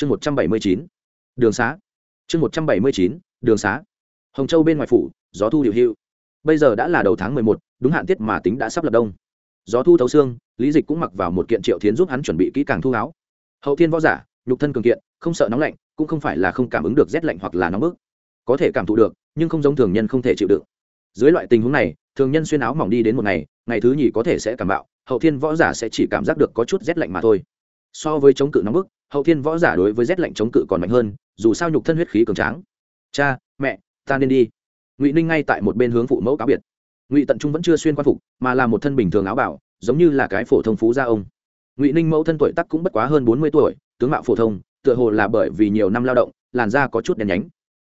chương một trăm bảy mươi chín, đường xá. Chương một trăm bảy mươi chín, đường xá. Hồng châu bên ngoài phủ, gió thu điều hiệu bây giờ đã là đầu tháng mười một, đúng hạn tiết mà tính đã sắp lập đông. Gió thu thấu xương, lý dịch cũng mặc vào một kiện triệu thiến giúp hắn chuẩn bị kỹ càng thu áo. Hậu thiên võ giả, nhục thân cường kiện, không sợ nóng lạnh, cũng không phải là không cảm ứng được rét lạnh hoặc là nóng bức. Có thể cảm thụ được, nhưng không giống thường nhân không thể chịu đựng. Dưới loại tình huống này, thường nhân xuyên áo mỏng đi đến một ngày ngày thứ nhì có thể sẽ cảm bạo, hậu thiên võ giả sẽ chỉ cảm giác được có chút rét lạnh mà thôi. So với chống cự nóng bức hậu thiên võ giả đối với rét lạnh chống cự còn mạnh hơn, dù sao nhục thân huyết khí cường tráng. Cha, mẹ, ta nên đi. Ngụy ninh ngay tại một bên hướng phụ mẫu cáo biệt. Ngụy tận trung vẫn chưa xuyên quan phục, mà là một thân bình thường áo bảo giống như là cái phổ thông phú gia ông. Ngụy ninh mẫu thân tuổi tắc cũng bất quá hơn bốn mươi tuổi, tướng mạo phổ thông, tựa hồ là bởi vì nhiều năm lao động, làn da có chút đen nhánh.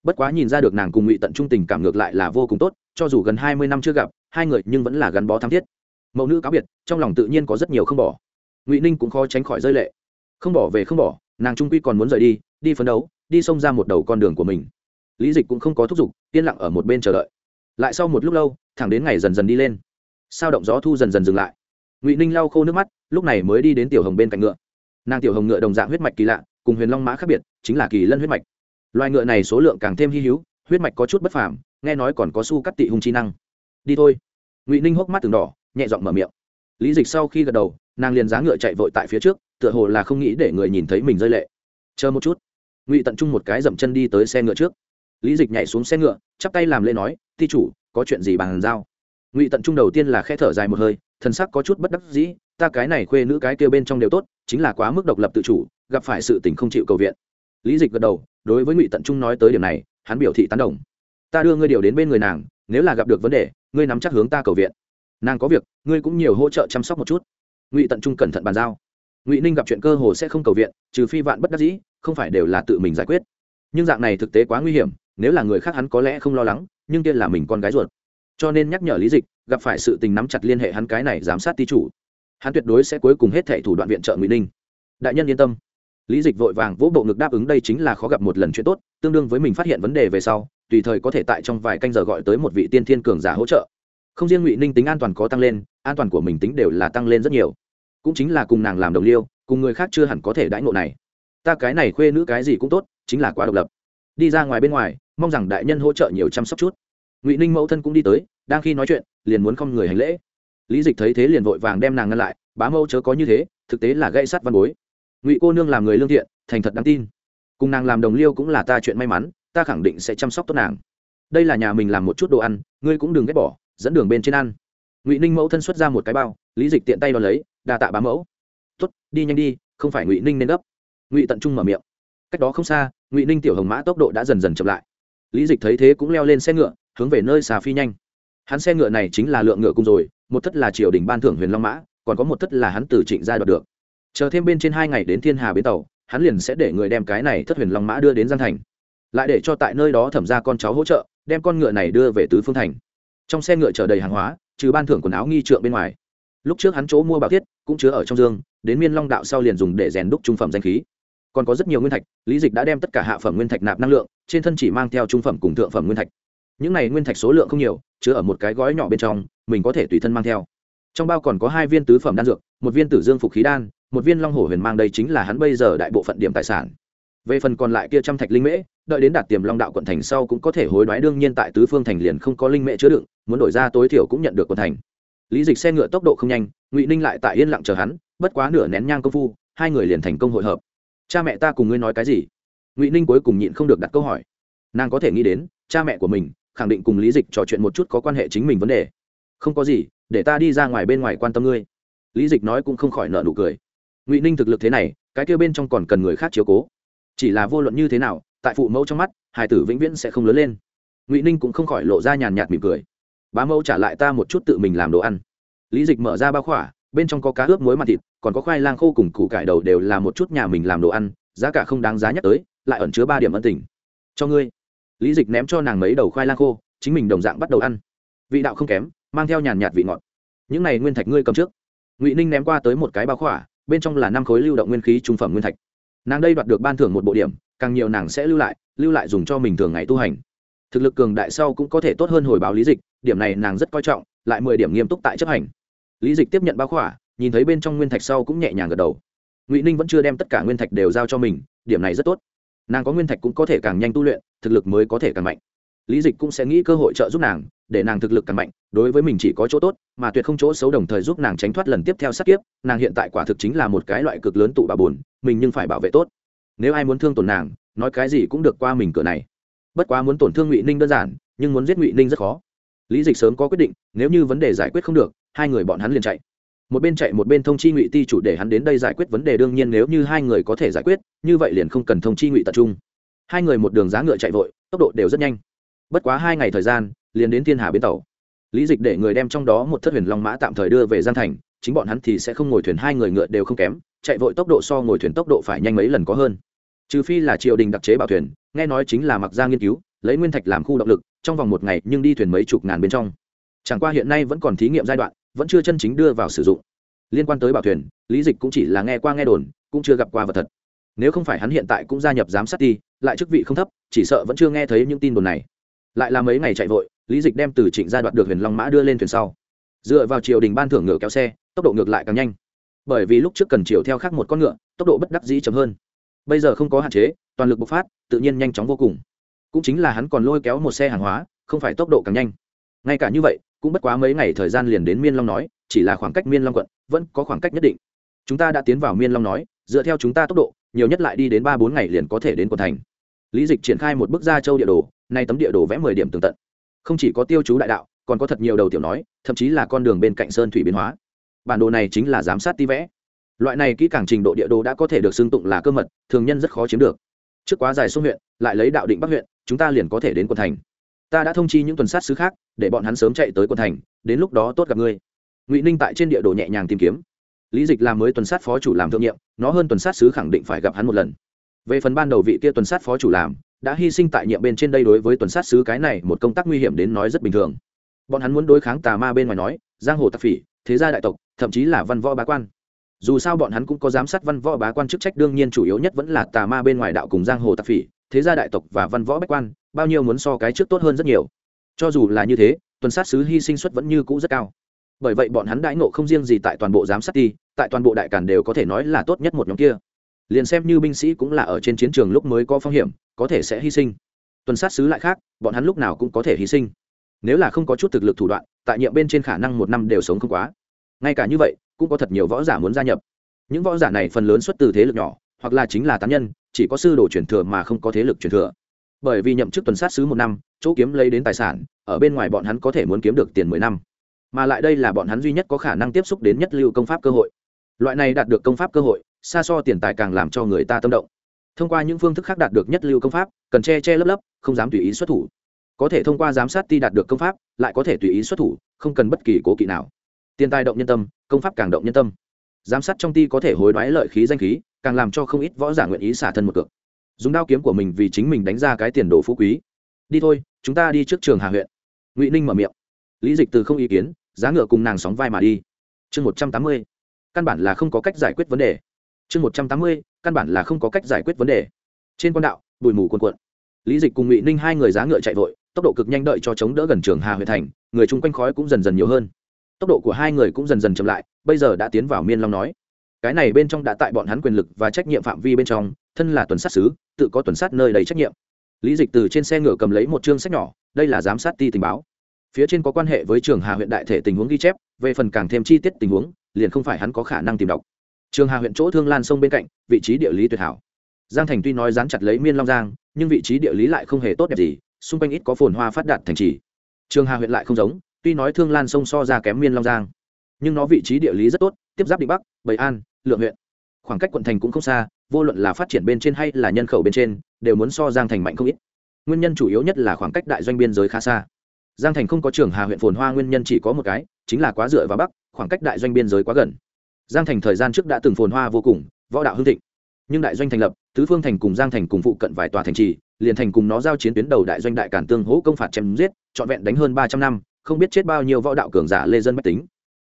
Bất quá nhìn ra được nàng cùng ngụy tận trung tình cảm ngược lại là vô cùng tốt, cho dù gần hai mươi năm chưa gặp, hai người nhưng vẫn là gắn bó tham thiết. Mẫu nữ cáo biệt, trong lòng tự nhiên có rất nhiều không bỏ. Ngụy ninh cũng khó tránh khỏi rơi lệ không bỏ về không bỏ, nàng trung quy còn muốn rời đi đi phấn đấu, đi xông ra một đầu con đường của mình. Lý dịch cũng không có thúc giục, yên lặng ở một bên chờ đợi. Lại sau một lúc lâu, thẳng đến ngày dần dần đi lên. Sao động gió thu dần dần dừng lại. Ngụy ninh lau khô nước mắt, lúc này mới đi đến tiểu hồng bên cạnh ngựa. Nàng tiểu hồng ngựa đồng dạng huyết mạch kỳ lạ, cùng huyền long mã khác biệt, chính là kỳ lân huyết mạch. Loài ngựa này số lượng càng thêm hy hữu, huyết mạch có chút bất phàm, nghe nói còn có su cắt tị hung chi năng. Đi thôi. Ngụy ninh hốc mắt từng đỏ, nhẹ giọng mở miệng. Lý dịch sau khi gật đầu, nàng liền giá ngựa chạy vội tại phía trước tựa hồ là không nghĩ để người nhìn thấy mình rơi lệ. Chờ một chút. Ngụy tận trung một cái dậm chân đi tới xe ngựa trước. Lý dịch nhảy xuống xe ngựa, chắp tay làm lễ nói, ti chủ, có chuyện gì bàn giao? Ngụy tận trung đầu tiên là khe thở dài một hơi, thần sắc có chút bất đắc dĩ, ta cái này khuê nữ cái kêu bên trong đều tốt, chính là quá mức độc lập tự chủ, gặp phải sự tình không chịu cầu viện. Lý dịch gật đầu, đối với ngụy tận trung nói tới điểm này, hắn biểu thị tán đồng. Ta đưa ngươi điều đến bên người nàng, nếu là gặp được vấn đề, ngươi nắm chắc hướng ta cầu viện. Nàng có việc, ngươi cũng nhiều hỗ trợ chăm sóc một chút. Ngụy tận trung cẩn thận bàn giao ngụy ninh gặp chuyện cơ hồ sẽ không cầu viện trừ phi vạn bất đắc dĩ không phải đều là tự mình giải quyết nhưng dạng này thực tế quá nguy hiểm nếu là người khác hắn có lẽ không lo lắng nhưng kia là mình con gái ruột cho nên nhắc nhở lý dịch gặp phải sự tình nắm chặt liên hệ hắn cái này giám sát ti chủ hắn tuyệt đối sẽ cuối cùng hết thệ thủ đoạn viện trợ ngụy ninh đại nhân yên tâm lý dịch vội vàng vỗ bộ ngực đáp ứng đây chính là khó gặp một lần chuyện tốt tương đương với mình phát hiện vấn đề về sau tùy thời có thể tại trong vài canh giờ gọi tới một vị tiên thiên cường giả hỗ trợ không riêng ngụy ninh tính an toàn có tăng lên an toàn của mình tính đều là tăng lên rất nhiều cũng chính là cùng nàng làm đồng liêu, cùng người khác chưa hẳn có thể đãi ngộ này. Ta cái này khuê nữ cái gì cũng tốt, chính là quá độc lập. Đi ra ngoài bên ngoài, mong rằng đại nhân hỗ trợ nhiều chăm sóc chút. Ngụy ninh mẫu thân cũng đi tới, đang khi nói chuyện, liền muốn không người hành lễ. Lý dịch thấy thế liền vội vàng đem nàng ngăn lại, bá mẫu chớ có như thế, thực tế là gây sát văn bối. Ngụy cô nương làm người lương thiện, thành thật đáng tin. Cùng nàng làm đồng liêu cũng là ta chuyện may mắn, ta khẳng định sẽ chăm sóc tốt nàng. Đây là nhà mình làm một chút đồ ăn, ngươi cũng đừng ghét bỏ, dẫn đường bên trên ăn. Ngụy ninh mẫu thân xuất ra một cái bao, lý dịch tiện tay đo lấy đa tạ bá mẫu. Tuất đi nhanh đi, không phải ngụy ninh nên gấp. Ngụy tận trung mở miệng. Cách đó không xa, ngụy ninh tiểu hồng mã tốc độ đã dần dần chậm lại. Lý dịch thấy thế cũng leo lên xe ngựa, hướng về nơi xà phi nhanh. Hắn xe ngựa này chính là lượng ngựa cung rồi, một thất là triều đình ban thưởng huyền long mã, còn có một thất là hắn từ trịnh gia đoạt được. Chờ thêm bên trên hai ngày đến thiên hà bến tàu, hắn liền sẽ để người đem cái này thất huyền long mã đưa đến giang thành. Lại để cho tại nơi đó thẩm ra con cháu hỗ trợ, đem con ngựa này đưa về tứ phương thành. Trong xe ngựa chở đầy hàng hóa, trừ ban thưởng quần áo nghi trượng bên ngoài lúc trước hắn chỗ mua bảo thiết cũng chứa ở trong dương, đến miên long đạo sau liền dùng để rèn đúc trung phẩm danh khí. Còn có rất nhiều nguyên thạch, lý dịch đã đem tất cả hạ phẩm nguyên thạch nạp năng lượng, trên thân chỉ mang theo trung phẩm cùng thượng phẩm nguyên thạch. Những này nguyên thạch số lượng không nhiều, chứa ở một cái gói nhỏ bên trong, mình có thể tùy thân mang theo. Trong bao còn có hai viên tứ phẩm đan dược, một viên tử dương phục khí đan, một viên long hổ huyền mang đây chính là hắn bây giờ đại bộ phận điểm tài sản. Về phần còn lại kia trăm thạch linh mễ, đợi đến đạt tiềm long đạo quận thành sau cũng có thể hối đoái, đương nhiên tại tứ phương thành liền không có linh mễ chứa đựng, muốn đổi ra tối thiểu cũng nhận được quận thành lý dịch xe ngựa tốc độ không nhanh, ngụy ninh lại tại yên lặng chờ hắn, bất quá nửa nén nhang công phu, hai người liền thành công hội hợp. Cha mẹ ta cùng ngươi nói cái gì? Ngụy ninh cuối cùng nhịn không được đặt câu hỏi. Nàng có thể nghĩ đến, cha mẹ của mình, khẳng định cùng lý dịch trò chuyện một chút có quan hệ chính mình vấn đề. Không có gì, để ta đi ra ngoài bên ngoài quan tâm ngươi. Lý dịch nói cũng không khỏi nợ nụ cười. Ngụy ninh thực lực thế này, cái kêu bên trong còn cần người khác chiếu cố. Chỉ là vô luận như thế nào, tại phụ mẫu trong mắt hải tử vĩnh viễn sẽ không lớn lên. Ngụy ninh cũng không khỏi lộ ra nhàn nhạt mỉm cười. Bá mẫu trả lại ta một chút tự mình làm đồ ăn lý dịch mở ra bao khỏa, bên trong có cá ướp muối mặt thịt, còn có khoai lang khô cùng củ cải đầu đều là một chút nhà mình làm đồ ăn, giá cả không đáng giá nhắc tới, lại ẩn chứa ba điểm ân tình. Cho ngươi. Lý dịch ném cho nàng mấy đầu khoai lang khô, chính mình đồng dạng bắt đầu ăn. Vị đạo không kém, mang theo nhàn nhạt vị ngọt. Những này nguyên thạch ngươi cầm trước. Ngụy ninh ném qua tới một cái bao khỏa, bên trong là năm khối lưu động nguyên khí trung phẩm nguyên thạch. Nàng đây đoạt được ban thưởng một bộ điểm, càng nhiều nàng sẽ lưu lại lưu lại dùng cho mình thường ngày tu hành. Thực lực cường đại sau cũng có thể tốt hơn hồi báo lý dịch, điểm này nàng rất coi trọng, lại mười điểm nghiêm túc tại chấp hành lý dịch tiếp nhận bao khỏa, nhìn thấy bên trong nguyên thạch sau cũng nhẹ nhàng gật đầu. Ngụy ninh vẫn chưa đem tất cả nguyên thạch đều giao cho mình, điểm này rất tốt. Nàng có nguyên thạch cũng có thể càng nhanh tu luyện, thực lực mới có thể càng mạnh. Lý dịch cũng sẽ nghĩ cơ hội trợ giúp nàng, để nàng thực lực càng mạnh, đối với mình chỉ có chỗ tốt, mà tuyệt không chỗ xấu đồng thời giúp nàng tránh thoát lần tiếp theo sát kiếp, nàng hiện tại quả thực chính là một cái loại cực lớn tụ bà buồn, mình nhưng phải bảo vệ tốt. Nếu ai muốn thương tổn nàng, nói cái gì cũng được qua mình cửa này. Bất quá muốn tổn thương ngụy ninh đơn giản, nhưng muốn giết ngụy ninh rất khó. Lý dịch sớm có quyết định, nếu như vấn đề giải quyết không được hai người bọn hắn liền chạy. Một bên chạy một bên thông chi ngụy ti chủ để hắn đến đây giải quyết vấn đề đương nhiên nếu như hai người có thể giải quyết, như vậy liền không cần thông chi ngụy tập trung. Hai người một đường giá ngựa chạy vội, tốc độ đều rất nhanh. Bất quá hai ngày thời gian, liền đến thiên hà bến tàu. Lý dịch để người đem trong đó một thất huyền long mã tạm thời đưa về gian thành, chính bọn hắn thì sẽ không ngồi thuyền, hai người ngựa đều không kém, chạy vội tốc độ so ngồi thuyền tốc độ phải nhanh mấy lần có hơn. Trừ phi là triều đình đặc chế bảo thuyền, nghe nói chính là mặc ra nghiên cứu, lấy nguyên thạch làm khu động lực, trong vòng một ngày nhưng đi thuyền mấy chục ngàn bên trong. Chẳng qua hiện nay vẫn còn thí nghiệm giai đoạn vẫn chưa chân chính đưa vào sử dụng. Liên quan tới bảo thuyền, lý dịch cũng chỉ là nghe qua nghe đồn, cũng chưa gặp qua vật thật. Nếu không phải hắn hiện tại cũng gia nhập giám sát ti lại chức vị không thấp, chỉ sợ vẫn chưa nghe thấy những tin đồn này. Lại là mấy ngày chạy vội, lý dịch đem từ trịnh gia đoạt được huyền long mã đưa lên thuyền sau. Dựa vào triều đình ban thưởng ngựa kéo xe, tốc độ ngược lại càng nhanh. Bởi vì lúc trước cần chiều theo khác một con ngựa, tốc độ bất đắc dĩ chậm hơn. Bây giờ không có hạn chế, toàn lực bộc phát, tự nhiên nhanh chóng vô cùng. Cũng chính là hắn còn lôi kéo một xe hàng hóa, không phải tốc độ càng nhanh. Ngay cả như vậy cũng bất quá mấy ngày thời gian liền đến miên long nói, chỉ là khoảng cách miên long quận vẫn có khoảng cách nhất định. Chúng ta đã tiến vào miên long nói, dựa theo chúng ta tốc độ, nhiều nhất lại đi đến ba bốn ngày liền có thể đến quận thành. Lý dịch triển khai một bức gia châu địa đồ, nay tấm địa đồ vẽ mười điểm tường tận. Không chỉ có tiêu chú đại đạo, còn có thật nhiều đầu tiểu nói, thậm chí là con đường bên cạnh sơn thủy biến hóa. Bản đồ này chính là giám sát ti vẽ. Loại này kỹ càng trình độ địa đồ đã có thể được xưng tụng là cơ mật, thường nhân rất khó chiếm được. Trước quá dài sông huyện, lại lấy đạo định bắc huyện, chúng ta liền có thể đến quận thành ta đã thông chi những tuần sát sứ khác, để bọn hắn sớm chạy tới quận thành, đến lúc đó tốt gặp ngươi. Ngụy ninh tại trên địa đồ nhẹ nhàng tìm kiếm. Lý dịch làm mới tuần sát phó chủ làm thượng nhiệm, nó hơn tuần sát sứ khẳng định phải gặp hắn một lần. Về phần ban đầu vị kia tuần sát phó chủ làm, đã hy sinh tại nhiệm bên trên đây đối với tuần sát sứ cái này một công tác nguy hiểm đến nói rất bình thường. Bọn hắn muốn đối kháng tà ma bên ngoài nói, giang hồ Tạp phỉ, thế gia đại tộc, thậm chí là văn võ bá quan. Dù sao bọn hắn cũng có giám sát văn võ bá quan chức trách, đương nhiên chủ yếu nhất vẫn là tà ma bên ngoài đạo cùng giang hồ Tạp phỉ, thế gia đại tộc và văn võ bách quan bao nhiêu muốn so cái trước tốt hơn rất nhiều. Cho dù là như thế, tuần sát sứ hy sinh suất vẫn như cũ rất cao. Bởi vậy bọn hắn đãi nộ không riêng gì tại toàn bộ giám sát ti, tại toàn bộ đại cản đều có thể nói là tốt nhất một nhóm kia. Liền xem như binh sĩ cũng là ở trên chiến trường lúc mới có phong hiểm, có thể sẽ hy sinh. Tuần sát sứ lại khác, bọn hắn lúc nào cũng có thể hy sinh. Nếu là không có chút thực lực thủ đoạn, tại nhiệm bên trên khả năng một năm đều sống không quá. Ngay cả như vậy, cũng có thật nhiều võ giả muốn gia nhập. Những võ giả này phần lớn xuất từ thế lực nhỏ, hoặc là chính là tán nhân, chỉ có sư đồ truyền thừa mà không có thế lực truyền thừa bởi vì nhậm chức tuần sát sứ một năm, chỗ kiếm lấy đến tài sản, ở bên ngoài bọn hắn có thể muốn kiếm được tiền mười năm. Mà lại đây là bọn hắn duy nhất có khả năng tiếp xúc đến nhất lưu công pháp cơ hội. Loại này đạt được công pháp cơ hội, xa so tiền tài càng làm cho người ta tâm động. Thông qua những phương thức khác đạt được nhất lưu công pháp, cần che che lấp lấp, không dám tùy ý xuất thủ. Có thể thông qua giám sát ti đạt được công pháp, lại có thể tùy ý xuất thủ, không cần bất kỳ cố kỵ nào. Tiền tài động nhân tâm, công pháp càng động nhân tâm. Giám sát trong ti có thể hối đoái lợi khí danh khí, càng làm cho không ít võ giả nguyện ý xả thân một cược dùng đao kiếm của mình vì chính mình đánh ra cái tiền đồ phú quý. Đi thôi, chúng ta đi trước trường hà huyện. Ngụy ninh mở miệng. Lý dịch từ không ý kiến, giá ngựa cùng nàng sóng vai mà đi. Chương một trăm tám mươi. Căn bản là không có cách giải quyết vấn đề. Chương một trăm tám mươi, căn bản là không có cách giải quyết vấn đề. Trên quan đạo, bụi mù cuồn cuộn. Lý dịch cùng ngụy ninh hai người giá ngựa chạy vội, tốc độ cực nhanh đợi cho chống đỡ gần trường hà huyện thành, người chung quanh khói cũng dần dần nhiều hơn. Tốc độ của hai người cũng dần dần chậm lại, bây giờ đã tiến vào miên long nói. Cái này bên trong đã tại bọn hắn quyền lực và trách nhiệm phạm vi bên trong, thân là tuần sát xứ tự có tuần sát nơi đầy trách nhiệm. Lý dịch từ trên xe ngựa cầm lấy một chương sách nhỏ, đây là giám sát ti tình báo. Phía trên có quan hệ với trường hà huyện đại thể tình huống ghi chép, về phần càng thêm chi tiết tình huống, liền không phải hắn có khả năng tìm đọc. Trường hà huyện chỗ thương lan sông bên cạnh, vị trí địa lý tuyệt hảo. Giang thành tuy nói dán chặt lấy miên long giang, nhưng vị trí địa lý lại không hề tốt đẹp gì, xung quanh ít có phồn hoa phát đạt thành trì. Trường hà huyện lại không giống, tuy nói thương lan sông so ra kém miên long giang, nhưng nó vị trí địa lý rất tốt, tiếp giáp định bắc, bầy an, lượng huyện. Khoảng cách quận thành cũng không xa vô luận là phát triển bên trên hay là nhân khẩu bên trên, đều muốn so giang thành mạnh không ít. Nguyên nhân chủ yếu nhất là khoảng cách đại doanh biên giới khá xa. Giang thành không có trường hà huyện phồn hoa nguyên nhân chỉ có một cái, chính là quá dựa vào bắc, khoảng cách đại doanh biên giới quá gần. Giang thành thời gian trước đã từng phồn hoa vô cùng, võ đạo hưng thịnh. Nhưng đại doanh thành lập, tứ phương thành cùng giang thành cùng phụ cận vài tòa thành trì, liền thành cùng nó giao chiến tuyến đầu đại doanh đại cản tương hỗ công phạt chém giết, trọn vẹn đánh hơn ba trăm năm, không biết chết bao nhiêu võ đạo cường giả lê dân bách tính.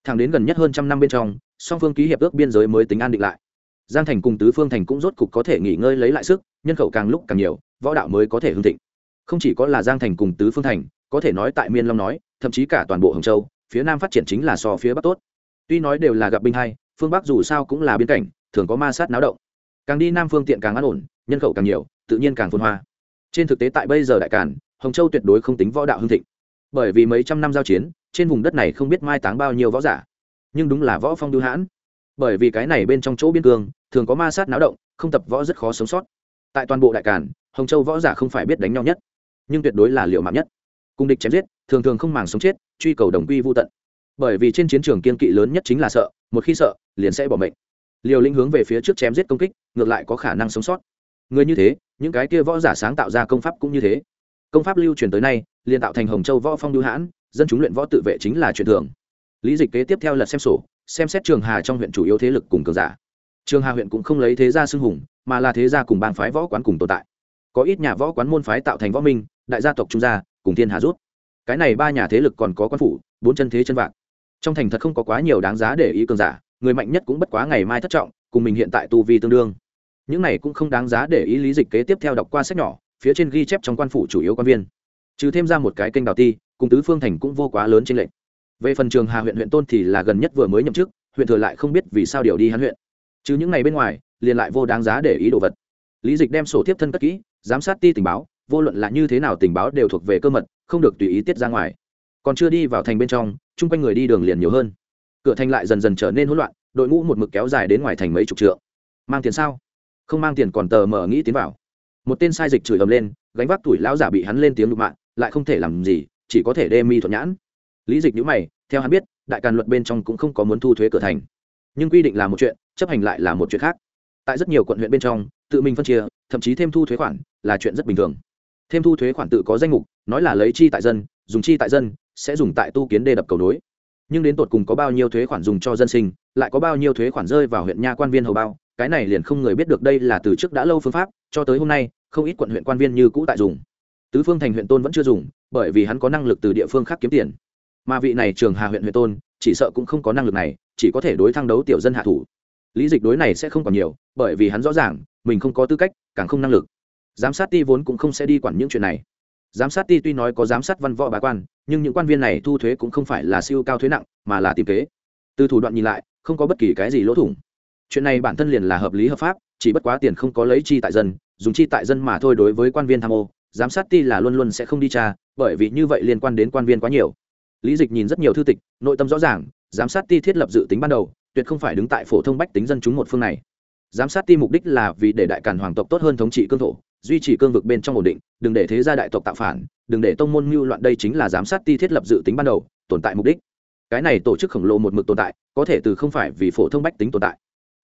Thẳng đến gần nhất hơn trăm năm bên trong, song phương ký hiệp ước biên giới mới tính an định lại giang thành cùng tứ phương thành cũng rốt cục có thể nghỉ ngơi lấy lại sức nhân khẩu càng lúc càng nhiều võ đạo mới có thể hưng thịnh. Không chỉ có là giang thành cùng tứ phương thành có thể nói tại miên long nói thậm chí cả toàn bộ hồng châu phía nam phát triển chính là so phía bắc tốt. Tuy nói đều là gặp binh hay, phương bắc dù sao cũng là biên cảnh thường có ma sát náo động. Càng đi nam phương tiện càng an ổn nhân khẩu càng nhiều tự nhiên càng phồn hoa. Trên thực tế tại bây giờ đại cản hồng châu tuyệt đối không tính võ đạo hưng thịnh. Bởi vì mấy trăm năm giao chiến trên vùng đất này không biết mai táng bao nhiêu võ giả. Nhưng đúng là võ phong đưu hãn bởi vì cái này bên trong chỗ biên cương, thường có ma sát náo động, không tập võ rất khó sống sót. Tại toàn bộ đại cản, hồng châu võ giả không phải biết đánh nhau nhất, nhưng tuyệt đối là liệu mạng nhất. Cùng địch chém giết, thường thường không màng sống chết, truy cầu đồng quy vô tận. Bởi vì trên chiến trường kiên kỵ lớn nhất chính là sợ, một khi sợ, liền sẽ bỏ mệnh. Liều lĩnh hướng về phía trước chém giết công kích, ngược lại có khả năng sống sót. Người như thế, những cái kia võ giả sáng tạo ra công pháp cũng như thế. Công pháp lưu truyền tới nay, liền tạo thành hồng châu võ phong lưu hãn, dân chúng luyện võ tự vệ chính là truyền thường. Lý dịch kế tiếp theo lật xem sổ xem xét trường hà trong huyện chủ yếu thế lực cùng cường giả. Trường hà huyện cũng không lấy thế gia xưng hùng, mà là thế gia cùng bang phái võ quán cùng tồn tại. Có ít nhà võ quán môn phái tạo thành võ minh, đại gia tộc trung gia, cùng thiên hà rút. Cái này ba nhà thế lực còn có quan phủ, bốn chân thế chân vạc. Trong thành thật không có quá nhiều đáng giá để ý cường giả, người mạnh nhất cũng bất quá ngày mai thất trọng, cùng mình hiện tại tu vi tương đương. Những này cũng không đáng giá để ý lý dịch kế tiếp theo đọc qua sách nhỏ, phía trên ghi chép trong quan phủ chủ yếu quan viên. Trừ thêm ra một cái kênh đào ti, cùng tứ phương thành cũng vô quá lớn trên lệnh về phần trường hà huyện huyện tôn thì là gần nhất vừa mới nhậm chức, huyện thừa lại không biết vì sao điều đi hắn huyện. Chứ những ngày bên ngoài, liền lại vô đáng giá để ý đồ vật. Lý dịch đem sổ tiếp thân cất kỹ, giám sát ti tình báo, vô luận là như thế nào tình báo đều thuộc về cơ mật, không được tùy ý tiết ra ngoài. Còn chưa đi vào thành bên trong, chung quanh người đi đường liền nhiều hơn. Cửa thành lại dần dần trở nên hỗn loạn, đội ngũ một mực kéo dài đến ngoài thành mấy chục trượng. Mang tiền sao? Không mang tiền còn tờ mở nghĩ tiến vào. Một tên sai dịch chửi ầm lên, gánh vác tuổi lão giả bị hắn lên tiếng đục mạng, lại không thể làm gì, chỉ có thể đê mi thuận nhãn lý dịch nhữ mày, theo hắn biết, đại càn luật bên trong cũng không có muốn thu thuế cửa thành. Nhưng quy định là một chuyện, chấp hành lại là một chuyện khác. Tại rất nhiều quận huyện bên trong, tự mình phân chia, thậm chí thêm thu thuế khoản, là chuyện rất bình thường. Thêm thu thuế khoản tự có danh mục, nói là lấy chi tại dân, dùng chi tại dân, sẽ dùng tại tu kiến đê đập cầu nối. Nhưng đến tột cùng có bao nhiêu thuế khoản dùng cho dân sinh, lại có bao nhiêu thuế khoản rơi vào huyện nha quan viên hầu bao, cái này liền không người biết được đây là từ trước đã lâu phương pháp, cho tới hôm nay, không ít quận huyện quan viên như cũ tại dùng. Tứ phương thành huyện tôn vẫn chưa dùng, bởi vì hắn có năng lực từ địa phương khác kiếm tiền mà vị này trường hà huyện huyện tôn, chỉ sợ cũng không có năng lực này, chỉ có thể đối thăng đấu tiểu dân hạ thủ. Lý dịch đối này sẽ không còn nhiều, bởi vì hắn rõ ràng, mình không có tư cách, càng không năng lực. Giám sát ti vốn cũng không sẽ đi quản những chuyện này. Giám sát ti tuy nói có giám sát văn võ bá quan, nhưng những quan viên này thu thuế cũng không phải là siêu cao thuế nặng, mà là tìm kế. Từ thủ đoạn nhìn lại, không có bất kỳ cái gì lỗ thủng. Chuyện này bản thân liền là hợp lý hợp pháp, chỉ bất quá tiền không có lấy chi tại dân, dùng chi tại dân mà thôi đối với quan viên tham ô. Giám sát ti là luôn luôn sẽ không đi tra, bởi vì như vậy liên quan đến quan viên quá nhiều lý dịch nhìn rất nhiều thư tịch, nội tâm rõ ràng, giám sát ti thiết lập dự tính ban đầu, tuyệt không phải đứng tại phổ thông bách tính dân chúng một phương này. Giám sát ti mục đích là vì để đại càn hoàng tộc tốt hơn thống trị cương thổ, duy trì cương vực bên trong ổn định, đừng để thế gia đại tộc tạo phản, đừng để tông môn mưu loạn, đây chính là giám sát ti thiết lập dự tính ban đầu, tồn tại mục đích. Cái này tổ chức khổng lồ một mực tồn tại, có thể từ không phải vì phổ thông bách tính tồn tại.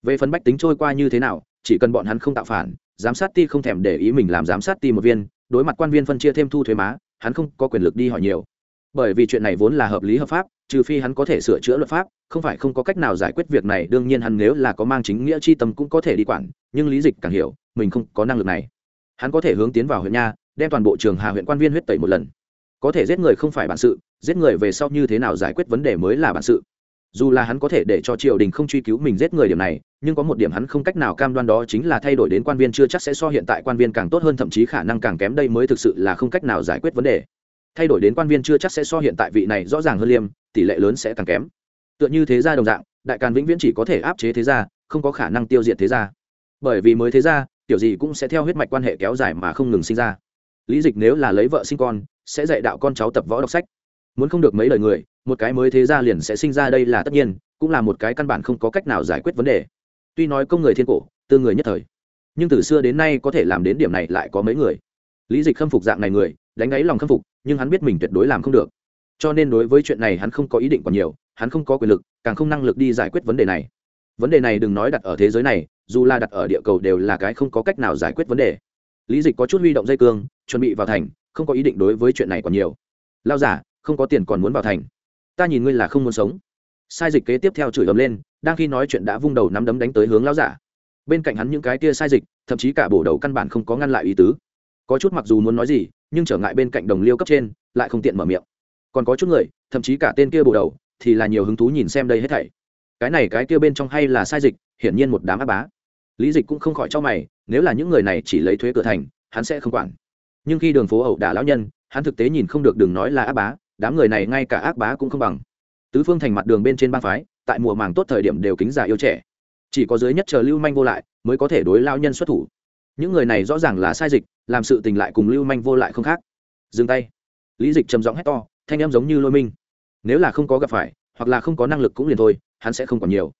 Về phần bách tính trôi qua như thế nào, chỉ cần bọn hắn không tạo phản, giám sát ti không thèm để ý mình làm giám sát ti một viên, đối mặt quan viên phân chia thêm thu thuế má, hắn không có quyền lực đi hỏi nhiều bởi vì chuyện này vốn là hợp lý hợp pháp, trừ phi hắn có thể sửa chữa luật pháp, không phải không có cách nào giải quyết việc này, đương nhiên hắn nếu là có mang chính nghĩa chi tâm cũng có thể đi quản, nhưng lý dịch càng hiểu, mình không có năng lực này. Hắn có thể hướng tiến vào huyện nha, đem toàn bộ trường hà huyện quan viên huyết tẩy một lần. Có thể giết người không phải bản sự, giết người về sau như thế nào giải quyết vấn đề mới là bản sự. Dù là hắn có thể để cho triều đình không truy cứu mình giết người điểm này, nhưng có một điểm hắn không cách nào cam đoan đó chính là thay đổi đến quan viên chưa chắc sẽ so hiện tại quan viên càng tốt hơn, thậm chí khả năng càng kém đây mới thực sự là không cách nào giải quyết vấn đề thay đổi đến quan viên chưa chắc sẽ so hiện tại vị này rõ ràng hơn liêm, tỷ lệ lớn sẽ càng kém. Tựa như thế gia đồng dạng, đại càn vĩnh viễn chỉ có thể áp chế thế gia, không có khả năng tiêu diệt thế gia. Bởi vì mới thế gia, tiểu gì cũng sẽ theo huyết mạch quan hệ kéo dài mà không ngừng sinh ra. Lý dịch nếu là lấy vợ sinh con, sẽ dạy đạo con cháu tập võ đọc sách. Muốn không được mấy lời người, một cái mới thế gia liền sẽ sinh ra đây là tất nhiên, cũng là một cái căn bản không có cách nào giải quyết vấn đề. Tuy nói công người thiên cổ tư người nhất thời, nhưng từ xưa đến nay có thể làm đến điểm này lại có mấy người. Lý dịch khâm phục dạng này người đánh đáy lòng khâm phục, nhưng hắn biết mình tuyệt đối làm không được. Cho nên đối với chuyện này hắn không có ý định còn nhiều, hắn không có quyền lực, càng không năng lực đi giải quyết vấn đề này. Vấn đề này đừng nói đặt ở thế giới này, dù là đặt ở địa cầu đều là cái không có cách nào giải quyết vấn đề. Lý dịch có chút huy động dây cương, chuẩn bị vào thành, không có ý định đối với chuyện này còn nhiều. Lao giả, không có tiền còn muốn vào thành. Ta nhìn ngươi là không muốn sống. Sai dịch kế tiếp theo chửi ầm lên, đang khi nói chuyện đã vung đầu nắm đấm đánh tới hướng lao giả. Bên cạnh hắn những cái tia sai dịch, thậm chí cả bổ đầu căn bản không có ngăn lại ý tứ. Có chút mặc dù muốn nói gì nhưng trở ngại bên cạnh đồng liêu cấp trên, lại không tiện mở miệng. Còn có chút người, thậm chí cả tên kia bù đầu, thì là nhiều hứng thú nhìn xem đây hết thảy. Cái này cái kia bên trong hay là sai dịch, hiển nhiên một đám áp bá. Lý dịch cũng không khỏi cho mày, nếu là những người này chỉ lấy thuế cửa thành, hắn sẽ không quản. Nhưng khi đường phố ẩu đả lão nhân, hắn thực tế nhìn không được đừng nói là áp bá, đám người này ngay cả ác bá cũng không bằng. Tứ phương thành mặt đường bên trên ba phái, tại mùa màng tốt thời điểm đều kính già yêu trẻ. Chỉ có dưới nhất chờ lưu manh vô lại, mới có thể đối lao nhân xuất thủ. Những người này rõ ràng là sai dịch làm sự tình lại cùng lưu manh vô lại không khác. Dừng tay. Lý dịch trầm giọng hét to, thanh em giống như lôi minh. Nếu là không có gặp phải, hoặc là không có năng lực cũng liền thôi, hắn sẽ không còn nhiều.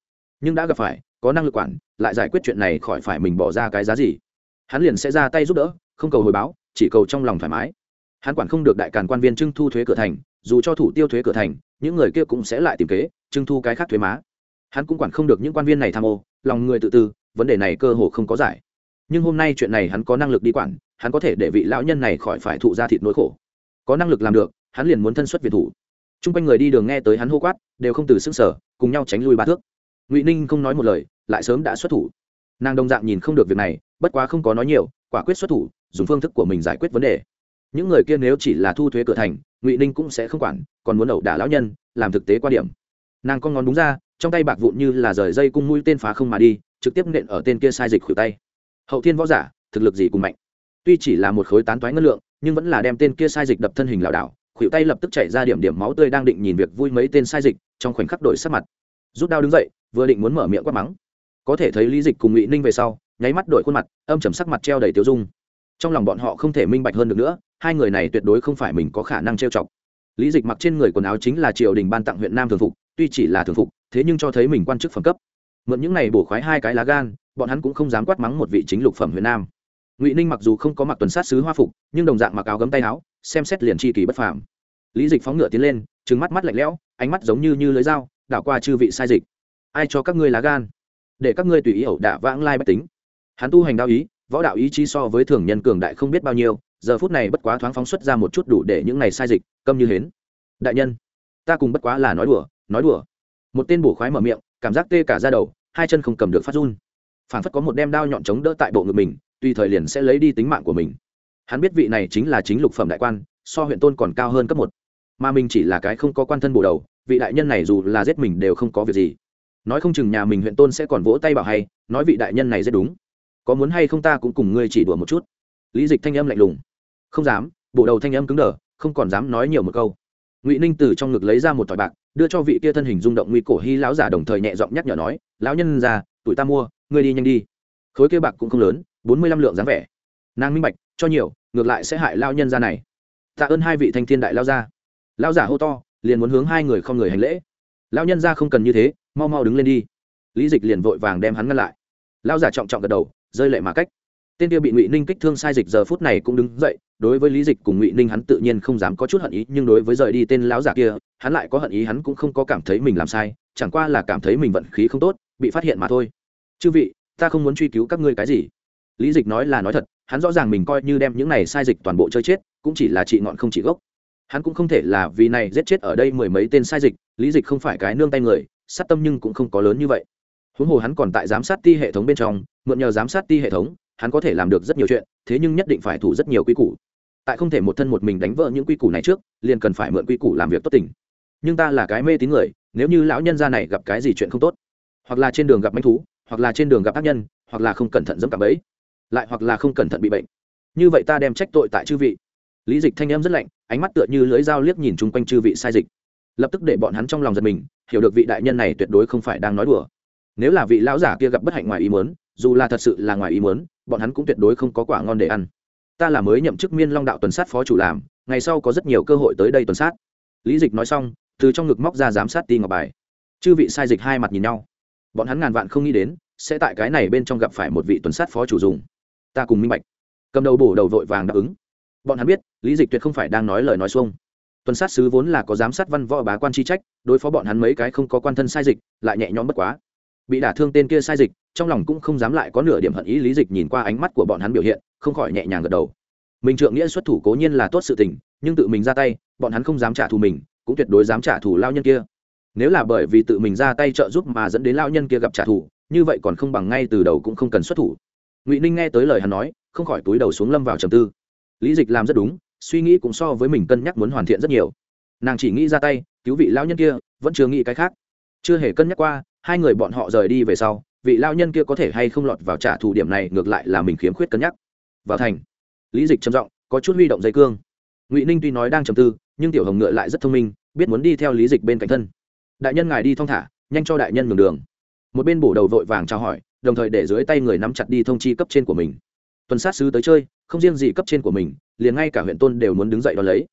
Nhưng đã gặp phải, có năng lực quản, lại giải quyết chuyện này khỏi phải mình bỏ ra cái giá gì. Hắn liền sẽ ra tay giúp đỡ, không cầu hồi báo, chỉ cầu trong lòng thoải mái. Hắn quản không được đại càn quan viên trưng thu thuế cửa thành, dù cho thủ tiêu thuế cửa thành, những người kia cũng sẽ lại tìm kế, trưng thu cái khác thuế má. Hắn cũng quản không được những quan viên này tham ô, lòng người tự tư, vấn đề này cơ hồ không có giải. Nhưng hôm nay chuyện này hắn có năng lực đi quản hắn có thể để vị lão nhân này khỏi phải thụ ra thịt nỗi khổ. Có năng lực làm được, hắn liền muốn thân xuất việt thủ. T r u n g quanh người đi đường nghe tới hắn hô quát, đều không từ s ư n g sở cùng nhau tránh lui ba thước. Ngụy ninh không nói một lời, lại sớm đã xuất thủ. Nàng đồng dạng nhìn không được việc này, bất quá không có nói nhiều, quả quyết xuất thủ, dùng phương thức của mình giải quyết vấn đề. Những người kia nếu chỉ là thu thuế cửa thành, ngụy ninh cũng sẽ không quản, còn muốn ẩu đả lão nhân, làm thực tế quan điểm. Nàng con ngón đúng ra, trong tay bạc vụn như là rời dây cung mũi tên phá không mà đi, trực tiếp nện ở tên kia sai dịch khuỷu tay. Hậu thiên võ giả, thực lực gì cùng mạnh? Tuy chỉ là một khối tán toái ngân lượng, nhưng vẫn là đem tên kia sai dịch đập thân hình lảo đảo, khuỷu tay lập tức chạy ra điểm điểm máu tươi đang định nhìn việc vui mấy tên sai dịch, trong khoảnh khắc đổi sắc mặt. Rút đao đứng dậy, vừa định muốn mở miệng quát mắng. Có thể thấy lý dịch cùng ngụy ninh về sau, nháy mắt đổi khuôn mặt, âm trầm sắc mặt treo đầy tiêu dung. Trong lòng bọn họ không thể minh bạch hơn được nữa, hai người này tuyệt đối không phải mình có khả năng trêu chọc. Lý dịch mặc trên người quần áo chính là triều đình ban tặng huyện nam thường phục, tuy chỉ là thường phục, thế nhưng cho thấy mình quan chức phẩm cấp. Mượn những này bổ khoái hai cái lá gan, bọn hắn cũng không dám quát mắng một vị chính lục phẩm huyện nam ngụy ninh mặc dù không có mặc tuần sát sứ hoa phục nhưng đồng dạng mặc áo gấm tay áo xem xét liền chi kỳ bất phàm lý dịch phóng ngựa tiến lên trừng mắt mắt lạnh lẽo ánh mắt giống như như lưới dao đảo qua chư vị sai dịch ai cho các ngươi lá gan để các ngươi tùy ý ẩu đả vãng lai bách tính hắn tu hành đạo ý võ đạo ý chí so với thường nhân cường đại không biết bao nhiêu giờ phút này bất quá thoáng phóng xuất ra một chút đủ để những này sai dịch câm như hến đại nhân ta cùng bất quá là nói đùa nói đùa một tên bổ khoái mở miệng cảm giác tê cả ra đầu hai chân không cầm được phát run phản phất có một đem đao nhọn chống đỡ tại bộ ngực mình tùy thời liền sẽ lấy đi tính mạng của mình. Hắn biết vị này chính là chính lục phẩm đại quan, so huyện tôn còn cao hơn cấp một. Mà mình chỉ là cái không có quan thân bổ đầu, vị đại nhân này dù là giết mình đều không có việc gì. Nói không chừng nhà mình huyện tôn sẽ còn vỗ tay bảo hay, nói vị đại nhân này rất đúng. Có muốn hay không ta cũng cùng ngươi chỉ đùa một chút. Lý dịch thanh âm lạnh lùng. Không dám bộ đầu thanh âm cứng đờ, không còn dám nói nhiều một câu. Ngụy ninh từ trong ngực lấy ra một thỏi bạc, đưa cho vị kia thân hình rung động nguy cổ hy lão giả đồng thời nhẹ giọng nhắc nhở nói, lão nhân già, tuổi ta mua, ngươi đi nhanh đi. Khối kia bạc cũng không lớn bốn mươi lăm lượng dáng vẻ. Nàng minh bạch, cho nhiều, ngược lại sẽ hại lao nhân ra này. Tạ ơn hai vị thanh thiên đại lao gia. Lao giả hô to, liền muốn hướng hai người không người hành lễ. Lao nhân ra không cần như thế, mau mau đứng lên đi. Lý dịch liền vội vàng đem hắn ngăn lại. Lao giả trọng trọng gật đầu, rơi lệ mà cách. Tên kia bị ngụy ninh kích thương sai dịch giờ phút này cũng đứng dậy, đối với lý dịch cùng ngụy ninh hắn tự nhiên không dám có chút hận ý, nhưng đối với rời đi tên lão giả kia, hắn lại có hận ý, hắn cũng không có cảm thấy mình làm sai, chẳng qua là cảm thấy mình vận khí không tốt, bị phát hiện mà thôi. Chư vị, ta không muốn truy cứu các ngươi cái gì lý dịch nói là nói thật, hắn rõ ràng mình coi như đem những này sai dịch toàn bộ chơi chết, cũng chỉ là trị ngọn không trị gốc. Hắn cũng không thể là vì này giết chết ở đây mười mấy tên sai dịch, lý dịch không phải cái nương tay người, sát tâm nhưng cũng không có lớn như vậy. Huống hồ hắn còn tại giám sát ti hệ thống bên trong, mượn nhờ giám sát ti hệ thống, hắn có thể làm được rất nhiều chuyện, thế nhưng nhất định phải thủ rất nhiều quy củ. Tại không thể một thân một mình đánh vỡ những quy củ này trước, liền cần phải mượn quy củ làm việc tốt tình. Nhưng ta là cái mê tín người, nếu như lão nhân gia này gặp cái gì chuyện không tốt, hoặc là trên đường gặp manh thú, hoặc là trên đường gặp tác nhân, hoặc là không cẩn thận dẫm cả bẫy lại hoặc là không cẩn thận bị bệnh. Như vậy ta đem trách tội tại chư vị. Lý dịch thanh em rất lạnh, ánh mắt tựa như lưới dao liếc nhìn chung quanh chư vị sai dịch. Lập tức để bọn hắn trong lòng giật mình, hiểu được vị đại nhân này tuyệt đối không phải đang nói đùa. Nếu là vị lão giả kia gặp bất hạnh ngoài ý muốn, dù là thật sự là ngoài ý muốn, bọn hắn cũng tuyệt đối không có quả ngon để ăn. Ta là mới nhậm chức miên long đạo tuần sát phó chủ làm, ngày sau có rất nhiều cơ hội tới đây tuần sát. Lý dịch nói xong, từ trong ngực móc ra giám sát ti ngọc bài. Chư vị sai dịch hai mặt nhìn nhau. Bọn hắn ngàn vạn không nghĩ đến, sẽ tại cái này bên trong gặp phải một vị tuần sát phó chủ dùng ta cùng minh bạch. Cầm đầu bổ đầu vội vàng đáp ứng. Bọn hắn biết, lý dịch tuyệt không phải đang nói lời nói xuông. Tuần sát sứ vốn là có giám sát văn võ bá quan chi trách, đối phó bọn hắn mấy cái không có quan thân sai dịch, lại nhẹ nhõm bất quá. Bị đả thương tên kia sai dịch, trong lòng cũng không dám lại có nửa điểm hận ý lý dịch nhìn qua ánh mắt của bọn hắn biểu hiện, không khỏi nhẹ nhàng gật đầu. Mình trượng nghĩa xuất thủ cố nhiên là tốt sự tình, nhưng tự mình ra tay, bọn hắn không dám trả thù mình, cũng tuyệt đối dám trả thù lao nhân kia. Nếu là bởi vì tự mình ra tay trợ giúp mà dẫn đến lao nhân kia gặp trả thù, như vậy còn không bằng ngay từ đầu cũng không cần xuất thủ ngụy ninh nghe tới lời hắn nói không khỏi túi đầu xuống lâm vào trầm tư lý dịch làm rất đúng suy nghĩ cũng so với mình cân nhắc muốn hoàn thiện rất nhiều nàng chỉ nghĩ ra tay cứu vị lao nhân kia vẫn chưa nghĩ cái khác chưa hề cân nhắc qua hai người bọn họ rời đi về sau vị lao nhân kia có thể hay không lọt vào trả thù điểm này ngược lại là mình khiếm khuyết cân nhắc vào thành lý dịch trầm giọng có chút huy động dây cương ngụy ninh tuy nói đang trầm tư nhưng tiểu hồng ngựa lại rất thông minh biết muốn đi theo lý dịch bên cạnh thân đại nhân ngài đi thong thả nhanh cho đại nhân ngừng đường một bên bổ đầu vội vàng trao hỏi đồng thời để dưới tay người nắm chặt đi thông chi cấp trên của mình. Tuần sát sứ tới chơi, không riêng gì cấp trên của mình, liền ngay cả huyện tôn đều muốn đứng dậy đón lấy.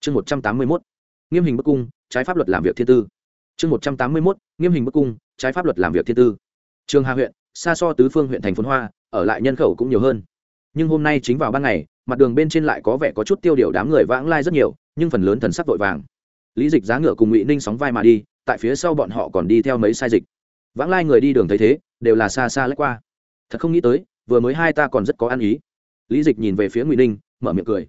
Chương một trăm tám mươi mốt, nghiêm hình bức cung, trái pháp luật làm việc thiên tư. Chương một trăm tám mươi mốt, nghiêm hình bức cung, trái pháp luật làm việc thiên tư. Trường hà huyện, xa so tứ phương huyện thành phồn hoa, ở lại nhân khẩu cũng nhiều hơn. Nhưng hôm nay chính vào ban ngày, mặt đường bên trên lại có vẻ có chút tiêu điều đám người vãng lai rất nhiều, nhưng phần lớn thần sắc vội vàng. Lý dịch giá ngựa cùng ngụy ninh sóng vai mà đi, tại phía sau bọn họ còn đi theo mấy sai dịch vãng lai người đi đường thấy thế đều là xa xa lách qua. Thật không nghĩ tới vừa mới hai ta còn rất có ăn ý. Lý dịch nhìn về phía ngụy ninh mở miệng cười.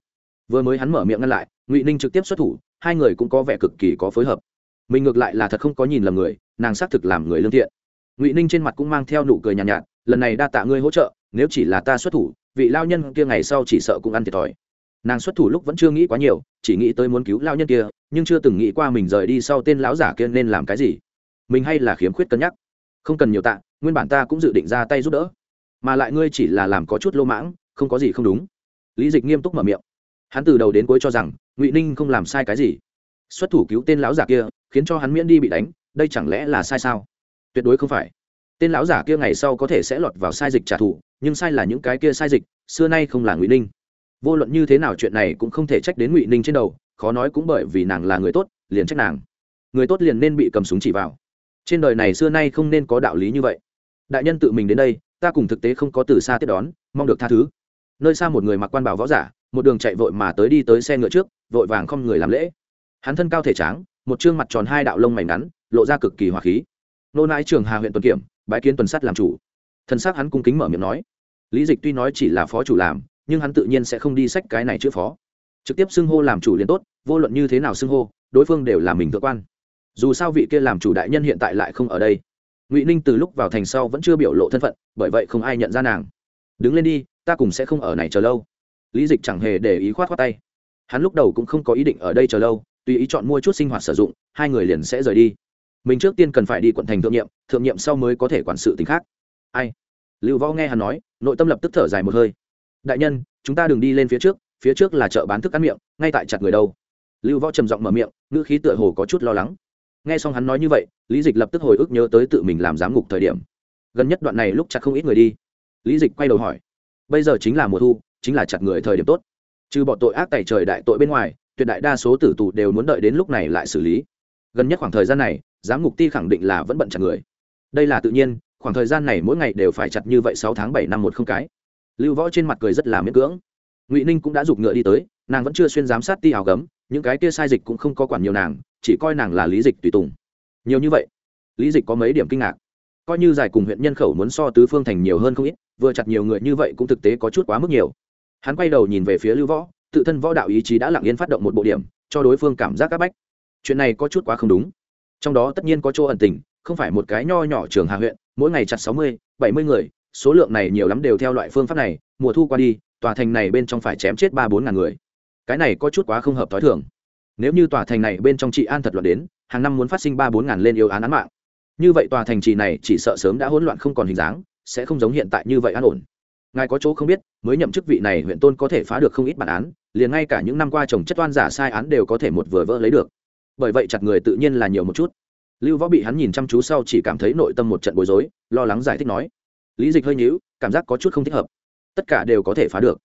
Vừa mới hắn mở miệng ngăn lại ngụy ninh trực tiếp xuất thủ hai người cũng có vẻ cực kỳ có phối hợp. Mình ngược lại là thật không có nhìn lầm người nàng xác thực làm người lương thiện. Ngụy ninh trên mặt cũng mang theo nụ cười nhàn nhạt, nhạt lần này đa tạ ngươi hỗ trợ nếu chỉ là ta xuất thủ vị lao nhân kia ngày sau chỉ sợ cũng ăn thiệt thòi. Nàng xuất thủ lúc vẫn chưa nghĩ quá nhiều chỉ nghĩ tới muốn cứu lao nhân kia nhưng chưa từng nghĩ qua mình rời đi sau tên lão giả kia nên làm cái gì. Mình hay là khiếm khuyết cân nhắc không cần nhiều tạ, nguyên bản ta cũng dự định ra tay giúp đỡ. Mà lại ngươi chỉ là làm có chút lô mãng, không có gì không đúng. Lý dịch nghiêm túc mở miệng. Hắn từ đầu đến cuối cho rằng, ngụy ninh không làm sai cái gì. Xuất thủ cứu tên lão giả kia, khiến cho hắn miễn đi bị đánh, đây chẳng lẽ là sai sao? Tuyệt đối không phải. Tên lão giả kia ngày sau có thể sẽ lọt vào sai dịch trả thù, nhưng sai là những cái kia sai dịch, xưa nay không là ngụy ninh. Vô luận như thế nào chuyện này cũng không thể trách đến ngụy ninh trên đầu, khó nói cũng bởi vì nàng là người tốt, liền trách nàng. Người tốt liền nên bị cầm súng chỉ vào trên đời này xưa nay không nên có đạo lý như vậy. Đại nhân tự mình đến đây, ta cùng thực tế không có từ xa tiếp đón, mong được tha thứ. Nơi xa một người mặc quan bảo võ giả, một đường chạy vội mà tới đi tới xe ngựa trước, vội vàng không người làm lễ. Hắn thân cao thể tráng, một chương mặt tròn hai đạo lông mảnh ngắn, lộ ra cực kỳ hòa khí. Nô nãi trường hà huyện tuần kiểm bãi kiến tuần sắt làm chủ. Thân xác hắn cung kính mở miệng nói. Lý dịch tuy nói chỉ là phó chủ làm, nhưng hắn tự nhiên sẽ không đi sách cái này chữ phó. Trực tiếp xưng hô làm chủ liền tốt, vô luận như thế nào xưng hô, đối phương đều là mình cơ quan dù sao vị kia làm chủ đại nhân hiện tại lại không ở đây. Ngụy ninh từ lúc vào thành sau vẫn chưa biểu lộ thân phận, bởi vậy không ai nhận ra nàng. Đứng lên đi, ta cùng sẽ không ở này chờ lâu. Lý dịch chẳng hề để ý khoát khoát tay. Hắn lúc đầu cũng không có ý định ở đây chờ lâu, tùy ý chọn mua chút sinh hoạt sử dụng, hai người liền sẽ rời đi. Mình trước tiên cần phải đi quận thành thượng nhiệm thượng nhiệm sau mới có thể quản sự t khác. Ai? Lưu võ nghe hắn nói, nội tâm lập tức thở dài một hơi. Đại nhân, chúng ta đừng đi lên phía trước phía trước là chợ bán thức ăn miệng, ngay tại chặt người đâu. Lưu võ trầm giọng mở miệng, ngữ khí tựa hồ có chút lo lắng nghe xong hắn nói như vậy, lý dịch lập tức hồi ức nhớ tới tự mình làm giám ngục thời điểm. Gần nhất đoạn này lúc chặt không ít người đi. Lý dịch quay đầu hỏi, bây giờ chính là mùa thu, chính là chặt người thời điểm tốt. Trừ bọn tội ác tài trời đại tội bên ngoài, tuyệt đại đa số tử tù đều muốn đợi đến lúc này lại xử lý. Gần nhất khoảng thời gian này, giám ngục ti khẳng định là vẫn bận chặt người. Đây là tự nhiên, khoảng thời gian này mỗi ngày đều phải chặt như vậy sáu tháng bảy năm một không cái. Lưu võ trên mặt cười rất là miễn cưỡng. Ngụy ninh cũng đã giục ngựa đi tới, nàng vẫn chưa xuyên giám sát ti áo gấm những cái kia sai dịch cũng không có quản nhiều nàng, chỉ coi nàng là lý dịch tùy tùng. Nhiều như vậy, lý dịch có mấy điểm kinh ngạc. Coi như giải cùng huyện nhân khẩu muốn so tứ phương thành nhiều hơn không ít, vừa chặt nhiều người như vậy cũng thực tế có chút quá mức nhiều. Hắn quay đầu nhìn về phía lưu võ, tự thân võ đạo ý chí đã lặng yên phát động một bộ điểm, cho đối phương cảm giác áp bách. Chuyện này có chút quá không đúng. Trong đó tất nhiên có chỗ ẩn tình, không phải một cái nho nhỏ trường hạ huyện, mỗi ngày chặt sáu mươi, bảy mươi người, số lượng này nhiều lắm đều theo loại phương pháp này, mùa thu qua đi, tòa thành này bên trong phải chém chết ba bốn ngàn người cái này có chút quá không hợp t h ó i thường. Nếu như tòa thành này bên trong trị an thật loạn đến, hàng năm muốn phát sinh ba bốn ngàn lên yêu án án mạng. Như vậy tòa thành trì này chỉ sợ sớm đã hỗn loạn không còn hình dáng, sẽ không giống hiện tại như vậy an ổn. Ngài có chỗ không biết, mới nhậm chức vị này huyện tôn có thể phá được không ít bản án, liền ngay cả những năm qua trồng chất oan giả sai án đều có thể một vừa vỡ lấy được. Bởi vậy chặt người tự nhiên là nhiều một chút. Lưu võ bị hắn nhìn chăm chú sau chỉ cảm thấy nội tâm một trận bối rối, lo lắng giải thích nói. Lý dịch hơi nhíu, cảm giác có chút không thích hợp. Tất cả đều có thể phá được.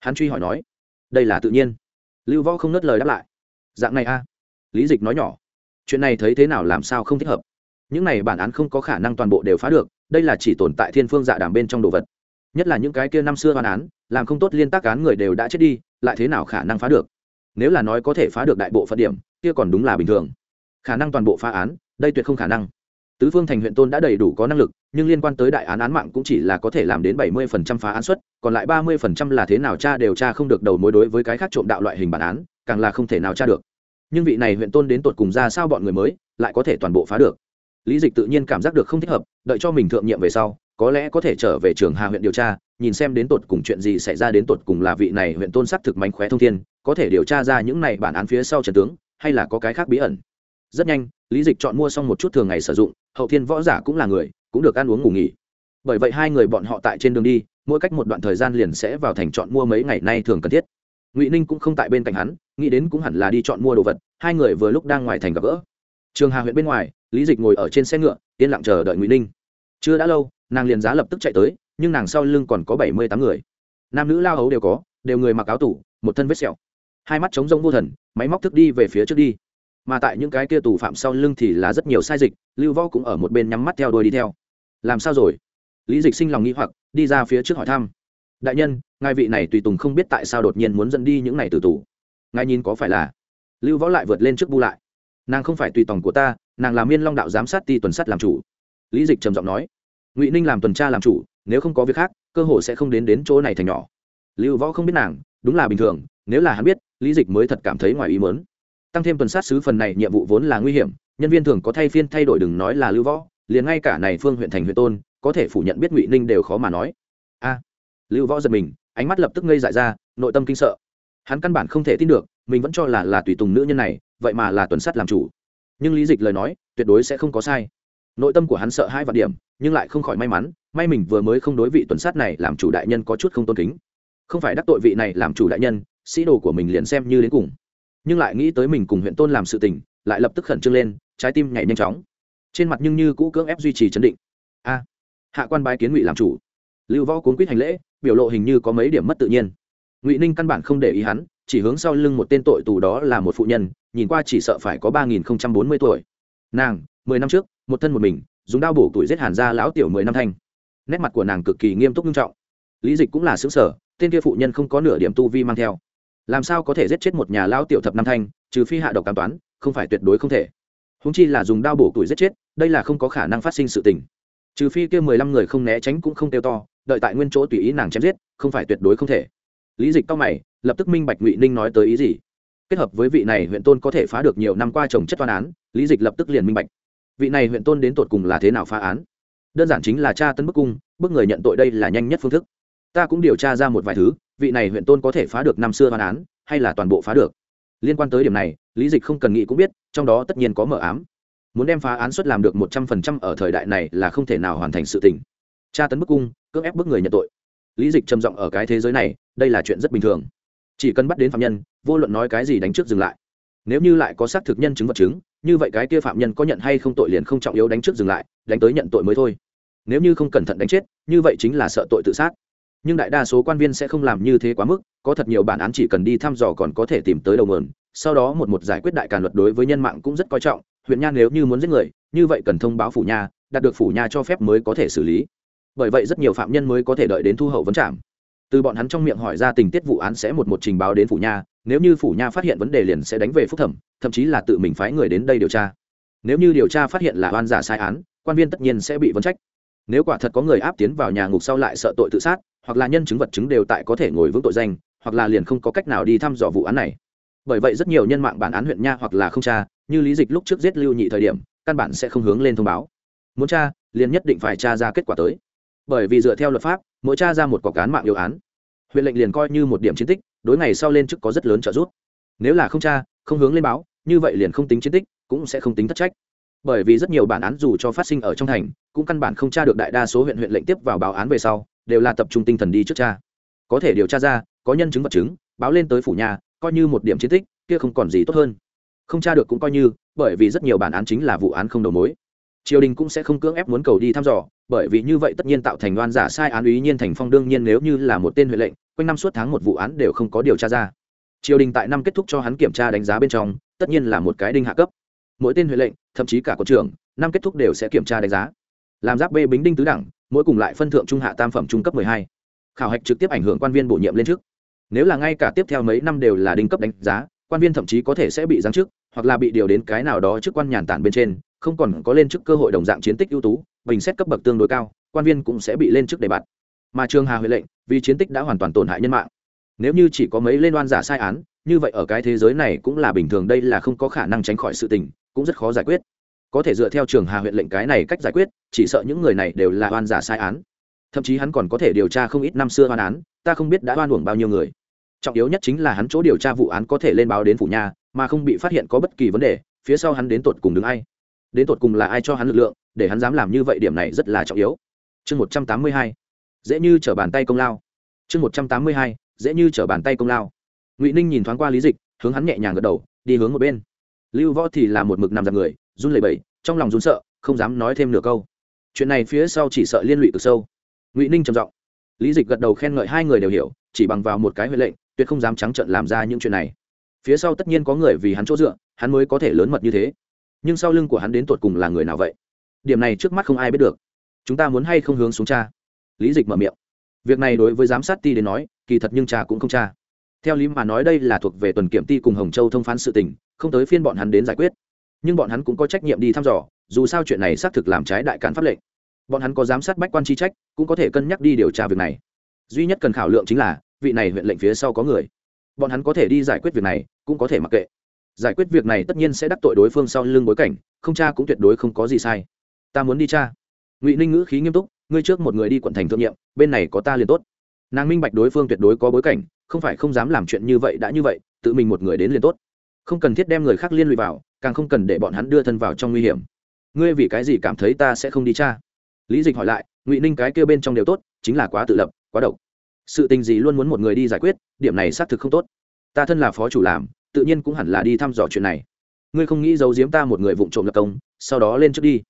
Hắn truy hỏi nói, đây là tự nhiên lưu võ không nớt lời đáp lại. Dạng này a. Lý dịch nói nhỏ. Chuyện này thấy thế nào làm sao không thích hợp. Những này bản án không có khả năng toàn bộ đều phá được, đây là chỉ tồn tại thiên phương dạ đàm bên trong đồ vật. Nhất là những cái kia năm xưa bản án, làm không tốt liên tác án người đều đã chết đi, lại thế nào khả năng phá được? Nếu là nói có thể phá được đại bộ phận điểm, kia còn đúng là bình thường. Khả năng toàn bộ phá án, đây tuyệt không khả năng tứ phương thành huyện tôn đã đầy đủ có năng lực, nhưng liên quan tới đại án án mạng cũng chỉ là có thể làm đến bảy mươi phần trăm phá án suất, còn lại ba mươi phần trăm là thế nào cha đều cha không được đầu mối đối với cái khác trộm đạo loại hình bản án, càng là không thể nào tra được. Nhưng vị này huyện tôn đến tột cùng ra sao bọn người mới, lại có thể toàn bộ phá được? Lý dịch tự nhiên cảm giác được không thích hợp, đợi cho mình thượng nhiệm về sau, có lẽ có thể trở về trường hà huyện điều tra, nhìn xem đến tột cùng chuyện gì xảy ra đến tột cùng là vị này huyện tôn sắc thực mánh khóe thông thiên, có thể điều tra ra những này bản án phía sau trần tướng, hay là có cái khác bí ẩn. Rất nhanh, lý dịch chọn mua xong một chút thường ngày sử dụng hậu thiên võ giả cũng là người, cũng được ăn uống ngủ nghỉ. Bởi vậy hai người bọn họ tại trên đường đi, mỗi cách một đoạn thời gian liền sẽ vào thành chọn mua mấy ngày nay thường cần thiết. Ngụy ninh cũng không tại bên cạnh hắn, nghĩ đến cũng hẳn là đi chọn mua đồ vật, hai người vừa lúc đang ngoài thành gặp gỡ. Trường hà huyện bên ngoài, lý dịch ngồi ở trên xe ngựa, yên lặng chờ đợi ngụy ninh. Chưa đã lâu, nàng liền giá lập tức chạy tới, nhưng nàng sau lưng còn có bảy mươi tám người. Nam nữ lao hấu đều có, đều người mặc áo tủ, một thân vết sẹo. Hai mắt trống rông vô thần, máy móc thức đi về phía trước đi mà tại những cái kia tù phạm sau lưng thì là rất nhiều sai dịch, lưu võ cũng ở một bên nhắm mắt theo đuôi đi theo. Làm sao rồi? Lý dịch sinh lòng nghĩ hoặc, đi ra phía trước hỏi thăm. Đại nhân, ngài vị này tùy tùng không biết tại sao đột nhiên muốn dẫn đi những này từ tù. Ngài nhìn có phải là? Lưu võ lại vượt lên trước bu lại. Nàng không phải tùy tòng của ta, nàng là miên long đạo giám sát ti tuần sắt làm chủ. Lý dịch trầm giọng nói. Ngụy ninh làm tuần tra làm chủ, nếu không có việc khác, cơ hội sẽ không đến đến chỗ này thành nhỏ. Lưu võ không biết nàng, đúng là bình thường, nếu là hắn biết, lý dịch mới thật cảm thấy ngoài ý mớn tăng thêm tuần sát sứ phần này nhiệm vụ vốn là nguy hiểm, nhân viên thường có thay phiên thay đổi đừng nói là lưu võ, liền ngay cả này phương huyện thành huyện tôn, có thể phủ nhận biết ngụy ninh đều khó mà nói. A, lưu võ giật mình, ánh mắt lập tức ngây dại ra, nội tâm kinh sợ. Hắn căn bản không thể tin được, mình vẫn cho là là tùy tùng nữ nhân này, vậy mà là tuần sát làm chủ. Nhưng lý dịch lời nói, tuyệt đối sẽ không có sai. Nội tâm của hắn sợ hai vạn điểm, nhưng lại không khỏi may mắn, may mình vừa mới không đối vị tuần sát này làm chủ đại nhân có chút không tôn kính. Không phải đắc tội vị này làm chủ đại nhân, sĩ đồ của mình liền xem như đến cùng nhưng lại nghĩ tới mình cùng huyện tôn làm sự tình, lại lập tức khẩn trương lên, trái tim nhảy nhanh chóng. Trên mặt nhưng như cũ cưỡng ép duy trì chấn định. A, hạ quan bái kiến ngụy làm chủ. Lưu võ cuốn quýt hành lễ, biểu lộ hình như có mấy điểm mất tự nhiên. Ngụy ninh căn bản không để ý hắn, chỉ hướng sau lưng một tên tội tù đó là một phụ nhân, nhìn qua chỉ sợ phải có ba nghìn không trăm bốn mươi tuổi. Nàng, mười năm trước, một thân một mình, dùng đao bổ tuổi giết hàn ra lão tiểu mười năm thanh. Nét mặt của nàng cực kỳ nghiêm túc nghiêm trọng. Lý dịch cũng là xứng sở, tên kia phụ nhân không có nửa điểm tu vi mang theo làm sao có thể giết chết một nhà lao tiểu thập năm thanh, trừ phi hạ độc cam toán, không phải tuyệt đối không thể. Húng chi là dùng đao bổ tuổi giết chết, đây là không có khả năng phát sinh sự tình. Trừ phi kia mười lăm người không né tránh cũng không tiêu to, đợi tại nguyên chỗ tùy ý nàng chém giết, không phải tuyệt đối không thể. Lý dịch cao mày, lập tức minh bạch ngụy ninh nói tới ý gì. Kết hợp với vị này huyện tôn có thể phá được nhiều năm qua trồng chất toán án, lý dịch lập tức liền minh bạch. Vị này huyện tôn đến tột cùng là thế nào phá án? Đơn giản chính là cha tân bức cung, bức người nhận tội đây là nhanh nhất phương thức. Ta cũng điều tra ra một vài thứ vị này huyện tôn có thể phá được năm xưa toán án, hay là toàn bộ phá được? Liên quan tới điểm này, lý dịch không cần nghĩ cũng biết, trong đó tất nhiên có mở ám. Muốn đem phá án suất làm được một trăm phần trăm ở thời đại này là không thể nào hoàn thành sự tình. Tra tấn bức cung, cưỡng ép bức người nhận tội. Lý dịch trầm giọng ở cái thế giới này, đây là chuyện rất bình thường. Chỉ cần bắt đến phạm nhân, vô luận nói cái gì đánh trước dừng lại. Nếu như lại có xác thực nhân chứng vật chứng, như vậy cái kia phạm nhân có nhận hay không tội liền không trọng yếu đánh trước dừng lại, đánh tới nhận tội mới thôi. Nếu như không cẩn thận đánh chết, như vậy chính là sợ tội tự sát nhưng đại đa số quan viên sẽ không làm như thế quá mức, có thật nhiều bản án chỉ cần đi thăm dò còn có thể tìm tới đầu nguồn, sau đó một một giải quyết đại càn luật đối với nhân mạng cũng rất coi trọng, huyện nha nếu như muốn giết người, như vậy cần thông báo phủ nha, đạt được phủ nha cho phép mới có thể xử lý. Bởi vậy rất nhiều phạm nhân mới có thể đợi đến thu hậu vấn trạm từ bọn hắn trong miệng hỏi ra tình tiết vụ án sẽ một một trình báo đến phủ nha, nếu như phủ nha phát hiện vấn đề liền sẽ đánh về phúc thẩm, thậm chí là tự mình phái người đến đây điều tra. Nếu như điều tra phát hiện là oan giả sai án, quan viên tất nhiên sẽ bị vấn trách. Nếu quả thật có người áp tiến vào nhà ngục sau lại sợ tội tự sát hoặc là nhân chứng vật chứng đều tại có thể ngồi vững tội danh, hoặc là liền không có cách nào đi thăm dò vụ án này. Bởi vậy rất nhiều nhân mạng bản án huyện nha hoặc là không tra như lý dịch lúc trước giết lưu nhị thời điểm, căn bản sẽ không hướng lên thông báo. Muốn tra liền nhất định phải tra ra kết quả tới. Bởi vì dựa theo luật pháp, mỗi tra ra một quả cán mạng yêu án, huyện lệnh liền coi như một điểm chiến tích, đối ngày sau lên chức có rất lớn trợ giúp. Nếu là không tra không hướng lên báo, như vậy liền không tính chiến tích, cũng sẽ không tính thất trách. Bởi vì rất nhiều bản án dù cho phát sinh ở trong thành, cũng căn bản không tra được đại đa số huyện huyện lệnh tiếp vào báo án về sau đều là tập trung tinh thần đi trước cha. Có thể điều tra ra, có nhân chứng vật chứng, báo lên tới phủ nhà, coi như một điểm chiến tích, kia không còn gì tốt hơn. Không tra được cũng coi như, bởi vì rất nhiều bản án chính là vụ án không đầu mối. Triều đình cũng sẽ không cưỡng ép muốn cầu đi thăm dò, bởi vì như vậy tất nhiên tạo thành đoan giả sai án ý nhiên thành phong đương nhiên nếu như là một tên huệ lệnh, quanh năm suốt tháng một vụ án đều không có điều tra ra. Triều đình tại năm kết thúc cho hắn kiểm tra đánh giá bên trong, tất nhiên là một cái đinh hạ cấp. Mỗi tên huệ lệnh, thậm chí cả quân trưởng, năm kết thúc đều sẽ kiểm tra đánh giá. Làm giáp bê bính đinh tứ đẳng mỗi cùng lại phân thượng trung hạ tam phẩm trung cấp hai. Khảo hạch trực tiếp ảnh hưởng quan viên bổ nhiệm lên trước. Nếu là ngay cả tiếp theo mấy năm đều là đinh cấp đánh giá, quan viên thậm chí có thể sẽ bị giáng chức, hoặc là bị điều đến cái nào đó chức quan nhàn tản bên trên, không còn có lên chức cơ hội đồng dạng chiến tích ưu tú, bình xét cấp bậc tương đối cao, quan viên cũng sẽ bị lên chức đề bạt. Mà trường hà huệ lệnh, vì chiến tích đã hoàn toàn tổn hại nhân mạng. Nếu như chỉ có mấy lên oan giả sai án, như vậy ở cái thế giới này cũng là bình thường, đây là không có khả năng tránh khỏi sự tình, cũng rất khó giải quyết có thể dựa theo trường hà huyện lệnh cái này cách giải quyết, chỉ sợ những người này đều là oan giả sai án. Thậm chí hắn còn có thể điều tra không ít năm xưa oan án, ta không biết đã oan uổng bao nhiêu người. Trọng yếu nhất chính là hắn chỗ điều tra vụ án có thể lên báo đến phủ nhà, mà không bị phát hiện có bất kỳ vấn đề, phía sau hắn đến tột cùng đứng ai. Đến tột cùng là ai cho hắn lực lượng, để hắn dám làm như vậy điểm này rất là trọng yếu. Chương một trăm tám mươi hai. Dễ như t r ở bàn tay công lao. Chương một trăm tám mươi hai. Dễ như t r ở bàn tay công lao. Ngụy ninh nhìn thoáng qua lý dịch, hướng hắn nhẹ nhàng gật đầu, đi hướng một bên. Lưu võ thì là một mực nằm giặc người run lẩy bẩy, trong lòng run sợ, không dám nói thêm nửa câu. Chuyện này phía sau chỉ sợ liên lụy từ sâu. Ngụy ninh trầm giọng. Lý dịch gật đầu khen ngợi hai người đều hiểu, chỉ bằng vào một cái huệ lệnh, tuyệt không dám trắng trợn làm ra những chuyện này. Phía sau tất nhiên có người vì hắn chỗ dựa, hắn mới có thể lớn mật như thế. Nhưng sau lưng của hắn đến tột cùng là người nào vậy? Điểm này trước mắt không ai biết được. Chúng ta muốn hay không hướng xuống cha? Lý dịch mở miệng. Việc này đối với giám sát ti đến nói, kỳ thật nhưng cha cũng không cha. Theo lý mà nói đây là thuộc về tuần kiểm ti cùng hồng châu thông phán sự tình, không tới phiên bọn hắn đến giải quyết nhưng bọn hắn cũng có trách nhiệm đi thăm dò, dù sao chuyện này xác thực làm trái đại cản pháp lệnh. Bọn hắn có giám sát bách quan chi trách, cũng có thể cân nhắc đi điều tra việc này. Duy nhất cần khảo lượng chính là, vị này huyện lệnh phía sau có người. Bọn hắn có thể đi giải quyết việc này, cũng có thể mặc kệ. Giải quyết việc này tất nhiên sẽ đắc tội đối phương sau lưng bối cảnh, không cha cũng tuyệt đối không có gì sai. Ta muốn đi cha ngụy ninh ngữ khí nghiêm túc, ngươi trước một người đi quận thành thượng nhiệm, bên này có ta liền tốt. Nàng minh bạch đối phương tuyệt đối có bối cảnh, không phải không dám làm chuyện như vậy đã như vậy, tự mình một người đến liền tốt không cần thiết đem người khác liên lụy vào, càng không cần để bọn hắn đưa thân vào trong nguy hiểm. Ngươi vì cái gì cảm thấy ta sẽ không đi cha lý dịch hỏi lại, ngụy ninh cái kêu bên trong đều tốt, chính là quá tự lập, quá độc. Sự tình gì luôn muốn một người đi giải quyết, điểm này xác thực không tốt. Ta thân là phó chủ làm, tự nhiên cũng hẳn là đi thăm dò chuyện này. Ngươi không nghĩ giấu giếm ta một người vụng trộm lập công, sau đó lên trước đi.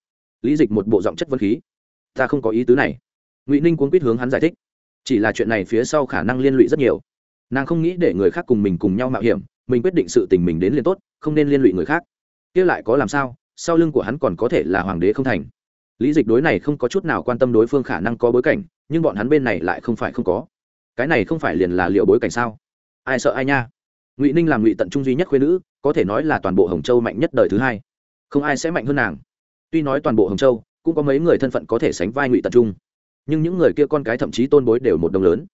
Lý dịch một bộ giọng chất vân khí. Ta không có ý tứ này. Ngụy ninh cuốn quýt hướng hắn giải thích. Chỉ là chuyện này phía sau khả năng liên lụy rất nhiều. Nàng không nghĩ để người khác cùng mình cùng nhau mạo hiểm mình quyết định sự tình mình đến liền tốt, không nên liên lụy người khác. Kia lại có làm sao? Sau lưng của hắn còn có thể là hoàng đế không thành. Lý dịch đối này không có chút nào quan tâm đối phương khả năng có bối cảnh, nhưng bọn hắn bên này lại không phải không có. Cái này không phải liền là liệu bối cảnh sao? Ai sợ ai nha? Ngụy ninh làm ngụy tận trung duy nhất khuyên nữ, có thể nói là toàn bộ hồng châu mạnh nhất đời thứ hai. Không ai sẽ mạnh hơn nàng. Tuy nói toàn bộ hồng châu, cũng có mấy người thân phận có thể sánh vai ngụy tận trung, nhưng những người kia con cái thậm chí tôn bối đều một đồng lớn.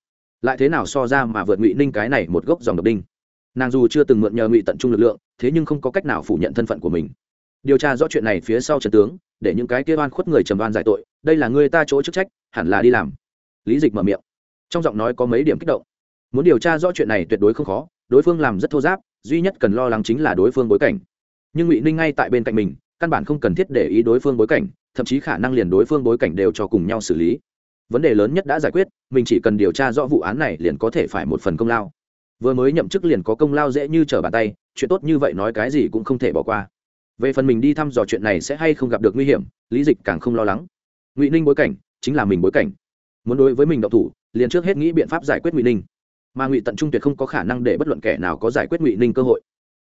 Lại thế nào so ra mà vượt ngụy ninh cái này một gốc dòng độc đinh? Nàng dù chưa từng mượn nhờ ngụy tận trung lực lượng, thế nhưng không có cách nào phủ nhận thân phận của mình. Điều tra rõ chuyện này phía sau trần tướng, để những cái kia oan khuất người trầm oan giải tội, đây là người ta chỗ chức trách, hẳn là đi làm. Lý dịch mở miệng. Trong giọng nói có mấy điểm kích động. Muốn điều tra rõ chuyện này tuyệt đối không khó, đối phương làm rất thô giáp, duy nhất cần lo lắng chính là đối phương bối cảnh. Nhưng ngụy ninh ngay tại bên cạnh mình, căn bản không cần thiết để ý đối phương bối cảnh, thậm chí khả năng liền đối phương bối cảnh đều cho cùng nhau xử lý. Vấn đề lớn nhất đã giải quyết, mình chỉ cần điều tra rõ vụ án này liền có thể phải một phần công lao vừa mới nhậm chức liền có công lao dễ như trở bàn tay, chuyện tốt như vậy nói cái gì cũng không thể bỏ qua. Về phần mình đi thăm dò chuyện này sẽ hay không gặp được nguy hiểm, lý dịch càng không lo lắng. Ngụy ninh bối cảnh, chính là mình bối cảnh. Muốn đối với mình độc thủ, liền trước hết nghĩ biện pháp giải quyết ngụy ninh. Mà ngụy tận trung tuyệt không có khả năng để bất luận kẻ nào có giải quyết ngụy ninh cơ hội.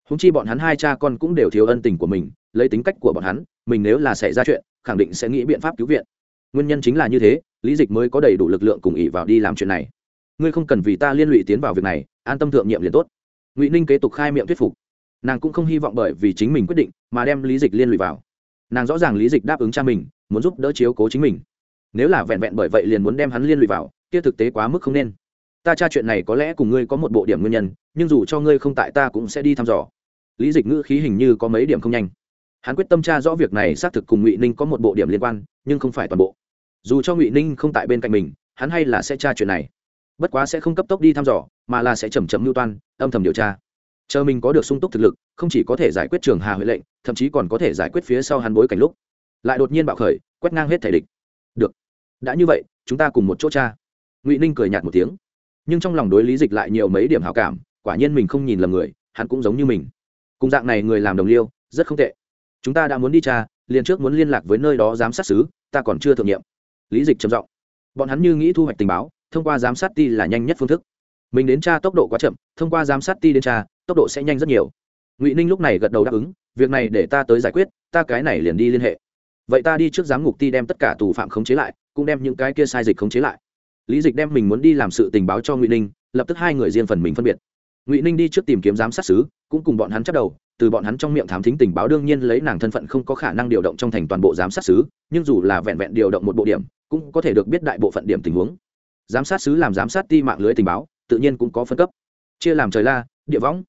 Húng chi bọn hắn hai cha con cũng đều thiếu ân tình của mình, lấy tính cách của bọn hắn, mình nếu là xảy ra chuyện, khẳng định sẽ nghĩ biện pháp cứu viện. Nguyên nhân chính là như thế, lý dịch mới có đầy đủ lực lượng cùng ỉ vào đi làm chuyện này ngươi không cần vì ta liên lụy tiến vào việc này, an tâm thượng nhiệm liền tốt. Ngụy ninh kế tục khai miệng thuyết phục. Nàng cũng không hy vọng bởi vì chính mình quyết định mà đem lý dịch liên lụy vào. Nàng rõ ràng lý dịch đáp ứng cha mình, muốn giúp đỡ chiếu cố chính mình. Nếu là vẹn vẹn bởi vậy liền muốn đem hắn liên lụy vào, kia thực tế quá mức không nên. Ta tra chuyện này có lẽ cùng ngươi có một bộ điểm nguyên nhân, nhưng dù cho ngươi không tại ta cũng sẽ đi thăm dò. Lý dịch ngữ khí hình như có mấy điểm không nhanh. Hắn quyết tâm tra rõ việc này xác thực cùng ngụy ninh có một bộ điểm liên quan, nhưng không phải toàn bộ. Dù cho ngụy ninh không tại bên cạnh mình, hắn hay là sẽ tra chuyện này bất quá sẽ không cấp tốc đi thăm dò, mà là sẽ chầm chậm mưu toan, âm thầm điều tra. Chờ mình có được sung túc thực lực, không chỉ có thể giải quyết trường hà huệ lệnh, thậm chí còn có thể giải quyết phía sau hắn bối cảnh lúc. Lại đột nhiên bạo khởi, quét ngang hết thể địch. Được, đã như vậy, chúng ta cùng một chỗ cha ngụy ninh cười nhạt một tiếng. Nhưng trong lòng đối lý dịch lại nhiều mấy điểm hảo cảm, quả nhiên mình không nhìn lầm người, hắn cũng giống như mình. Cùng dạng này người làm đồng liêu, rất không tệ. Chúng ta đã muốn đi cha liền trước muốn liên lạc với nơi đó giám sát xứ, ta còn chưa thượng nhiệm lý dịch trầm giọng. Bọn hắn như nghĩ thu hoạch tình báo thông qua giám sát ti là nhanh nhất phương thức. Mình đến tra tốc độ quá chậm, thông qua giám sát ti đến tra, tốc độ sẽ nhanh rất nhiều. Ngụy ninh lúc này gật đầu đáp ứng, việc này để ta tới giải quyết, ta cái này liền đi liên hệ. Vậy ta đi trước giám ngục ti đem tất cả tù phạm khống chế lại, cũng đem những cái kia sai dịch khống chế lại. Lý dịch đem mình muốn đi làm sự tình báo cho ngụy ninh, lập tức hai người riêng phần mình phân biệt. Ngụy ninh đi trước tìm kiếm giám sát xứ cũng cùng bọn hắn chắc đầu, từ bọn hắn trong miệng thám thính tình báo đương nhiên lấy nàng thân phận không có khả năng điều động trong thành toàn bộ giám sát xứ nhưng dù là vẹn vẹn điều động một bộ điểm, cũng có thể được biết đại bộ phận điểm tình huống giám sát sứ làm giám sát ti mạng lưới tình báo, tự nhiên cũng có phân cấp. Chia làm trời la, địa võng.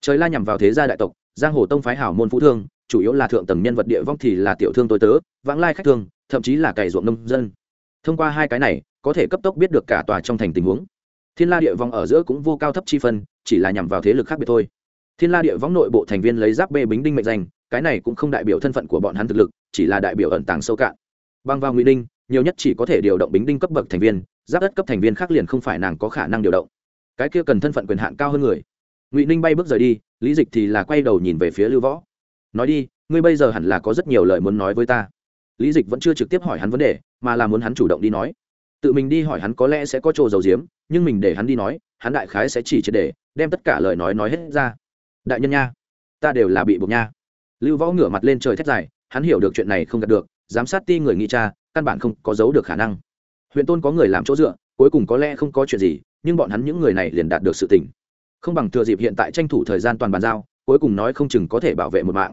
Trời la nhằm vào thế gia đại tộc, giang hồ tông phái hảo môn phú thương, chủ yếu là thượng tầng nhân vật địa vong thì là tiểu thương tôi tớ, vãng lai khách thương, thậm chí là cày ruộng nông dân. Thông qua hai cái này, có thể cấp tốc biết được cả tòa trong thành tình huống. Thiên la địa vong ở giữa cũng vô cao thấp chi phân, chỉ là nhằm vào thế lực khác biệt thôi. Thiên la địa vong nội bộ thành viên lấy giáp bê bính đinh mệnh danh, cái này cũng không đại biểu thân phận của bọn hắn thực lực, chỉ là đại biểu ẩn tàng sâu cạn. Băng vào ngụy đinh nhiều nhất chỉ có thể điều động bính đinh cấp bậc thành viên giáp đất cấp thành viên khác liền không phải nàng có khả năng điều động. Cái kia cần thân phận quyền hạn cao hơn người. Ngụy ninh bay bước rời đi, lý dịch thì là quay đầu nhìn về phía lưu võ. Nói đi, ngươi bây giờ hẳn là có rất nhiều lời muốn nói với ta. Lý dịch vẫn chưa trực tiếp hỏi hắn vấn đề, mà là muốn hắn chủ động đi nói. Tự mình đi hỏi hắn có lẽ sẽ có chỗ dầu diếm nhưng mình để hắn đi nói, hắn đại khái sẽ chỉ triệt để, đem tất cả lời nói nói hết ra. Đại nhân nha, ta đều là bị buộc nha. Lưu võ ngửa mặt lên trời thét dài, hắn hiểu được chuyện này không gặp được, giám sát ti người nghi cha căn bản không có giấu được khả năng huyện tôn có người làm chỗ dựa, cuối cùng có lẽ không có chuyện gì, nhưng bọn hắn những người này liền đạt được sự tỉnh không bằng thừa dịp hiện tại tranh thủ thời gian toàn bàn giao, cuối cùng nói không chừng có thể bảo vệ một mạng.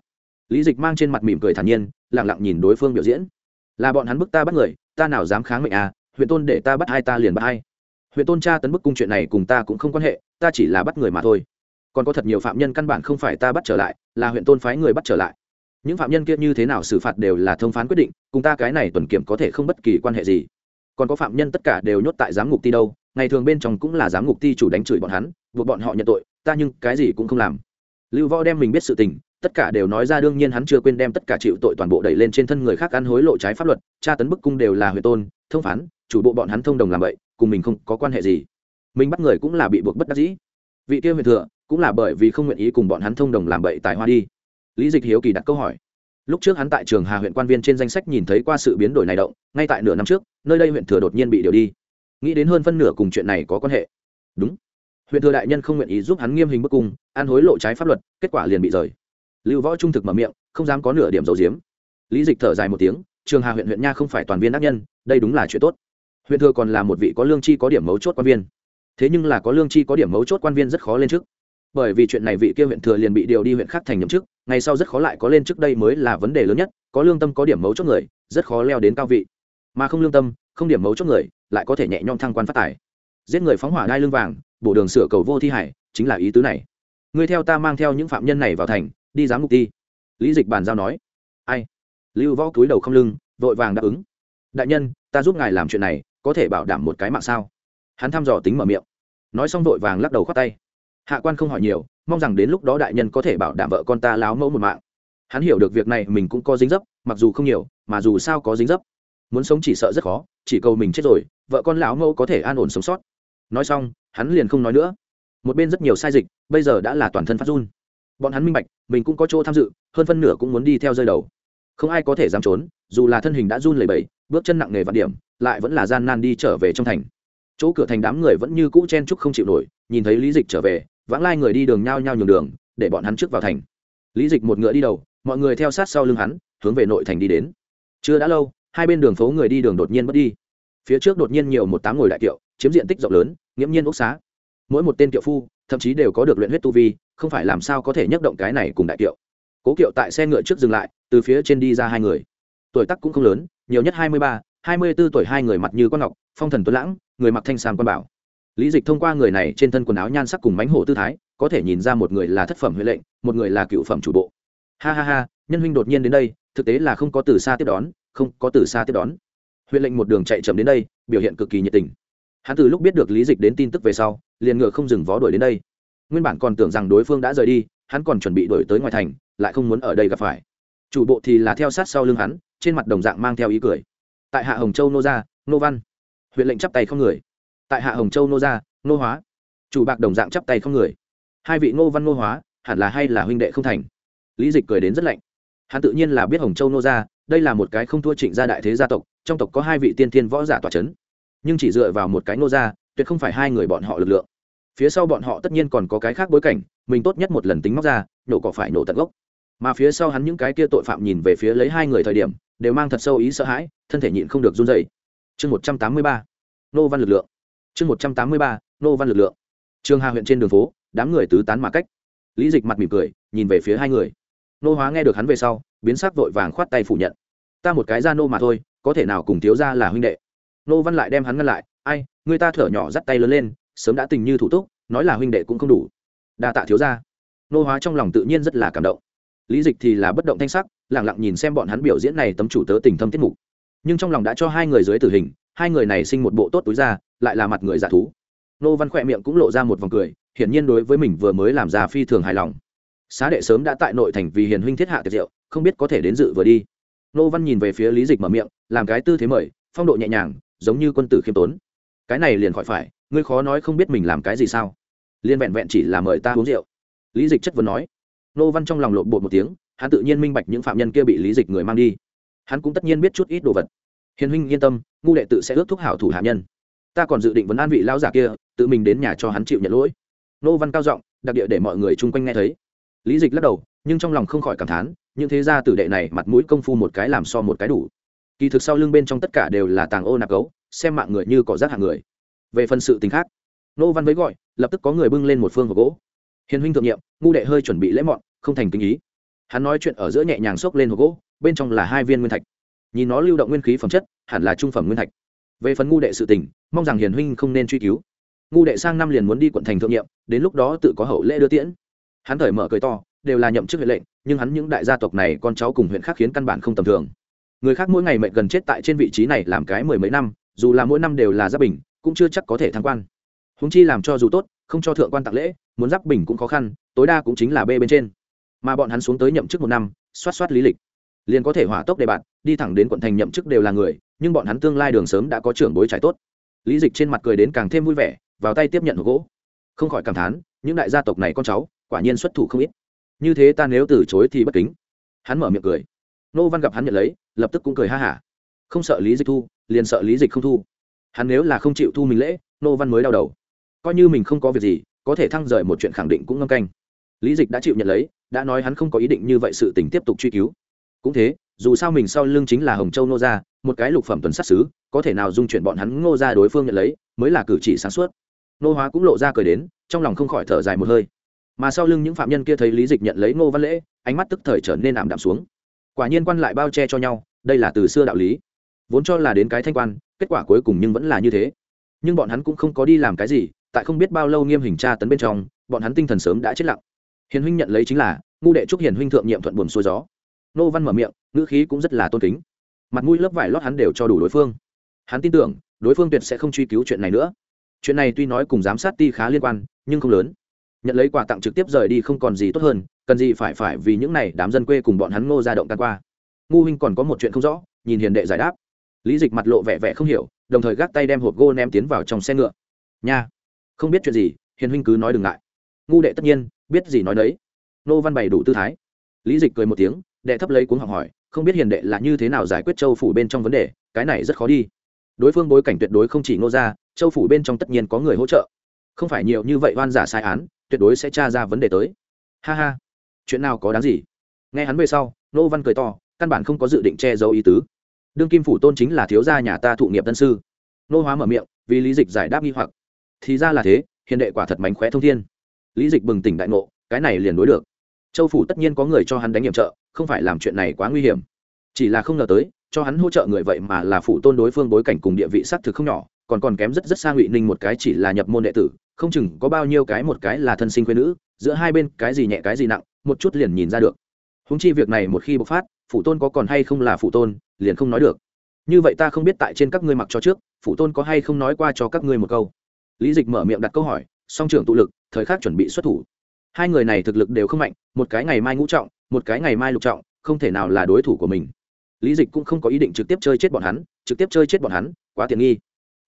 Lý dịch mang trên mặt mỉm cười thản nhiên lẳng lặng nhìn đối phương biểu diễn. Là bọn hắn bức ta bắt người, ta nào dám kháng mệnh à huyện tôn để ta bắt hai ta liền bắt hai huyện tôn cha tấn bức cung chuyện này cùng ta cũng không quan hệ, ta chỉ là bắt người mà thôi. Còn có thật nhiều phạm nhân căn bản không phải ta bắt trở lại, là huyện tôn phái người bắt trở lại. Những phạm nhân kia như thế nào xử phạt đều là thông phán quyết định, cùng ta cái này tuần kiểm có thể không bất kỳ quan hệ gì còn có phạm nhân tất cả đều nhốt tại giám ngục ti đâu, ngày thường bên trong cũng là giám ngục ti chủ đánh chửi bọn hắn, buộc bọn họ nhận tội, ta nhưng cái gì cũng không làm. Lưu võ đem mình biết sự tình, tất cả đều nói ra, đương nhiên hắn chưa quên đem tất cả chịu tội toàn bộ đẩy lên trên thân người khác ăn hối lộ trái pháp luật, tra tấn bức cung đều là huệ tôn, thông phán, chủ bộ bọn hắn thông đồng làm vậy, cùng mình không có quan hệ gì. Mình bắt người cũng là bị buộc bất đắc dĩ. Vị kia huyền thừa, cũng là bởi vì không nguyện ý cùng bọn hắn thông đồng làm bậy tài hoa đi. Lý dịch hiếu kỳ đặt câu hỏi lúc trước hắn tại trường hà huyện quan viên trên danh sách nhìn thấy qua sự biến đổi này động, ngay tại nửa năm trước, nơi đây huyện thừa đột nhiên bị điều đi. Nghĩ đến hơn phân nửa cùng chuyện này có quan hệ. Đúng. Huyện thừa đại nhân không nguyện ý giúp hắn nghiêm hình bức cung, ăn hối lộ trái pháp luật, kết quả liền bị rời. Lưu võ trung thực mở miệng, không dám có nửa điểm dầu diếm lý dịch thở dài một tiếng, trường hà huyện huyện nha không phải toàn viên ác nhân, đây đúng là chuyện tốt. Huyện thừa còn là một vị có lương chi có điểm mấu chốt quan viên. Thế nhưng là có lương chi có điểm mấu chốt quan viên rất khó lên chức bởi vì chuyện này vị kia huyện thừa liền bị điều đi huyện khác thành nhậm chức, ngày sau rất khó lại có lên trước đây mới là vấn đề lớn nhất, có lương tâm có điểm mấu chốt người, rất khó leo đến cao vị. Mà không lương tâm, không điểm mấu chốt người, lại có thể nhẹ nhõm thăng quan phát tài. Giết người phóng hỏa đai lương vàng, bổ đường sửa cầu vô thi hải, chính là ý tứ này. Ngươi theo ta mang theo những phạm nhân này vào thành, đi giám mục ti. Lý dịch bàn giao nói. Ai? Lưu võ cúi đầu không lưng, vội vàng đáp ứng. Đại nhân, ta giúp ngài làm chuyện này, có thể bảo đảm một cái mạng sao? Hắn thăm dò tính mở miệng. Nói xong vội vàng lắc đầu khoát tay hạ quan không hỏi nhiều, mong rằng đến lúc đó đại nhân có thể bảo đảm vợ con ta láo mẫu một mạng. Hắn hiểu được việc này mình cũng có dính dấp, mặc dù không nhiều, mà dù sao có dính dấp. Muốn sống chỉ sợ rất khó, chỉ cầu mình chết rồi, vợ con lão mẫu có thể an ổn sống sót. Nói xong, hắn liền không nói nữa. Một bên rất nhiều sai dịch, bây giờ đã là toàn thân phát run. Bọn hắn minh bạch, mình cũng có chỗ tham dự, hơn phân nửa cũng muốn đi theo rơi đầu. Không ai có thể dám trốn, dù là thân hình đã run lẩy bẩy, bước chân nặng nề vạn điểm, lại vẫn là gian nan đi trở về trong thành. Chỗ cửa thành đám người vẫn như cũ chen chúc không chịu nổi, nhìn thấy lý dịch trở về vãng lai người đi đường nhao nhao nhường đường, để bọn hắn trước vào thành. Lý dịch một ngựa đi đầu, mọi người theo sát sau lưng hắn, hướng về nội thành đi đến. Chưa đã lâu, hai bên đường phố người đi đường đột nhiên mất đi. Phía trước đột nhiên nhiều một tám ngồi đại kiệu, chiếm diện tích rộng lớn, nghiễm nhiên ốc xá. Mỗi một tên kiệu phu, thậm chí đều có được luyện huyết tu vi, không phải làm sao có thể nhấc động cái này cùng đại kiệu. Cố kiệu tại xe ngựa trước dừng lại, từ phía trên đi ra hai người. Tuổi tác cũng không lớn, nhiều nhất hai mươi ba, hai mươi b ố tuổi hai người mặt như con ngọc, phong thần tuấn lãng, người mặc thanh sam quan bảo lý dịch thông qua người này trên thân quần áo nhan sắc cùng mánh hổ tư thái, có thể nhìn ra một người là thất phẩm huệ lệnh, một người là cựu phẩm chủ bộ. Ha ha ha, nhân huynh đột nhiên đến đây, thực tế là không có từ xa tiếp đón, không có từ xa tiếp đón. Huệ lệnh một đường chạy chậm đến đây, biểu hiện cực kỳ nhiệt tình. Hắn từ lúc biết được lý dịch đến tin tức về sau, liền ngựa không dừng vó đuổi đến đây. Nguyên bản còn tưởng rằng đối phương đã rời đi, hắn còn chuẩn bị đuổi tới ngoài thành, lại không muốn ở đây gặp phải. Chủ bộ thì là theo sát sau lưng hắn, trên mặt đồng dạng mang theo ý cười. Tại hạ hồng châu nô gia nô văn. Huyện lệnh chắp tay không người tại hạ hồng châu nô gia, nô hóa. Chủ bạc đồng dạng chắp tay không người. Hai vị nô văn nô hóa, hẳn là hay là huynh đệ không thành? Lý dịch cười đến rất lạnh. Hắn tự nhiên là biết hồng châu nô gia, đây là một cái không thua trịnh gia đại thế gia tộc, trong tộc có hai vị tiên thiên võ giả tòa c h ấ n nhưng chỉ dựa vào một cái nô gia, tuyệt không phải hai người bọn họ lực lượng. Phía sau bọn họ tất nhiên còn có cái khác bối cảnh, mình tốt nhất một lần tính móc ra nổ cỏ phải nổ tận gốc. Mà phía sau hắn những cái kia tội phạm nhìn về phía lấy hai người thời điểm, đều mang thật sâu ý sợ hãi, thân thể nhịn không được run dày chương một trăm tám mươi ba, nô văn lực lượng chương một trăm tám mươi ba, nô văn lực lượng. Trường hà huyện trên đường phố, đám người tứ tán mà cách. Lý dịch mặt mỉm cười, nhìn về phía hai người. Nô hóa nghe được hắn về sau, biến sắc vội vàng khoát tay phủ nhận. Ta một cái ra nô mà thôi, có thể nào cùng thiếu ra là huynh đệ? Nô văn lại đem hắn ngăn lại, ai, người ta thở nhỏ dắt tay lớn lên, sớm đã tình như thủ túc, nói là huynh đệ cũng không đủ. Đa tạ thiếu ra nô hóa trong lòng tự nhiên rất là cảm động. Lý dịch thì là bất động thanh sắc lẳng lặng nhìn xem bọn hắn biểu diễn này tấm chủ tớ tình thâm tiết mục. Nhưng trong lòng đã cho hai người dưới tử hình hai người này sinh một bộ tốt túi ra, lại là mặt người giả thú. Nô văn khỏe miệng cũng lộ ra một vòng cười, hiển nhiên đối với mình vừa mới làm ra phi thường hài lòng. Xá đệ sớm đã tại nội thành vì hiền huynh thiết hạ tiệc rượu, không biết có thể đến dự vừa đi. Nô văn nhìn về phía lý dịch mở miệng, làm cái tư thế mời, phong độ nhẹ nhàng, giống như quân tử khiêm tốn. Cái này liền khỏi phải, ngươi khó nói không biết mình làm cái gì sao. Liên vẹn vẹn chỉ là mời ta uống rượu. Lý dịch chất vấn nói. Nô văn trong lòng lộn bột một tiếng, hắn tự nhiên minh bạch những phạm nhân kia bị lý dịch người mang đi. Hắn cũng tất nhiên biết chút ít đồ vật. Hiền huynh yên tâm ngu đệ tự sẽ ước thúc hảo thủ hạ nhân. Ta còn dự định vấn an vị lão giả kia, tự mình đến nhà cho hắn chịu nhận lỗi. Nô văn cao giọng, đặc địa để mọi người chung quanh nghe thấy. Lý dịch lắc đầu, nhưng trong lòng không khỏi cảm thán, những thế gia tử đệ này mặt mũi công phu một cái làm so một cái đủ. Kỳ thực sau lưng bên trong tất cả đều là tàng ô nạp gấu, xem mạng người như cỏ rác hạng người. Về phần sự tình khác, nô văn với gọi, lập tức có người bưng lên một phương hộp gỗ. Hiền huynh thượng nhiệm, ngu đệ hơi chuẩn bị lễ mọn, không thành kinh ý. Hắn nói chuyện ở giữa nhẹ nhàng xốc lên hộp gỗ, bên trong là hai viên nguyên thạch nhìn nó lưu động nguyên khí phẩm chất, hẳn là trung phẩm nguyên thạch. Về phần ngu đệ sự tình, mong rằng hiền huynh không nên truy cứu. Ngu đệ sang năm liền muốn đi quận thành thượng nhiệm, đến lúc đó tự có hậu lễ đưa tiễn. Hắn thời mở cười to, đều là nhậm chức huyện lệnh, nhưng hắn những đại gia tộc này con cháu cùng huyện khác khiến căn bản không tầm thường. Người khác mỗi ngày mệnh gần chết tại trên vị trí này làm cái mười mấy năm, dù là mỗi năm đều là giáp bình, cũng chưa chắc có thể thăng quan. Húng chi làm cho dù tốt, không cho thượng quan tặng lễ, muốn giáp bình cũng khó khăn, tối đa cũng chính là bê bên trên. Mà bọn hắn xuống tới nhậm chức một năm xoát xoát lý lịch, liền có thể hỏa tốc đề bạn đi thẳng đến quận thành nhậm chức đều là người, nhưng bọn hắn tương lai đường sớm đã có trưởng bối trải tốt. Lý dịch trên mặt cười đến càng thêm vui vẻ, vào tay tiếp nhận hộp gỗ. Không khỏi cảm thán, những đại gia tộc này con cháu, quả nhiên xuất thủ không ít. Như thế ta nếu từ chối thì bất kính. Hắn mở miệng cười. Nô văn gặp hắn nhận lấy, lập tức cũng cười ha hả. Không sợ lý dịch thu, liền sợ lý dịch không thu. Hắn nếu là không chịu thu mình lễ, nô văn mới đau đầu. Coi như mình không có việc gì, có thể thăng rời một chuyện khẳng định cũng ngâm canh. Lý dịch đã chịu nhận lấy, đã nói hắn không có ý định như vậy sự tình tiếp tục truy cứu cũng thế, dù sao mình sau lưng chính là hồng châu nô gia, một cái lục phẩm tuần sát xứ, có thể nào dung chuyển bọn hắn ngô gia đối phương nhận lấy, mới là cử chỉ sáng suốt. Nô hóa cũng lộ ra cười đến, trong lòng không khỏi thở dài một hơi. Mà sau lưng những phạm nhân kia thấy lý dịch nhận lấy ngô văn lễ, ánh mắt tức thời trở nên ảm đạm xuống. Quả nhiên quan lại bao che cho nhau, đây là từ xưa đạo lý. Vốn cho là đến cái thanh quan, kết quả cuối cùng nhưng vẫn là như thế. Nhưng bọn hắn cũng không có đi làm cái gì, tại không biết bao lâu nghiêm hình tra tấn bên trong, bọn hắn tinh thần sớm đã chết lặng. Hiền huynh nhận lấy chính là, ngu đệ trúc hiền huynh thượng nhiệm thuận buồn xuôi gió nô văn mở miệng, ngữ khí cũng rất là tôn kính. Mặt mũi lớp vải lót hắn đều cho đủ đối phương. Hắn tin tưởng, đối phương tuyệt sẽ không truy cứu chuyện này nữa. Chuyện này tuy nói cùng giám sát ti khá liên quan, nhưng không lớn. Nhận lấy quà tặng trực tiếp rời đi không còn gì tốt hơn, cần gì phải phải vì những này đám dân quê cùng bọn hắn ngô ra động tan qua. Ngu huynh còn có một chuyện không rõ, nhìn hiền đệ giải đáp. Lý dịch mặt lộ vẻ vẻ không hiểu, đồng thời gác tay đem hộp gô ném tiến vào trong xe ngựa. Nha, không biết chuyện gì, hiền huynh cứ nói đừng ngại. Ngu đệ tất nhiên, biết gì nói đấy. Nô văn bày đủ tư thái. Lý dịch cười một tiếng đệ thấp lấy cuốn học hỏi, không biết hiền đệ là như thế nào giải quyết châu phủ bên trong vấn đề, cái này rất khó đi. Đối phương bối cảnh tuyệt đối không chỉ ngô ra, châu phủ bên trong tất nhiên có người hỗ trợ. Không phải nhiều như vậy oan giả sai án, tuyệt đối sẽ tra ra vấn đề tới. Ha ha, chuyện nào có đáng gì? Nghe hắn về sau, nô văn cười to, căn bản không có dự định che giấu ý tứ. Đương kim phủ tôn chính là thiếu gia nhà ta thụ nghiệp tân sư. Nô hóa mở miệng, vì lý dịch giải đáp nghi hoặc. Thì ra là thế, hiền đệ quả thật mánh khóe thông thiên. Lý dịch bừng tỉnh đại ngộ, cái này liền đối được. Châu phủ tất nhiên có người cho hắn đánh nhiệm trợ không phải làm chuyện này quá nguy hiểm. Chỉ là không ngờ tới, cho hắn hỗ trợ người vậy mà là phụ tôn đối phương bối cảnh cùng địa vị xác thực không nhỏ, còn còn kém rất rất xa ngụy ninh một cái chỉ là nhập môn đệ tử, không chừng có bao nhiêu cái một cái là thân sinh quê nữ, giữa hai bên cái gì nhẹ cái gì nặng, một chút liền nhìn ra được. Húng chi việc này một khi bộc phát, phụ tôn có còn hay không là phụ tôn, liền không nói được. Như vậy ta không biết tại trên các ngươi mặc cho trước, phụ tôn có hay không nói qua cho các ngươi một câu. Lý dịch mở miệng đặt câu hỏi, song trưởng tụ lực, thời khắc chuẩn bị xuất thủ. Hai người này thực lực đều không mạnh, một cái ngày mai ngũ trọng một cái ngày mai lục trọng, không thể nào là đối thủ của mình. Lý dịch cũng không có ý định trực tiếp chơi chết bọn hắn, trực tiếp chơi chết bọn hắn, quá tiện nghi.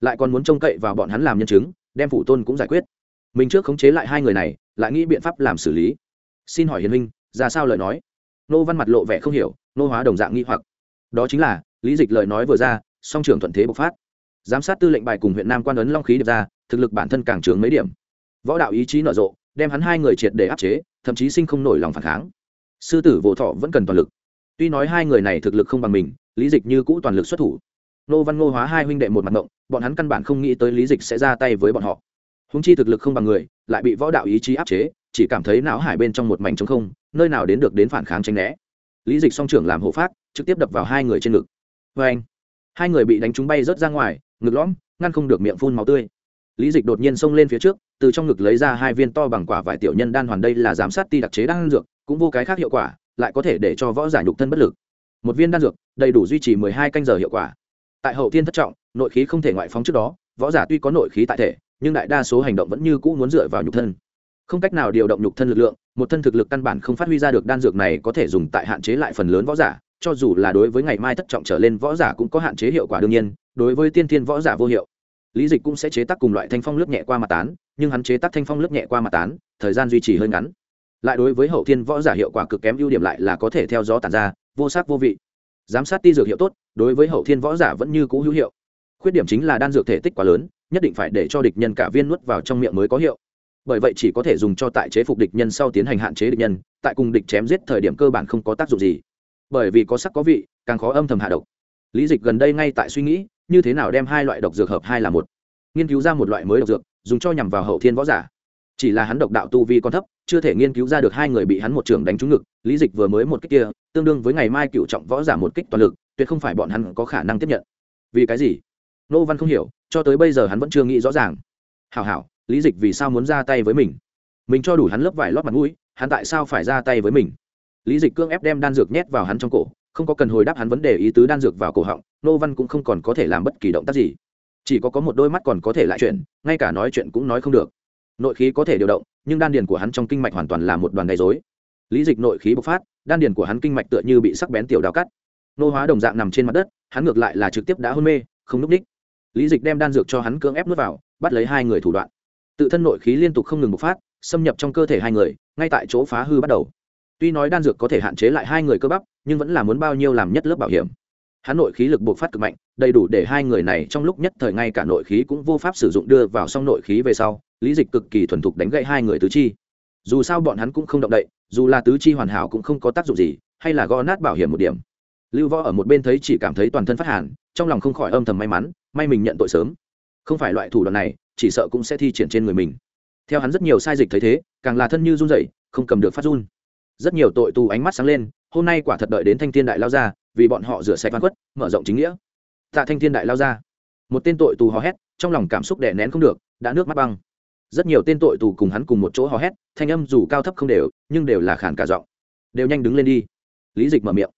Lại còn muốn trông cậy vào bọn hắn làm nhân chứng, đem phủ tôn cũng giải quyết. Mình trước khống chế lại hai người này, lại nghĩ biện pháp làm xử lý. Xin hỏi hiền minh, ra sao lời nói? Nô văn mặt lộ vẻ không hiểu, nô hóa đồng dạng nghi hoặc. Đó chính là, lý dịch lời nói vừa ra, song trưởng thuận thế bộc phát. Giám sát tư lệnh bài cùng huyện nam quan ấn long khí được ra, thực lực bản thân càng trướng mấy điểm. Võ đạo ý chí nở rộ, đem hắn hai người triệt để áp chế, thậm chí sinh không nổi lòng phản kháng sư tử vỗ thọ vẫn cần toàn lực. Tuy nói hai người này thực lực không bằng mình, lý dịch như cũ toàn lực xuất thủ. Nô văn ngô hóa hai huynh đệ một mặt ngộng, bọn hắn căn bản không nghĩ tới lý dịch sẽ ra tay với bọn họ. Húng chi thực lực không bằng người, lại bị võ đạo ý chí áp chế, chỉ cảm thấy não hải bên trong một mảnh trống không, nơi nào đến được đến phản kháng tranh né. Lý dịch song trưởng làm hộ phát trực tiếp đập vào hai người trên ngực. Vê anh hai người bị đánh trúng bay rớt ra ngoài, ngực lõm, ngăn không được miệng phun máu tươi lý dịch đột nhiên xông lên phía trước, từ trong ngực lấy ra hai viên to bằng quả vải tiểu nhân đan hoàn đây là giám sát ti đặc chế đan dược, cũng vô cái khác hiệu quả, lại có thể để cho võ giả nhục thân bất lực. Một viên đan dược, đầy đủ duy trì mười hai canh giờ hiệu quả. Tại hậu thiên thất trọng, nội khí không thể ngoại phóng trước đó, võ giả tuy có nội khí tại thể, nhưng đại đa số hành động vẫn như cũ muốn dựa vào nhục thân. Không cách nào điều động nhục thân lực lượng, một thân thực lực căn bản không phát huy ra được đan dược này có thể dùng tại hạn chế lại phần lớn võ giả, cho dù là đối với ngày mai thất trọng trở lên võ giả cũng có hạn chế hiệu quả đương nhiên, đối với tiên thiên võ giả vô hiệu lý dịch cũng sẽ chế tác cùng loại thanh phong lớp nhẹ qua mặt tán, nhưng hắn chế tác thanh phong lớp nhẹ qua mặt tán, thời gian duy trì hơi ngắn. Lại đối với hậu thiên võ giả hiệu quả cực kém ưu điểm lại là có thể theo gió tàn ra, vô sắc vô vị. Giám sát ti dược hiệu tốt, đối với hậu thiên võ giả vẫn như cũ hữu hiệu. Khuyết điểm chính là đan dược thể tích quá lớn, nhất định phải để cho địch nhân cả viên nuốt vào trong miệng mới có hiệu. Bởi vậy chỉ có thể dùng cho tại chế phục địch nhân sau tiến hành hạn chế địch nhân, tại cùng địch chém giết thời điểm cơ bản không có tác dụng gì. Bởi vì có sắc có vị, càng khó âm thầm hạ độc. Lý dịch gần đây ngay tại suy nghĩ như thế nào đem hai loại độc dược hợp hai là một? Nghiên cứu ra một loại mới độc dược, dùng cho nhằm vào hậu thiên võ giả. Chỉ là hắn độc đạo tu vi còn thấp, chưa thể nghiên cứu ra được hai người bị hắn một trường đánh trúng ngực, lý dịch vừa mới một kích kia, tương đương với ngày mai cựu trọng võ giả một kích toàn lực, tuyệt không phải bọn hắn có khả năng tiếp nhận. Vì cái gì? Nô văn không hiểu, cho tới bây giờ hắn vẫn chưa nghĩ rõ ràng. Hảo hảo, lý dịch vì sao muốn ra tay với mình? Mình cho đủ hắn lớp vải lót mặt mũi, hắn tại sao phải ra tay với mình? Lý dịch cương ép đem đan dược nhét vào hắn trong cổ không có cần hồi đáp hắn vấn đề ý tứ đan dược vào cổ họng, nô văn cũng không còn có thể làm bất kỳ động tác gì. Chỉ có có một đôi mắt còn có thể lại chuyện ngay cả nói chuyện cũng nói không được. Nội khí có thể điều động, nhưng đan điền của hắn trong kinh mạch hoàn toàn là một đoàn gây dối lý dịch nội khí bộc phát, đan điền của hắn kinh mạch tựa như bị sắc bén tiểu đào cắt. Nô hóa đồng dạng nằm trên mặt đất, hắn ngược lại là trực tiếp đã hôn mê, không núp đích lý dịch đem đan dược cho hắn cưỡng ép nuốt vào, bắt lấy hai người thủ đoạn. Tự thân nội khí liên tục không ngừng bộc phát, xâm nhập trong cơ thể hai người, ngay tại chỗ phá hư bắt đầu. Tuy nói đan dược có thể hạn chế lại hai người cơ bắp nhưng vẫn là muốn bao nhiêu làm nhất lớp bảo hiểm. Hắn nội khí lực bộc phát cực mạnh, đầy đủ để hai người này trong lúc nhất thời ngay cả nội khí cũng vô pháp sử dụng đưa vào xong nội khí về sau, lý dịch cực kỳ thuần thục đánh gậy hai người tứ chi. Dù sao bọn hắn cũng không động đậy, dù là tứ chi hoàn hảo cũng không có tác dụng gì, hay là gõ nát bảo hiểm một điểm. Lưu võ ở một bên thấy chỉ cảm thấy toàn thân phát hàn, trong lòng không khỏi âm thầm may mắn, may mình nhận tội sớm. Không phải loại thủ đoạn này, chỉ sợ cũng sẽ thi triển trên người mình. Theo hắn rất nhiều sai dịch thấy thế, càng là thân như run rẩy, không cầm được phát run. Rất nhiều tội tù ánh mắt sáng lên hôm nay quả thật đợi đến thanh thiên đại lao ra, vì bọn họ rửa sạch văn quất mở rộng chính nghĩa. Tạ thanh thiên đại lao ra. Một tên tội tù hò hét, trong lòng cảm xúc đè nén không được, đã nước mắt băng. Rất nhiều tên tội tù cùng hắn cùng một chỗ hò hét, thanh âm dù cao thấp không đều, nhưng đều là khản cả giọng. Đều nhanh đứng lên đi. Lý dịch mở miệng.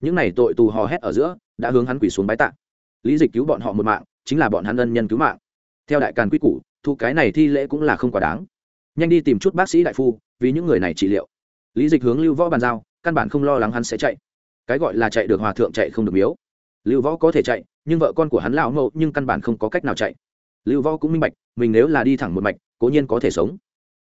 Những n à y tội tù hò hét ở giữa, đã hướng hắn quỳ xuống bái tạ. Lý dịch cứu bọn họ một mạng, chính là bọn hắn ân nhân cứu mạng. Theo đại càn quy củ, thu cái này thi lễ cũng là không quá đáng. Nhanh đi tìm chút bác sĩ đại phu, vì những người này trị liệu. Lý dịch hướng lưu võ bàn giao căn bản không lo lắng hắn sẽ chạy. Cái gọi là chạy được hòa thượng chạy không được miếu. Lưu võ có thể chạy, nhưng vợ con của hắn lão mẫu nhưng căn bản không có cách nào chạy. Lưu võ cũng minh bạch, mình nếu là đi thẳng một mạch, cố nhiên có thể sống.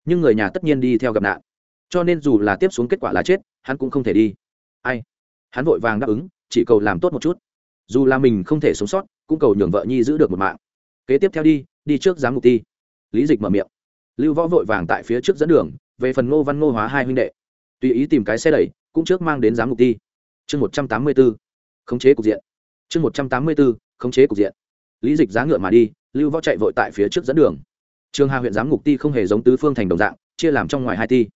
Nhưng người nhà tất nhiên đi theo gặp nạn. Cho nên dù là tiếp xuống kết quả là chết, hắn cũng không thể đi. Ai? Hắn vội vàng đáp ứng, chỉ cầu làm tốt một chút. Dù là mình không thể sống sót, cũng cầu nhường vợ nhi giữ được một mạng. Kế tiếp theo đi đi trước giám mục ti. Lý dịch mở miệng. Lưu võ vội vàng tại phía trước dẫn đường, về phần ngô văn ngô hóa hai huynh đệ. Tùy ý tìm cái xe đẩy cũng trước mang đến giám mục ti chương một trăm tám mươi b ố khống chế cục diện. Chương một trăm tám mươi b ố khống chế cục diện. Lý dịch giá ngựa mà đi, lưu võ chạy vội tại phía trước dẫn đường. Trường hà huyện giám ngục ti không hề giống tứ phương thành đồng dạng, chia làm trong ngoài hai ti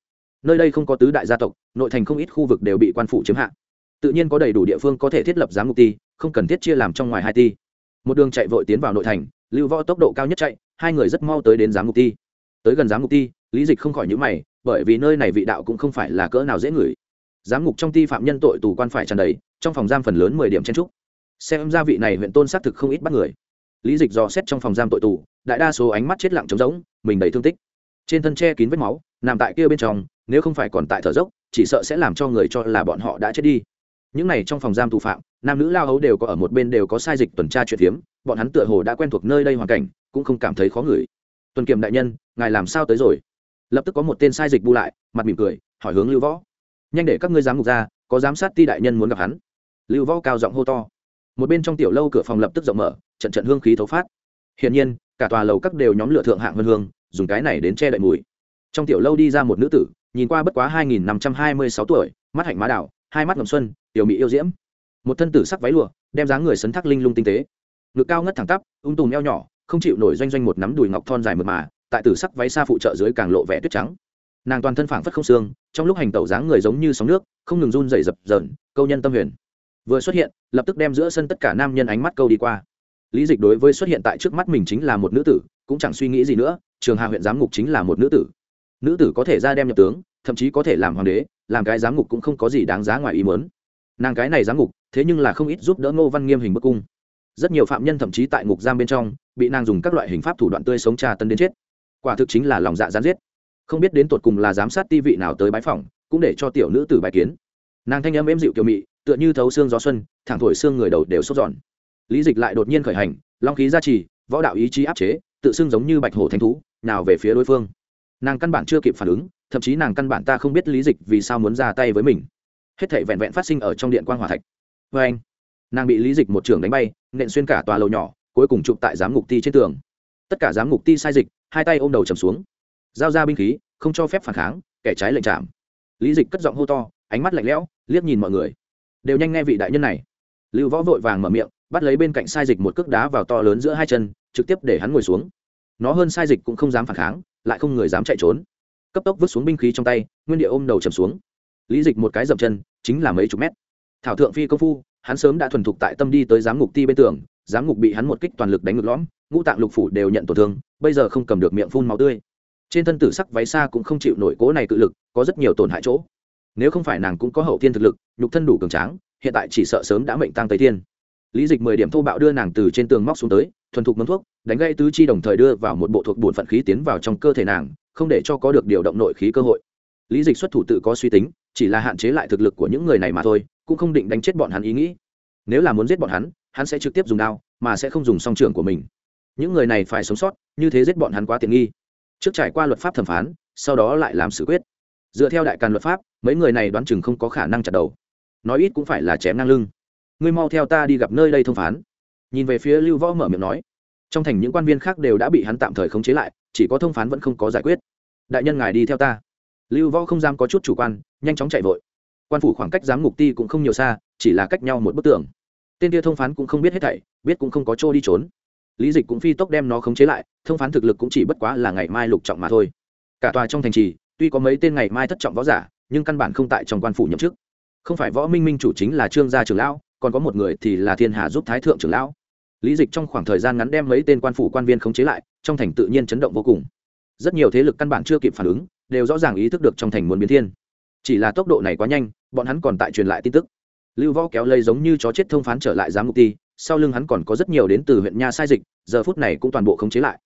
nơi đây không có tứ đại gia tộc, nội thành không ít khu vực đều bị quan phủ chiếm hạ. Tự nhiên có đầy đủ địa phương có thể thiết lập giám ngục ti không cần thiết chia làm trong ngoài hai ti một đường chạy vội tiến vào nội thành, lưu võ tốc độ cao nhất chạy, hai người rất mau tới đến giám ngục ti tới gần giám ngục ti lý dịch không khỏi nhữ mày, bởi vì nơi này vị đạo cũng không phải là cỡ nào dễ ngửi giám ngục trong ti phạm nhân tội tù quan phải tràn đầy, trong phòng giam phần lớn mười điểm chen trúc. Xem gia vị này huyện tôn xác thực không ít bắt người. Lý dịch dò xét trong phòng giam tội tù, đại đa số ánh mắt chết lặng trống rỗng, mình đầy thương tích. Trên thân che kín vết máu, nằm tại kia bên trong, nếu không phải còn tại thở dốc, chỉ sợ sẽ làm cho người cho là bọn họ đã chết đi. Những này trong phòng giam tù phạm, nam nữ lao hấu đều có ở một bên đều có sai dịch tuần tra chuyện phiếm bọn hắn tựa hồ đã quen thuộc nơi đây hoàn cảnh, cũng không cảm thấy khó ngửi. Tuần kiểm đại nhân, ngài làm sao tới rồi? Lập tức có một tên sai dịch bu lại, mặt mỉm cười, hỏi hướng lưu võ nhanh để các ngươi giám ngục ra, có giám sát ti đại nhân muốn gặp hắn. Lưu võ cao giọng hô to. Một bên trong tiểu lâu cửa phòng lập tức rộng mở, trận trận hương khí thấu phát. Hiển nhiên, cả tòa lầu các đều nhóm lửa thượng hạng vân hương, dùng cái này đến che đậy mùi. Trong tiểu lâu đi ra một nữ tử, nhìn qua bất quá hai nghìn năm trăm hai mươi sáu tuổi, mắt hạnh má đảo, hai mắt ngầm xuân, tiểu mỹ yêu diễm. Một thân tử sắc váy lụa, đem dáng người sấn thác linh lung tinh tế. Ngực cao ngất thẳng tắp, ung tùm eo nhỏ, không chịu nổi doanh doanh một nắm đùi ngọc thon dài mượt mà, tại tử sắc váy xa phụ trợ dưới càng lộ vẻ tuyết trắng nàng toàn thân phảng phất không xương, trong lúc hành tẩu dáng người giống như sóng nước, không ngừng run dày dập dờn, câu nhân tâm huyền. Vừa xuất hiện, lập tức đem giữa sân tất cả nam nhân ánh mắt câu đi qua. Lý dịch đối với xuất hiện tại trước mắt mình chính là một nữ tử, cũng chẳng suy nghĩ gì nữa, trường hà huyện giám ngục chính là một nữ tử. Nữ tử có thể ra đem nhập tướng, thậm chí có thể làm hoàng đế, làm cái giám ngục cũng không có gì đáng giá ngoài ý mớn nàng cái này giám ngục, thế nhưng là không ít giúp đỡ ngô văn nghiêm hình bức cung. Rất nhiều phạm nhân thậm chí tại ngục giam bên trong, bị nàng dùng các loại hình pháp thủ đoạn tươi sống trà tân đến chết. Quả thực chính là lòng dạ gián giết không biết đến tột cùng là giám sát ti vị nào tới bái phòng cũng để cho tiểu nữ tử bài kiến. Nàng thanh âm êm dịu kiểu mị, tựa như thấu xương gió xuân, thẳng thổi xương người đầu đều sốt giòn lý dịch lại đột nhiên khởi hành, long khí gia trì, võ đạo ý chí áp chế, tự xưng giống như bạch hổ thanh thú, nào về phía đối phương. Nàng căn bản chưa kịp phản ứng, thậm chí nàng căn bản ta không biết lý dịch vì sao muốn ra tay với mình. Hết thảy vẹn vẹn phát sinh ở trong điện quan hòa thạch. Vê anh, nàng bị lý dịch một trường đánh bay, nện xuyên cả tòa lầu nhỏ, cuối cùng chụp tại giám ngục ti trên tường. Tất cả giám ngục ti sai dịch, hai tay ôm đầu trầm xuống giao ra binh khí, không cho phép phản kháng, kẻ trái lệnh chạm. Lý dịch cất giọng hô to, ánh mắt lạnh lẽo, liếc nhìn mọi người. Đều nhanh nghe vị đại nhân này. Lưu võ vội vàng mở miệng, bắt lấy bên cạnh sai dịch một cước đá vào to lớn giữa hai chân, trực tiếp để hắn ngồi xuống. Nó hơn sai dịch cũng không dám phản kháng, lại không người dám chạy trốn. Cấp tốc vứt xuống binh khí trong tay, nguyên địa ôm đầu chầm xuống. Lý dịch một cái dậm chân, chính là mấy chục mét. Thảo thượng phi công phu, hắn sớm đã thuần thục tại tâm đi tới giám ngục ti bên tường, giám ngục bị hắn một kích toàn lực đánh ngược lõm, ngũ tạng lục phủ đều nhận tổn thương, bây giờ không cầm được miệng phun máu tươi trên thân tử sắc váy xa cũng không chịu nổi cố này cự lực, có rất nhiều tổn hại chỗ. Nếu không phải nàng cũng có hậu thiên thực lực, nhục thân đủ cường tráng, hiện tại chỉ sợ sớm đã mệnh tăng tây thiên. Lý dịch mười điểm thô bạo đưa nàng từ trên tường móc xuống tới, thuần thục mâm thuốc, đánh gây tứ chi đồng thời đưa vào một bộ thuộc bổn phận khí tiến vào trong cơ thể nàng, không để cho có được điều động nội khí cơ hội. Lý dịch xuất thủ tự có suy tính, chỉ là hạn chế lại thực lực của những người này mà thôi, cũng không định đánh chết bọn hắn ý nghĩ. Nếu là muốn giết bọn hắn hắn sẽ trực tiếp dùng đao, mà sẽ không dùng song trường của mình. Những người này phải sống sót, như thế giết bọn hắn quá tiện nghi trước trải qua luật pháp thẩm phán, sau đó lại làm xử quyết. Dựa theo đại càn luật pháp, mấy người này đoán chừng không có khả năng chặt đầu. Nói ít cũng phải là chém ngang lưng. Ngươi mau theo ta đi gặp nơi đây thông phán. Nhìn về phía lưu võ mở miệng nói. Trong thành những quan viên khác đều đã bị hắn tạm thời khống chế lại, chỉ có thông phán vẫn không có giải quyết. Đại nhân ngài đi theo ta. Lưu võ không dám có chút chủ quan, nhanh chóng chạy vội. Quan phủ khoảng cách giám ngục ti cũng không nhiều xa, chỉ là cách nhau một bức tường. Tên kia thông phán cũng không biết hết thảy, biết cũng không có chỗ đi trốn lý dịch cũng phi tốc đem nó khống chế lại, thông phán thực lực cũng chỉ bất quá là ngày mai lục trọng mà thôi. Cả tòa trong thành trì, tuy có mấy tên ngày mai thất trọng võ giả, nhưng căn bản không tại trong quan phủ nhậm chức. Không phải võ minh minh chủ chính là trương gia trưởng lão, còn có một người thì là thiên hà giúp thái thượng trưởng lão. Lý dịch trong khoảng thời gian ngắn đem mấy tên quan phủ quan viên khống chế lại, trong thành tự nhiên chấn động vô cùng. Rất nhiều thế lực căn bản chưa kịp phản ứng, đều rõ ràng ý thức được trong thành muốn biến thiên. Chỉ là tốc độ này quá nhanh, bọn hắn còn tại truyền lại tin tức. Lưu võ kéo lây giống như chó chết thông phán trở lại giám mục ti sau lưng hắn còn có rất nhiều đến từ huyện nha sai dịch, giờ phút này cũng toàn bộ khống chế lại.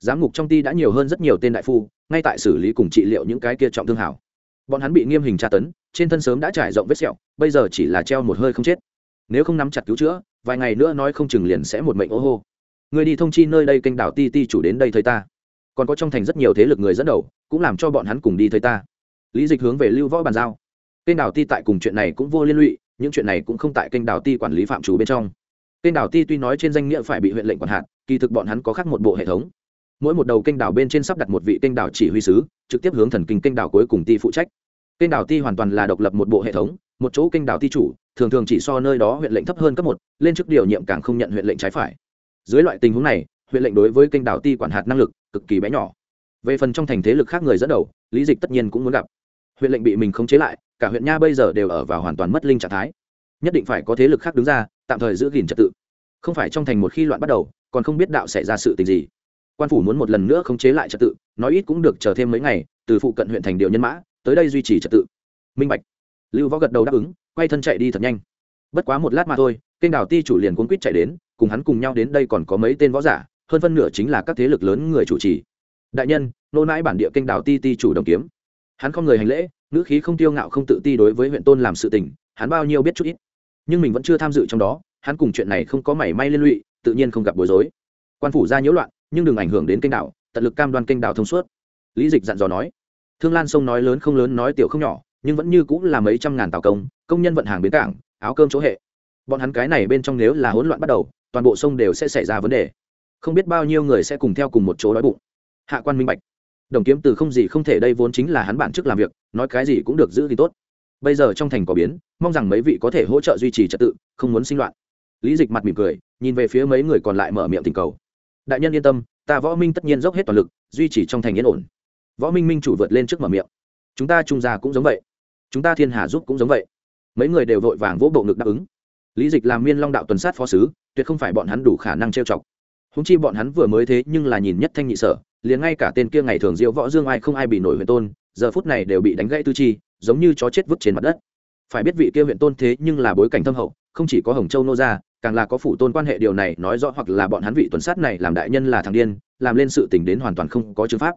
Giám ngục trong ti đã nhiều hơn rất nhiều tên đại phu, ngay tại xử lý cùng trị liệu những cái kia trọng thương hảo. Bọn hắn bị nghiêm hình tra tấn, trên thân sớm đã trải rộng vết sẹo, bây giờ chỉ là treo một hơi không chết. Nếu không nắm chặt cứu chữa, vài ngày nữa nói không chừng liền sẽ một mệnh ô hô. Người đi thông chi nơi đây kênh đảo ti ti chủ đến đây thấy ta. Còn có trong thành rất nhiều thế lực người dẫn đầu, cũng làm cho bọn hắn cùng đi thấy ta. Lý dịch hướng về lưu võ bàn giao. Kênh đảo ti tại cùng chuyện này cũng vô liên lụy, những chuyện này cũng không tại kênh đảo ti quản lý phạm chủ bên trong kênh đảo ti tuy nói trên danh nghĩa phải bị huyện lệnh quản hạt, kỳ thực bọn hắn có khác một bộ hệ thống. Mỗi một đầu kênh đảo bên trên sắp đặt một vị kênh đảo chỉ huy sứ, trực tiếp hướng thần kinh kênh đảo cuối cùng ti phụ trách. Kênh đảo ti hoàn toàn là độc lập một bộ hệ thống, một chỗ kênh đảo ti chủ, thường thường chỉ so nơi đó huyện lệnh thấp hơn cấp một, lên chức điều nhiệm càng không nhận huyện lệnh trái phải. Dưới loại tình huống này, huyện lệnh đối với kênh đảo ti quản hạt năng lực cực kỳ bé nhỏ. Về phần trong thành thế lực khác người dẫn đầu, lý dịch tất nhiên cũng muốn gặp. Huyện lệnh bị mình khống chế lại, cả huyện nha bây giờ đều ở vào hoàn toàn mất linh trạng thái nhất định phải có thế lực khác đứng ra, tạm thời giữ gìn trật tự. Không phải trong thành một khi loạn bắt đầu, còn không biết đạo xảy ra sự tình gì. Quan phủ muốn một lần nữa khống chế lại trật tự, nói ít cũng được chờ thêm mấy ngày, từ phụ cận huyện thành điều nhân mã, tới đây duy trì trật tự. Minh bạch. Lưu võ gật đầu đáp ứng, quay thân chạy đi thật nhanh. Bất quá một lát mà thôi, kênh đào ti chủ liền cuốn quýt chạy đến, cùng hắn cùng nhau đến đây còn có mấy tên võ giả, hơn phân nửa chính là các thế lực lớn người chủ trì. Đại nhân, nô nãi bản địa kênh đào ti ti chủ đồng kiếm. Hắn không người hành lễ, ngữ khí không tiêu ngạo không tự ti đối với huyện tôn làm sự tình hắn bao nhiêu biết chút ít. Nhưng mình vẫn chưa tham dự trong đó, hắn cùng chuyện này không có mảy may liên lụy, tự nhiên không gặp bối rối. Quan phủ ra nhiễu loạn, nhưng đừng ảnh hưởng đến kênh đảo, tận lực cam đoan kênh đảo thông suốt. Lý dịch dặn dò nói. Thương lan sông nói lớn không lớn, nói tiểu không nhỏ, nhưng vẫn như cũng là mấy trăm ngàn tàu công công nhân vận hàng bến cảng, áo cơm chỗ hệ. Bọn hắn cái này bên trong nếu là hỗn loạn bắt đầu, toàn bộ sông đều sẽ xảy ra vấn đề. Không biết bao nhiêu người sẽ cùng theo cùng một chỗ đói bụng. Hạ quan minh bạch. Đồng kiếm từ không gì không thể, đây vốn chính là hắn bản chức làm việc, nói cái gì cũng được giữ thì tốt bây giờ trong thành có biến, mong rằng mấy vị có thể hỗ trợ duy trì trật tự, không muốn sinh loạn. Lý dịch mặt mỉm cười, nhìn về phía mấy người còn lại mở miệng tình cầu. Đại nhân yên tâm, ta võ minh tất nhiên dốc hết toàn lực, duy trì trong thành yên ổn. Võ minh minh chủ vượt lên trước mở miệng. Chúng ta trung gia cũng giống vậy. Chúng ta thiên hà giúp cũng giống vậy. Mấy người đều vội vàng vỗ bộ ngực đáp ứng. Lý dịch làm miên long đạo tuần sát phó sứ, tuyệt không phải bọn hắn đủ khả năng trêu chọc. Húng chi bọn hắn vừa mới thế nhưng là nhìn nhất thanh nhị sở, liền ngay cả tên kia ngày thường diễu võ dương ai không ai bị nổi huyền tôn giờ phút này đều bị đánh gãy tư chi, giống như chó chết vứt trên mặt đất. Phải biết vị kia huyện tôn thế nhưng là bối cảnh thâm hậu, không chỉ có hồng châu nô gia, càng là có phủ tôn quan hệ điều này nói rõ hoặc là bọn hắn vị tuần sát này làm đại nhân là thằng điên, làm lên sự tình đến hoàn toàn không có chứng pháp.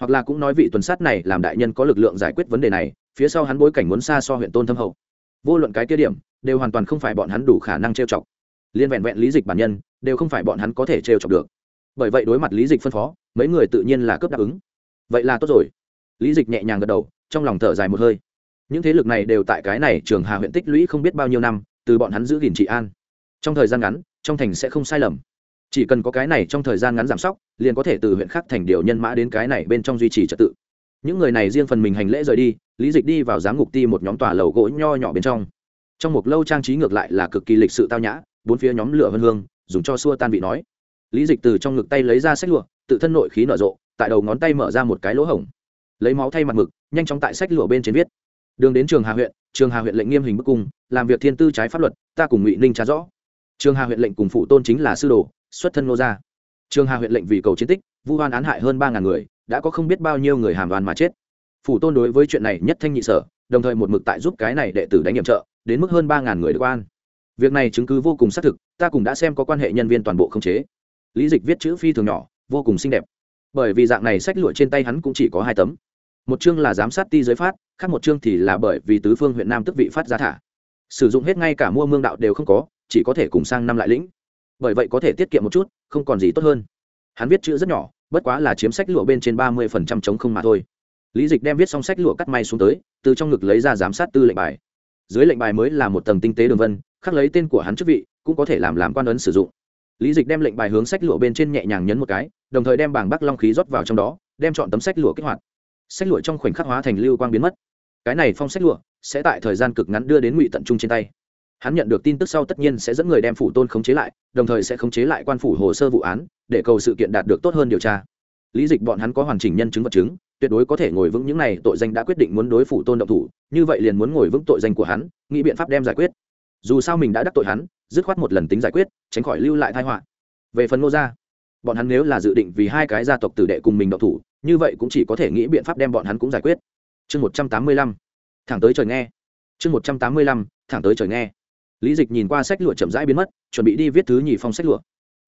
Hoặc là cũng nói vị tuần sát này làm đại nhân có lực lượng giải quyết vấn đề này, phía sau hắn bối cảnh muốn xa so huyện tôn thâm hậu. Vô luận cái kia điểm, đều hoàn toàn không phải bọn hắn đủ khả năng trêu chọc. Liên vẹn vẹn lý dịch bản nhân, đều không phải bọn hắn có thể trêu chọc được. Bởi vậy đối mặt lý dịch phân phó, mấy người tự nhiên là cướp đáp ứng. Vậy là tốt rồi lý dịch nhẹ nhàng gật đầu, trong lòng thở dài một hơi. Những thế lực này đều tại cái này trường hà huyện tích lũy không biết bao nhiêu năm, từ bọn hắn giữ gìn trị an. Trong thời gian ngắn, trong thành sẽ không sai lầm. Chỉ cần có cái này trong thời gian ngắn giảm sóc, liền có thể từ huyện khác thành điều nhân mã đến cái này bên trong duy trì trật tự. Những người này riêng phần mình hành lễ rời đi, lý dịch đi vào giám ngục ti một nhóm tòa lầu gỗ nho nhỏ bên trong. Trong một lâu trang trí ngược lại là cực kỳ lịch sự tao nhã, bốn phía nhóm lửa vân hương, dùng cho xua tan vị nói. Lý dịch từ trong ngực tay lấy ra sách lụa, tự thân nội khí nở rộ, tại đầu ngón tay mở ra một cái lỗ hổng lấy máu thay mặt mực, nhanh chóng tại sách lụa bên trên viết. Đường đến trường hà huyện, trường hà huyện lệnh nghiêm hình bức cung, làm việc thiên tư trái pháp luật, ta cùng ngụy ninh trả rõ. Trường hà huyện lệnh cùng phụ tôn chính là sư đồ, xuất thân nô gia. Trường hà huyện lệnh vì cầu chiến tích, vu hoan án hại hơn ba ngàn người, đã có không biết bao nhiêu người hàm đoàn mà chết. Phủ tôn đối với chuyện này nhất thanh nhị sở, đồng thời một mực tại giúp cái này đệ tử đánh nhiệm trợ, đến mức hơn ba ngàn người được quan việc này chứng cứ vô cùng xác thực, ta cũng đã xem có quan hệ nhân viên toàn bộ không chế. Lý dịch viết chữ phi thường nhỏ, vô cùng xinh đẹp. Bởi vì dạng này sách lụa trên tay hắn cũng chỉ có hai tấm một chương là giám sát ti giới phát, khác một chương thì là bởi vì tứ phương huyện nam tức vị phát ra thả. Sử dụng hết ngay cả mua mương đạo đều không có, chỉ có thể cùng sang năm lại lĩnh. Bởi vậy có thể tiết kiệm một chút, không còn gì tốt hơn. Hắn viết chữ rất nhỏ, bất quá là chiếm sách lụa bên trên ba mươi phần trăm chống không mà thôi. Lý dịch đem viết xong sách lụa cắt may xuống tới, từ trong ngực lấy ra giám sát tư lệnh bài. Dưới lệnh bài mới là một tầng tinh tế đường vân, khắc lấy tên của hắn chức vị, cũng có thể làm làm quan ấn sử dụng. Lý dịch đem lệnh bài hướng sách lụa bên trên nhẹ nhàng nhấn một cái, đồng thời đem bảng bắc long khí rót vào trong đó, đem chọn tấm sách lụa kích hoạt sách lụa trong khoảnh khắc hóa thành lưu quang biến mất. Cái này phong sách lụa sẽ tại thời gian cực ngắn đưa đến ngụy tận trung trên tay. Hắn nhận được tin tức sau tất nhiên sẽ dẫn người đem phủ tôn khống chế lại, đồng thời sẽ khống chế lại quan phủ hồ sơ vụ án, để cầu sự kiện đạt được tốt hơn điều tra. Lý dịch bọn hắn có hoàn chỉnh nhân chứng vật chứng, tuyệt đối có thể ngồi vững những này tội danh đã quyết định muốn đối phủ tôn động thủ, như vậy liền muốn ngồi vững tội danh của hắn, nghĩ biện pháp đem giải quyết. Dù sao mình đã đắc tội hắn, dứt khoát một lần tính giải quyết, tránh khỏi lưu lại thai họa. Về phần ngô gia, bọn hắn nếu là dự định vì hai cái gia tộc tử đệ cùng mình động thủ như vậy cũng chỉ có thể nghĩ biện pháp đem bọn hắn cũng giải quyết. Chương một trăm tám mươi lăm. Thẳng tới trời nghe. Chương một trăm tám mươi lăm, thẳng tới trời nghe. Lý dịch nhìn qua sách lụa chậm rãi biến mất, chuẩn bị đi viết thứ nhì phong sách lụa.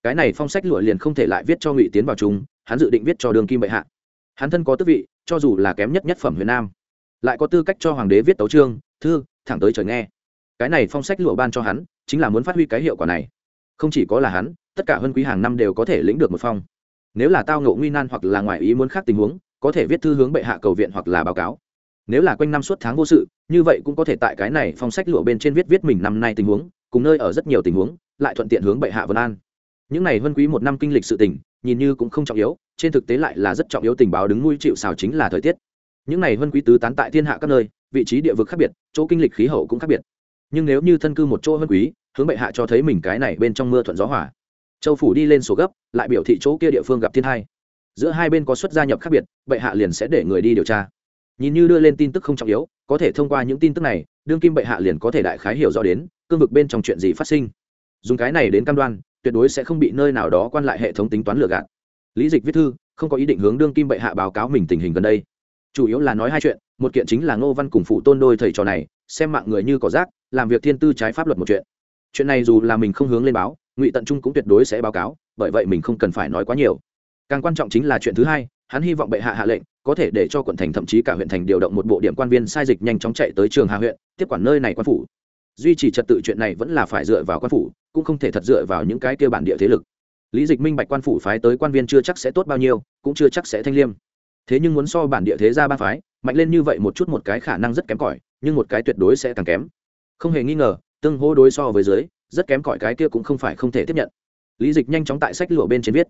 Cái này phong sách lụa liền không thể lại viết cho ngụy tiến vào chúng hắn dự định viết cho đường kim bệ hạ. Hắn thân có tước vị, cho dù là kém nhất nhất phẩm huyền nam, lại có tư cách cho hoàng đế viết tấu trương thư, thẳng tới trời nghe. Cái này phong sách lụa ban cho hắn, chính là muốn phát huy cái hiệu quả này. Không chỉ có là hắn, tất cả hơn quý hàng năm đều có thể lĩnh được một phong nếu là tao ngộ nguy nan hoặc là ngoài ý muốn khác tình huống, có thể viết thư hướng bệ hạ cầu viện hoặc là báo cáo. Nếu là quanh năm suốt tháng vô sự, như vậy cũng có thể tại cái này phong sách lụa bên trên viết viết mình năm nay tình huống, cùng nơi ở rất nhiều tình huống, lại thuận tiện hướng bệ hạ vân an. Những này vân quý một năm kinh lịch sự tình, nhìn như cũng không trọng yếu, trên thực tế lại là rất trọng yếu tình báo đứng nuôi chịu xào chính là thời tiết. Những này vân quý tứ tán tại thiên hạ các nơi, vị trí địa vực khác biệt, chỗ kinh lịch khí hậu cũng khác biệt. Nhưng nếu như thân cư một chỗ vân quý, hướng bệ hạ cho thấy mình cái này bên trong mưa thuận gió hỏa châu phủ đi lên sổ gấp, lại biểu thị chỗ kia địa phương gặp thiên hai. Giữa hai bên có xuất gia nhập khác biệt, bệ hạ liền sẽ để người đi điều tra. Nhìn như đưa lên tin tức không trọng yếu, có thể thông qua những tin tức này, đương kim bệ hạ liền có thể đại khái hiểu rõ đến, cương vực bên trong chuyện gì phát sinh. Dùng cái này đến cam đoan, tuyệt đối sẽ không bị nơi nào đó quan lại hệ thống tính toán lừa gạt. Lý dịch viết thư, không có ý định hướng đương kim bệ hạ báo cáo mình tình hình gần đây. Chủ yếu là nói hai chuyện, một kiện chính là ngô văn cùng phụ tôn đôi thầy trò này, xem mạng người như cỏ rác, làm việc thiên tư trái pháp luật một chuyện. Chuyện này dù là mình không hướng lên báo ngụy tận trung cũng tuyệt đối sẽ báo cáo, bởi vậy mình không cần phải nói quá nhiều. Càng quan trọng chính là chuyện thứ hai, hắn hy vọng bệ hạ hạ lệnh, có thể để cho quận thành thậm chí cả huyện thành điều động một bộ điểm quan viên sai dịch nhanh chóng chạy tới trường hà huyện, tiếp quản nơi này quan phủ. Duy trì trật tự chuyện này vẫn là phải dựa vào quan phủ, cũng không thể thật dựa vào những cái kia bản địa thế lực. Lý dịch minh bạch quan phủ phái tới quan viên chưa chắc sẽ tốt bao nhiêu, cũng chưa chắc sẽ thanh liêm. Thế nhưng muốn so bản địa thế ra ba phái, mạnh lên như vậy một chút một cái khả năng rất kém cỏi, nhưng một cái tuyệt đối sẽ càng kém. Không hề nghi ngờ, tương hô đối so với dưới rất kém cỏi cái kia cũng không phải không thể tiếp nhận. Lý dịch nhanh chóng tại sách lụa bên trên viết.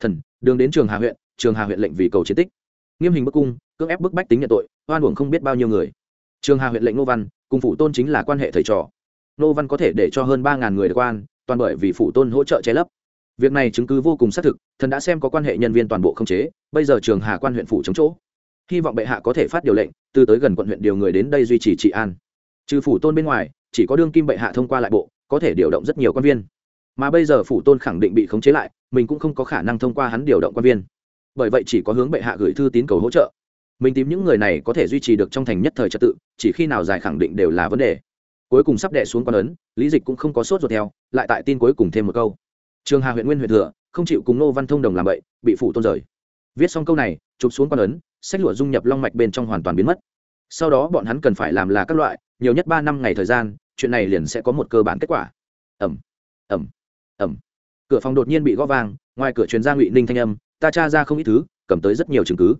Thần, đường đến trường hà huyện, trường hà huyện lệnh vì cầu chiến tích. Nghiêm hình bức cung, cưỡng ép bức bách tính nhận tội, oan uổng không biết bao nhiêu người. Trường hà huyện lệnh nô văn, cùng phủ tôn chính là quan hệ thầy trò. Nô văn có thể để cho hơn ba ngàn người được quan, toàn bởi vì phủ tôn hỗ trợ che lấp. Việc này chứng cứ vô cùng xác thực, thần đã xem có quan hệ nhân viên toàn bộ không chế, bây giờ trường hà quan huyện phủ chống chỗ. Hy vọng bệ hạ có thể phát điều lệnh, từ tới gần quận huyện điều người đến đây duy trì trị an. Trừ phủ tôn bên ngoài, chỉ có đương kim bệ hạ thông qua lại bộ có thể điều động rất nhiều quan viên. Mà bây giờ phủ tôn khẳng định bị khống chế lại, mình cũng không có khả năng thông qua hắn điều động quan viên. Bởi vậy chỉ có hướng bệ hạ gửi thư tín cầu hỗ trợ. Mình tìm những người này có thể duy trì được trong thành nhất thời trật tự, chỉ khi nào giải khẳng định đều là vấn đề. Cuối cùng sắp đệ xuống quan ấn, lý dịch cũng không có sốt ruột theo, lại tại tin cuối cùng thêm một câu. Trường hà huyện nguyên huyện thừa, không chịu cùng nô văn thông đồng làm vậy, bị phủ tôn rời. Viết xong câu này, chụp xuống quan ấn, sách lụa dung nhập long mạch bên trong hoàn toàn biến mất. Sau đó bọn hắn cần phải làm là các loại, nhiều nhất ba năm ngày thời gian chuyện này liền sẽ có một cơ bản kết quả. Ẩm ẩm ẩm cửa phòng đột nhiên bị gõ vang, ngoài cửa truyền ra ngụy ninh thanh âm, ta tra ra không ít thứ, cầm tới rất nhiều chứng cứ.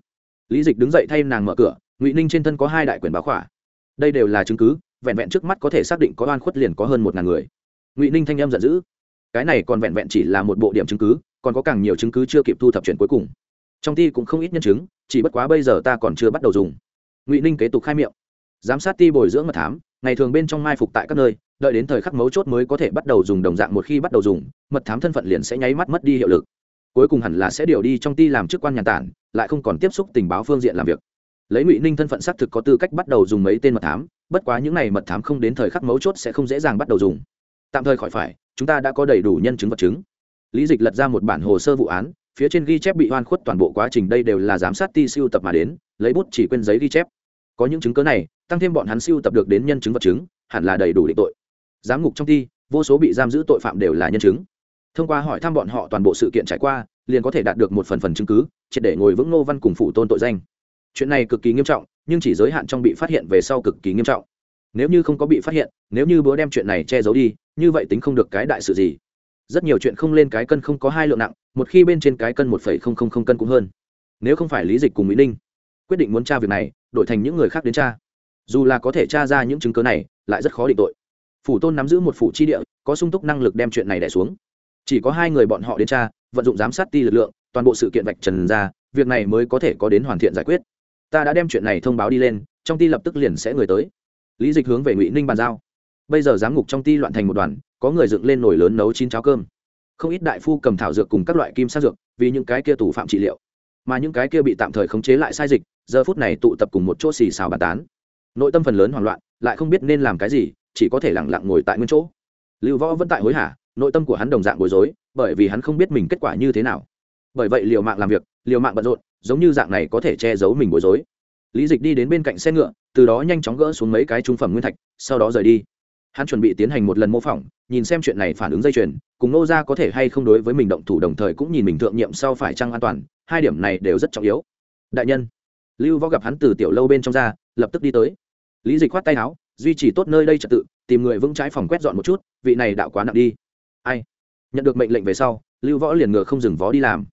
Lý dịch đứng dậy thay nàng mở cửa, ngụy ninh trên thân có hai đại quyền báo khỏa. Đây đều là chứng cứ, vẹn vẹn trước mắt có thể xác định có oan khuất liền có hơn một ngàn người. Ngụy ninh thanh âm giận dữ, cái này còn vẹn vẹn chỉ là một bộ điểm chứng cứ, còn có càng nhiều chứng cứ chưa kịp thu thập chuyện cuối cùng. Trong ti cũng không ít nhân chứng, chỉ bất quá bây giờ ta còn chưa bắt đầu dùng. Ngụy ninh kế tục khai miệng, giám sát ti bồi dưỡng mật thám ngày thường bên trong mai phục tại các nơi, đợi đến thời khắc mấu chốt mới có thể bắt đầu dùng đồng dạng một khi bắt đầu dùng, mật thám thân phận liền sẽ nháy mắt mất đi hiệu lực. Cuối cùng hẳn là sẽ điều đi trong ti làm chức quan nhà tản, lại không còn tiếp xúc tình báo phương diện làm việc. Lấy ngụy ninh thân phận xác thực có tư cách bắt đầu dùng mấy tên mật thám, bất quá những n à y mật thám không đến thời khắc mấu chốt sẽ không dễ dàng bắt đầu dùng. Tạm thời khỏi phải, chúng ta đã có đầy đủ nhân chứng vật chứng. Lý dịch lật ra một bản hồ sơ vụ án, phía trên ghi chép bị oan khuất toàn bộ quá trình, đây đều là giám sát ti siêu tập mà đến, lấy bút chỉ quên giấy ghi chép. Có những chứng cớ này tăng thêm bọn hắn siêu tập được đến nhân chứng vật chứng, hẳn là đầy đủ định tội. Giám ngục trong ti vô số bị giam giữ tội phạm đều là nhân chứng. Thông qua hỏi thăm bọn họ toàn bộ sự kiện trải qua, liền có thể đạt được một phần phần chứng cứ, triệt để ngồi vững nô văn cùng phụ tôn tội danh. Chuyện này cực kỳ nghiêm trọng, nhưng chỉ giới hạn trong bị phát hiện về sau cực kỳ nghiêm trọng. Nếu như không có bị phát hiện, nếu như bữa đem chuyện này che giấu đi, như vậy tính không được cái đại sự gì. Rất nhiều chuyện không lên cái cân không có hai lượng nặng, một khi bên trên cái cân một phẩy không không không cân cũng hơn. Nếu không phải lý dịch cùng mỹ ninh quyết định muốn tra việc này, đổi thành những người khác đến tra dù là có thể tra ra những chứng cớ này, lại rất khó định tội. Phủ tôn nắm giữ một phủ chi địa, có sung túc năng lực đem chuyện này đẻ xuống. Chỉ có hai người bọn họ đến tra, vận dụng giám sát ti lực lượng, toàn bộ sự kiện vạch trần ra, việc này mới có thể có đến hoàn thiện giải quyết. Ta đã đem chuyện này thông báo đi lên, trong ti lập tức liền sẽ người tới. Lý dịch hướng về ngụy ninh bàn giao. Bây giờ giám ngục trong ti loạn thành một đoàn, có người dựng lên nồi lớn nấu chín cháo cơm. Không ít đại phu cầm thảo dược cùng các loại kim sát dược, vì những cái kia tù phạm trị liệu. Mà những cái kia bị tạm thời khống chế lại sai dịch, giờ phút này tụ tập cùng một chỗ xì xào bàn tán nội tâm phần lớn hoảng loạn, lại không biết nên làm cái gì, chỉ có thể lẳng lặng ngồi tại nguyên chỗ. Lưu võ vẫn tại hối hả, nội tâm của hắn đồng dạng bối rối, bởi vì hắn không biết mình kết quả như thế nào. Bởi vậy liều mạng làm việc, liều mạng bận rộn, giống như dạng này có thể che giấu mình bối rối. Lý dịch đi đến bên cạnh xe ngựa, từ đó nhanh chóng gỡ xuống mấy cái trung phẩm nguyên thạch, sau đó rời đi. Hắn chuẩn bị tiến hành một lần mô phỏng, nhìn xem chuyện này phản ứng dây chuyền, cùng nô ra có thể hay không đối với mình động thủ đồng thời cũng nhìn mình thượng nhiệm sau phải trăng an toàn, hai điểm này đều rất trọng yếu. Đại nhân, lưu võ gặp hắn từ tiểu lâu bên trong ra, lập tức đi tới lý dịch khoát tay áo, duy trì tốt nơi đây trật tự, tìm người vững trái phòng quét dọn một chút, vị này đạo quá nặng đi. Ai? Nhận được mệnh lệnh về sau, lưu võ liền ngựa không dừng vó đi làm.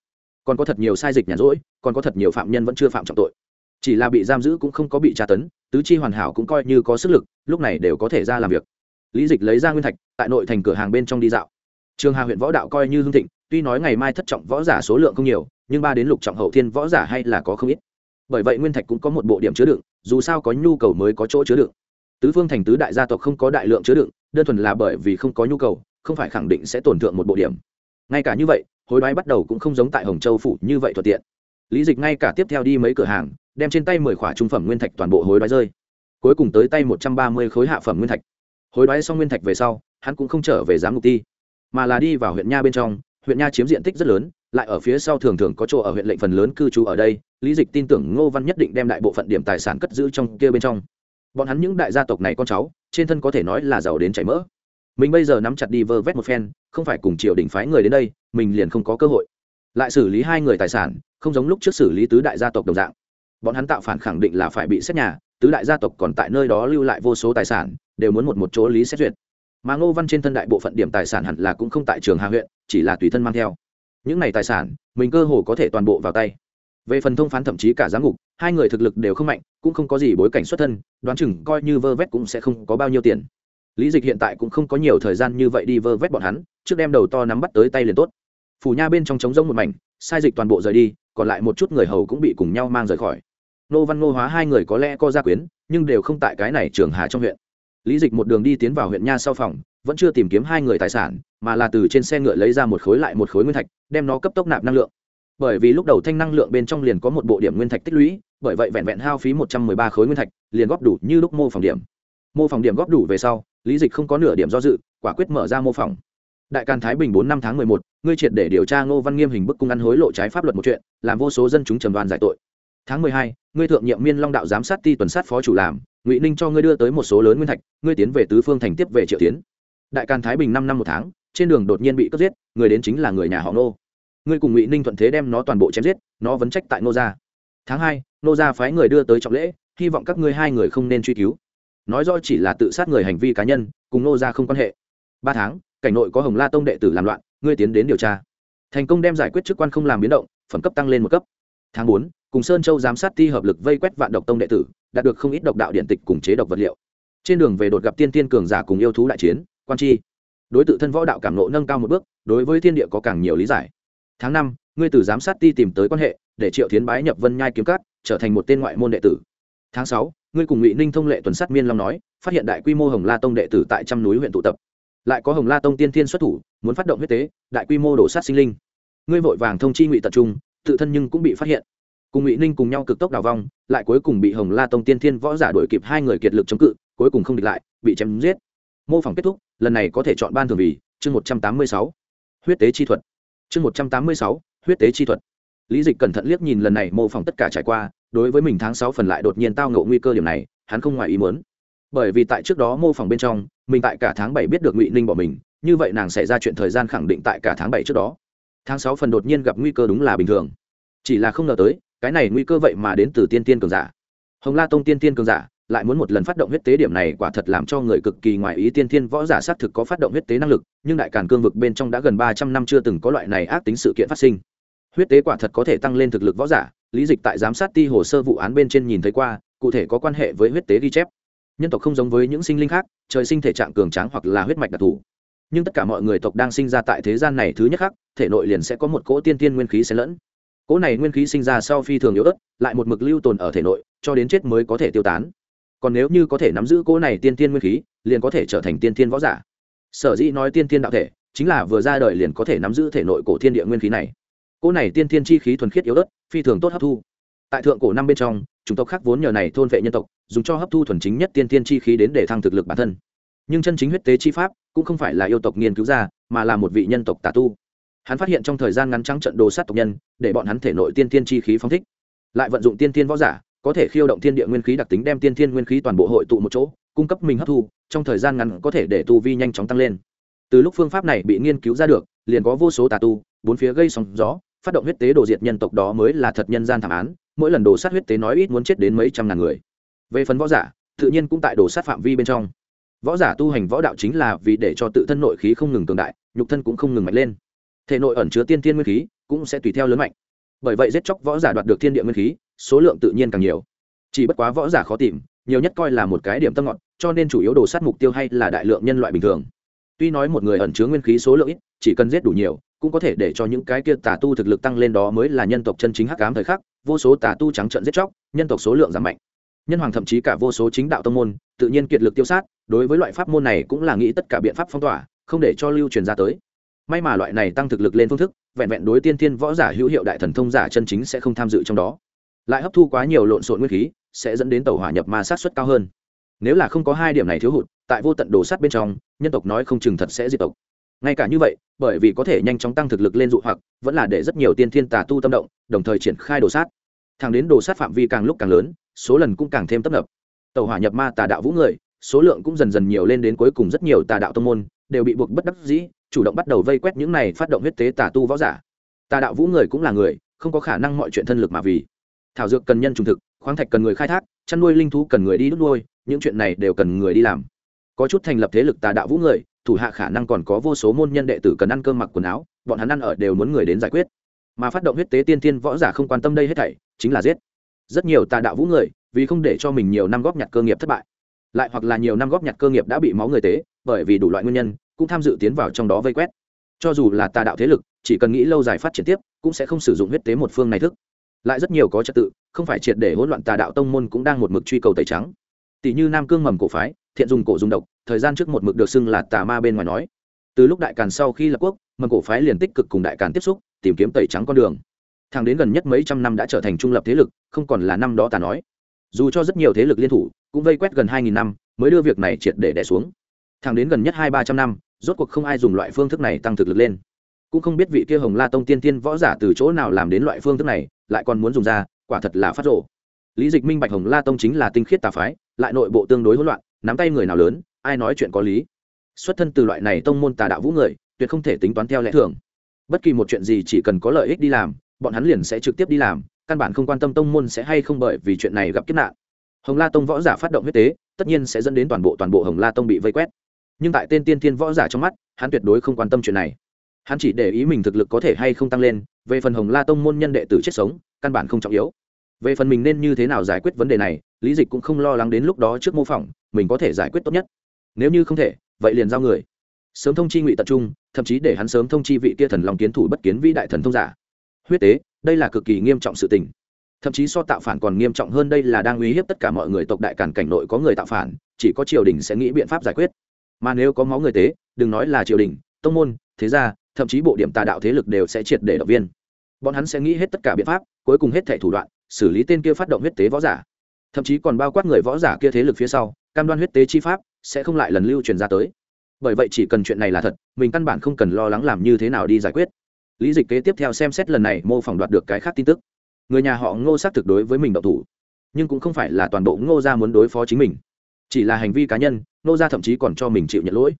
Còn có thật nhiều sai dịch nhàn rỗi, còn có thật nhiều phạm nhân vẫn chưa phạm trọng tội. Chỉ là bị giam giữ cũng không có bị tra tấn, tứ chi hoàn hảo cũng coi như có sức lực, lúc này đều có thể ra làm việc. Lý dịch lấy ra nguyên thạch, tại nội thành cửa hàng bên trong đi dạo. Trường hà huyện võ đạo coi như hương thịnh, tuy nói ngày mai thất trọng võ giả số lượng không nhiều, nhưng ba đến lục trọng hậu thiên võ giả hay là có không ít bởi vậy nguyên thạch cũng có một bộ điểm chứa đựng, dù sao có nhu cầu mới có chỗ chứa đựng. Tứ phương thành tứ đại gia tộc không có đại lượng chứa đựng, đơn thuần là bởi vì không có nhu cầu, không phải khẳng định sẽ tổn thượng một bộ điểm. Ngay cả như vậy, hối đoái bắt đầu cũng không giống tại hồng châu phủ như vậy thuận tiện. Lý dịch ngay cả tiếp theo đi mấy cửa hàng, đem trên tay mười khỏa trung phẩm nguyên thạch toàn bộ hối đoái rơi. Cuối cùng tới tay một trăm ba mươi khối hạ phẩm nguyên thạch. Hối đoái xong nguyên thạch về sau, hắn cũng không trở về giám mục ti, mà là đi vào huyện nha bên trong. Huyện nha chiếm diện tích rất lớn, lại ở phía sau thường thường có chỗ ở huyện lệnh phần lớn cư trú ở đây lý dịch tin tưởng ngô văn nhất định đem đại bộ phận điểm tài sản cất giữ trong kia bên trong. Bọn hắn những đại gia tộc này con cháu, trên thân có thể nói là giàu đến chảy mỡ. Mình bây giờ nắm chặt đi vơ vét một phen, không phải cùng triều đình phái người đến đây, mình liền không có cơ hội. Lại xử lý hai người tài sản, không giống lúc trước xử lý tứ đại gia tộc đồng dạng. Bọn hắn tạo phản khẳng định là phải bị xét nhà, tứ đại gia tộc còn tại nơi đó lưu lại vô số tài sản, đều muốn một một chỗ lý xét duyệt. Mà ngô văn trên thân đại bộ phận điểm tài sản hẳn là cũng không tại trường hà huyện, chỉ là tùy thân mang theo. Những này tài sản, mình cơ hồ có thể toàn bộ vào tay về phần thông phán thậm chí cả giám ngục hai người thực lực đều không mạnh, cũng không có gì bối cảnh xuất thân, đoán chừng coi như vơ vét cũng sẽ không có bao nhiêu tiền. Lý dịch hiện tại cũng không có nhiều thời gian như vậy đi vơ vét bọn hắn, trước đem đầu to nắm bắt tới tay liền tốt. Phủ nha bên trong trống rông một mảnh, sai dịch toàn bộ rời đi, còn lại một chút người hầu cũng bị cùng nhau mang rời khỏi. Nô văn nô hóa hai người có lẽ có gia quyến, nhưng đều không tại cái này trường hà trong huyện. Lý dịch một đường đi tiến vào huyện nha sau phòng, vẫn chưa tìm kiếm hai người tài sản, mà là từ trên xe ngựa lấy ra một khối lại một khối nguyên thạch, đem nó cấp tốc nạp năng lượng bởi vì lúc đầu thanh năng lượng bên trong liền có một bộ điểm nguyên thạch tích lũy, bởi vậy vẹn vẹn hao phí một trăm mười ba khối nguyên thạch, liền góp đủ như lúc mô phỏng điểm. Mô phỏng điểm góp đủ về sau, lý dịch không có nửa điểm do dự, quả quyết mở ra mô phỏng. Đại càn thái bình bốn năm tháng mười một, ngươi triệt để điều tra ngô văn nghiêm hình bức cung ăn hối lộ trái pháp luật một chuyện, làm vô số dân chúng trầm đoan giải tội. Tháng mười hai, ngươi thượng nhiệm miên long đạo giám sát ti tuần sát phó chủ làm, ngụy ninh cho ngươi đưa tới một số lớn nguyên thạch, ngươi tiến về tứ phương thành tiếp về triệu tiến. Đại càn thái bình năm năm một tháng, trên đường đột nhiên bị cướp giết, người đến chính là người nhà họ Ngô ngươi cùng ngụy ninh thuận thế đem nó toàn bộ chém giết, nó vấn trách tại nô gia tháng hai nô gia phái người đưa tới trọng lễ, hy vọng các ngươi hai người không nên truy cứu. Nói rõ chỉ là tự sát người hành vi cá nhân, cùng nô gia không quan hệ. Ba tháng, cảnh nội có hồng la tông đệ tử làm loạn, ngươi tiến đến điều tra. Thành công đem giải quyết chức quan không làm biến động, phẩm cấp tăng lên một cấp. Tháng bốn, cùng sơn châu giám sát thi hợp lực vây quét vạn độc tông đệ tử, đạt được không ít độc đạo điện tịch cùng chế độc vật liệu. Trên đường về đột gặp tiên tiên cường giả cùng yêu thú đại chiến, quan chi đối t thân võ đạo cảm nộ nâng cao một bước, đối với thiên địa có càng nhiều lý giải tháng năm, ngươi từ giám sát ti tìm tới quan hệ, để triệu tiến bái nhập vân nhai kiếm cát trở thành một tên ngoại môn đệ tử. Tháng sáu, ngươi cùng ngụy ninh thông lệ tuần sát miên long nói, phát hiện đại quy mô hồng la tông đệ tử tại trăm núi huyện tụ tập. Lại có hồng la tông tiên thiên xuất thủ, muốn phát động huyết tế, đại quy mô đổ sát sinh linh. Ngươi vội vàng thông chi ngụy tập trung, tự thân nhưng cũng bị phát hiện. Cùng ngụy ninh cùng nhau cực tốc đào vong, lại cuối cùng bị hồng la tông tiên thiên võ giả đuổi kịp hai người kiệt lực chống cự, cuối cùng không địch lại, bị chém giết. Mô phỏng kết thúc, lần này có thể chọn ban thường vì, chương một trăm tám mươi sáu. Huyết tế chi thuật chương một trăm tám mươi sáu, huyết tế chi thuật. Lý dịch cẩn thận liếc nhìn lần này mô phỏng tất cả trải qua, đối với mình tháng sáu phần lại đột nhiên tao ngộ nguy cơ điểm này, hắn không ngoài ý muốn. Bởi vì tại trước đó mô phỏng bên trong, mình tại cả tháng bảy biết được ngụy ninh bỏ mình, như vậy nàng xảy ra chuyện thời gian khẳng định tại cả tháng bảy trước đó. Tháng sáu phần đột nhiên gặp nguy cơ đúng là bình thường. Chỉ là không ngờ tới, cái này nguy cơ vậy mà đến từ tiên tiên cường giả. Hồng la tông tiên tiên cường giả lại muốn một lần phát động huyết tế điểm này quả thật làm cho người cực kỳ ngoài ý tiên thiên võ giả xác thực có phát động huyết tế năng lực, nhưng đại càn cương vực bên trong đã gần ba trăm năm chưa từng có loại này ác tính sự kiện phát sinh. Huyết tế quả thật có thể tăng lên thực lực võ giả, lý dịch tại giám sát ti hồ sơ vụ án bên trên nhìn thấy qua, cụ thể có quan hệ với huyết tế ghi chép. Nhân tộc không giống với những sinh linh khác, trời sinh thể trạng cường tráng hoặc là huyết mạch đặc thù. Nhưng tất cả mọi người tộc đang sinh ra tại thế gian này thứ nhất khác thể nội liền sẽ có một cỗ tiên tiên nguyên khí xen lẫn. Cỗ này nguyên khí sinh ra sau phi thường yếu ớt, lại một mực lưu tồn ở thể nội, cho đến chết mới có thể tiêu tán còn nếu như có thể nắm giữ cỗ này tiên tiên nguyên khí, liền có thể trở thành tiên tiên võ giả. Sở dĩ nói tiên tiên đạo thể, chính là vừa ra đời liền có thể nắm giữ thể nội cổ thiên địa nguyên khí này. Cỗ này tiên tiên chi khí thuần khiết yếu ớt, phi thường tốt hấp thu. Tại thượng cổ năm bên trong chúng tộc khác vốn nhờ này thôn vệ nhân tộc, dùng cho hấp thu thuần chính nhất tiên tiên chi khí đến để thăng thực lực bản thân. Nhưng chân chính huyết tế chi pháp, cũng không phải là yêu tộc nghiên cứu ra, mà là một vị nhân tộc tà tu. Hắn phát hiện trong thời gian ngắn trắng trận đồ sát tộc nhân, để bọn hắn thể nội tiên tiên chi khí phóng thích, lại vận dụng tiên tiên võ giả có thể khiêu động thiên địa nguyên khí đặc tính đem tiên thiên nguyên khí toàn bộ hội tụ một chỗ, cung cấp mình hấp thu, trong thời gian ngắn có thể để tu vi nhanh chóng tăng lên. Từ lúc phương pháp này bị nghiên cứu ra được, liền có vô số tà tu, bốn phía gây sóng gió, phát động huyết tế đồ diệt nhân tộc đó mới là thật nhân gian thảm án, mỗi lần đồ sát huyết tế nói ít muốn chết đến mấy trăm ngàn người. Về phần võ giả, tự nhiên cũng tại đồ sát phạm vi bên trong. Võ giả tu hành võ đạo chính là vì để cho tự thân nội khí không ngừng cường đại, nhục thân cũng không ngừng mạnh lên. Thể nội ẩn chứa tiên thiên nguyên khí cũng sẽ tùy theo lớn mạnh. Bởi vậy giết chóc võ giả đoạt được thiên địa nguyên khí số lượng tự nhiên càng nhiều. Chỉ bất quá võ giả khó tìm, nhiều nhất coi là một cái điểm tâm ngọn cho nên chủ yếu đồ sát mục tiêu hay là đại lượng nhân loại bình thường. Tuy nói một người ẩn chứa nguyên khí số lượng ít, chỉ cần giết đủ nhiều, cũng có thể để cho những cái kia tà tu thực lực tăng lên đó mới là nhân tộc chân chính hắc ám thời khắc, vô số tà tu trắng trợn giết chóc, nhân tộc số lượng giảm mạnh. Nhân hoàng thậm chí cả vô số chính đạo tông môn, tự nhiên kiệt lực tiêu sát, đối với loại pháp môn này cũng là nghĩ tất cả biện pháp phong tỏa, không để cho lưu truyền ra tới. May mà loại này tăng thực lực lên phương thức, vẹn vẹn đối tiên thiên võ giả hữu hiệu đại thần thông giả chân chính sẽ không tham dự trong đó lại hấp thu quá nhiều lộn xộn nguyên khí, sẽ dẫn đến tàu hỏa nhập ma sát suất cao hơn. Nếu là không có hai điểm này thiếu hụt, tại vô tận đồ sát bên trong, nhân tộc nói không chừng thật sẽ diệt tộc. Ngay cả như vậy, bởi vì có thể nhanh chóng tăng thực lực lên dụ hoặc, vẫn là để rất nhiều tiên thiên tà tu tâm động, đồng thời triển khai đồ sát. Thẳng đến đồ sát phạm vi càng lúc càng lớn, số lần cũng càng thêm tấp nập. Tàu hỏa nhập ma tà đạo vũ người, số lượng cũng dần dần nhiều lên đến cuối cùng rất nhiều tà đạo tông môn, đều bị buộc bất đắc dĩ, chủ động bắt đầu vây quét những này phát động huyết tế tà tu võ giả. Tà đạo vũ người cũng là người, không có khả năng mọi chuyện thân lực mà vì thảo dược cần nhân trùng thực, khoáng thạch cần người khai thác, chăn nuôi linh thú cần người đi đốt nuôi, những chuyện này đều cần người đi làm. Có chút thành lập thế lực tà đạo vũ người, thủ hạ khả năng còn có vô số môn nhân đệ tử cần ăn cơm mặc quần áo, bọn hắn ăn ở đều muốn người đến giải quyết. Mà phát động huyết tế tiên tiên võ giả không quan tâm đây hết thảy, chính là giết. Rất nhiều tà đạo vũ người, vì không để cho mình nhiều năm góp nhặt cơ nghiệp thất bại, lại hoặc là nhiều năm góp nhặt cơ nghiệp đã bị máu người tế, bởi vì đủ loại nguyên nhân, cũng tham dự tiến vào trong đó vây quét. Cho dù là tà đạo thế lực, chỉ cần nghĩ lâu dài phát triển tiếp, cũng sẽ không sử dụng huyết tế một phương này thức lại rất nhiều có trật tự, không phải triệt để hỗn loạn tà đạo tông môn cũng đang một mực truy cầu tẩy trắng. Tỷ như nam cương mầm cổ phái, thiện dùng cổ dùng độc, thời gian trước một mực được xưng là tà ma bên ngoài nói. Từ lúc đại càn sau khi lập quốc, mầm cổ phái liền tích cực cùng đại càn tiếp xúc, tìm kiếm tẩy trắng con đường. Thang đến gần nhất mấy trăm năm đã trở thành trung lập thế lực, không còn là năm đó tà nói. Dù cho rất nhiều thế lực liên thủ, cũng vây quét gần hai nghìn năm, mới đưa việc này triệt để đẻ xuống. Thang đến gần nhất hai ba trăm năm, rốt cuộc không ai dùng loại phương thức này tăng thực lực lên cũng không biết vị kia hồng la tông tiên tiên võ giả từ chỗ nào làm đến loại phương thức này, lại còn muốn dùng ra, quả thật là phát rộ lý dịch minh bạch hồng la tông chính là tinh khiết tà phái, lại nội bộ tương đối hỗn loạn, nắm tay người nào lớn, ai nói chuyện có lý. Xuất thân từ loại này tông môn tà đạo vũ người, tuyệt không thể tính toán theo lẽ thường. Bất kỳ một chuyện gì chỉ cần có lợi ích đi làm, bọn hắn liền sẽ trực tiếp đi làm, căn bản không quan tâm tông môn sẽ hay không bởi vì chuyện này gặp kiếp nạn. Hồng la tông võ giả phát động huyết tế, tất nhiên sẽ dẫn đến toàn bộ toàn bộ hồng la tông bị vây quét. Nhưng tại tên tiên thiên võ giả trong mắt, hắn tuyệt đối không quan tâm chuyện này hắn chỉ để ý mình thực lực có thể hay không tăng lên, về phần hồng la tông môn nhân đệ tử chết sống, căn bản không trọng yếu. Về phần mình nên như thế nào giải quyết vấn đề này, lý dịch cũng không lo lắng đến lúc đó trước mô phỏng, mình có thể giải quyết tốt nhất. Nếu như không thể, vậy liền giao người. Sớm thông chi ngụy tập trung, thậm chí để hắn sớm thông chi vị kia thần lòng kiến thủ bất kiến vĩ đại thần thông giả. Huyết tế, đây là cực kỳ nghiêm trọng sự tình. Thậm chí so tạo phản còn nghiêm trọng hơn đây là đang uy hiếp tất cả mọi người tộc đại cản cảnh nội có người tạo phản, chỉ có triều đình sẽ nghĩ biện pháp giải quyết. Mà nếu có máu người tế, đừng nói là triều đình, tông môn, thế gia thậm chí bộ điểm tà đạo thế lực đều sẽ triệt để động viên. Bọn hắn sẽ nghĩ hết tất cả biện pháp, cuối cùng hết thẻ thủ đoạn, xử lý tên kia phát động huyết tế võ giả. Thậm chí còn bao quát người võ giả kia thế lực phía sau, cam đoan huyết tế chi pháp sẽ không lại lần lưu truyền ra tới. Bởi vậy chỉ cần chuyện này là thật, mình căn bản không cần lo lắng làm như thế nào đi giải quyết. Lý dịch kế tiếp theo xem xét lần này, mô phỏng đoạt được cái khác tin tức. Người nhà họ ngô xác thực đối với mình đậu thủ, nhưng cũng không phải là toàn bộ ngô gia muốn đối phó chính mình. Chỉ là hành vi cá nhân, ngô gia thậm chí còn cho mình chịu nhận lỗi.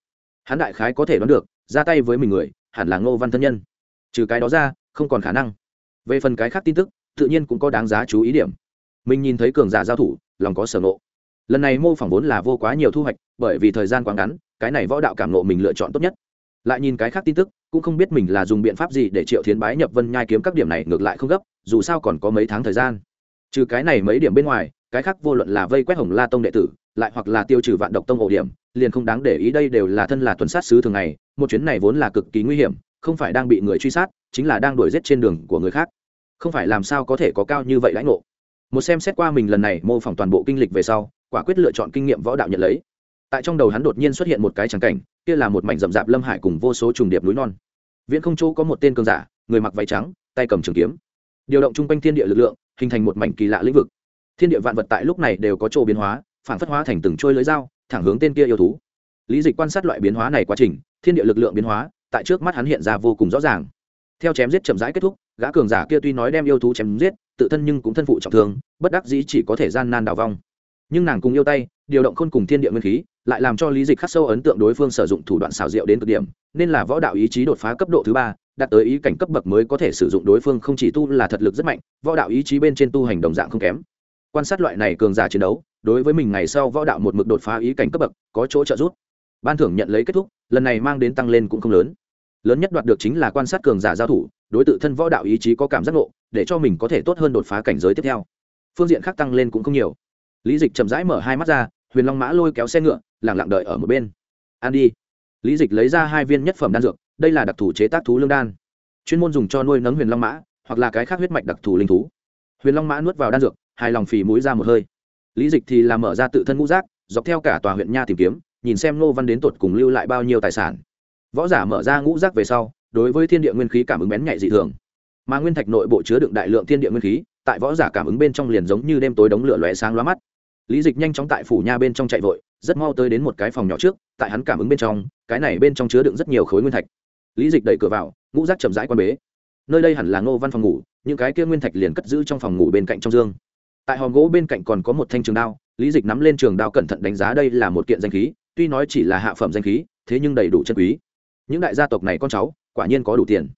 Hắn đại khái có thể đoán được, ra tay với mình người hẳn là ngô văn thân nhân. Trừ cái đó ra, không còn khả năng. Về phần cái khác tin tức, tự nhiên cũng có đáng giá chú ý điểm. Mình nhìn thấy cường giả giao thủ, lòng có sở nộ lần này mô phỏng vốn là vô quá nhiều thu hoạch, bởi vì thời gian quá ngắn, cái này võ đạo cảm nộ mình lựa chọn tốt nhất. Lại nhìn cái khác tin tức, cũng không biết mình là dùng biện pháp gì để triệu thiến bái nhập vân nhai kiếm các điểm này ngược lại không gấp, dù sao còn có mấy tháng thời gian. Trừ cái này mấy điểm bên ngoài, cái khác vô luận là vây quét hồng la tông đệ tử lại hoặc là tiêu trừ vạn độc tông ổ điểm, liền không đáng để ý đây đều là thân là tuần sát sứ thường ngày, một chuyến này vốn là cực kỳ nguy hiểm, không phải đang bị người truy sát, chính là đang đuổi giết trên đường của người khác. Không phải làm sao có thể có cao như vậy lãnh ngộ. Một xem xét qua mình lần này mô phỏng toàn bộ kinh lịch về sau, quả quyết lựa chọn kinh nghiệm võ đạo nhận lấy. Tại trong đầu hắn đột nhiên xuất hiện một cái tràng cảnh, kia là một mảnh rậm rạp lâm hải cùng vô số trùng điệp núi non. Viễn không chỗ có một tên cường giả, người mặc váy trắng, tay cầm trường kiếm. Điều động chung quanh thiên địa lực lượng, hình thành một mảnh kỳ lạ lĩnh vực. Thiên địa vạn vật tại lúc này đều có chỗ biến hóa phản phất hóa thành từng trôi lưới dao, thẳng hướng tên kia yêu thú. Lý dịch quan sát loại biến hóa này quá trình, thiên địa lực lượng biến hóa, tại trước mắt hắn hiện ra vô cùng rõ ràng. Theo chém giết chậm rãi kết thúc, gã cường giả kia tuy nói đem yêu thú chém giết, tự thân nhưng cũng thân phụ trọng thương, bất đắc dĩ chỉ có thể gian nan đào vong. Nhưng nàng cùng yêu tay, điều động khôn cùng thiên địa nguyên khí, lại làm cho lý dịch khắc sâu ấn tượng đối phương sử dụng thủ đoạn xảo diệu đến cực điểm, nên là võ đạo ý chí đột phá cấp độ thứ ba, đạt tới ý cảnh cấp bậc mới có thể sử dụng đối phương không chỉ tu là thật lực rất mạnh, võ đạo ý chí bên trên tu hành đồng dạng không kém. Quan sát loại này cường giả chiến đấu đối với mình ngày sau võ đạo một mực đột phá ý cảnh cấp bậc, có chỗ trợ giúp. Ban thưởng nhận lấy kết thúc, lần này mang đến tăng lên cũng không lớn. Lớn nhất đoạt được chính là quan sát cường giả giao thủ, đối tự thân võ đạo ý chí có cảm giác ngộ, để cho mình có thể tốt hơn đột phá cảnh giới tiếp theo. Phương diện khác tăng lên cũng không nhiều. Lý dịch chậm rãi mở hai mắt ra, huyền long mã lôi kéo xe ngựa lẳng lặng đợi ở một bên. An đi. Lý dịch lấy ra hai viên nhất phẩm đan dược, đây là đặc thù chế tác thú lương đan. Chuyên môn dùng cho nuôi nấng huyền long mã, hoặc là cái khác huyết mạch đặc thù linh thú. Huyền long mã nuốt vào đan dược, hài lòng phì mũi ra một hơi lý dịch thì làm mở ra tự thân ngũ giác, dọc theo cả tòa huyện nha tìm kiếm nhìn xem nô văn đến tột cùng lưu lại bao nhiêu tài sản. Võ giả mở ra ngũ giác về sau đối với thiên địa nguyên khí cảm ứng bén nhạy dị thường. Mà nguyên thạch nội bộ chứa đựng đại lượng thiên địa nguyên khí tại võ giả cảm ứng bên trong liền giống như đêm tối đống lửa lóe sáng lóa mắt. Lý dịch nhanh chóng tại phủ nha bên trong chạy vội rất mau tới đến một cái phòng nhỏ trước tại hắn cảm ứng bên trong cái này bên trong chứa đựng rất nhiều khối nguyên thạch. Lý dịch đẩy cửa vào ngũ rác chậm rãi quan bế. Nơi đây hẳn là ngô văn phòng ngủ những cái kia nguyên thạch liền cất giữ trong phòng ngủ bên cạnh trong dương tại hòm gỗ bên cạnh còn có một thanh trường đao, lý dịch nắm lên trường đao cẩn thận đánh giá đây là một kiện danh khí, tuy nói chỉ là hạ phẩm danh khí, thế nhưng đầy đủ chân quý. Những đại gia tộc này con cháu, quả nhiên có đủ tiền.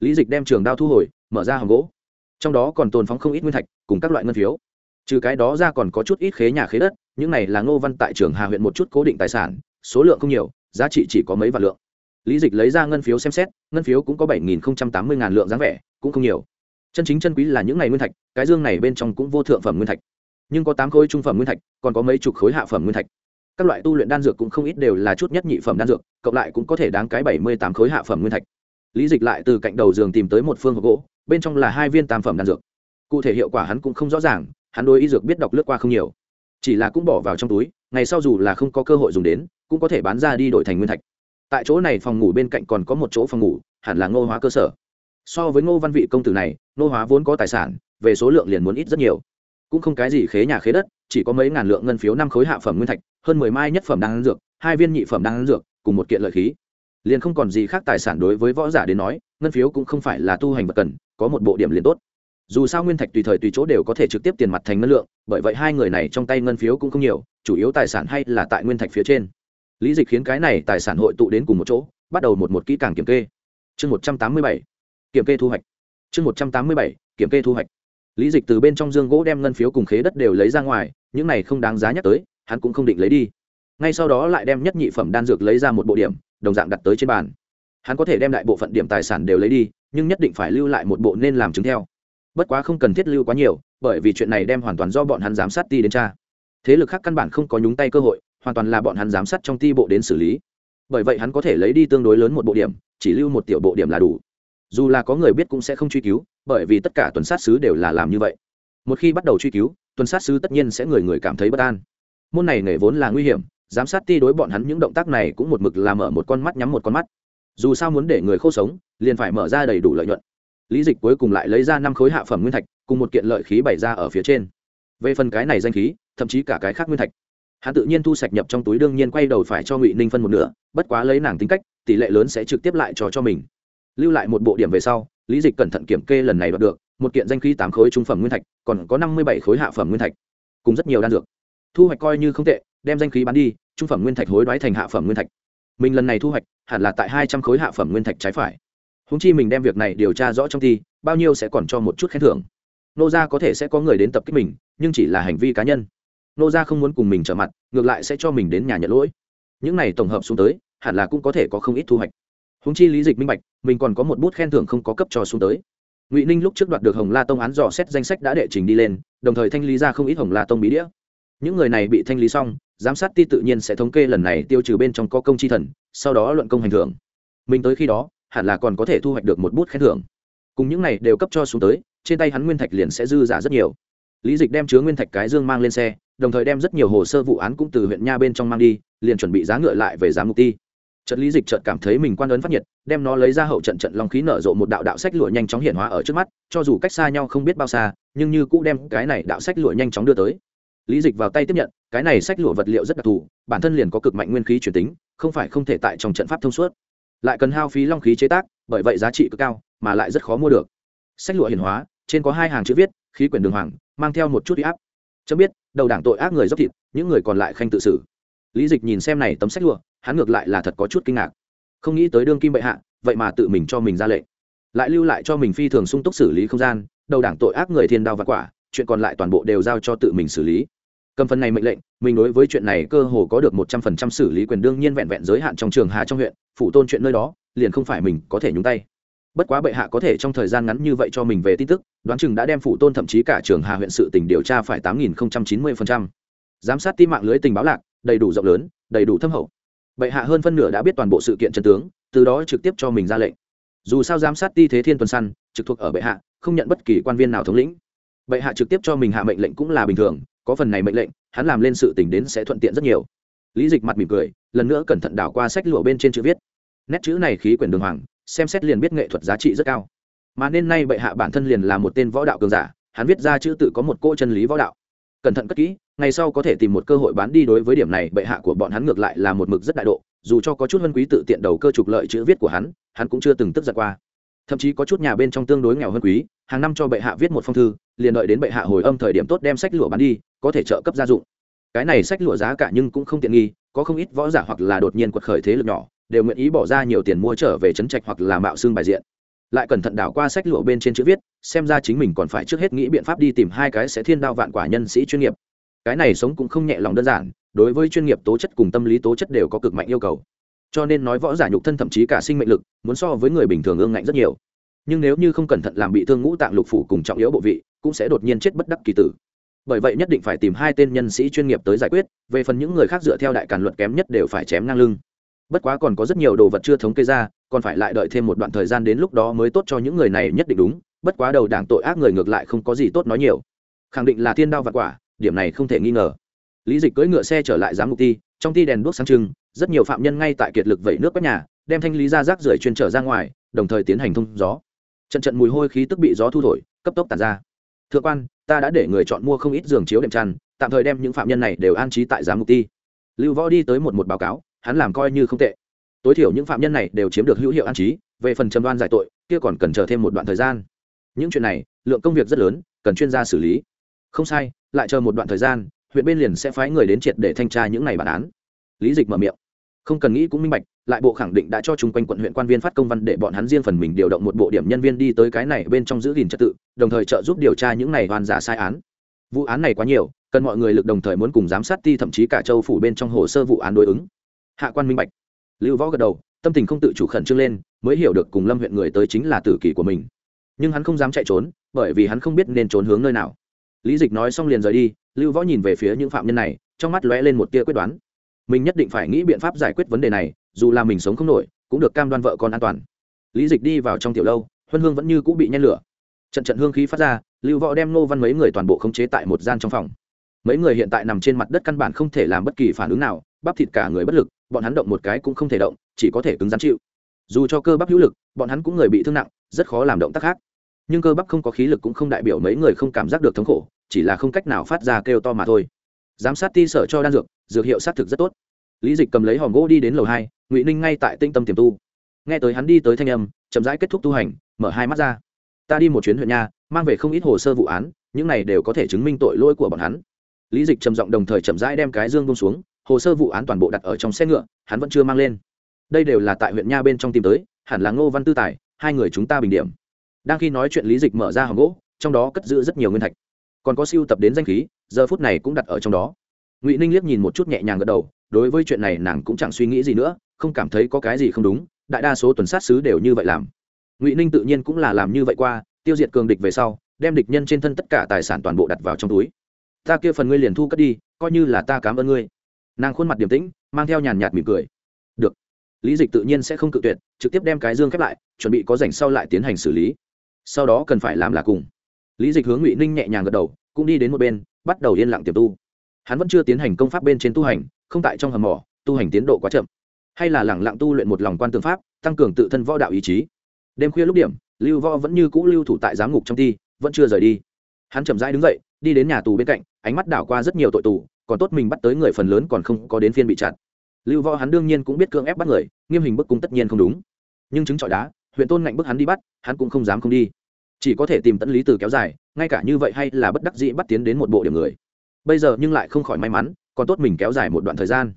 Lý dịch đem trường đao thu hồi, mở ra hòm gỗ. Trong đó còn tồn phóng không ít nguyên thạch, cùng các loại ngân phiếu. Trừ cái đó ra còn có chút ít khế nhà khế đất, những này là ngô văn tại trường hà huyện một chút cố định tài sản, số lượng không nhiều, giá trị chỉ có mấy vạn lượng. Lý dịch lấy ra ngân phiếu xem xét, ngân phiếu cũng có bảy nghìn tám mươi ngàn lượng dáng vẻ, cũng không nhiều chân chính chân quý là những ngày nguyên thạch, cái dương này bên trong cũng vô thượng phẩm nguyên thạch. Nhưng có tám khối trung phẩm nguyên thạch, còn có mấy chục khối hạ phẩm nguyên thạch. Các loại tu luyện đan dược cũng không ít đều là chút nhất nhị phẩm đan dược, cộng lại cũng có thể đáng cái bảy mươi tám khối hạ phẩm nguyên thạch. Lý dịch lại từ cạnh đầu giường tìm tới một phương hộp gỗ, bên trong là hai viên tam phẩm đan dược. Cụ thể hiệu quả hắn cũng không rõ ràng, hắn đôi y dược biết đọc lướt qua không nhiều. Chỉ là cũng bỏ vào trong túi, ngày sau dù là không có cơ hội dùng đến, cũng có thể bán ra đi đổi thành nguyên thạch. Tại chỗ này phòng ngủ bên cạnh còn có một chỗ phòng ngủ, hẳn là ngô hóa cơ sở so với ngô văn vị công tử này, ngô hóa vốn có tài sản, về số lượng liền muốn ít rất nhiều. Cũng không cái gì khế nhà khế đất, chỉ có mấy ngàn lượng ngân phiếu năm khối hạ phẩm nguyên thạch, hơn mười mai nhất phẩm đan dược, hai viên nhị phẩm đan dược, cùng một kiện lợi khí. Liền không còn gì khác tài sản đối với võ giả đến nói, ngân phiếu cũng không phải là tu hành vật cần, có một bộ điểm liền tốt. Dù sao nguyên thạch tùy thời tùy chỗ đều có thể trực tiếp tiền mặt thành ngân lượng, bởi vậy hai người này trong tay ngân phiếu cũng không nhiều, chủ yếu tài sản hay là tại nguyên thạch phía trên. Lý dịch khiến cái này tài sản hội tụ đến cùng một chỗ, bắt đầu một một kỹ càng kiểm kê. Chương một trăm tám mươi bảy kiểm kê thu hoạch. Chương một trăm tám mươi bảy, kiểm kê thu hoạch. Lý dịch từ bên trong dương gỗ đem ngân phiếu cùng khế đất đều lấy ra ngoài, những này không đáng giá nhắc tới, hắn cũng không định lấy đi. Ngay sau đó lại đem nhất nhị phẩm đan dược lấy ra một bộ điểm, đồng dạng đặt tới trên bàn. Hắn có thể đem đại bộ phận điểm tài sản đều lấy đi, nhưng nhất định phải lưu lại một bộ nên làm chứng theo. Bất quá không cần thiết lưu quá nhiều, bởi vì chuyện này đem hoàn toàn do bọn hắn giám sát ti đến cha thế lực khác căn bản không có nhúng tay cơ hội, hoàn toàn là bọn hắn giám sát trong ti bộ đến xử lý. Bởi vậy hắn có thể lấy đi tương đối lớn một bộ điểm, chỉ lưu một tiểu bộ điểm là đủ dù là có người biết cũng sẽ không truy cứu, bởi vì tất cả tuần sát sứ đều là làm như vậy. Một khi bắt đầu truy cứu, tuần sát sứ tất nhiên sẽ người người cảm thấy bất an. Môn này nghề vốn là nguy hiểm, giám sát ti đối bọn hắn những động tác này cũng một mực làm mở một con mắt nhắm một con mắt. Dù sao muốn để người khô sống, liền phải mở ra đầy đủ lợi nhuận. Lý dịch cuối cùng lại lấy ra năm khối hạ phẩm nguyên thạch, cùng một kiện lợi khí bày ra ở phía trên. Về phần cái này danh khí, thậm chí cả cái khác nguyên thạch. Hắn tự nhiên thu sạch nhập trong túi đương nhiên quay đầu phải cho ngụy ninh phân một nửa, bất quá lấy nàng tính cách, tỷ lệ lớn sẽ trực tiếp lại cho cho mình lưu lại một bộ điểm về sau, lý dịch cẩn thận kiểm kê lần này đoạt được, một kiện danh khí tám khối trung phẩm nguyên thạch, còn có năm mươi bảy khối hạ phẩm nguyên thạch, cùng rất nhiều đan dược. Thu hoạch coi như không tệ, đem danh khí bán đi, trung phẩm nguyên thạch hối đoái thành hạ phẩm nguyên thạch. Mình lần này thu hoạch, hẳn là tại hai trăm khối hạ phẩm nguyên thạch trái phải. Húng chi mình đem việc này điều tra rõ trong thi bao nhiêu sẽ còn cho một chút khen thưởng. Nô gia có thể sẽ có người đến tập kích mình, nhưng chỉ là hành vi cá nhân. Nô gia không muốn cùng mình trở mặt, ngược lại sẽ cho mình đến nhà nhận lỗi. Những này tổng hợp xuống tới, hẳn là cũng có thể có không ít thu hoạch húng chi lý dịch minh bạch, mình còn có một bút khen thưởng không có cấp cho xuống tới. Ngụy ninh lúc trước đoạt được hồng la tông án dò xét danh sách đã đệ trình đi lên, đồng thời thanh lý ra không ít hồng la tông bí đĩa. Những người này bị thanh lý xong, giám sát ti tự nhiên sẽ thống kê lần này tiêu trừ bên trong có công chi thần, sau đó luận công hành thưởng. Mình tới khi đó, hẳn là còn có thể thu hoạch được một bút khen thưởng. Cùng những này đều cấp cho xuống tới, trên tay hắn nguyên thạch liền sẽ dư giả rất nhiều. Lý dịch đem chứa nguyên thạch cái dương mang lên xe, đồng thời đem rất nhiều hồ sơ vụ án cũng từ huyện nha bên trong mang đi, liền chuẩn bị giá ngựa lại về giám mục ti trận lý dịch trận cảm thấy mình quan ấn phát nhiệt, đem nó lấy ra hậu trận trận long khí nở rộ một đạo đạo sách lụa nhanh chóng hiện hóa ở trước mắt, cho dù cách xa nhau không biết bao xa, nhưng như cũ đem cái này đạo sách lụa nhanh chóng đưa tới. Lý dịch vào tay tiếp nhận, cái này sách lụa vật liệu rất đặc thù, bản thân liền có cực mạnh nguyên khí chuyển tính, không phải không thể tại trong trận pháp thông suốt. Lại cần hao phí long khí chế tác, bởi vậy giá trị cực cao, mà lại rất khó mua được. Sách lụa hiển hóa, trên có hai hàng chữ viết, khí quyển đường hoàng, mang theo một chút huy áp. Cho biết, đầu đảng tội ác người dốc thịt, những người còn lại khanh tự xử lý dịch nhìn xem này tấm sách lụa, hắn ngược lại là thật có chút kinh ngạc. Không nghĩ tới đương kim bệ hạ, vậy mà tự mình cho mình ra lệnh. Lại lưu lại cho mình phi thường sung túc xử lý không gian, đầu đảng tội ác người thiên đao và quả, chuyện còn lại toàn bộ đều giao cho tự mình xử lý. Cầm phần này mệnh lệnh, mình đối với chuyện này cơ hồ có được một trăm phần trăm xử lý quyền đương nhiên vẹn vẹn giới hạn trong trường hà trong huyện, phủ tôn chuyện nơi đó, liền không phải mình có thể nhúng tay. Bất quá bệ hạ có thể trong thời gian ngắn như vậy cho mình về tin tức, đoán chừng đã đem phủ tôn thậm chí cả trường hà huyện sự tỉnh điều tra phải tám nghìn chín mươi phần trăm. Giám sát tim mạng lưới tình báo lạc đầy đủ rộng lớn, đầy đủ thâm hậu. Bệ hạ hơn phân nửa đã biết toàn bộ sự kiện chân tướng, từ đó trực tiếp cho mình ra lệnh. Dù sao giám sát ti thế thiên tuần săn, trực thuộc ở bệ hạ, không nhận bất kỳ quan viên nào thống lĩnh. Bệ hạ trực tiếp cho mình hạ mệnh lệnh cũng là bình thường, có phần này mệnh lệnh, hắn làm lên sự tình đến sẽ thuận tiện rất nhiều. Lý dịch mặt mỉm cười, lần nữa cẩn thận đảo qua sách lụa bên trên chữ viết. Nét chữ này khí quyển đường hoàng, xem xét liền biết nghệ thuật giá trị rất cao. Mà nên nay bệ hạ bản thân liền là một tên võ đạo cường giả, hắn viết ra chữ tự có một cỗ chân lý võ đạo. Cẩn thận cất kỹ ngày sau có thể tìm một cơ hội bán đi đối với điểm này, bệ hạ của bọn hắn ngược lại là một mực rất đại độ, dù cho có chút vân quý tự tiện đầu cơ trục lợi chữ viết của hắn hắn cũng chưa từng tức giận qua. Thậm chí có chút nhà bên trong tương đối nghèo hơn quý, hàng năm cho bệ hạ viết một phong thư, liền đợi đến bệ hạ hồi âm thời điểm tốt đem sách lụa bán đi, có thể trợ cấp gia dụng. Cái này sách lụa giá cả nhưng cũng không tiện nghi, có không ít võ giả hoặc là đột nhiên quật khởi thế lực nhỏ, đều nguyện ý bỏ ra nhiều tiền mua trở về trấn trạch hoặc là mạo xương bài diện. Lại cẩn thận đảo qua sách lụa bên trên chữ viết, xem ra chính mình còn phải trước hết nghĩ biện pháp đi tìm hai cái sẽ thiên đao vạn quả nhân sĩ chuyên nghiệp cái này sống cũng không nhẹ lòng đơn giản, đối với chuyên nghiệp tố chất cùng tâm lý tố chất đều có cực mạnh yêu cầu. Cho nên nói võ giả nhục thân thậm chí cả sinh mệnh lực, muốn so với người bình thường ương ngạnh rất nhiều. Nhưng nếu như không cẩn thận làm bị thương ngũ tạng lục phủ cùng trọng yếu bộ vị, cũng sẽ đột nhiên chết bất đắc kỳ tử. Bởi vậy nhất định phải tìm hai tên nhân sĩ chuyên nghiệp tới giải quyết, về phần những người khác dựa theo đại càn luật kém nhất đều phải chém ngang lưng. Bất quá còn có rất nhiều đồ vật chưa thống kê ra, còn phải lại đợi thêm một đoạn thời gian đến lúc đó mới tốt cho những người này nhất định đúng, bất quá đầu đảng tội ác người ngược lại không có gì tốt nói nhiều. Khẳng định là thiên đao và quả điểm này không thể nghi ngờ. Lý dịch cưỡi ngựa xe trở lại giám mục ti, trong ti đèn đuốc sáng trưng, rất nhiều phạm nhân ngay tại kiệt lực vẩy nước quét nhà, đem thanh lý ra rác rưởi chuyên trở ra ngoài, đồng thời tiến hành thông gió. Trận trận mùi hôi khí tức bị gió thu thổi, cấp tốc tàn ra. Thượng quan, ta đã để người chọn mua không ít giường chiếu đệm chăn, tạm thời đem những phạm nhân này đều an trí tại giám mục ti. Lưu võ đi tới một một báo cáo, hắn làm coi như không tệ. Tối thiểu những phạm nhân này đều chiếm được hữu hiệu an trí, về phần trầm đoan giải tội, kia còn cần chờ thêm một đoạn thời gian. Những chuyện này, lượng công việc rất lớn, cần chuyên gia xử lý. Không sai lại chờ một đoạn thời gian, huyện bên liền sẽ phái người đến triệt để thanh tra những ngày bản án. Lý dịch mở miệng. Không cần nghĩ cũng minh bạch, lại bộ khẳng định đã cho chung quanh quận huyện quan viên phát công văn để bọn hắn riêng phần mình điều động một bộ điểm nhân viên đi tới cái này bên trong giữ gìn trật tự, đồng thời trợ giúp điều tra những này hoàn giả sai án. Vụ án này quá nhiều, cần mọi người lực đồng thời muốn cùng giám sát ti thậm chí cả châu phủ bên trong hồ sơ vụ án đối ứng. Hạ quan minh bạch. Lưu võ gật đầu, tâm tình không tự chủ khẩn trương lên, mới hiểu được cùng lâm huyện người tới chính là tử kỷ của mình. Nhưng hắn không dám chạy trốn, bởi vì hắn không biết nên trốn hướng nơi nào lý dịch nói xong liền rời đi, lưu võ nhìn về phía những phạm nhân này, trong mắt lóe lên một tia quyết đoán. Mình nhất định phải nghĩ biện pháp giải quyết vấn đề này, dù là mình sống không nổi, cũng được cam đoan vợ con an toàn. Lý dịch đi vào trong tiểu lâu, huân hương vẫn như cũng bị nhen lửa. Trận trận hương khí phát ra, lưu võ đem nô văn mấy người toàn bộ khống chế tại một gian trong phòng. Mấy người hiện tại nằm trên mặt đất căn bản không thể làm bất kỳ phản ứng nào, bắp thịt cả người bất lực, bọn hắn động một cái cũng không thể động, chỉ có thể cứng rắn chịu. Dù cho cơ bắp hữu lực, bọn hắn cũng người bị thương nặng, rất khó làm động tác khác. Nhưng cơ bắp không có khí lực cũng không đại biểu mấy người không cảm giác được thống khổ chỉ là không cách nào phát ra kêu to mà thôi. Giám sát ti sở cho đan dược dược hiệu xác thực rất tốt. Lý dịch cầm lấy hòm gỗ đi đến lầu hai, ngụy ninh ngay tại tinh tâm tiềm tu. Nghe tới hắn đi tới thanh âm, chậm rãi kết thúc tu hành, mở hai mắt ra. Ta đi một chuyến huyện nha, mang về không ít hồ sơ vụ án, những này đều có thể chứng minh tội lỗi của bọn hắn. Lý dịch trầm giọng đồng thời chậm rãi đem cái dương bông xuống, hồ sơ vụ án toàn bộ đặt ở trong xe ngựa, hắn vẫn chưa mang lên. Đây đều là tại huyện nha bên trong tìm tới, hẳn là ngô văn tư tài, hai người chúng ta bình điểm. Đang khi nói chuyện lý dịch mở ra hòm gỗ, trong đó cất giữ rất nhiều nguyên thạch còn có siêu tập đến danh khí, giờ phút này cũng đặt ở trong đó. Ngụy ninh liếc nhìn một chút nhẹ nhàng gật đầu, đối với chuyện này nàng cũng chẳng suy nghĩ gì nữa, không cảm thấy có cái gì không đúng, đại đa số tuần sát sứ đều như vậy làm. Ngụy ninh tự nhiên cũng là làm như vậy qua, tiêu diệt cường địch về sau, đem địch nhân trên thân tất cả tài sản toàn bộ đặt vào trong túi. Ta kia phần ngươi liền thu cất đi, coi như là ta cảm ơn ngươi. Nàng khuôn mặt điềm tĩnh, mang theo nhàn nhạt mỉm cười. Được. Lý dịch tự nhiên sẽ không cự tuyệt, trực tiếp đem cái dương khép lại, chuẩn bị có rảnh sau lại tiến hành xử lý. Sau đó cần phải làm là cùng lý dịch hướng ngụy ninh nhẹ nhàng gật đầu, cũng đi đến một bên, bắt đầu yên lặng tiềm tu. Hắn vẫn chưa tiến hành công pháp bên trên tu hành, không tại trong hầm mỏ, tu hành tiến độ quá chậm. Hay là lẳng lặng tu luyện một lòng quan tương pháp, tăng cường tự thân võ đạo ý chí. Đêm khuya lúc điểm, lưu võ vẫn như cũ lưu thủ tại giám ngục trong ti, vẫn chưa rời đi. Hắn chậm rãi đứng dậy, đi đến nhà tù bên cạnh, ánh mắt đảo qua rất nhiều tội tù, còn tốt mình bắt tới người phần lớn còn không có đến phiên bị chặt. Lưu võ hắn đương nhiên cũng biết cưỡng ép bắt người, nghiêm hình bức cung tất nhiên không đúng. Nhưng chứng trọi đá, huyện tôn ngạnh bức hắn đi bắt, hắn cũng không dám không đi chỉ có thể tìm tận lý từ kéo dài, ngay cả như vậy hay là bất đắc dĩ bắt tiến đến một bộ điểm người. Bây giờ nhưng lại không khỏi may mắn, còn tốt mình kéo dài một đoạn thời gian.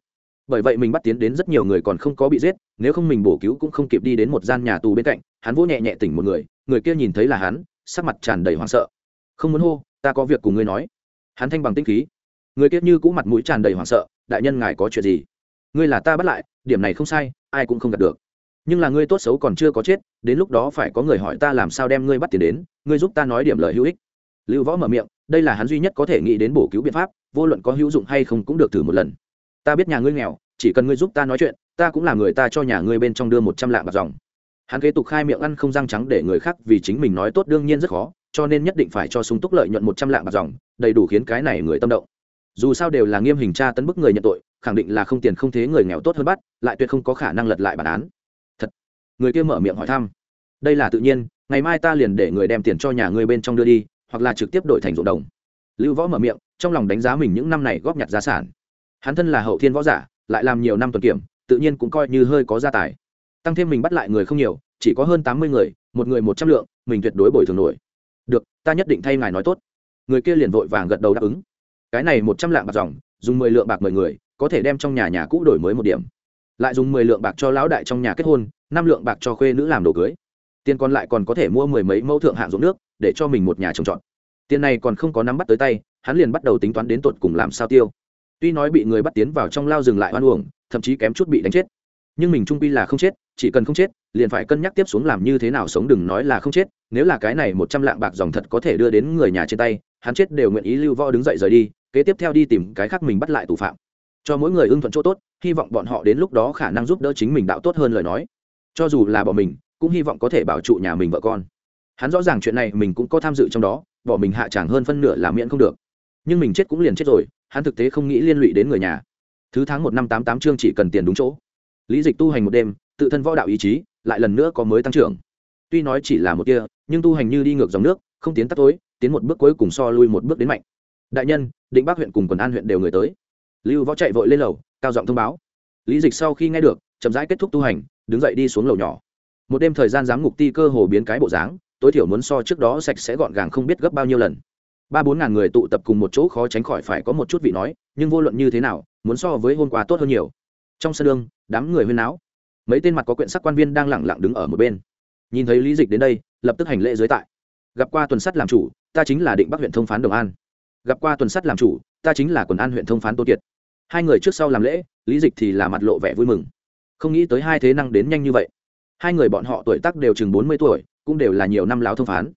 Bởi vậy mình bắt tiến đến rất nhiều người còn không có bị giết, nếu không mình bổ cứu cũng không kịp đi đến một gian nhà tù bên cạnh, hắn vỗ nhẹ nhẹ tỉnh một người người kia nhìn thấy là hắn, sắc mặt tràn đầy hoảng sợ. Không muốn hô, ta có việc cùng ngươi nói. Hắn thanh bằng tinh khí. Người kia như cũ mặt mũi tràn đầy hoảng sợ, đại nhân ngài có chuyện gì? Ngươi là ta bắt lại, điểm này không sai, ai cũng không đạt được nhưng là ngươi tốt xấu còn chưa có chết, đến lúc đó phải có người hỏi ta làm sao đem ngươi bắt tiền đến, ngươi giúp ta nói điểm lời hữu ích. Lưu võ mở miệng, đây là hắn duy nhất có thể nghĩ đến bổ cứu biện pháp, vô luận có hữu dụng hay không cũng được thử một lần. Ta biết nhà ngươi nghèo, chỉ cần ngươi giúp ta nói chuyện, ta cũng là người ta cho nhà ngươi bên trong đưa một trăm lạng bạc dòng. Hắn kế tục khai miệng ăn không răng trắng để người khác vì chính mình nói tốt đương nhiên rất khó, cho nên nhất định phải cho sung túc lợi nhuận một trăm lạng bạc dòng, đầy đủ khiến cái này người tâm động. Dù sao đều là nghiêm hình tra tấn bức người nhận tội, khẳng định là không tiền không thế người nghèo tốt hơn bắt, lại tuyệt không có khả năng lật lại bản án người kia mở miệng hỏi thăm. Đây là tự nhiên, ngày mai ta liền để người đem tiền cho nhà ngươi bên trong đưa đi, hoặc là trực tiếp đổi thành ruộng đồng. Lưu võ mở miệng, trong lòng đánh giá mình những năm này góp nhặt gia sản. Hắn thân là hậu thiên võ giả, lại làm nhiều năm tuần kiểm, tự nhiên cũng coi như hơi có gia tài. Tăng thêm mình bắt lại người không nhiều, chỉ có hơn tám mươi người, một người một trăm lượng, mình tuyệt đối bồi thường nổi. Được, ta nhất định thay ngài nói tốt. Người kia liền vội vàng gật đầu đáp ứng. Cái này một trăm lạng bạc dòng, dùng mười lượng bạc mười người, có thể đem trong nhà nhà cũ đổi mới một điểm. Lại dùng mười lượng bạc cho lão đại trong nhà kết hôn năm lượng bạc cho khuê nữ làm đồ cưới. Tiền còn lại còn có thể mua mười mấy mẫu thượng hạng ruộng nước, để cho mình một nhà trồng trọt. Tiền này còn không có nắm bắt tới tay, hắn liền bắt đầu tính toán đến tột cùng làm sao tiêu. Tuy nói bị người bắt tiến vào trong lao dừng lại oan uổng, thậm chí kém chút bị đánh chết. Nhưng mình trung pi là không chết, chỉ cần không chết, liền phải cân nhắc tiếp xuống làm như thế nào sống đừng nói là không chết, nếu là cái này một trăm lạng bạc dòng thật có thể đưa đến người nhà trên tay, hắn chết đều nguyện ý lưu võ đứng dậy rời đi, kế tiếp theo đi tìm cái khác mình bắt lại tù phạm. Cho mỗi người ưng thuận chỗ tốt, hy vọng bọn họ đến lúc đó khả năng giúp đỡ chính mình đạo tốt hơn lời nói cho dù là bỏ mình, cũng hy vọng có thể bảo trụ nhà mình vợ con. Hắn rõ ràng chuyện này mình cũng có tham dự trong đó, bỏ mình hạ tràng hơn phân nửa là miễn không được. Nhưng mình chết cũng liền chết rồi, hắn thực tế không nghĩ liên lụy đến người nhà. Thứ tháng một năm tám tám chương chỉ cần tiền đúng chỗ. Lý dịch tu hành một đêm, tự thân võ đạo ý chí lại lần nữa có mới tăng trưởng. Tuy nói chỉ là một kia nhưng tu hành như đi ngược dòng nước, không tiến tắt tối, tiến một bước cuối cùng so lui một bước đến mạnh. Đại nhân, định bắc huyện cùng quần an huyện đều người tới. Lưu võ chạy vội lên lầu, cao giọng thông báo. Lý dịch sau khi nghe được, chậm rãi kết thúc tu hành đứng dậy đi xuống lầu nhỏ. Một đêm thời gian giám ngục ti cơ hồ biến cái bộ dáng, tối thiểu muốn so trước đó sạch sẽ gọn gàng không biết gấp bao nhiêu lần. Ba bốn ngàn người tụ tập cùng một chỗ khó tránh khỏi phải có một chút vị nói, nhưng vô luận như thế nào, muốn so với hôm qua tốt hơn nhiều. Trong sân đương đám người huyên náo. Mấy tên mặt có quyển sắc quan viên đang lẳng lặng đứng ở một bên. Nhìn thấy lý dịch đến đây, lập tức hành lễ giới tại. Gặp qua tuần sắt làm chủ, ta chính là định bắc huyện thông phán đồng an. Gặp qua tuần sắt làm chủ, ta chính là quần an huyện thông phán tô kiệt. Hai người trước sau làm lễ, lý dịch thì là mặt lộ vẻ vui mừng không nghĩ tới hai thế năng đến nhanh như vậy. Hai người bọn họ tuổi tác đều chừng bốn mươi tuổi, cũng đều là nhiều năm láo thông phán.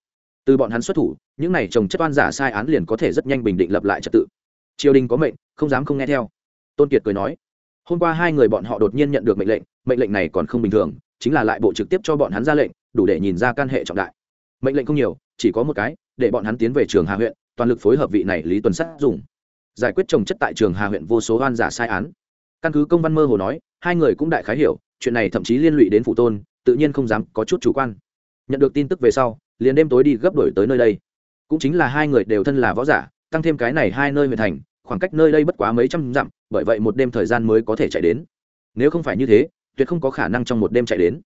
Từ bọn hắn xuất thủ, những này chồng chất oan giả sai án liền có thể rất nhanh bình định lập lại trật tự. Triều đình có mệnh, không dám không nghe theo. Tôn kiệt cười nói, hôm qua hai người bọn họ đột nhiên nhận được mệnh lệnh mệnh lệnh này còn không bình thường, chính là lại bộ trực tiếp cho bọn hắn ra lệnh, đủ để nhìn ra căn hệ trọng đại. Mệnh lệnh không nhiều, chỉ có một cái, để bọn hắn tiến về trường hà huyện, toàn lực phối hợp vị này lý tuần sát dùng. Giải quyết trồng chất tại trường hà huyện vô số oan giả sai án căn cứ công văn mơ hồ nói, hai người cũng đại khái hiểu, chuyện này thậm chí liên lụy đến phụ tôn, tự nhiên không dám có chút chủ quan. Nhận được tin tức về sau, liền đêm tối đi gấp đổi tới nơi đây. Cũng chính là hai người đều thân là võ giả, tăng thêm cái này hai nơi huyện thành, khoảng cách nơi đây bất quá mấy trăm dặm, bởi vậy một đêm thời gian mới có thể chạy đến. Nếu không phải như thế, tuyệt không có khả năng trong một đêm chạy đến.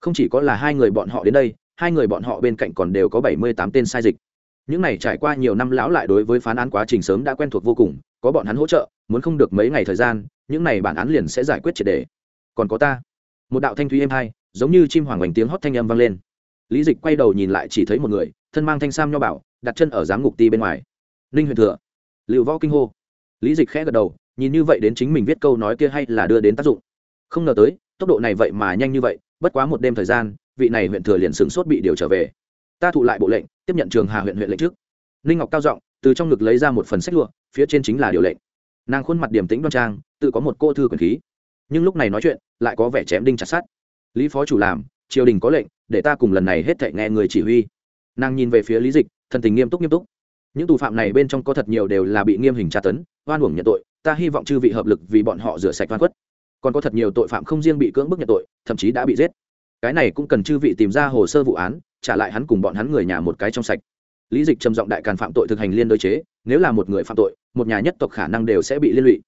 Không chỉ có là hai người bọn họ đến đây, hai người bọn họ bên cạnh còn đều có bảy mươi tám tên sai dịch. Những này trải qua nhiều năm lão lại đối với phán án quá trình sớm đã quen thuộc vô cùng, có bọn hắn hỗ trợ, muốn không được mấy ngày thời gian những này bản án liền sẽ giải quyết triệt đề. Còn có ta. Một đạo thanh thúy êm hai, giống như chim hoàng oanh tiếng hót thanh âm vang lên. Lý dịch quay đầu nhìn lại chỉ thấy một người, thân mang thanh sam nho bảo, đặt chân ở giám ngục ti bên ngoài. Ninh huyền thừa. Liệu võ kinh hô. Lý dịch khẽ gật đầu, nhìn như vậy đến chính mình viết câu nói kia hay là đưa đến tác dụng. Không ngờ tới, tốc độ này vậy mà nhanh như vậy, bất quá một đêm thời gian, vị này huyện thừa liền sửng sốt bị điều trở về. Ta thụ lại bộ lệnh, tiếp nhận trường hà huyện huyện lệnh trước. Ninh ngọc cao giọng, từ trong ngực lấy ra một phần sách lụa, phía trên chính là điều lệnh nàng khuôn mặt điểm tĩnh đoan trang, tự có một cô thư quyền khí. Nhưng lúc này nói chuyện, lại có vẻ chém đinh chặt sát lý phó chủ làm, triều đình có lệnh, để ta cùng lần này hết thệ nghe người chỉ huy. Nàng nhìn về phía lý dịch, thần tình nghiêm túc nghiêm túc. Những tù phạm này bên trong có thật nhiều đều là bị nghiêm hình tra tấn, oan uổng nhận tội, ta hy vọng chư vị hợp lực vì bọn họ rửa sạch oan khuất. Còn có thật nhiều tội phạm không riêng bị cưỡng bức nhận tội, thậm chí đã bị giết. Cái này cũng cần chư vị tìm ra hồ sơ vụ án, trả lại hắn cùng bọn hắn người nhà một cái trong sạch lý dịch trầm giọng đại càn phạm tội thực hành liên đối chế, nếu là một người phạm tội, một nhà nhất tộc khả năng đều sẽ bị liên lụy.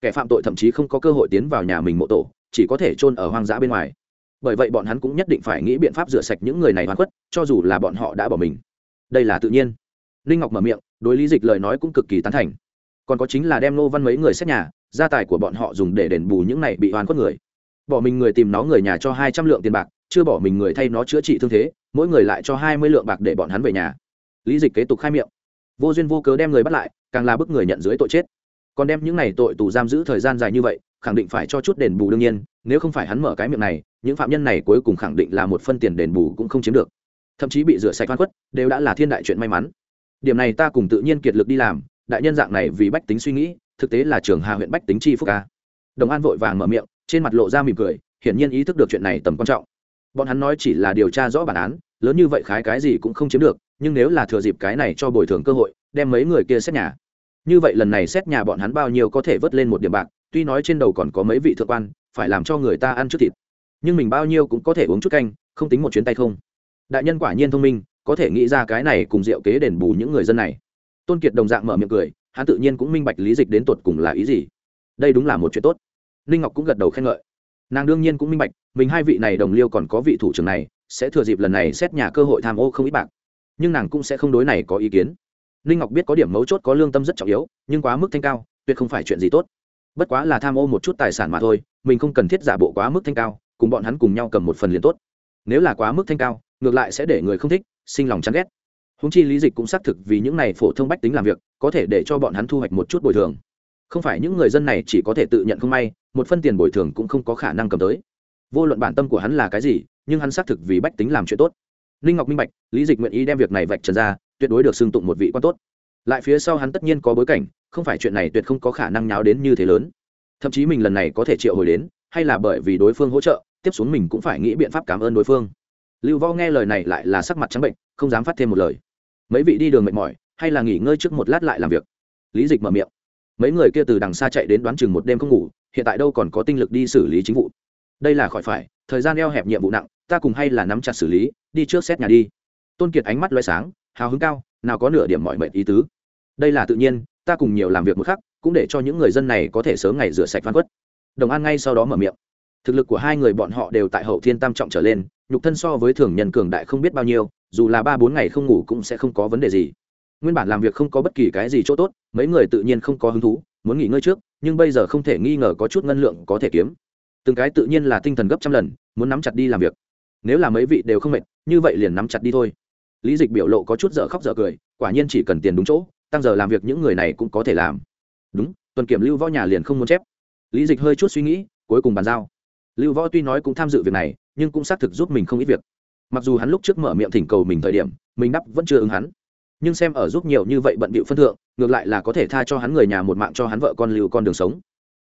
Kẻ phạm tội thậm chí không có cơ hội tiến vào nhà mình mộ tổ, chỉ có thể chôn ở hoang dã bên ngoài. Bởi vậy bọn hắn cũng nhất định phải nghĩ biện pháp rửa sạch những người này hoàn khuất, cho dù là bọn họ đã bỏ mình. Đây là tự nhiên. Linh ngọc mở miệng, đối lý dịch lời nói cũng cực kỳ tán thành. Còn có chính là đem nô văn mấy người xét nhà, gia tài của bọn họ dùng để đền bù những này bị hoàn khuất người. Bỏ mình người tìm nó người nhà cho hai trăm lượng tiền bạc, chưa bỏ mình người thay nó chữa trị thương thế, mỗi người lại cho hai mươi lượng bạc để bọn hắn về nhà lý dịch kế tục khai miệng. Vô duyên vô cớ đem người bắt lại, càng là bức người nhận dưới tội chết. Còn đem những này tội tù giam giữ thời gian dài như vậy, khẳng định phải cho chút đền bù đương nhiên, nếu không phải hắn mở cái miệng này, những phạm nhân này cuối cùng khẳng định là một phân tiền đền bù cũng không chiếm được. Thậm chí bị rửa sạch oan khuất, đều đã là thiên đại chuyện may mắn. Điểm này ta cùng tự nhiên kiệt lực đi làm, đại nhân dạng này vì bách tính suy nghĩ, thực tế là trường hà huyện bách tính chi phúc ca đồng an vội vàng mở miệng, trên mặt lộ ra mỉm cười, hiển nhiên ý thức được chuyện này tầm quan trọng. Bọn hắn nói chỉ là điều tra rõ bản án, lớn như vậy khái cái gì cũng không chiếm được nhưng nếu là thừa dịp cái này cho bồi thường cơ hội, đem mấy người kia xét nhà. Như vậy lần này xét nhà bọn hắn bao nhiêu có thể vớt lên một điểm bạc, tuy nói trên đầu còn có mấy vị thượng quan, phải làm cho người ta ăn chút thịt. Nhưng mình bao nhiêu cũng có thể uống chút canh, không tính một chuyến tay không. Đại nhân quả nhiên thông minh, có thể nghĩ ra cái này cùng diệu kế đền bù những người dân này. Tôn kiệt đồng dạng mở miệng cười, hắn tự nhiên cũng minh bạch lý dịch đến tột cùng là ý gì. Đây đúng là một chuyện tốt. Ninh ngọc cũng gật đầu khen ngợi. Nàng đương nhiên cũng minh bạch, mình hai vị này đồng liêu còn có vị thủ trưởng này, sẽ thừa dịp lần này xét nhà cơ hội tham ô không ít bạc nhưng nàng cũng sẽ không đối này có ý kiến. Ninh ngọc biết có điểm mấu chốt có lương tâm rất trọng yếu, nhưng quá mức thanh cao, tuyệt không phải chuyện gì tốt. Bất quá là tham ô một chút tài sản mà thôi, mình không cần thiết giả bộ quá mức thanh cao, cùng bọn hắn cùng nhau cầm một phần liền tốt. Nếu là quá mức thanh cao, ngược lại sẽ để người không thích, sinh lòng chán ghét. Húng chi lý dịch cũng xác thực vì những này phổ thông bách tính làm việc, có thể để cho bọn hắn thu hoạch một chút bồi thường. Không phải những người dân này chỉ có thể tự nhận không may, một phân tiền bồi thường cũng không có khả năng cầm tới. Vô luận bản tâm của hắn là cái gì, nhưng hắn xác thực vì bách tính làm chuyện tốt ninh ngọc minh bạch, lý dịch nguyện ý đem việc này vạch trần ra, tuyệt đối được xưng tụng một vị quan tốt. Lại phía sau hắn tất nhiên có bối cảnh, không phải chuyện này tuyệt không có khả năng nháo đến như thế lớn. Thậm chí mình lần này có thể triệu hồi đến, hay là bởi vì đối phương hỗ trợ, tiếp xuống mình cũng phải nghĩ biện pháp cảm ơn đối phương. Lưu võ nghe lời này lại là sắc mặt trắng bệnh, không dám phát thêm một lời. Mấy vị đi đường mệt mỏi, hay là nghỉ ngơi trước một lát lại làm việc? Lý dịch mở miệng. Mấy người kia từ đằng xa chạy đến đoán chừng một đêm không ngủ, hiện tại đâu còn có tinh lực đi xử lý chính vụ. Đây là khỏi phải, thời gian eo hẹp nhiệm vụ nặng, ta cùng hay là nắm chặt xử lý đi trước xét nhà đi. Tôn kiệt ánh mắt loay sáng, hào hứng cao, nào có nửa điểm mọi mệnh ý tứ. Đây là tự nhiên, ta cùng nhiều làm việc một khắc, cũng để cho những người dân này có thể sớm ngày rửa sạch văn quất. Đồng an ngay sau đó mở miệng. Thực lực của hai người bọn họ đều tại hậu thiên tam trọng trở lên, nhục thân so với thường nhân cường đại không biết bao nhiêu, dù là ba bốn ngày không ngủ cũng sẽ không có vấn đề gì. Nguyên bản làm việc không có bất kỳ cái gì chỗ tốt, mấy người tự nhiên không có hứng thú, muốn nghỉ ngơi trước, nhưng bây giờ không thể nghi ngờ có chút ngân lượng có thể kiếm. Từng cái tự nhiên là tinh thần gấp trăm lần, muốn nắm chặt đi làm việc. Nếu là mấy vị đều không mệt như vậy liền nắm chặt đi thôi. Lý dịch biểu lộ có chút dở khóc dở cười, quả nhiên chỉ cần tiền đúng chỗ, tăng giờ làm việc những người này cũng có thể làm. Đúng, tuần kiểm lưu võ nhà liền không muốn chép. Lý dịch hơi chút suy nghĩ, cuối cùng bàn giao. Lưu võ tuy nói cũng tham dự việc này, nhưng cũng xác thực giúp mình không ít việc. Mặc dù hắn lúc trước mở miệng thỉnh cầu mình thời điểm, mình đắp vẫn chưa ứng hắn. Nhưng xem ở giúp nhiều như vậy bận bịu phân thượng, ngược lại là có thể tha cho hắn người nhà một mạng cho hắn vợ con lưu con đường sống.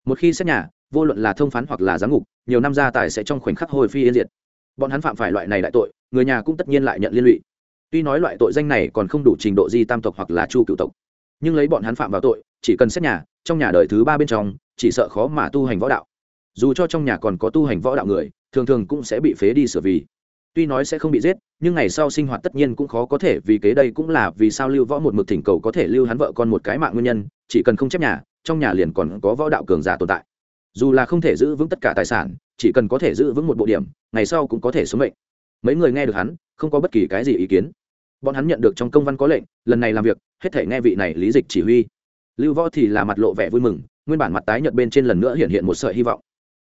Một khi xét nhà, vô luận là thông phán hoặc là giám ngục, nhiều năm gia tài sẽ trong khoảnh khắc hồi phi yên diệt bọn hắn phạm phải loại này đại tội, người nhà cũng tất nhiên lại nhận liên lụy. Tuy nói loại tội danh này còn không đủ trình độ di tam tộc hoặc là chu cựu tộc. Nhưng lấy bọn hắn phạm vào tội, chỉ cần xét nhà, trong nhà đời thứ ba bên trong, chỉ sợ khó mà tu hành võ đạo. Dù cho trong nhà còn có tu hành võ đạo người, thường thường cũng sẽ bị phế đi sửa vì. Tuy nói sẽ không bị giết, nhưng ngày sau sinh hoạt tất nhiên cũng khó có thể, vì kế đây cũng là vì sao lưu võ một mực thỉnh cầu có thể lưu hắn vợ con một cái mạng nguyên nhân, chỉ cần không chép nhà, trong nhà liền còn có võ đạo cường giả tồn tại. Dù là không thể giữ vững tất cả tài sản chỉ cần có thể giữ vững một bộ điểm, ngày sau cũng có thể sống mệnh. Mấy người nghe được hắn, không có bất kỳ cái gì ý kiến. Bọn hắn nhận được trong công văn có lệnh, lần này làm việc, hết thể nghe vị này lý dịch chỉ huy. Lưu võ thì là mặt lộ vẻ vui mừng, nguyên bản mặt tái nhợt bên trên lần nữa hiện hiện một sợi hy vọng.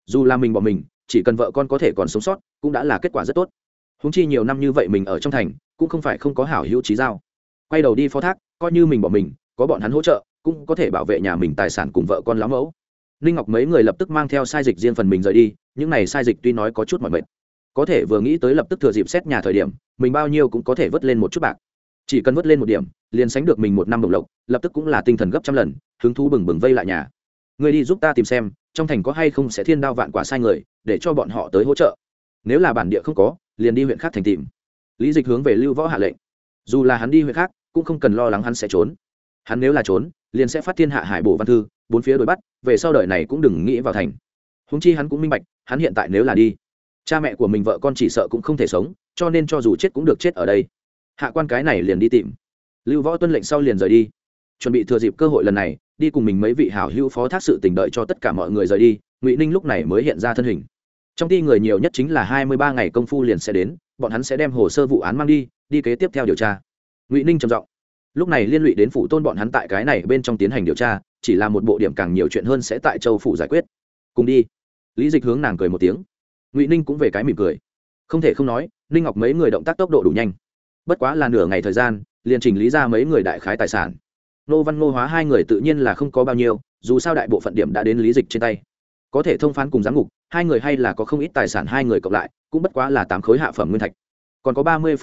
Dù là mình bỏ mình, chỉ cần vợ con có thể còn sống sót, cũng đã là kết quả rất tốt. Húng chi nhiều năm như vậy mình ở trong thành, cũng không phải không có hảo hữu trí giao. Quay đầu đi phó thác, coi như mình bỏ mình, có bọn hắn hỗ trợ, cũng có thể bảo vệ nhà mình tài sản cùng vợ con lão mẫu ninh ngọc mấy người lập tức mang theo sai dịch riêng phần mình rời đi, những này sai dịch tuy nói có chút mọi mệt, có thể vừa nghĩ tới lập tức thừa dịp xét nhà thời điểm, mình bao nhiêu cũng có thể vớt lên một chút bạc. Chỉ cần vớt lên một điểm, liền sánh được mình một năm đồng lộc, lập tức cũng là tinh thần gấp trăm lần, hứng thú bừng bừng vây lại nhà. Người đi giúp ta tìm xem, trong thành có hay không sẽ thiên đao vạn quả sai người, để cho bọn họ tới hỗ trợ. Nếu là bản địa không có, liền đi huyện khác thành tìm. Lý dịch hướng về lưu võ hạ lệnh. Dù là hắn đi huyện khác, cũng không cần lo lắng hắn sẽ trốn. Hắn nếu là trốn, liền sẽ phát thiên hạ hải bổ văn thư bốn phía đuổi bắt, về sau đời này cũng đừng nghĩ vào thành. Húng chi hắn cũng minh bạch, hắn hiện tại nếu là đi, cha mẹ của mình vợ con chỉ sợ cũng không thể sống, cho nên cho dù chết cũng được chết ở đây. Hạ quan cái này liền đi tìm. Lưu võ tuân lệnh sau liền rời đi. Chuẩn bị thừa dịp cơ hội lần này, đi cùng mình mấy vị hảo hữu phó thác sự tình đợi cho tất cả mọi người rời đi, ngụy ninh lúc này mới hiện ra thân hình. Trong ty người nhiều nhất chính là hai mươi ba ngày công phu liền sẽ đến, bọn hắn sẽ đem hồ sơ vụ án mang đi đi kế tiếp theo điều tra. Ngụy ninh trầm giọng. Lúc này liên lụy đến phủ tôn bọn hắn tại cái này bên trong tiến hành điều tra chỉ là một bộ điểm càng nhiều chuyện hơn sẽ tại châu phủ giải quyết. Cùng đi. Lý dịch hướng nàng cười một tiếng. Ngụy ninh cũng về cái mỉm cười. Không thể không nói, ninh ngọc mấy người động tác tốc độ đủ nhanh. Bất quá là nửa ngày thời gian, liền chỉnh lý ra mấy người đại khái tài sản. Nô văn ngô hóa hai người tự nhiên là không có bao nhiêu, dù sao đại bộ phận điểm đã đến lý dịch trên tay. Có thể thông phán cùng giám ngục, hai người hay là có không ít tài sản hai người cộng lại, cũng bất quá là tám khối hạ phẩm nguyên thạch. Còn có ba mươi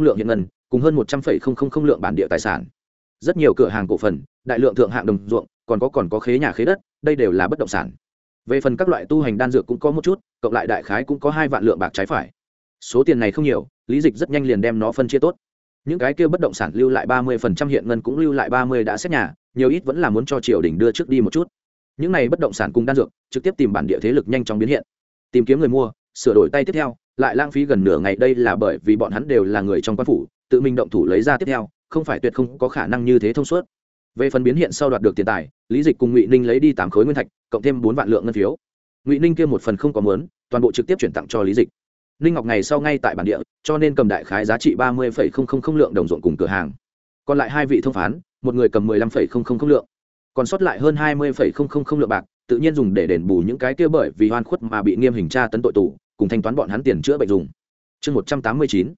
lượng hiện ngân, cùng hơn một trăm linh lượng bản địa tài sản rất nhiều cửa hàng cổ phần, đại lượng thượng hạng đồng ruộng, còn có còn có khế nhà khế đất, đây đều là bất động sản. Về phần các loại tu hành đan dược cũng có một chút, cộng lại đại khái cũng có hai vạn lượng bạc trái phải. Số tiền này không nhiều, lý dịch rất nhanh liền đem nó phân chia tốt. Những cái kia bất động sản lưu lại ba mươi phần trăm hiện ngân cũng lưu lại ba mươi đã xét nhà, nhiều ít vẫn là muốn cho triều đình đưa trước đi một chút. Những này bất động sản cùng đan dược, trực tiếp tìm bản địa thế lực nhanh chóng biến hiện. Tìm kiếm người mua, sửa đổi tay tiếp theo, lại lãng phí gần nửa ngày, đây là bởi vì bọn hắn đều là người trong quan phủ, tự mình động thủ lấy ra tiếp theo không phải tuyệt không có khả năng như thế thông suốt về phần biến hiện sau đoạt được tiền tài lý dịch cùng ngụy ninh lấy đi tám khối nguyên thạch cộng thêm bốn vạn lượng ngân phiếu ngụy ninh kia một phần không có muốn, toàn bộ trực tiếp chuyển tặng cho lý dịch ninh ngọc ngày sau ngay tại bản địa cho nên cầm đại khái giá trị ba mươi lượng đồng ruộng cùng cửa hàng còn lại hai vị thông phán một người cầm 15,000 lượng. Còn sót lại hơn 20,000 lượng bạc, tự nhiên dùng để đền bù những cái kia bởi vì oan khuất mà bị nghiêm hình tra tấn tội tù, cùng thanh toán bọn hắn tiền chữa bệnh dùng. Chương 189.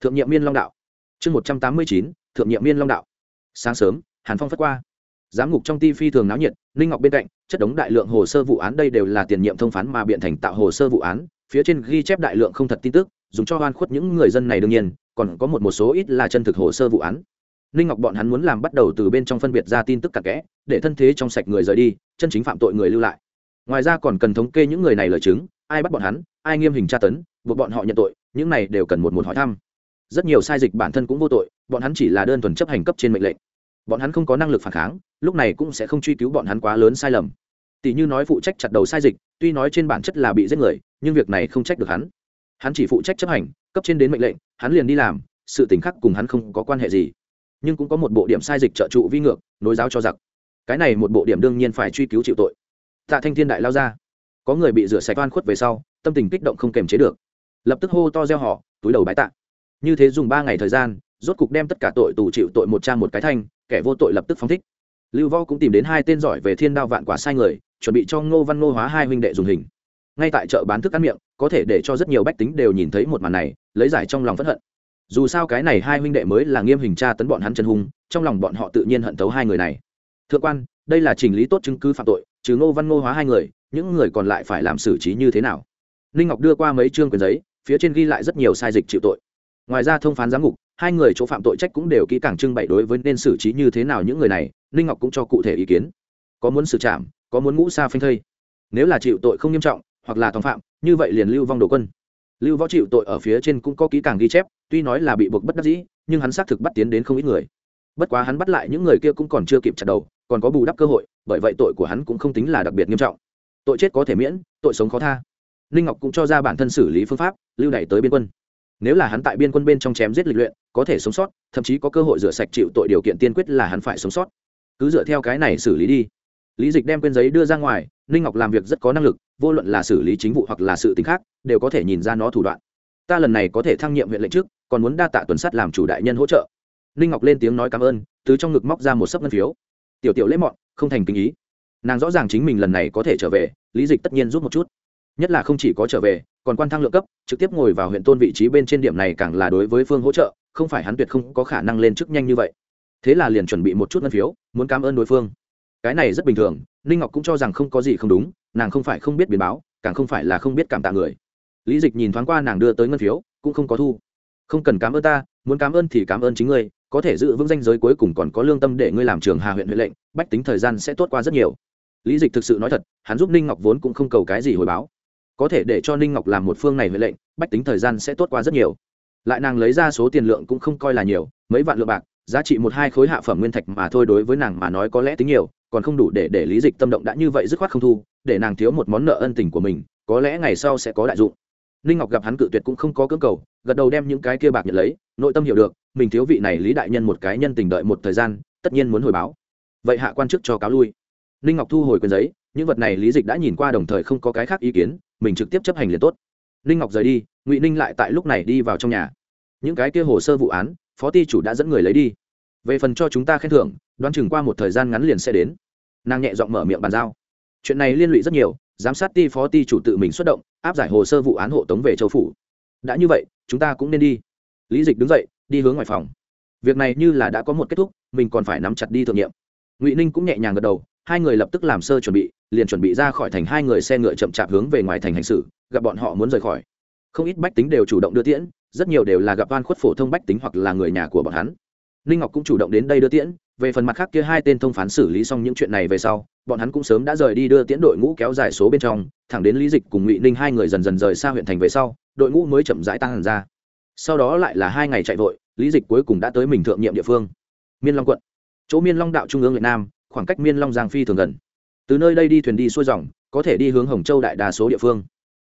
Thượng nhiệm Miên Long đạo. Chương 189 thượng nhiệm miên long đạo. Sáng sớm, hàn phong phất qua. Giám ngục trong ti phi thường náo nhiệt, ninh ngọc bên cạnh, chất đống đại lượng hồ sơ vụ án đây đều là tiền nhiệm thông phán mà biện thành tạo hồ sơ vụ án, phía trên ghi chép đại lượng không thật tin tức, dùng cho oan khuất những người dân này đương nhiên, còn có một một số ít là chân thực hồ sơ vụ án. Ninh ngọc bọn hắn muốn làm bắt đầu từ bên trong phân biệt ra tin tức cặn kẽ, để thân thế trong sạch người rời đi, chân chính phạm tội người lưu lại. Ngoài ra còn cần thống kê những người này lời chứng, ai bắt bọn hắn, ai nghiêm hình tra tấn, buộc bọn họ nhận tội, những này đều cần một một hỏi thăm rất nhiều sai dịch bản thân cũng vô tội, bọn hắn chỉ là đơn thuần chấp hành cấp trên mệnh lệnh. Bọn hắn không có năng lực phản kháng, lúc này cũng sẽ không truy cứu bọn hắn quá lớn sai lầm. Tỷ như nói phụ trách chặt đầu sai dịch, tuy nói trên bản chất là bị giết người, nhưng việc này không trách được hắn. Hắn chỉ phụ trách chấp hành, cấp trên đến mệnh lệnh, hắn liền đi làm, sự t khác cùng hắn không có quan hệ gì. Nhưng cũng có một bộ điểm sai dịch trợ trụ vi ngược, nối giáo cho giặc. Cái này một bộ điểm đương nhiên phải truy cứu chịu tội. Tạ thanh thiên đại lao ra. Có người bị rửa sạch oan khuất về sau, tâm tình kích động không kềm chế được. Lập tức hô to gieo họ, túi đầu bái tạ như thế dùng ba ngày thời gian, rốt cục đem tất cả tội tù chịu tội một cha một cái thanh, kẻ vô tội lập tức phóng thích. Lưu võ cũng tìm đến hai tên giỏi về thiên đao vạn quả sai người, chuẩn bị cho ngô văn ngô hóa hai huynh đệ dùng hình. Ngay tại chợ bán thức ăn miệng, có thể để cho rất nhiều bách tính đều nhìn thấy một màn này, lấy giải trong lòng phẫn hận. Dù sao cái này hai huynh đệ mới là nghiêm hình tra tấn bọn hắn chân hung, trong lòng bọn họ tự nhiên hận tấu hai người này. Thượng quan, đây là trình lý tốt chứng cứ phạm tội, trừ ngô văn ngô hóa hai người, những người còn lại phải làm xử trí như thế nào? Ninh ngọc đưa qua mấy chương quyền giấy, phía trên ghi lại rất nhiều sai dịch chịu tội ngoài ra thông phán giám ngục hai người chỗ phạm tội trách cũng đều kỹ càng trưng bày đối với nên xử trí như thế nào những người này, ninh ngọc cũng cho cụ thể ý kiến. Có muốn xử trảm, có muốn ngũ xa phanh thây. Nếu là chịu tội không nghiêm trọng, hoặc là tòng phạm, như vậy liền lưu vong đồ quân. Lưu võ chịu tội ở phía trên cũng có kỹ càng ghi chép, tuy nói là bị buộc bất đắc dĩ, nhưng hắn xác thực bắt tiến đến không ít người. Bất quá hắn bắt lại những người kia cũng còn chưa kịp chặt đầu, còn có bù đắp cơ hội, bởi vậy tội của hắn cũng không tính là đặc biệt nghiêm trọng. Tội chết có thể miễn, tội sống khó tha. Ninh ngọc cũng cho ra bản thân xử lý phương pháp, lưu đẩy tới biên quân nếu là hắn tại biên quân bên trong chém giết lịch luyện, có thể sống sót, thậm chí có cơ hội rửa sạch chịu tội điều kiện tiên quyết là hắn phải sống sót. Cứ dựa theo cái này xử lý đi. Lý dịch đem quyên giấy đưa ra ngoài, ninh ngọc làm việc rất có năng lực, vô luận là xử lý chính vụ hoặc là sự t khác, đều có thể nhìn ra nó thủ đoạn. Ta lần này có thể thăng nhiệm huyện lệnh trước, còn muốn đa tạ tuần sắt làm chủ đại nhân hỗ trợ. Ninh ngọc lên tiếng nói cảm ơn, từ trong ngực móc ra một sấp ngân phiếu. Tiểu tiểu lễ mọn, không thành kinh ý. Nàng rõ ràng chính mình lần này có thể trở về, lý dịch tất nhiên rút một chút. Nhất là không chỉ có trở về còn quan thăng lượng cấp, trực tiếp ngồi vào huyện tôn vị trí bên trên điểm này càng là đối với phương hỗ trợ, không phải hắn tuyệt không có khả năng lên chức nhanh như vậy. Thế là liền chuẩn bị một chút ngân phiếu, muốn cảm ơn đối phương. Cái này rất bình thường, ninh ngọc cũng cho rằng không có gì không đúng, nàng không phải không biết biến báo, càng không phải là không biết cảm tạ người. Lý dịch nhìn thoáng qua nàng đưa tới ngân phiếu, cũng không có thu. Không cần cảm ơn ta, muốn cảm ơn thì cảm ơn chính ngươi, có thể giữ vững danh giới cuối cùng còn có lương tâm để ngươi làm trường hà huyện huệ lệnh, bách tính thời gian sẽ tốt qua rất nhiều. Lý dịch thực sự nói thật, hắn giúp ninh ngọc vốn cũng không cầu cái gì hồi báo có thể để cho ninh ngọc làm một phương này huệ lệnh, bách tính thời gian sẽ tốt qua rất nhiều. Lại nàng lấy ra số tiền lượng cũng không coi là nhiều, mấy vạn lượng bạc, giá trị một hai khối hạ phẩm nguyên thạch mà thôi đối với nàng mà nói có lẽ tính nhiều, còn không đủ để để lý dịch tâm động đã như vậy dứt khoát không thu, để nàng thiếu một món nợ ân tình của mình, có lẽ ngày sau sẽ có đại dụng. Ninh ngọc gặp hắn cự tuyệt cũng không có cưỡng cầu, gật đầu đem những cái kia bạc nhận lấy, nội tâm hiểu được, mình thiếu vị này lý đại nhân một cái nhân tình đợi một thời gian, tất nhiên muốn hồi báo. Vậy hạ quan chức cho cáo lui. Ninh ngọc thu hồi quyền giấy, những vật này lý dịch đã nhìn qua đồng thời không có cái khác ý kiến mình trực tiếp chấp hành liền tốt. Ninh ngọc rời đi, ngụy ninh lại tại lúc này đi vào trong nhà. Những cái kia hồ sơ vụ án, phó ty chủ đã dẫn người lấy đi. Về phần cho chúng ta khen thưởng, đoán chừng qua một thời gian ngắn liền sẽ đến. Nàng nhẹ giọng mở miệng bàn giao. Chuyện này liên lụy rất nhiều, giám sát ty phó ty chủ tự mình xuất động, áp giải hồ sơ vụ án hộ tống về châu phủ. Đã như vậy, chúng ta cũng nên đi. Lý dịch đứng dậy, đi hướng ngoài phòng. Việc này như là đã có một kết thúc, mình còn phải nắm chặt đi thử nghiệm ngụy ninh cũng nhẹ nhàng gật đầu hai người lập tức làm sơ chuẩn bị, liền chuẩn bị ra khỏi thành hai người xe ngựa chậm chạp hướng về ngoài thành hành xử, gặp bọn họ muốn rời khỏi. Không ít bách tính đều chủ động đưa tiễn, rất nhiều đều là gặp van khuất phổ thông bách tính hoặc là người nhà của bọn hắn. Ninh ngọc cũng chủ động đến đây đưa tiễn, về phần mặt khác kia hai tên thông phán xử lý xong những chuyện này về sau, bọn hắn cũng sớm đã rời đi đưa tiễn đội ngũ kéo dài số bên trong, thẳng đến lý dịch cùng ngụy ninh hai người dần dần rời xa huyện thành về sau, đội ngũ mới chậm rãi tăng hẳn ra. Sau đó lại là hai ngày chạy vội, lý dịch cuối cùng đã tới mình thượng nhiệm địa phương. Miên long quận. Chỗ miên long đạo trung ương việt nam khoảng cách miên long giang phi thường gần. Từ nơi đây đi thuyền đi xuôi dòng, có thể đi hướng hồng châu đại đa số địa phương.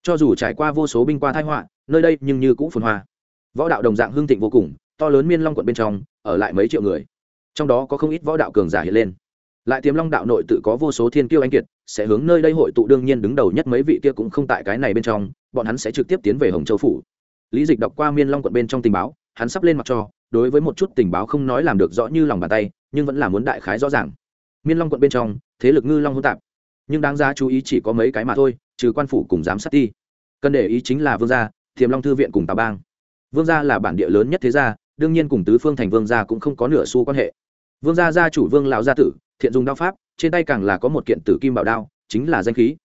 Cho dù trải qua vô số binh qua thái họa, nơi đây nhưng như cũng phồn hoa. Võ đạo đồng dạng hương thịnh vô cùng, to lớn miên long quận bên trong, ở lại mấy triệu người. Trong đó có không ít võ đạo cường giả hiện lên. Lại tiềm long đạo nội tự có vô số thiên kiêu anh kiệt, sẽ hướng nơi đây hội tụ đương nhiên đứng đầu nhất mấy vị kia cũng không tại cái này bên trong, bọn hắn sẽ trực tiếp tiến về hồng châu phủ. Lý dịch đọc qua miên long quận bên trong tình báo, hắn sắp lên mặt cho, đối với một chút tình báo không nói làm được rõ như lòng bàn tay, nhưng vẫn là muốn đại khái rõ ràng miên long quận bên trong, thế lực ngư long hỗn tạp. Nhưng đáng giá chú ý chỉ có mấy cái mà thôi, trừ quan phủ cùng giám sát ti. Cần để ý chính là vương gia, thiềm long thư viện cùng tào bang. Vương gia là bản địa lớn nhất thế gia, đương nhiên cùng tứ phương thành vương gia cũng không có nửa xu quan hệ. Vương gia gia chủ vương lão gia tử, thiện dùng đao pháp, trên tay càng là có một kiện tử kim bảo đao, chính là danh khí.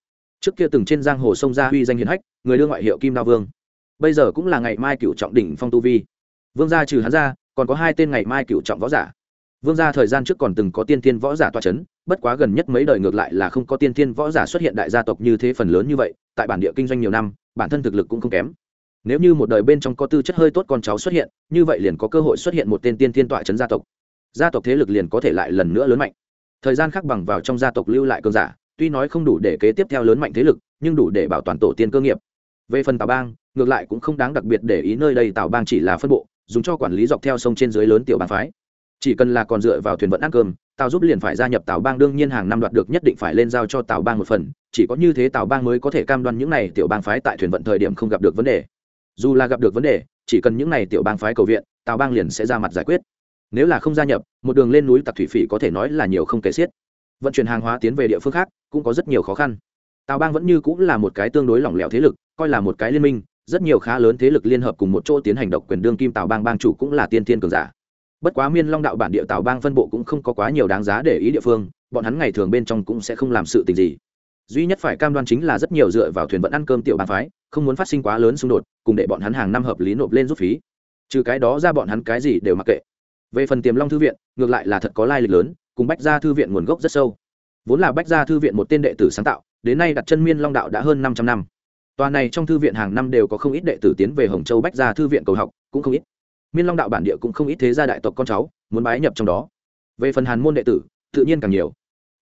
Trước kia từng trên giang hồ sông gia huy danh hiền hách, người đưa ngoại hiệu kim đao vương. Bây giờ cũng là ngày mai cựu trọng đỉnh phong tu vi. Vương gia trừ hắn ra, còn có hai tên ngày mai cựu trọng võ giả vương gia thời gian trước còn từng có tiên thiên võ giả toa c h ấ n bất quá gần nhất mấy đời ngược lại là không có tiên thiên võ giả xuất hiện đại gia tộc như thế phần lớn như vậy, tại bản địa kinh doanh nhiều năm, bản thân thực lực cũng không kém. Nếu như một đời bên trong có tư chất hơi tốt con cháu xuất hiện, như vậy liền có cơ hội xuất hiện một tên tiên thiên tọa c gia tộc. Gia tộc thế lực liền có thể lại lần nữa lớn mạnh. Thời gian khác bằng vào trong gia tộc lưu lại cơn giả, tuy nói không đủ để kế tiếp theo lớn mạnh thế lực, nhưng đủ để bảo toàn tổ tiên cơ nghiệp. Về phần tàu bang, ngược lại cũng không đáng đặc biệt để ý nơi đây tàu bang chỉ là phân bộ, dùng cho quản lý dọc theo sông trên dưới lớn tiểu bang phái chỉ cần là còn dựa vào thuyền vận ăn cơm, tào giúp liền phải gia nhập tào bang đương nhiên hàng năm đoạt được nhất định phải lên giao cho tào bang một phần, chỉ có như thế tào bang mới có thể cam đoan những n à y tiểu bang phái tại thuyền vận thời điểm không gặp được vấn đề. Dù là gặp được vấn đề, chỉ cần những n à y tiểu bang phái cầu viện, tào bang liền sẽ ra mặt giải quyết. Nếu là không gia nhập, một đường lên núi tặc thủy phỉ có thể nói là nhiều không kể xiết. Vận chuyển hàng hóa tiến về địa phương khác cũng có rất nhiều khó khăn. Tào bang vẫn như cũng là một cái tương đối lỏng lẻo thế lực, coi là một cái liên minh, rất nhiều khá lớn thế lực liên hợp cùng một chỗ tiến hành độc quyền đương kim tào bang bang chủ cũng là tiên tiên cường giả bất quá miên long đạo bản địa tào bang phân bộ cũng không có quá nhiều đáng giá để ý địa phương, bọn hắn ngày thường bên trong cũng sẽ không làm sự tình gì. Duy nhất phải cam đoan chính là rất nhiều dựa vào thuyền vận ăn cơm tiểu bang phái, không muốn phát sinh quá lớn xung đột, cùng để bọn hắn hàng năm hợp lý nộp lên rút phí. Trừ cái đó ra bọn hắn cái gì đều mặc kệ. Về phần tiềm long thư viện, ngược lại là thật có lai lịch lớn, cùng bách gia thư viện nguồn gốc rất sâu. Vốn là bách gia thư viện một tên đệ tử sáng tạo, đến nay đặt chân miên long đạo đã hơn 500 năm. Tòa này trong thư viện hàng năm đều có không ít đệ tử tiến về hồng châu bách gia thư viện cầu học, cũng không ít miên long đạo bản địa cũng không ít thế gia đại tộc con cháu muốn bái nhập trong đó. Về phần hàn môn đệ tử, tự nhiên càng nhiều.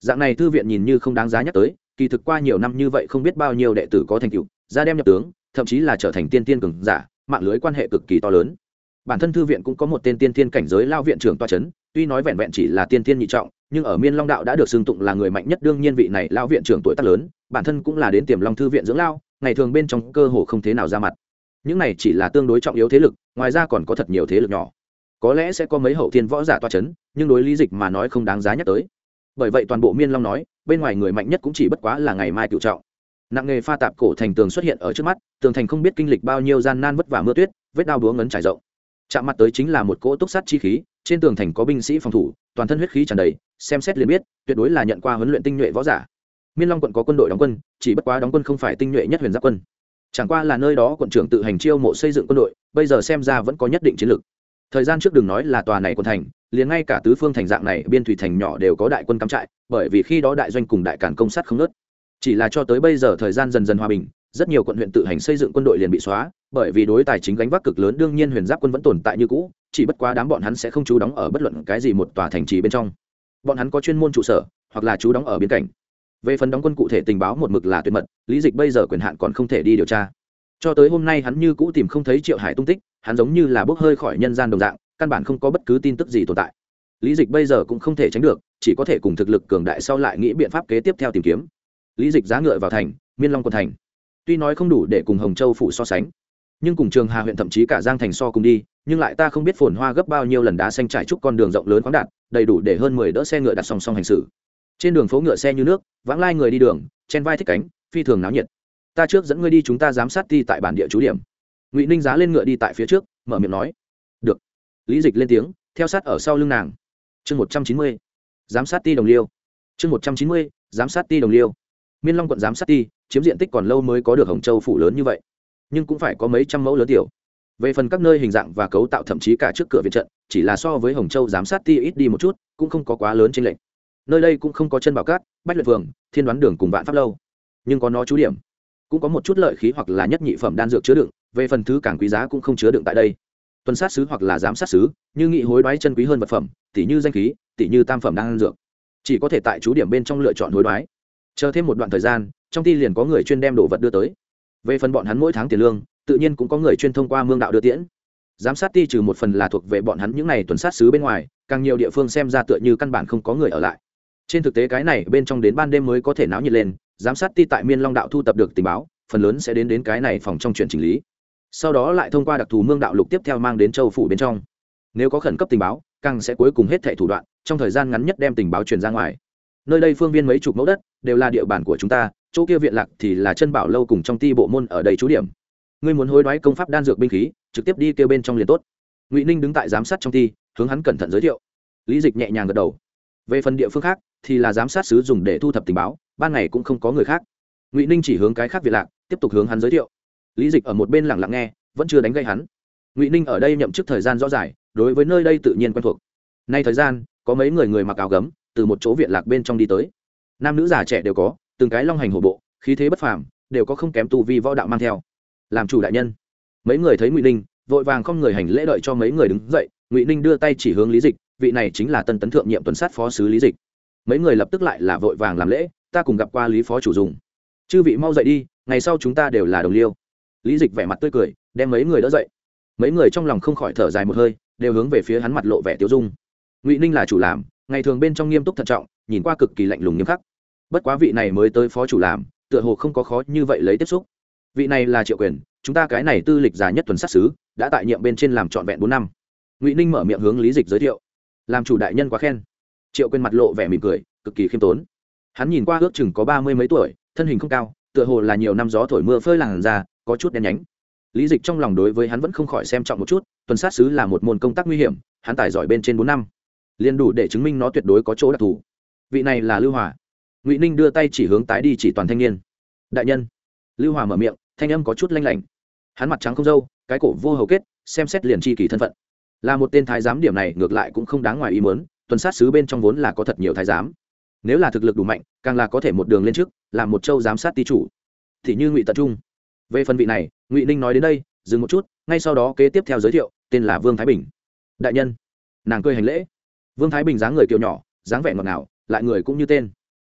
Dạng này thư viện nhìn như không đáng giá nhắc tới, kỳ thực qua nhiều năm như vậy không biết bao nhiêu đệ tử có thành tựu, ra đem nhập tướng, thậm chí là trở thành tiên tiên cường giả, mạng lưới quan hệ cực kỳ to lớn. Bản thân thư viện cũng có một tên tiên tiên cảnh giới lao viện trưởng toa c h ấ n tuy nói vẹn vẹn chỉ là tiên tiên nhị trọng, nhưng ở miên long đạo đã được xưng tụng là người mạnh nhất đương nhiên vị này lao viện trưởng tuổi tác lớn, bản thân cũng là đến tiềm long thư viện dưỡng lao, ngày thường bên trong cơ hồ không thế nào ra mặt những này chỉ là tương đối trọng yếu thế lực, ngoài ra còn có thật nhiều thế lực nhỏ. Có lẽ sẽ có mấy hậu thiên võ giả toa c h ấ n nhưng đối lý dịch mà nói không đáng giá nhắc tới. Bởi vậy toàn bộ miên long nói, bên ngoài người mạnh nhất cũng chỉ bất quá là ngày mai cựu trọng. Nặng nghề pha tạp cổ thành tường xuất hiện ở trước mắt, tường thành không biết kinh lịch bao nhiêu gian nan vất vả mưa tuyết, vết đao đúa ngấn trải rộng. Chạm mặt tới chính là một cỗ túc sắt chi khí, trên tường thành có binh sĩ phòng thủ, toàn thân huyết khí tràn đầy, xem xét liền biết, tuyệt đối là nhận qua huấn luyện tinh nhuệ võ giả. Miên long quận có quân đội đóng quân, chỉ bất quá đóng quân không phải tinh nhuệ nhất huyền giáp quân chẳng qua là nơi đó quận trưởng tự hành chiêu mộ xây dựng quân đội, bây giờ xem ra vẫn có nhất định chiến lược. Thời gian trước đừng nói là tòa này quân thành, liền ngay cả tứ phương thành dạng này, biên thủy thành nhỏ đều có đại quân cắm trại, bởi vì khi đó đại doanh cùng đại cản công sát không nớt chỉ là cho tới bây giờ thời gian dần dần hòa bình, rất nhiều quận huyện tự hành xây dựng quân đội liền bị xóa, bởi vì đối tài chính gánh vác cực lớn, đương nhiên huyền giáp quân vẫn tồn tại như cũ, chỉ bất quá đám bọn hắn sẽ không trú đóng ở bất luận cái gì một tòa thành trì bên trong. Bọn hắn có chuyên môn trụ sở, hoặc là trú đóng ở biên cảnh về phần đóng quân cụ thể tình báo một mực là tuyệt mật, lý dịch bây giờ quyền hạn còn không thể đi điều tra. Cho tới hôm nay hắn như cũ tìm không thấy triệu hải tung tích, hắn giống như là bốc hơi khỏi nhân gian đồng dạng, căn bản không có bất cứ tin tức gì tồn tại. Lý dịch bây giờ cũng không thể tránh được, chỉ có thể cùng thực lực cường đại sau lại nghĩ biện pháp kế tiếp theo tìm kiếm. Lý dịch giá ngựa vào thành, miên long quận thành. Tuy nói không đủ để cùng hồng châu phủ so sánh, nhưng cùng trường hà huyện thậm chí cả giang thành so cùng đi, nhưng lại ta không biết phồn hoa gấp bao nhiêu lần đá xanh trải trúc con đường rộng lớn khoáng đạt, đầy đủ để hơn mười đỡ xe ngựa đặt song song hành xử trên đường phố ngựa xe như nước, vãng lai người đi đường, chen vai thích cánh, phi thường náo nhiệt. Ta trước dẫn ngươi đi chúng ta giám sát ti tại bản địa chú điểm. Ngụy ninh giá lên ngựa đi tại phía trước, mở miệng nói. Được. Lý dịch lên tiếng, theo sát ở sau lưng nàng. Chương một trăm chín mươi. Giám sát ti đồng liêu. Chương một trăm chín mươi, giám sát ti đồng liêu. Miên long quận giám sát ti, chiếm diện tích còn lâu mới có được hồng châu phủ lớn như vậy. Nhưng cũng phải có mấy trăm mẫu lớn tiểu. Về phần các nơi hình dạng và cấu tạo thậm chí cả trước cửa viện trận, chỉ là so với hồng châu giám sát ti ít đi một chút, cũng không có quá lớn trên lệnh nơi đây cũng không có chân bảo cát, bách luyện phường, thiên đoán đường cùng vạn pháp lâu. Nhưng có nó chú điểm. Cũng có một chút lợi khí hoặc là nhất nhị phẩm đan dược chứa đựng, về phần thứ càng quý giá cũng không chứa đựng tại đây. Tuần sát sứ hoặc là giám sát sứ như nghị hối đoái chân quý hơn vật phẩm tỷ như danh khí tỷ như tam phẩm đan dược. Chỉ có thể tại chú điểm bên trong lựa chọn hối đoái. Chờ thêm một đoạn thời gian, trong ty liền có người chuyên đem đồ vật đưa tới. Về phần bọn hắn mỗi tháng tiền lương, tự nhiên cũng có người chuyên thông qua mương đạo đưa tiễn. Giám sát ti trừ một phần là thuộc về bọn hắn những n à y tuần sát sứ bên ngoài, càng nhiều địa phương xem ra tựa như căn bản không có người ở lại trên thực tế cái này bên trong đến ban đêm mới có thể náo nhiệt lên, giám sát ti tại miên long đạo thu tập được tình báo, phần lớn sẽ đến đến cái này phòng trong chuyện chỉnh lý. Sau đó lại thông qua đặc thù mương đạo lục tiếp theo mang đến châu phủ bên trong. Nếu có khẩn cấp tình báo, càng sẽ cuối cùng hết thẻ thủ đoạn, trong thời gian ngắn nhất đem tình báo truyền ra ngoài. Nơi đây phương viên mấy chục mẫu đất, đều là địa bàn của chúng ta, chỗ kia viện lạc thì là chân bảo lâu cùng trong ti bộ môn ở đây trú điểm. Ngươi muốn hối đoái công pháp đan dược binh khí, trực tiếp đi kêu bên trong liền tốt. Ngụy ninh đứng tại giám sát trong ti, hướng hắn cẩn thận giới thiệu. Lý dịch nhẹ nhàng gật đầu. Về phần địa phương khác thì là giám sát sứ dùng để thu thập tình báo, ban ngày cũng không có người khác. Ngụy ninh chỉ hướng cái khác việt lạc, tiếp tục hướng hắn giới thiệu. Lý dịch ở một bên lặng lặng nghe, vẫn chưa đánh gây hắn. Ngụy ninh ở đây nhậm chức thời gian rõ rải, đối với nơi đây tự nhiên quen thuộc. Nay thời gian, có mấy người người mặc áo gấm, từ một chỗ viện lạc bên trong đi tới. Nam nữ già trẻ đều có, từng cái long hành hổ bộ, khí thế bất phàm, đều có không kém tu vi võ đạo mang theo. Làm chủ đại nhân. Mấy người thấy ngụy ninh, vội vàng không người hành lễ đợi cho mấy người đứng dậy, ngụy ninh đưa tay chỉ hướng lý dịch, vị này chính là tân tấn thượng nhiệm tuần sát phó sứ lý dịch mấy người lập tức lại là vội vàng làm lễ, ta cùng gặp qua lý phó chủ dùng. Chư vị mau dậy đi, ngày sau chúng ta đều là đồng liêu. Lý dịch vẻ mặt tươi cười, đem mấy người đỡ dậy. Mấy người trong lòng không khỏi thở dài một hơi, đều hướng về phía hắn mặt lộ vẻ tiêu dung. Ngụy ninh là chủ làm, ngày thường bên trong nghiêm túc thận trọng, nhìn qua cực kỳ lạnh lùng nghiêm khắc. Bất quá vị này mới tới phó chủ làm, tựa hồ không có khó như vậy lấy tiếp xúc. Vị này là triệu quyền, chúng ta cái này tư lịch già nhất tuần sát xứ, đã tại nhiệm bên trên làm trọn vẹn bốn năm. Ngụy ninh mở miệng hướng lý dịch giới thiệu. Làm chủ đại nhân quá khen triệu quên mặt lộ vẻ mỉm cười, cực kỳ khiêm tốn. Hắn nhìn qua ước chừng có ba mươi mấy tuổi, thân hình không cao, tựa hồ là nhiều năm gió thổi mưa phơi làn ra có chút đen nhánh. Lý dịch trong lòng đối với hắn vẫn không khỏi xem trọng một chút, tuần sát sứ là một môn công tác nguy hiểm, hắn tài giỏi bên trên bốn năm. Liền đủ để chứng minh nó tuyệt đối có chỗ đặc thù. Vị này là lưu hòa. Ngụy ninh đưa tay chỉ hướng tái đi chỉ toàn thanh niên. Đại nhân. Lưu hòa mở miệng, thanh âm có chút lanh lảnh. Hắn mặt trắng không râu, cái cổ vô hầu kết, xem xét liền chi kỳ thân phận. Là một tên thái giám điểm này ngược lại cũng không đáng ngoài ý mớn tuần sát sứ bên trong vốn là có thật nhiều thái giám. Nếu là thực lực đủ mạnh, càng là có thể một đường lên trước, làm một châu giám sát ty chủ. Thì như ngụy tập trung. Về phần vị này, ngụy ninh nói đến đây, dừng một chút, ngay sau đó kế tiếp theo giới thiệu, tên là vương thái bình. Đại nhân, nàng cười hành lễ. Vương thái bình dáng người kiều nhỏ, dáng vẻ ngọt ngào, lại người cũng như tên.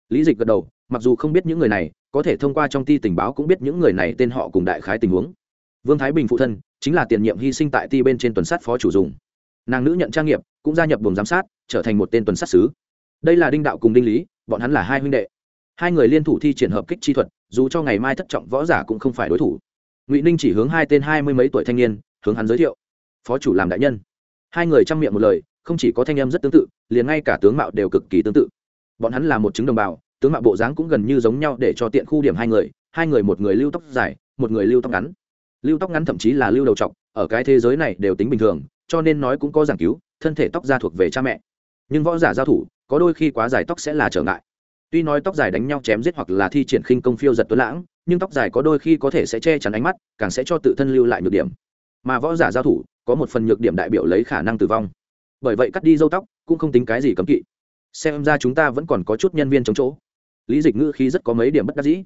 Lý dịch gật đầu, mặc dù không biết những người này, có thể thông qua trong ti tình báo cũng biết những người này tên họ cùng đại khái tình huống. Vương thái bình phụ thân, chính là tiền nhiệm hy sinh tại ti bên trên tuần sát phó chủ dùng. Nàng nữ nhận trang nghiệp cũng gia nhập buồng giám sát, trở thành một tên tuần sát sứ. Đây là đinh đạo cùng đinh lý, bọn hắn là hai huynh đệ. Hai người liên thủ thi triển hợp kích chi thuật, dù cho ngày mai thất trọng võ giả cũng không phải đối thủ. Ngụy ninh chỉ hướng hai tên hai mươi mấy tuổi thanh niên, hướng hắn giới thiệu. Phó chủ làm đại nhân. Hai người chăm miệng một lời, không chỉ có thanh âm rất tương tự, liền ngay cả tướng mạo đều cực kỳ tương tự. Bọn hắn là một chứng đồng bào, tướng mạo bộ dáng cũng gần như giống nhau để cho tiện khu điểm hai người hai người một người lưu tóc dài, một người lưu tóc ngắn. Lưu tóc ngắn thậm chí là lưu đầu trọc, ở cái thế giới này đều tính bình thường, cho nên nói cũng có giảng cứu thân thể tóc ra thuộc về cha mẹ. Nhưng võ giả giao thủ, có đôi khi quá dài tóc sẽ là trở ngại. Tuy nói tóc dài đánh nhau chém giết hoặc là thi triển khinh công phiêu giật tuấn lãng, nhưng tóc dài có đôi khi có thể sẽ che chắn ánh mắt, càng sẽ cho tự thân lưu lại nhược điểm. Mà võ giả giao thủ, có một phần nhược điểm đại biểu lấy khả năng tử vong. Bởi vậy cắt đi dâu tóc, cũng không tính cái gì cấm kỵ. Xem ra chúng ta vẫn còn có chút nhân viên chống chỗ. Lý dịch ngữ khí rất có mấy điểm bất đắc dĩ.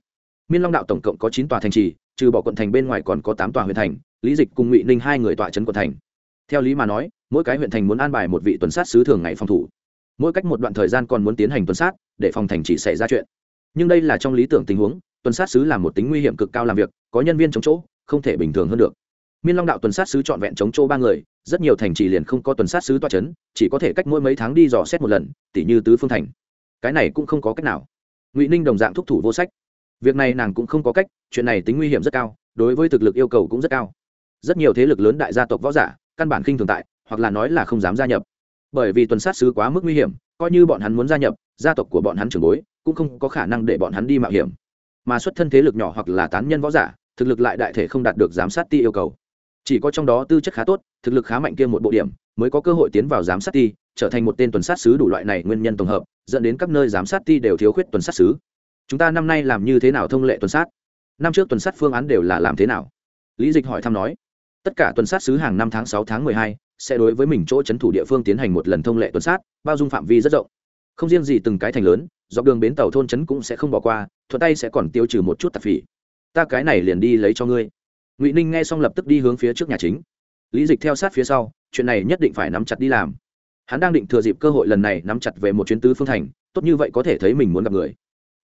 Miên long đạo tổng cộng có chín tòa thành trì, trừ bỏ quận thành bên ngoài còn có tám tòa huyện thành, lý dịch cùng ngụy ninh hai người tọa trấn quận thành. Theo lý mà nói mỗi cái huyện thành muốn an bài một vị tuần sát sứ thường ngày phòng thủ. Mỗi cách một đoạn thời gian còn muốn tiến hành tuần sát, để phòng thành chỉ xảy ra chuyện. Nhưng đây là trong lý tưởng tình huống, tuần sát sứ là một tính nguy hiểm cực cao làm việc, có nhân viên chống chỗ, không thể bình thường hơn được. Miên long đạo tuần sát sứ trọn vẹn chống chỗ ba người, rất nhiều thành trì liền không có tuần sát sứ toa c h ấ n chỉ có thể cách mỗi mấy tháng đi dò xét một lần, tỉ như tứ phương thành. Cái này cũng không có cách nào. Ngụy ninh đồng dạng thúc thủ vô sách. Việc này nàng cũng không có cách, chuyện này tính nguy hiểm rất cao, đối với thực lực yêu cầu cũng rất cao. Rất nhiều thế lực lớn đại gia tộc võ giả, căn bản khinh thường tại hoặc là nói là không dám gia nhập. Bởi vì tuần sát sứ quá mức nguy hiểm, coi như bọn hắn muốn gia nhập, gia tộc của bọn hắn trưởng bối cũng không có khả năng để bọn hắn đi mạo hiểm. Mà xuất thân thế lực nhỏ hoặc là tán nhân võ giả, thực lực lại đại thể không đạt được giám sát ti yêu cầu. Chỉ có trong đó tư chất khá tốt, thực lực khá mạnh kia một bộ điểm, mới có cơ hội tiến vào giám sát ti, trở thành một tên tuần sát sứ đủ loại này nguyên nhân tổng hợp, dẫn đến các nơi giám sát ti đều thiếu khuyết tuần sát sứ. Chúng ta năm nay làm như thế nào thông lệ tuần sát? Năm trước tuần sát phương án đều là làm thế nào? Lý dịch hỏi thăm nói. Tất cả tuần sát sứ hàng năm tháng sáu tháng mười hai sẽ đối với mình chỗ c h ấ n thủ địa phương tiến hành một lần thông lệ tuần sát, bao dung phạm vi rất rộng. Không riêng gì từng cái thành lớn, dọc đường bến tàu thôn trấn cũng sẽ không bỏ qua, thuận tay sẽ còn tiêu trừ một chút tạp phỉ. Ta cái này liền đi lấy cho ngươi. Ngụy ninh nghe xong lập tức đi hướng phía trước nhà chính. Lý dịch theo sát phía sau, chuyện này nhất định phải nắm chặt đi làm. Hắn đang định thừa dịp cơ hội lần này nắm chặt về một chuyến tứ phương thành, tốt như vậy có thể thấy mình muốn gặp người.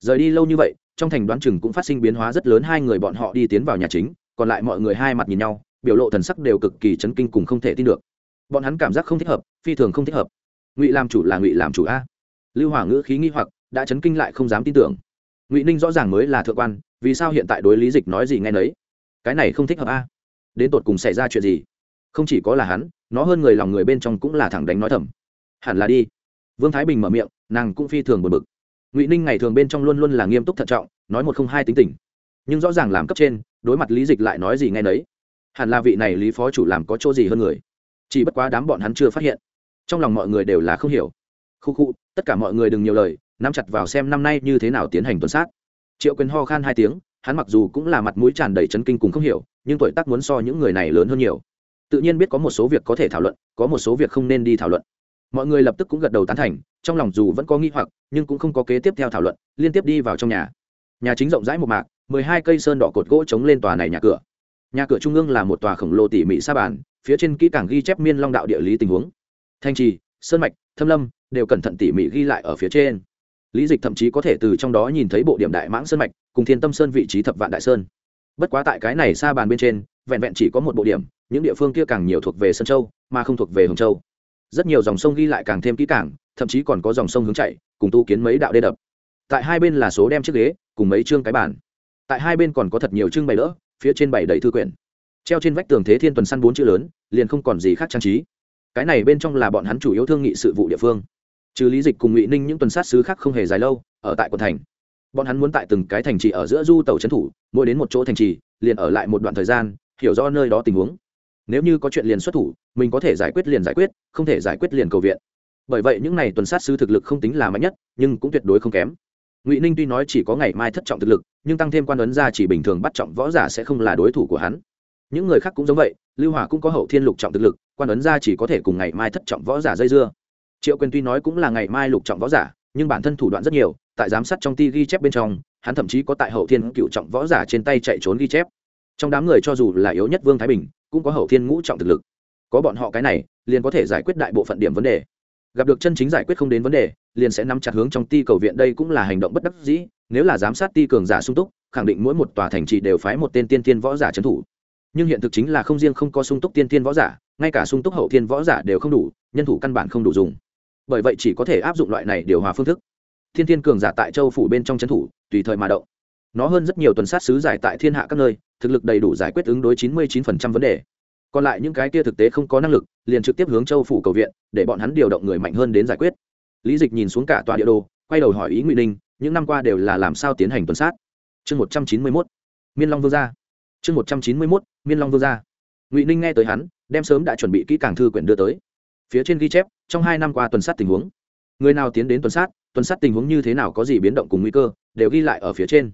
Rời đi lâu như vậy, trong thành đoán chừng cũng phát sinh biến hóa rất lớn, hai người bọn họ đi tiến vào nhà chính, còn lại mọi người hai mặt nhìn nhau, biểu lộ thần sắc đều cực kỳ chấn kinh cùng không thể tin được bọn hắn cảm giác không thích hợp, phi thường không thích hợp. Ngụy làm chủ là ngụy làm chủ a. Lưu hỏa ngữ khí nghi hoặc, đã chấn kinh lại không dám tin tưởng. Ngụy ninh rõ ràng mới là thượng quan, vì sao hiện tại đối lý dịch nói gì nghe nấy? Cái này không thích hợp a. Đến tột cùng xảy ra chuyện gì? Không chỉ có là hắn, nó hơn người lòng người bên trong cũng là thẳng đánh nói thầm. Hẳn là đi. Vương thái bình mở miệng, nàng cũng phi thường buồn bực. Ngụy ninh ngày thường bên trong luôn luôn là nghiêm túc thận trọng, nói một không hai tính tình. Nhưng rõ ràng làm cấp trên, đối mặt lý dịch lại nói gì ngay nấy? Hẳn là vị này lý phó chủ làm có chỗ gì hơn người? Chỉ bất quá đám bọn hắn chưa phát hiện. Trong lòng mọi người đều là không hiểu. Khu khu, tất cả mọi người đừng nhiều lời, nắm chặt vào xem năm nay như thế nào tiến hành tuần sát. Triệu quyền ho khan hai tiếng, hắn mặc dù cũng là mặt mũi tràn đầy chấn kinh cùng không hiểu, nhưng tuổi tác muốn so những người này lớn hơn nhiều. Tự nhiên biết có một số việc có thể thảo luận, có một số việc không nên đi thảo luận. Mọi người lập tức cũng gật đầu tán thành, trong lòng dù vẫn có nghi hoặc, nhưng cũng không có kế tiếp theo thảo luận, liên tiếp đi vào trong nhà. Nhà chính rộng rãi một mạc, mười hai cây sơn đỏ cột gỗ chống lên tòa này nhà cửa nhà cửa trung ương là một tòa khổng lồ tỉ mỉ sa bàn, phía trên kỹ càng ghi chép miên long đạo địa lý tình huống. Thanh trì, sơn mạch, thâm lâm đều cẩn thận tỉ mỉ ghi lại ở phía trên. Lý dịch thậm chí có thể từ trong đó nhìn thấy bộ điểm đại mãng sơn mạch, cùng thiên tâm sơn vị trí thập vạn đại sơn. Bất quá tại cái này xa bàn bên trên, vẹn vẹn chỉ có một bộ điểm, những địa phương kia càng nhiều thuộc về sơn châu, mà không thuộc về hồng châu. Rất nhiều dòng sông ghi lại càng thêm kỹ càng, thậm chí còn có dòng sông hướng chạy, cùng tu kiến mấy đạo đê đập. Tại hai bên là số đem chiếc ghế, cùng mấy chương cái bàn. Tại hai bên còn có thật nhiều chương bày đỡ phía trên bày đầy thư quyển. Treo trên vách tường thế thiên tuần săn bốn chữ lớn, liền không còn gì khác trang trí. Cái này bên trong là bọn hắn chủ yếu thương nghị sự vụ địa phương. Trừ lý dịch cùng ngụy ninh những tuần sát sứ khác không hề dài lâu, ở tại quận thành. Bọn hắn muốn tại từng cái thành trì ở giữa du tàu trấn thủ, mỗi đến một chỗ thành trì, liền ở lại một đoạn thời gian, hiểu rõ nơi đó tình huống. Nếu như có chuyện liền xuất thủ, mình có thể giải quyết liền giải quyết, không thể giải quyết liền cầu viện. Bởi vậy những n à y tuần sát sứ thực lực không tính là mạnh nhất, nhưng cũng tuyệt đối không kém ngụy ninh tuy nói chỉ có ngày mai thất trọng thực lực nhưng tăng thêm quan ấn ra chỉ bình thường bắt trọng võ giả sẽ không là đối thủ của hắn những người khác cũng giống vậy lưu hỏa cũng có hậu thiên lục trọng thực lực quan ấn ra chỉ có thể cùng ngày mai thất trọng võ giả dây dưa triệu quyền tuy nói cũng là ngày mai lục trọng võ giả nhưng bản thân thủ đoạn rất nhiều tại giám sát trong ti ghi chép bên trong hắn thậm chí có tại hậu thiên cựu trọng võ giả trên tay chạy trốn ghi chép trong đám người cho dù là yếu nhất vương thái bình cũng có hậu thiên ngũ trọng thực lực có bọn họ cái này liền có thể giải quyết đại bộ phận điểm vấn đề gặp được chân chính giải quyết không đến vấn đề, liền sẽ nắm chặt hướng trong ti cầu viện đây cũng là hành động bất đắc dĩ, nếu là giám sát ti cường giả sung túc, khẳng định mỗi một tòa thành trì đều phái một tên tiên tiên võ giả trấn thủ. Nhưng hiện thực chính là không riêng không có sung túc tiên tiên võ giả, ngay cả sung túc hậu thiên võ giả đều không đủ, nhân thủ căn bản không đủ dùng. Bởi vậy chỉ có thể áp dụng loại này điều hòa phương thức. Thiên thiên cường giả tại châu phủ bên trong trấn thủ, tùy thời mà động. Nó hơn rất nhiều tuần sát sứ giải tại thiên hạ các nơi, thực lực đầy đủ giải quyết ứng đối chín mươi 99% vấn đề còn lại những cái kia thực tế không có năng lực, liền trực tiếp hướng châu phủ cầu viện, để bọn hắn điều động người mạnh hơn đến giải quyết. Lý dịch nhìn xuống cả tòa địa đồ, quay đầu hỏi ý ngụy ninh, những năm qua đều là làm sao tiến hành tuần sát? Chương một trăm chín mươi mốt, miên long vương gia. Chương một trăm chín mươi mốt, miên long vương gia. Ngụy ninh nghe tới hắn, đem sớm đã chuẩn bị kỹ càng thư quyển đưa tới. Phía trên ghi chép, trong hai năm qua tuần sát tình huống. Người nào tiến đến tuần sát tuần sát tình huống như thế nào có gì biến động cùng nguy cơ, đều ghi lại ở phía trên.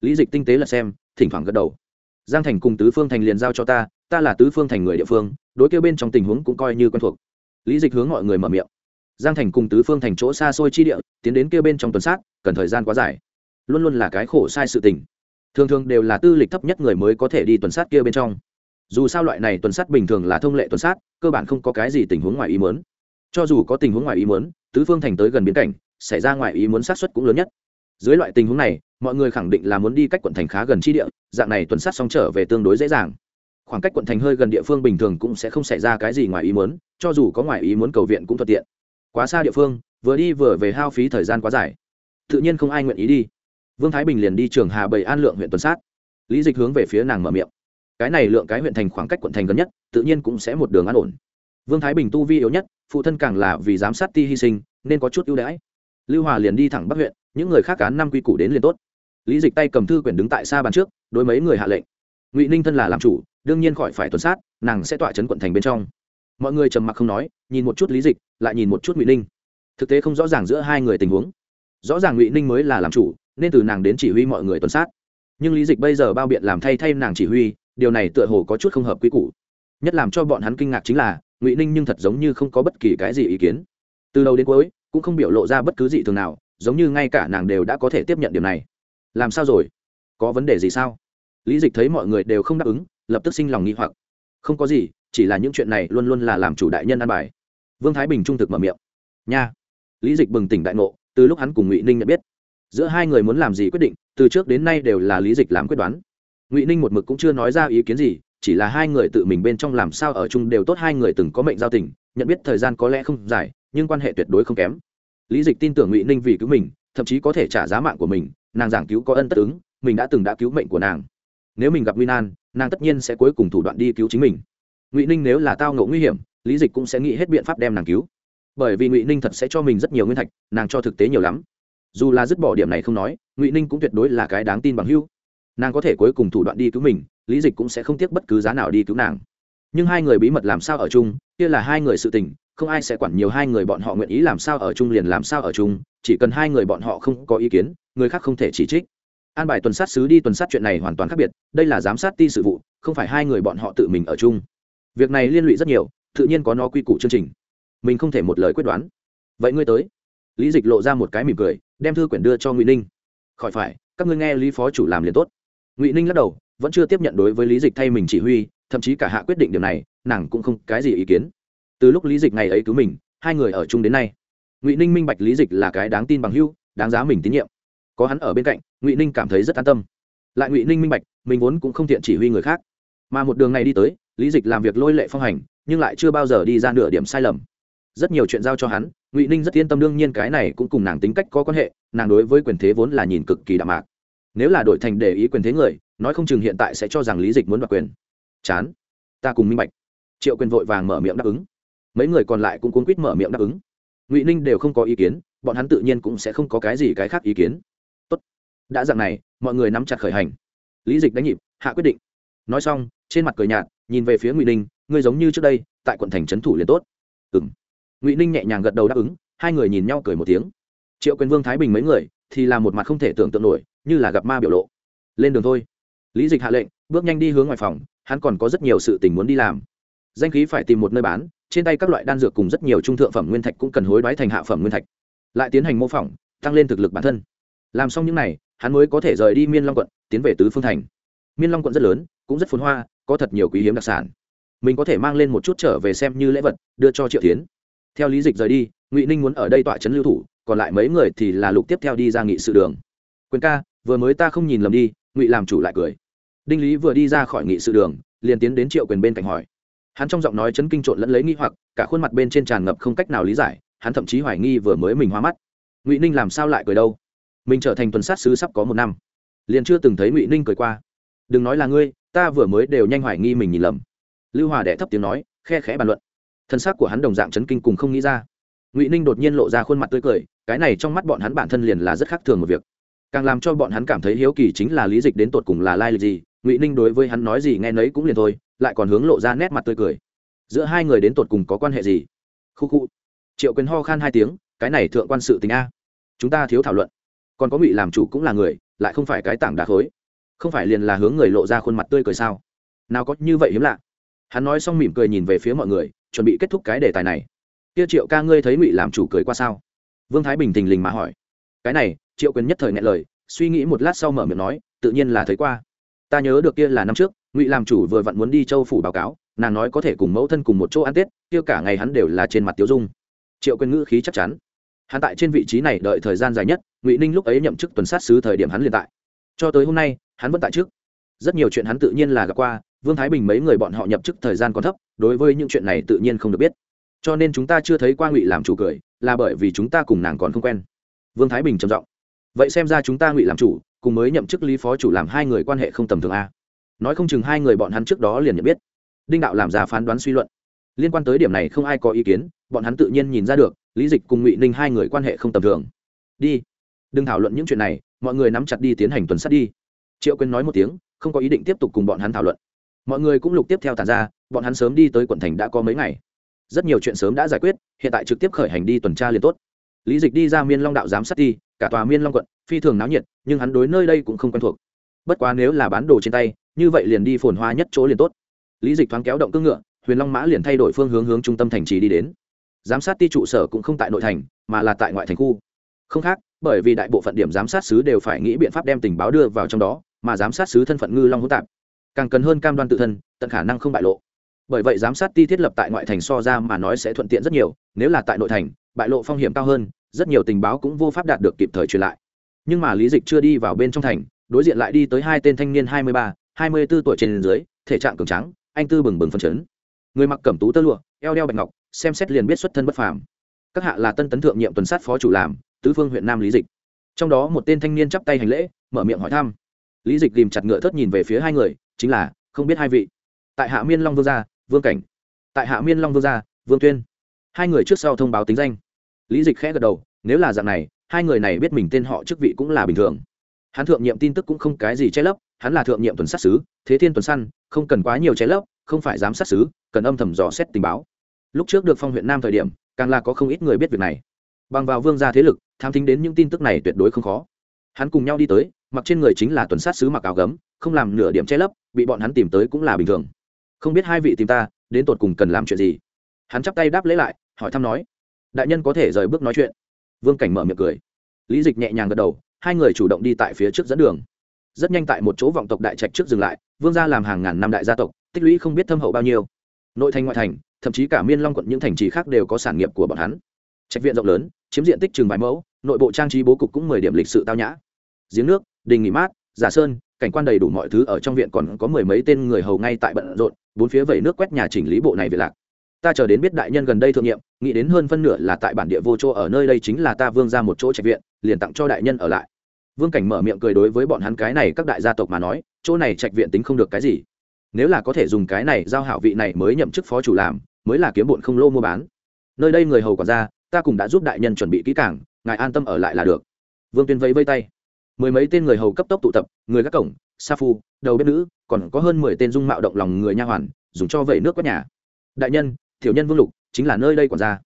Lý dịch tinh tế là xem, thỉnh thoảng gật đầu. Giang thành cùng tứ phương thành liền giao cho ta ta là tứ phương thành người địa phương, đối kêu bên trong tình huống cũng coi như quen thuộc. Lý dịch hướng mọi người mở miệng. Giang thành cùng tứ phương thành chỗ xa xôi chi địa, tiến đến kêu bên trong tuần sát, cần thời gian quá dài. Luôn luôn là cái khổ sai sự tình. Thường thường đều là tư lịch thấp nhất người mới có thể đi tuần sát kia bên trong. Dù sao loại này tuần sát bình thường là thông lệ tuần sát, cơ bản không có cái gì tình huống ngoài ý muốn. Cho dù có tình huống ngoài ý muốn, tứ phương thành tới gần biến cảnh, xảy ra ngoài ý muốn sát xuất cũng lớn nhất. Dưới loại tình huống này, mọi người khẳng định là muốn đi cách quận thành khá gần chi địa, dạng này tuần sát xong trở về tương đối dễ dàng khoảng cách quận thành hơi gần địa phương bình thường cũng sẽ không xảy ra cái gì ngoài ý muốn, cho dù có ngoài ý muốn cầu viện cũng thuận tiện. Quá xa địa phương, vừa đi vừa về hao phí thời gian quá dài. Tự nhiên không ai nguyện ý đi. Vương thái bình liền đi trường hà bảy an lượng huyện tuần sát. Lý dịch hướng về phía nàng mở miệng. Cái này lượng cái huyện thành khoảng cách quận thành gần nhất, tự nhiên cũng sẽ một đường an ổn. Vương thái bình tu vi yếu nhất, phụ thân càng là vì giám sát ti hy sinh, nên có chút ưu đãi. Lưu hòa liền đi thẳng bắc huyện, những người khác cán năm quy củ đến liền tốt. Lý dịch tay cầm thư quyển đứng tại xa bàn trước, đối mấy người hạ lệnh. Ngụy ninh thân là làm chủ đương nhiên khỏi phải tuần sát, nàng sẽ tọa chấn quận thành bên trong. Mọi người trầm mặc không nói, nhìn một chút lý dịch, lại nhìn một chút ngụy ninh. Thực tế không rõ ràng giữa hai người tình huống. Rõ ràng ngụy ninh mới là làm chủ, nên từ nàng đến chỉ huy mọi người tuần sát. Nhưng lý dịch bây giờ bao biện làm thay thay nàng chỉ huy, điều này tựa hồ có chút không hợp quy củ. Nhất làm cho bọn hắn kinh ngạc chính là, ngụy ninh nhưng thật giống như không có bất kỳ cái gì ý kiến. Từ đầu đến cuối, cũng không biểu lộ ra bất cứ gì thường nào, giống như ngay cả nàng đều đã có thể tiếp nhận điều này. Làm sao rồi? Có vấn đề gì sao? Lý dịch thấy mọi người đều không đáp ứng lập tức sinh lòng nghi hoặc. Không có gì, chỉ là những chuyện này luôn luôn là làm chủ đại nhân ăn bài. Vương thái bình trung thực mở miệng. Nha. Lý dịch bừng tỉnh đại ngộ, từ lúc hắn cùng ngụy ninh nhận biết, giữa hai người muốn làm gì quyết định, từ trước đến nay đều là lý dịch làm quyết đoán. Ngụy ninh một mực cũng chưa nói ra ý kiến gì, chỉ là hai người tự mình bên trong làm sao ở chung đều tốt, hai người từng có mệnh giao tình, nhận biết thời gian có lẽ không dài, nhưng quan hệ tuyệt đối không kém. Lý dịch tin tưởng ngụy ninh vì cứu mình, thậm chí có thể trả giá mạng của mình, nàng giảng cứu có ân tất ứng, mình đã từng đã cứu mệnh của nàng. Nếu mình gặp nguy nan nàng tất nhiên sẽ cuối cùng thủ đoạn đi cứu chính mình. Ngụy ninh nếu là tao ngộ nguy hiểm, lý dịch cũng sẽ nghĩ hết biện pháp đem nàng cứu. Bởi vì ngụy ninh thật sẽ cho mình rất nhiều nguyên thạch, nàng cho thực tế nhiều lắm. Dù là dứt bỏ điểm này không nói, ngụy ninh cũng tuyệt đối là cái đáng tin bằng hưu nàng có thể cuối cùng thủ đoạn đi cứu mình, lý dịch cũng sẽ không tiếc bất cứ giá nào đi cứu nàng. Nhưng hai người bí mật làm sao ở chung, kia là hai người sự tình, không ai sẽ quản nhiều hai người bọn họ nguyện ý làm sao ở chung liền làm sao ở chung, chỉ cần hai người bọn họ không có ý kiến, người khác không thể chỉ trích an bài tuần sát sứ đi tuần sát chuyện này hoàn toàn khác biệt, đây là giám sát ti sự vụ, không phải hai người bọn họ tự mình ở chung. Việc này liên lụy rất nhiều, tự nhiên có nó quy củ chương trình. Mình không thể một lời quyết đoán. Vậy ngươi tới. Lý dịch lộ ra một cái mỉm cười, đem thư quyển đưa cho ngụy ninh. Khỏi phải, các ngươi nghe lý phó chủ làm liền tốt. Ngụy ninh lắc đầu, vẫn chưa tiếp nhận đối với lý dịch thay mình chỉ huy, thậm chí cả hạ quyết định điều này, nàng cũng không cái gì ý kiến. Từ lúc lý dịch ngày ấy cứu mình, hai người ở chung đến nay. Ngụy ninh minh bạch lý dịch là cái đáng tin bằng hưu đáng giá mình tín nhiệm có hắn ở bên cạnh, ngụy ninh cảm thấy rất an tâm. Lại ngụy ninh minh bạch, mình vốn cũng không thiện chỉ huy người khác. Mà một đường này đi tới, lý dịch làm việc lôi lệ phong hành, nhưng lại chưa bao giờ đi ra nửa điểm sai lầm. Rất nhiều chuyện giao cho hắn, ngụy ninh rất yên tâm, đương nhiên cái này cũng cùng nàng tính cách có quan hệ, nàng đối với quyền thế vốn là nhìn cực kỳ đạm mạc. Nếu là đổi thành để ý quyền thế người, nói không chừng hiện tại sẽ cho rằng lý dịch muốn đoạt quyền. Chán. Ta cùng minh bạch. Triệu quyền vội vàng mở miệng đáp ứng. Mấy người còn lại cũng cuốn quýt mở miệng đáp ứng. Ngụy ninh đều không có ý kiến, bọn hắn tự nhiên cũng sẽ không có cái gì cái khác ý kiến đã dạng này, mọi người nắm chặt khởi hành. Lý dịch đánh nhịp, hạ quyết định. Nói xong, trên mặt cười nhạt, nhìn về phía ngụy ninh, ngươi giống như trước đây, tại quận thành trấn thủ liền tốt. Ừ ngụy ninh nhẹ nhàng gật đầu đáp ứng, hai người nhìn nhau cười một tiếng. Triệu quyền vương thái bình mấy người, thì là một mặt không thể tưởng tượng nổi, như là gặp ma biểu lộ. Lên đường thôi. Lý dịch hạ lệnh, bước nhanh đi hướng ngoài phòng, hắn còn có rất nhiều sự tình muốn đi làm. Danh khí phải tìm một nơi bán, trên tay các loại đan dược cùng rất nhiều trung thượng phẩm nguyên thạch cũng cần hối đoái thành hạ phẩm nguyên thạch. Lại tiến hành mô phỏng, tăng lên thực lực bản thân làm xong những n à y hắn mới có thể rời đi miên long quận, tiến về tứ phương thành. Miên long quận rất lớn, cũng rất phồn hoa, có thật nhiều quý hiếm đặc sản. Mình có thể mang lên một chút trở về xem như lễ vật, đưa cho triệu tiến theo lý dịch rời đi, ngụy ninh muốn ở đây tọa trấn lưu thủ, còn lại mấy người thì là lục tiếp theo đi ra nghị sự đường. Quyền ca, vừa mới ta không nhìn lầm đi, ngụy làm chủ lại cười. Đinh lý vừa đi ra khỏi nghị sự đường, liền tiến đến triệu quyền bên cạnh hỏi. Hắn trong giọng nói chấn kinh trộn lẫn lấy nghi hoặc, cả khuôn mặt bên trên tràn ngập không cách nào lý giải, hắn thậm chí hoài nghi vừa mới mình hoa mắt. Ngụy ninh làm sao lại cười đâu? Mình trở thành tuần sát sứ sắp có một năm. Liền chưa từng thấy ngụy ninh cười qua. Đừng nói là ngươi, ta vừa mới đều nhanh hoài nghi mình nhìn lầm. Lưu hòa đẻ thấp tiếng nói, khe khẽ bàn luận. Thân xác của hắn đồng dạng chấn kinh cùng không nghĩ ra. Ngụy ninh đột nhiên lộ ra khuôn mặt tươi cười, cái này trong mắt bọn hắn bản thân liền là rất khác thường một việc. Càng làm cho bọn hắn cảm thấy hiếu kỳ chính là lý dịch đến tột cùng là lai lịch gì, ngụy ninh đối với hắn nói gì nghe nấy cũng liền thôi, lại còn hướng lộ ra nét mặt tươi cười. Giữa hai người đến tột cùng có quan hệ gì? Khu khu. Triệu quyền ho khan hai tiếng, cái này thượng quan sự tình a. Chúng ta thiếu thảo luận còn có ngụy làm chủ cũng là người, lại không phải cái tảng đá khối. Không phải liền là hướng người lộ ra khuôn mặt tươi cười sao? Nào có như vậy hiếm lạ. Hắn nói xong mỉm cười nhìn về phía mọi người, chuẩn bị kết thúc cái đề tài này. Kia triệu ca ngươi thấy ngụy làm chủ cười qua sao? Vương thái bình thình lình mà hỏi. Cái này, triệu quyền nhất thời ngại lời, suy nghĩ một lát sau mở miệng nói, tự nhiên là thấy qua. Ta nhớ được kia là năm trước, ngụy làm chủ vừa vặn muốn đi châu phủ báo cáo, nàng nói có thể cùng mẫu thân cùng một chỗ ăn tết, kia cả ngày hắn đều là trên mặt tiêu dung. Triệu quyền ngữ khí chắc chắn. Hắn tại trên vị trí này đợi thời gian dài nhất ngụy ninh lúc ấy nhậm chức tuần sát sứ thời điểm hắn liền tại cho tới hôm nay hắn vẫn tại trước rất nhiều chuyện hắn tự nhiên là gặp qua vương thái bình mấy người bọn họ nhậm chức thời gian còn thấp đối với những chuyện này tự nhiên không được biết cho nên chúng ta chưa thấy qua ngụy làm chủ cười là bởi vì chúng ta cùng nàng còn không quen vương thái bình trầm giọng vậy xem ra chúng ta ngụy làm chủ cùng mới nhậm chức lý phó chủ làm hai người quan hệ không tầm thường a nói không chừng hai người bọn hắn trước đó liền nhận biết đinh đạo làm ra phán đoán suy luận liên quan tới điểm này không ai có ý kiến bọn hắn tự nhiên nhìn ra được lý dịch cùng ngụy ninh hai người quan hệ không tầm thường đi đừng thảo luận những chuyện này, mọi người nắm chặt đi tiến hành tuần sát đi. Triệu quyên nói một tiếng, không có ý định tiếp tục cùng bọn hắn thảo luận. Mọi người cũng lục tiếp theo tàn ra, bọn hắn sớm đi tới quận thành đã có mấy ngày. Rất nhiều chuyện sớm đã giải quyết, hiện tại trực tiếp khởi hành đi tuần tra liền tốt. Lý dịch đi ra miên long đạo giám sát đi, cả tòa miên long quận, phi thường náo nhiệt, nhưng hắn đối nơi đây cũng không quen thuộc. Bất quá nếu là bán đồ trên tay, như vậy liền đi phồn hoa nhất chỗ liền tốt. Lý dịch thoáng kéo động cưỡng ngựa, huyền long mã liền thay đổi phương hướng hướng trung tâm thành trì đi đến. Giám sát ti trụ sở cũng không tại nội thành, mà là tại ngoại thành khu. Không khác bởi vì đại bộ phận điểm giám sát sứ đều phải nghĩ biện pháp đem tình báo đưa vào trong đó, mà giám sát sứ thân phận ngư long hỗn tạp, càng cần hơn cam đoan tự thân, tận khả năng không bại lộ. Bởi vậy giám sát ti thiết lập tại ngoại thành so ra mà nói sẽ thuận tiện rất nhiều, nếu là tại nội thành, bại lộ phong hiểm cao hơn, rất nhiều tình báo cũng vô pháp đạt được kịp thời truyền lại. Nhưng mà lý dịch chưa đi vào bên trong thành, đối diện lại đi tới hai tên thanh niên hai mươi ba, hai mươi bốn tuổi trên dưới, thể trạng cường trắng anh tư bừng bừng phân chấn. Người mặc cẩm tú tơ lụa, eo đeo bạch ngọc, xem xét liền biết xuất thân bất phàm. Các hạ là tân tấn thượng nhiệm tuần sát phó chủ làm tứ phương huyện nam lý dịch. Trong đó một tên thanh niên chắp tay hành lễ, mở miệng hỏi thăm. Lý dịch tìm chặt ngựa thất nhìn về phía hai người, chính là, không biết hai vị. Tại hạ miên long vương gia, vương cảnh. Tại hạ miên long vương gia, vương tuyên. Hai người trước sau thông báo tính danh. Lý dịch khẽ gật đầu, nếu là dạng này, hai người này biết mình tên họ chức vị cũng là bình thường. Hắn thượng nhiệm tin tức cũng không cái gì che lấp, hắn là thượng nhiệm tuần sát sứ, thế thiên tuần săn, không cần quá nhiều che lấp, không phải giám sát sứ, cần âm thầm dò xét tình báo. Lúc trước được phong huyện nam thời điểm, càng là có không ít người biết việc này bằng vào vương gia thế lực, tham thính đến những tin tức này tuyệt đối không khó. Hắn cùng nhau đi tới, mặc trên người chính là tuần sát sứ mặc áo gấm, không làm nửa điểm che lấp, bị bọn hắn tìm tới cũng là bình thường. Không biết hai vị tìm ta, đến tột cùng cần làm chuyện gì? Hắn chắp tay đáp lễ lại, hỏi thăm nói, đại nhân có thể rời bước nói chuyện. Vương cảnh mở miệng cười. Lý dịch nhẹ nhàng gật đầu, hai người chủ động đi tại phía trước dẫn đường. Rất nhanh tại một chỗ vọng tộc đại trạch trước dừng lại, vương gia làm hàng ngàn năm đại gia tộc, tích lũy không biết thâm hậu bao nhiêu. Nội thành ngoại thành, thậm chí cả miên long quận những thành trì khác đều có sản nghiệp của bọn hắn. Trạch viện rộng lớn chiếm diện tích chừng vài mẫu, nội bộ trang trí bố cục cũng mười điểm lịch sự tao nhã. Giếng nước, đình nghỉ mát, giả sơn, cảnh quan đầy đủ mọi thứ ở trong viện còn có mười mấy tên người hầu ngay tại bận rộn, bốn phía vẩy nước quét nhà chỉnh lý bộ này về lạc. Ta chờ đến biết đại nhân gần đây thượng nhiệm, nghĩ đến hơn phân nửa là tại bản địa vô chỗ ở nơi đây chính là ta vương ra một chỗ trạch viện, liền tặng cho đại nhân ở lại. Vương cảnh mở miệng cười đối với bọn hắn cái này các đại gia tộc mà nói, chỗ này trạch viện tính không được cái gì. Nếu là có thể dùng cái này giao hảo vị này mới nhậm chức phó chủ làm, mới là kiếm bụn không lô mua bán. Nơi đây người hầu còn ra ta cũng đã giúp đại nhân chuẩn bị kỹ càng, ngài an tâm ở lại là được. Vương tuyên vẫy vây tay. Mười mấy tên người hầu cấp tốc tụ tập người gác cổng sa phu đầu bếp nữ còn có hơn mười tên dung mạo động lòng người nha hoàn dùng cho vẩy nước quét nhà. Đại nhân thiểu nhân vương lục chính là nơi đây còn ra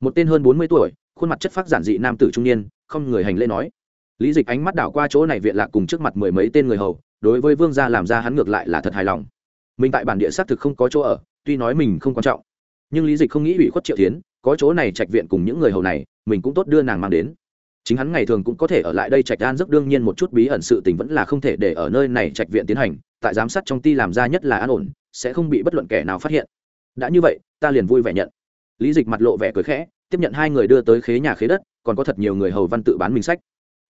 một tên hơn bốn mươi tuổi khuôn mặt chất phác giản dị nam tử trung niên không người hành lễ nói. Lý dịch ánh mắt đảo qua chỗ này viện lạc cùng trước mặt mười mấy tên người hầu đối với vương gia làm ra hắn ngược lại là thật hài lòng. Mình tại bản địa xác thực không có chỗ ở tuy nói mình không quan trọng. Nhưng lý dịch không nghĩ ủy khuất triệu tiến có chỗ này trạch viện cùng những người hầu này, mình cũng tốt đưa nàng mang đến. Chính hắn ngày thường cũng có thể ở lại đây trạch an rất đương nhiên một chút bí ẩn sự tình vẫn là không thể để ở nơi này trạch viện tiến hành, tại giám sát trong ty làm ra nhất là an ổn, sẽ không bị bất luận kẻ nào phát hiện. Đã như vậy, ta liền vui vẻ nhận. Lý dịch mặt lộ vẻ cười khẽ, tiếp nhận hai người đưa tới khế nhà khế đất, còn có thật nhiều người hầu văn tự bán mình sách.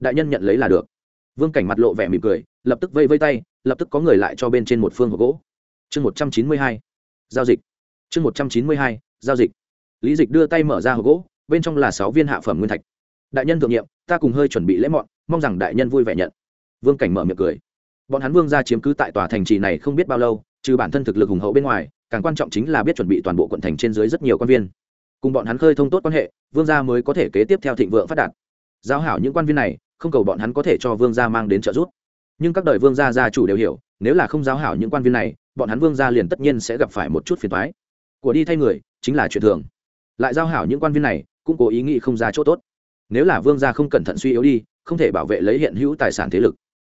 Đại nhân nhận lấy là được. Vương cảnh mặt lộ vẻ mỉm cười, lập tức vây vây tay, lập tức có người lại cho bên trên một phương hộp gỗ. Chương một trăm chín mươi hai, giao dịch. Chương một trăm chín mươi hai, giao dịch lý dịch đưa tay mở ra hộp gỗ, bên trong là sáu viên hạ phẩm nguyên thạch. Đại nhân thượng nhiệm, ta cùng hơi chuẩn bị lễ mọn, mong rằng đại nhân vui vẻ nhận. Vương cảnh mở miệng cười. Bọn hắn vương ra chiếm cứ tại tòa thành trì này không biết bao lâu, trừ bản thân thực lực hùng hậu bên ngoài, càng quan trọng chính là biết chuẩn bị toàn bộ quận thành trên dưới rất nhiều quan viên. Cùng bọn hắn khơi thông tốt quan hệ, vương gia mới có thể kế tiếp theo thịnh vượng phát đạt. Giao hảo những quan viên này, không cầu bọn hắn có thể cho vương gia mang đến trợ giúp. Nhưng các đời vương gia gia chủ đều hiểu, nếu là không giao hảo những quan viên này, bọn hắn vương gia liền tất nhiên sẽ gặp phải một chút phiền thoái của đi thay người, chính là chuyện thường lại giao hảo những quan viên này cũng cố ý nghĩ không ra chỗ tốt. Nếu là vương gia không cẩn thận suy yếu đi không thể bảo vệ lấy hiện hữu tài sản thế lực.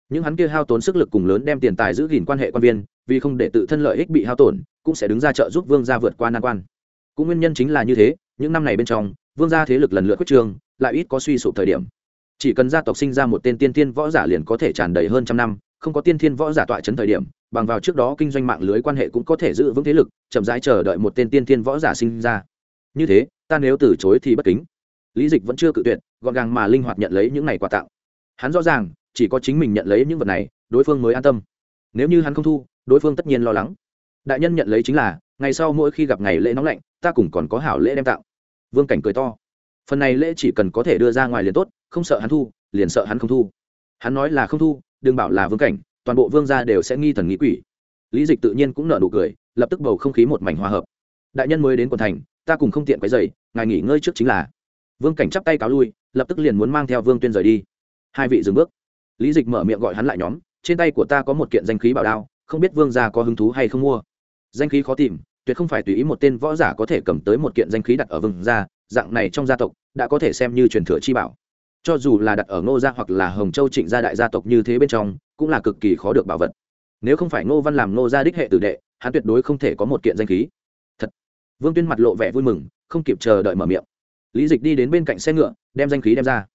Những hắn kia hao tốn sức lực cùng lớn đem tiền tài giữ gìn quan hệ quan viên vì không để tự thân lợi ích bị hao tổn cũng sẽ đứng ra trợ giúp vương gia vượt qua nan quan. Cũng nguyên nhân chính là như thế những năm này bên trong vương gia thế lực lần lượt quyết trường, lại ít có suy sụp thời điểm. Chỉ cần gia tộc sinh ra một tên tiên thiên võ giả liền có thể tràn đầy hơn trăm năm không có tiên thiên võ giả tọa chấn thời điểm bằng vào trước đó kinh doanh mạng lưới quan hệ cũng có thể giữ vững thế lực chậm rãi chờ đợi một tên tiên thiên võ giả sinh ra như thế, ta nếu từ chối thì bất kính. Lý dịch vẫn chưa cự tuyệt, gọn gàng mà linh hoạt nhận lấy những này quà tặng. Hắn rõ ràng, chỉ có chính mình nhận lấy những vật này, đối phương mới an tâm. Nếu như hắn không thu, đối phương tất nhiên lo lắng. Đại nhân nhận lấy chính là, ngày sau mỗi khi gặp ngày lễ nóng lạnh, ta cũng còn có hảo lễ đem tặng. Vương cảnh cười to. Phần này lễ chỉ cần có thể đưa ra ngoài liền tốt, không sợ hắn thu, liền sợ hắn không thu. Hắn nói là không thu, đừng bảo là vương cảnh, toàn bộ vương gia đều sẽ nghi thần nghĩ quỷ. Lý dịch tự nhiên cũng nợ nụ cười, lập tức bầu không khí một mảnh hòa hợp. Đại nhân mới đến quần thành ta cùng không tiện quấy rầy, ngài nghỉ ngơi trước chính là. Vương cảnh chắp tay cáo lui lập tức liền muốn mang theo vương tuyên rời đi. Hai vị dừng bước. Lý dịch mở miệng gọi hắn lại nhóm trên tay của ta có một kiện danh khí bảo đao không biết vương gia có hứng thú hay không mua. Danh khí khó tìm tuyệt không phải tùy ý một tên võ giả có thể cầm tới một kiện danh khí đặt ở vương gia dạng này trong gia tộc đã có thể xem như truyền thừa chi bảo. Cho dù là đặt ở ngô gia hoặc là hồng châu trịnh gia đại gia tộc như thế bên trong cũng là cực kỳ khó được bảo vật. Nếu không phải ngô văn làm ngô gia đích hệ tử đệ hắn tuyệt đối không thể có một kiện danh khí vương tuyên mặt lộ vẻ vui mừng, không kịp chờ đợi mở miệng. Lý dịch đi đến bên cạnh xe ngựa, đem danh khí đem ra.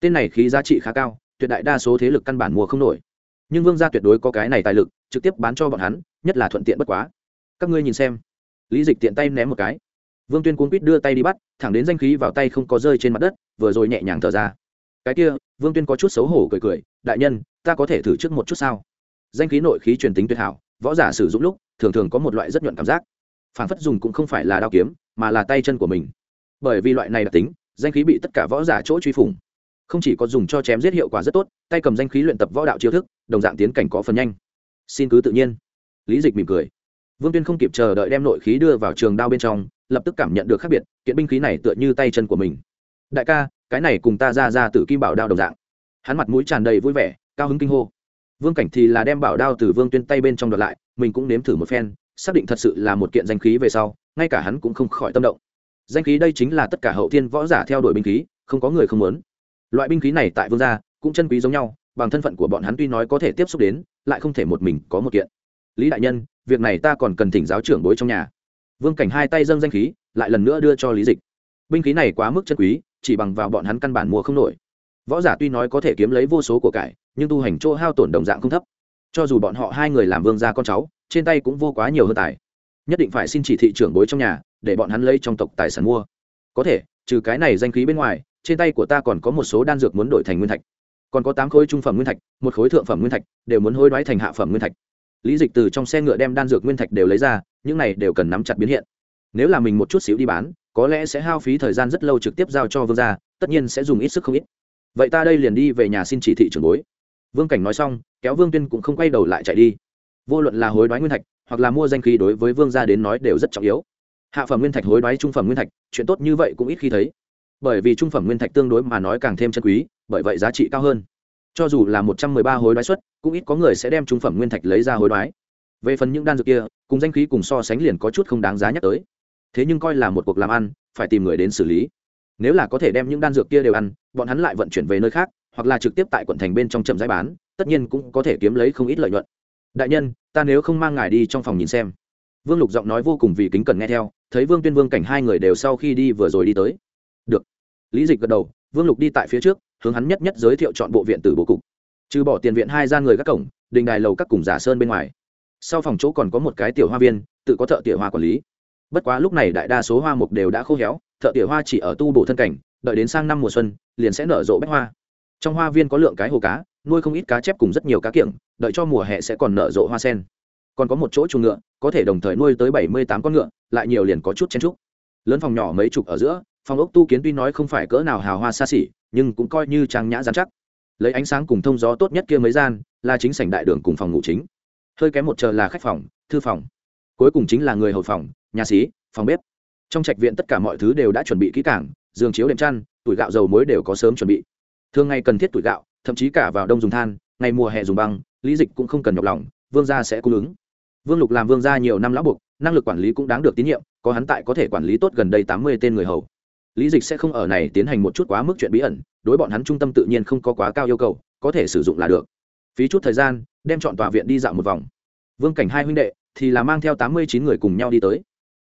Tên này khí giá trị khá cao, tuyệt đại đa số thế lực căn bản mua không nổi. Nhưng vương gia tuyệt đối có cái này tài lực, trực tiếp bán cho bọn hắn, nhất là thuận tiện bất quá. Các ngươi nhìn xem. Lý dịch tiện tay ném một cái. Vương tuyên cuốn quýt đưa tay đi bắt, thẳng đến danh khí vào tay không có rơi trên mặt đất, vừa rồi nhẹ nhàng thở ra. Cái kia, vương tuyên có chút xấu hổ cười cười, đại nhân, ta có thể thử trước một chút sao? Danh khí nội khí truyền tính tuyệt hảo, võ giả sử dụng lúc, thường thường có một loại rất nhuận cảm giác phản phất dùng cũng không phải là đao kiếm, mà là tay chân của mình. Bởi vì loại này đặc tính, danh khí bị tất cả võ giả chỗ truy phủng. Không chỉ có dùng cho chém giết hiệu quả rất tốt, tay cầm danh khí luyện tập võ đạo chiêu thức, đồng dạng tiến cảnh có phần nhanh. Xin cứ tự nhiên. Lý dịch mỉm cười. Vương tuyên không kịp chờ đợi đem nội khí đưa vào trường đao bên trong, lập tức cảm nhận được khác biệt, kiện binh khí này tựa như tay chân của mình. Đại ca, cái này cùng ta ra ra từ kim bảo đao đồng dạng. Hắn mặt mũi tràn đầy vui vẻ, cao hứng kinh hô. Vương cảnh thì là đem bảo đao từ vương tuyên tay bên trong đoạt lại, mình cũng nếm thử một phen xác định thật sự là một kiện danh khí về sau, ngay cả hắn cũng không khỏi tâm động. Danh khí đây chính là tất cả hậu thiên võ giả theo đuổi binh khí, không có người không muốn. Loại binh khí này tại vương gia cũng chân quý giống nhau, bằng thân phận của bọn hắn tuy nói có thể tiếp xúc đến, lại không thể một mình có một kiện. Lý đại nhân, việc này ta còn cần thỉnh giáo trưởng bối trong nhà. Vương cảnh hai tay dâng danh khí, lại lần nữa đưa cho lý dịch. Binh khí này quá mức chân quý, chỉ bằng vào bọn hắn căn bản mua không nổi. Võ giả tuy nói có thể kiếm lấy vô số của cải, nhưng tu hành chỗ hao tổn đồng dạng không thấp. Cho dù bọn họ hai người làm vương gia con cháu trên tay cũng vô quá nhiều hơn tài. Nhất định phải xin chỉ thị trưởng bối trong nhà, để bọn hắn lấy trong tộc tài sản mua. Có thể, trừ cái này danh khí bên ngoài, trên tay của ta còn có một số đan dược muốn đổi thành nguyên thạch. Còn có tám khối trung phẩm nguyên thạch, một khối thượng phẩm nguyên thạch, đều muốn hối đoái thành hạ phẩm nguyên thạch. Lý dịch từ trong xe ngựa đem đan dược nguyên thạch đều lấy ra, những này đều cần nắm chặt biến hiện. Nếu là mình một chút xíu đi bán, có lẽ sẽ hao phí thời gian rất lâu trực tiếp giao cho vương gia, tất nhiên sẽ dùng ít sức không ít. Vậy ta đây liền đi về nhà xin chỉ thị trưởng bối. Vương cảnh nói xong, kéo vương tuyên cũng không quay đầu lại chạy đi vô luận là hối đoái nguyên thạch, hoặc là mua danh khí đối với vương gia đến nói đều rất trọng yếu. Hạ phẩm nguyên thạch hối đoái trung phẩm nguyên thạch, chuyện tốt như vậy cũng ít khi thấy. Bởi vì trung phẩm nguyên thạch tương đối mà nói càng thêm chân quý, bởi vậy giá trị cao hơn. Cho dù là một trăm mười ba hối đoái xuất, cũng ít có người sẽ đem trung phẩm nguyên thạch lấy ra hối đoái. Về phần những đan dược kia, cùng danh khí cùng so sánh liền có chút không đáng giá nhắc tới. Thế nhưng coi là một cuộc làm ăn, phải tìm người đến xử lý. Nếu là có thể đem những đan dược kia đều ăn, bọn hắn lại vận chuyển về nơi khác, hoặc là trực tiếp tại quận thành bên trong chậm giải bán, tất nhiên cũng có thể kiếm lấy không ít lợi nhuận đại nhân, ta nếu không mang ngài đi trong phòng nhìn xem. Vương lục giọng nói vô cùng vì kính cần nghe theo, thấy vương tuyên vương cảnh hai người đều sau khi đi vừa rồi đi tới. Được. Lý dịch gật đầu, vương lục đi tại phía trước, hướng hắn nhất nhất giới thiệu chọn bộ viện từ bố cục. Trừ bỏ tiền viện hai gian người các cổng, đình đài lầu các cùng giả sơn bên ngoài. Sau phòng chỗ còn có một cái tiểu hoa viên, tự có thợ tỉa hoa quản lý. Bất quá lúc này đại đa số hoa mục đều đã khô héo, thợ tỉa hoa chỉ ở tu bổ thân cảnh, đợi đến sang năm mùa xuân, liền sẽ nở rộ bách hoa trong hoa viên có lượng cái hồ cá, nuôi không ít cá chép cùng rất nhiều cá kiểng, đợi cho mùa hè sẽ còn nở rộ hoa sen. Còn có một chỗ chuồng ngựa, có thể đồng thời nuôi tới bảy mươi tám con ngựa, lại nhiều liền có chút chen trúc lớn phòng nhỏ mấy chục ở giữa, phòng ốc tu kiến tuy nói không phải cỡ nào hào hoa xa xỉ, nhưng cũng coi như trang nhã giám chắc. Lấy ánh sáng cùng thông gió tốt nhất kia mấy gian, là chính sảnh đại đường cùng phòng ngủ chính. Hơi kém một chờ là khách phòng, thư phòng. Cuối cùng chính là người hầu phòng, nhà xí, phòng bếp. Trong trạch viện tất cả mọi thứ đều đã chuẩn bị kỹ cảng giường chiếu đệm chăn, tuổi gạo dầu muối đều có sớm chuẩn bị thường ngày cần thiết tuổi gạo, thậm chí cả vào đông dùng than, ngày mùa hè dùng băng, lý dịch cũng không cần nhọc lòng, vương gia sẽ cung ứng. Vương lục làm vương gia nhiều năm lão buộc, năng lực quản lý cũng đáng được tín nhiệm, có hắn tại có thể quản lý tốt gần đây tám mươi tên người hầu. Lý dịch sẽ không ở này tiến hành một chút quá mức chuyện bí ẩn, đối bọn hắn trung tâm tự nhiên không có quá cao yêu cầu, có thể sử dụng là được. Phí chút thời gian, đem chọn tòa viện đi dạo một vòng. Vương cảnh hai huynh đệ thì là mang theo tám mươi chín người cùng nhau đi tới.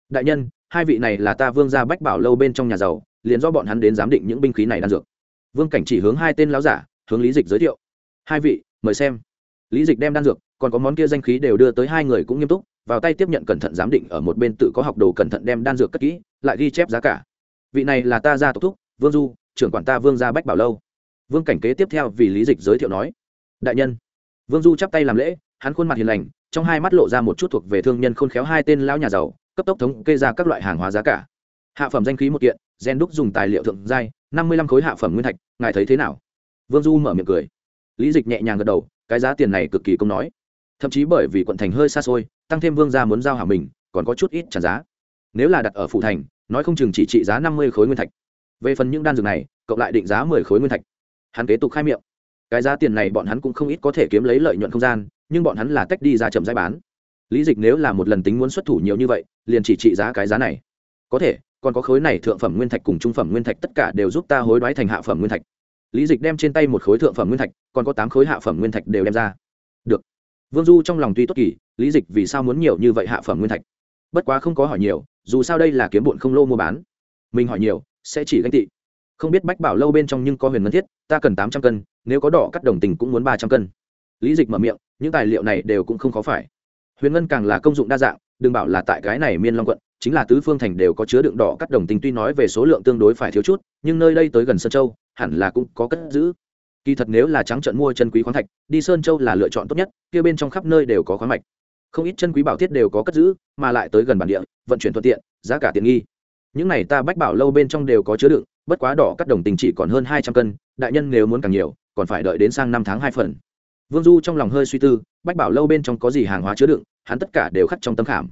Đại nhân, hai vị này là ta vương gia bách bảo lâu bên trong nhà giàu, liền do bọn hắn đến giám định những binh khí này đan dược vương cảnh chỉ hướng hai tên lão giả, hướng lý dịch giới thiệu. Hai vị, mời xem. Lý dịch đem đan dược, còn có món kia danh khí đều đưa tới hai người cũng nghiêm túc, vào tay tiếp nhận cẩn thận giám định ở một bên tự có học đồ cẩn thận đem đan dược cất kỹ, lại ghi chép giá cả. Vị này là ta gia tộc thúc, vương du, trưởng quản ta vương gia bách bảo lâu. Vương cảnh kế tiếp theo vì lý dịch giới thiệu nói, đại nhân. Vương du chắp tay làm lễ, hắn khuôn mặt hiền lành, trong hai mắt lộ ra một chút thuộc về thương nhân khôn khéo hai tên lão nhà giàu, cấp tốc thống kê ra các loại hàng hóa giá cả. Hạ phẩm danh khí một kiện, gen đúc dùng tài liệu thượng giai năm mươi lăm khối hạ phẩm nguyên thạch, ngài thấy thế nào? Vương du mở miệng cười. Lý dịch nhẹ nhàng gật đầu, cái giá tiền này cực kỳ công nói. Thậm chí bởi vì quận thành hơi xa xôi, tăng thêm vương gia muốn giao hàng mình, còn có chút ít trả giá. Nếu là đặt ở phủ thành, nói không chừng chỉ trị giá năm mươi khối nguyên thạch. Về phần những đan dược này, cộng lại định giá mười khối nguyên thạch. Hắn kế tục khai miệng. Cái giá tiền này bọn hắn cũng không ít có thể kiếm lấy lợi nhuận không gian, nhưng bọn hắn là tách đi ra chậm giải bán. Lý dịch nếu là một lần tính muốn xuất thủ nhiều như vậy, liền chỉ trị giá cái giá này. Có thể còn có khối này thượng phẩm nguyên thạch cùng trung phẩm nguyên thạch tất cả đều giúp ta hối đoái thành hạ phẩm nguyên thạch. Lý dịch đem trên tay một khối thượng phẩm nguyên thạch, còn có tám khối hạ phẩm nguyên thạch đều đem ra. Được. Vương du trong lòng tuy tốt kỳ, lý dịch vì sao muốn nhiều như vậy hạ phẩm nguyên thạch? Bất quá không có hỏi nhiều, dù sao đây là kiếm bụn không lô mua bán. Mình hỏi nhiều, sẽ chỉ ganh tị. Không biết bách bảo lâu bên trong nhưng có huyền ngân thiết, ta cần tám trăm cân, nếu có đỏ cắt đồng tình cũng muốn ba trăm cân. Lý dịch mở miệng, những tài liệu này đều cũng không khó phải. Huyền ngân càng là công dụng đa dạng, đừng bảo là tại cái này miên long quận chính là tứ phương thành đều có chứa đựng đỏ cắt đồng tình tuy nói về số lượng tương đối phải thiếu chút, nhưng nơi đây tới gần sơn châu, hẳn là cũng có cất giữ. Kỳ thật nếu là trắng trận mua chân quý khoáng thạch, đi sơn châu là lựa chọn tốt nhất, kia bên trong khắp nơi đều có khoáng mạch. Không ít chân quý bảo thiết đều có cất giữ, mà lại tới gần bản địa, vận chuyển thuận tiện, giá cả tiện nghi. Những này ta bách bảo lâu bên trong đều có chứa đựng, bất quá đỏ cắt đồng tình chỉ còn hơn hai trăm cân, đại nhân nếu muốn càng nhiều, còn phải đợi đến sang năm tháng hai phần. Vương du trong lòng hơi suy tư, bách bảo lâu bên trong có gì hàng hóa chứa đựng, hắn tất cả đều khắc trong tâm khảm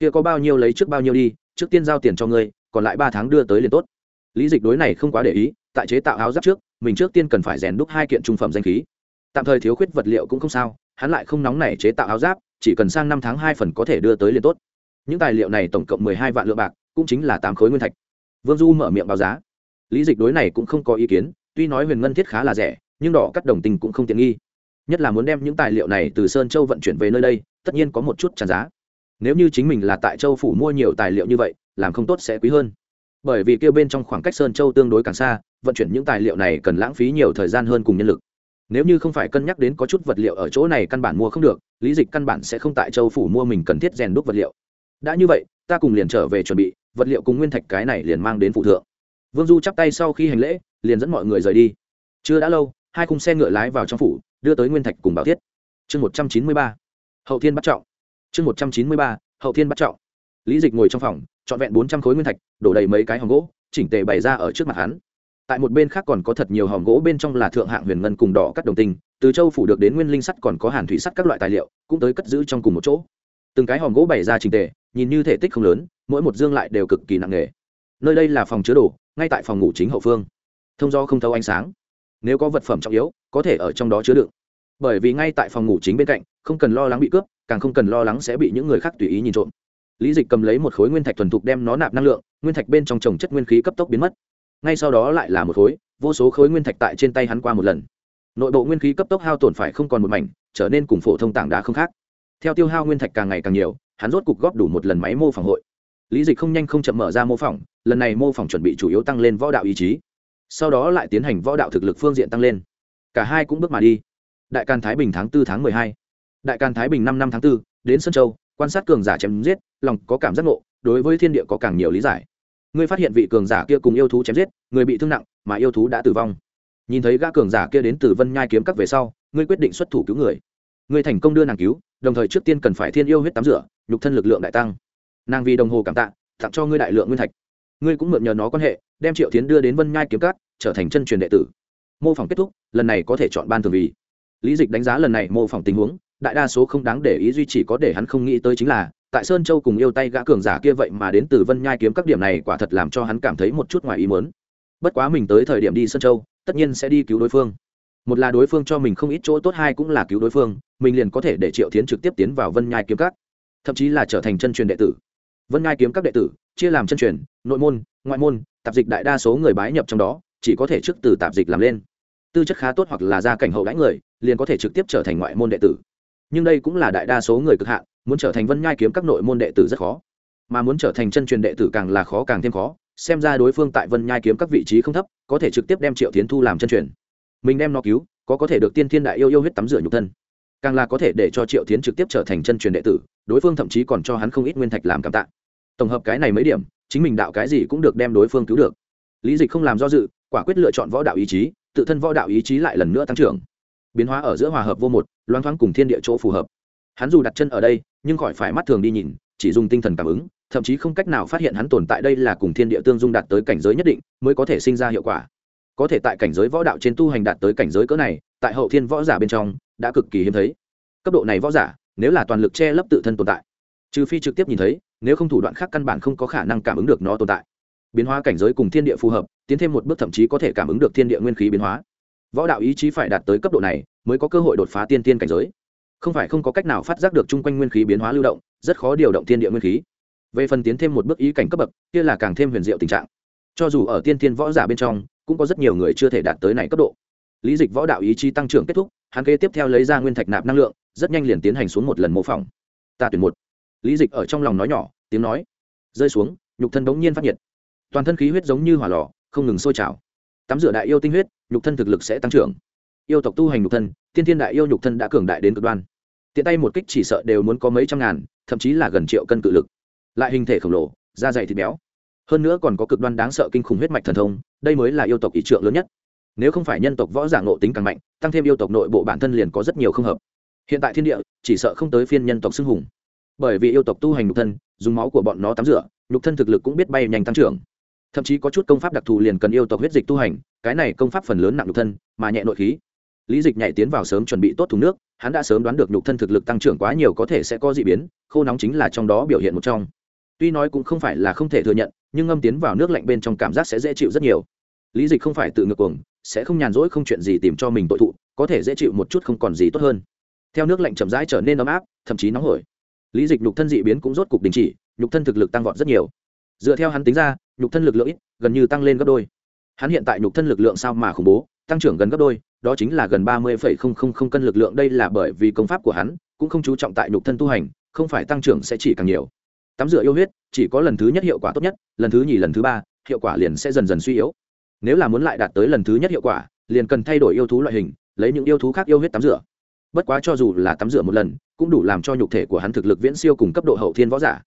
kia có bao nhiêu lấy trước bao nhiêu đi, trước tiên giao tiền cho ngươi, còn lại ba tháng đưa tới liền tốt. Lý dịch đối này không quá để ý, tại chế tạo áo giáp trước, mình trước tiên cần phải rèn đúc hai kiện trung phẩm danh khí. Tạm thời thiếu khuyết vật liệu cũng không sao, hắn lại không nóng này chế tạo áo giáp, chỉ cần sang năm tháng hai phần có thể đưa tới liền tốt. Những tài liệu này tổng cộng mười hai vạn lượng bạc, cũng chính là tám khối nguyên thạch. Vương du mở miệng báo giá. Lý dịch đối này cũng không có ý kiến, tuy nói huyền ngân thiết khá là rẻ, nhưng đỏ cắt đồng tình cũng không tiện nghi. Nhất là muốn đem những tài liệu này từ sơn châu vận chuyển về nơi đây, tất nhiên có một chút trả giá nếu như chính mình là tại châu phủ mua nhiều tài liệu như vậy, làm không tốt sẽ quý hơn. Bởi vì kêu bên trong khoảng cách sơn châu tương đối càng xa, vận chuyển những tài liệu này cần lãng phí nhiều thời gian hơn cùng nhân lực. Nếu như không phải cân nhắc đến có chút vật liệu ở chỗ này căn bản mua không được, lý dịch căn bản sẽ không tại châu phủ mua mình cần thiết rèn đúc vật liệu. Đã như vậy, ta cùng liền trở về chuẩn bị, vật liệu cùng nguyên thạch cái này liền mang đến phụ thượng. Vương du chắp tay sau khi hành lễ, liền dẫn mọi người rời đi. Chưa đã lâu, hai khung xe ngựa lái vào trong phủ, đưa tới nguyên thạch cùng bảo thiết. Chương một trăm chín mươi ba. Hậu thiên bắt trọng chương một trăm chín mươi ba, hậu thiên bắt trọng. Lý dịch ngồi trong phòng, trọn vẹn bốn trăm khối nguyên thạch, đổ đầy mấy cái hòm gỗ, chỉnh tề bày ra ở trước mặt hắn. Tại một bên khác còn có thật nhiều hòm gỗ bên trong là thượng hạng huyền ngân cùng đỏ cắt đồng tinh, từ châu phủ được đến nguyên linh sắt còn có hàn thủy sắt các loại tài liệu, cũng tới cất giữ trong cùng một chỗ. Từng cái hòm gỗ bày ra trình tề, nhìn như thể tích không lớn, mỗi một dương lại đều cực kỳ nặng nề. Nơi đây là phòng chứa đồ, ngay tại phòng ngủ chính hậu phương. Thông do không thấu ánh sáng. Nếu có vật phẩm trọng yếu, có thể ở trong đó chứa đựng. Bởi vì ngay tại phòng ngủ chính bên cạnh, không cần lo lắng bị cướp càng không cần lo lắng sẽ bị những người khác tùy ý nhìn trộm. Lý dịch cầm lấy một khối nguyên thạch thuần thục đem nó nạp năng lượng, nguyên thạch bên trong trồng chất nguyên khí cấp tốc biến mất. Ngay sau đó lại là một khối, vô số khối nguyên thạch tại trên tay hắn qua một lần. Nội bộ nguyên khí cấp tốc hao tổn phải không còn một mảnh, trở nên cùng phổ thông tảng đá không khác. Theo tiêu hao nguyên thạch càng ngày càng nhiều, hắn rốt cục góp đủ một lần máy mô phỏng hội. Lý dịch không nhanh không chậm mở ra mô phỏng, lần này mô phỏng chuẩn bị chủ yếu tăng lên võ đạo ý chí. Sau đó lại tiến hành võ đạo thực lực phương diện tăng lên. Cả hai cũng bước mà đi. Đại Càn thái bình tháng 4 tháng 12 đại càn thái bình năm năm tháng 4, đến sơn châu quan sát cường giả chém giết lòng có cảm giác ngộ đối với thiên địa có càng nhiều lý giải. Ngươi phát hiện vị cường giả kia cùng yêu thú chém giết người bị thương nặng mà yêu thú đã tử vong. Nhìn thấy gã cường giả kia đến từ vân nhai kiếm các về sau ngươi quyết định xuất thủ cứu người. Ngươi thành công đưa nàng cứu đồng thời trước tiên cần phải thiên yêu huyết tắm rửa nhục thân lực lượng đại tăng. Nàng vì đồng hồ cảm tạ tặng cho ngươi đại lượng nguyên thạch. Ngươi cũng mượn nhờ nó quan hệ đem triệu tiến đưa đến vân nhai kiếm cát trở thành chân truyền đệ tử. Mô phỏng kết thúc lần này có thể chọn ban thường vì. Lý dịch đánh giá lần này mô phỏng tình huống đại đa số không đáng để ý duy chỉ có để hắn không nghĩ tới chính là, tại sơn châu cùng yêu tay gã cường giả kia vậy mà đến từ vân nhai kiếm các điểm này quả thật làm cho hắn cảm thấy một chút ngoài ý muốn. Bất quá mình tới thời điểm đi sơn châu, tất nhiên sẽ đi cứu đối phương. Một là đối phương cho mình không ít chỗ tốt, hai cũng là cứu đối phương, mình liền có thể để triệu tiến trực tiếp tiến vào vân nhai kiếm các, thậm chí là trở thành chân truyền đệ tử. Vân nhai kiếm các đệ tử, chia làm chân truyền, nội môn, ngoại môn, tạp dịch đại đa số người bái nhập trong đó, chỉ có thể trước từ tạp dịch làm lên. Tư chất khá tốt hoặc là gia cảnh hậu đãi người, liền có thể trực tiếp trở thành ngoại môn đệ tử nhưng đây cũng là đại đa số người cực hạn, muốn trở thành vân nhai kiếm các nội môn đệ tử rất khó. Mà muốn trở thành chân truyền đệ tử càng là khó càng thêm khó, xem ra đối phương tại vân nhai kiếm các vị trí không thấp, có thể trực tiếp đem triệu tiến thu làm chân truyền. Mình đem nó cứu, có có thể được tiên thiên đại yêu yêu huyết tắm rửa nhục thân. Càng là có thể để cho triệu tiến trực tiếp trở thành chân truyền đệ tử, đối phương thậm chí còn cho hắn không ít nguyên thạch làm cảm tạ. Tổng hợp cái này mấy điểm, chính mình đạo cái gì cũng được đem đối phương cứu được. Lý dịch không làm do dự, quả quyết lựa chọn võ đạo ý chí, tự thân võ đạo ý chí lại lần nữa tăng trưởng biến hóa ở giữa hòa hợp vô một loang thoáng cùng thiên địa chỗ phù hợp. Hắn dù đặt chân ở đây, nhưng khỏi phải mắt thường đi nhìn, chỉ dùng tinh thần cảm ứng, thậm chí không cách nào phát hiện hắn tồn tại đây là cùng thiên địa tương dung đạt tới cảnh giới nhất định, mới có thể sinh ra hiệu quả. Có thể tại cảnh giới võ đạo trên tu hành đạt tới cảnh giới cỡ này, tại hậu thiên võ giả bên trong, đã cực kỳ hiếm thấy. Cấp độ này võ giả, nếu là toàn lực che lấp tự thân tồn tại, trừ phi trực tiếp nhìn thấy, nếu không thủ đoạn khác căn bản không có khả năng cảm ứng được nó tồn tại. Biến hóa cảnh giới cùng thiên địa phù hợp, tiến thêm một bước thậm chí có thể cảm ứng được thiên địa nguyên khí biến hóa võ đạo ý chí phải đạt tới cấp độ này mới có cơ hội đột phá tiên tiên cảnh giới. Không phải không có cách nào phát giác được chung quanh nguyên khí biến hóa lưu động, rất khó điều động thiên địa nguyên khí. Về phần tiến thêm một bước ý cảnh cấp bậc, kia là càng thêm huyền diệu tình trạng. Cho dù ở tiên tiên võ giả bên trong, cũng có rất nhiều người chưa thể đạt tới này cấp độ. Lý dịch võ đạo ý chí tăng trưởng kết thúc, hắn kế tiếp theo lấy ra nguyên thạch nạp năng lượng, rất nhanh liền tiến hành xuống một lần mô phỏng. Ta tuyển một. Lý dịch ở trong lòng nói nhỏ, tiếng nói rơi xuống, nhục thân bỗng nhiên phát nhiệt. Toàn thân khí huyết giống như hỏa lò, không ngừng sôi trào. Tắm rửa đại yêu tinh huyết nhục thân thực lực sẽ tăng trưởng. Yêu tộc tu hành nhục thân, tiên thiên đại yêu nhục thân đã cường đại đến cực đoan. Tiện tay một kích chỉ sợ đều muốn có mấy trăm ngàn, thậm chí là gần triệu cân cự lực. Lại hình thể khổng lồ, da dày thịt béo. Hơn nữa còn có cực đoan đáng sợ kinh khủng huyết mạch thần thông, đây mới là yêu tộc ý trượng lớn nhất. Nếu không phải nhân tộc võ giả ngộ tính càng mạnh, tăng thêm yêu tộc nội bộ bản thân liền có rất nhiều không hợp. Hiện tại thiên địa, chỉ sợ không tới phiên nhân tộc xưng hùng. Bởi vì yêu tộc tu hành nhục thân, dùng máu của bọn nó tắm rửa, nhục thân thực lực cũng biết bay nhanh tăng trưởng thậm chí có chút công pháp đặc thù liền cần yêu tộc huyết dịch tu hành, cái này công pháp phần lớn nặng nhục thân, mà nhẹ nội khí. Lý dịch nhảy tiến vào sớm chuẩn bị tốt thùng nước, hắn đã sớm đoán được nhục thân thực lực tăng trưởng quá nhiều có thể sẽ có d ị biến, khô nóng chính là trong đó biểu hiện một trong. Tuy nói cũng không phải là không thể thừa nhận, nhưng ngâm tiến vào nước lạnh bên trong cảm giác sẽ dễ chịu rất nhiều. Lý dịch không phải tự ngược cuồng, sẽ không nhàn rỗi không chuyện gì tìm cho mình tội thụ, có thể dễ chịu một chút không còn gì tốt hơn. Theo nước lạnh chậm rãi trở nên ấm áp, thậm chí nóng hổi. Lý dịch nhục thân dị biến cũng rốt cục đình chỉ, nhục thân thực lực tăng vọt rất nhiều dựa theo hắn tính ra, nhục thân lực lượng ít, gần như tăng lên gấp đôi. Hắn hiện tại nhục thân lực lượng sao mà khủng bố, tăng trưởng gần gấp đôi, đó chính là gần ba mươi cân lực lượng, đây là bởi vì công pháp của hắn cũng không chú trọng tại nhục thân tu hành, không phải tăng trưởng sẽ chỉ càng nhiều. Tắm rửa yêu huyết, chỉ có lần thứ nhất hiệu quả tốt nhất, lần thứ nhì, lần thứ ba, hiệu quả liền sẽ dần dần suy yếu. Nếu là muốn lại đạt tới lần thứ nhất hiệu quả, liền cần thay đổi yêu thú loại hình, lấy những yêu thú khác yêu huyết tắm rửa. Bất quá cho dù là tắm rửa một lần, cũng đủ làm cho nhục thể của hắn thực lực viễn siêu cùng cấp độ hậu thiên võ giả.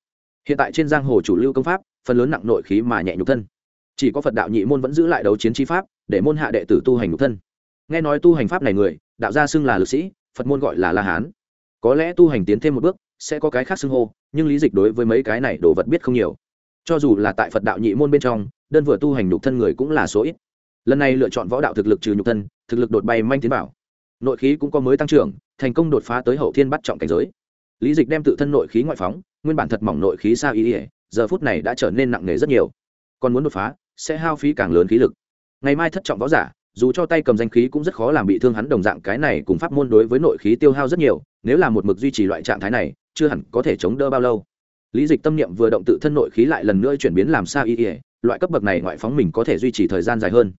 Hiện tại trên giang hồ chủ lưu công pháp phần lớn nặng nội khí mà nhẹ nhục thân. Chỉ có phật đạo nhị môn vẫn giữ lại đấu chiến chi pháp, để môn hạ đệ tử tu hành nhục thân. Nghe nói tu hành pháp này người, đạo gia xưng là lực sĩ, phật môn gọi là la hán. Có lẽ tu hành tiến thêm một bước, sẽ có cái khác xưng hô, nhưng lý dịch đối với mấy cái này đồ vật biết không nhiều. Cho dù là tại phật đạo nhị môn bên trong, đơn vừa tu hành nhục thân người cũng là số ít. Lần này lựa chọn võ đạo thực lực trừ nhục thân, thực lực đột bay manh tiến bảo. Nội khí cũng có mới tăng trưởng, thành công đột phá tới hậu thiên bắt trọng cảnh giới. Lý dịch đem tự thân nội khí ngoại phóng, nguyên bản thật mỏng nội khí sao ý ỉa giờ phút này đã trở nên nặng nề rất nhiều. Còn muốn đột phá, sẽ hao phí càng lớn khí lực. Ngày mai thất trọng võ giả, dù cho tay cầm danh khí cũng rất khó làm bị thương hắn đồng dạng cái này cùng pháp môn đối với nội khí tiêu hao rất nhiều, nếu là một mực duy trì loại trạng thái này, chưa hẳn có thể chống đỡ bao lâu. Lý dịch tâm niệm vừa động tự thân nội khí lại lần nữa chuyển biến làm sao y ỉa loại cấp bậc này ngoại phóng mình có thể duy trì thời gian dài hơn.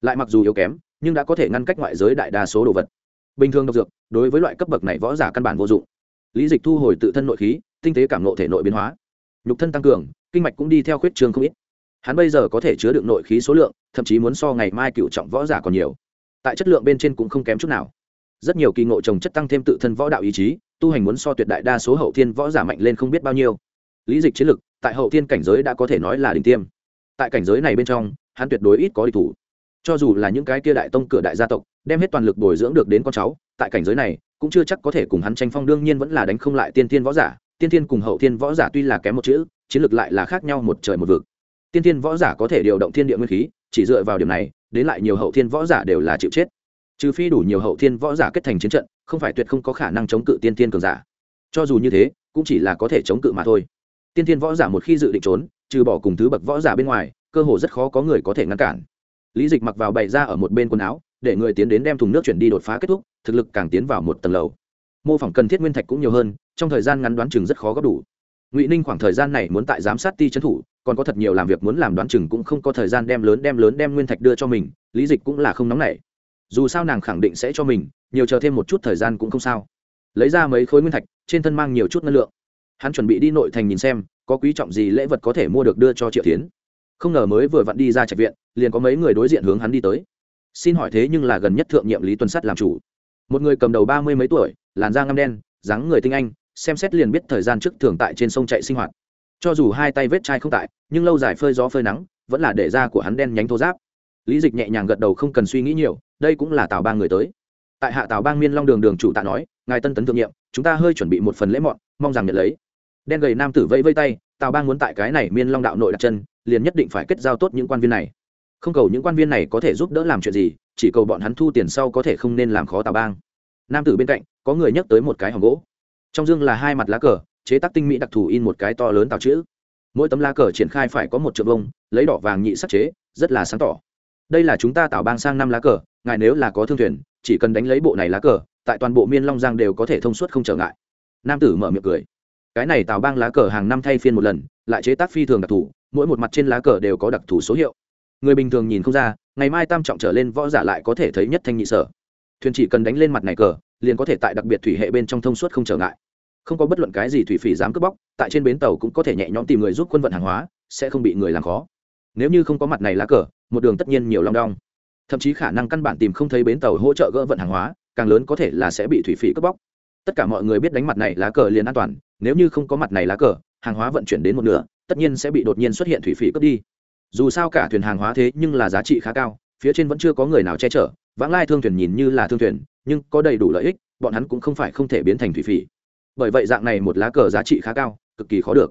Lại mặc dù yếu kém, nhưng đã có thể ngăn cách ngoại giới đại đa số đồ vật. Bình thường độc dược, đối với loại cấp bậc này võ giả căn bản vô dụng. Lý dịch thu hồi tự thân nội khí, tinh tế cảm nộ thể nội biến hóa nhục thân tăng cường, kinh mạch cũng đi theo khuyết trường không ít. Hắn bây giờ có thể chứa đựng nội khí số lượng, thậm chí muốn so ngày mai cựu trọng võ giả còn nhiều. Tại chất lượng bên trên cũng không kém chút nào. Rất nhiều kỳ ngộ trồng chất tăng thêm tự thân võ đạo ý chí, tu hành muốn so tuyệt đại đa số hậu thiên võ giả mạnh lên không biết bao nhiêu. Lý dịch chiến lực, tại hậu thiên cảnh giới đã có thể nói là đỉnh tiêm. Tại cảnh giới này bên trong, hắn tuyệt đối ít có địch thủ. Cho dù là những cái kia đại tông cửa đại gia tộc, đem hết toàn lực bồi dưỡng được đến con cháu, tại cảnh giới này, cũng chưa chắc có thể cùng hắn tranh phong, đương nhiên vẫn là đánh không lại tiên tiên võ giả tiên Thiên cùng hậu thiên võ giả tuy là kém một chữ, chiến lược lại là khác nhau một trời một vực. Tiên Thiên võ giả có thể điều động thiên địa nguyên khí, chỉ dựa vào điểm này, đến lại nhiều hậu thiên võ giả đều là chịu chết. Trừ phi đủ nhiều hậu thiên võ giả kết thành chiến trận, không phải tuyệt không có khả năng chống cự tiên Thiên cường giả. Cho dù như thế, cũng chỉ là có thể chống cự mà thôi. Tiên Thiên võ giả một khi dự định trốn, trừ bỏ cùng thứ bậc võ giả bên ngoài, cơ hồ rất khó có người có thể ngăn cản. Lý dịch mặc vào bày ra ở một bên quần áo, để người tiến đến đem thùng nước chuyển đi đột phá kết thúc, thực lực càng tiến vào một tầng lầu. Mô phỏng cần thiết nguyên thạch cũng nhiều hơn trong thời gian ngắn đoán chừng rất khó góp đủ. Ngụy ninh khoảng thời gian này muốn tại giám sát ti trấn thủ, còn có thật nhiều làm việc muốn làm đoán chừng cũng không có thời gian đem lớn đem lớn đem nguyên thạch đưa cho mình, lý dịch cũng là không nóng nảy. Dù sao nàng khẳng định sẽ cho mình, nhiều chờ thêm một chút thời gian cũng không sao. Lấy ra mấy khối nguyên thạch, trên thân mang nhiều chút năng lượng. Hắn chuẩn bị đi nội thành nhìn xem, có quý trọng gì lễ vật có thể mua được đưa cho triệu tiến không ngờ mới vừa vặn đi ra trạch viện, liền có mấy người đối diện hướng hắn đi tới. Xin hỏi thế nhưng là gần nhất thượng nhiệm lý tuần sắt làm chủ. Một người cầm đầu ba mươi mấy tuổi, làn da ngăm đen, dáng người tinh anh xem xét liền biết thời gian trước thường tại trên sông chạy sinh hoạt. Cho dù hai tay vết chai không tại, nhưng lâu dài phơi gió phơi nắng, vẫn là để da của hắn đen nhánh thô giáp lý dịch nhẹ nhàng gật đầu không cần suy nghĩ nhiều, đây cũng là tào bang người tới. Tại hạ tào bang miên long đường đường chủ tạ nói, ngài tân tấn thượng nhiệm, chúng ta hơi chuẩn bị một phần lễ mọn, mong rằng nhận lấy. Đen gầy nam tử vẫy vây tay, tào bang muốn tại cái này miên long đạo nội đặt chân, liền nhất định phải kết giao tốt những quan viên này. Không cầu những quan viên này có thể giúp đỡ làm chuyện gì, chỉ cầu bọn hắn thu tiền sau có thể không nên làm khó tào bang. Nam tử bên cạnh, có người nhắc tới một cái hòm gỗ trong dương là hai mặt lá cờ, chế tác tinh mỹ đặc thù in một cái to lớn tào chữ. Mỗi tấm lá cờ triển khai phải có một triệu vông lấy đỏ vàng nhị sắc chế, rất là sáng tỏ. Đây là chúng ta tạo bang sang năm lá cờ, ngài nếu là có thương thuyền, chỉ cần đánh lấy bộ này lá cờ, tại toàn bộ miên long giang đều có thể thông suốt không trở ngại. Nam tử mở miệng cười. Cái này tạo bang lá cờ hàng năm thay phiên một lần, lại chế tác phi thường đặc thù, mỗi một mặt trên lá cờ đều có đặc thù số hiệu. Người bình thường nhìn không ra, ngày mai tam trọng trở lên võ giả lại có thể thấy nhất thanh nhị sở. Thuyền chỉ cần đánh lên mặt này cờ liền có thể tại đặc biệt thủy hệ bên trong thông suốt không trở ngại. Không có bất luận cái gì thủy phỉ dám cướp bóc, tại trên bến tàu cũng có thể nhẹ nhõm tìm người giúp quân vận hàng hóa, sẽ không bị người làm khó. Nếu như không có mặt này lá cờ, một đường tất nhiên nhiều long đong. Thậm chí khả năng căn bản tìm không thấy bến tàu hỗ trợ gỡ vận hàng hóa, càng lớn có thể là sẽ bị thủy phỉ cướp bóc. Tất cả mọi người biết đánh mặt này lá cờ liền an toàn, nếu như không có mặt này lá cờ, hàng hóa vận chuyển đến một nửa, tất nhiên sẽ bị đột nhiên xuất hiện thủy phỉ cướp đi. Dù sao cả thuyền hàng hóa thế nhưng là giá trị khá cao, phía trên vẫn chưa có người nào che chở, vãng lai thương thuyền nhìn như là thương thuyền nhưng có đầy đủ lợi ích, bọn hắn cũng không phải không thể biến thành thủy phỉ. Bởi vậy dạng này một lá cờ giá trị khá cao, cực kỳ khó được.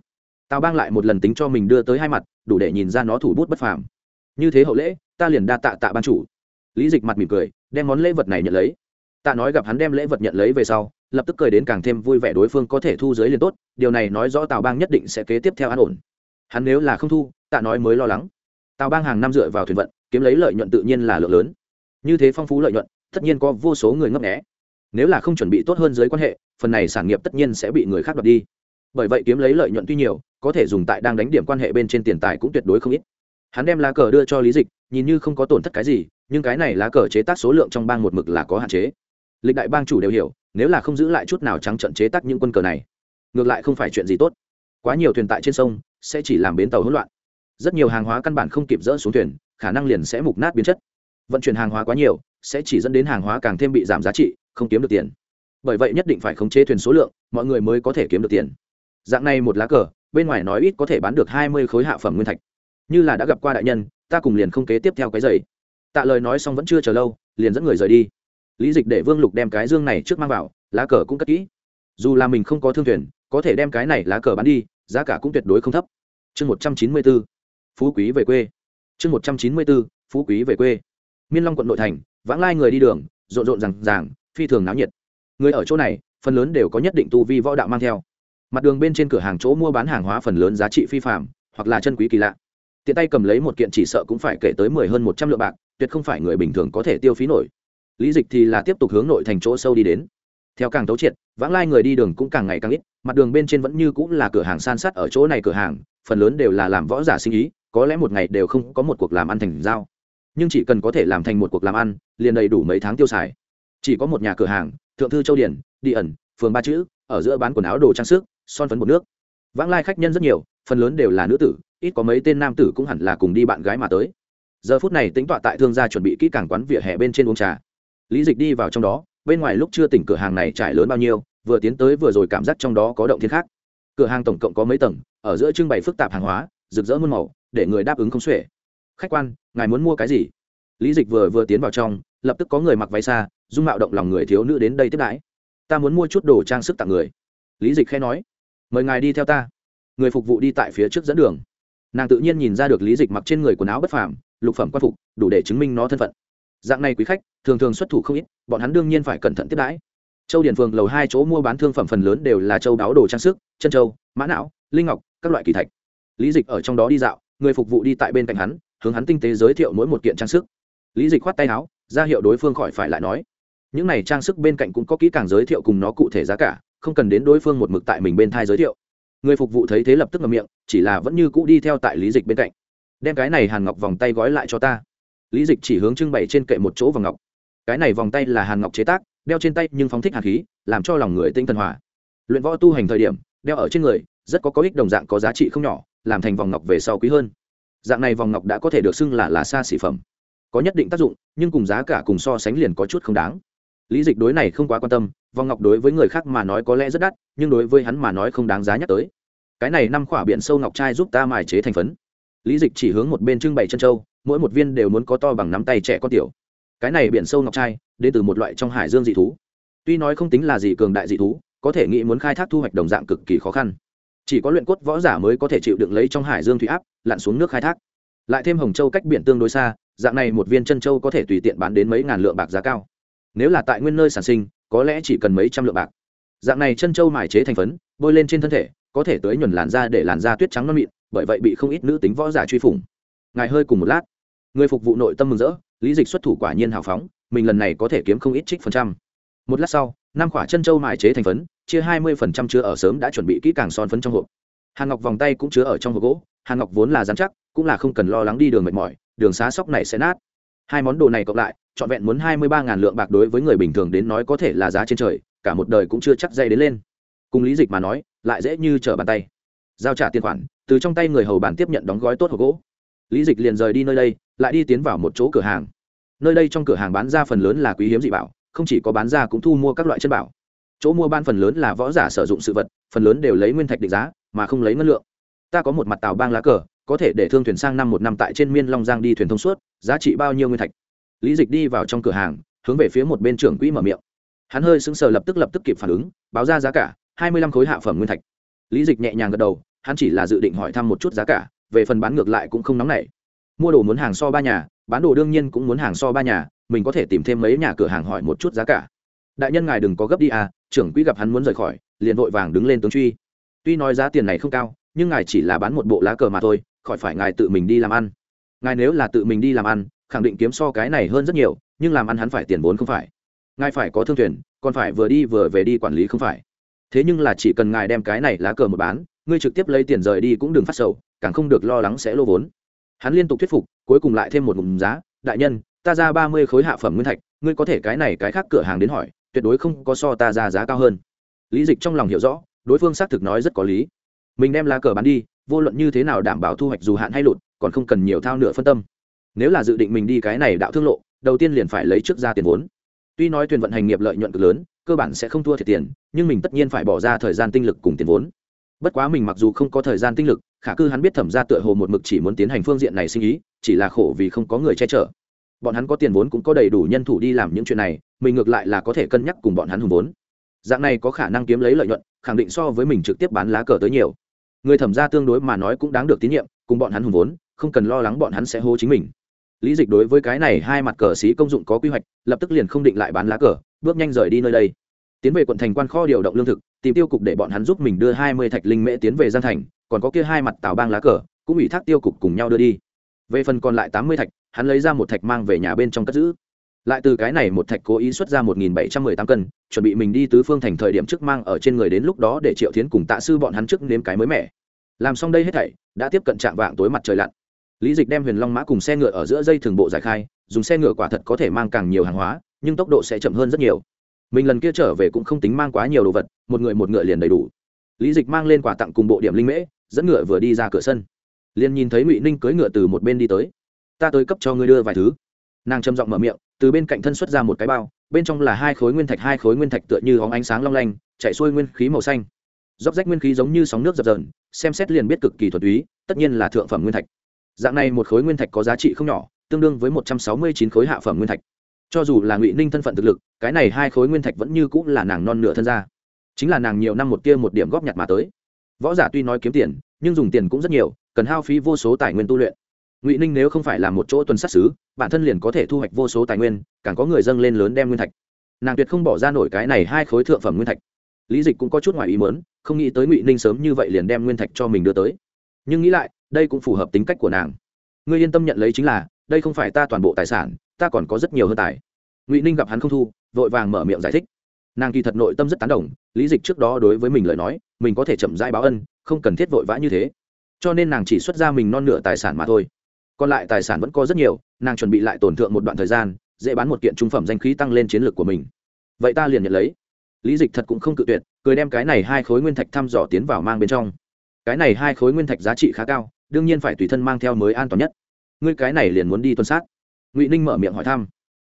Tào bang lại một lần tính cho mình đưa tới hai mặt, đủ để nhìn ra nó thủ bút bất phàm. Như thế hậu lễ, ta liền đa tạ tạ ban chủ. Lý dịch mặt mỉm cười, đem món lễ vật này nhận lấy. Tạ nói gặp hắn đem lễ vật nhận lấy về sau, lập tức cười đến càng thêm vui vẻ đối phương có thể thu giới liền tốt, điều này nói rõ tào bang nhất định sẽ kế tiếp theo an ổn. Hắn nếu là không thu, tạ nói mới lo lắng. Tào bang hàng năm dựa vào thuyền vận, kiếm lấy lợi nhuận tự nhiên là lượng lớn. Như thế phong phú lợi nhuận tất nhiên có vô số người ngấp nghé. Nếu là không chuẩn bị tốt hơn dưới quan hệ, phần này sản nghiệp tất nhiên sẽ bị người khác đoạt đi. Bởi vậy kiếm lấy lợi nhuận tuy nhiều, có thể dùng tại đang đánh điểm quan hệ bên trên tiền tài cũng tuyệt đối không ít. Hắn đem lá cờ đưa cho lý dịch, nhìn như không có tổn thất cái gì, nhưng cái này lá cờ chế tác số lượng trong bang một mực là có hạn chế. Lịch đại bang chủ đều hiểu, nếu là không giữ lại chút nào trắng trận chế tác những quân cờ này, ngược lại không phải chuyện gì tốt. Quá nhiều thuyền tại trên sông, sẽ chỉ làm bến tàu hỗn loạn. Rất nhiều hàng hóa căn bản không kịp dỡ xuống thuyền, khả năng liền sẽ mục nát biến chất vận chuyển hàng hóa quá nhiều, sẽ chỉ dẫn đến hàng hóa càng thêm bị giảm giá trị, không kiếm được tiền. Bởi vậy nhất định phải khống chế thuyền số lượng, mọi người mới có thể kiếm được tiền. Dạng này một lá cờ, bên ngoài nói ít có thể bán được hai mươi khối hạ phẩm nguyên thạch. Như là đã gặp qua đại nhân, ta cùng liền không kế tiếp theo cái giày. Tạ lời nói xong vẫn chưa chờ lâu, liền dẫn người rời đi. Lý dịch để vương lục đem cái dương này trước mang vào, lá cờ cũng cất kỹ. Dù là mình không có thương thuyền, có thể đem cái này lá cờ bán đi, giá cả cũng tuyệt đối không thấp. Chương một trăm chín mươi b ố phú quý về quê. Chương một trăm chín mươi b ố phú quý về quê miên long quận nội thành, vãng lai người đi đường, rộn rộn rằng ràng, phi thường náo nhiệt. Người ở chỗ này, phần lớn đều có nhất định tu vi võ đạo mang theo. Mặt đường bên trên cửa hàng chỗ mua bán hàng hóa phần lớn giá trị phi phạm hoặc là chân quý kỳ lạ. Tiện tay cầm lấy một kiện chỉ sợ cũng phải kể tới mười hơn một trăm lượng bạc, tuyệt không phải người bình thường có thể tiêu phí nổi. Lý dịch thì là tiếp tục hướng nội thành chỗ sâu đi đến. Theo càng tấu triệt, vãng lai người đi đường cũng càng ngày càng ít, mặt đường bên trên vẫn như cũng là cửa hàng san sát ở chỗ này cửa hàng, phần lớn đều là làm võ giả sinh ý, có lẽ một ngày đều không có một cuộc làm ăn thành giao nhưng chỉ cần có thể làm thành một cuộc làm ăn, liền đầy đủ mấy tháng tiêu xài. Chỉ có một nhà cửa hàng, thượng thư châu điển, đi ẩn, phường ba chữ, ở giữa bán quần áo đồ trang sức, son phấn bột nước. Vãng lai khách nhân rất nhiều, phần lớn đều là nữ tử, ít có mấy tên nam tử cũng hẳn là cùng đi bạn gái mà tới. Giờ phút này tính tọa tại thương gia chuẩn bị kỹ càng quán vỉa hè bên trên uống trà. Lý dịch đi vào trong đó, bên ngoài lúc chưa tỉnh cửa hàng này trải lớn bao nhiêu, vừa tiến tới vừa rồi cảm giác trong đó có động thiên khác. Cửa hàng tổng cộng có mấy tầng, ở giữa trưng bày phức tạp hàng hóa, rực rỡ muôn màu, để người đáp ứng không xuể khách quan, ngài muốn mua cái gì? Lý dịch vừa vừa tiến vào trong, lập tức có người mặc váy xa, dung mạo động lòng người thiếu nữ đến đây tiếp đãi. Ta muốn mua chút đồ trang sức tặng người. Lý dịch khẽ nói. Mời ngài đi theo ta. Người phục vụ đi tại phía trước dẫn đường. Nàng tự nhiên nhìn ra được lý dịch mặc trên người quần áo bất phàm, lục phẩm quan phục, đủ để chứng minh nó thân phận. Dạng này quý khách, thường thường xuất thủ không ít, bọn hắn đương nhiên phải cẩn thận tiếp đãi. Châu điển phường lầu hai chỗ mua bán thương phẩm phần lớn đều là châu đáo đồ trang sức, chân châu, mã não, linh ngọc, các loại kỳ thạch. Lý dịch ở trong đó đi dạo, người phục vụ đi tại bên cạnh hắn hướng hắn tinh tế giới thiệu mỗi một kiện trang sức. Lý dịch khoát tay áo, ra hiệu đối phương khỏi phải lại nói, những này trang sức bên cạnh cũng có kỹ càng giới thiệu cùng nó cụ thể giá cả, không cần đến đối phương một mực tại mình bên thai giới thiệu. Người phục vụ thấy thế lập tức ngậm miệng, chỉ là vẫn như cũ đi theo tại lý dịch bên cạnh. Đem cái này hàn ngọc vòng tay gói lại cho ta. Lý dịch chỉ hướng trưng bày trên kệ một chỗ vòng ngọc. Cái này vòng tay là hàn ngọc chế tác, đeo trên tay nhưng phóng thích hàn khí, làm cho lòng người tinh thần hòa. Luyện võ tu hành thời điểm, đeo ở trên người, rất có có ích đồng dạng có giá trị không nhỏ, làm thành vòng ngọc về sau quý hơn dạng này vòng ngọc đã có thể được xưng là là xa xỉ phẩm. Có nhất định tác dụng, nhưng cùng giá cả cùng so sánh liền có chút không đáng. Lý dịch đối này không quá quan tâm, vòng ngọc đối với người khác mà nói có lẽ rất đắt, nhưng đối với hắn mà nói không đáng giá nhắc tới. Cái này năm khỏa biển sâu ngọc trai giúp ta mài chế thành phấn. Lý dịch chỉ hướng một bên trưng bày chân trâu mỗi một viên đều muốn có to bằng nắm tay trẻ con tiểu. Cái này biển sâu ngọc trai, đến từ một loại trong hải dương dị thú. Tuy nói không tính là gì cường đại dị thú, có thể nghĩ muốn khai thác thu hoạch đồng dạng cực kỳ khó khăn chỉ có luyện cốt võ giả mới có thể chịu đựng lấy trong hải dương thủy áp, lặn xuống nước khai thác. Lại thêm hồng châu cách biển tương đối xa, dạng này một viên chân châu có thể tùy tiện bán đến mấy ngàn lượng bạc giá cao. Nếu là tại nguyên nơi sản sinh, có lẽ chỉ cần mấy trăm lượng bạc. Dạng này chân châu mài chế thành phấn, bôi lên trên thân thể, có thể tới nhuần làn da để làn da tuyết trắng non mịn, bởi vậy bị không ít nữ tính võ giả truy phủng. Ngài hơi cùng một lát. Người phục vụ nội tâm mừng rỡ, lý dịch xuất thủ quả nhiên hào phóng, mình lần này có thể kiếm không ít trích phần trăm. Một lát sau, năm quả chân châu mài chế thành phấn chia hai mươi phần trăm chứa ở sớm đã chuẩn bị kỹ càng son phấn trong hộp. Hàng ngọc vòng tay cũng chứa ở trong hộp gỗ. Hàng ngọc vốn là dán chắc, cũng là không cần lo lắng đi đường mệt mỏi, đường xá sóc này sẽ nát. Hai món đồ này cộng lại, trọn vẹn muốn hai mươi ba ngàn lượng bạc đối với người bình thường đến nói có thể là giá trên trời, cả một đời cũng chưa chắc dây đến lên. Cùng lý dịch mà nói, lại dễ như trở bàn tay. Giao trả tiền khoản, từ trong tay người hầu bàn tiếp nhận đóng gói tốt hộp gỗ. Lý dịch liền rời đi nơi đây, lại đi tiến vào một chỗ cửa hàng. Nơi đây trong cửa hàng bán ra phần lớn là quý hiếm dị bảo, không chỉ có bán ra cũng thu mua các loại chân bảo chỗ mua ban phần lớn là võ giả sử dụng sự vật, phần lớn đều lấy nguyên thạch định giá, mà không lấy ngân lượng. Ta có một mặt tàu bang lá cờ, có thể để thương thuyền sang năm một năm tại trên miên long giang đi thuyền thông suốt, giá trị bao nhiêu nguyên thạch? Lý dịch đi vào trong cửa hàng, hướng về phía một bên trưởng quỹ mở miệng. Hắn hơi sững sờ lập tức lập tức kịp phản ứng, báo ra giá cả, hai mươi lăm khối hạ phẩm nguyên thạch. Lý dịch nhẹ nhàng gật đầu, hắn chỉ là dự định hỏi thăm một chút giá cả, về phần bán ngược lại cũng không nóng nảy. Mua đồ muốn hàng so ba nhà, bán đồ đương nhiên cũng muốn hàng so ba nhà, mình có thể tìm thêm mấy nhà cửa hàng hỏi một chút giá cả đại nhân ngài đừng có gấp đi à trưởng quỹ gặp hắn muốn rời khỏi, liền vội vàng đứng lên tướng truy. Tuy nói giá tiền này không cao, nhưng ngài chỉ là bán một bộ lá cờ mà thôi, khỏi phải ngài tự mình đi làm ăn. Ngài nếu là tự mình đi làm ăn, khẳng định kiếm so cái này hơn rất nhiều, nhưng làm ăn hắn phải tiền vốn không phải. Ngài phải có thương thuyền, còn phải vừa đi vừa về đi quản lý không phải. Thế nhưng là chỉ cần ngài đem cái này lá cờ một bán, ngươi trực tiếp lấy tiền rời đi cũng đừng phát sầu, càng không được lo lắng sẽ lô vốn. Hắn liên tục thuyết phục, cuối cùng lại thêm một ngụm giá. Đại nhân, ta ra ba mươi khối hạ phẩm nguyên thạch, ngươi có thể cái này cái khác cửa hàng đến hỏi tuyệt đối không có so ta ra giá cao hơn. Lý dịch trong lòng hiểu rõ, đối phương xác thực nói rất có lý. Mình đem lá cờ bán đi, vô luận như thế nào đảm bảo thu hoạch dù hạn hay lụt, còn không cần nhiều thao nửa phân tâm. Nếu là dự định mình đi cái này đạo thương lộ, đầu tiên liền phải lấy trước ra tiền vốn. Tuy nói thuyền vận hành nghiệp lợi nhuận cực lớn, cơ bản sẽ không thua thiệt tiền, nhưng mình tất nhiên phải bỏ ra thời gian tinh lực cùng tiền vốn. Bất quá mình mặc dù không có thời gian tinh lực, khả cư hắn biết thẩm ra tựa hồ một mực chỉ muốn tiến hành phương diện này sinh ý, chỉ là khổ vì không có người che chở bọn hắn có tiền vốn cũng có đầy đủ nhân thủ đi làm những chuyện này, mình ngược lại là có thể cân nhắc cùng bọn hắn hùng vốn. Dạng này có khả năng kiếm lấy lợi nhuận, khẳng định so với mình trực tiếp bán lá cờ tới nhiều. Người thẩm ra tương đối mà nói cũng đáng được tín nhiệm, cùng bọn hắn hùng vốn, không cần lo lắng bọn hắn sẽ hô chính mình. Lý dịch đối với cái này hai mặt cờ xí công dụng có quy hoạch, lập tức liền không định lại bán lá cờ, bước nhanh rời đi nơi đây. Tiến về quận thành quan kho điều động lương thực, tìm tiêu cục để bọn hắn giúp mình đưa hai mươi thạch linh mễ tiến về gian thành, còn có kia hai mặt tàu bang lá cờ, cũng ủy thác tiêu cục cùng nhau đưa đi. Về phần còn lại tám mươi thạch hắn lấy ra một thạch mang về nhà bên trong cất giữ. Lại từ cái này một thạch cố ý xuất ra một nghìn bảy trăm mười tám cân, chuẩn bị mình đi tứ phương thành thời điểm trước mang ở trên người đến lúc đó để triệu thiến cùng tạ sư bọn hắn trước nếm cái mới mẻ. Làm xong đây hết thảy, đã tiếp cận trạm vạng tối mặt trời lặn. Lý dịch đem huyền long mã cùng xe ngựa ở giữa dây thường bộ giải khai, dùng xe ngựa quả thật có thể mang càng nhiều hàng hóa, nhưng tốc độ sẽ chậm hơn rất nhiều. Mình lần kia trở về cũng không tính mang quá nhiều đồ vật, một người một ngựa liền đầy đủ. Lý dịch mang lên quà tặng cùng bộ điểm linh mễ, dẫn ngựa vừa đi ra cửa sân. Liền nhìn thấy ngụy ninh cưỡi ngựa từ một bên đi tới ta tới cấp cho ngươi đưa vài thứ. Nàng trầm giọng mở miệng, từ bên cạnh thân xuất ra một cái bao, bên trong là hai khối nguyên thạch, hai khối nguyên thạch tựa như óng ánh sáng long lanh, chạy xuôi nguyên khí màu xanh. Róc rách nguyên khí giống như sóng nước dập dờn, xem xét liền biết cực kỳ thuật túy, tất nhiên là thượng phẩm nguyên thạch. Dạng này một khối nguyên thạch có giá trị không nhỏ, tương đương với một trăm sáu mươi chín khối hạ phẩm nguyên thạch. Cho dù là ngụy ninh thân phận thực lực, cái này hai khối nguyên thạch vẫn như cũng là nàng non nửa thân ra chính là nàng nhiều năm một tia một điểm góp nhặt mà tới. Võ giả tuy nói kiếm tiền, nhưng dùng tiền cũng rất nhiều, cần hao phí vô số tài nguyên tu luyện ngụy ninh nếu không phải là một chỗ tuần sát xứ bản thân liền có thể thu hoạch vô số tài nguyên càng có người dâng lên lớn đem nguyên thạch nàng tuyệt không bỏ ra nổi cái này hai khối thượng phẩm nguyên thạch lý dịch cũng có chút ngoài ý mớn không nghĩ tới ngụy ninh sớm như vậy liền đem nguyên thạch cho mình đưa tới nhưng nghĩ lại đây cũng phù hợp tính cách của nàng ngươi yên tâm nhận lấy chính là đây không phải ta toàn bộ tài sản ta còn có rất nhiều hơn tài ngụy ninh gặp hắn không thu vội vàng mở miệng giải thích nàng kỳ thật nội tâm rất tán đồng lý dịch trước đó đối với mình lời nói mình có thể chậm rãi báo ân không cần thiết vội vã như thế cho nên nàng chỉ xuất ra mình non nửa tài sản mà thôi còn lại tài sản vẫn có rất nhiều, nàng chuẩn bị lại tổn thượng một đoạn thời gian, dễ bán một kiện trung phẩm danh khí tăng lên chiến lược của mình. Vậy ta liền nhận lấy. Lý dịch thật cũng không cự tuyệt, cười đem cái này hai khối nguyên thạch thăm dò tiến vào mang bên trong. Cái này hai khối nguyên thạch giá trị khá cao, đương nhiên phải tùy thân mang theo mới an toàn nhất. Ngươi cái này liền muốn đi tuần sát. Ngụy ninh mở miệng hỏi thăm.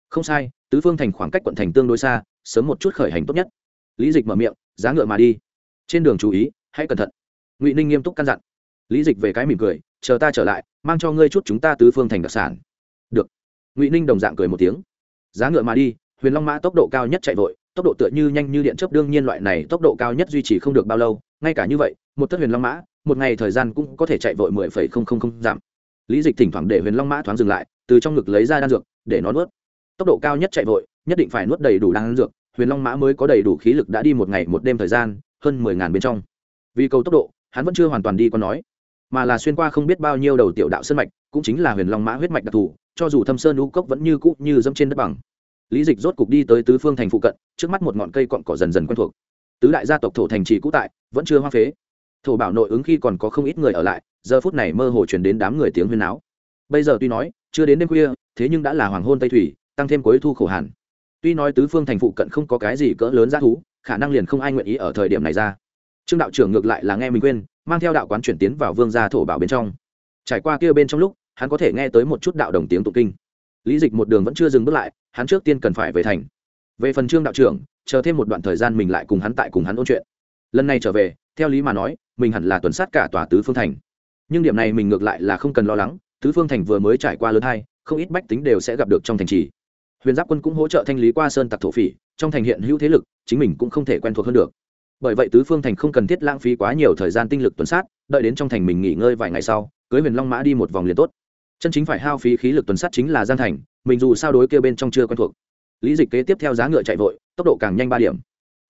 Không sai, tứ phương thành khoảng cách quận thành tương đối xa, sớm một chút khởi hành tốt nhất. Lý dịch mở miệng, giá ngựa mà đi. Trên đường chú ý, hãy cẩn thận. Ngụy ninh nghiêm túc căn dặn lý dịch về cái mỉm cười, chờ ta trở lại, mang cho ngươi chút chúng ta tứ phương thành đặc sản. Được. Ngụy ninh đồng dạng cười một tiếng. Giá ngựa mà đi, huyền long mã tốc độ cao nhất chạy vội, tốc độ tựa như nhanh như điện chớp, đương nhiên loại này tốc độ cao nhất duy trì không được bao lâu, ngay cả như vậy, một thất huyền long mã, một ngày thời gian cũng có thể chạy vội mười phẩy không không không giảm lý dịch thỉnh thoảng để huyền long mã thoáng dừng lại, từ trong ngực lấy ra đan dược, để nó nuốt. Tốc độ cao nhất chạy vội, nhất định phải nuốt đầy đủ đan dược, huyền long mã mới có đầy đủ khí lực đã đi một ngày một đêm thời gian, hơn mười ngàn bên trong. Vì cầu tốc độ, hắn vẫn chưa hoàn toàn đi còn nói mà là xuyên qua không biết bao nhiêu đầu tiểu đạo sơn mạch, cũng chính là huyền long mã huyết mạch đặc thù, cho dù thâm sơn lũ cốc vẫn như cũ như dâm trên đất bằng. Lý dịch rốt cục đi tới tứ phương thành phụ cận, trước mắt một ngọn cây cọn cỏ dần dần quen thuộc. Tứ đại gia tộc thổ thành trì cũ tại, vẫn chưa hoang phế. Thổ bảo nội ứng khi còn có không ít người ở lại, giờ phút này mơ hồ chuyển đến đám người tiếng huyên náo. Bây giờ tuy nói, chưa đến đêm khuya, thế nhưng đã là hoàng hôn tây thủy, tăng thêm cuối thu khổ hàn. Tuy nói tứ phương thành phụ cận không có cái gì cỡ lớn giá thú, khả năng liền không ai nguyện ý ở thời điểm này ra. Trương đạo trưởng ngược lại là nghe mình quên mang theo đạo quán chuyển tiến vào vương gia thổ bảo bên trong. Trải qua kia bên trong lúc, hắn có thể nghe tới một chút đạo đồng tiếng tụng kinh. Lý dịch một đường vẫn chưa dừng bước lại, hắn trước tiên cần phải về thành. Về phần trương đạo trưởng, chờ thêm một đoạn thời gian mình lại cùng hắn tại cùng hắn ôn chuyện. Lần này trở về, theo lý mà nói, mình hẳn là tuần sát cả tòa tứ phương thành. Nhưng điểm này mình ngược lại là không cần lo lắng, tứ phương thành vừa mới trải qua lớn hai, không ít bách tính đều sẽ gặp được trong thành trì. Huyền giáp quân cũng hỗ trợ thanh lý qua sơn tặc thổ phỉ, trong thành hiện hữu thế lực, chính mình cũng không thể quen thuộc hơn được bởi vậy tứ phương thành không cần thiết lãng phí quá nhiều thời gian tinh lực tuần sát, đợi đến trong thành mình nghỉ ngơi vài ngày sau, cưới huyền long mã đi một vòng liền tốt. Chân chính phải hao phí khí lực tuần sát chính là giang thành, mình dù sao đối kia bên trong chưa quen thuộc. Lý dịch kế tiếp theo giá ngựa chạy vội, tốc độ càng nhanh ba điểm.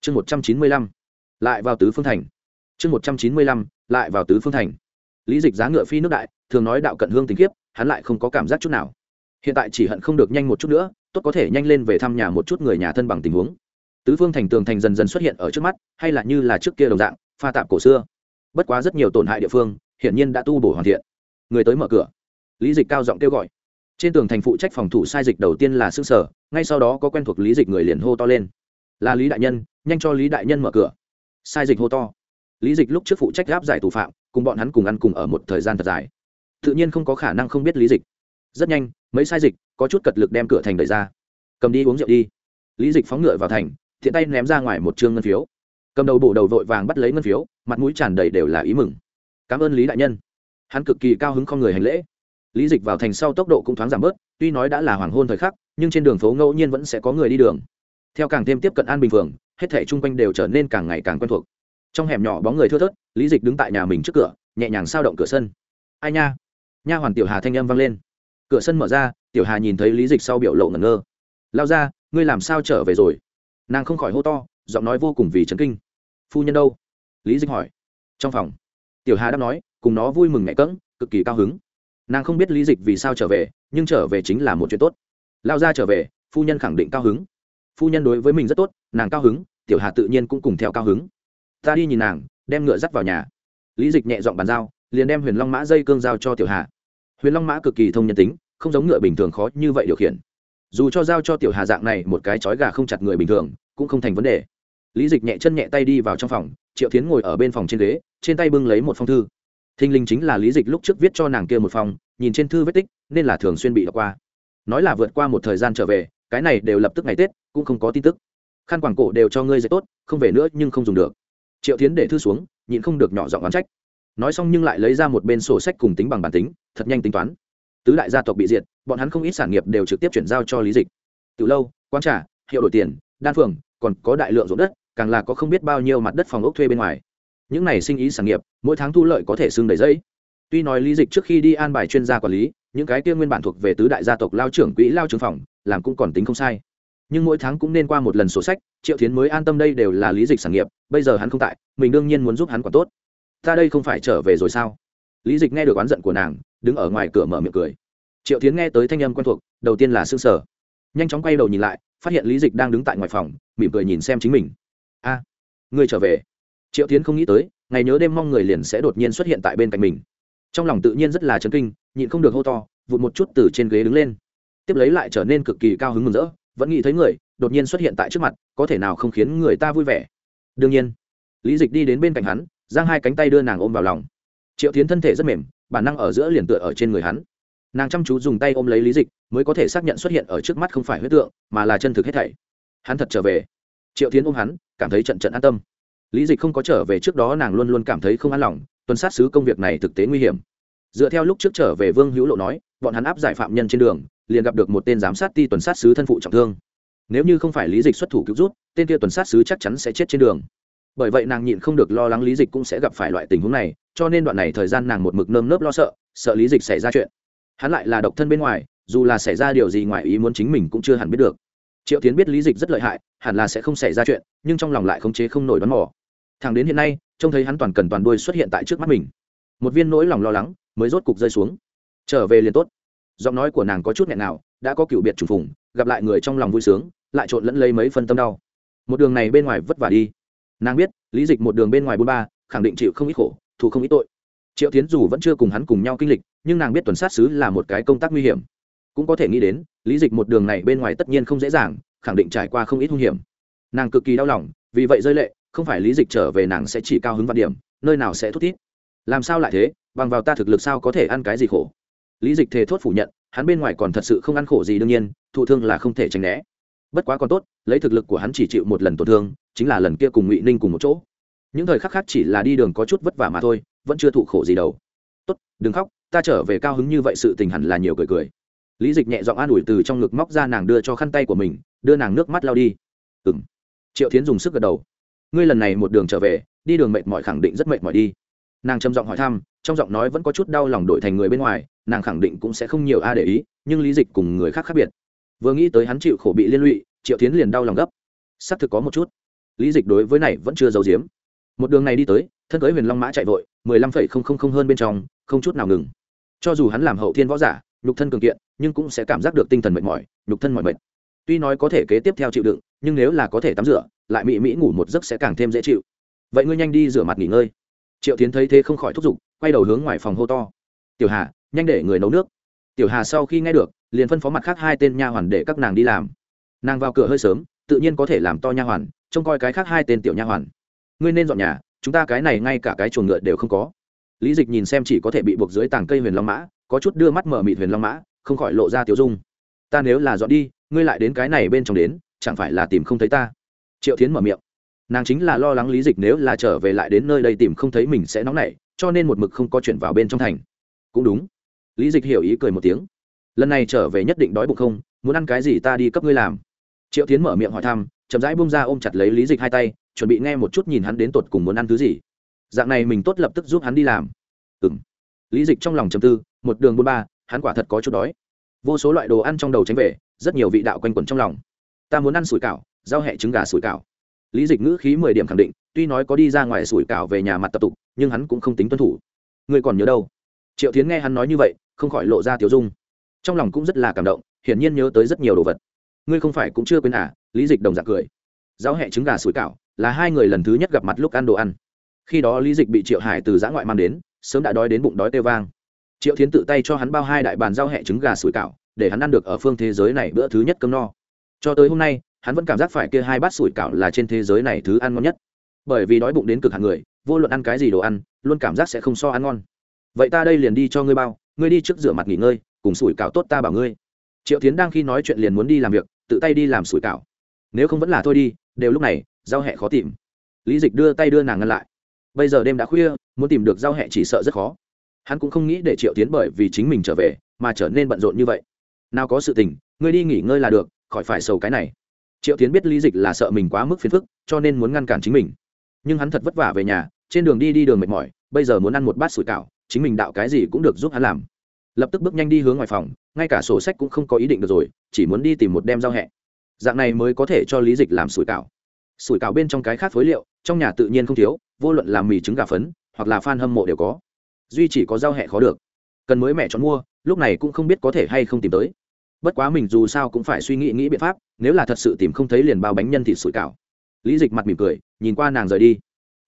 Chương một trăm chín mươi lăm, lại vào tứ phương thành. Chương một trăm chín mươi lăm, lại vào tứ phương thành. Lý dịch giá ngựa phi nước đại, thường nói đạo cận hương tình kiếp hắn lại không có cảm giác chút nào. Hiện tại chỉ hận không được nhanh một chút nữa, tốt có thể nhanh lên về thăm nhà một chút người nhà thân bằng tình huống tứ phương thành tường thành dần dần xuất hiện ở trước mắt, hay là như là trước kia đồng dạng, pha tạp cổ xưa. Bất quá rất nhiều tổn hại địa phương, hiển nhiên đã tu bổ hoàn thiện. Người tới mở cửa. Lý dịch cao giọng kêu gọi. Trên tường thành phụ trách phòng thủ sai dịch đầu tiên là xương sở, ngay sau đó có quen thuộc lý dịch người liền hô to lên. Là lý đại nhân, nhanh cho lý đại nhân mở cửa. Sai dịch hô to. Lý dịch lúc trước phụ trách gáp giải thủ phạm, cùng bọn hắn cùng ăn cùng ở một thời gian thật dài. Tự nhiên không có khả năng không biết lý dịch. Rất nhanh, mấy sai dịch có chút cật lực đem cửa thành đẩy ra. Cầm đi uống rượu đi. Lý dịch phóng ngựa vào thành thiện tay ném ra ngoài một chương ngân phiếu. Cầm đầu bộ đầu vội vàng bắt lấy ngân phiếu, mặt mũi tràn đầy đều là ý mừng. Cảm ơn lý đại nhân. Hắn cực kỳ cao hứng không người hành lễ. Lý dịch vào thành sau tốc độ cũng thoáng giảm bớt, tuy nói đã là hoàng hôn thời khắc, nhưng trên đường phố ngẫu nhiên vẫn sẽ có người đi đường. Theo càng thêm tiếp cận an bình phường, hết thể chung quanh đều trở nên càng ngày càng quen thuộc. Trong hẻm nhỏ bóng người thưa thớt, lý dịch đứng tại nhà mình trước cửa, nhẹ nhàng sao động cửa sân. Ai nha? Nha hoàn tiểu hà thanh âm vang lên. Cửa sân mở ra, tiểu hà nhìn thấy lý dịch sau biểu lộ ngẩn ngơ. Lao ra ngươi làm sao trở về rồi? Nàng không khỏi hô to, giọng nói vô cùng vì chấn kinh. Phu nhân đâu? Lý dịch hỏi. Trong phòng. Tiểu hà đáp nói, cùng nó vui mừng mẹ cỡng cực kỳ cao hứng. Nàng không biết lý dịch vì sao trở về, nhưng trở về chính là một chuyện tốt. Lao ra trở về, phu nhân khẳng định cao hứng. Phu nhân đối với mình rất tốt, nàng cao hứng, tiểu hà tự nhiên cũng cùng theo cao hứng. Ta đi nhìn nàng, đem ngựa dắt vào nhà. Lý dịch nhẹ dọn bàn giao, liền đem huyền long mã dây cương giao cho tiểu hà. Huyền long mã cực kỳ thông nhân tính, không giống ngựa bình thường khó như vậy điều khiển dù cho giao cho tiểu hà dạng này một cái chói gà không chặt người bình thường, cũng không thành vấn đề. Lý dịch nhẹ chân nhẹ tay đi vào trong phòng, triệu tiến ngồi ở bên phòng trên ghế, trên tay bưng lấy một phong thư. Thinh linh chính là lý dịch lúc trước viết cho nàng kia một phòng nhìn trên thư vết tích, nên là thường xuyên bị đọc qua. Nói là vượt qua một thời gian trở về, cái này đều lập tức ngày tết, cũng không có tin tức. Khăn quảng cổ đều cho ngươi dạy tốt, không về nữa nhưng không dùng được. Triệu tiến để thư xuống, nhịn không được nhỏ giọng oán trách. Nói xong nhưng lại lấy ra một bên sổ sách cùng tính bằng bản tính, thật nhanh tính toán tứ đại gia tộc bị diệt, bọn hắn không ít sản nghiệp đều trực tiếp chuyển giao cho lý dịch. Từ lâu quán trả hiệu đổi tiền, đan phường còn có đại lượng ruộng đất, càng là có không biết bao nhiêu mặt đất phòng ốc thuê bên ngoài. Những này sinh ý sản nghiệp, mỗi tháng thu lợi có thể xưng đầy dây tuy nói lý dịch trước khi đi an bài chuyên gia quản lý, những cái kia nguyên bản thuộc về tứ đại gia tộc lao trưởng quỹ lao trưởng phòng, làm cũng còn tính không sai. Nhưng mỗi tháng cũng nên qua một lần sổ sách, triệu tiến mới an tâm đây đều là lý dịch sản nghiệp, bây giờ hắn không tại, mình đương nhiên muốn giúp hắn quản tốt. Ta đây không phải trở về rồi sao? Lý dịch nghe được oán giận của nàng đứng ở ngoài cửa mở miệng cười. Triệu tiến nghe tới thanh âm quen thuộc đầu tiên là s ư ơ n g sở nhanh chóng quay đầu nhìn lại phát hiện lý dịch đang đứng tại ngoài phòng mỉm cười nhìn xem chính mình. A à, trở về. Triệu tiến không nghĩ tới ngày nhớ đêm mong người liền sẽ đột nhiên xuất hiện tại bên cạnh mình. Trong lòng tự nhiên rất là chấn kinh nhịn không được hô to vụt một chút từ trên ghế đứng lên. Tiếp lấy lại trở nên cực kỳ cao hứng mừng rỡ vẫn nghĩ thấy người đột nhiên xuất hiện tại trước mặt có thể nào không khiến người ta vui vẻ. Đương nhiên lý dịch đi đến bên cạnh hắn giang hai cánh tay đưa nàng ôm vào lòng. Triệu tiến thân thể rất mềm bản năng ở giữa liền tựa ở trên người hắn. Nàng chăm chú dùng tay ôm lấy lý dịch, mới có thể xác nhận xuất hiện ở trước mắt không phải huyết tượng, mà là chân thực hết thảy. Hắn thật trở về. Triệu tiến ôm hắn, cảm thấy trận trận an tâm. Lý dịch không có trở về trước đó nàng luôn luôn cảm thấy không an lòng, tuần sát sứ công việc này thực tế nguy hiểm. Dựa theo lúc trước trở về vương hữu lộ nói, bọn hắn áp giải phạm nhân trên đường, liền gặp được một tên giám sát ti tuần sát sứ thân phụ trọng thương. Nếu như không phải lý dịch xuất thủ cứu rút tên kia tuần sát sứ chắc chắn sẽ chết trên đường bởi vậy nàng nhịn không được lo lắng lý dịch cũng sẽ gặp phải loại tình huống này, cho nên đoạn này thời gian nàng một mực nơm nớp lo sợ sợ lý dịch xảy ra chuyện. Hắn lại là độc thân bên ngoài, dù là xảy ra điều gì ngoài ý muốn chính mình cũng chưa hẳn biết được. Triệu tiến biết lý dịch rất lợi hại, hẳn là sẽ không xảy ra chuyện, nhưng trong lòng lại khống chế không nổi đón mò. Thằng đến hiện nay, trông thấy hắn toàn cần toàn đuôi xuất hiện tại trước mắt mình. Một viên nỗi lòng lo lắng mới rốt cục rơi xuống. Trở về liền tốt. Giọng nói của nàng có chút nghẹn nào đã có cựu biệt chủ phùng, gặp lại người trong lòng vui sướng, lại trộn lẫn lấy mấy phân tâm đau. Một đường này bên ngoài vất vả đi nàng biết, lý dịch một đường bên ngoài bôn ba, khẳng định chịu không ít khổ, thù không ít tội. Triệu tiến dù vẫn chưa cùng hắn cùng nhau kinh lịch, nhưng nàng biết tuần sát xứ là một cái công tác nguy hiểm. Cũng có thể nghĩ đến, lý dịch một đường này bên ngoài tất nhiên không dễ dàng, khẳng định trải qua không ít hung hiểm. Nàng cực kỳ đau lòng, vì vậy rơi lệ, không phải lý dịch trở về nàng sẽ chỉ cao hứng vạn điểm, nơi nào sẽ thút thít. Làm sao lại thế, bằng vào ta thực lực sao có thể ăn cái gì khổ? Lý dịch thề thốt phủ nhận, hắn bên ngoài còn thật sự không ăn khổ gì đương nhiên, thụ thương là không thể tránh né. Bất quá còn tốt, lấy thực lực của hắn chỉ chịu một lần tổn thương chính là lần kia cùng ngụy ninh cùng một chỗ những thời khắc khác chỉ là đi đường có chút vất vả mà thôi vẫn chưa thụ khổ gì đâu tốt đừng khóc ta trở về cao hứng như vậy sự tình hẳn là nhiều cười cười lý dịch nhẹ giọng an ủi từ trong ngực móc ra nàng đưa cho khăn tay của mình đưa nàng nước mắt lao đi ừ m triệu tiến dùng sức gật đầu ngươi lần này một đường trở về đi đường mệt mỏi khẳng định rất mệt mỏi đi nàng trầm giọng hỏi thăm trong giọng nói vẫn có chút đau lòng đổi thành người bên ngoài nàng khẳng định cũng sẽ không nhiều a để ý nhưng lý dịch cùng người khác khác biệt vừa nghĩ tới hắn chịu khổ bị liên lụy triệu tiến liền đau lòng gấp xác thực có một chút lý dịch đối với này vẫn chưa giấu giếm. Một đường này đi tới, thân cưới huyền long mã chạy vội, mười lăm phẩy không không không hơn bên trong, không chút nào ngừng. Cho dù hắn làm hậu thiên võ giả, nhục thân cường kiện, nhưng cũng sẽ cảm giác được tinh thần mệt mỏi, nhục thân mỏi mệt. Tuy nói có thể kế tiếp theo chịu đựng, nhưng nếu là có thể tắm rửa, lại mị mỹ ngủ một giấc sẽ càng thêm dễ chịu. Vậy ngươi nhanh đi rửa mặt nghỉ ngơi. Triệu tiến thấy thế không khỏi thúc giục, quay đầu hướng ngoài phòng hô to. Tiểu hà, nhanh để người nấu nước. Tiểu hà sau khi nghe được, liền phân phó mặt khác hai tên nha hoàn để các nàng đi làm. Nàng vào cửa hơi sớm, tự nhiên có thể làm to nha hoàn trông coi cái khác hai tên tiểu nha hoàn. Ngươi nên dọn nhà, chúng ta cái này ngay cả cái chuồng ngựa đều không có. Lý dịch nhìn xem chỉ có thể bị buộc dưới tàng cây huyền long mã, có chút đưa mắt mở mịt huyền long mã, không khỏi lộ ra tiểu dung. Ta nếu là dọn đi, ngươi lại đến cái này bên trong đến, chẳng phải là tìm không thấy ta? Triệu tiến mở miệng. Nàng chính là lo lắng lý dịch nếu là trở về lại đến nơi đây tìm không thấy mình sẽ nóng nảy, cho nên một mực không có chuyện vào bên trong thành. Cũng đúng. Lý dịch hiểu ý cười một tiếng. Lần này trở về nhất định đói bụng không? Muốn ăn cái gì ta đi cấp ngươi làm? Triệu tiến mở miệng hỏi thăm chậm rãi bung ra ôm chặt lấy lý dịch hai tay, chuẩn bị nghe một chút nhìn hắn đến tột cùng muốn ăn thứ gì. Dạng này mình tốt lập tức giúp hắn đi làm. Ừ m lý dịch trong lòng chầm tư, một đường buôn ba, hắn quả thật có chút đói. Vô số loại đồ ăn trong đầu tránh về, rất nhiều vị đạo quanh quẩn trong lòng. Ta muốn ăn sủi cảo rau hẹ trứng gà sủi cảo. Lý dịch ngữ khí mười điểm khẳng định, tuy nói có đi ra ngoài sủi cảo về nhà mặt tập tục, nhưng hắn cũng không tính tuân thủ. Ngươi còn nhớ đâu? Triệu tiến nghe hắn nói như vậy, không khỏi lộ ra tiểu dung. Trong lòng cũng rất là cảm động, hiển nhiên nhớ tới rất nhiều đồ vật ngươi không phải cũng chưa quên à lý dịch đồng dạng cười. Giáo hẹ trứng gà sủi cảo, là hai người lần thứ nhất gặp mặt lúc ăn đồ ăn. Khi đó lý dịch bị triệu hải từ giã ngoại mang đến, sớm đã đói đến bụng đói tê vang. Triệu Thiến tự tay cho hắn bao hai đại bàn giao hẹ trứng gà sủi cảo, để hắn ăn được ở phương thế giới này bữa thứ nhất cơm no. Cho tới hôm nay, hắn vẫn cảm giác phải kia hai bát sủi cảo là trên thế giới này thứ ăn ngon nhất. Bởi vì đói bụng đến cực hàng người, vô luận ăn cái gì đồ ăn, luôn cảm giác sẽ không so ăn ngon. Vậy ta đây liền đi cho ngươi bao, ngươi đi trước rửa mặt nghỉ ngơi, cùng sủi cảo tốt ta bảo ngươi. Triệu tiến đang khi nói chuyện liền muốn đi làm việc tự tay đi làm sủi cảo. Nếu không vẫn là thôi đi, đều lúc này, giao hẹ khó tìm. Lý dịch đưa tay đưa nàng ngăn lại. Bây giờ đêm đã khuya, muốn tìm được giao hẹ chỉ sợ rất khó. Hắn cũng không nghĩ để triệu tiến bởi vì chính mình trở về, mà trở nên bận rộn như vậy. Nào có sự tình, ngươi đi nghỉ ngơi là được, khỏi phải sầu cái này. Triệu tiến biết lý dịch là sợ mình quá mức phiền phức, cho nên muốn ngăn cản chính mình. Nhưng hắn thật vất vả về nhà, trên đường đi đi đường mệt mỏi, bây giờ muốn ăn một bát sủi cảo, chính mình đạo cái gì cũng được giúp hắn làm. Lập tức bước nhanh đi hướng ngoài phòng ngay cả sổ sách cũng không có ý định được rồi, chỉ muốn đi tìm một đem giao hẹ. Dạng này mới có thể cho lý dịch làm sủi cảo. Sủi cảo bên trong cái khác phối liệu, trong nhà tự nhiên không thiếu, vô luận làm mì trứng gà phấn, hoặc là phan hâm mộ đều có. Duy chỉ có giao hẹ khó được. Cần mới mẹ chọn mua, lúc này cũng không biết có thể hay không tìm tới. Bất quá mình dù sao cũng phải suy nghĩ nghĩ biện pháp, nếu là thật sự tìm không thấy liền bao bánh nhân thịt sủi cảo. Lý dịch mặt mỉm cười, nhìn qua nàng rời đi.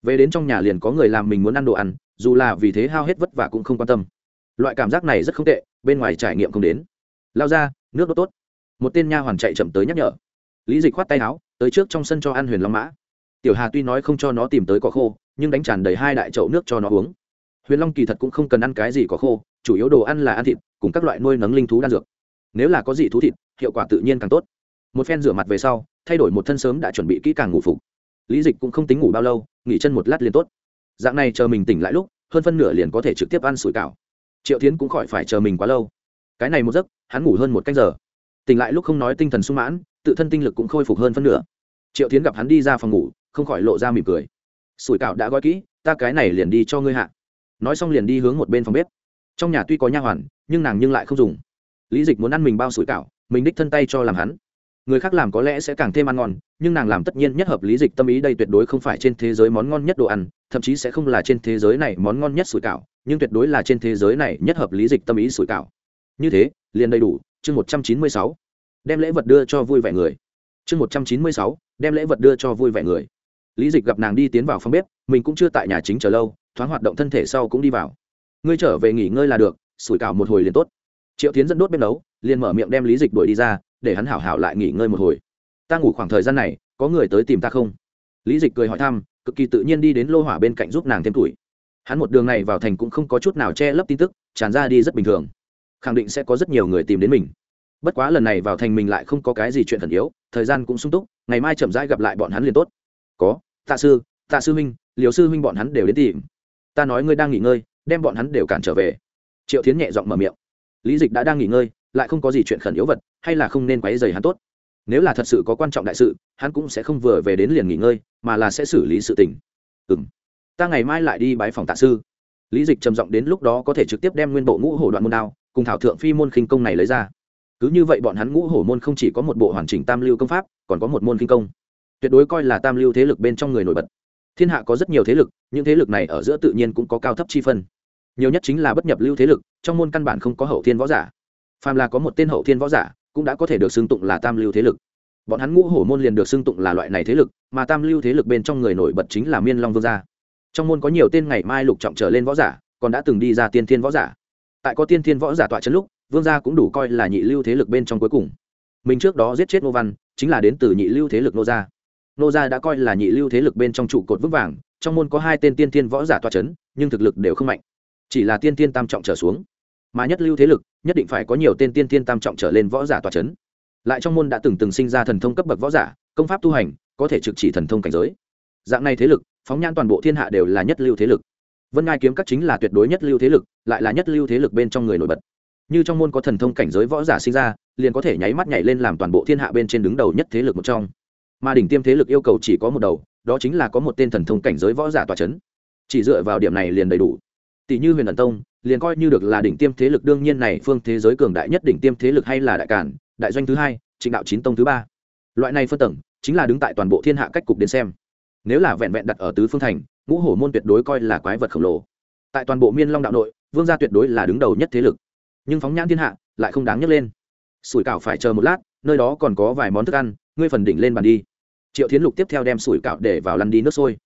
Về đến trong nhà liền có người làm mình muốn ăn đồ ăn, dù là vì thế hao hết vất vả cũng không quan tâm loại cảm giác này rất không tệ, bên ngoài trải nghiệm không đến. Lao ra, nước đốt tốt. Một tên nha hoàn chạy chậm tới nhắc nhở. Lý dịch khoát tay áo, tới trước trong sân cho ăn huyền long mã. Tiểu hà tuy nói không cho nó tìm tới cỏ khô, nhưng đánh tràn đầy hai đại chậu nước cho nó uống. Huyền long kỳ thật cũng không cần ăn cái gì có khô, chủ yếu đồ ăn là ăn thịt, cùng các loại nuôi nấng linh thú đan dược. Nếu là có gì thú thịt, hiệu quả tự nhiên càng tốt. Một phen rửa mặt về sau, thay đổi một thân sớm đã chuẩn bị kỹ càng ngủ phục. Lý dịch cũng không tính ngủ bao lâu, nghỉ chân một lát liền tốt. Dạng này chờ mình tỉnh lại lúc, hơn phân nửa liền có thể trực tiếp ăn sủi cảo triệu tiến cũng khỏi phải chờ mình quá lâu. Cái này một giấc, hắn ngủ hơn một canh giờ. Tỉnh lại lúc không nói tinh thần sung mãn, tự thân tinh lực cũng khôi phục hơn phân nửa. Triệu tiến gặp hắn đi ra phòng ngủ, không khỏi lộ ra mỉm cười. Sủi cảo đã gói kỹ, ta cái này liền đi cho ngươi hạ. Nói xong liền đi hướng một bên phòng bếp. Trong nhà tuy có nha hoàn, nhưng nàng nhưng lại không dùng. Lý dịch muốn ăn mình bao sủi cảo, mình đích thân tay cho làm hắn người khác làm có lẽ sẽ càng thêm ăn ngon, nhưng nàng làm tất nhiên nhất hợp lý dịch tâm ý đây tuyệt đối không phải trên thế giới món ngon nhất đồ ăn, thậm chí sẽ không là trên thế giới này món ngon nhất sủi cảo, nhưng tuyệt đối là trên thế giới này nhất hợp lý dịch tâm ý sủi cảo. Như thế, liền đầy đủ, chương một trăm chín mươi sáu. Đem lễ vật đưa cho vui vẻ người. Chương một trăm chín mươi sáu, đem lễ vật đưa cho vui vẻ người. Lý dịch gặp nàng đi tiến vào phòng bếp, mình cũng chưa tại nhà chính chờ lâu, thoáng hoạt động thân thể sau cũng đi vào. Ngươi trở về nghỉ ngơi là được, sủi cảo một hồi liền tốt. Triệu tiến dẫn đốt bếp nấu, liền mở miệng đem lý dịch đuổi đi ra để hắn hảo hảo lại nghỉ ngơi một hồi. Ta ngủ khoảng thời gian này, có người tới tìm ta không? Lý dịch cười hỏi thăm, cực kỳ tự nhiên đi đến lô hỏa bên cạnh giúp nàng thêm tuổi. Hắn một đường này vào thành cũng không có chút nào che lấp tin tức, tràn ra đi rất bình thường. Khẳng định sẽ có rất nhiều người tìm đến mình. Bất quá lần này vào thành mình lại không có cái gì chuyện thần yếu, thời gian cũng sung túc, ngày mai chậm rãi gặp lại bọn hắn liền tốt. Có, tạ sư tạ sư huynh, liều sư huynh bọn hắn đều đến tìm. Ta nói ngươi đang nghỉ ngơi, đem bọn hắn đều cản trở về. Triệu tiến nhẹ giọng mở miệng. Lý dịch đã đang nghỉ ngơi lại không có gì chuyện khẩn yếu vật, hay là không nên quấy dày hắn tốt. Nếu là thật sự có quan trọng đại sự, hắn cũng sẽ không vừa về đến liền nghỉ ngơi, mà là sẽ xử lý sự tình. Ừ m ta ngày mai lại đi bái phòng tạ sư. Lý dịch trầm giọng đến lúc đó có thể trực tiếp đem nguyên bộ ngũ hổ đoạn môn đao, cùng thảo thượng phi môn khinh công này lấy ra. Cứ như vậy bọn hắn ngũ hổ môn không chỉ có một bộ hoàn chỉnh tam lưu công pháp, còn có một môn khinh công. Tuyệt đối coi là tam lưu thế lực bên trong người nổi bật. Thiên hạ có rất nhiều thế lực, những thế lực này ở giữa tự nhiên cũng có cao thấp chi phân. Nhiều nhất chính là bất nhập lưu thế lực, trong môn căn bản không có hậu thiên võ giả phàm là có một tên hậu thiên võ giả, cũng đã có thể được xưng tụng là tam lưu thế lực. Bọn hắn ngũ hổ môn liền được xưng tụng là loại này thế lực, mà tam lưu thế lực bên trong người nổi bật chính là miên long vương gia. Trong môn có nhiều tên ngày mai lục trọng trở lên võ giả, còn đã từng đi ra tiên thiên võ giả. Tại có tiên thiên võ giả tọa chân lúc, vương gia cũng đủ coi là nhị lưu thế lực bên trong cuối cùng. Mình trước đó giết chết nô văn, chính là đến từ nhị lưu thế lực nô gia. Nô gia đã coi là nhị lưu thế lực bên trong trụ cột vững vàng, trong môn có hai tên tiên thiên võ giả tọa chấn nhưng thực lực đều không mạnh. Chỉ là tiên thiên tam trọng trở xuống mà nhất lưu thế lực nhất định phải có nhiều tên tiên tiên tam trọng trở lên võ giả tọa chấn. Lại trong môn đã từng từng sinh ra thần thông cấp bậc võ giả, công pháp tu hành có thể trực chỉ thần thông cảnh giới. Dạng này thế lực, phóng nhan toàn bộ thiên hạ đều là nhất lưu thế lực. Vân ngai kiếm các chính là tuyệt đối nhất lưu thế lực, lại là nhất lưu thế lực bên trong người nổi bật. Như trong môn có thần thông cảnh giới võ giả sinh ra, liền có thể nháy mắt nhảy lên làm toàn bộ thiên hạ bên trên đứng đầu nhất thế lực một trong. Mà đỉnh tiêm thế lực yêu cầu chỉ có một đầu, đó chính là có một tên thần thông cảnh giới võ giả tòa c h ấ n chỉ dựa vào điểm này liền đầy đủ tỷ như huyền ẩn tông, liền coi như được là đỉnh tiêm thế lực, đương nhiên này phương thế giới cường đại nhất đỉnh tiêm thế lực hay là đại cản đại doanh thứ hai, trịnh đạo chín tông thứ ba. Loại này phân tầng, chính là đứng tại toàn bộ thiên hạ cách cục đến xem. Nếu là vẹn vẹn đặt ở tứ phương thành, ngũ hổ môn tuyệt đối coi là quái vật khổng lồ. Tại toàn bộ miên long đạo nội, vương gia tuyệt đối là đứng đầu nhất thế lực. Nhưng phóng nhãn thiên hạ, lại không đáng nhấc lên. Sủi cảo phải chờ một lát, nơi đó còn có vài món thức ăn, ngươi phần đỉnh lên bàn đi. Triệu tiến lục tiếp theo đem sủi cảo để vào lăn đi nước sôi.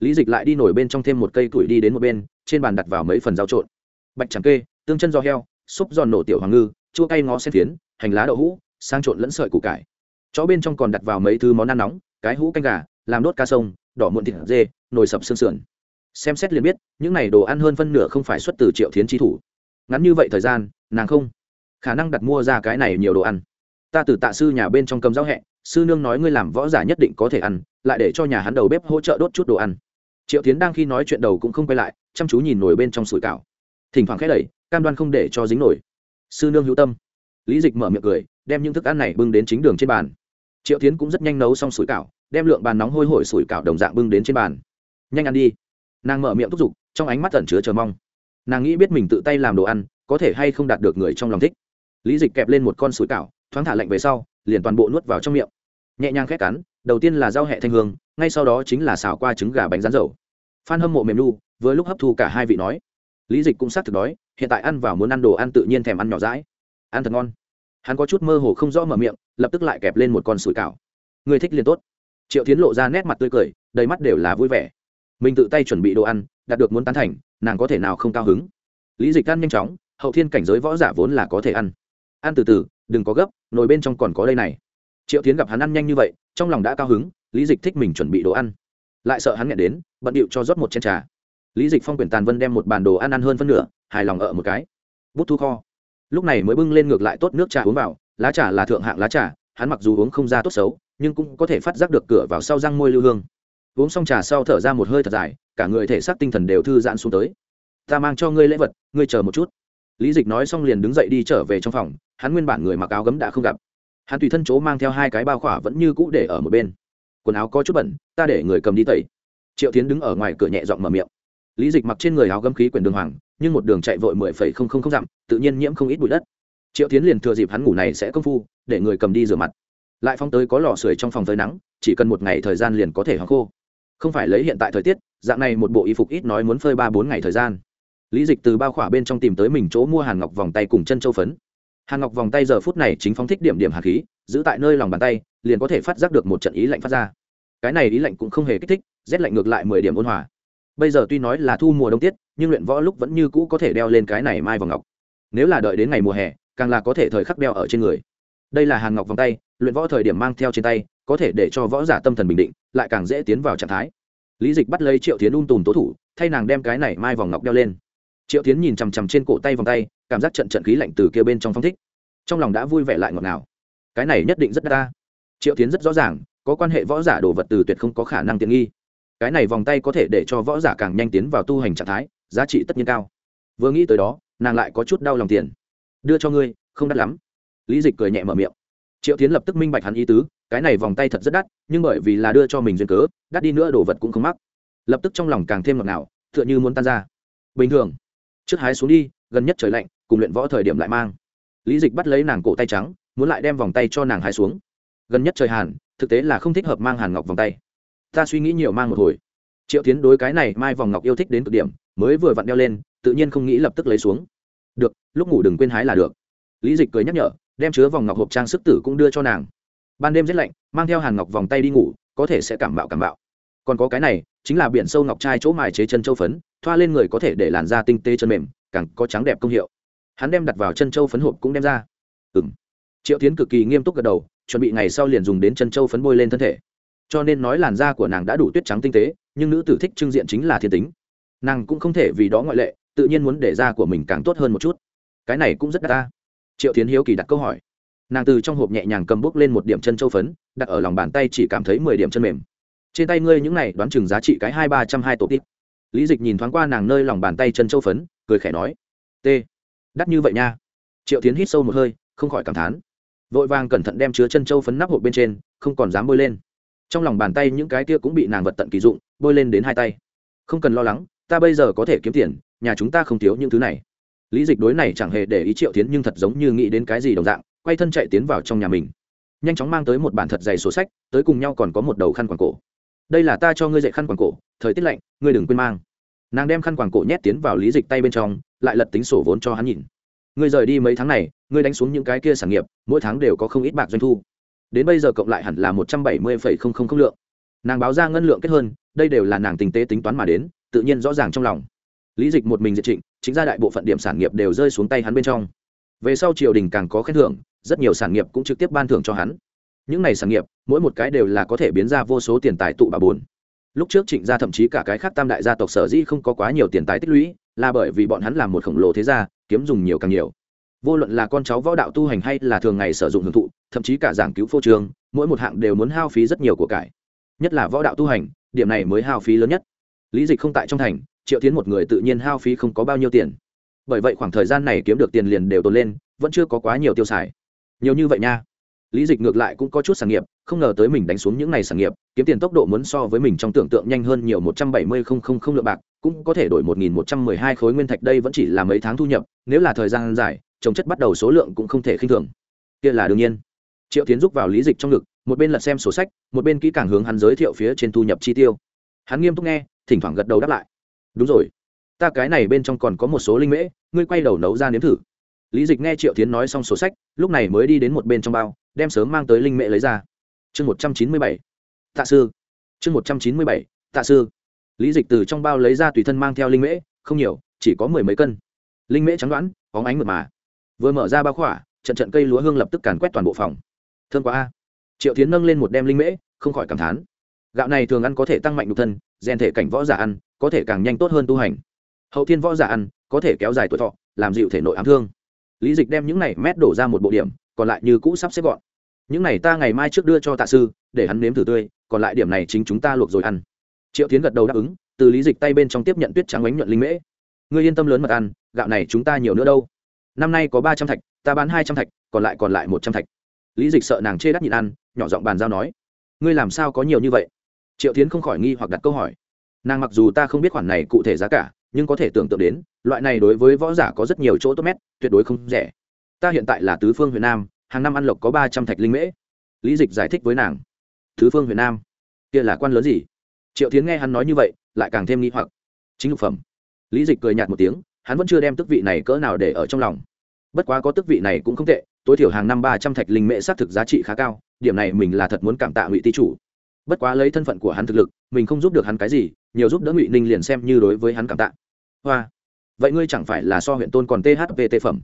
Lý dịch lại đi nổi bên trong thêm một cây củi đi đến một bên trên bàn đặt vào mấy phần rau trộn. Bạch trắng kê, tương chân do heo xúc giòn nổ tiểu hoàng ngư, chua cay ngó sen phiến, hành lá đậu hũ, sang trộn lẫn sợi củ cải. Chó bên trong còn đặt vào mấy thứ món ăn nóng, cái hũ canh gà, làm đốt ca sông, đỏ muộn thịt dê, nồi sập xương sườn. Xem xét liền biết, những này đồ ăn hơn phân nửa không phải xuất từ triệu thiến trí thủ. Ngắn như vậy thời gian, nàng không khả năng đặt mua ra cái này nhiều đồ ăn. Ta từ tạ sư nhà bên trong cầm giáo hẹ, sư nương nói ngươi làm võ giả nhất định có thể ăn, lại để cho nhà hắn đầu bếp hỗ trợ đốt chút đồ ăn triệu tiến đang khi nói chuyện đầu cũng không quay lại, chăm chú nhìn nổi bên trong sủi cảo. Thỉnh thoảng khẽ đẩy, cam đoan không để cho dính nổi. Sư nương hữu tâm. Lý dịch mở miệng cười, đem những thức ăn này bưng đến chính đường trên bàn. Triệu tiến cũng rất nhanh nấu xong sủi cảo, đem lượng bàn nóng hôi hổi sủi cảo đồng dạng bưng đến trên bàn. Nhanh ăn đi. Nàng mở miệng thúc giục, trong ánh mắt tẩn chứa chờ mong. Nàng nghĩ biết mình tự tay làm đồ ăn, có thể hay không đạt được người trong lòng thích. Lý dịch kẹp lên một con sủi cảo, thoáng thả lạnh về sau, liền toàn bộ nuốt vào trong miệng. Nhẹ nhàng khét cắn, đầu tiên là rau hẹ thanh hương ngay sau đó chính là xào qua trứng gà bánh rán dầu. Phan hâm mộ mềm lu với lúc hấp thu cả hai vị nói, lý dịch cũng xác thực đói, hiện tại ăn vào muốn ăn đồ ăn tự nhiên thèm ăn nhỏ rãi ăn thật ngon. Hắn có chút mơ hồ không rõ mở miệng, lập tức lại kẹp lên một con sủi cảo. Người thích liền tốt. Triệu tiến lộ ra nét mặt tươi cười, đầy mắt đều là vui vẻ. Mình tự tay chuẩn bị đồ ăn, đạt được muốn tán thành, nàng có thể nào không cao hứng? Lý dịch ăn nhanh chóng, hậu thiên cảnh giới võ giả vốn là có thể ăn. Ăn từ từ, đừng có gấp, nồi bên trong còn có đây này. Triệu tiến gặp hắn ăn nhanh như vậy, trong lòng đã cao hứng lý dịch thích mình chuẩn bị đồ ăn. Lại sợ hắn nghẹn đến, bận điệu cho rót một chén trà. Lý dịch phong quyển tàn vân đem một bàn đồ ăn ăn hơn phân nửa, hài lòng ở một cái. Bút thu kho. Lúc này mới bưng lên ngược lại tốt nước trà uống vào, lá trà là thượng hạng lá trà, hắn mặc dù uống không ra tốt xấu, nhưng cũng có thể phát giác được cửa vào sau răng môi lưu hương. Uống xong trà sau thở ra một hơi thật dài, cả người thể xác tinh thần đều thư giãn xuống tới. Ta mang cho ngươi lễ vật, ngươi chờ một chút. Lý dịch nói xong liền đứng dậy đi trở về trong phòng, hắn nguyên bản người mặc áo gấm đã không gặp. Hắn tùy thân chỗ mang theo hai cái bao khỏa vẫn như cũ để ở một bên quần áo có chút bẩn, ta để người cầm đi tẩy. Triệu tiến đứng ở ngoài cửa nhẹ giọng mở miệng. Lý dịch mặc trên người áo gấm khí quyền đường hoàng, nhưng một đường chạy vội mười phẩy không không không dặm, tự nhiên nhiễm không ít bụi đất. Triệu tiến liền thừa dịp hắn ngủ này sẽ công phu, để người cầm đi rửa mặt. Lại phong tới có lò sưởi trong phòng tới nắng, chỉ cần một ngày thời gian liền có thể hóng khô. Không phải lấy hiện tại thời tiết, dạng này một bộ y phục ít nói muốn phơi ba bốn ngày thời gian. Lý dịch từ bao khỏa bên trong tìm tới mình chỗ mua hàn ngọc vòng tay cùng chân châu phấn. Hàn ngọc vòng tay giờ phút này chính phóng thích điểm điểm hạt khí, giữ tại nơi lòng bàn tay liền có thể phát giác được một trận ý lạnh phát ra. Cái này ý lạnh cũng không hề kích thích, rét lạnh ngược lại mười điểm ôn hòa. Bây giờ tuy nói là thu mùa đông tiết, nhưng luyện võ lúc vẫn như cũ có thể đeo lên cái này mai vòng ngọc. Nếu là đợi đến ngày mùa hè, càng là có thể thời khắc đeo ở trên người. Đây là hàn ngọc vòng tay, luyện võ thời điểm mang theo trên tay, có thể để cho võ giả tâm thần bình định, lại càng dễ tiến vào trạng thái. Lý dịch bắt lấy triệu tiến un tùn tố thủ, thay nàng đem cái này mai vòng ngọc đeo lên. Triệu tiến nhìn chằm chằm trên cổ tay vòng tay, cảm giác trận trận khí lạnh từ kia bên trong phong thích. Trong lòng đã vui vẻ lại ngọt ngào. Cái này nhất định rất đa triệu tiến rất rõ ràng, có quan hệ võ giả đồ vật từ tuyệt không có khả năng tiện nghi. Cái này vòng tay có thể để cho võ giả càng nhanh tiến vào tu hành trạng thái, giá trị tất nhiên cao. Vừa nghĩ tới đó, nàng lại có chút đau lòng tiền. Đưa cho ngươi, không đắt lắm. Lý dịch cười nhẹ mở miệng. Triệu tiến lập tức minh bạch hắn ý tứ, cái này vòng tay thật rất đắt, nhưng bởi vì là đưa cho mình duyên cớ, đắt đi nữa đồ vật cũng không mắc. Lập tức trong lòng càng thêm ngọt ngào, tựa như muốn tan ra. Bình thường, trước hái xuống đi, gần nhất trời lạnh, cùng luyện võ thời điểm lại mang. Lý dịch bắt lấy nàng cổ tay trắng, muốn lại đem vòng tay cho nàng hái xuống gần nhất trời hàn, thực tế là không thích hợp mang hàn ngọc vòng tay. Ta suy nghĩ nhiều mang một hồi. Triệu tiến đối cái này mai vòng ngọc yêu thích đến cực điểm, mới vừa vặn đeo lên, tự nhiên không nghĩ lập tức lấy xuống. Được, lúc ngủ đừng quên hái là được. Lý dịch cười nhắc nhở, đem chứa vòng ngọc hộp trang sức tử cũng đưa cho nàng. Ban đêm rét lạnh, mang theo hàn ngọc vòng tay đi ngủ, có thể sẽ cảm bạo cảm bạo. Còn có cái này, chính là biển sâu ngọc trai chỗ mài chế chân châu phấn, thoa lên người có thể để làn da tinh tế chân mềm, càng có trắng đẹp công hiệu. Hắn đem đặt vào chân châu phấn hộp cũng đem ra. Ừng triệu tiến cực kỳ nghiêm túc gật đầu chuẩn bị ngày sau liền dùng đến chân châu phấn bôi lên thân thể. Cho nên nói làn da của nàng đã đủ tuyết trắng tinh tế, nhưng nữ tử thích trưng diện chính là thiên tính. Nàng cũng không thể vì đó ngoại lệ, tự nhiên muốn để da của mình càng tốt hơn một chút. Cái này cũng rất đắt ta. Triệu tiến hiếu kỳ đặt câu hỏi. Nàng từ trong hộp nhẹ nhàng cầm bốc lên một điểm chân châu phấn, đặt ở lòng bàn tay chỉ cảm thấy mười điểm chân mềm. Trên tay ngươi những này đoán chừng giá trị cái hai ba trăm hai tổ tít. Lý dịch nhìn thoáng qua nàng nơi lòng bàn tay chân châu phấn, cười khẽ nói. T. Đắt như vậy nha. Triệu tiến hít sâu một hơi, không khỏi cảm thán vội vàng cẩn thận đem chứa chân châu phấn nắp hộp bên trên, không còn dám bôi lên. Trong lòng bàn tay những cái kia cũng bị nàng vật tận kỳ dụng, bôi lên đến hai tay. Không cần lo lắng, ta bây giờ có thể kiếm tiền, nhà chúng ta không thiếu những thứ này. Lý dịch đối này chẳng hề để ý triệu tiến nhưng thật giống như nghĩ đến cái gì đồng dạng, quay thân chạy tiến vào trong nhà mình. Nhanh chóng mang tới một bản thật dày sổ sách, tới cùng nhau còn có một đầu khăn quàng cổ. Đây là ta cho ngươi dạy khăn quàng cổ, thời tiết lạnh, ngươi đừng quên mang. Nàng đem khăn quàng cổ nhét tiến vào lý dịch tay bên trong, lại lật tính sổ vốn cho hắn nhìn ngươi rời đi mấy tháng này, ngươi đánh xuống những cái kia sản nghiệp, mỗi tháng đều có không ít bạc doanh thu. Đến bây giờ cộng lại hẳn là một trăm bảy mươi phẩy không không không lượng. Nàng báo ra ngân lượng kết hơn, đây đều là nàng tình tế tính toán mà đến, tự nhiên rõ ràng trong lòng. Lý dịch một mình diệt trịnh, chính ra đại bộ phận điểm sản nghiệp đều rơi xuống tay hắn bên trong. Về sau triều đình càng có khen thưởng, rất nhiều sản nghiệp cũng trực tiếp ban thưởng cho hắn. Những này sản nghiệp, mỗi một cái đều là có thể biến ra vô số tiền tài tụ bà bốn lúc trước trịnh gia thậm chí cả cái khác tam đại gia tộc sở dĩ không có quá nhiều tiền tài tích lũy, là bởi vì bọn hắn làm một khổng lồ thế gia kiếm dùng nhiều càng nhiều. Vô luận là con cháu võ đạo tu hành hay là thường ngày sử dụng hưởng thụ, thậm chí cả giảng cứu phô trường mỗi một hạng đều muốn hao phí rất nhiều của cải. Nhất là võ đạo tu hành, điểm này mới hao phí lớn nhất. Lý dịch không tại trong thành, triệu tiến một người tự nhiên hao phí không có bao nhiêu tiền. Bởi vậy khoảng thời gian này kiếm được tiền liền đều tồn lên, vẫn chưa có quá nhiều tiêu xài. Nhiều như vậy nha. Lý dịch ngược lại cũng có chút sản nghiệp, không ngờ tới mình đánh xuống những ngày sản nghiệp, kiếm tiền tốc độ muốn so với mình trong tưởng tượng nhanh hơn nhiều một trăm bảy mươi không không không lượng bạc cũng có thể đổi một nghìn một trăm mười hai khối nguyên thạch đây vẫn chỉ là mấy tháng thu nhập, nếu là thời gian dài, trồng chất bắt đầu số lượng cũng không thể khinh thường. Kia là đương nhiên. Triệu tiến rúc vào lý dịch trong ngực, một bên lật xem sổ sách, một bên kỹ càng hướng hắn giới thiệu phía trên thu nhập chi tiêu. Hắn nghiêm túc nghe, thỉnh thoảng gật đầu đáp lại. Đúng rồi. Ta cái này bên trong còn có một số linh mễ, ngươi quay đầu nấu ra nếm thử. Lý dịch nghe triệu tiến nói xong sổ sách, lúc này mới đi đến một bên trong bao, đem sớm mang tới linh mễ lấy ra. Chương một trăm chín mươi bảy. Tạ sư. Chương một trăm chín mươi bảy. Tạ sư lý dịch từ trong bao lấy ra tùy thân mang theo linh mễ, không nhiều, chỉ có mười mấy cân. Linh mễ trắng đoán có ánh mượt mà. Vừa mở ra bao khỏa, trận trận cây lúa hương lập tức càn quét toàn bộ phòng. Thương quá a. Triệu tiến nâng lên một đem linh mễ, không khỏi cảm thán. Gạo này thường ăn có thể tăng mạnh nhục thân, rèn thể cảnh võ giả ăn, có thể càng nhanh tốt hơn tu hành. Hậu thiên võ giả ăn, có thể kéo dài tuổi thọ, làm dịu thể nội ám thương. Lý dịch đem những này mét đổ ra một bộ điểm, còn lại như cũ sắp xếp gọn. Những này ta ngày mai trước đưa cho tạ sư, để hắn nếm thử tươi, còn lại điểm này chính chúng ta luộc rồi ăn triệu tiến gật đầu đáp ứng, từ lý dịch tay bên trong tiếp nhận tuyết trắng bánh nhuận linh mễ. Ngươi yên tâm lớn mật ăn, gạo này chúng ta nhiều nữa đâu. Năm nay có ba trăm thạch, ta bán hai trăm thạch, còn lại còn lại một trăm thạch. Lý dịch sợ nàng chê đắt nhịn ăn, nhỏ giọng bàn giao nói. Ngươi làm sao có nhiều như vậy? Triệu tiến không khỏi nghi hoặc đặt câu hỏi. Nàng mặc dù ta không biết khoản này cụ thể giá cả, nhưng có thể tưởng tượng đến, loại này đối với võ giả có rất nhiều chỗ tốt mét, tuyệt đối không rẻ. Ta hiện tại là tứ phương huyện nam, hàng năm ăn lộc có ba trăm thạch linh mễ. Lý dịch giải thích với nàng. Tứ phương huyện nam? Kia là quan lớn gì? Triệu tiến nghe hắn nói như vậy, lại càng thêm nghi hoặc. Chính lục phẩm. Lý dịch cười nhạt một tiếng, hắn vẫn chưa đem tức vị này cỡ nào để ở trong lòng. Bất quá có tức vị này cũng không tệ, tối thiểu hàng năm ba trăm thạch linh mễ xác thực giá trị khá cao, điểm này mình là thật muốn cảm tạ ngụy tý chủ. Bất quá lấy thân phận của hắn thực lực, mình không giúp được hắn cái gì, nhiều giúp đỡ ngụy ninh liền xem như đối với hắn cảm tạ. Hoa. Vậy ngươi chẳng phải là so huyện tôn còn thvt phẩm?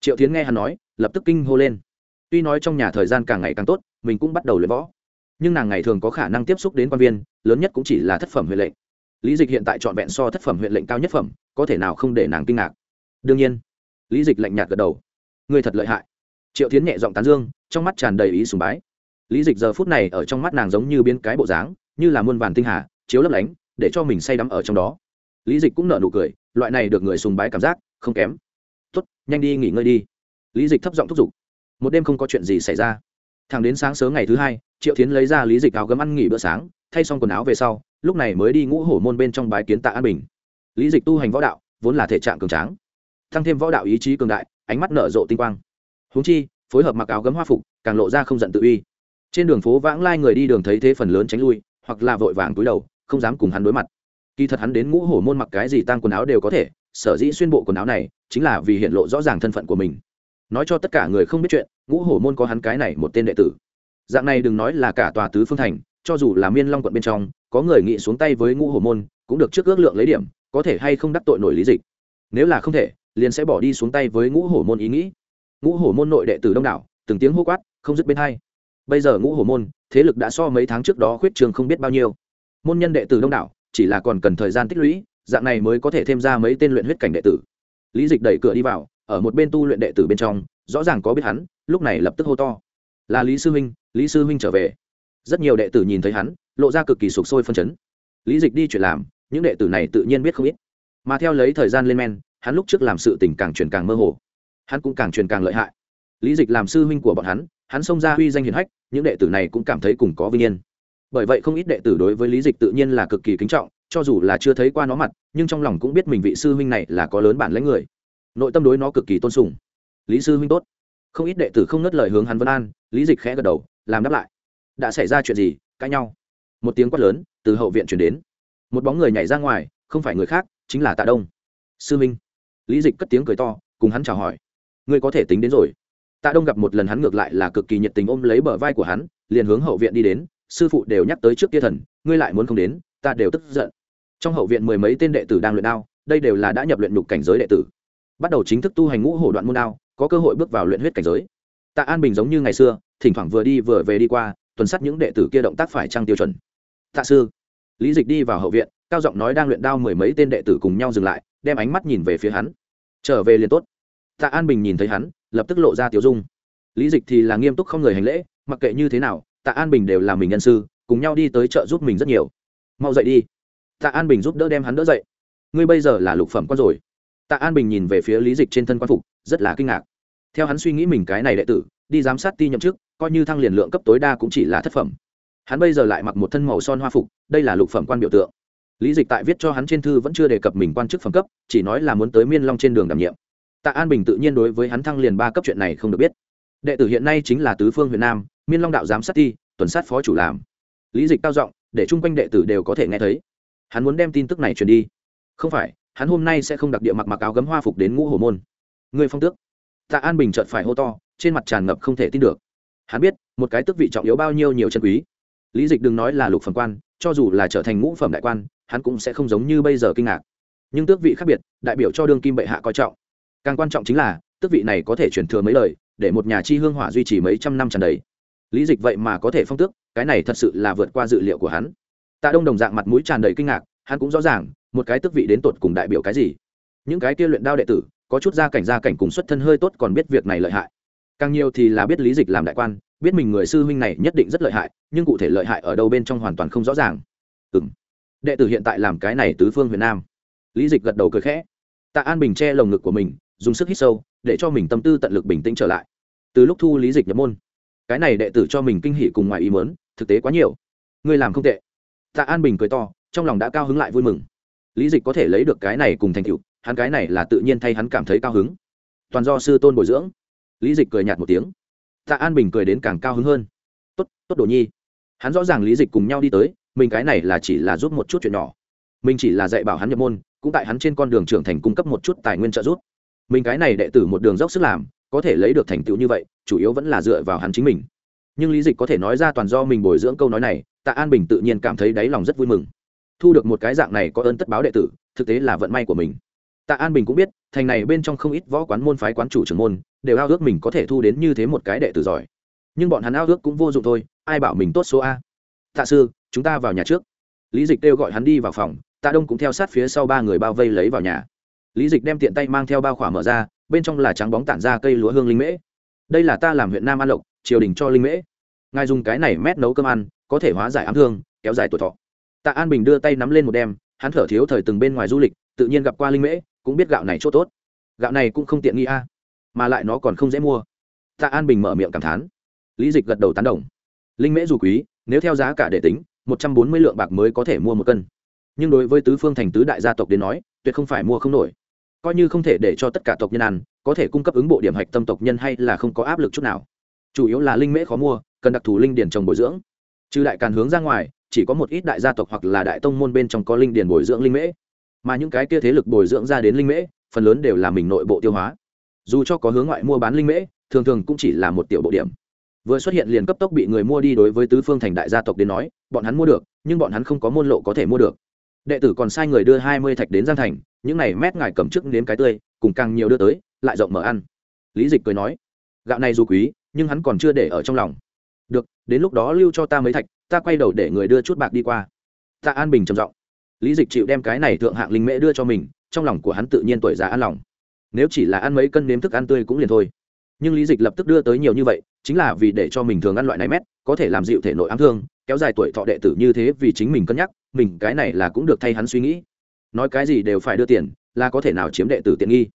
Triệu tiến nghe hắn nói, lập tức kinh hô lên. Tuy nói trong nhà thời gian càng ngày càng tốt, mình cũng bắt đầu luyện võ nhưng nàng ngày thường có khả năng tiếp xúc đến quan viên, lớn nhất cũng chỉ là thất phẩm huyện lệnh. Lý dịch hiện tại trọn vẹn so thất phẩm huyện lệnh cao nhất phẩm, có thể nào không để nàng kinh ngạc? Đương nhiên, lý dịch lạnh nhạt gật đầu. Người thật lợi hại. Triệu tiến nhẹ giọng tán dương, trong mắt tràn đầy ý sùng bái. Lý dịch giờ phút này ở trong mắt nàng giống như biến cái bộ dáng, như là muôn vàn tinh hà, chiếu lấp lánh, để cho mình say đắm ở trong đó. Lý dịch cũng nở nụ cười, loại này được người sùng bái cảm giác, không kém. Tốt, nhanh đi nghỉ ngơi đi. Lý dịch thấp giọng thúc giục. Một đêm không có chuyện gì xảy ra thẳng đến sáng sớm ngày thứ hai, triệu tiến lấy ra lý dịch áo gấm ăn nghỉ bữa sáng, thay xong quần áo về sau, lúc này mới đi ngũ hổ môn bên trong bái kiến tạ an bình. Lý dịch tu hành võ đạo, vốn là thể trạng cường tráng, tăng thêm võ đạo ý chí cường đại, ánh mắt nở rộ tinh quang. Húng chi, phối hợp mặc áo gấm hoa phục, càng lộ ra không giận tự uy. Trên đường phố vãng lai người đi đường thấy thế phần lớn tránh lui, hoặc là vội vàng túi đầu, không dám cùng hắn đối mặt. Kỳ thật hắn đến ngũ hổ môn mặc cái gì tăng quần áo đều có thể, sở dĩ xuyên bộ quần áo này, chính là vì hiện lộ rõ ràng thân phận của mình nói cho tất cả người không biết chuyện, ngũ hổ môn có hắn cái này một tên đệ tử. Dạng này đừng nói là cả tòa tứ phương thành, cho dù là miên long quận bên trong, có người nghĩ xuống tay với ngũ hổ môn, cũng được trước ước lượng lấy điểm, có thể hay không đắc tội nổi lý dịch. Nếu là không thể, liền sẽ bỏ đi xuống tay với ngũ hổ môn ý nghĩ. Ngũ hổ môn nội đệ tử đông đảo, từng tiếng hô quát, không dứt bên hai. Bây giờ ngũ hổ môn, thế lực đã so mấy tháng trước đó khuyết trường không biết bao nhiêu. Môn nhân đệ tử đông đảo, chỉ là còn cần thời gian tích lũy, dạng này mới có thể thêm ra mấy tên luyện huyết cảnh đệ tử. Lý dịch đẩy cửa đi vào ở một bên tu luyện đệ tử bên trong, rõ ràng có biết hắn, lúc này lập tức hô to. Là lý sư huynh, lý sư huynh trở về. Rất nhiều đệ tử nhìn thấy hắn, lộ ra cực kỳ sụp sôi phân chấn. Lý dịch đi chuyện làm, những đệ tử này tự nhiên biết không ít. Mà theo lấy thời gian lên men, hắn lúc trước làm sự tình càng truyền càng mơ hồ. Hắn cũng càng truyền càng lợi hại. Lý dịch làm sư huynh của bọn hắn hắn xông ra huy danh hiền hách, những đệ tử này cũng cảm thấy cùng có vinh yên. Bởi vậy không ít đệ tử đối với lý dịch tự nhiên là cực kỳ kính trọng, cho dù là chưa thấy qua nó mặt, nhưng trong lòng cũng biết mình vị sư huynh này là có lớn bản lãnh người nội tâm đối nó cực kỳ tôn sùng. Lý sư huynh tốt. Không ít đệ tử không ngớt lời hướng hắn vân an, lý dịch khẽ gật đầu, làm đáp lại. Đã xảy ra chuyện gì, cãi nhau? Một tiếng quát lớn từ hậu viện chuyển đến. Một bóng người nhảy ra ngoài, không phải người khác, chính là tạ đông. Sư minh. Lý dịch cất tiếng cười to, cùng hắn chào hỏi. Ngươi có thể tính đến rồi. Tạ đông gặp một lần hắn ngược lại là cực kỳ nhiệt tình ôm lấy bờ vai của hắn, liền hướng hậu viện đi đến, sư phụ đều nhắc tới trước kia thần, ngươi lại muốn không đến, ta đều tức giận. Trong hậu viện mười mấy tên đệ tử đang luyện đao, đây đều là đã nhập luyện nhục cảnh giới đệ tử bắt đầu chính thức tu hành ngũ hổ đoạn môn đao, có cơ hội bước vào luyện huyết cảnh giới. Tạ an bình giống như ngày xưa, thỉnh thoảng vừa đi vừa về đi qua, tuần sát những đệ tử kia động tác phải trăng tiêu chuẩn. Tạ sư, lý dịch đi vào hậu viện, cao giọng nói đang luyện đao mười mấy tên đệ tử cùng nhau dừng lại, đem ánh mắt nhìn về phía hắn. Trở về liền tốt. Tạ an bình nhìn thấy hắn, lập tức lộ ra tiểu dung. Lý dịch thì là nghiêm túc không người hành lễ, mặc kệ như thế nào, tạ an bình đều là mình nhân sư, cùng nhau đi tới chợ giúp mình rất nhiều. Mau dậy đi. Tạ an bình giúp đỡ đem hắn đỡ dậy. Ngươi bây giờ là lục phẩm quan rồi tạ an bình nhìn về phía lý dịch trên thân quan phục, rất là kinh ngạc. Theo hắn suy nghĩ mình cái này đệ tử, đi giám sát ti nhậm chức, coi như thăng liền lượng cấp tối đa cũng chỉ là thất phẩm. Hắn bây giờ lại mặc một thân màu son hoa phục, đây là lục phẩm quan biểu tượng. Lý dịch tại viết cho hắn trên thư vẫn chưa đề cập mình quan chức phẩm cấp, chỉ nói là muốn tới miên long trên đường đảm nhiệm. Tạ an bình tự nhiên đối với hắn thăng liền ba cấp chuyện này không được biết. Đệ tử hiện nay chính là tứ phương huyện nam, miên long đạo giám sát ti, tuần sát phó chủ làm. Lý dịch cao giọng, để chung quanh đệ tử đều có thể nghe thấy. Hắn muốn đem tin tức này truyền đi. Không phải hắn hôm nay sẽ không đặc địa mặc mặc áo gấm hoa phục đến ngũ hồ môn. Người phong tước. Tạ an bình chợt phải hô to, trên mặt tràn ngập không thể tin được. Hắn biết, một cái tước vị trọng yếu bao nhiêu nhiều chân quý. Lý dịch đừng nói là lục phẩm quan, cho dù là trở thành ngũ phẩm đại quan, hắn cũng sẽ không giống như bây giờ kinh ngạc. Nhưng tước vị khác biệt, đại biểu cho đương kim bệ hạ coi trọng. Càng quan trọng chính là, tước vị này có thể chuyển thừa mấy lời, để một nhà chi hương hỏa duy trì mấy trăm năm tràn đầy. Lý dịch vậy mà có thể phong tước, cái này thật sự là vượt qua dự liệu của hắn. Tạ đông đồng dạng mặt mũi tràn đầy kinh ngạc, hắn cũng rõ ràng một cái tước vị đến tột cùng đại biểu cái gì? Những cái kia luyện đao đệ tử, có chút gia cảnh gia cảnh cùng xuất thân hơi tốt còn biết việc này lợi hại. Càng nhiều thì là biết lý dịch làm đại quan, biết mình người sư huynh này nhất định rất lợi hại, nhưng cụ thể lợi hại ở đâu bên trong hoàn toàn không rõ ràng. Ừ m đệ tử hiện tại làm cái này tứ phương việt nam. Lý dịch gật đầu cười khẽ. Tạ an bình che lồng ngực của mình, dùng sức hít sâu, để cho mình tâm tư tận lực bình tĩnh trở lại. Từ lúc thu lý dịch nhập môn, cái này đệ tử cho mình kinh hỉ cùng ngoài ý mớn thực tế quá nhiều. Ngươi làm không tệ. Tạ an bình cười to, trong lòng đã cao hứng lại vui mừng lý dịch có thể lấy được cái này cùng thành tựu, hắn cái này là tự nhiên thay hắn cảm thấy cao hứng. Toàn do sư tôn bồi dưỡng. Lý dịch cười nhạt một tiếng. Tạ an bình cười đến càng cao hứng hơn. Tốt tốt đồ nhi. Hắn rõ ràng lý dịch cùng nhau đi tới, mình cái này là chỉ là giúp một chút chuyện nhỏ. Mình chỉ là dạy bảo hắn nhập môn, cũng tại hắn trên con đường trưởng thành cung cấp một chút tài nguyên trợ giúp. Mình cái này đệ tử một đường dốc sức làm, có thể lấy được thành tựu như vậy, chủ yếu vẫn là dựa vào hắn chính mình. Nhưng lý dịch có thể nói ra toàn do mình bồi dưỡng câu nói này, tạ an bình tự nhiên cảm thấy đáy lòng rất vui mừng thu được một cái dạng này có ơn tất báo đệ tử, thực tế là vận may của mình. Tạ an bình cũng biết, thành này bên trong không ít võ quán môn phái quán chủ trưởng môn, đều ao ước mình có thể thu đến như thế một cái đệ tử giỏi. Nhưng bọn hắn ao ước cũng vô dụng thôi, ai bảo mình tốt số a? Tạ sư, chúng ta vào nhà trước. Lý dịch kêu gọi hắn đi vào phòng, tạ đông cũng theo sát phía sau ba người bao vây lấy vào nhà. Lý dịch đem tiện tay mang theo bao khỏa mở ra, bên trong là trắng bóng tản ra cây lúa hương linh mễ. Đây là ta làm huyện nam an lộc, triều đình cho linh mễ. Ngài dùng cái này mét nấu cơm ăn, có thể hóa giải ám thương, kéo dài tuổi thọ tạ an bình đưa tay nắm lên một đem, hắn thở thiếu thời từng bên ngoài du lịch, tự nhiên gặp qua linh mễ, cũng biết gạo này c h ỗ t ố t gạo này cũng không tiện nghi a, mà lại nó còn không dễ mua. Tạ an bình mở miệng cảm thán. Lý dịch gật đầu tán đồng. Linh mễ dù quý, nếu theo giá cả để tính, một trăm bốn mươi lượng bạc mới có thể mua một cân. Nhưng đối với tứ phương thành tứ đại gia tộc đến nói, tuyệt không phải mua không nổi. Coi như không thể để cho tất cả tộc nhân ăn, có thể cung cấp ứng bộ điểm hạch tâm tộc nhân hay là không có áp lực chút nào. Chủ yếu là linh mễ khó mua, cần đặc thù linh điển trồng bồi dưỡng. Trừ đại càn hướng ra ngoài chỉ có một ít đại gia tộc hoặc là đại tông môn bên trong có linh điển bồi dưỡng linh mễ. Mà những cái kia thế lực bồi dưỡng ra đến linh mễ, phần lớn đều là mình nội bộ tiêu hóa. Dù cho có hướng ngoại mua bán linh mễ, thường thường cũng chỉ là một tiểu bộ điểm. Vừa xuất hiện liền cấp tốc bị người mua đi đối với tứ phương thành đại gia tộc đến nói, bọn hắn mua được, nhưng bọn hắn không có môn lộ có thể mua được. Đệ tử còn sai người đưa hai mươi thạch đến giang thành, những này mét ngài cầm chức đến cái tươi, cùng càng nhiều đưa tới, lại rộng mở ăn. Lý dịch cười nói, gạo này dù quý, nhưng hắn còn chưa để ở trong lòng. Được, đến lúc đó lưu cho ta mấy thạch ta quay đầu để người đưa chút bạc đi qua. Ta an bình trầm giọng. Lý dịch chịu đem cái này thượng hạng linh mễ đưa cho mình, trong lòng của hắn tự nhiên tuổi già an lòng. Nếu chỉ là ăn mấy cân nếm thức ăn tươi cũng liền thôi. Nhưng lý dịch lập tức đưa tới nhiều như vậy, chính là vì để cho mình thường ăn loại này mét, có thể làm dịu thể nội ám thương, kéo dài tuổi thọ đệ tử như thế vì chính mình cân nhắc, mình cái này là cũng được thay hắn suy nghĩ. Nói cái gì đều phải đưa tiền, là có thể nào chiếm đệ tử tiện nghi?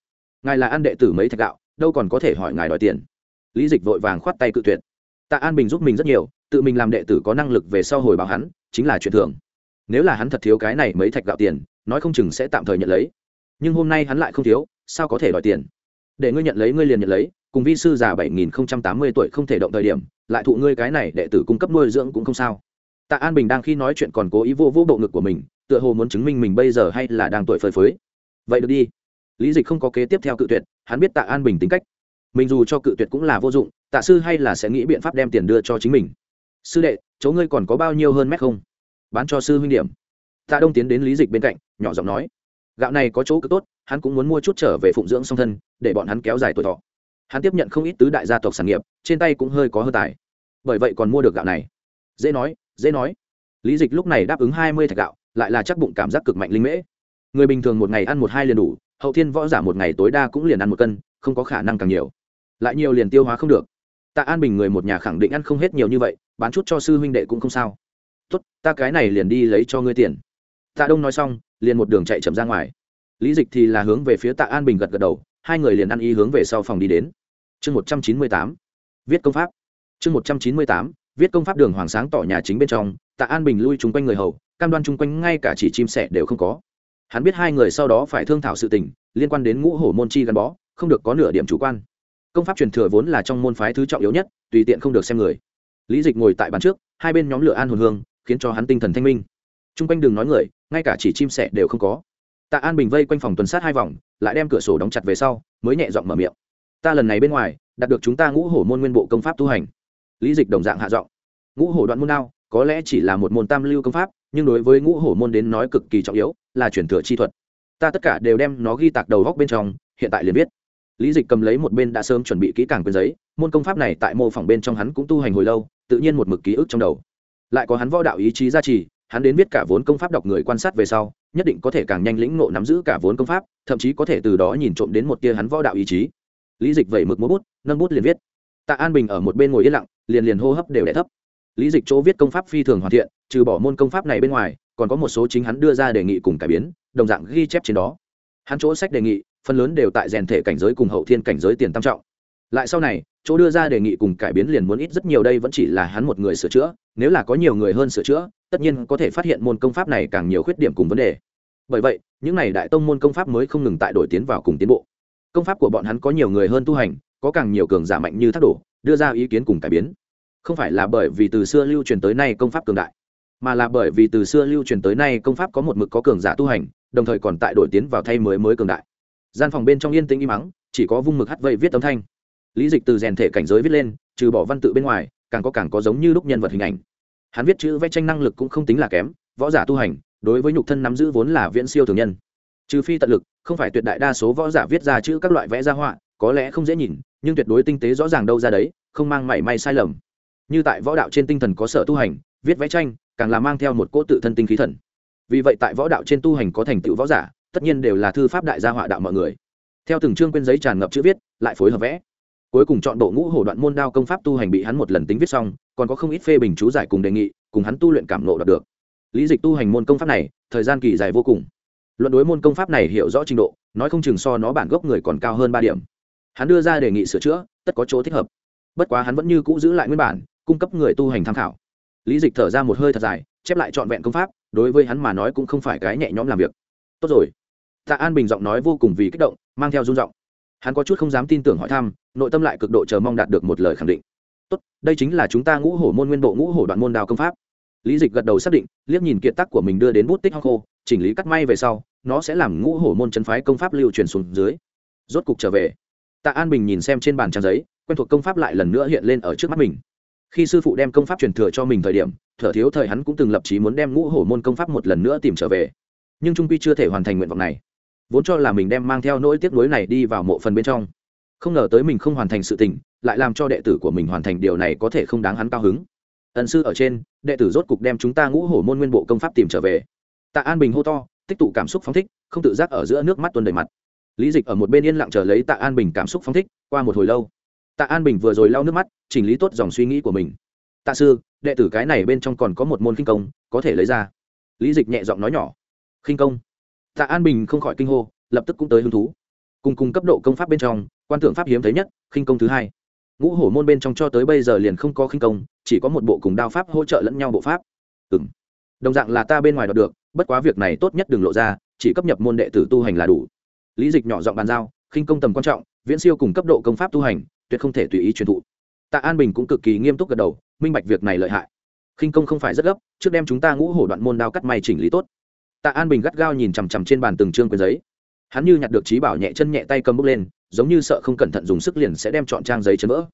Ngài là ăn đệ tử mấy thạch gạo, đâu còn có thể hỏi ngài đòi tiền. Lý dịch vội vàng khoát tay cự tuyệt. Tạ an bình giúp mình rất nhiều tự mình làm đệ tử có năng lực về sau hồi báo hắn, chính là chuyện thường. Nếu là hắn thật thiếu cái này mấy thạch gạo tiền, nói không chừng sẽ tạm thời nhận lấy. Nhưng hôm nay hắn lại không thiếu, sao có thể đòi tiền? Để ngươi nhận lấy ngươi liền nhận lấy, cùng vi sư già bảy nghìn không trăm tám mươi tuổi không thể động thời điểm, lại thụ ngươi cái này đệ tử cung cấp nuôi dưỡng cũng không sao. Tạ an bình đang khi nói chuyện còn cố ý vô vô bộ ngực của mình, tựa hồ muốn chứng minh mình bây giờ hay là đang tuổi phơi phới. Vậy được đi. Lý dịch không có kế tiếp theo cự tuyệt, hắn biết tạ an bình tính cách. Mình dù cho cự tuyệt cũng là vô dụng, tạ sư hay là sẽ nghĩ biện pháp đem tiền đưa cho chính mình sư đệ, chỗ ngươi còn có bao nhiêu hơn mét không? Bán cho sư huynh điểm. Tạ đông tiến đến lý dịch bên cạnh, nhỏ giọng nói. Gạo này có chỗ cực tốt, hắn cũng muốn mua chút trở về phụng dưỡng song thân, để bọn hắn kéo dài tuổi thọ. Hắn tiếp nhận không ít tứ đại gia tộc sản nghiệp, trên tay cũng hơi có hơ tài. Bởi vậy còn mua được gạo này. Dễ nói dễ nói. Lý dịch lúc này đáp ứng hai mươi thạch gạo, lại là chắc bụng cảm giác cực mạnh linh mễ. Người bình thường một ngày ăn một hai liền đủ, hậu thiên võ giả một ngày tối đa cũng liền ăn một cân, không có khả năng càng nhiều. Lại nhiều liền tiêu hóa không được tạ an bình người một nhà khẳng định ăn không hết nhiều như vậy, bán chút cho sư huynh đệ cũng không sao. Tốt, ta cái này liền đi lấy cho ngươi tiền. Tạ đông nói xong, liền một đường chạy chậm ra ngoài. Lý dịch thì là hướng về phía tạ an bình gật gật đầu, hai người liền ăn ý hướng về sau phòng đi đến. Chương một trăm chín mươi tám, viết công pháp. Chương một trăm chín mươi tám, viết công pháp đường hoàng sáng tỏ nhà chính bên trong, tạ an bình lui chung quanh người hầu, cam đoan chung quanh ngay cả chỉ chim sẻ đều không có. Hắn biết hai người sau đó phải thương thảo sự tình, liên quan đến ngũ hổ môn chi gắn bó, không được có nửa điểm chủ quan công pháp truyền thừa vốn là trong môn phái thứ trọng yếu nhất, tùy tiện không được xem người. Lý dịch ngồi tại bàn trước, hai bên nhóm lửa an hồn hương, khiến cho hắn tinh thần thanh minh. T r u n g quanh đường nói người, ngay cả chỉ chim sẻ đều không có. Tạ an bình vây quanh phòng tuần sát hai vòng, lại đem cửa sổ đóng chặt về sau, mới nhẹ giọng mở miệng. Ta lần này bên ngoài, đạt được chúng ta ngũ hổ môn nguyên bộ công pháp tu hành. Lý dịch đồng dạng hạ giọng. Ngũ hổ đoạn môn nào có lẽ chỉ là một môn tam lưu công pháp, nhưng đối với ngũ hổ môn đến nói cực kỳ trọng yếu, là chuyển thừa chi thuật. Ta tất cả đều đem nó ghi tạc đầu góc bên trong, hiện tại liền biết lý dịch cầm lấy một bên đã sớm chuẩn bị kỹ càng quyền giấy, môn công pháp này tại mô phỏng bên trong hắn cũng tu hành hồi lâu, tự nhiên một mực ký ức trong đầu. Lại có hắn võ đạo ý chí gia trì, hắn đến biết cả vốn công pháp đọc người quan sát về sau, nhất định có thể càng nhanh lĩnh ngộ nắm giữ cả vốn công pháp, thậm chí có thể từ đó nhìn trộm đến một tia hắn võ đạo ý chí. Lý dịch vẩy mực múa bút, nâng bút liền viết. Tạ an bình ở một bên ngồi yên lặng, liền liền hô hấp đều đẻ thấp. Lý dịch chỗ viết công pháp phi thường hoàn thiện, trừ bỏ môn công pháp này bên ngoài, còn có một số chính hắn đưa ra đề nghị cùng cải biến, đồng dạng ghi chép trên đó. Hắn chỗ sách đề nghị phần lớn đều tại rèn thể cảnh giới cùng hậu thiên cảnh giới tiền tam trọng. Lại sau này, chỗ đưa ra đề nghị cùng cải biến liền muốn ít rất nhiều đây vẫn chỉ là hắn một người sửa chữa, nếu là có nhiều người hơn sửa chữa, tất nhiên có thể phát hiện môn công pháp này càng nhiều khuyết điểm cùng vấn đề. Bởi vậy, những n à y đại tông môn công pháp mới không ngừng tại đổi tiến vào cùng tiến bộ. Công pháp của bọn hắn có nhiều người hơn tu hành, có càng nhiều cường giả mạnh như thác đổ, đưa ra ý kiến cùng cải biến. Không phải là bởi vì từ xưa lưu truyền tới nay công pháp cường đại, mà là bởi vì từ xưa lưu truyền tới nay công pháp có một mực có cường giả tu hành, đồng thời còn tại đổi tiến vào thay mới mới cường đại gian phòng bên trong yên tĩnh im mắng, chỉ có vung mực hắt vây viết tấm thanh. Lý dịch từ rèn thể cảnh giới viết lên, trừ bỏ văn tự bên ngoài, càng có càng có giống như lúc nhân vật hình ảnh. Hắn viết chữ vẽ tranh năng lực cũng không tính là kém, võ giả tu hành, đối với nhục thân nắm giữ vốn là viễn siêu thường nhân. Trừ phi tận lực, không phải tuyệt đại đa số võ giả viết ra chữ các loại vẽ ra họa, có lẽ không dễ nhìn, nhưng tuyệt đối tinh tế rõ ràng đâu ra đấy, không mang mảy may sai lầm. Như tại võ đạo trên tinh thần có sở tu hành, viết vẽ tranh, càng là mang theo một cỗ tự thân tinh khí thần. Vì vậy tại võ đạo trên tu hành có thành tựu võ giả tất nhiên đều là thư pháp đại gia họa đạo mọi người. Theo từng chương quên giấy tràn ngập chữ viết, lại phối hợp vẽ. Cuối cùng chọn bộ ngũ hổ đoạn môn đao công pháp tu hành bị hắn một lần tính viết xong, còn có không ít phê bình chú giải cùng đề nghị, cùng hắn tu luyện cảm nộ đạt được. Lý dịch tu hành môn công pháp này, thời gian kỳ dài vô cùng. Luận đối môn công pháp này hiểu rõ trình độ, nói không chừng so nó bản gốc người còn cao hơn ba điểm. Hắn đưa ra đề nghị sửa chữa, tất có chỗ thích hợp. Bất quá hắn vẫn như cũ giữ lại nguyên bản, cung cấp người tu hành tham khảo. Lý dịch thở ra một hơi thật dài, chép lại trọn vẹn công pháp, đối với hắn mà nói cũng không phải cái nhẹ nhõm làm việc. Tốt rồi tạ an bình giọng nói vô cùng vì kích động, mang theo rung giọng. Hắn có chút không dám tin tưởng hỏi thăm, nội tâm lại cực độ chờ mong đạt được một lời khẳng định. Tốt, đây chính là chúng ta ngũ hổ môn nguyên bộ ngũ hổ đoạn môn đào công pháp. Lý dịch gật đầu xác định, liếc nhìn kiệt tác của mình đưa đến bút tích hóc khô, chỉnh lý cắt may về sau, nó sẽ làm ngũ hổ môn chân phái công pháp lưu truyền xuống dưới. Rốt cục trở về. Tạ an bình nhìn xem trên bàn trang giấy, quen thuộc công pháp lại lần nữa hiện lên ở trước mắt mình. Khi sư phụ đem công pháp truyền thừa cho mình thời điểm, thở thiếu thời hắn cũng từng lập chí muốn đem ngũ hổ môn công pháp một lần nữa tìm trở về. Nhưng trung quy chưa thể hoàn thành nguyện vọng này vốn cho là mình đem mang theo nỗi tiếc nuối này đi vào mộ phần bên trong. Không ngờ tới mình không hoàn thành sự tình, lại làm cho đệ tử của mình hoàn thành điều này có thể không đáng hắn cao hứng. Ẩn sư ở trên, đệ tử rốt cục đem chúng ta ngũ hổ môn nguyên bộ công pháp tìm trở về. Tạ an bình hô to, tích tụ cảm xúc phóng thích, không tự giác ở giữa nước mắt tuôn đầy mặt. Lý dịch ở một bên yên lặng chờ lấy tạ an bình cảm xúc phóng thích, qua một hồi lâu. Tạ an bình vừa rồi lau nước mắt, chỉnh lý tốt dòng suy nghĩ của mình. Tạ sư, đệ tử cái này bên trong còn có một môn kinh công, có thể lấy ra. Lý dịch nhẹ giọng nói nhỏ. Khinh công? Tạ an bình không khỏi kinh hô, lập tức cũng tới hứng thú. Cùng cùng cấp độ công pháp bên trong, quan tượng pháp hiếm thấy nhất, khinh công thứ hai. Ngũ hổ môn bên trong cho tới bây giờ liền không có khinh công, chỉ có một bộ cùng đao pháp hỗ trợ lẫn nhau bộ pháp. Ừ m đồng dạng là ta bên ngoài đọc được, bất quá việc này tốt nhất đừng lộ ra, chỉ cấp nhập môn đệ tử tu hành là đủ. Lý dịch nhỏ giọng bàn giao, khinh công tầm quan trọng, viễn siêu cùng cấp độ công pháp tu hành, tuyệt không thể tùy ý truyền thụ. Tạ an bình cũng cực kỳ nghiêm túc gật đầu, minh bạch việc này lợi hại. Khinh công không phải rất gấp, trước đem chúng ta ngũ hổ đoạn môn đao cắt may chỉnh lý tốt tạ an bình gắt gao nhìn chằm chằm trên bàn từng trương quyển giấy. Hắn như nhặt được trí bảo nhẹ chân nhẹ tay cầm bút lên, giống như sợ không cẩn thận dùng sức liền sẽ đem chọn trang giấy chấn vỡ.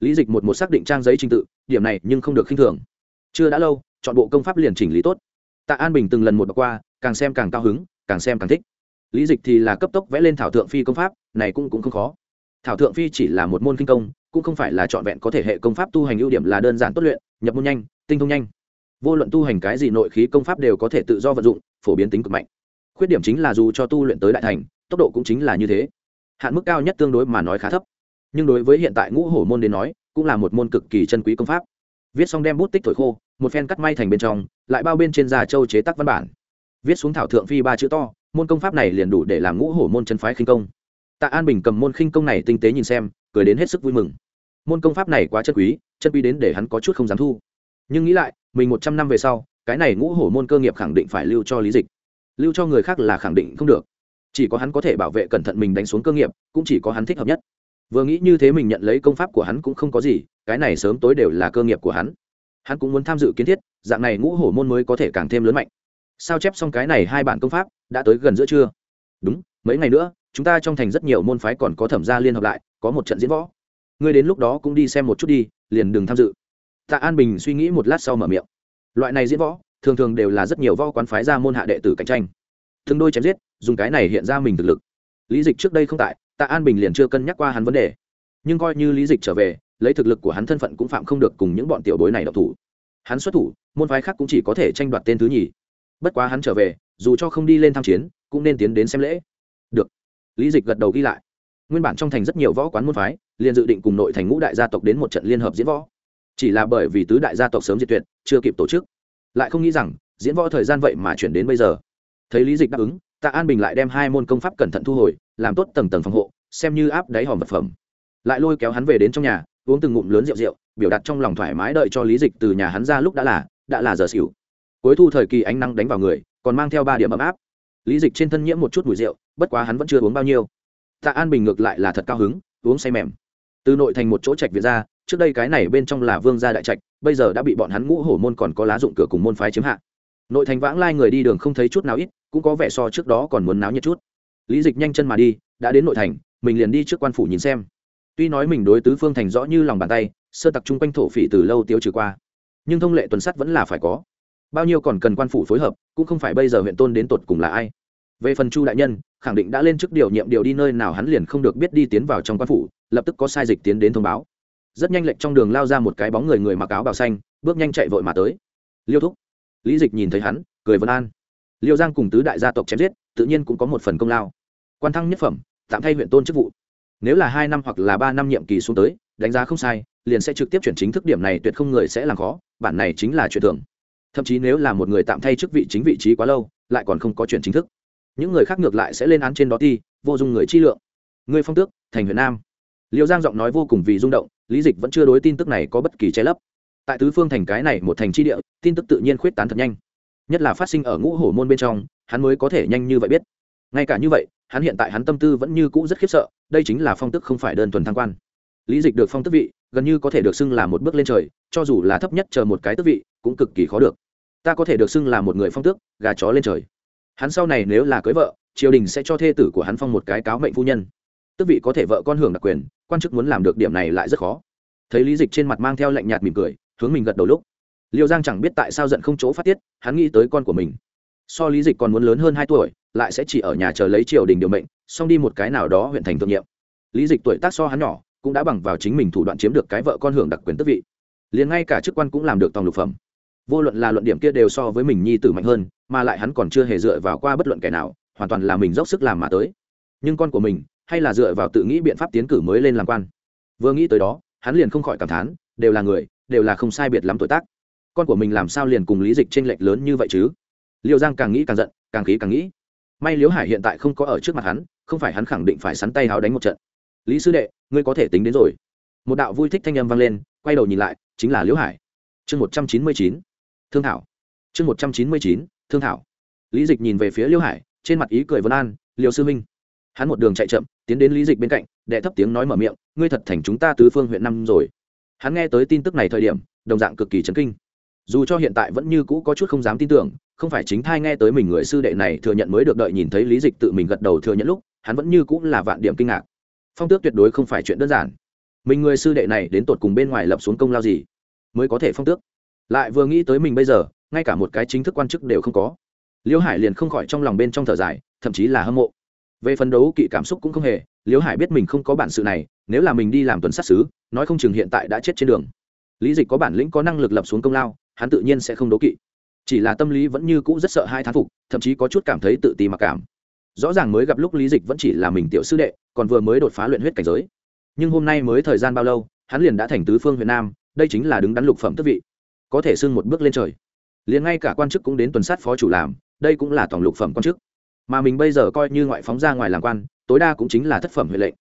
Lý dịch một một xác định trang giấy trình tự, điểm này nhưng không được khinh thường. Chưa đã lâu, chọn bộ công pháp liền chỉnh lý tốt. Tạ an bình từng lần một đọc qua, càng xem càng cao hứng, càng xem càng thích. Lý dịch thì là cấp tốc vẽ lên thảo thượng phi công pháp, này cũng cũng không khó. Thảo thượng phi chỉ là một môn kinh công, cũng không phải là trọn vẹn có thể hệ công pháp tu hành ưu điểm là đơn giản tốt luyện, nhập môn nhanh, tinh thông nhanh vô luận tu hành cái gì nội khí công pháp đều có thể tự do vận dụng, phổ biến tính cực mạnh. Khuyết điểm chính là dù cho tu luyện tới đại thành, tốc độ cũng chính là như thế. Hạn mức cao nhất tương đối mà nói khá thấp. Nhưng đối với hiện tại ngũ hổ môn đến nói, cũng là một môn cực kỳ chân quý công pháp. Viết xong đem bút tích thổi khô, một phen cắt may thành bên trong, lại bao bên trên da châu chế tác văn bản. Viết xuống thảo thượng phi ba chữ to, môn công pháp này liền đủ để làm ngũ hổ môn chân phái khinh công. Tạ an bình cầm môn khinh công này tinh tế nhìn xem, cười đến hết sức vui mừng. Môn công pháp này quá chân quý chân quý đến để hắn có chút không dám thu. Nhưng nghĩ lại mình một trăm năm về sau, cái này ngũ hổ môn cơ nghiệp khẳng định phải lưu cho lý dịch. Lưu cho người khác là khẳng định không được. Chỉ có hắn có thể bảo vệ cẩn thận mình đánh xuống cơ nghiệp, cũng chỉ có hắn thích hợp nhất. Vừa nghĩ như thế mình nhận lấy công pháp của hắn cũng không có gì, cái này sớm tối đều là cơ nghiệp của hắn. Hắn cũng muốn tham dự kiến thiết, dạng này ngũ hổ môn mới có thể càng thêm lớn mạnh. Sao chép xong cái này hai bản công pháp, đã tới gần giữa trưa? Đúng, mấy ngày nữa, chúng ta trong thành rất nhiều môn phái còn có thẩm gia liên hợp lại, có một trận diễn võ. Ngươi đến lúc đó cũng đi xem một chút đi, liền đừng tham dự tạ an bình suy nghĩ một lát sau mở miệng. Loại này diễn võ, thường thường đều là rất nhiều võ quán phái ra môn hạ đệ tử cạnh tranh. Thường đôi chém giết, dùng cái này hiện ra mình thực lực. Lý dịch trước đây không tại, tạ an bình liền chưa cân nhắc qua hắn vấn đề. Nhưng coi như lý dịch trở về, lấy thực lực của hắn thân phận cũng phạm không được cùng những bọn tiểu bối này độc thủ. Hắn xuất thủ, môn phái khác cũng chỉ có thể tranh đoạt tên thứ nhì. Bất quá hắn trở về, dù cho không đi lên tham chiến, cũng nên tiến đến xem lễ. Được. Lý dịch gật đầu ghi lại. Nguyên bản trong thành rất nhiều võ quán môn phái, liền dự định cùng nội thành ngũ đại gia tộc đến một trận liên hợp diễn võ chỉ là bởi vì tứ đại gia tộc sớm diệt tuyệt, chưa kịp tổ chức. Lại không nghĩ rằng, diễn võ thời gian vậy mà chuyển đến bây giờ. Thấy lý dịch đáp ứng, tạ an bình lại đem hai môn công pháp cẩn thận thu hồi, làm tốt tầng tầng phòng hộ, xem như áp đáy hòm vật phẩm. Lại lôi kéo hắn về đến trong nhà, uống từng ngụm lớn rượu rượu, biểu đặt trong lòng thoải mái đợi cho lý dịch từ nhà hắn ra lúc đã là đã là giờ xỉu. Cuối thu thời kỳ ánh nắng đánh vào người, còn mang theo ba điểm ấm áp. Lý dịch trên thân nhiễm một chút mùi rượu, bất quá hắn vẫn chưa uống bao nhiêu. Tạ an bình ngược lại là thật cao hứng, uống say mềm. Từ nội thành một chỗ trạch việt ra trước đây cái này bên trong là vương gia đại trạch, bây giờ đã bị bọn hắn ngũ hổ môn còn có lá dụng cửa cùng môn phái chiếm hạ. Nội thành vãng lai người đi đường không thấy chút nào ít, cũng có vẻ so trước đó còn muốn náo nhiệt chút. Lý dịch nhanh chân mà đi, đã đến nội thành, mình liền đi trước quan phủ nhìn xem. Tuy nói mình đối tứ phương thành rõ như lòng bàn tay, sơ tặc chung quanh thổ phỉ từ lâu tiêu trừ qua, nhưng thông lệ tuần sắt vẫn là phải có. Bao nhiêu còn cần quan phủ phối hợp, cũng không phải bây giờ huyện tôn đến tột cùng là ai. Về phần chu đại nhân, khẳng định đã lên chức điều nhiệm điều đi nơi nào hắn liền không được biết đi tiến vào trong quan phủ, lập tức có sai dịch tiến đến thông báo rất nhanh lệch trong đường lao ra một cái bóng người người mặc áo bào xanh, bước nhanh chạy vội mà tới. Liêu thúc. Lý dịch nhìn thấy hắn, cười vân an. Liêu giang cùng tứ đại gia tộc chém giết, tự nhiên cũng có một phần công lao. Quan thăng nhất phẩm, tạm thay huyện tôn chức vụ. Nếu là hai năm hoặc là ba năm nhiệm kỳ xuống tới, đánh giá không sai, liền sẽ trực tiếp chuyển chính thức điểm này tuyệt không người sẽ làm khó, bản này chính là chuyện thường. Thậm chí nếu là một người tạm thay chức vị chính vị trí quá lâu, lại còn không có chuyển chính thức. Những người khác ngược lại sẽ lên án trên đó ti, vô dụng người chi lượng. Người phong tước, thành huyện nam. Liêu giang giọng nói vô cùng vì rung động lý dịch vẫn chưa đối tin tức này có bất kỳ che lấp. Tại tứ phương thành cái này một thành tri địa, tin tức tự nhiên khuyết tán thật nhanh. Nhất là phát sinh ở ngũ hổ môn bên trong, hắn mới có thể nhanh như vậy biết. Ngay cả như vậy, hắn hiện tại hắn tâm tư vẫn như cũ rất khiếp sợ, đây chính là phong tức không phải đơn thuần thăng quan. Lý dịch được phong tức vị, gần như có thể được xưng là một bước lên trời, cho dù là thấp nhất chờ một cái tước vị, cũng cực kỳ khó được. Ta có thể được xưng là một người phong tước, gà chó lên trời. Hắn sau này nếu là cưới vợ, triều đình sẽ cho thê tử của hắn phong một cái cáo mệnh phu nhân. Tước vị có thể vợ con hưởng đặc quyền quan chức muốn làm được điểm này lại rất khó. Thấy lý dịch trên mặt mang theo lạnh nhạt mỉm cười, hướng mình gật đầu lúc. Liêu giang chẳng biết tại sao giận không chỗ phát tiết, hắn nghĩ tới con của mình. So lý dịch còn muốn lớn hơn hai tuổi, lại sẽ chỉ ở nhà chờ lấy triều đình điều mệnh, xong đi một cái nào đó huyện thành thượng nhiệm. Lý dịch tuổi tác so hắn nhỏ, cũng đã bằng vào chính mình thủ đoạn chiếm được cái vợ con hưởng đặc quyền tước vị. Liền ngay cả chức quan cũng làm được tòng lục phẩm. Vô luận là luận điểm kia đều so với mình nhi tử mạnh hơn, mà lại hắn còn chưa hề dựa vào qua bất luận kẻ nào, hoàn toàn là mình dốc sức làm mà tới. Nhưng con của mình hay là dựa vào tự nghĩ biện pháp tiến cử mới lên làm quan? Vừa nghĩ tới đó, hắn liền không khỏi cảm thán, đều là người, đều là không sai biệt lắm tuổi tác. Con của mình làm sao liền cùng lý dịch t r ê n lệch lớn như vậy chứ? Liệu giang càng nghĩ càng giận, càng khí càng nghĩ. May Liễu hải hiện tại không có ở trước mặt hắn, không phải hắn khẳng định phải sắn tay háo đánh một trận. Lý sư đệ, ngươi có thể tính đến rồi. Một đạo vui thích thanh âm vang lên, quay đầu nhìn lại, chính là Liễu hải. Chương một trăm chín mươi chín, thương thảo. Chương một trăm chín mươi chín, thương thảo. Lý dịch nhìn về phía Liễu hải, trên mặt ý cười vân an Liễu sư minh hắn một đường chạy chậm, tiến đến lý dịch bên cạnh, đệ thấp tiếng nói mở miệng, ngươi thật thành chúng ta tứ phương huyện năm rồi. Hắn nghe tới tin tức này thời điểm, đồng dạng cực kỳ chấn kinh. Dù cho hiện tại vẫn như cũ có chút không dám tin tưởng, không phải chính thai nghe tới mình người sư đệ này thừa nhận mới được đợi nhìn thấy lý dịch tự mình gật đầu thừa nhận lúc, hắn vẫn như cũng là vạn điểm kinh ngạc. Phong tước tuyệt đối không phải chuyện đơn giản. Mình người sư đệ này đến tột cùng bên ngoài lập xuống công lao gì, mới có thể phong tước. Lại vừa nghĩ tới mình bây giờ, ngay cả một cái chính thức quan chức đều không có. Liễu hải liền không khỏi trong lòng bên trong thở dài, thậm chí là hâm mộ về phần đấu kỵ cảm xúc cũng không hề, liễu hải biết mình không có bản sự này, nếu là mình đi làm tuần sát xứ, nói không chừng hiện tại đã chết trên đường. Lý dịch có bản lĩnh có năng lực lập xuống công lao, hắn tự nhiên sẽ không đấu kỵ. Chỉ là tâm lý vẫn như cũ rất sợ hai thán phục, thậm chí có chút cảm thấy tự ti mặc cảm. Rõ ràng mới gặp lúc lý dịch vẫn chỉ là mình tiểu sư đệ, còn vừa mới đột phá luyện huyết cảnh giới. Nhưng hôm nay mới thời gian bao lâu, hắn liền đã thành tứ phương việt nam, đây chính là đứng đắn lục phẩm tước vị. Có thể xưng một bước lên trời. Liền ngay cả quan chức cũng đến tuần sát phó chủ làm, đây cũng là tổng lục phẩm quan chức mà mình bây giờ coi như ngoại phóng ra ngoài làm quan, tối đa cũng chính là thất phẩm huệ lệnh.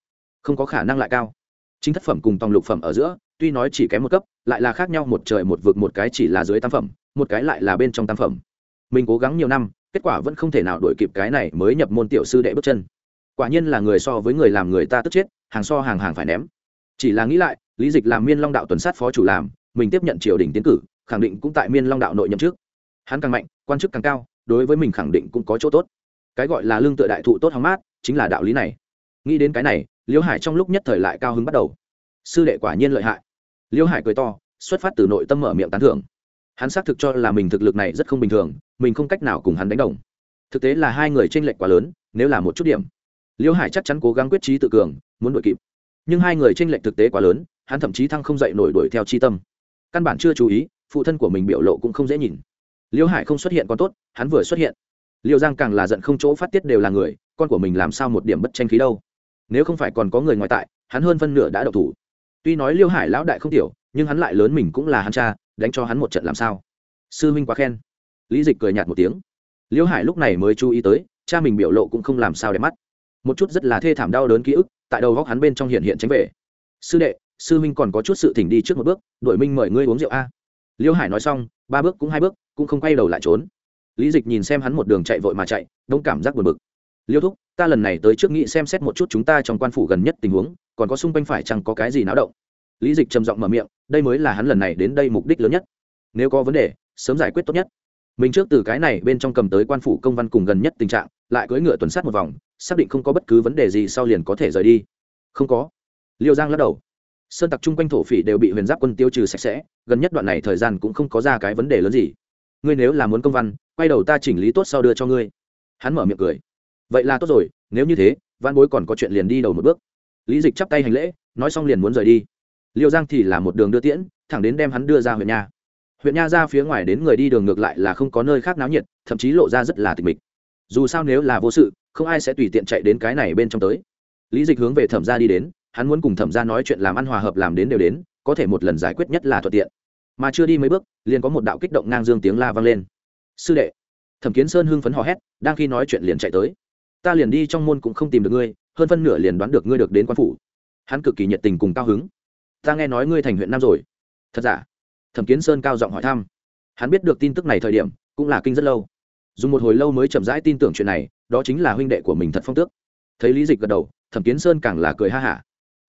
Không có khả năng lại cao. Chính thất phẩm cùng tòng lục phẩm ở giữa, tuy nói chỉ kém một cấp, lại là khác nhau một trời một vực, một cái chỉ là dưới tam phẩm, một cái lại là bên trong tam phẩm. Mình cố gắng nhiều năm, kết quả vẫn không thể nào đổi kịp cái này mới nhập môn tiểu sư đệ bước chân. Quả nhiên là người so với người làm người ta tức chết, hàng so hàng hàng phải ném. Chỉ là nghĩ lại, lý dịch làm miên long đạo tuần sát phó chủ làm, mình tiếp nhận triều đình tiến cử, khẳng định cũng tại miên long đạo nội nhậm trước hắn càng mạnh, quan chức càng cao, đối với mình khẳng định cũng có chỗ tốt cái gọi là lương tựa đại thụ tốt hóng mát, chính là đạo lý này. Nghĩ đến cái này liễu hải trong lúc nhất thời lại cao hứng bắt đầu. Sư đệ quả nhiên lợi hại. Liễu hải cười to, xuất phát từ nội tâm mở miệng tán thưởng. Hắn xác thực cho là mình thực lực này rất không bình thường, mình không cách nào cùng hắn đánh đồng. Thực tế là hai người tranh lệch quá lớn, nếu là một chút điểm. Liễu hải chắc chắn cố gắng quyết trí tự cường, muốn đuổi kịp. Nhưng hai người tranh lệch thực tế quá lớn, hắn thậm chí thăng không dậy nổi đuổi theo chi tâm. Căn bản chưa chú ý, phụ thân của mình biểu lộ cũng không dễ nhìn. Liễu hải không xuất hiện còn tốt, hắn vừa xuất hiện liệu giang càng là giận không chỗ phát tiết đều là người, con của mình làm sao một điểm bất tranh khí đâu. Nếu không phải còn có người ngoại tại, hắn hơn phân nửa đã đậu thủ. Tuy nói liêu hải lão đại không tiểu, nhưng hắn lại lớn mình cũng là hắn cha, đánh cho hắn một trận làm sao? Sư huynh quá khen. Lý dịch cười nhạt một tiếng. Liêu hải lúc này mới chú ý tới, cha mình biểu lộ cũng không làm sao để mắt. Một chút rất là thê thảm đau đớn ký ức, tại đầu góc hắn bên trong hiện hiện tránh về. Sư đệ, sư huynh còn có chút sự thỉnh đi trước một bước đội minh mời ngươi uống rượu a. Liêu hải nói xong, ba bước cũng hai bước, cũng không quay đầu lại trốn lý dịch nhìn xem hắn một đường chạy vội mà chạy, đông cảm giác buồn bực. Liêu thúc, ta lần này tới trước nghĩ xem xét một chút chúng ta trong quan phủ gần nhất tình huống, còn có xung quanh phải chăng có cái gì náo động? Lý dịch trầm giọng mở miệng, đây mới là hắn lần này đến đây mục đích lớn nhất. Nếu có vấn đề, sớm giải quyết tốt nhất. Mình trước từ cái này bên trong cầm tới quan phủ công văn cùng gần nhất tình trạng, lại cưỡi ngựa tuần sát một vòng, xác định không có bất cứ vấn đề gì sau liền có thể rời đi. Không có. Liêu giang lắc đầu. Sơn tặc chung quanh thổ phỉ đều bị huyền giáp quân tiêu trừ sạch sẽ, gần nhất đoạn này thời gian cũng không có ra cái vấn đề lớn gì. Ngươi nếu là muốn công văn quay đầu ta chỉnh lý tốt sau đưa cho ngươi. Hắn mở miệng cười. Vậy là tốt rồi, nếu như thế văn bối còn có chuyện liền đi đầu một bước. Lý dịch chắp tay hành lễ, nói xong liền muốn rời đi. Liêu giang thì là một đường đưa tiễn, thẳng đến đem hắn đưa ra huyện nha. Huyện nha ra phía ngoài đến người đi đường ngược lại là không có nơi khác náo nhiệt, thậm chí lộ ra rất là tịch mịch. Dù sao nếu là vô sự, không ai sẽ tùy tiện chạy đến cái này bên trong tới. Lý dịch hướng về thẩm gia đi đến, hắn muốn cùng thẩm gia nói chuyện làm ăn hòa hợp làm đến đều đến, có thể một lần giải quyết nhất là thuận tiện. Mà chưa đi mấy bước, liền có một đạo kích động ngang dương tiếng la vang lên sư đệ. Thẩm kiến sơn hưng phấn hò hét, đang khi nói chuyện liền chạy tới. Ta liền đi trong môn cũng không tìm được ngươi, hơn phân nửa liền đoán được ngươi được đến quan phủ. Hắn cực kỳ nhiệt tình cùng cao hứng. Ta nghe nói ngươi thành huyện nam rồi. Thật giả? Thẩm kiến sơn cao giọng hỏi thăm. Hắn biết được tin tức này thời điểm, cũng là kinh rất lâu. Dùng một hồi lâu mới chậm rãi tin tưởng chuyện này, đó chính là huynh đệ của mình thật phong tước. Thấy lý dịch gật đầu, thẩm kiến sơn càng là cười ha hả.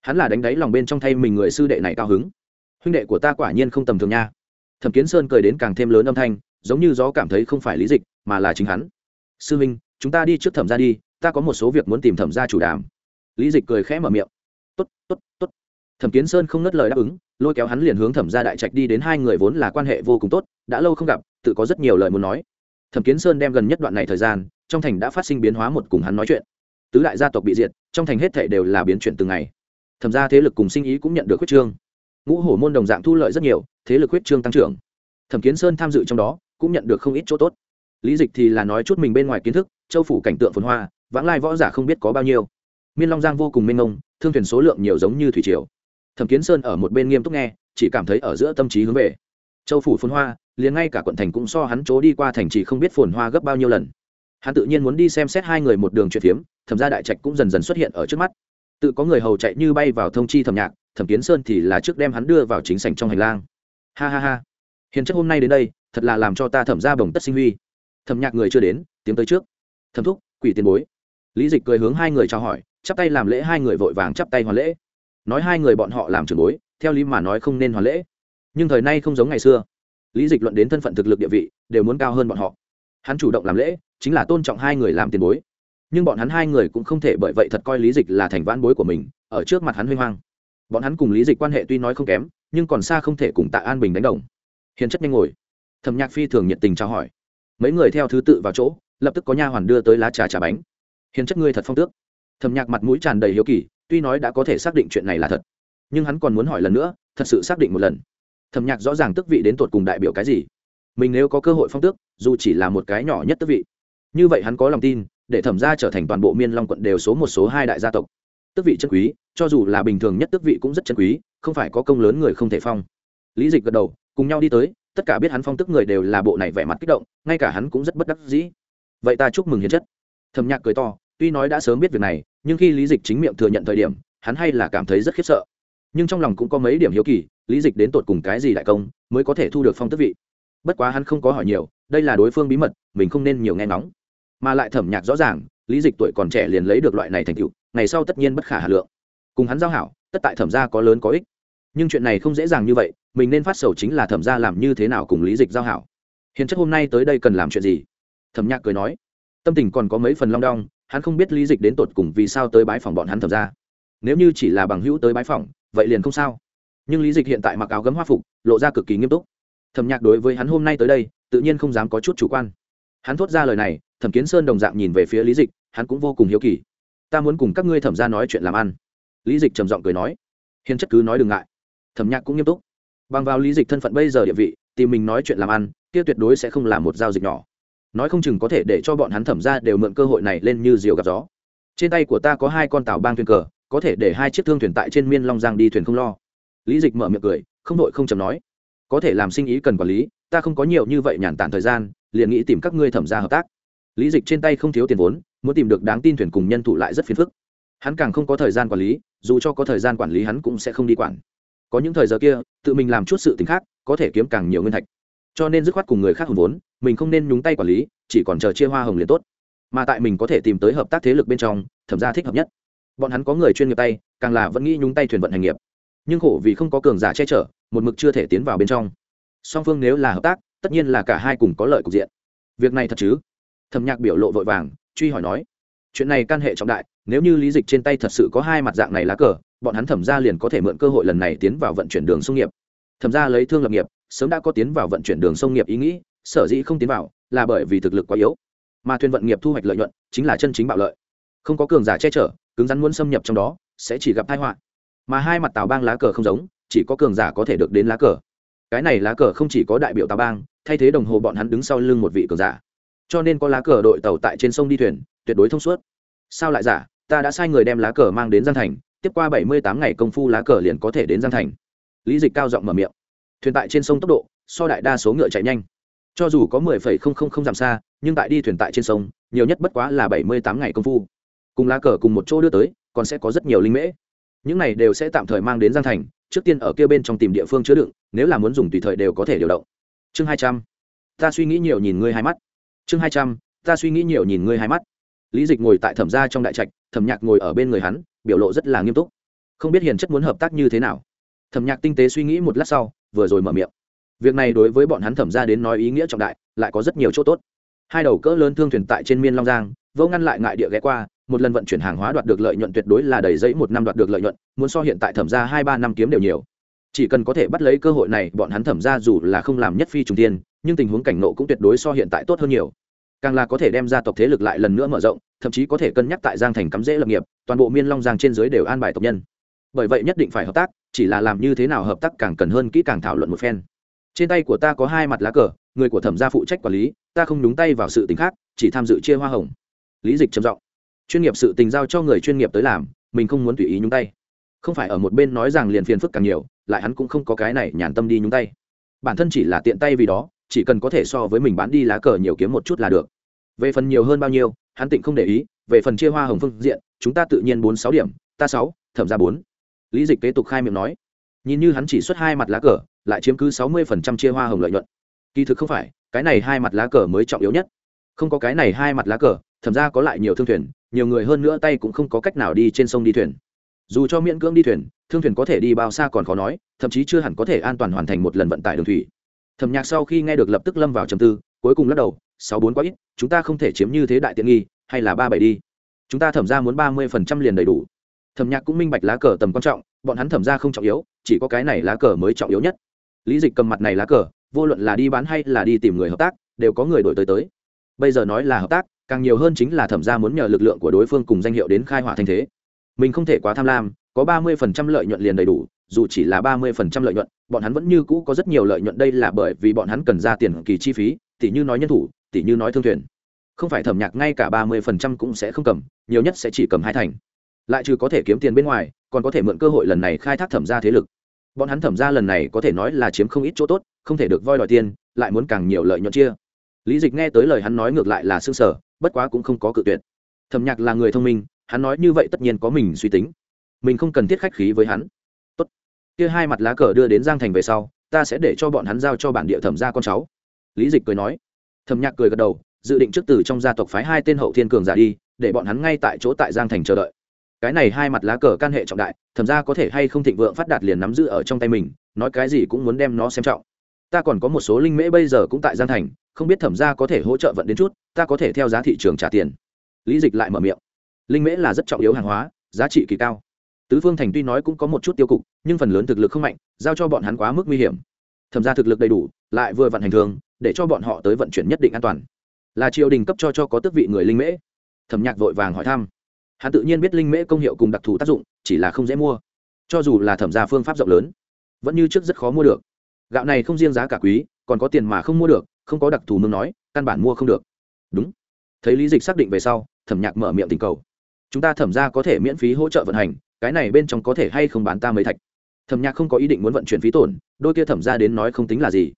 Hắn là đánh đáy lòng bên trong thay mình người sư đệ này cao hứng. Huynh đệ của ta quả nhiên không tầm thường nha. Thẩm kiến sơn cười đến càng thêm lớn âm thanh giống như gió cảm thấy không phải lý dịch mà là chính hắn. Sư Minh, chúng ta đi trước thẩm ra đi ta có một số việc muốn tìm thẩm ra chủ đàm. Lý dịch cười khẽ mở miệng. Tốt tốt tốt. Thẩm kiến sơn không ngất lời đáp ứng lôi kéo hắn liền hướng thẩm ra đại trạch đi đến hai người vốn là quan hệ vô cùng tốt đã lâu không gặp tự có rất nhiều lời muốn nói. Thẩm kiến sơn đem gần nhất đoạn này thời gian trong thành đã phát sinh biến hóa một cùng hắn nói chuyện. Tứ đại gia tộc bị diệt trong thành hết thể đều là biến chuyển từng ngày. Thẩm ra thế lực cùng sinh ý cũng nhận được huyết trương. Ngũ hổ môn đồng dạng thu lợi rất nhiều thế lực huyết trương tăng trưởng. Thẩm kiến sơn tham dự trong đó cũng nhận được không ít chỗ tốt. Lý dịch thì là nói chút mình bên ngoài kiến thức, châu phủ cảnh tượng phồn hoa, vãng lai võ giả không biết có bao nhiêu. Miên long giang vô cùng mênh mông, thương thuyền số lượng nhiều giống như thủy triều. Thẩm kiến sơn ở một bên nghiêm túc nghe, chỉ cảm thấy ở giữa tâm trí hướng về. Châu phủ phồn hoa, liền ngay cả quận thành cũng so hắn chỗ đi qua thành chỉ không biết phồn hoa gấp bao nhiêu lần. Hắn tự nhiên muốn đi xem xét hai người một đường chuyện phiếm, thẩm gia đại trạch cũng dần dần xuất hiện ở trước mắt. Tự có người hầu chạy như bay vào thông chi thẩm nhạc, thẩm kiến sơn thì là trước đem hắn đưa vào chính sảnh trong hành lang. Ha ha ha. Hiền chất hôm nay đến đây thật là làm cho ta thẩm ra bồng tất sinh huy. Thẩm nhạc người chưa đến, tiếng tới trước. Thẩm thúc, quỷ tiền bối. Lý dịch cười hướng hai người chào hỏi, chắp tay làm lễ hai người vội vàng chắp tay hoàn lễ. Nói hai người bọn họ làm trường bối, theo lý mà nói không nên hoàn lễ. Nhưng thời nay không giống ngày xưa. Lý dịch luận đến thân phận thực lực địa vị, đều muốn cao hơn bọn họ. Hắn chủ động làm lễ, chính là tôn trọng hai người làm tiền bối. Nhưng bọn hắn hai người cũng không thể bởi vậy thật coi lý dịch là thành vãn bối của mình, ở trước mặt hắn huy hoang. Bọn hắn cùng lý dịch quan hệ tuy nói không kém, nhưng còn xa không thể cùng tạ an bình đánh đồng. Hiền chất nhanh ngồi thẩm nhạc phi thường nhiệt tình trao hỏi. Mấy người theo thứ tự vào chỗ, lập tức có nha hoàn đưa tới lá trà trà bánh. Hiền chất ngươi thật phong tước. Thẩm nhạc mặt mũi tràn đầy hiếu kỳ, tuy nói đã có thể xác định chuyện này là thật, nhưng hắn còn muốn hỏi lần nữa, thật sự xác định một lần. Thẩm nhạc rõ ràng tức vị đến tột cùng đại biểu cái gì. Mình nếu có cơ hội phong tước, dù chỉ là một cái nhỏ nhất tức vị, như vậy hắn có lòng tin, để thẩm gia trở thành toàn bộ miên long quận đều số một, số hai đại gia tộc. Tước vị chân quý, cho dù là bình thường nhất tước vị cũng rất chân quý, không phải có công lớn người không thể phong. Lý dịch gật đầu, cùng nhau đi tới tất cả biết hắn phong tức người đều là bộ này vẻ mặt kích động, ngay cả hắn cũng rất bất đắc dĩ. Vậy ta chúc mừng hiến chất. Thầm nhạc cười to, tuy nói đã sớm biết việc này, nhưng khi lý dịch chính miệng thừa nhận thời điểm, hắn hay là cảm thấy rất khiếp sợ. Nhưng trong lòng cũng có mấy điểm hiếu kỳ, lý dịch đến tột cùng cái gì đại công mới có thể thu được phong tức vị? Bất quá hắn không có hỏi nhiều, đây là đối phương bí mật, mình không nên nhiều nghe ngóng. Mà lại thẩm nhạc rõ ràng, lý dịch tuổi còn trẻ liền lấy được loại này thành tựu, ngày sau tất nhiên bất khả hà lượng. Cùng hắn giao hảo, tất tại thẩm gia có lớn có ích nhưng chuyện này không dễ dàng như vậy, mình nên phát sầu chính là thẩm gia làm như thế nào cùng lý dịch giao hảo. Hiền chất hôm nay tới đây cần làm chuyện gì? Thẩm nhạc cười nói, tâm tình còn có mấy phần long đong, hắn không biết lý dịch đến tột cùng vì sao tới bái phòng bọn hắn thẩm ra nếu như chỉ là bằng hữu tới bái phòng vậy liền không sao. Nhưng lý dịch hiện tại mặc áo gấm hoa phục, lộ ra cực kỳ nghiêm túc. Thẩm nhạc đối với hắn hôm nay tới đây, tự nhiên không dám có chút chủ quan. Hắn thốt ra lời này, thẩm kiến sơn đồng dạng nhìn về phía lý dịch, hắn cũng vô cùng hiếu kỳ. Ta muốn cùng các ngươi thẩm ra nói chuyện làm ăn. Lý dịch trầm giọng cười nói. Hiền chất cứ nói đừng ngại thẩm nhạc cũng nghiêm túc. Bằng vào lý dịch thân phận bây giờ địa vị thì mình nói chuyện làm ăn, kia tuyệt đối sẽ không là một giao dịch nhỏ. Nói không chừng có thể để cho bọn hắn thẩm ra đều mượn cơ hội này lên như diều gặp gió. Trên tay của ta có hai con tàu bang thuyền cờ, có thể để hai chiếc thương thuyền tại trên miên long giang đi thuyền không lo. Lý dịch mở miệng cười, không đội không chầm nói. Có thể làm sinh ý cần quản lý, ta không có nhiều như vậy nhàn tản thời gian, liền nghĩ tìm các ngươi thẩm ra hợp tác. Lý dịch trên tay không thiếu tiền vốn, muốn tìm được đáng tin thuyền cùng nhân thủ lại rất phiền phức. Hắn càng không có thời gian quản lý, dù cho có thời gian quản lý hắn cũng sẽ không đi quản có những thời giờ kia, tự mình làm chút sự t ì n h khác, có thể kiếm càng nhiều nguyên thạch. Cho nên dứt khoát cùng người khác hùn vốn, mình không nên nhúng tay quản lý, chỉ còn chờ chia hoa hồng liền tốt. Mà tại mình có thể tìm tới hợp tác thế lực bên trong, thẩm ra thích hợp nhất. Bọn hắn có người chuyên nghiệp tay, càng là vẫn nghĩ nhúng tay thuyền vận hành nghiệp. Nhưng khổ vì không có cường giả che chở, một mực chưa thể tiến vào bên trong. Song phương nếu là hợp tác, tất nhiên là cả hai cùng có lợi cục diện. Việc này thật chứ? Thẩm nhạc biểu lộ vội vàng, truy hỏi nói chuyện này can hệ trọng đại, nếu như lý dịch trên tay thật sự có hai mặt dạng này lá cờ, bọn hắn thẩm ra liền có thể mượn cơ hội lần này tiến vào vận chuyển đường sông nghiệp. Thẩm ra lấy thương lập nghiệp, sớm đã có tiến vào vận chuyển đường sông nghiệp ý nghĩ, sở dĩ không tiến vào, là bởi vì thực lực quá yếu. Mà thuyền vận nghiệp thu hoạch lợi nhuận, chính là chân chính bạo lợi. Không có cường giả che chở, cứng rắn muốn xâm nhập trong đó, sẽ chỉ gặp tai họa. Mà hai mặt tàu bang lá cờ không giống, chỉ có cường giả có thể được đến lá cờ. Cái này lá cờ không chỉ có đại biểu tàu bang, thay thế đồng hồ bọn hắn đứng sau lưng một vị cường giả cho nên có lá cờ đội tàu tại trên sông đi thuyền, tuyệt đối thông suốt. Sao lại giả? Ta đã sai người đem lá cờ mang đến giang thành, tiếp qua bảy mươi tám ngày công phu lá cờ liền có thể đến giang thành. Lý dịch cao giọng mở miệng. Thuyền tại trên sông tốc độ, so đại đa số ngựa chạy nhanh. Cho dù có mười phẩy không không không giảm xa, nhưng tại đi thuyền tại trên sông, nhiều nhất bất quá là bảy mươi tám ngày công phu. Cùng lá cờ cùng một chỗ đưa tới, còn sẽ có rất nhiều linh mễ. Những này đều sẽ tạm thời mang đến giang thành, trước tiên ở kia bên trong tìm địa phương chứa đựng, nếu là muốn dùng tùy thời đều có thể điều động. Chương hai trăm. Ta suy nghĩ nhiều nhìn ngươi hai mắt chương hai trăm, ta suy nghĩ nhiều nhìn ngươi hai mắt. Lý dịch ngồi tại thẩm gia trong đại trạch, thẩm nhạc ngồi ở bên người hắn, biểu lộ rất là nghiêm túc. Không biết hiền chất muốn hợp tác như thế nào. Thẩm nhạc tinh tế suy nghĩ một lát sau, vừa rồi mở miệng. Việc này đối với bọn hắn thẩm ra đến nói ý nghĩa trọng đại, lại có rất nhiều chỗ tốt. Hai đầu cỡ lớn thương thuyền tại trên miên long giang, vô ngăn lại ngại địa ghé qua, một lần vận chuyển hàng hóa đoạt được lợi nhuận tuyệt đối là đầy giấy một năm đoạt được lợi nhuận, muốn so hiện tại thẩm ra hai ba năm kiếm đều nhiều. Chỉ cần có thể bắt lấy cơ hội này, bọn hắn thẩm ra dù là không làm nhất phi trùng tiên nhưng tình huống cảnh nộ cũng tuyệt đối so hiện tại tốt hơn nhiều. Càng là có thể đem gia tộc thế lực lại lần nữa mở rộng, thậm chí có thể cân nhắc tại giang thành cắm dễ lập nghiệp, toàn bộ miên long giang trên dưới đều an bài tộc nhân. Bởi vậy nhất định phải hợp tác, chỉ là làm như thế nào hợp tác càng cần hơn kỹ càng thảo luận một phen. Trên tay của ta có hai mặt lá cờ, người của thẩm gia phụ trách quản lý, ta không đúng tay vào sự t khác, chỉ tham dự chia hoa hồng. Lý dịch trầm giọng. Chuyên nghiệp sự tình giao cho người chuyên nghiệp tới làm, mình không muốn tùy ý nhúng tay. Không phải ở một bên nói rằng liền phiền phức càng nhiều, lại hắn cũng không có cái này nhàn tâm đi nhúng tay. Bản thân chỉ là tiện tay vì đó chỉ cần có thể so với mình bán đi lá cờ nhiều kiếm một chút là được. Về phần nhiều hơn bao nhiêu, hắn tịnh không để ý, về phần chia hoa hồng phương diện, chúng ta tự nhiên bốn sáu điểm, ta sáu, thẩm ra bốn. Lý dịch kế tục khai miệng nói, nhìn như hắn chỉ xuất hai mặt lá cờ, lại chiếm cứ sáu mươi phần trăm chia hoa hồng lợi nhuận. Kỳ thực không phải, cái này hai mặt lá cờ mới trọng yếu nhất. Không có cái này hai mặt lá cờ, thẩm ra có lại nhiều thương thuyền, nhiều người hơn nữa tay cũng không có cách nào đi trên sông đi thuyền. Dù cho miễn cưỡng đi thuyền, thương thuyền có thể đi bao xa còn khó nói, thậm chí chưa hẳn có thể an toàn hoàn thành một lần vận tải đường thủy thẩm nhạc sau khi nghe được lập tức lâm vào trầm tư, cuối cùng lắc đầu, sáu bốn quá ít, chúng ta không thể chiếm như thế đại tiện nghi, hay là ba bảy đi. Chúng ta thẩm ra muốn ba mươi phần trăm liền đầy đủ. Thẩm nhạc cũng minh bạch lá cờ tầm quan trọng, bọn hắn thẩm ra không trọng yếu, chỉ có cái này lá cờ mới trọng yếu nhất. Lý dịch cầm mặt này lá cờ, vô luận là đi bán hay là đi tìm người hợp tác, đều có người đổi tới tới. Bây giờ nói là hợp tác, càng nhiều hơn chính là thẩm ra muốn nhờ lực lượng của đối phương cùng danh hiệu đến khai hỏa thanh thế. Mình không thể quá tham lam, có ba mươi phần trăm lợi nhuận liền đầy đủ dù chỉ là ba mươi phần trăm lợi nhuận, bọn hắn vẫn như cũ có rất nhiều lợi nhuận đây là bởi vì bọn hắn cần ra tiền kỳ chi phí, tỉ như nói nhân thủ, tỉ như nói thương thuyền. Không phải thẩm nhạc ngay cả ba mươi phần trăm cũng sẽ không cầm, nhiều nhất sẽ chỉ cầm hai thành. Lại trừ có thể kiếm tiền bên ngoài, còn có thể mượn cơ hội lần này khai thác thẩm ra thế lực. Bọn hắn thẩm ra lần này có thể nói là chiếm không ít chỗ tốt, không thể được voi đòi tiền, lại muốn càng nhiều lợi nhuận chia. Lý dịch nghe tới lời hắn nói ngược lại là sương sở bất quá cũng không có cự tuyệt. Thẩm nhạc là người thông minh, hắn nói như vậy tất nhiên có mình suy tính. Mình không cần thiết khách khí với hắn kia hai mặt lá cờ đưa đến giang thành về sau, ta sẽ để cho bọn hắn giao cho bản địa thẩm gia con cháu. Lý dịch cười nói. Thẩm nhạc cười gật đầu, dự định trước từ trong gia tộc phái hai tên hậu thiên cường giả đi, để bọn hắn ngay tại chỗ tại giang thành chờ đợi. Cái này hai mặt lá cờ can hệ trọng đại, thẩm ra có thể hay không thịnh vượng phát đạt liền nắm giữ ở trong tay mình, nói cái gì cũng muốn đem nó xem trọng. Ta còn có một số linh mễ bây giờ cũng tại giang thành, không biết thẩm ra có thể hỗ trợ vận đến chút, ta có thể theo giá thị trường trả tiền. Lý dịch lại mở miệng. Linh mễ là rất trọng yếu hàng hóa, giá trị kỳ cao tứ phương thành tuy nói cũng có một chút tiêu cục, nhưng phần lớn thực lực không mạnh, giao cho bọn hắn quá mức nguy hiểm. Thẩm ra thực lực đầy đủ, lại vừa vận hành thường, để cho bọn họ tới vận chuyển nhất định an toàn. Là triều đình cấp cho cho có tước vị người linh mễ. Thẩm nhạc vội vàng hỏi thăm. Hắn tự nhiên biết linh mễ công hiệu cùng đặc thù tác dụng, chỉ là không dễ mua. Cho dù là thẩm gia phương pháp rộng lớn, vẫn như trước rất khó mua được. Gạo này không riêng giá cả quý, còn có tiền mà không mua được, không có đặc thù mương nói, căn bản mua không được. Đúng. Thấy lý dịch xác định về sau, thẩm nhạc mở miệng tình cầu. Chúng ta thẩm ra có thể miễn phí hỗ trợ vận hành cái này bên trong có thể hay không bán ta mấy thạch? Thẩm nhạc không có ý định muốn vận chuyển phí tổn, đôi kia thẩm ra đến nói không tính là gì.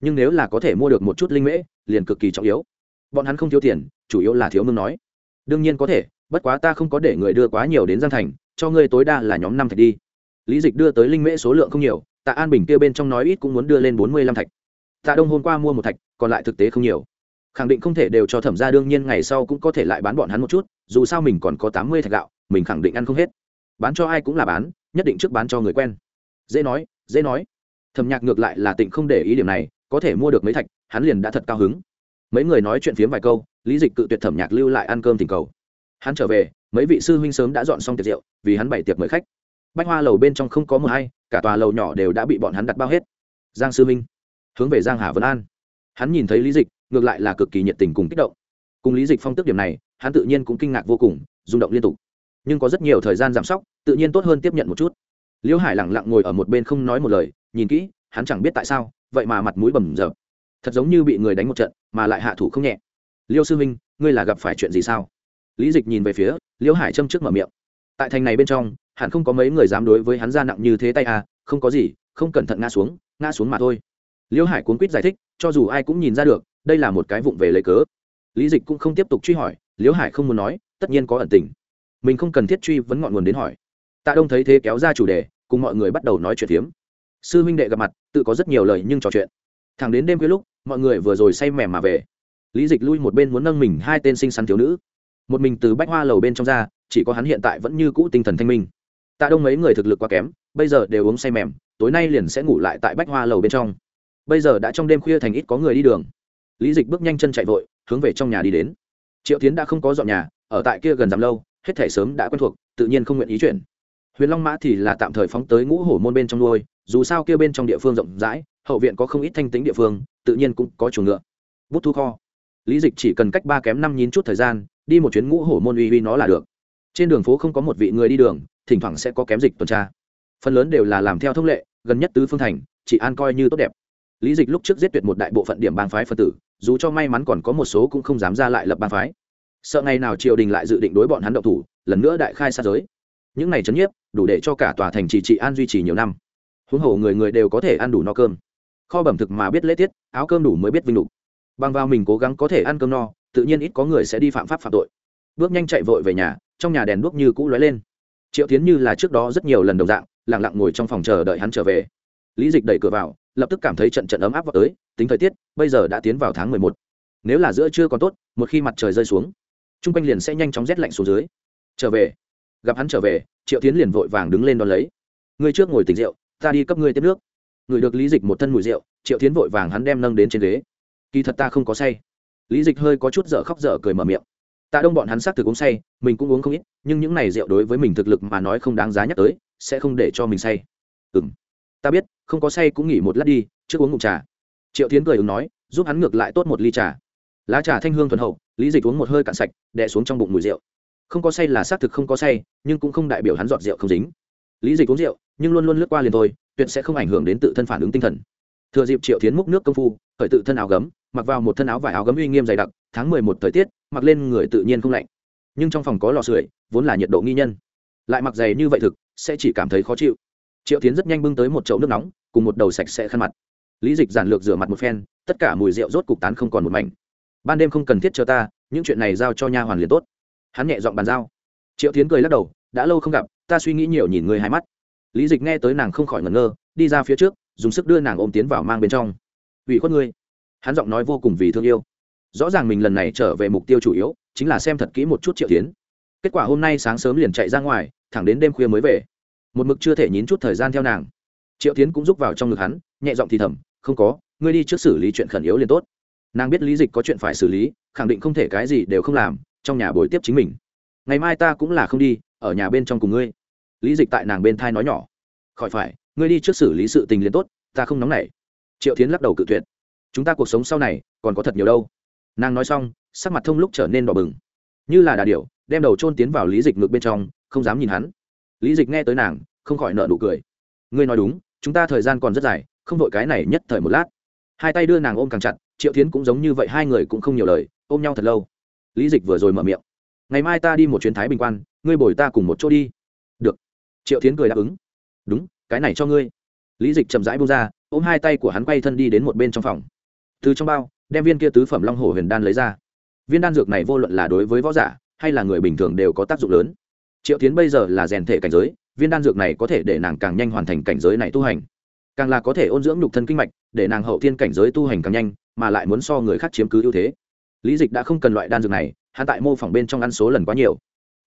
Nhưng nếu là có thể mua được một chút linh mễ, liền cực kỳ trọng yếu. Bọn hắn không thiếu tiền, chủ yếu là thiếu mương nói. Đương nhiên có thể, bất quá ta không có để người đưa quá nhiều đến giang thành, cho ngươi tối đa là nhóm năm thạch đi. Lý dịch đưa tới linh mễ số lượng không nhiều, tạ an bình kia bên trong nói ít cũng muốn đưa lên bốn mươi lăm thạch. Tạ đông hôm qua mua một thạch, còn lại thực tế không nhiều. Khẳng định không thể đều cho thẩm ra đương nhiên ngày sau cũng có thể lại bán bọn hắn một chút, dù sao mình còn có tám mươi thạch gạo, mình khẳng định ăn không hết bán cho ai cũng là bán, nhất định trước bán cho người quen. Dễ nói dễ nói. Thẩm nhạc ngược lại là tịnh không để ý điểm này, có thể mua được mấy thạch, hắn liền đã thật cao hứng. Mấy người nói chuyện phiếm vài câu, lý dịch cự tuyệt thẩm nhạc lưu lại ăn cơm tình cầu. Hắn trở về, mấy vị sư huynh sớm đã dọn xong tiệc rượu, vì hắn bày tiệc mời khách. Bách hoa lầu bên trong không có mờ hay cả tòa lầu nhỏ đều đã bị bọn hắn đặt bao hết. Giang sư huynh, hướng về giang hà vân an. Hắn nhìn thấy lý dịch, ngược lại là cực kỳ nhiệt tình cùng kích động. Cùng lý dịch phong tức điểm này, hắn tự nhiên cũng kinh ngạc vô cùng, rung động liên tục nhưng có rất nhiều thời gian giảm sóc, tự nhiên tốt hơn tiếp nhận một chút. Liễu hải lẳng lặng ngồi ở một bên không nói một lời, nhìn kỹ, hắn chẳng biết tại sao, vậy mà mặt mũi bầm dập. Thật giống như bị người đánh một trận, mà lại hạ thủ không nhẹ. Liêu sư huynh, ngươi là gặp phải chuyện gì sao? Lý dịch nhìn về phía liễu hải châm trước mở miệng. Tại thành này bên trong, hẳn không có mấy người dám đối với hắn ra nặng như thế tay à không có gì, không cẩn thận ngã xuống ngã xuống mà thôi. Liễu hải cuốn quýt giải thích, cho dù ai cũng nhìn ra được, đây là một cái vụng về lấy cớ. Lý dịch cũng không tiếp tục truy hỏi liễu hải không muốn nói, tất nhiên có ẩn tình mình không cần thiết truy vấn ngọn nguồn đến hỏi. Tạ đông thấy thế kéo ra chủ đề, cùng mọi người bắt đầu nói chuyện phiếm. Sư huynh đệ gặp mặt, tự có rất nhiều lời nhưng trò chuyện. Thẳng đến đêm khuya lúc, mọi người vừa rồi say mềm mà về. Lý dịch lui một bên muốn nâng mình hai tên sinh xắn thiếu nữ. Một mình từ bách hoa lầu bên trong ra, chỉ có hắn hiện tại vẫn như cũ tinh thần thanh minh. Tạ đông mấy người thực lực quá kém, bây giờ đều uống say mềm, tối nay liền sẽ ngủ lại tại bách hoa lầu bên trong. Bây giờ đã trong đêm khuya thành ít có người đi đường. Lý dịch bước nhanh chân chạy vội, hướng về trong nhà đi đến. Triệu tiến đã không có dọn nhà, ở tại kia gần dằm lâu hết thể sớm đã quen thuộc, tự nhiên không nguyện ý chuyển. Huyền long mã thì là tạm thời phóng tới ngũ hổ môn bên trong nuôi, dù sao kia bên trong địa phương rộng rãi, hậu viện có không ít thanh tính địa phương, tự nhiên cũng có chuồng ngựa. Bút thu kho. Lý dịch chỉ cần cách ba kém năm nhín chút thời gian, đi một chuyến ngũ hổ môn uy uy nó là được. Trên đường phố không có một vị người đi đường, thỉnh thoảng sẽ có kém dịch tuần tra. Phần lớn đều là làm theo thông lệ, gần nhất tứ phương thành, chị an coi như tốt đẹp. Lý dịch lúc trước giết tuyệt một đại bộ phận điểm bang phái phân tử, dù cho may mắn còn có một số cũng không dám ra lại lập bang phái sợ ngày nào triều đình lại dự định đối bọn hắn động thủ, lần nữa đại khai sát giới. Những này chấn nhiếp, đủ để cho cả tòa thành trì trị an duy trì nhiều năm. Huống hồ người người đều có thể ăn đủ no cơm. Kho bẩm thực mà biết lễ tiết, áo cơm đủ mới biết vinh đủ bằng vào mình cố gắng có thể ăn cơm no, tự nhiên ít có người sẽ đi phạm pháp phạm tội. Bước nhanh chạy vội về nhà, trong nhà đèn đuốc như cũ lóe lên. Triệu tiến như là trước đó rất nhiều lần đồng dạng lẳng lặng ngồi trong phòng chờ đợi hắn trở về. Lý dịch đẩy cửa vào, lập tức cảm thấy trận trận ấm áp vào tới, tính thời tiết, bây giờ đã tiến vào tháng mười một. Nếu là giữa trưa còn tốt, một khi mặt trời rơi xuống chung quanh liền sẽ nhanh chóng rét lạnh xuống dưới. Trở về. Gặp hắn trở về, triệu tiến liền vội vàng đứng lên đón lấy. Ngươi trước ngồi tỉnh rượu, ta đi cấp ngươi tiếp nước. Người được lý dịch một thân mùi rượu, triệu tiến vội vàng hắn đem nâng đến trên ghế. Kỳ thật ta không có say. Lý dịch hơi có chút dở khóc dở cười mở miệng. Tạ đông bọn hắn xác thực uống say, mình cũng uống không ít, nhưng những này rượu đối với mình thực lực mà nói không đáng giá nhắc tới, sẽ không để cho mình say. Ừ m ta biết, không có say cũng nghỉ một lát đi, trước uống ngụm trà. Triệu tiến cười ứng nói, giúp hắn ngược lại tốt một ly trà. Lá trà thanh hương thuần hậu lý dịch uống một hơi cạn sạch đẻ xuống trong bụng mùi rượu. Không có say là xác thực không có say, nhưng cũng không đại biểu hắn dọn rượu không dính. Lý dịch uống rượu, nhưng luôn luôn lướt qua liền thôi, tuyệt sẽ không ảnh hưởng đến tự thân phản ứng tinh thần. Thừa dịp triệu tiến múc nước công phu, khởi tự thân áo gấm, mặc vào một thân áo vải áo gấm uy nghiêm dày đặc, tháng mười một thời tiết, mặc lên người tự nhiên không lạnh. Nhưng trong phòng có lò sưởi, vốn là nhiệt độ nghi nhân. Lại mặc dày như vậy thực, sẽ chỉ cảm thấy khó chịu. Triệu tiến rất nhanh bưng tới một chậu nước nóng, cùng một đầu sạch sẽ khăn mặt. Lý dịch giản lược rửa mặt một phen, tất cả mùi rượu rốt cục tán không còn một mảnh ban đêm không cần thiết cho ta, những chuyện này giao cho nha hoàn liền tốt. Hắn nhẹ giọng bàn giao. Triệu tiến cười lắc đầu, đã lâu không gặp, ta suy nghĩ nhiều nhìn người hai mắt. Lý dịch nghe tới nàng không khỏi ngẩn ngơ, đi ra phía trước, dùng sức đưa nàng ôm tiến vào mang bên trong. Ủy khuất ngươi. Hắn giọng nói vô cùng vì thương yêu. Rõ ràng mình lần này trở về mục tiêu chủ yếu, chính là xem thật kỹ một chút triệu tiến kết quả hôm nay sáng sớm liền chạy ra ngoài, thẳng đến đêm khuya mới về. Một mực chưa thể nhín chút thời gian theo nàng. Triệu tiến cũng rúc vào trong ngực hắn, nhẹ giọng thì thầm, không có, ngươi đi trước xử lý chuyện khẩn yếu liền tốt nàng biết lý dịch có chuyện phải xử lý, khẳng định không thể cái gì đều không làm, trong nhà bồi tiếp chính mình. Ngày mai ta cũng là không đi, ở nhà bên trong cùng ngươi. Lý dịch tại nàng bên thai nói nhỏ. Khỏi phải, ngươi đi trước xử lý sự tình liền tốt, ta không nóng nảy. Triệu tiến lắc đầu cự tuyệt. Chúng ta cuộc sống sau này, còn có thật nhiều đâu. Nàng nói xong, sắc mặt thông lúc trở nên đỏ bừng. Như là đà điểu, đem đầu trôn tiến vào lý dịch ngược bên trong, không dám nhìn hắn. Lý dịch nghe tới nàng, không khỏi nợ nụ cười. Ngươi nói đúng, chúng ta thời gian còn rất dài, không vội cái này nhất thời một lát. Hai tay đưa nàng ôm càng chặt triệu tiến cũng giống như vậy, hai người cũng không nhiều lời, ôm nhau thật lâu. Lý dịch vừa rồi mở miệng. Ngày mai ta đi một chuyến thái bình quan, ngươi bồi ta cùng một chỗ đi. Được. Triệu tiến cười đáp ứng. Đúng, cái này cho ngươi. Lý dịch chậm rãi bông ra, ôm hai tay của hắn quay thân đi đến một bên trong phòng. Từ trong bao, đem viên kia tứ phẩm long hồ huyền đan lấy ra. Viên đan dược này vô luận là đối với võ giả, hay là người bình thường đều có tác dụng lớn. Triệu tiến bây giờ là rèn thể cảnh giới, viên đan dược này có thể để nàng càng nhanh hoàn thành cảnh giới này tu hành. Càng là có thể ôn dưỡng nhục thân kinh mạch, để nàng hậu thiên cảnh giới tu hành càng nhanh mà lại muốn so người khác chiếm cứ ưu thế. Lý dịch đã không cần loại đan dược này, hắn tại mô phỏng bên trong ăn số lần quá nhiều.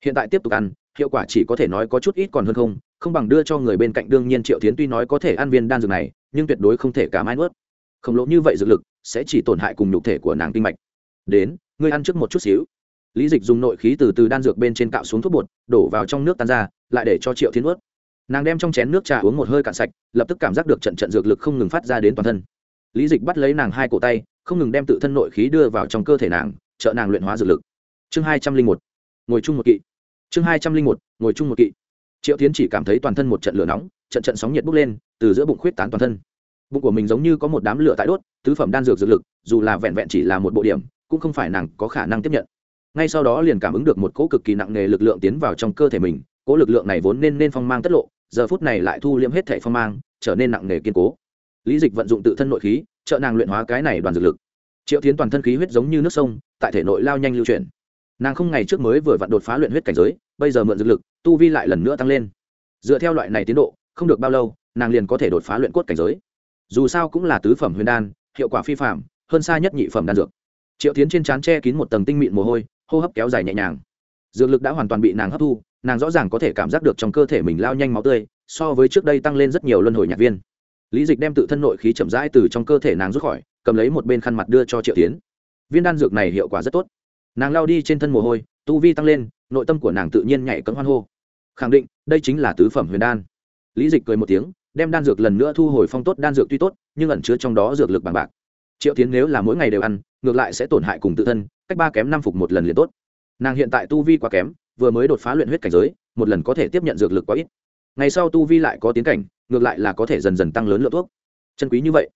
Hiện tại tiếp tục ăn, hiệu quả chỉ có thể nói có chút ít còn hơn không không bằng đưa cho người bên cạnh đương nhiên triệu tiến tuy nói có thể ăn viên đan dược này, nhưng tuyệt đối không thể cả mãi nuốt. Khổng lồ như vậy dược lực, sẽ chỉ tổn hại cùng nhục thể của nàng kinh mạch. Đến, ngươi ăn trước một chút xíu. Lý dịch dùng nội khí từ từ đan dược bên trên cạo xuống thuốc bột, đổ vào trong nước tan ra, lại để cho triệu tiến ướt nàng đem trong chén nước trà uống một hơi cạn sạch, lập tức cảm giác được trận trận dược lực không ngừng phát ra đến toàn thân lý dịch bắt lấy nàng hai cổ tay, không ngừng đem tự thân nội khí đưa vào trong cơ thể nàng, trợ nàng luyện hóa dược lực. Chương hai trăm linh một, ngồi chung một kỵ. Chương hai trăm linh một, ngồi chung một kỵ. Triệu tiến chỉ cảm thấy toàn thân một trận lửa nóng, trận trận sóng nhiệt bốc lên, từ giữa bụng khuyết tán toàn thân. Bụng của mình giống như có một đám lửa tại đốt, tứ phẩm đan dược dược lực, dù là vẹn vẹn chỉ là một bộ điểm, cũng không phải nàng có khả năng tiếp nhận. Ngay sau đó liền cảm ứng được một cỗ cực kỳ nặng nề lực lượng tiến vào trong cơ thể mình, cỗ lực lượng này vốn nên nên phong mang tất lộ, giờ phút này lại thu liễm hết thể phong mang, trở nên nặng nề kiên cố lý dịch vận dụng tự thân nội khí, trợ nàng luyện hóa cái này đoàn dược lực. Triệu tiến toàn thân khí huyết giống như nước sông, tại thể nội lao nhanh lưu chuyển. Nàng không ngày trước mới vừa vặn đột phá luyện huyết cảnh giới, bây giờ mượn dược lực, tu vi lại lần nữa tăng lên. Dựa theo loại này tiến độ, không được bao lâu, nàng liền có thể đột phá luyện cốt cảnh giới. Dù sao cũng là tứ phẩm huyền đan, hiệu quả phi phạm hơn xa nhất nhị phẩm đan dược. Triệu tiến trên trán che kín một tầng tinh mịn mồ hôi, hô hấp kéo dài nhẹ nhàng. Dược lực đã hoàn toàn bị nàng hấp thu, nàng rõ ràng có thể cảm giác được trong cơ thể mình lao nhanh máu tươi, so với trước đây tăng lên rất nhiều luân hồi nhạc viên lý dịch đem tự thân nội khí chậm rãi từ trong cơ thể nàng rút khỏi, cầm lấy một bên khăn mặt đưa cho triệu tiến. Viên đan dược này hiệu quả rất tốt. Nàng lao đi trên thân mồ hôi, tu vi tăng lên, nội tâm của nàng tự nhiên nhảy cấm hoan hô. Khẳng định, đây chính là tứ phẩm huyền đan. Lý dịch cười một tiếng, đem đan dược lần nữa thu hồi phong tốt đan dược tuy tốt, nhưng ẩn chứa trong đó dược lực bằng bạc. Triệu tiến nếu là mỗi ngày đều ăn, ngược lại sẽ tổn hại cùng tự thân, cách ba kém năm phục một lần liền tốt. Nàng hiện tại tu vi quá kém, vừa mới đột phá luyện huyết cảnh giới, một lần có thể tiếp nhận dược lực quá ít ngày sau tu vi lại có tiến cảnh, ngược lại là có thể dần dần tăng lớn lượng thuốc. Chân quý như vậy,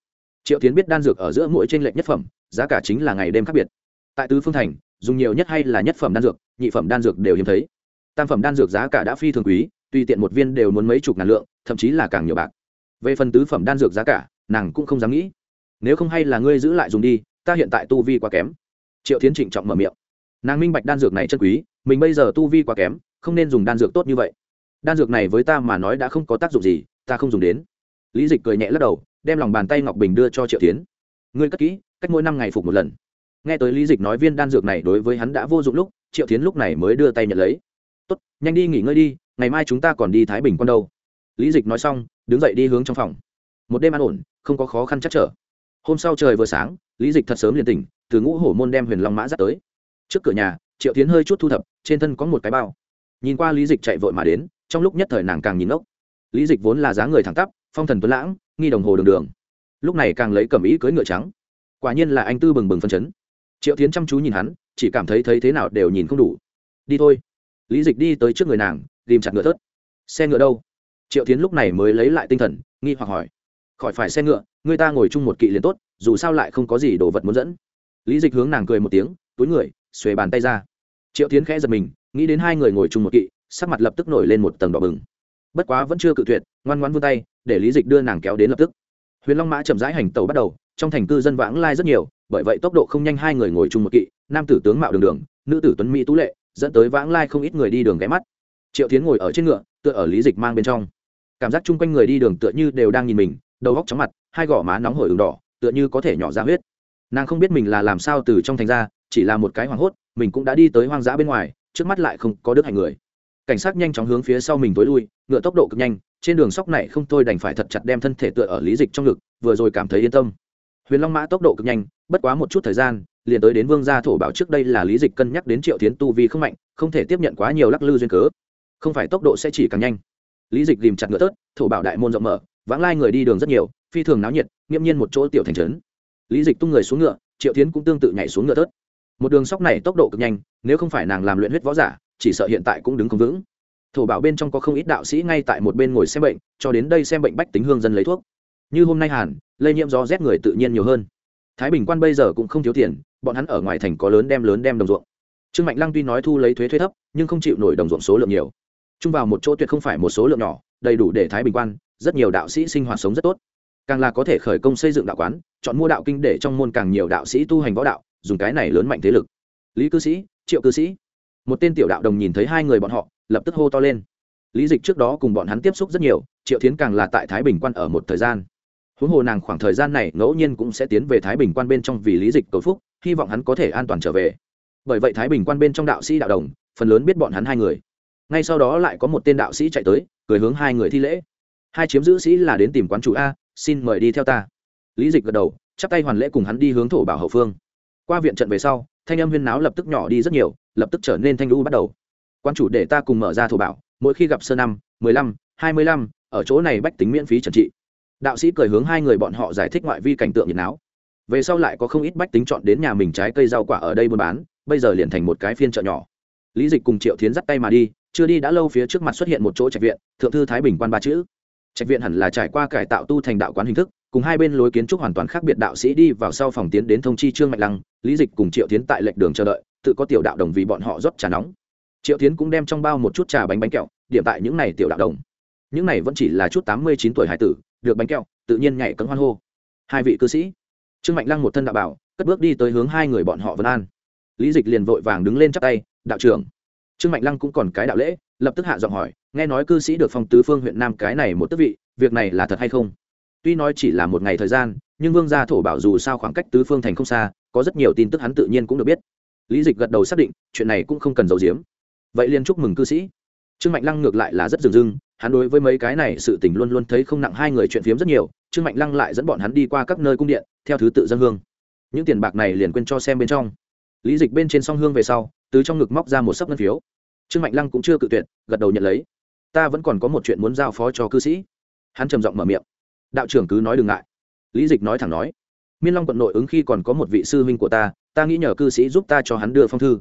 triệu tiến biết đan dược ở giữa mỗi trên lệnh nhất phẩm, giá cả chính là ngày đêm khác biệt. Tại tứ phương thành, dùng nhiều nhất hay là nhất phẩm đan dược, nhị phẩm đan dược đều hiếm thấy. Tam phẩm đan dược giá cả đã phi thường quý, tùy tiện một viên đều muốn mấy chục ngàn lượng, thậm chí là càng nhiều bạc. Về phần tứ phẩm đan dược giá cả, nàng cũng không dám nghĩ. Nếu không hay là ngươi giữ lại dùng đi, ta hiện tại tu vi quá kém. Triệu tiến trịnh trọng mở miệng. Nàng minh bạch đan dược này chân quý, mình bây giờ tu vi quá kém, không nên dùng đan dược tốt như vậy đan dược này với ta mà nói đã không có tác dụng gì, ta không dùng đến. Lý dịch cười nhẹ lắc đầu, đem lòng bàn tay ngọc bình đưa cho triệu tiến ngươi cất kỹ, cách mỗi năm ngày phục một lần. Nghe tới lý dịch nói viên đan dược này đối với hắn đã vô dụng lúc, triệu tiến lúc này mới đưa tay nhận lấy. Tốt, nhanh đi nghỉ ngơi đi, ngày mai chúng ta còn đi thái bình con đâu. Lý dịch nói xong, đứng dậy đi hướng trong phòng. Một đêm an ổn, không có khó khăn chắc trở. Hôm sau trời vừa sáng, lý dịch thật sớm liền tỉnh, từ ngũ hổ môn đem huyền long mã dắt tới. Trước cửa nhà, triệu tiến hơi chút thu thập, trên thân có một cái bao. Nhìn qua lý dịch chạy vội mà đến trong lúc nhất thời nàng càng nhìn ốc lý dịch vốn là dáng người thẳng tắp, phong thần tuấn lãng, nghi đồng hồ đường đường. Lúc này càng lấy cầm ý cưới ngựa trắng. Quả nhiên là anh tư bừng bừng phân chấn. Triệu tiến chăm chú nhìn hắn, chỉ cảm thấy thấy thế nào đều nhìn không đủ. Đi thôi. Lý dịch đi tới trước người nàng ghìm chặt ngựa thớt. Xe ngựa đâu? Triệu tiến lúc này mới lấy lại tinh thần, nghi hoặc hỏi. Khỏi phải xe ngựa, người ta ngồi chung một kỵ liền tốt, dù sao lại không có gì đồ vật muốn dẫn. Lý dịch hướng nàng cười một tiếng, túi người, xuề bàn tay ra. Triệu tiến khẽ giật mình, nghĩ đến hai người ngồi chung một kỵ sắc mặt lập tức nổi lên một tầng đỏ bừng. Bất quá vẫn chưa cự tuyệt, ngoan ngoan vươn tay, để lý dịch đưa nàng kéo đến lập tức. Huyền long mã chậm rãi hành tàu bắt đầu, trong thành cư dân vãng lai rất nhiều, bởi vậy tốc độ không nhanh, hai người ngồi chung một kỵ, nam tử tướng mạo đường đường, nữ tử tuấn mỹ tú lệ, dẫn tới vãng lai không ít người đi đường ghé mắt. Triệu tiến ngồi ở trên ngựa, tựa ở lý dịch mang bên trong. Cảm giác chung quanh người đi đường tựa như đều đang nhìn mình, đầu góc chóng mặt, hai gò má nóng hổi đường đỏ, tựa như có thể nhỏ ra huyết. Nàng không biết mình là làm sao từ trong thành ra, chỉ là một cái hoảng hốt, mình cũng đã đi tới hoang dã bên ngoài, trước mắt lại không có đức hành người cảnh sát nhanh chóng hướng phía sau mình tối lui, ngựa tốc độ cực nhanh, trên đường sóc này không thôi đành phải thật chặt đem thân thể tựa ở lý dịch trong ngực, vừa rồi cảm thấy yên tâm. Huyền long mã tốc độ cực nhanh, bất quá một chút thời gian, liền tới đến vương gia thổ bảo trước đây là lý dịch cân nhắc đến triệu tiến tu vì không mạnh, không thể tiếp nhận quá nhiều lắc lư duyên cớ. Không phải tốc độ sẽ chỉ càng nhanh. Lý dịch ghìm chặt ngựa tớt, thổ bảo đại môn rộng mở, vãng lai người đi đường rất nhiều, phi thường náo nhiệt, nghiễm nhiên một chỗ tiểu thành trấn. Lý dịch tung người xuống ngựa, triệu tiến cũng tương tự nhảy xuống ngựa tớt. Một đường sóc này tốc độ cực nhanh, nếu không phải nàng làm luyện huyết võ giả chỉ sợ hiện tại cũng đứng không vững. Thổ bảo bên trong có không ít đạo sĩ ngay tại một bên ngồi xem bệnh, cho đến đây xem bệnh bách tính hương dân lấy thuốc. Như hôm nay hàn, lây nhiễm do rét người tự nhiên nhiều hơn. Thái bình quan bây giờ cũng không thiếu tiền, bọn hắn ở ngoài thành có lớn đem lớn đem đồng ruộng. Trương mạnh lăng tuy nói thu lấy thuế thuế thấp, nhưng không chịu nổi đồng ruộng số lượng nhiều. Chung vào một chỗ tuyệt không phải một số lượng nhỏ, đầy đủ để thái bình quan, rất nhiều đạo sĩ sinh hoạt sống rất tốt. Càng là có thể khởi công xây dựng đạo quán, chọn mua đạo kinh để trong môn càng nhiều đạo sĩ tu hành võ đạo, dùng cái này lớn mạnh thế lực. Lý cư sĩ, triệu cư sĩ một tên tiểu đạo đồng nhìn thấy hai người bọn họ, lập tức hô to lên. Lý dịch trước đó cùng bọn hắn tiếp xúc rất nhiều, triệu tiến càng là tại thái bình quan ở một thời gian. Huống hồ nàng khoảng thời gian này ngẫu nhiên cũng sẽ tiến về thái bình quan bên trong vì lý dịch cầu phúc, hy vọng hắn có thể an toàn trở về. Bởi vậy thái bình quan bên trong đạo sĩ đạo đồng, phần lớn biết bọn hắn hai người. Ngay sau đó lại có một tên đạo sĩ chạy tới, cười hướng hai người thi lễ. Hai chiếm giữ sĩ là đến tìm quán chủ a, xin mời đi theo ta. Lý dịch gật đầu, chắp tay hoàn lễ cùng hắn đi hướng thổ bảo hậu phương qua viện trận về sau, thanh âm huyên náo lập tức nhỏ đi rất nhiều, lập tức trở nên thanh lũ bắt đầu. Quan chủ để ta cùng mở ra thổ bảo, mỗi khi gặp sơ năm, mười lăm, hai mươi lăm, ở chỗ này bách tính miễn phí trần trị. Đạo sĩ cười hướng hai người bọn họ giải thích ngoại vi cảnh tượng nhiệt náo. Về sau lại có không ít bách tính chọn đến nhà mình trái cây rau quả ở đây buôn bán, bây giờ liền thành một cái phiên chợ nhỏ. Lý dịch cùng triệu tiến dắt tay mà đi, chưa đi đã lâu phía trước mặt xuất hiện một chỗ trạch viện, thượng thư thái bình quan ba chữ. Trạch viện hẳn là trải qua cải tạo tu thành đạo quán hình thức cùng hai bên lối kiến trúc hoàn toàn khác biệt đạo sĩ đi vào sau phòng tiến đến thông chi trương mạnh lăng, lý dịch cùng triệu tiến tại lệnh đường chờ đợi, tự có tiểu đạo đồng vì bọn họ rót trà nóng. Triệu tiến cũng đem trong bao một chút trà bánh bánh kẹo, điểm tại những này tiểu đạo đồng. Những này vẫn chỉ là chút tám mươi chín tuổi hải tử, được bánh kẹo, tự nhiên nhảy cấm hoan hô. Hai vị cư sĩ. Trương mạnh lăng một thân đạo bảo, cất bước đi tới hướng hai người bọn họ vân an. Lý dịch liền vội vàng đứng lên chắp tay, đạo trưởng. Trương mạnh lăng cũng còn cái đạo lễ, lập tức hạ giọng hỏi, nghe nói cư sĩ được phong tứ phương huyện nam cái này một tước vị, việc này là thật hay không? Tuy nói chỉ là một ngày thời gian, nhưng vương gia thổ bảo dù sao khoảng cách tứ phương thành không xa, có rất nhiều tin tức hắn tự nhiên cũng được biết. Lý dịch gật đầu xác định, chuyện này cũng không cần giấu giếm. Vậy liền chúc mừng cư sĩ. Trương mạnh lăng ngược lại là rất dừng dưng, hắn đối với mấy cái này sự tình luôn luôn thấy không nặng hai người chuyện phiếm rất nhiều, trương mạnh lăng lại dẫn bọn hắn đi qua các nơi cung điện, theo thứ tự dân hương. Những tiền bạc này liền quên cho xem bên trong. Lý dịch bên trên song hương về sau, từ trong ngực móc ra một sấp ngân phiếu. Trương mạnh lăng cũng chưa cự tuyệt, gật đầu nhận lấy. Ta vẫn còn có một chuyện muốn giao phó cho cư sĩ. Hắn trầm giọng mở miệng đạo trưởng cứ nói đừng ngại. Lý dịch nói thẳng nói, miên long quận nội ứng khi còn có một vị sư huynh của ta ta nghĩ nhờ cư sĩ giúp ta cho hắn đưa phong thư.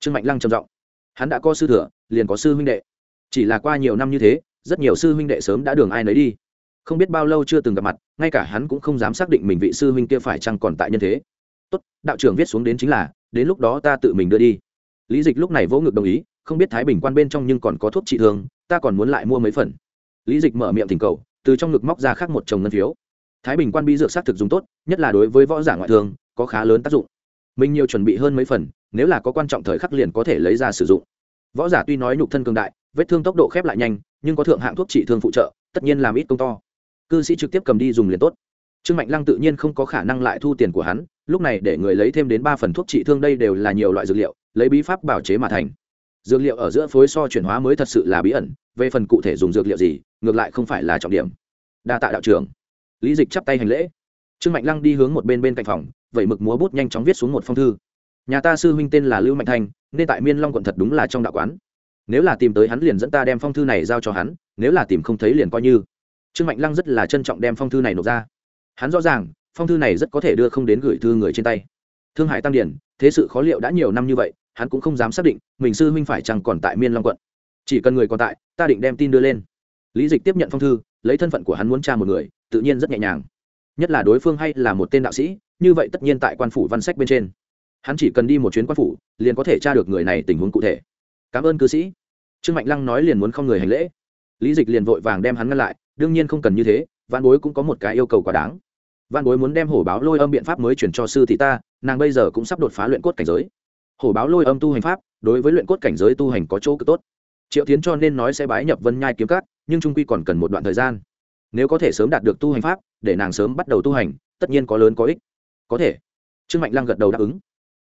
Trương mạnh lăng trầm giọng, hắn đã có sư thừa, liền có sư huynh đệ. Chỉ là qua nhiều năm như thế, rất nhiều sư huynh đệ sớm đã đường ai nấy đi. Không biết bao lâu chưa từng gặp mặt, ngay cả hắn cũng không dám xác định mình vị sư huynh kia phải chăng còn tại nhân thế. Tốt, đạo trưởng viết xuống đến chính là, đến lúc đó ta tự mình đưa đi. Lý dịch lúc này vỗ ngực đồng ý, không biết thái bình quan bên trong nhưng còn có thuốc trị thương, ta còn muốn lại mua mấy phần. Lý dịch mở miệng thỉnh cầu từ trong ngực móc ra khác một chồng ngân phiếu. Thái bình quan bi dược xác thực dùng tốt, nhất là đối với võ giả ngoại thương, có khá lớn tác dụng. Mình nhiều chuẩn bị hơn mấy phần, nếu là có quan trọng thời khắc liền có thể lấy ra sử dụng. Võ giả tuy nói nhục thân cường đại, vết thương tốc độ khép lại nhanh, nhưng có thượng hạng thuốc trị thương phụ trợ, tất nhiên làm ít công to. Cư sĩ trực tiếp cầm đi dùng liền tốt. Trương mạnh lăng tự nhiên không có khả năng lại thu tiền của hắn, lúc này để người lấy thêm đến ba phần thuốc trị thương đây đều là nhiều loại dược liệu, lấy bí pháp bảo chế mà thành. Dược liệu ở giữa phối so chuyển hóa mới thật sự là bí ẩn về phần cụ thể dùng dược liệu gì, ngược lại không phải là trọng điểm. Đa tạ đạo trưởng. Lý dịch chắp tay hành lễ. Trương mạnh lăng đi hướng một bên bên cạnh phòng vậy mực múa bút nhanh chóng viết xuống một phong thư. Nhà ta sư huynh tên là lưu mạnh thanh, nên tại miên long quận thật đúng là trong đạo quán. Nếu là tìm tới hắn liền dẫn ta đem phong thư này giao cho hắn, nếu là tìm không thấy liền coi như. Trương mạnh lăng rất là trân trọng đem phong thư này nộp ra. Hắn rõ ràng, phong thư này rất có thể đưa không đến gửi thư người trên tay. Thương hải tăng điển, thế sự khó liệu đã nhiều năm như vậy, hắn cũng không dám xác định, mình sư huynh phải chăng còn tại miên long quận chỉ cần người còn tại, ta định đem tin đưa lên. Lý dịch tiếp nhận phong thư, lấy thân phận của hắn muốn tra một người, tự nhiên rất nhẹ nhàng. Nhất là đối phương hay là một tên đạo sĩ, như vậy tất nhiên tại quan phủ văn sách bên trên. Hắn chỉ cần đi một chuyến quan phủ, liền có thể tra được người này tình huống cụ thể. Cảm ơn cư sĩ. Trương mạnh lăng nói liền muốn không người hành lễ. Lý dịch liền vội vàng đem hắn ngăn lại, đương nhiên không cần như thế văn bối cũng có một cái yêu cầu quá đáng. Văn bối muốn đem hổ báo lôi âm biện pháp mới chuyển cho sư thị ta, nàng bây giờ cũng sắp đột phá luyện cốt cảnh giới. Hổ báo lôi âm tu hành pháp, đối với luyện cốt cảnh giới tu hành có chỗ cực tốt triệu tiến cho nên nói sẽ bái nhập vân nhai kiếm cát nhưng trung quy còn cần một đoạn thời gian. Nếu có thể sớm đạt được tu hành pháp, để nàng sớm bắt đầu tu hành, tất nhiên có lớn có ích có thể. Trương mạnh lăng gật đầu đáp ứng.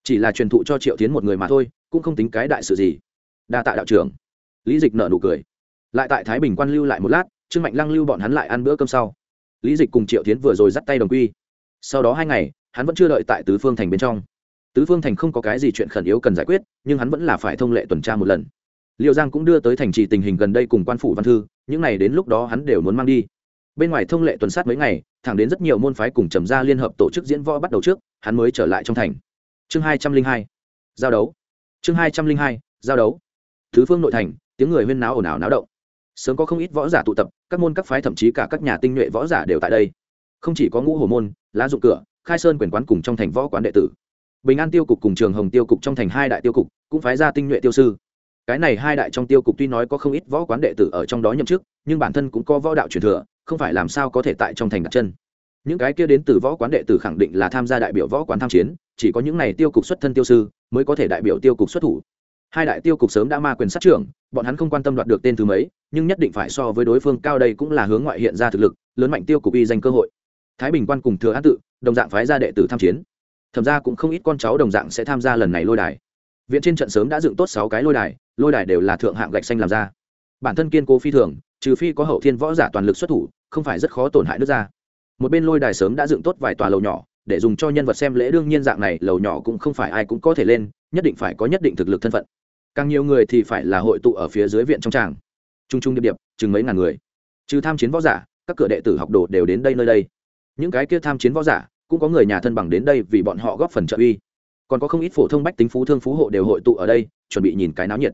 Chỉ là truyền thụ cho triệu tiến một người mà thôi, cũng không tính cái đại sự gì. Đa tạ đạo trưởng. Lý dịch nợ nụ cười. Lại tại thái bình quan lưu lại một lát, trương mạnh lăng lưu bọn hắn lại ăn bữa cơm sau. Lý dịch cùng triệu tiến vừa rồi dắt tay đồng quy. Sau đó hai ngày, hắn vẫn chưa đợi tại tứ phương thành bên trong. Tứ phương thành không có cái gì chuyện khẩn yếu cần giải quyết, nhưng hắn vẫn là phải thông lệ tuần tra một lần liệu giang cũng đưa tới thành trì tình hình gần đây cùng quan phủ văn thư, những này đến lúc đó hắn đều muốn mang đi. Bên ngoài thông lệ tuần sát mấy ngày, thẳng đến rất nhiều môn phái cùng trầm gia liên hợp tổ chức diễn võ bắt đầu trước, hắn mới trở lại trong thành. Chương hai trăm linh hai, giao đấu. Chương hai trăm linh hai, giao đấu. Thứ phương nội thành, tiếng người huyên náo ồn ào náo động. Sớm có không ít võ giả tụ tập, các môn các phái thậm chí cả các nhà tinh nhuệ võ giả đều tại đây. Không chỉ có ngũ hồ môn, lá dụng cửa, khai sơn quyền quán cùng trong thành võ quán đệ tử. Bình an tiêu cục cùng trường hồng tiêu cục trong thành hai đại tiêu cục, cũng phái ra tinh nhuệ tiêu sư cái này hai đại trong tiêu cục tuy nói có không ít võ quán đệ tử ở trong đó nhậm chức, nhưng bản thân cũng có võ đạo truyền thừa, không phải làm sao có thể tại trong thành đặt chân. Những cái kia đến từ võ quán đệ tử khẳng định là tham gia đại biểu võ quán tham chiến, chỉ có những này tiêu cục xuất thân tiêu sư mới có thể đại biểu tiêu cục xuất thủ. Hai đại tiêu cục sớm đã ma quyền sát trưởng, bọn hắn không quan tâm đoạt được tên thứ mấy, nhưng nhất định phải so với đối phương cao đây cũng là hướng ngoại hiện ra thực lực, lớn mạnh tiêu cục y danh cơ hội. Thái bình quan cùng thừa an tự, đồng dạng phái ra đệ tử tham chiến. Thậm ra cũng không ít con cháu đồng dạng sẽ tham gia lần này lôi đài. Viện trên trận sớm đã dựng tốt sáu cái lôi đài lôi đài đều là thượng hạng gạch xanh làm ra. Bản thân kiên cố phi thường, trừ phi có hậu thiên võ giả toàn lực xuất thủ, không phải rất khó tổn hại nước ra. Một bên lôi đài sớm đã dựng tốt vài tòa lầu nhỏ, để dùng cho nhân vật xem lễ đương nhiên dạng này, lầu nhỏ cũng không phải ai cũng có thể lên, nhất định phải có nhất định thực lực thân phận. Càng nhiều người thì phải là hội tụ ở phía dưới viện trong tràng. T r u n g t r u n g điệp điệp, chừng mấy ngàn người. Trừ tham chiến võ giả, các cửa đệ tử học đồ đều đến đây nơi đây. Những cái kia tham chiến võ giả, cũng có người nhà thân bằng đến đây vì bọn họ góp phần trợ uy. Còn có không ít phổ thông bách tính phú thương phú hộ đều hội tụ ở đây, chuẩn bị nhìn cái náo nhiệt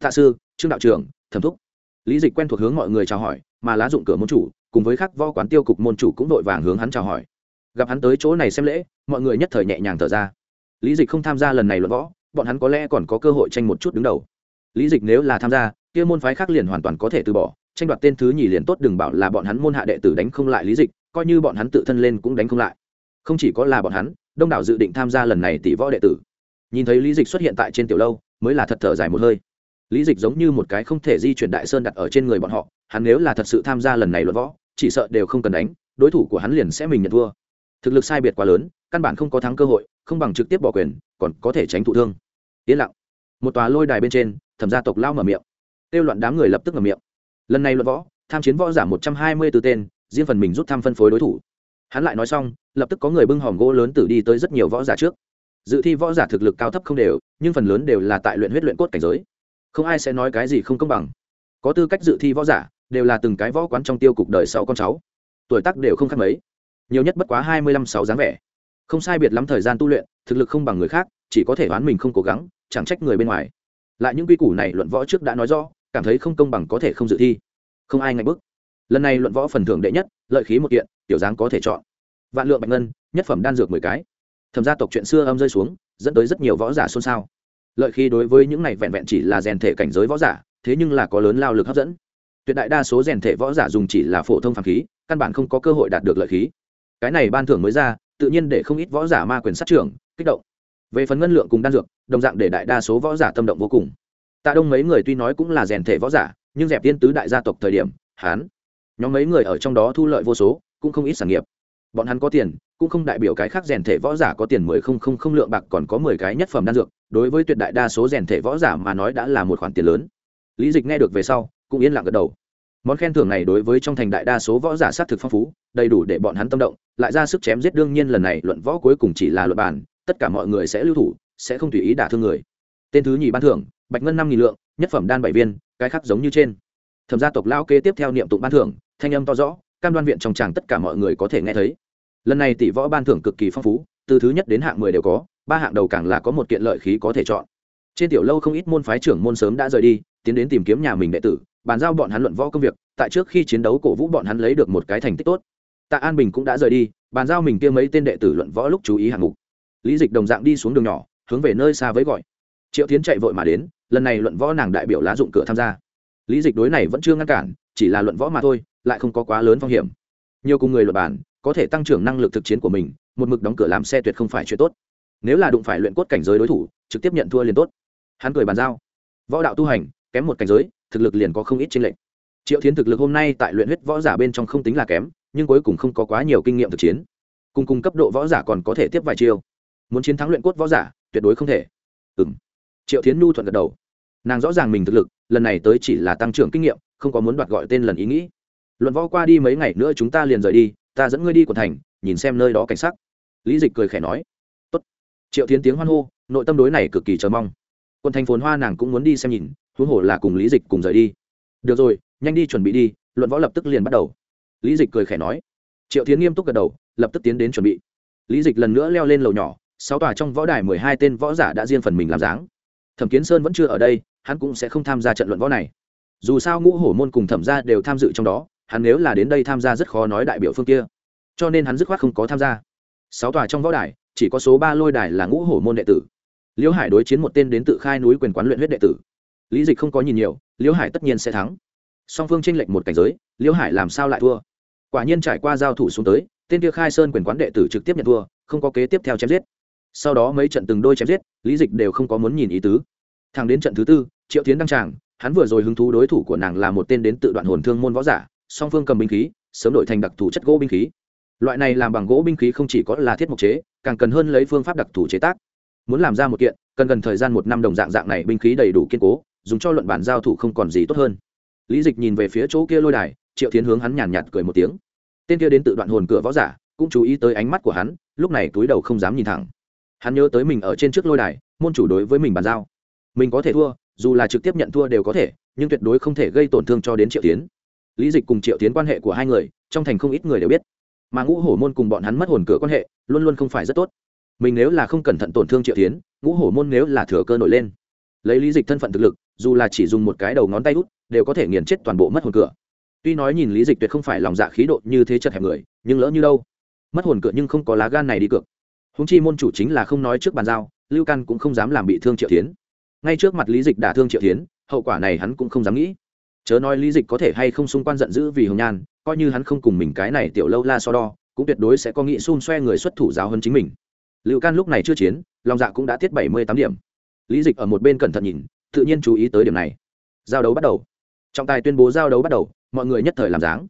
tạ sư, trương đạo trưởng, thẩm thúc. Lý dịch quen thuộc hướng mọi người chào hỏi, mà lá dụng cửa môn chủ, cùng với các võ quán tiêu cục môn chủ cũng đội vàng hướng hắn chào hỏi. Gặp hắn tới chỗ này xem lễ, mọi người nhất thời nhẹ nhàng thở ra. Lý dịch không tham gia lần này luận võ, bọn hắn có lẽ còn có cơ hội tranh một chút đứng đầu. Lý dịch nếu là tham gia, kia môn phái khác liền hoàn toàn có thể từ bỏ, tranh đoạt tên thứ nhì liền tốt, đừng bảo là bọn hắn môn hạ đệ tử đánh không lại lý dịch, coi như bọn hắn tự thân lên cũng đánh không lại. Không chỉ có là bọn hắn, đông đảo dự định tham gia lần này tỷ võ đệ tử. Nhìn thấy lý dịch xuất hiện tại trên tiểu lâu, mới là thật thở dài một hơi lý dịch giống như một cái không thể di chuyển đại sơn đặt ở trên người bọn họ, hắn nếu là thật sự tham gia lần này luận võ, chỉ sợ đều không cần đánh, đối thủ của hắn liền sẽ mình nhận thua. Thực lực sai biệt quá lớn, căn bản không có thắng cơ hội, không bằng trực tiếp bỏ quyền, còn có thể tránh thụ thương. Yên lặng. Một tòa lôi đài bên trên, thẩm gia tộc lao mở miệng. Kêu loạn đám người lập tức mở miệng. Lần này luận võ, tham chiến võ giảm một trăm hai mươi từ tên, riêng phần mình rút thăm phân phối đối thủ. Hắn lại nói xong, lập tức có người bưng hòm gỗ lớn tử đi tới rất nhiều võ giả trước. Dự thi võ giả thực lực cao thấp không đều, nhưng phần lớn đều là tại luyện huyết luyện cốt cảnh giới không ai sẽ nói cái gì không công bằng. Có tư cách dự thi võ giả, đều là từng cái võ quán trong tiêu cục đời sáu con cháu. Tuổi tác đều không khác mấy. Nhiều nhất bất quá hai mươi lăm sáu dáng vẻ. Không sai biệt lắm thời gian tu luyện, thực lực không bằng người khác, chỉ có thể đoán mình không cố gắng, chẳng trách người bên ngoài. Lại những quy củ này luận võ trước đã nói rõ, cảm thấy không công bằng có thể không dự thi. Không ai ngạch bức. Lần này luận võ phần thưởng đệ nhất, lợi khí một kiện, tiểu dáng có thể chọn. Vạn lượng bạch ngân, nhất phẩm đan dược mười cái. Thẩm gia tộc chuyện xưa âm rơi xuống, dẫn tới rất nhiều võ giả xôn xao lợi khí đối với những này vẹn vẹn chỉ là rèn thể cảnh giới võ giả, thế nhưng là có lớn lao lực hấp dẫn. Tuyệt đại đa số rèn thể võ giả dùng chỉ là phổ thông phàm khí, căn bản không có cơ hội đạt được lợi khí. Cái này ban thưởng mới ra, tự nhiên để không ít võ giả ma quyền sát trưởng, kích động. Về phần ngân lượng cùng đan dược, đồng dạng để đại đa số võ giả tâm động vô cùng. Tạ đông mấy người tuy nói cũng là rèn thể võ giả, nhưng dẹp tiên tứ đại gia tộc thời điểm hán nhóm mấy người ở trong đó thu lợi vô số, cũng không ít sản nghiệp bọn hắn có tiền, cũng không đại biểu cái khác rèn thể võ giả có tiền mười không không không lượng bạc, còn có mười cái nhất phẩm đan dược. Đối với tuyệt đại đa số rèn thể võ giả mà nói đã là một khoản tiền lớn. Lý dịch nghe được về sau, cũng yên lặng gật đầu. Món khen thưởng này đối với trong thành đại đa số võ giả sát thực phong phú, đầy đủ để bọn hắn tâm động, lại ra sức chém giết đương nhiên lần này luận võ cuối cùng chỉ là luật bản tất cả mọi người sẽ lưu thủ, sẽ không tùy ý đả thương người. Tên thứ nhì ban thưởng, bạch ngân năm nghìn lượng, nhất phẩm đan bảy viên, cái khác giống như trên. Thẩm gia tộc lao kế tiếp theo niệm tụng ban thưởng, thanh âm to rõ, cam đoan viện trong tràng tất cả mọi người có thể nghe thấy lần này tỷ võ ban thưởng cực kỳ phong phú, từ thứ nhất đến hạng mười đều có, ba hạng đầu càng là có một kiện lợi khí có thể chọn. Trên tiểu lâu không ít môn phái trưởng môn sớm đã rời đi, tiến đến tìm kiếm nhà mình đệ tử, bàn giao bọn hắn luận võ công việc, tại trước khi chiến đấu cổ vũ bọn hắn lấy được một cái thành tích tốt. Tạ an bình cũng đã rời đi, bàn giao mình kia mấy tên đệ tử luận võ lúc chú ý hạng mục. Lý dịch đồng dạng đi xuống đường nhỏ, hướng về nơi xa với gọi. Triệu tiến chạy vội mà đến, lần này luận võ nàng đại biểu lá dụng cửa tham gia. Lý dịch đối này vẫn chưa ngăn cản, chỉ là luận võ mà thôi, lại không có quá lớn phong hiểm. Nhiều cùng người luật bản có thể tăng trưởng năng lực thực chiến của mình, một mực đóng cửa làm xe tuyệt không phải chuyện tốt. Nếu là đụng phải luyện cốt cảnh giới đối thủ, trực tiếp nhận thua liền tốt. Hắn cười bàn giao. Võ đạo tu hành, kém một cảnh giới, thực lực liền có không ít tranh lệch. Triệu thiến thực lực hôm nay tại luyện huyết võ giả bên trong không tính là kém, nhưng cuối cùng không có quá nhiều kinh nghiệm thực chiến. Cùng cùng cấp độ võ giả còn có thể tiếp vài chiêu. Muốn chiến thắng luyện cốt võ giả, tuyệt đối không thể. Ừ m triệu thiến nhu thuận gật đầu. Nàng rõ ràng mình thực lực, lần này tới chỉ là tăng trưởng kinh nghiệm, không có muốn đoạt gọi tên lần ý nghĩ. Luận võ qua đi mấy ngày nữa chúng ta liền rời đi ta dẫn ngươi đi quận thành, nhìn xem nơi đó cảnh sắc. Lý dịch cười khẽ nói. Tốt. triệu tiến tiếng hoan hô, nội tâm đối này cực kỳ chờ mong. Quận thành phồn hoa nàng cũng muốn đi xem nhìn, huống hồ là cùng lý dịch cùng rời đi. Được rồi, nhanh đi chuẩn bị đi, luận võ lập tức liền bắt đầu. Lý dịch cười khẽ nói. Triệu tiến nghiêm túc gật đầu, lập tức tiến đến chuẩn bị. Lý dịch lần nữa leo lên lầu nhỏ, sáu tòa trong võ đài mười hai tên võ giả đã riêng phần mình làm dáng. Thẩm kiến sơn vẫn chưa ở đây, hắn cũng sẽ không tham gia trận luận võ này. Dù sao ngũ hổ môn cùng thẩm gia đều tham dự trong đó hắn nếu là đến đây tham gia rất khó nói đại biểu phương kia. Cho nên hắn dứt khoát không có tham gia. Sáu tòa trong võ đài, chỉ có số ba lôi đài là ngũ hổ môn đệ tử. Liễu hải đối chiến một tên đến tự khai núi quyền quán luyện huyết đệ tử. Lý dịch không có nhìn nhiều, liễu hải tất nhiên sẽ thắng. Song phương tranh lệch một cảnh giới, liễu hải làm sao lại thua? Quả nhiên trải qua giao thủ xuống tới, tên kia khai sơn quyền quán đệ tử trực tiếp nhận thua, không có kế tiếp theo chém giết. Sau đó mấy trận từng đôi chém giết, lý dịch đều không có muốn nhìn ý tứ. Thẳng đến trận thứ tư, triệu tiến đăng tràng, hắn vừa rồi hứng thú đối thủ của nàng là một tên đến tự đoạn hồn thương môn võ giả song phương cầm binh khí, sớm đổi thành đặc thù chất gỗ binh khí. Loại này làm bằng gỗ binh khí không chỉ có là thiết mộc chế, càng cần hơn lấy phương pháp đặc thù chế tác. Muốn làm ra một kiện, cần gần thời gian một năm đồng dạng dạng này binh khí đầy đủ kiên cố, dùng cho luận bản giao thủ không còn gì tốt hơn. Lý dịch nhìn về phía chỗ kia lôi đài, triệu tiến hướng hắn nhàn nhạt cười một tiếng. Tên kia đến tự đoạn hồn cửa võ giả, cũng chú ý tới ánh mắt của hắn, lúc này túi đầu không dám nhìn thẳng. Hắn nhớ tới mình ở trên trước lôi đài, môn chủ đối với mình bàn giao. Mình có thể thua, dù là trực tiếp nhận thua đều có thể, nhưng tuyệt đối không thể gây tổn thương cho đến triệu tiến lý dịch cùng triệu tiến quan hệ của hai người, trong thành không ít người đều biết. Mà ngũ hổ môn cùng bọn hắn mất hồn cửa quan hệ, luôn luôn không phải rất tốt. Mình nếu là không cẩn thận tổn thương triệu tiến ngũ hổ môn nếu là thừa cơ nổi lên. Lấy lý dịch thân phận thực lực, dù là chỉ dùng một cái đầu ngón tay út, đều có thể nghiền chết toàn bộ mất hồn cửa. Tuy nói nhìn lý dịch tuyệt không phải lòng dạ khí độ như thế chật hẹp người, nhưng lỡ như đâu, mất hồn cửa nhưng không có lá gan này đi cược. Húng chi môn chủ chính là không nói trước bàn giao, lưu căn cũng không dám làm bị thương triệu tiến ngay trước mặt lý dịch đả thương triệu tiến hậu quả này hắn cũng không dám nghĩ chớ nói lý dịch có thể hay không xung quan giận dữ vì hồng nhan, coi như hắn không cùng mình cái này tiểu lâu la so đo, cũng tuyệt đối sẽ có nghĩ xun xoe người xuất thủ giáo hơn chính mình. Lưu can lúc này chưa chiến lòng dạ cũng đã tiết bảy mươi tám điểm. Lý dịch ở một bên cẩn thận nhìn, tự nhiên chú ý tới điểm này. Giao đấu bắt đầu. Trọng tài tuyên bố giao đấu bắt đầu, mọi người nhất thời làm dáng.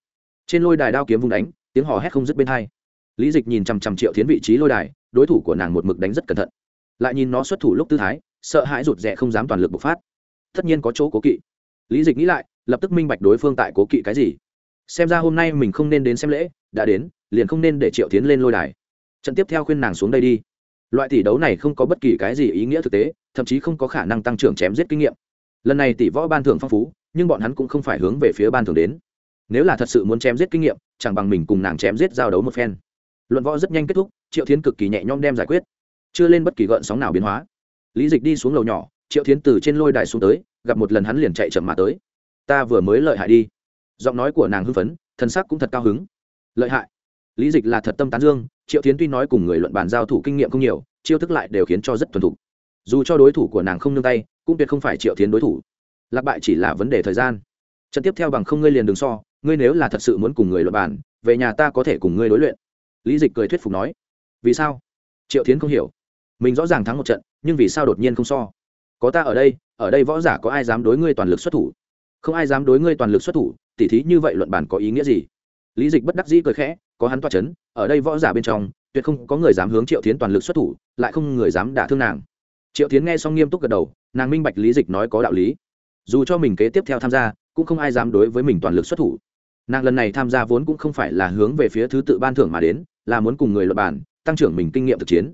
Trên lôi đài đao kiếm vung đánh, tiếng hò hét không dứt bên hai. Lý dịch nhìn chằm chằm triệu tiến vị trí lôi đài, đối thủ của nàng một mực đánh rất cẩn thận. Lại nhìn nó xuất thủ lúc tư thái, sợ hãi rụt rè không dám toàn lực bộc phát. Tất nhiên có chỗ cố kỵ. Lý dịch nghĩ lại lập tức minh bạch đối phương tại cố kỵ cái gì. Xem ra hôm nay mình không nên đến xem lễ, đã đến, liền không nên để triệu tiến lên lôi đài. Trận tiếp theo khuyên nàng xuống đây đi. Loại tỷ đấu này không có bất kỳ cái gì ý nghĩa thực tế, thậm chí không có khả năng tăng trưởng chém giết kinh nghiệm. Lần này tỷ võ ban thưởng phong phú, nhưng bọn hắn cũng không phải hướng về phía ban thưởng đến. Nếu là thật sự muốn chém giết kinh nghiệm, chẳng bằng mình cùng nàng chém giết giao đấu một phen. Luận võ rất nhanh kết thúc, triệu tiến cực kỳ nhẹ nhõm đem giải quyết. Chưa lên bất kỳ gợn sóng nào biến hóa. Lý dịch đi xuống lầu nhỏ, triệu tiến từ trên lôi đài xuống tới, gặp một lần hắn liền chạy chậm mà tới ta vừa mới lợi hại đi. Giọng nói của nàng hưng phấn, thân sắc cũng thật cao hứng. Lợi hại. Lý dịch là thật tâm tán dương, triệu tiến tuy nói cùng người luận bàn giao thủ kinh nghiệm không nhiều, chiêu thức lại đều khiến cho rất thuần thục. Dù cho đối thủ của nàng không nương tay, cũng tuyệt không phải triệu tiến đối thủ. Lạc bại chỉ là vấn đề thời gian. Trận tiếp theo bằng không ngươi liền đường so, ngươi nếu là thật sự muốn cùng người luận bàn, về nhà ta có thể cùng ngươi đối luyện. Lý dịch cười thuyết phục nói. Vì sao? Triệu tiến không hiểu. Mình rõ ràng thắng một trận, nhưng vì sao đột nhiên không so? Có ta ở đây ở đây võ giả có ai dám đối ngươi toàn lực xuất thủ? Không ai dám đối ngươi toàn lực xuất thủ, tỉ thí như vậy luận bản có ý nghĩa gì? Lý dịch bất đắc dĩ cười khẽ, có hắn toa c h ấ n ở đây võ giả bên trong, tuyệt không có người dám hướng triệu tiến toàn lực xuất thủ, lại không người dám đả thương nàng. Triệu tiến nghe xong nghiêm túc gật đầu, nàng minh bạch lý dịch nói có đạo lý. Dù cho mình kế tiếp theo tham gia, cũng không ai dám đối với mình toàn lực xuất thủ. Nàng lần này tham gia vốn cũng không phải là hướng về phía thứ tự ban thưởng mà đến, là muốn cùng người luật bản tăng trưởng mình kinh nghiệm thực chiến.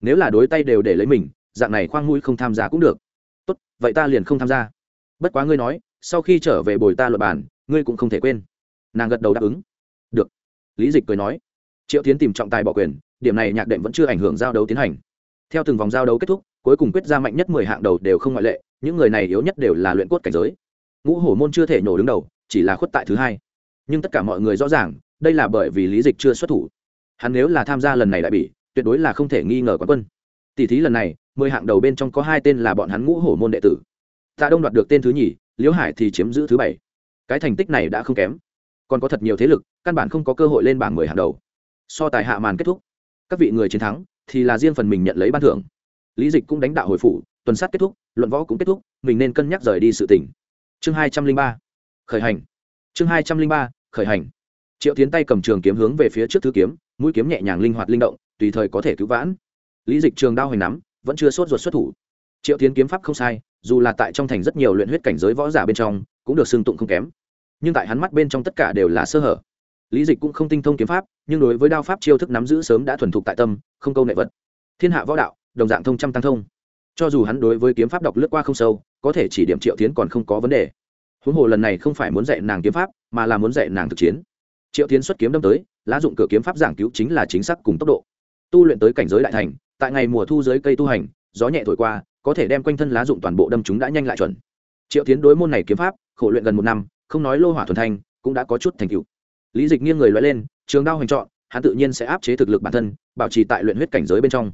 Nếu là đối tay đều để lấy mình, dạng này khoang mũi không tham gia cũng được. Tốt, vậy ta liền không tham gia. Bất quá ngươi nói sau khi trở về bồi ta luật bản ngươi cũng không thể quên. Nàng gật đầu đáp ứng. Được. Lý dịch cười nói. Triệu tiến tìm trọng tài bỏ quyền, điểm này nhạc đệm vẫn chưa ảnh hưởng giao đấu tiến hành. Theo từng vòng giao đấu kết thúc, cuối cùng quyết ra mạnh nhất mười hạng đầu đều không ngoại lệ, những người này yếu nhất đều là luyện cốt cảnh giới. Ngũ hổ môn chưa thể nổ đứng đầu, chỉ là khuất tại thứ hai. Nhưng tất cả mọi người rõ ràng, đây là bởi vì lý dịch chưa xuất thủ. Hắn nếu là tham gia lần này đại bỉ, tuyệt đối là không thể nghi ngờ quán quân. Tỷ thí lần này, mười hạng đầu bên trong có hai tên là bọn hắn ngũ hổ môn đệ tử. Tạ đông đoạt được tên thứ nhì liễu hải thì chiếm giữ thứ bảy. Cái thành tích này đã không kém. Còn có thật nhiều thế lực, căn bản không có cơ hội lên bảng mười hạng đầu. So tài hạ màn kết thúc, các vị người chiến thắng thì là riêng phần mình nhận lấy ban thưởng. Lý dịch cũng đánh đạo hồi phủ, tuần sát kết thúc, luận võ cũng kết thúc, mình nên cân nhắc rời đi sự tỉnh chương hai trăm linh ba, khởi hành. Chương hai trăm linh ba, khởi hành. Triệu tiến tay cầm trường kiếm hướng về phía trước thứ kiếm, mũi kiếm nhẹ nhàng linh hoạt linh động, tùy thời có thể cứu vãn. Lý dịch trường đao hoành nắm, vẫn chưa sốt ruột xuất thủ triệu tiến kiếm pháp không sai, dù là tại trong thành rất nhiều luyện huyết cảnh giới võ giả bên trong, cũng được xưng tụng không kém. Nhưng tại hắn mắt bên trong tất cả đều là sơ hở. Lý dịch cũng không tinh thông kiếm pháp, nhưng đối với đao pháp chiêu thức nắm giữ sớm đã thuần thục tại tâm, không câu nệ vật. Thiên hạ võ đạo, đồng dạng thông trăm tăng thông. Cho dù hắn đối với kiếm pháp đọc lướt qua không sâu, có thể chỉ điểm triệu tiến còn không có vấn đề. Huống hồ lần này không phải muốn dạy nàng kiếm pháp, mà là muốn dạy nàng thực chiến. Triệu tiến xuất kiếm đâm tới, lá dụng cửa kiếm pháp giảng cứu chính là chính xác cùng tốc độ. Tu luyện tới cảnh giới đại thành, tại ngày mùa thu dưới cây tu hành, gió nhẹ thổi qua có thể đem quanh thân lá dụng toàn bộ đâm chúng đã nhanh lại chuẩn. Triệu tiến đối môn này kiếm pháp, khổ luyện gần một năm, không nói lô hỏa thuần thanh, cũng đã có chút thành tựu. Lý dịch nghiêng người loại lên, trường đao hành chọn hắn tự nhiên sẽ áp chế thực lực bản thân, bảo trì tại luyện huyết cảnh giới bên trong.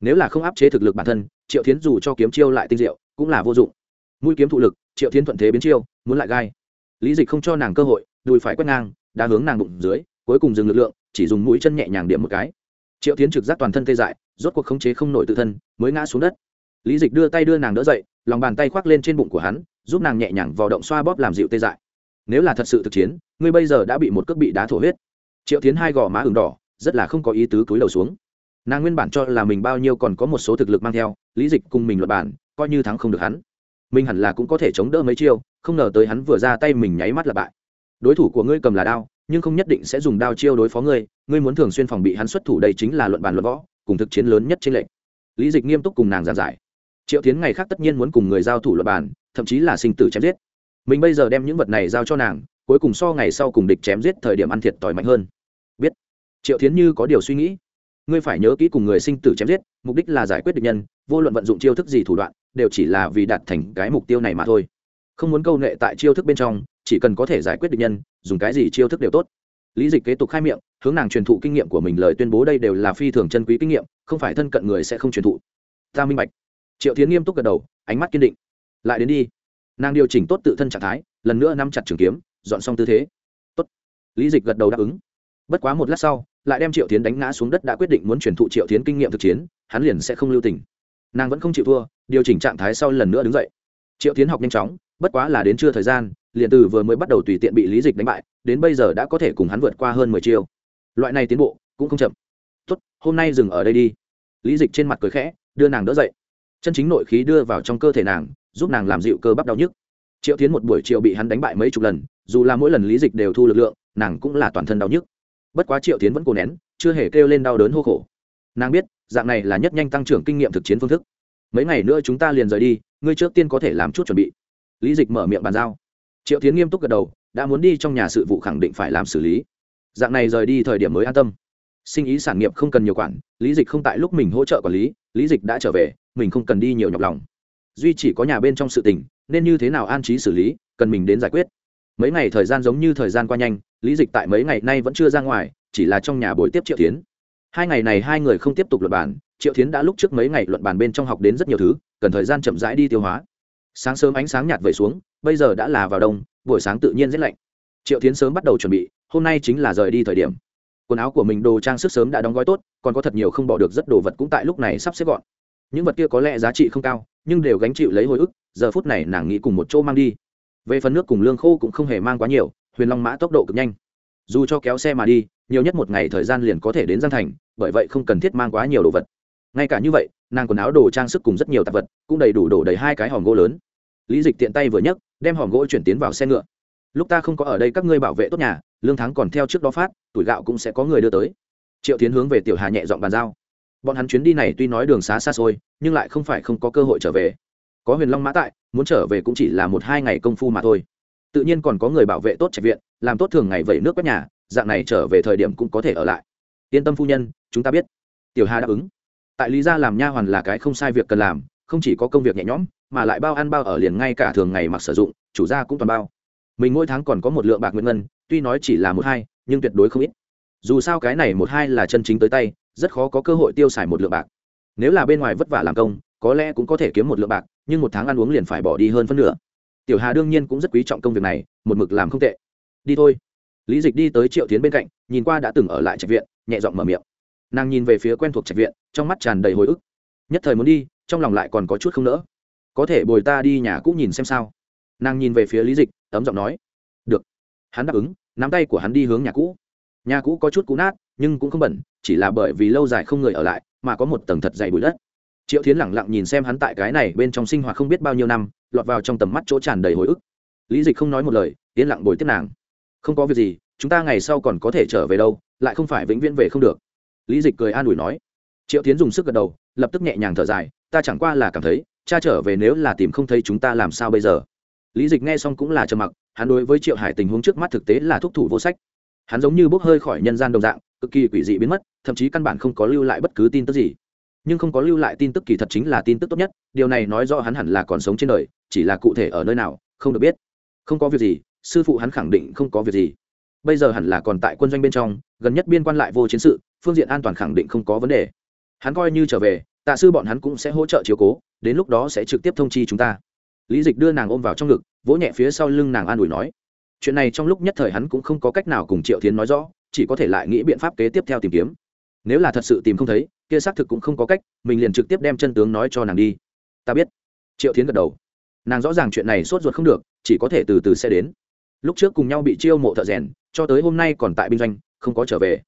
Nếu là không áp chế thực lực bản thân, triệu tiến dù cho kiếm chiêu lại tinh diệu, cũng là vô dụng. Mũi kiếm thụ lực, triệu tiến thuận thế biến chiêu, muốn lại gai. Lý dịch không cho nàng cơ hội, đùi phải quét ngang, đã hướng nàng bụng dưới, cuối cùng dừng lực lượng, chỉ dùng mũi chân nhẹ nhàng điểm một cái. Triệu tiến trực giác toàn thân tê dại, rốt cuộc khống chế không nổi tự thân, mới ngã xuống đất lý dịch đưa tay đưa nàng đỡ dậy, lòng bàn tay khoác lên trên bụng của hắn, giúp nàng nhẹ nhàng vào động xoa bóp làm dịu tê dại. Nếu là thật sự thực chiến, ngươi bây giờ đã bị một cước bị đá thổ huyết. Triệu tiến hai gò má ửng đỏ, rất là không có ý tứ cúi đầu xuống. Nàng nguyên bản cho là mình bao nhiêu còn có một số thực lực mang theo, lý dịch cùng mình luật bản coi như thắng không được hắn. Mình hẳn là cũng có thể chống đỡ mấy chiêu, không ngờ tới hắn vừa ra tay mình nháy mắt là bại. Đối thủ của ngươi cầm là đao, nhưng không nhất định sẽ dùng đao chiêu đối phó ngươi ngươi muốn thường xuyên phòng bị hắn xuất thủ đây chính là luận bàn luận võ, cùng thực chiến lớn nhất trên lệnh lý dịch nghiêm túc cùng nàng giảng giải triệu tiến ngày khác tất nhiên muốn cùng người giao thủ luận bản, thậm chí là sinh tử chém giết. Mình bây giờ đem những vật này giao cho nàng cuối cùng so ngày sau cùng địch chém giết thời điểm ăn thiệt tỏi mạnh hơn. Biết. Triệu tiến như có điều suy nghĩ. Ngươi phải nhớ kỹ cùng người sinh tử chém giết mục đích là giải quyết địch nhân vô luận vận dụng chiêu thức gì thủ đoạn đều chỉ là vì đạt thành cái mục tiêu này mà thôi. Không muốn câu nệ tại chiêu thức bên trong chỉ cần có thể giải quyết địch nhân dùng cái gì chiêu thức đều tốt. Lý dịch kế tục khai miệng hướng nàng truyền thụ kinh nghiệm của mình lời tuyên bố đây đều là phi thường chân quý kinh nghiệm không phải thân cận người sẽ không truyền thụ. Ta minh bạch triệu tiến nghiêm túc gật đầu, ánh mắt kiên định. Lại đến đi. Nàng điều chỉnh tốt tự thân trạng thái, lần nữa nắm chặt trường kiếm, dọn xong tư thế. Tốt. Lý dịch gật đầu đáp ứng. Bất quá một lát sau, lại đem triệu tiến đánh ngã xuống đất đã quyết định muốn truyền thụ triệu tiến kinh nghiệm thực chiến, hắn liền sẽ không lưu tình. Nàng vẫn không chịu thua, điều chỉnh trạng thái sau lần nữa đứng dậy. Triệu tiến học nhanh chóng, bất quá là đến chưa thời gian, liền từ vừa mới bắt đầu tùy tiện bị lý dịch đánh bại, đến bây giờ đã có thể cùng hắn vượt qua hơn mười chiêu. Loại này tiến bộ cũng không chậm. Tốt, hôm nay dừng ở đây đi. Lý dịch trên mặt cười khẽ, đưa nàng đỡ dậy chân chính nội khí đưa vào trong cơ thể nàng, giúp nàng làm dịu cơ bắp đau nhức. Triệu tiến một buổi chiều bị hắn đánh bại mấy chục lần, dù là mỗi lần lý dịch đều thu lực lượng, nàng cũng là toàn thân đau nhức. Bất quá triệu tiến vẫn cố nén, chưa hề kêu lên đau đớn hô khổ. Nàng biết, dạng này là nhất nhanh tăng trưởng kinh nghiệm thực chiến phương thức. Mấy ngày nữa chúng ta liền rời đi, ngươi trước tiên có thể làm chút chuẩn bị. Lý dịch mở miệng bàn giao. Triệu tiến nghiêm túc gật đầu, đã muốn đi trong nhà sự vụ khẳng định phải làm xử lý. Dạng này rời đi thời điểm mới an tâm sinh ý sản nghiệp không cần nhiều quản, lý dịch không tại lúc mình hỗ trợ quản lý lý dịch đã trở về, mình không cần đi nhiều nhọc lòng. Duy chỉ có nhà bên trong sự tình, nên như thế nào an trí xử lý, cần mình đến giải quyết. Mấy ngày thời gian giống như thời gian qua nhanh, lý dịch tại mấy ngày nay vẫn chưa ra ngoài, chỉ là trong nhà buổi tiếp triệu tiến hai ngày này hai người không tiếp tục luận bàn, triệu tiến đã lúc trước mấy ngày luận bàn bên trong học đến rất nhiều thứ, cần thời gian chậm rãi đi tiêu hóa. Sáng sớm ánh sáng nhạt về xuống, bây giờ đã là vào đông, buổi sáng tự nhiên rất lạnh. Triệu tiến sớm bắt đầu chuẩn bị, hôm nay chính là rời đi thời điểm quần áo của mình, đồ trang sức sớm đã đóng gói tốt, còn có thật nhiều không bỏ được, rất đồ vật cũng tại lúc này sắp xếp gọn. Những vật kia có lẽ giá trị không cao, nhưng đều gánh chịu lấy hồi ức, giờ phút này nàng nghĩ cùng một chỗ mang đi. Về phần nước cùng lương khô cũng không hề mang quá nhiều, huyền long mã tốc độ cực nhanh. Dù cho kéo xe mà đi, nhiều nhất một ngày thời gian liền có thể đến giang thành, bởi vậy không cần thiết mang quá nhiều đồ vật. Ngay cả như vậy, nàng quần áo, đồ trang sức cùng rất nhiều tạp vật, cũng đầy đủ đổ đầy hai cái hòm gỗ lớn. Lý dịch tiện tay vừa nhấc, đem hòm gỗ chuyển tiến vào xe ngựa. Lúc ta không có ở đây, các ngươi bảo vệ tốt nhà lương tháng còn theo trước đó phát, tuổi gạo cũng sẽ có người đưa tới. Triệu tiến hướng về tiểu hà nhẹ dọn bàn giao. Bọn hắn chuyến đi này tuy nói đường xá xa xôi, nhưng lại không phải không có cơ hội trở về. Có huyền long mã tại, muốn trở về cũng chỉ là một hai ngày công phu mà thôi. Tự nhiên còn có người bảo vệ tốt trạch viện, làm tốt thường ngày vẩy nước quét nhà, dạng này trở về thời điểm cũng có thể ở lại. Yên tâm phu nhân, chúng ta biết. Tiểu hà đáp ứng. Tại lý gia làm nha hoàn là cái không sai việc cần làm, không chỉ có công việc nhẹ nhõm, mà lại bao ăn bao ở liền ngay cả thường ngày mặc sử dụng, chủ gia cũng toàn bao. Mình mỗi tháng còn có một lượng bạc nguyên ngân tuy nói chỉ là một hai, nhưng tuyệt đối không ít. Dù sao cái này một hai là chân chính tới tay, rất khó có cơ hội tiêu xài một lượng bạc. Nếu là bên ngoài vất vả làm công, có lẽ cũng có thể kiếm một lượng bạc, nhưng một tháng ăn uống liền phải bỏ đi hơn phân nửa. Tiểu hà đương nhiên cũng rất quý trọng công việc này, một mực làm không tệ. Đi thôi. Lý dịch đi tới triệu tiến bên cạnh, nhìn qua đã từng ở lại trạch viện, nhẹ giọng mở miệng. Nàng nhìn về phía quen thuộc trạch viện, trong mắt tràn đầy hồi ức. Nhất thời muốn đi, trong lòng lại còn có chút không nỡ. Có thể bồi ta đi nhà cũ nhìn xem sao. Nàng nhìn về phía lý dịch, ấm giọng nói hắn đáp ứng, nắm tay của hắn đi hướng nhà cũ. Nhà cũ có chút cũ nát, nhưng cũng không bẩn, chỉ là bởi vì lâu dài không người ở lại, mà có một tầng thật dày bụi đất. Triệu tiến lẳng lặng nhìn xem hắn tại cái này bên trong sinh hoạt không biết bao nhiêu năm, lọt vào trong tầm mắt chỗ tràn đầy hồi ức. Lý dịch không nói một lời, yên lặng bồi tiếp nàng. Không có việc gì, chúng ta ngày sau còn có thể trở về đâu, lại không phải vĩnh viễn về không được. Lý dịch cười an ủi nói. Triệu tiến dùng sức gật đầu, lập tức nhẹ nhàng thở dài, ta chẳng qua là cảm thấy, cha trở về nếu là tìm không thấy chúng ta làm sao bây giờ? Lý dịch nghe xong cũng là trầm mặc hắn đối với triệu hải tình huống trước mắt thực tế là thúc thủ vô sách. Hắn giống như bốc hơi khỏi nhân gian đồng dạng, cực kỳ quỷ dị biến mất, thậm chí căn bản không có lưu lại bất cứ tin tức gì. Nhưng không có lưu lại tin tức kỳ thật chính là tin tức tốt nhất, điều này nói rõ hắn hẳn là còn sống trên đời, chỉ là cụ thể ở nơi nào, không được biết. Không có việc gì, sư phụ hắn khẳng định không có việc gì. Bây giờ hẳn là còn tại quân doanh bên trong, gần nhất biên quan lại vô chiến sự, phương diện an toàn khẳng định không có vấn đề. Hắn coi như trở về, tạ sư bọn hắn cũng sẽ hỗ trợ chiếu cố, đến lúc đó sẽ trực tiếp thông chi chúng ta lý dịch đưa nàng ôm vào trong ngực, vỗ nhẹ phía sau lưng nàng an ủi nói. Chuyện này trong lúc nhất thời hắn cũng không có cách nào cùng triệu tiến nói rõ, chỉ có thể lại nghĩ biện pháp kế tiếp theo tìm kiếm. Nếu là thật sự tìm không thấy, kia xác thực cũng không có cách, mình liền trực tiếp đem chân tướng nói cho nàng đi. Ta biết. Triệu tiến gật đầu. Nàng rõ ràng chuyện này sốt ruột không được, chỉ có thể từ từ sẽ đến. Lúc trước cùng nhau bị chiêu mộ thợ rèn, cho tới hôm nay còn tại binh doanh, không có trở về.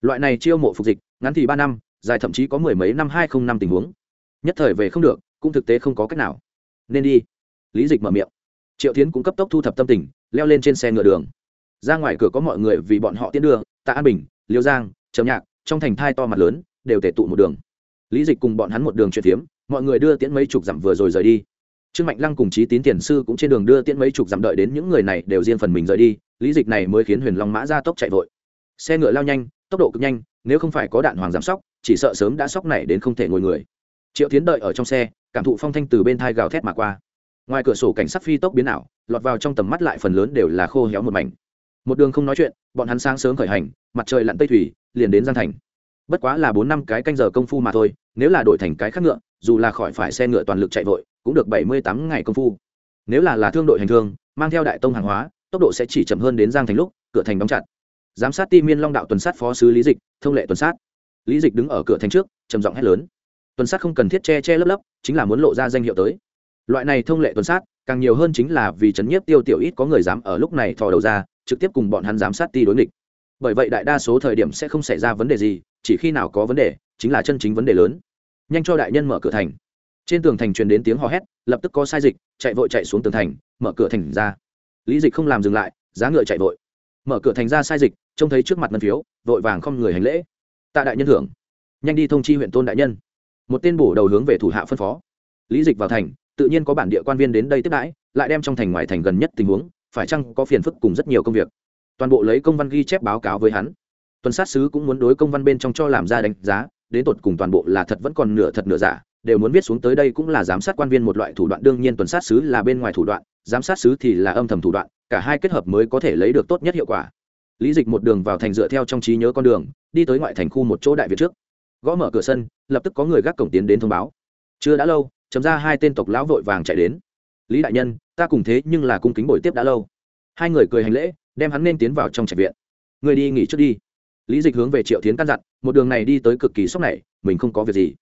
Loại này chiêu mộ phục dịch, ngắn thì ba năm, dài thậm chí có mười mấy năm, hai không năm tình huống. Nhất thời về không được, cũng thực tế không có cách nào. Nên đi lý dịch mở miệng. Triệu tiến cũng cấp tốc thu thập tâm tình, leo lên trên xe ngựa đường. Ra ngoài cửa có mọi người vì bọn họ tiến đưa, tạ an bình, liêu giang, trầm nhạc, trong thành thai to mặt lớn, đều tể tụ một đường. Lý dịch cùng bọn hắn một đường chuyển tiếm mọi người đưa tiễn mấy chục dặm vừa rồi rời đi. Trương mạnh lăng cùng chí tín tiền sư cũng trên đường đưa tiễn mấy chục dặm đợi đến những người này đều riêng phần mình rời đi, lý dịch này mới khiến huyền long mã ra tốc chạy vội. Xe ngựa lao nhanh, tốc độ cực nhanh, nếu không phải có đạn hoàng giám sóc, chỉ sợ sớm đã sóc này đến không thể ngồi người. Triệu tiến đợi ở trong xe, cảm thụ phong thanh từ bên thai gào thét mà qua ngoài cửa sổ cảnh sắc phi tốc biến ảo, lọt vào trong tầm mắt lại phần lớn đều là khô héo một mảnh. Một đường không nói chuyện, bọn hắn sáng sớm khởi hành, mặt trời lặn tây thủy, liền đến giang thành. Bất quá là bốn năm cái canh giờ công phu mà thôi, nếu là đổi thành cái khác ngựa, dù là khỏi phải xe ngựa toàn lực chạy vội, cũng được bảy mươi tám ngày công phu. Nếu là là thương đội hành thương, mang theo đại tông hàng hóa, tốc độ sẽ chỉ chậm hơn đến giang thành lúc, cửa thành đóng chặt. Giám sát ti miên long đạo tuần sát phó sứ lý dịch, thông lệ tuần sát. Lý dịch đứng ở cửa thành trước, trầm giọng hét lớn. Tuần sát không cần thiết che che lấp lấp, chính là muốn lộ ra danh hiệu tới loại này thông lệ tuần sát, càng nhiều hơn chính là vì chấn nhiếp tiêu tiểu ít có người dám ở lúc này thò đầu ra, trực tiếp cùng bọn hắn giám sát ti đối nghịch. Bởi vậy đại đa số thời điểm sẽ không xảy ra vấn đề gì, chỉ khi nào có vấn đề, chính là chân chính vấn đề lớn. Nhanh cho đại nhân mở cửa thành. Trên tường thành truyền đến tiếng hò hét, lập tức có sai dịch, chạy vội chạy xuống tường thành, mở cửa thành ra. Lý dịch không làm dừng lại, giá ngựa chạy vội. Mở cửa thành ra sai dịch, trông thấy trước mặt ngân phiếu, vội vàng không người hành lễ. Tạ đại nhân thưởng. Nhanh đi thông chi huyện tôn đại nhân. Một tên bổ đầu hướng về thủ hạ phân phó. Lý dịch vào thành tự nhiên có bản địa quan viên đến đây tiếp đãi, lại đem trong thành ngoài thành gần nhất tình huống, phải chăng có phiền phức cùng rất nhiều công việc. Toàn bộ lấy công văn ghi chép báo cáo với hắn. Tuần sát sứ cũng muốn đối công văn bên trong cho làm ra đánh giá, đến tột cùng toàn bộ là thật vẫn còn nửa thật nửa giả, đều muốn viết xuống tới đây cũng là giám sát quan viên một loại thủ đoạn, đương nhiên tuần sát sứ là bên ngoài thủ đoạn, giám sát sứ thì là âm thầm thủ đoạn, cả hai kết hợp mới có thể lấy được tốt nhất hiệu quả. Lý dịch một đường vào thành dựa theo trong trí nhớ con đường, đi tới ngoại thành khu một chỗ đại việt trước. Gõ mở cửa sân, lập tức có người gác cổng tiến đến thông báo. Chưa đã lâu chấm ra hai tên tộc lão vội vàng chạy đến. Lý đại nhân, ta cùng thế nhưng là cung kính buổi tiếp đã lâu. Hai người cười hành lễ, đem hắn nên tiến vào trong trạch viện. Người đi nghỉ trước đi. Lý dịch hướng về triệu tiến căn dặn, một đường này đi tới cực kỳ sốc này, mình không có việc gì.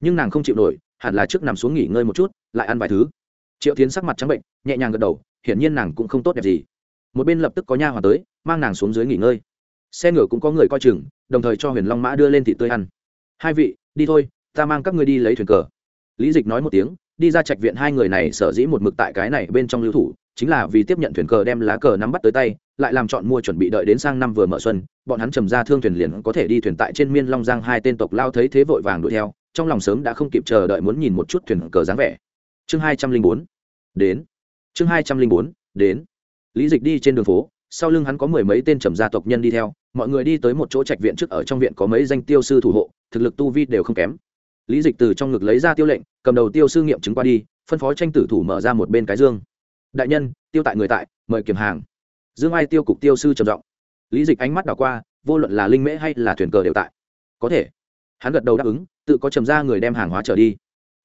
Nhưng nàng không chịu nổi, hẳn là trước nằm xuống nghỉ ngơi một chút, lại ăn vài thứ. Triệu tiến sắc mặt trắng bệnh, nhẹ nhàng gật đầu, hiển nhiên nàng cũng không tốt đẹp gì. Một bên lập tức có nha hoàn tới, mang nàng xuống dưới nghỉ ngơi. Xe ngựa cũng có người coi chừng, đồng thời cho huyền long mã đưa lên thị tươi ăn. Hai vị, đi thôi, ta mang các ngươi đi lấy thuyền cờ lý dịch nói một tiếng, đi ra trạch viện hai người này sở dĩ một mực tại cái này bên trong lưu thủ, chính là vì tiếp nhận thuyền cờ đem lá cờ nắm bắt tới tay, lại làm chọn mua chuẩn bị đợi đến sang năm vừa mở xuân, bọn hắn trầm ra thương thuyền liền có thể đi thuyền tại trên miên long giang hai tên tộc lao thấy thế vội vàng đuổi theo, trong lòng sớm đã không kịp chờ đợi muốn nhìn một chút thuyền cờ dáng vẻ. Chương hai trăm linh bốn, đến. Chương hai trăm linh bốn, đến. Lý dịch đi trên đường phố, sau lưng hắn có mười mấy tên trầm gia tộc nhân đi theo, mọi người đi tới một chỗ trạch viện trước ở trong viện có mấy danh tiêu sư thủ hộ, thực lực tu vi đều không kém. Lý dịch từ trong ngực lấy ra tiêu lệnh cầm đầu tiêu sư nghiệm chứng qua đi, phân phó tranh tử thủ mở ra một bên cái dương. Đại nhân, tiêu tại người tại, mời kiểm hàng. Dương ai tiêu cục tiêu sư trầm giọng. Lý dịch ánh mắt đảo qua, vô luận là linh mễ hay là thuyền cờ đều tại. Có thể. Hắn gật đầu đáp ứng, tự có trầm ra người đem hàng hóa trở đi.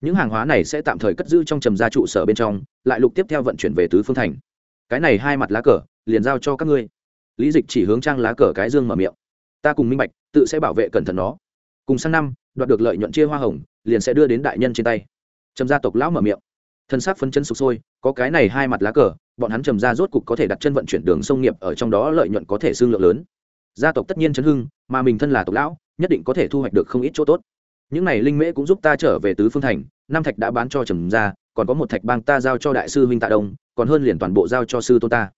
Những hàng hóa này sẽ tạm thời cất giữ trong trầm gia trụ sở bên trong, lại lục tiếp theo vận chuyển về tứ phương thành. Cái này hai mặt lá cờ, liền giao cho các ngươi. Lý dịch chỉ hướng trang lá cờ cái dương mở miệng. Ta cùng minh bạch, tự sẽ bảo vệ cẩn thận nó. Cùng sang năm đoạt được lợi nhuận chia hoa hồng, liền sẽ đưa đến đại nhân trên tay. Trầm gia tộc lão mở miệng. Thân xác phấn chân sụp sôi, có cái này hai mặt lá cờ, bọn hắn trầm gia rốt cục có thể đặt chân vận chuyển đường sông nghiệp ở trong đó lợi nhuận có thể xương lượng lớn. Gia tộc tất nhiên chấn hưng, mà mình thân là tộc lão, nhất định có thể thu hoạch được không ít chỗ tốt. Những này linh mễ cũng giúp ta trở về tứ phương thành, năm thạch đã bán cho trầm gia, còn có một thạch bang ta giao cho đại sư huynh tạ đông, còn hơn liền toàn bộ giao cho sư tôn ta.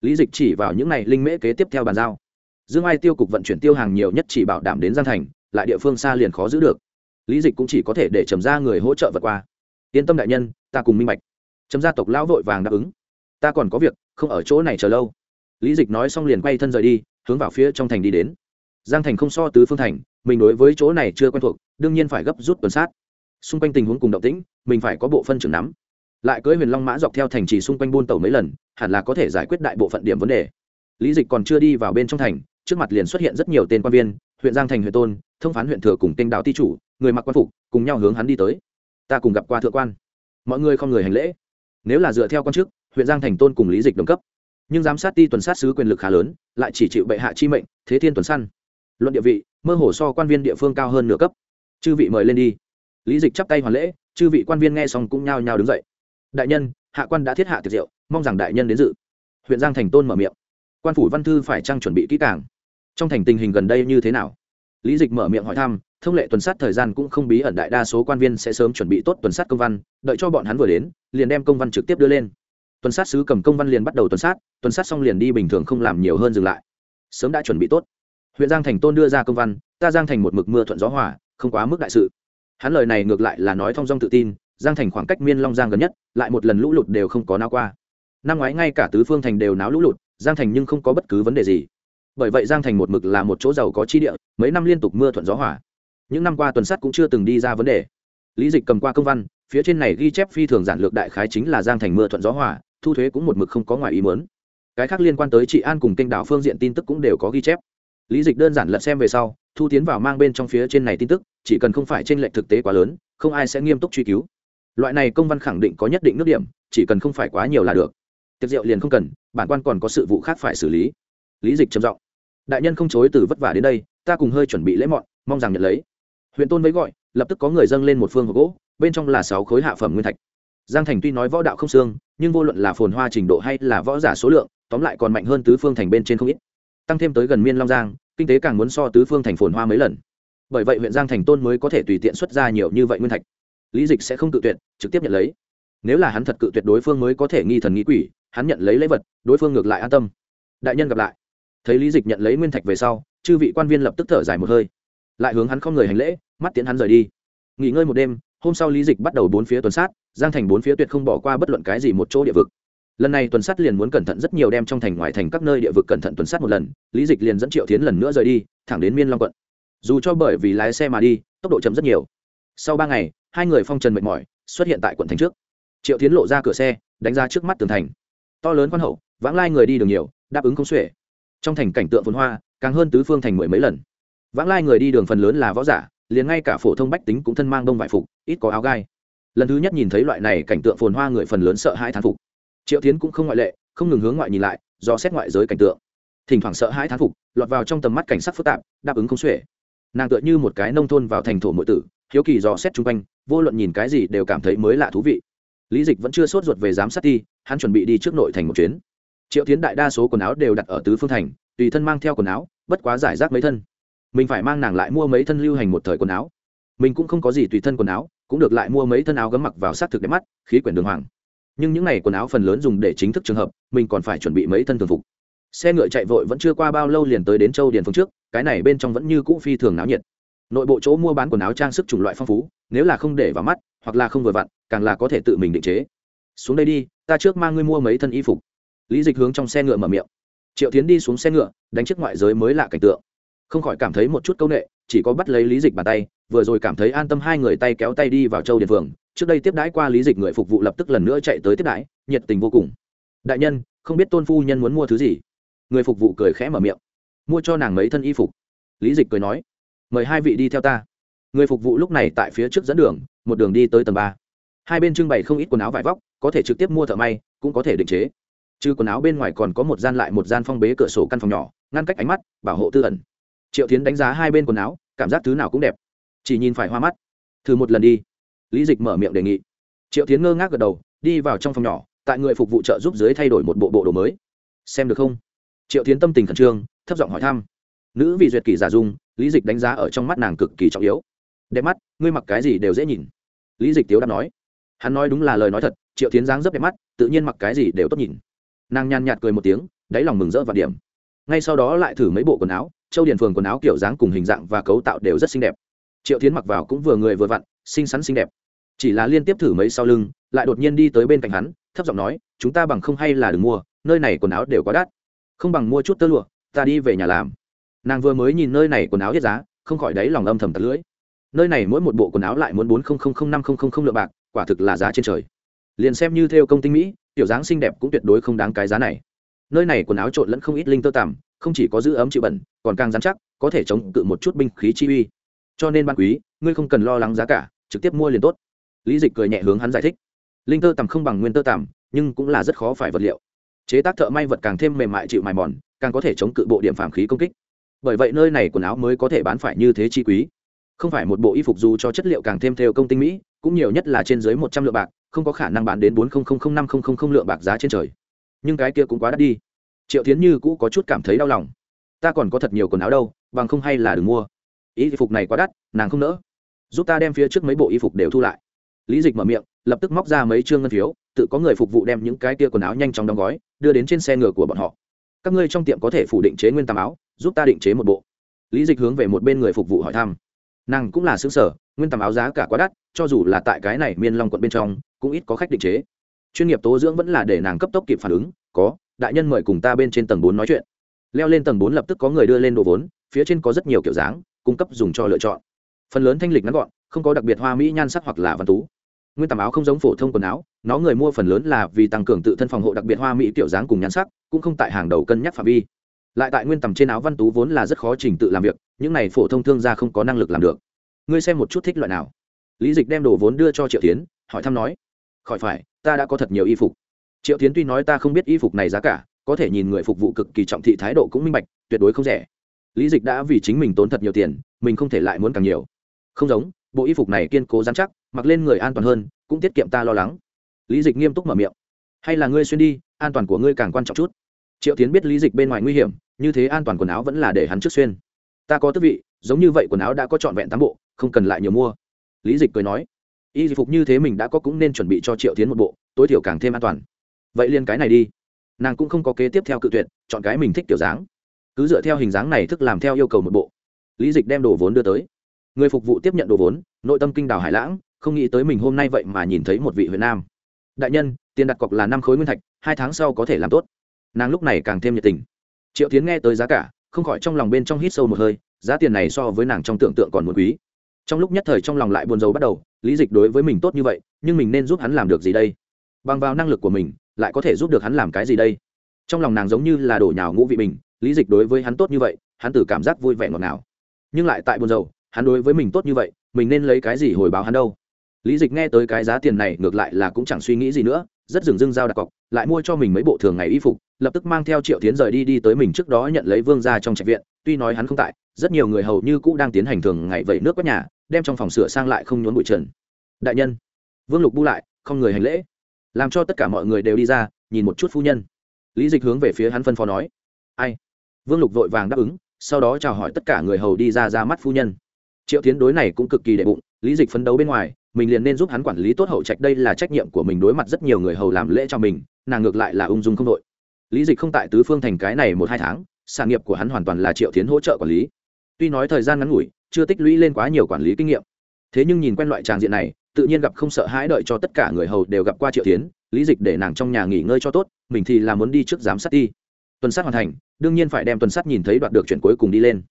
Lý dịch chỉ vào những này linh mễ kế tiếp theo bàn giao. Dương ai tiêu cục vận chuyển tiêu hàng nhiều nhất chỉ bảo đảm đến giang thành lại địa phương xa liền khó giữ được. Lý dịch cũng chỉ có thể để trầm ra người hỗ trợ vượt qua. Yên tâm đại nhân, ta cùng minh bạch. Trầm gia tộc lão vội vàng đáp ứng. Ta còn có việc, không ở chỗ này chờ lâu. Lý dịch nói xong liền quay thân rời đi, hướng vào phía trong thành đi đến. Giang thành không so tứ phương thành, mình đối với chỗ này chưa quen thuộc, đương nhiên phải gấp rút tuần sát. Xung quanh tình huống cùng động tĩnh, mình phải có bộ phân trưởng nắm. Lại cưỡi huyền long mã dọc theo thành trì xung quanh buôn tàu mấy lần, hẳn là có thể giải quyết đại bộ phận điểm vấn đề. Lý dịch còn chưa đi vào bên trong thành, trước mặt liền xuất hiện rất nhiều tên quan viên huyện giang thành huyện tôn, thông phán huyện thừa cùng kênh đạo ti chủ, người mặc quan phục, cùng nhau hướng hắn đi tới. Ta cùng gặp qua thượng quan. Mọi người không người hành lễ. Nếu là dựa theo quan chức, huyện giang thành tôn cùng lý dịch đồng cấp. Nhưng giám sát ti tuần sát sứ quyền lực khá lớn, lại chỉ chịu bệ hạ chi mệnh, thế thiên tuần săn. Luận địa vị, mơ hồ so quan viên địa phương cao hơn nửa cấp. Chư vị mời lên đi. Lý dịch chắp tay hoàn lễ, chư vị quan viên nghe xong cũng nhao nhao đứng dậy. Đại nhân, hạ quan đã thiết hạ tiệc rượu, mong rằng đại nhân đến dự. Huyện giang thành tôn mở miệng. Quan phủ văn thư phải trang chuẩn bị kỹ càng? Trong thành tình hình gần đây như thế nào? Lý dịch mở miệng hỏi thăm, thông lệ tuần sát thời gian cũng không bí ẩn, đại đa số quan viên sẽ sớm chuẩn bị tốt tuần sát công văn, đợi cho bọn hắn vừa đến, liền đem công văn trực tiếp đưa lên. Tuần sát sứ cầm công văn liền bắt đầu tuần sát tuần sát xong liền đi bình thường không làm nhiều hơn dừng lại. Sớm đã chuẩn bị tốt. Huyện giang thành tôn đưa ra công văn, ta giang thành một mực mưa thuận gió hỏa không quá mức đại sự. Hắn lời này ngược lại là nói thong dong tự tin, giang thành khoảng cách miên long giang gần nhất, lại một lần lũ lụt đều không có nao qua. Năm ngoái ngay cả tứ phương thành đều náo lũ lụt, giang thành nhưng không có bất cứ vấn đề gì bởi vậy giang thành một mực là một chỗ giàu có chi địa, mấy năm liên tục mưa thuận gió hỏa những năm qua tuần sắt cũng chưa từng đi ra vấn đề. Lý dịch cầm qua công văn, phía trên này ghi chép phi thường giản lược đại khái chính là giang thành mưa thuận gió hỏa thu thuế cũng một mực không có ngoài ý mớn cái khác liên quan tới trị an cùng kênh đảo phương diện tin tức cũng đều có ghi chép. Lý dịch đơn giản lật xem về sau, thu tiến vào mang bên trong phía trên này tin tức, chỉ cần không phải t r ê n lệch thực tế quá lớn, không ai sẽ nghiêm túc truy cứu. Loại này công văn khẳng định có nhất định nước điểm, chỉ cần không phải quá nhiều là được. Tiệc rượu liền không cần, bản quan còn có sự vụ khác phải xử lý. Lý dịch trầm giọng đại nhân không chối từ vất vả đến đây, ta cùng hơi chuẩn bị lễ mọn, mong rằng nhận lấy. Huyện tôn vẫy gọi, lập tức có người dâng lên một phương hộp gỗ, bên trong là sáu khối hạ phẩm nguyên thạch. Giang thành tuy nói võ đạo không xương, nhưng vô luận là phồn hoa trình độ hay là võ giả số lượng, tóm lại còn mạnh hơn tứ phương thành bên trên không ít. Tăng thêm tới gần miên long giang, kinh tế càng muốn so tứ phương thành phồn hoa mấy lần. Bởi vậy huyện giang thành tôn mới có thể tùy tiện xuất ra nhiều như vậy nguyên thạch. Lý dịch sẽ không cự tuyệt, trực tiếp nhận lấy. Nếu là hắn thật cự tuyệt đối phương mới có thể nghi thần nghĩ quỷ, hắn nhận lấy lễ vật, đối phương ngược lại an tâm. Đại nhân gặp lại thấy lý dịch nhận lấy nguyên thạch về sau chư vị quan viên lập tức thở dài một hơi lại hướng hắn không người hành lễ mắt tiến hắn rời đi nghỉ ngơi một đêm hôm sau lý dịch bắt đầu bốn phía tuần sát giang thành bốn phía tuyệt không bỏ qua bất luận cái gì một chỗ địa vực lần này tuần sát liền muốn cẩn thận rất nhiều đem trong thành ngoài thành các nơi địa vực cẩn thận tuần sát một lần lý dịch liền dẫn triệu tiến lần nữa rời đi thẳng đến miên long quận dù cho bởi vì lái xe mà đi tốc độ chậm rất nhiều sau ba ngày hai người phong trần mệt mỏi xuất hiện tại quận thành trước triệu tiến lộ ra cửa xe đánh ra trước mắt tường thành to lớn quan hậu vãng lai người đi đường nhiều đáp ứng không xuể trong thành cảnh tượng phồn hoa, càng hơn tứ phương thành mười mấy lần. Vãng lai người đi đường phần lớn là võ giả, liền ngay cả phổ thông bách tính cũng thân mang đông vải phục, ít có áo gai. Lần thứ nhất nhìn thấy loại này cảnh tượng phồn hoa người phần lớn sợ hãi thán phục. Triệu tiến cũng không ngoại lệ, không ngừng hướng ngoại nhìn lại, do xét ngoại giới cảnh tượng. Thỉnh thoảng sợ hãi thán phục, lọt vào trong tầm mắt cảnh sắc phức tạp, đáp ứng không xuể. Nàng tựa như một cái nông thôn vào thành thổ nội tử, hiếu kỳ dò xét chung quanh, vô luận nhìn cái gì đều cảm thấy mới lạ thú vị. Lý dịch vẫn chưa sốt ruột về giám sát đi hắn chuẩn bị đi trước nội thành một chuyến triệu tiến đại đa số quần áo đều đặt ở tứ phương thành, tùy thân mang theo quần áo, bất quá giải rác mấy thân. Mình phải mang nàng lại mua mấy thân lưu hành một thời quần áo. Mình cũng không có gì tùy thân quần áo, cũng được lại mua mấy thân áo gấm mặc vào s á t thực đẹp mắt, khí quyển đường hoàng. Nhưng những n à y quần áo phần lớn dùng để chính thức trường hợp, mình còn phải chuẩn bị mấy thân thường phục. Xe ngựa chạy vội vẫn chưa qua bao lâu liền tới đến châu điền phương trước, cái này bên trong vẫn như cũ phi thường náo nhiệt. Nội bộ chỗ mua bán quần áo trang sức chủng loại phong phú, nếu là không để vào mắt, hoặc là không vừa vặn, càng là có thể tự mình định chế. Xuống đây đi, ta trước mang ngươi mua mấy thân y phục lý dịch hướng trong xe ngựa mở miệng. Triệu tiến đi xuống xe ngựa, đánh chiếc ngoại giới mới lạ cảnh tượng. Không khỏi cảm thấy một chút c â u n ệ chỉ có bắt lấy lý dịch bàn tay, vừa rồi cảm thấy an tâm hai người tay kéo tay đi vào châu Điện phường. Trước đây tiếp đãi qua lý dịch người phục vụ lập tức lần nữa chạy tới tiếp đãi, nhiệt tình vô cùng. Đại nhân, không biết tôn phu nhân muốn mua thứ gì? Người phục vụ cười khẽ mở miệng. Mua cho nàng mấy thân y phục. Lý dịch cười nói. Mời hai vị đi theo ta. Người phục vụ lúc này tại phía trước dẫn đường, một đường đi tới tầng ba. Hai bên trưng bày không ít quần áo vải vóc, có thể trực tiếp mua thợ may, cũng có thể định chế trừ quần áo bên ngoài còn có một gian lại một gian phong bế cửa sổ căn phòng nhỏ, ngăn cách ánh mắt, bảo hộ tư ẩn. Triệu tiến đánh giá hai bên quần áo, cảm giác thứ nào cũng đẹp. Chỉ nhìn phải hoa mắt. Thử một lần đi. Lý dịch mở miệng đề nghị. Triệu tiến ngơ ngác gật đầu, đi vào trong phòng nhỏ, tại người phục vụ trợ giúp dưới thay đổi một bộ bộ đồ mới. Xem được không? Triệu tiến tâm tình khẩn trương, thấp giọng hỏi thăm. Nữ vị duyệt kỳ giả dung, lý dịch đánh giá ở trong mắt nàng cực kỳ trọng yếu. Đẹp mắt, ngươi mặc cái gì đều dễ nhìn. Lý dịch tiếu đáp nói. Hắn nói đúng là lời nói thật, triệu tiến dáng rất đẹp mắt, tự nhiên mặc cái gì đều tốt nhìn nàng nhàn nhạt cười một tiếng, đáy lòng mừng rỡ và điểm. Ngay sau đó lại thử mấy bộ quần áo, châu điền phường quần áo kiểu dáng cùng hình dạng và cấu tạo đều rất xinh đẹp. Triệu tiến mặc vào cũng vừa người vừa vặn, xinh xắn xinh đẹp. Chỉ là liên tiếp thử mấy sau lưng, lại đột nhiên đi tới bên cạnh hắn, thấp giọng nói, chúng ta bằng không hay là đừng mua, nơi này quần áo đều quá đắt. Không bằng mua chút tơ lụa, ta đi về nhà làm. Nàng vừa mới nhìn nơi này quần áo hết giá, không khỏi đáy lòng âm thầm tật lưỡi. Nơi này mỗi một bộ quần áo lại muốn bốn năm lượng bạc, quả thực là giá trên trời liền xem như theo công tinh mỹ, tiểu dáng xinh đẹp cũng tuyệt đối không đáng cái giá này. Nơi này quần áo trộn lẫn không ít linh tơ tằm, không chỉ có giữ ấm chịu bẩn, còn càng dán chắc, có thể chống cự một chút binh khí chi uy. Cho nên ban quý, ngươi không cần lo lắng giá cả, trực tiếp mua liền tốt. Lý dịch cười nhẹ hướng hắn giải thích. Linh tơ tằm không bằng nguyên tơ tằm, nhưng cũng là rất khó phải vật liệu. Chế tác thợ may vật càng thêm mềm mại chịu mài mòn, càng có thể chống cự bộ điểm phản khí công kích. Bởi vậy nơi này quần áo mới có thể bán phải như thế chi quý. Không phải một bộ y phục dù cho chất liệu càng thêm theo công tinh mỹ, cũng nhiều nhất là trên dưới một trăm lượng bạc không có khả năng bán đến bốn năm lượng bạc giá trên trời. Nhưng cái kia cũng quá đắt đi. Triệu tiến như cũ có chút cảm thấy đau lòng. Ta còn có thật nhiều quần áo đâu, bằng không hay là đừng mua. Y phục này quá đắt, nàng không nỡ. Giúp ta đem phía trước mấy bộ y phục đều thu lại. Lý dịch mở miệng, lập tức móc ra mấy chương ngân phiếu, tự có người phục vụ đem những cái kia quần áo nhanh chóng đóng gói, đưa đến trên xe ngựa của bọn họ. Các ngươi trong tiệm có thể phủ định chế nguyên tàm áo, giúp ta định chế một bộ. Lý dịch hướng về một bên người phục vụ hỏi thăm. Nàng cũng là xứ sở, nguyên tàm áo giá cả quá đắt, cho dù là tại cái này miên long quận bên trong cũng ít có khách định chế. Chuyên nghiệp tố dưỡng vẫn là để nàng cấp tốc kịp phản ứng, có, đại nhân mời cùng ta bên trên tầng bốn nói chuyện. Leo lên tầng bốn lập tức có người đưa lên đồ vốn, phía trên có rất nhiều kiểu dáng, cung cấp dùng cho lựa chọn. Phần lớn thanh lịch ngắn gọn, không có đặc biệt hoa mỹ nhan sắc hoặc là văn tú. Nguyên tầm áo không giống phổ thông quần áo, nó người mua phần lớn là vì tăng cường tự thân phòng hộ đặc biệt hoa mỹ kiểu dáng cùng nhan sắc, cũng không tại hàng đầu cân nhắc phạm vi. Lại tại nguyên tầm trên áo văn tú vốn là rất khó trình tự làm việc, những này phổ thông thương gia không có năng lực làm được. Ngươi xem một chút thích loại nào. Lý dịch đem đồ vốn đưa cho triệu tiến hỏi thăm nói khỏi phải, ta đã có thật nhiều y phục. Triệu tiến tuy nói ta không biết y phục này giá cả, có thể nhìn người phục vụ cực kỳ trọng thị thái độ cũng minh bạch, tuyệt đối không rẻ. Lý dịch đã vì chính mình tốn thật nhiều tiền, mình không thể lại muốn càng nhiều. Không giống, bộ y phục này kiên cố dán chắc, mặc lên người an toàn hơn, cũng tiết kiệm ta lo lắng. Lý dịch nghiêm túc mở miệng. Hay là ngươi xuyên đi, an toàn của ngươi càng quan trọng chút. Triệu tiến biết lý dịch bên ngoài nguy hiểm, như thế an toàn quần áo vẫn là để hắn trước xuyên. Ta có tước vị, giống như vậy quần áo đã có trọn vẹn tám bộ, không cần lại nhiều mua. Lý dịch cười nói y phục như thế mình đã có cũng nên chuẩn bị cho triệu tiến một bộ, tối thiểu càng thêm an toàn. Vậy liên cái này đi. Nàng cũng không có kế tiếp theo cự tuyệt, chọn cái mình thích kiểu dáng. Cứ dựa theo hình dáng này thức làm theo yêu cầu một bộ. Lý dịch đem đồ vốn đưa tới. Người phục vụ tiếp nhận đồ vốn, nội tâm kinh đào hải lãng, không nghĩ tới mình hôm nay vậy mà nhìn thấy một vị huyện nam. Đại nhân, tiền đặt cọc là năm khối nguyên thạch, hai tháng sau có thể làm tốt. Nàng lúc này càng thêm nhiệt tình. Triệu tiến nghe tới giá cả, không khỏi trong lòng bên trong hít sâu một hơi, giá tiền này so với nàng trong tưởng tượng còn muốn quý trong lúc nhất thời trong lòng lại buồn rầu bắt đầu, lý dịch đối với mình tốt như vậy, nhưng mình nên giúp hắn làm được gì đây? Bằng vào năng lực của mình, lại có thể giúp được hắn làm cái gì đây? Trong lòng nàng giống như là đổ nhào ngũ vị mình lý dịch đối với hắn tốt như vậy, hắn từ cảm giác vui vẻ ngọt ngào. Nhưng lại tại buồn rầu, hắn đối với mình tốt như vậy, mình nên lấy cái gì hồi báo hắn đâu? Lý dịch nghe tới cái giá tiền này, ngược lại là cũng chẳng suy nghĩ gì nữa, rất dừng dưng giao đặt cọc, lại mua cho mình mấy bộ thường ngày y phục, lập tức mang theo triệu tiến rời đi đi tới mình trước đó nhận lấy vương ra trong trạch viện, tuy nói hắn không tại, rất nhiều người hầu như cũ đang tiến hành thường ngày vẩy nước quét nhà đem trong phòng sửa sang lại không nhốn bụi trần. Đại nhân, vương lục bu lại, không người hành lễ. Làm cho tất cả mọi người đều đi ra, nhìn một chút phu nhân. Lý dịch hướng về phía hắn phân phó nói. Ai? Vương lục vội vàng đáp ứng, sau đó chào hỏi tất cả người hầu đi ra ra mắt phu nhân. Triệu tiến đối này cũng cực kỳ đệ bụng, lý dịch phấn đấu bên ngoài, mình liền nên giúp hắn quản lý tốt hậu trạch, đây là trách nhiệm của mình đối mặt rất nhiều người hầu làm lễ cho mình, nàng ngược lại là ung dung không đội. Lý dịch không tại tứ phương thành cái này một hai tháng, sản nghiệp của hắn hoàn toàn là triệu tiến hỗ trợ quản lý. Tuy nói thời gian ngắn ngủi chưa tích lũy lên quá nhiều quản lý kinh nghiệm. Thế nhưng nhìn quen loại tràng diện này, tự nhiên gặp không sợ hãi đợi cho tất cả người hầu đều gặp qua triệu tiến lý dịch để nàng trong nhà nghỉ ngơi cho tốt, mình thì là muốn đi trước giám sát đi. Tuần sát hoàn thành, đương nhiên phải đem tuần sát nhìn thấy đoạt được chuyện cuối cùng đi lên.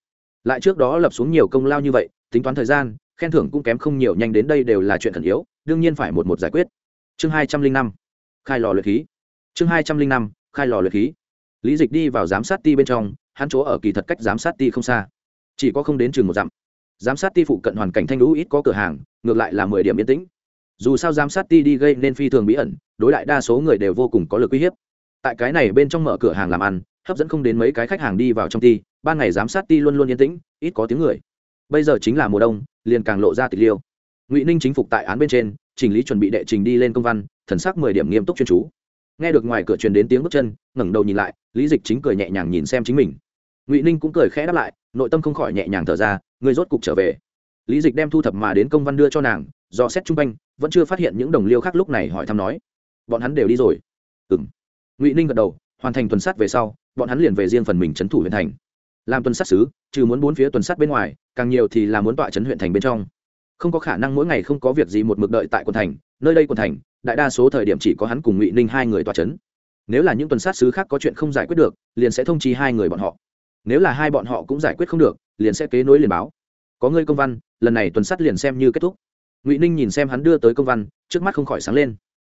Lại trước đó lập xuống nhiều công lao như vậy, tính toán thời gian, khen thưởng cũng kém không nhiều, nhanh đến đây đều là chuyện thần yếu, đương nhiên phải một một giải quyết. Chương hai trăm linh năm, khai lò luyện khí. Chương hai trăm linh năm, khai lò luyện khí. Lý dịch đi vào giám sát ti bên trong, hắn chỗ ở kỳ thật cách giám sát ti không xa. Chỉ có không đến chừng một dặm giám sát ti phụ cận hoàn cảnh thanh lũ ít có cửa hàng, ngược lại là mười điểm yên tĩnh. Dù sao giám sát ti đi gây nên phi thường bí ẩn, đối lại đa số người đều vô cùng có lực uy hiếp. Tại cái này bên trong mở cửa hàng làm ăn, hấp dẫn không đến mấy cái khách hàng đi vào trong ti, ban ngày giám sát ti luôn luôn yên tĩnh, ít có tiếng người. Bây giờ chính là mùa đông, liền càng lộ ra tịch liêu. Ngụy ninh chính phục tại án bên trên, chỉnh lý chuẩn bị đệ trình đi lên công văn, thần sắc mười điểm nghiêm túc chuyên chú. Nghe được ngoài cửa truyền đến tiếng bước chân, ngẩng đầu nhìn lại, lý dịch chính cười nhẹ nhàng nhìn xem chính mình. Ngụy ninh cũng cười khẽ đáp lại, nội tâm không khỏi nhẹ nhàng thở ra người rốt cục trở về. Lý dịch đem thu thập mà đến công văn đưa cho nàng do xét chung quanh, vẫn chưa phát hiện những đồng liêu khác lúc này hỏi thăm nói, bọn hắn đều đi rồi. Ừ m ngụy ninh gật đầu, hoàn thành tuần sát về sau, bọn hắn liền về riêng phần mình trấn thủ huyện thành. Làm tuần sát xứ trừ muốn bốn phía tuần sát bên ngoài, càng nhiều thì là muốn tọa chấn huyện thành bên trong. Không có khả năng mỗi ngày không có việc gì một mực đợi tại quận thành, nơi đây quận thành, đại đa số thời điểm chỉ có hắn cùng ngụy ninh hai người tọa chấn. nếu là những tuần sát xứ khác có chuyện không giải quyết được, liền sẽ thông chi hai người bọn họ nếu là hai bọn họ cũng giải quyết không được, liền sẽ kế nối liền báo. Có ngươi công văn, lần này tuần sát liền xem như kết thúc. Ngụy ninh nhìn xem hắn đưa tới công văn, trước mắt không khỏi sáng lên.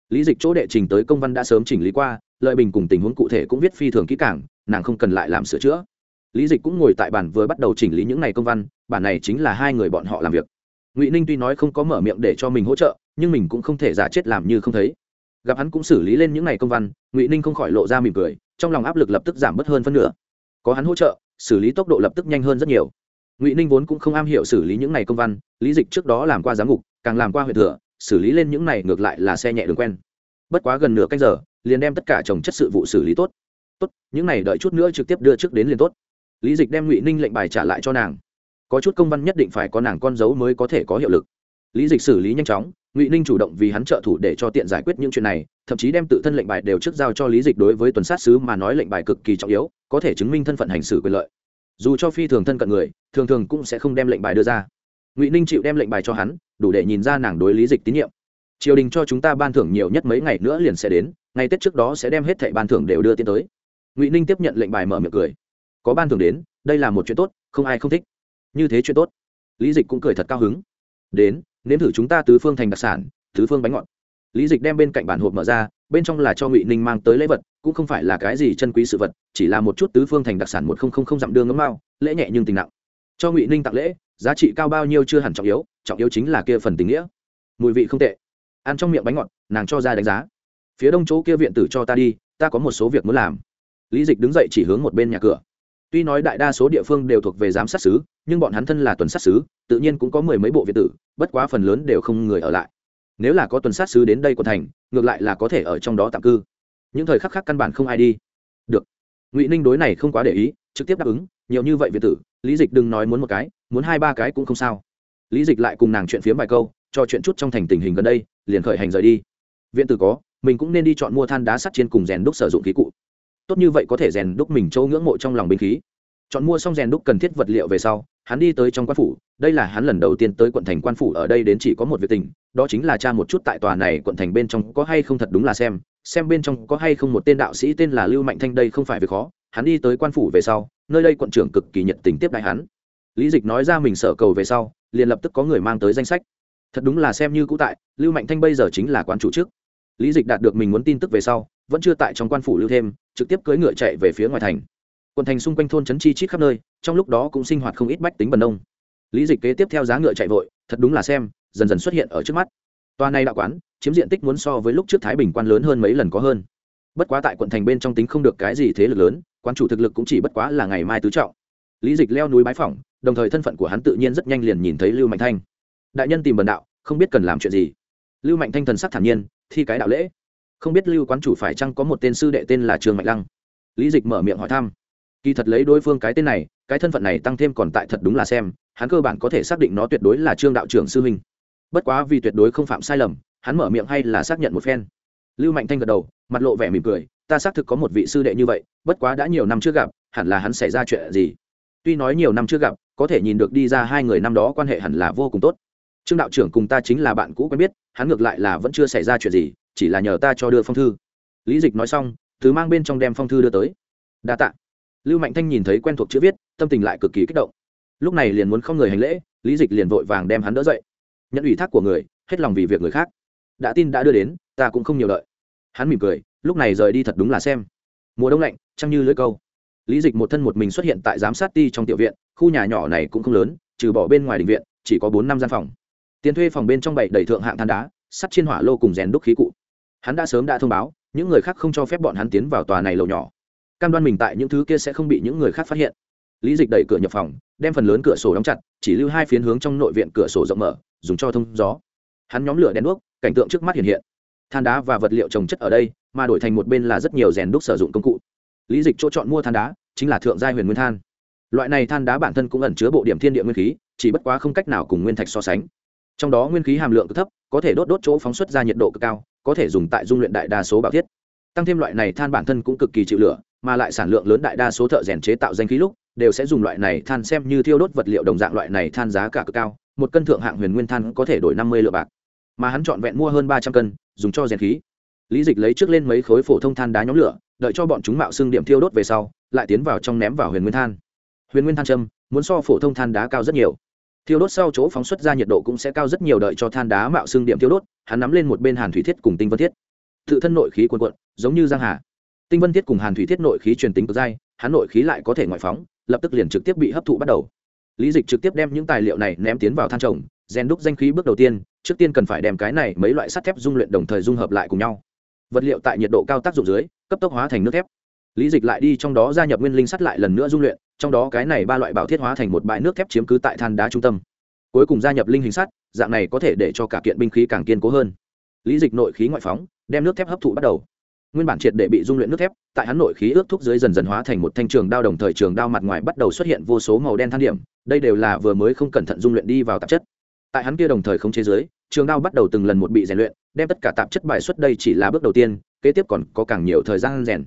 Lý dịch chỗ đệ trình tới công văn đã sớm chỉnh lý qua, lợi bình cùng tình huống cụ thể cũng viết phi thường kỹ càng, nàng không cần lại làm sửa chữa. Lý dịch cũng ngồi tại bản vừa bắt đầu chỉnh lý những n à y công văn, bản này chính là hai người bọn họ làm việc. Ngụy ninh tuy nói không có mở miệng để cho mình hỗ trợ, nhưng mình cũng không thể giả chết làm như không thấy. Gặp hắn cũng xử lý lên những n à y công văn, ngụy ninh không khỏi lộ ra mỉm cười, trong lòng áp lực lập tức giảm bớt hơn phân nửa có hắn hỗ trợ, xử lý tốc độ lập tức nhanh hơn rất nhiều. Ngụy ninh vốn cũng không am hiểu xử lý những này công văn, lý dịch trước đó làm qua giám ngục càng làm qua huyện thừa, xử lý lên những này ngược lại là xe nhẹ đường quen. Bất quá gần nửa canh giờ, liền đem tất cả trồng chất sự vụ xử lý tốt. Tốt, những này đợi chút nữa trực tiếp đưa trước đến liền tốt. Lý dịch đem ngụy ninh lệnh bài trả lại cho nàng. Có chút công văn nhất định phải có nàng con dấu mới có thể có hiệu lực. Lý dịch xử lý nhanh chóng ngụy ninh chủ động vì hắn trợ thủ để cho tiện giải quyết những chuyện này thậm chí đem tự thân lệnh bài đều trước giao cho lý dịch đối với tuần sát sứ mà nói lệnh bài cực kỳ trọng yếu có thể chứng minh thân phận hành xử quyền lợi dù cho phi thường thân cận người thường thường cũng sẽ không đem lệnh bài đưa ra ngụy ninh chịu đem lệnh bài cho hắn đủ để nhìn ra nàng đối lý dịch tín nhiệm triều đình cho chúng ta ban thưởng nhiều nhất mấy ngày nữa liền sẽ đến ngày tết trước đó sẽ đem hết thẻ ban thưởng đều đưa tiến tới ngụy ninh tiếp nhận lệnh bài mở miệng cười có ban thưởng đến đây là một chuyện tốt không ai không thích như thế chuyện tốt lý dịch cũng cười thật cao hứng đến nếm thử chúng ta tứ phương thành đặc sản, tứ phương bánh ngọt. Lý dịch đem bên cạnh bản hộp mở ra, bên trong là cho ngụy ninh mang tới lễ vật, cũng không phải là cái gì chân quý sự vật, chỉ là một chút tứ phương thành đặc sản một không không không dặm đường ngấm mao, lễ nhẹ nhưng tình nặng. Cho ngụy ninh tặng lễ, giá trị cao bao nhiêu chưa hẳn trọng yếu trọng yếu chính là kia phần tình nghĩa. Mùi vị không tệ. Ăn trong miệng bánh ngọt, nàng cho ra đánh giá. Phía đông chỗ kia viện tử cho ta đi, ta có một số việc muốn làm. Lý dịch đứng dậy chỉ hướng một bên nhà cửa tuy nói đại đa số địa phương đều thuộc về giám sát xứ, nhưng bọn hắn thân là tuần sát xứ, tự nhiên cũng có mười mấy bộ viện tử, bất quá phần lớn đều không người ở lại. Nếu là có tuần sát xứ đến đây của thành, ngược lại là có thể ở trong đó tạm cư. Những thời khắc khác căn bản không ai đi. Được. Ngụy ninh đối này không quá để ý, trực tiếp đáp ứng, nhiều như vậy viện tử, lý dịch đừng nói muốn một cái, muốn hai ba cái cũng không sao. Lý dịch lại cùng nàng chuyện phiếm vài câu, cho chuyện chút trong thành tình hình gần đây, liền khởi hành rời đi. Viện tử có, mình cũng nên đi chọn mua than đá sắt trên cùng rèn đúc sử dụng khí cụ tốt như vậy có thể rèn đúc mình châu ngưỡng mộ trong lòng binh khí. Chọn mua xong rèn đúc cần thiết vật liệu về sau, hắn đi tới trong quan phủ, đây là hắn lần đầu tiên tới quận thành quan phủ, ở đây đến chỉ có một việc tình, đó chính là cha một chút tại tòa này quận thành bên trong có hay không thật đúng là xem xem bên trong có hay không một tên đạo sĩ tên là lưu mạnh thanh đây không phải việc khó, hắn đi tới quan phủ về sau, nơi đây quận trưởng cực kỳ nhiệt tình tiếp đại hắn. Lý dịch nói ra mình sở cầu về sau, liền lập tức có người mang tới danh sách. Thật đúng là xem như cũ tại, lưu mạnh thanh bây giờ chính là quán chủ trước. Lý dịch đạt được mình muốn tin tức về sau, vẫn chưa tại trong quan phủ lưu thêm trực tiếp cưỡi ngựa chạy về phía ngoài thành. Quần thành xung quanh thôn trấn chi chít khắp nơi, trong lúc đó cũng sinh hoạt không ít bách tính bần nông. Lý dịch kế tiếp theo giá ngựa chạy vội, thật đúng là xem, dần dần xuất hiện ở trước mắt. Toa này đạo quán, chiếm diện tích muốn so với lúc trước thái bình quan lớn hơn mấy lần có hơn. Bất quá tại quận thành bên trong tính không được cái gì thế lực lớn quan chủ thực lực cũng chỉ bất quá là ngày mai tứ trọng. Lý dịch leo núi bái phỏng, đồng thời thân phận của hắn tự nhiên rất nhanh liền nhìn thấy lưu mạnh thanh. Đại nhân tìm bần đạo, không biết cần làm chuyện gì. Lưu mạnh thanh thần sắc thản nhiên, thi cái đạo lễ không biết lưu quán chủ phải chăng có một tên sư đệ tên là trương mạnh lăng? Lý dịch mở miệng hỏi thăm. Kỳ thật lấy đối phương cái tên này, cái thân phận này tăng thêm còn tại thật đúng là xem, hắn cơ bản có thể xác định nó tuyệt đối là trương đạo trưởng sư huynh. Bất quá vì tuyệt đối không phạm sai lầm, hắn mở miệng hay là xác nhận một phen. Lưu mạnh thanh gật đầu, mặt lộ vẻ mỉm cười, ta xác thực có một vị sư đệ như vậy, bất quá đã nhiều năm trước gặp, hẳn là hắn xảy ra chuyện gì? Tuy nói nhiều năm trước gặp, có thể nhìn được đi ra hai người năm đó quan hệ hẳn là vô cùng tốt. Trương đạo trưởng cùng ta chính là bạn cũ quen biết, hắn ngược lại là vẫn chưa xảy ra chuyện gì chỉ là nhờ ta cho đưa phong thư. Lý dịch nói xong thứ mang bên trong đem phong thư đưa tới. Đa t ạ lưu mạnh thanh nhìn thấy quen thuộc chữ viết, tâm tình lại cực kỳ kích động. Lúc này liền muốn không người hành lễ, lý dịch liền vội vàng đem hắn đỡ dậy. Nhận ủy thác của người, hết lòng vì việc người khác. Đã tin đã đưa đến, ta cũng không nhiều đợi. Hắn mỉm cười, lúc này rời đi thật đúng là xem. Mùa đông lạnh chăng như lưỡi câu. Lý dịch một thân một mình xuất hiện tại giám sát ti trong tiểu viện, khu nhà nhỏ này cũng không lớn, trừ bỏ bên ngoài đình viện, chỉ có bốn năm gian phòng. Tiền thuê phòng bên trong bảy đầy thượng hạng than đá, sắt trên hỏa lô cùng rèn đúc khí cụ hắn đã sớm đã thông báo, những người khác không cho phép bọn hắn tiến vào tòa này lầu nhỏ. Cam đoan mình tại những thứ kia sẽ không bị những người khác phát hiện. Lý dịch đẩy cửa nhập phòng, đem phần lớn cửa sổ đóng chặt, chỉ lưu hai phiến hướng trong nội viện cửa sổ rộng mở, dùng cho thông gió. Hắn nhóm lửa đèn đuốc, cảnh tượng trước mắt hiện hiện. Than đá và vật liệu trồng chất ở đây, mà đổi thành một bên là rất nhiều rèn đúc sử dụng công cụ. Lý dịch chỗ chọn mua than đá, chính là thượng gia huyền nguyên than. Loại này than đá bản thân cũng ẩn chứa bộ điểm thiên địa nguyên khí, chỉ bất quá không cách nào cùng nguyên thạch so sánh. Trong đó nguyên khí hàm lượng cực thấp, có thể đốt đốt chỗ phóng xuất ra nhiệt độ cực cao có thể dùng tại dung luyện đại đa số bảo thiết. Tăng thêm loại này than bản thân cũng cực kỳ chịu lửa, mà lại sản lượng lớn đại đa số thợ rèn chế tạo danh khí lúc, đều sẽ dùng loại này than xem như thiêu đốt vật liệu đồng dạng loại này than giá cả cực cao, một cân thượng hạng huyền nguyên than có thể đổi năm mươi lượng bạc. Mà hắn chọn vẹn mua hơn ba trăm cân, dùng cho rèn khí. Lý dịch lấy trước lên mấy khối phổ thông than đá nhóm lửa, đợi cho bọn chúng mạo xương điểm thiêu đốt về sau, lại tiến vào trong ném vào huyền nguyên than. Huyền nguyên than châm, muốn so phổ thông than đá cao rất nhiều thiêu đốt sau chỗ phóng xuất ra nhiệt độ cũng sẽ cao rất nhiều đợi cho than đá mạo xương điểm thiêu đốt, hắn nắm lên một bên hàn thủy thiết cùng tinh vân thiết. Tự thân nội khí quần quận giống như giang hà. Tinh vân thiết cùng hàn thủy thiết nội khí truyền tính cực dai, hắn nội khí lại có thể ngoại phóng, lập tức liền trực tiếp bị hấp thụ bắt đầu. Lý dịch trực tiếp đem những tài liệu này ném tiến vào than trồng, rèn đúc danh khí bước đầu tiên, trước tiên cần phải đem cái này mấy loại sắt thép dung luyện đồng thời dung hợp lại cùng nhau. Vật liệu tại nhiệt độ cao tác dụng dưới, cấp tốc hóa thành nước thép. Lý dịch lại đi trong đó gia nhập nguyên linh sắt lại lần nữa dung luyện trong đó cái này ba loại bảo thiết hóa thành một bãi nước thép chiếm cứ tại than đá trung tâm. Cuối cùng gia nhập linh hình sắt, dạng này có thể để cho cả kiện binh khí càng kiên cố hơn. Lý dịch nội khí ngoại phóng, đem nước thép hấp thụ bắt đầu. Nguyên bản triệt để bị dung luyện nước thép, tại hắn nội khí ước thúc dưới dần dần hóa thành một thanh trường đao đồng thời trường đao mặt ngoài bắt đầu xuất hiện vô số màu đen than điểm, đây đều là vừa mới không cẩn thận dung luyện đi vào tạp chất. Tại hắn kia đồng thời không chế giới trường đao bắt đầu từng lần một bị rèn luyện, đem tất cả tạp chất bài xuất đây chỉ là bước đầu tiên, kế tiếp còn có càng nhiều thời gian rèn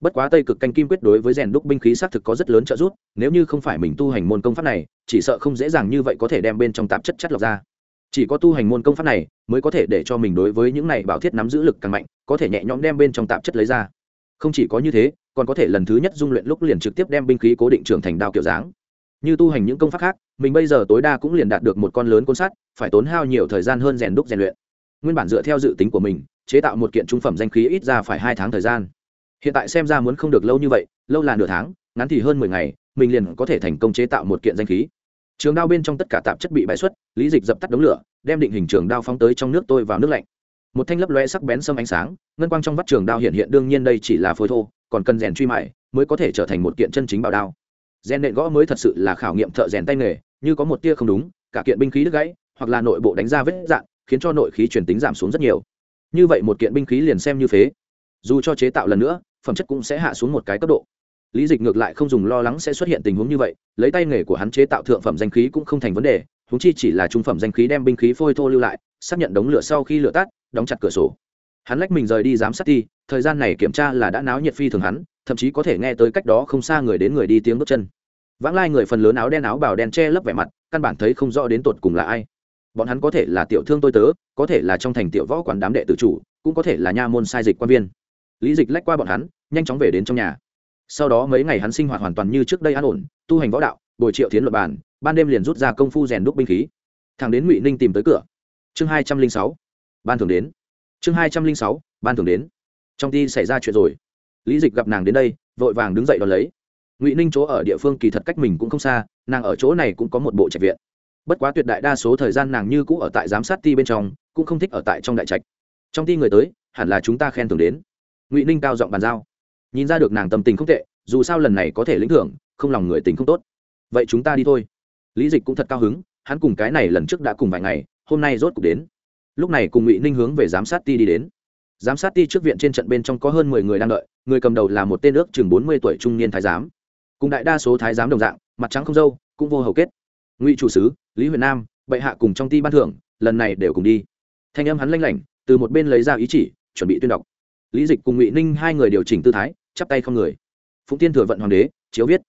bất quá tây cực canh kim quyết đối với rèn đúc binh khí xác thực có rất lớn trợ giúp, nếu như không phải mình tu hành môn công pháp này, chỉ sợ không dễ dàng như vậy có thể đem bên trong tạp chất chất lọc ra. Chỉ có tu hành môn công pháp này mới có thể để cho mình đối với những này bảo thiết nắm giữ lực càng mạnh, có thể nhẹ nhõm đem bên trong tạp chất lấy ra. Không chỉ có như thế, còn có thể lần thứ nhất dung luyện lúc liền trực tiếp đem binh khí cố định trưởng thành đao kiểu dáng. Như tu hành những công pháp khác, mình bây giờ tối đa cũng liền đạt được một con lớn côn sắt, phải tốn hao nhiều thời gian hơn rèn đúc rèn luyện. Nguyên bản dựa theo dự tính của mình, chế tạo một kiện trung phẩm danh khí ít ra phải hai tháng thời gian hiện tại xem ra muốn không được lâu như vậy, lâu là nửa tháng, ngắn thì hơn mười ngày, mình liền có thể thành công chế tạo một kiện danh khí. Trường đao bên trong tất cả tạp chất bị bãi xuất, lý dịch dập tắt đống lửa, đem định hình trường đao phóng tới trong nước tôi vào nước lạnh. Một thanh lấp loe sắc bén sâm ánh sáng, ngân quang trong vắt trường đao hiện hiện đương nhiên đây chỉ là phôi thô, còn cần rèn truy mại mới có thể trở thành một kiện chân chính bảo đao. Rèn nện gõ mới thật sự là khảo nghiệm thợ rèn tay nghề, như có một tia không đúng, cả kiện binh khí đứt gãy, hoặc là nội bộ đánh ra vết dạn, khiến cho nội khí truyền tính giảm xuống rất nhiều. Như vậy một kiện binh khí liền xem như phế. Dù cho chế tạo lần nữa phẩm chất cũng sẽ hạ xuống một cái cấp độ. Lý dịch ngược lại không dùng lo lắng sẽ xuất hiện tình huống như vậy, lấy tay nghề của hắn chế tạo thượng phẩm danh khí cũng không thành vấn đề húng chi chỉ là trung phẩm danh khí đem binh khí phôi thô lưu lại, xác nhận đống lửa sau khi lửa tắt, đóng chặt cửa sổ. Hắn lách mình rời đi giám sát thi thời gian này kiểm tra là đã náo nhiệt phi thường hắn, thậm chí có thể nghe tới cách đó không xa người đến người đi tiếng bước chân. Vãng lai người phần lớn áo đen áo bào đen che lấp vẻ mặt, căn bản thấy không rõ đến tột cùng là ai. Bọn hắn có thể là tiểu thương tôi tớ, có thể là trong thành tiểu võ quản đám đệ tự chủ, cũng có thể là nha môn sai dịch quan viên lý dịch lách qua bọn hắn, nhanh chóng về đến trong nhà. Sau đó mấy ngày hắn sinh hoạt hoàn toàn như trước đây an ổn, tu hành võ đạo, bồi triệu tiến luật bản ban đêm liền rút ra công phu rèn đúc binh khí. Thằng đến ngụy ninh tìm tới cửa. Chương hai trăm linh sáu. Ban thường đến. Chương hai trăm linh sáu, ban thường đến. Trong ti xảy ra chuyện rồi. Lý dịch gặp nàng đến đây, vội vàng đứng dậy đón lấy. Ngụy ninh chỗ ở địa phương kỳ thật cách mình cũng không xa, nàng ở chỗ này cũng có một bộ trạch viện. Bất quá tuyệt đại đa số thời gian nàng như cũ ở tại giám sát ti bên trong, cũng không thích ở tại trong đại trạch. Trong ti người tới, hẳn là chúng ta khen thưởng đến ngụy ninh cao giọng bàn giao nhìn ra được nàng tâm tình không tệ dù sao lần này có thể lĩnh thưởng không lòng người tình không tốt vậy chúng ta đi thôi lý dịch cũng thật cao hứng hắn cùng cái này lần trước đã cùng vài ngày hôm nay rốt cuộc đến lúc này cùng ngụy ninh hướng về giám sát ti đi đến giám sát ti trước viện trên trận bên trong có hơn mười người đang đợi người cầm đầu là một tên ước chừng bốn mươi tuổi trung niên thái giám cùng đại đa số thái giám đồng dạng mặt trắng không dâu cũng vô hầu kết ngụy chủ sứ lý huyền nam bệ hạ cùng trong ti ban thưởng lần này đều cùng đi thanh âm hắn lanh lảnh từ một bên lấy ra ý chỉ chuẩn bị tuyên đọc lý dịch cùng ngụy ninh hai người điều chỉnh tư thái chắp tay không người phụng tiên thừa vận hoàng đế chiếu viết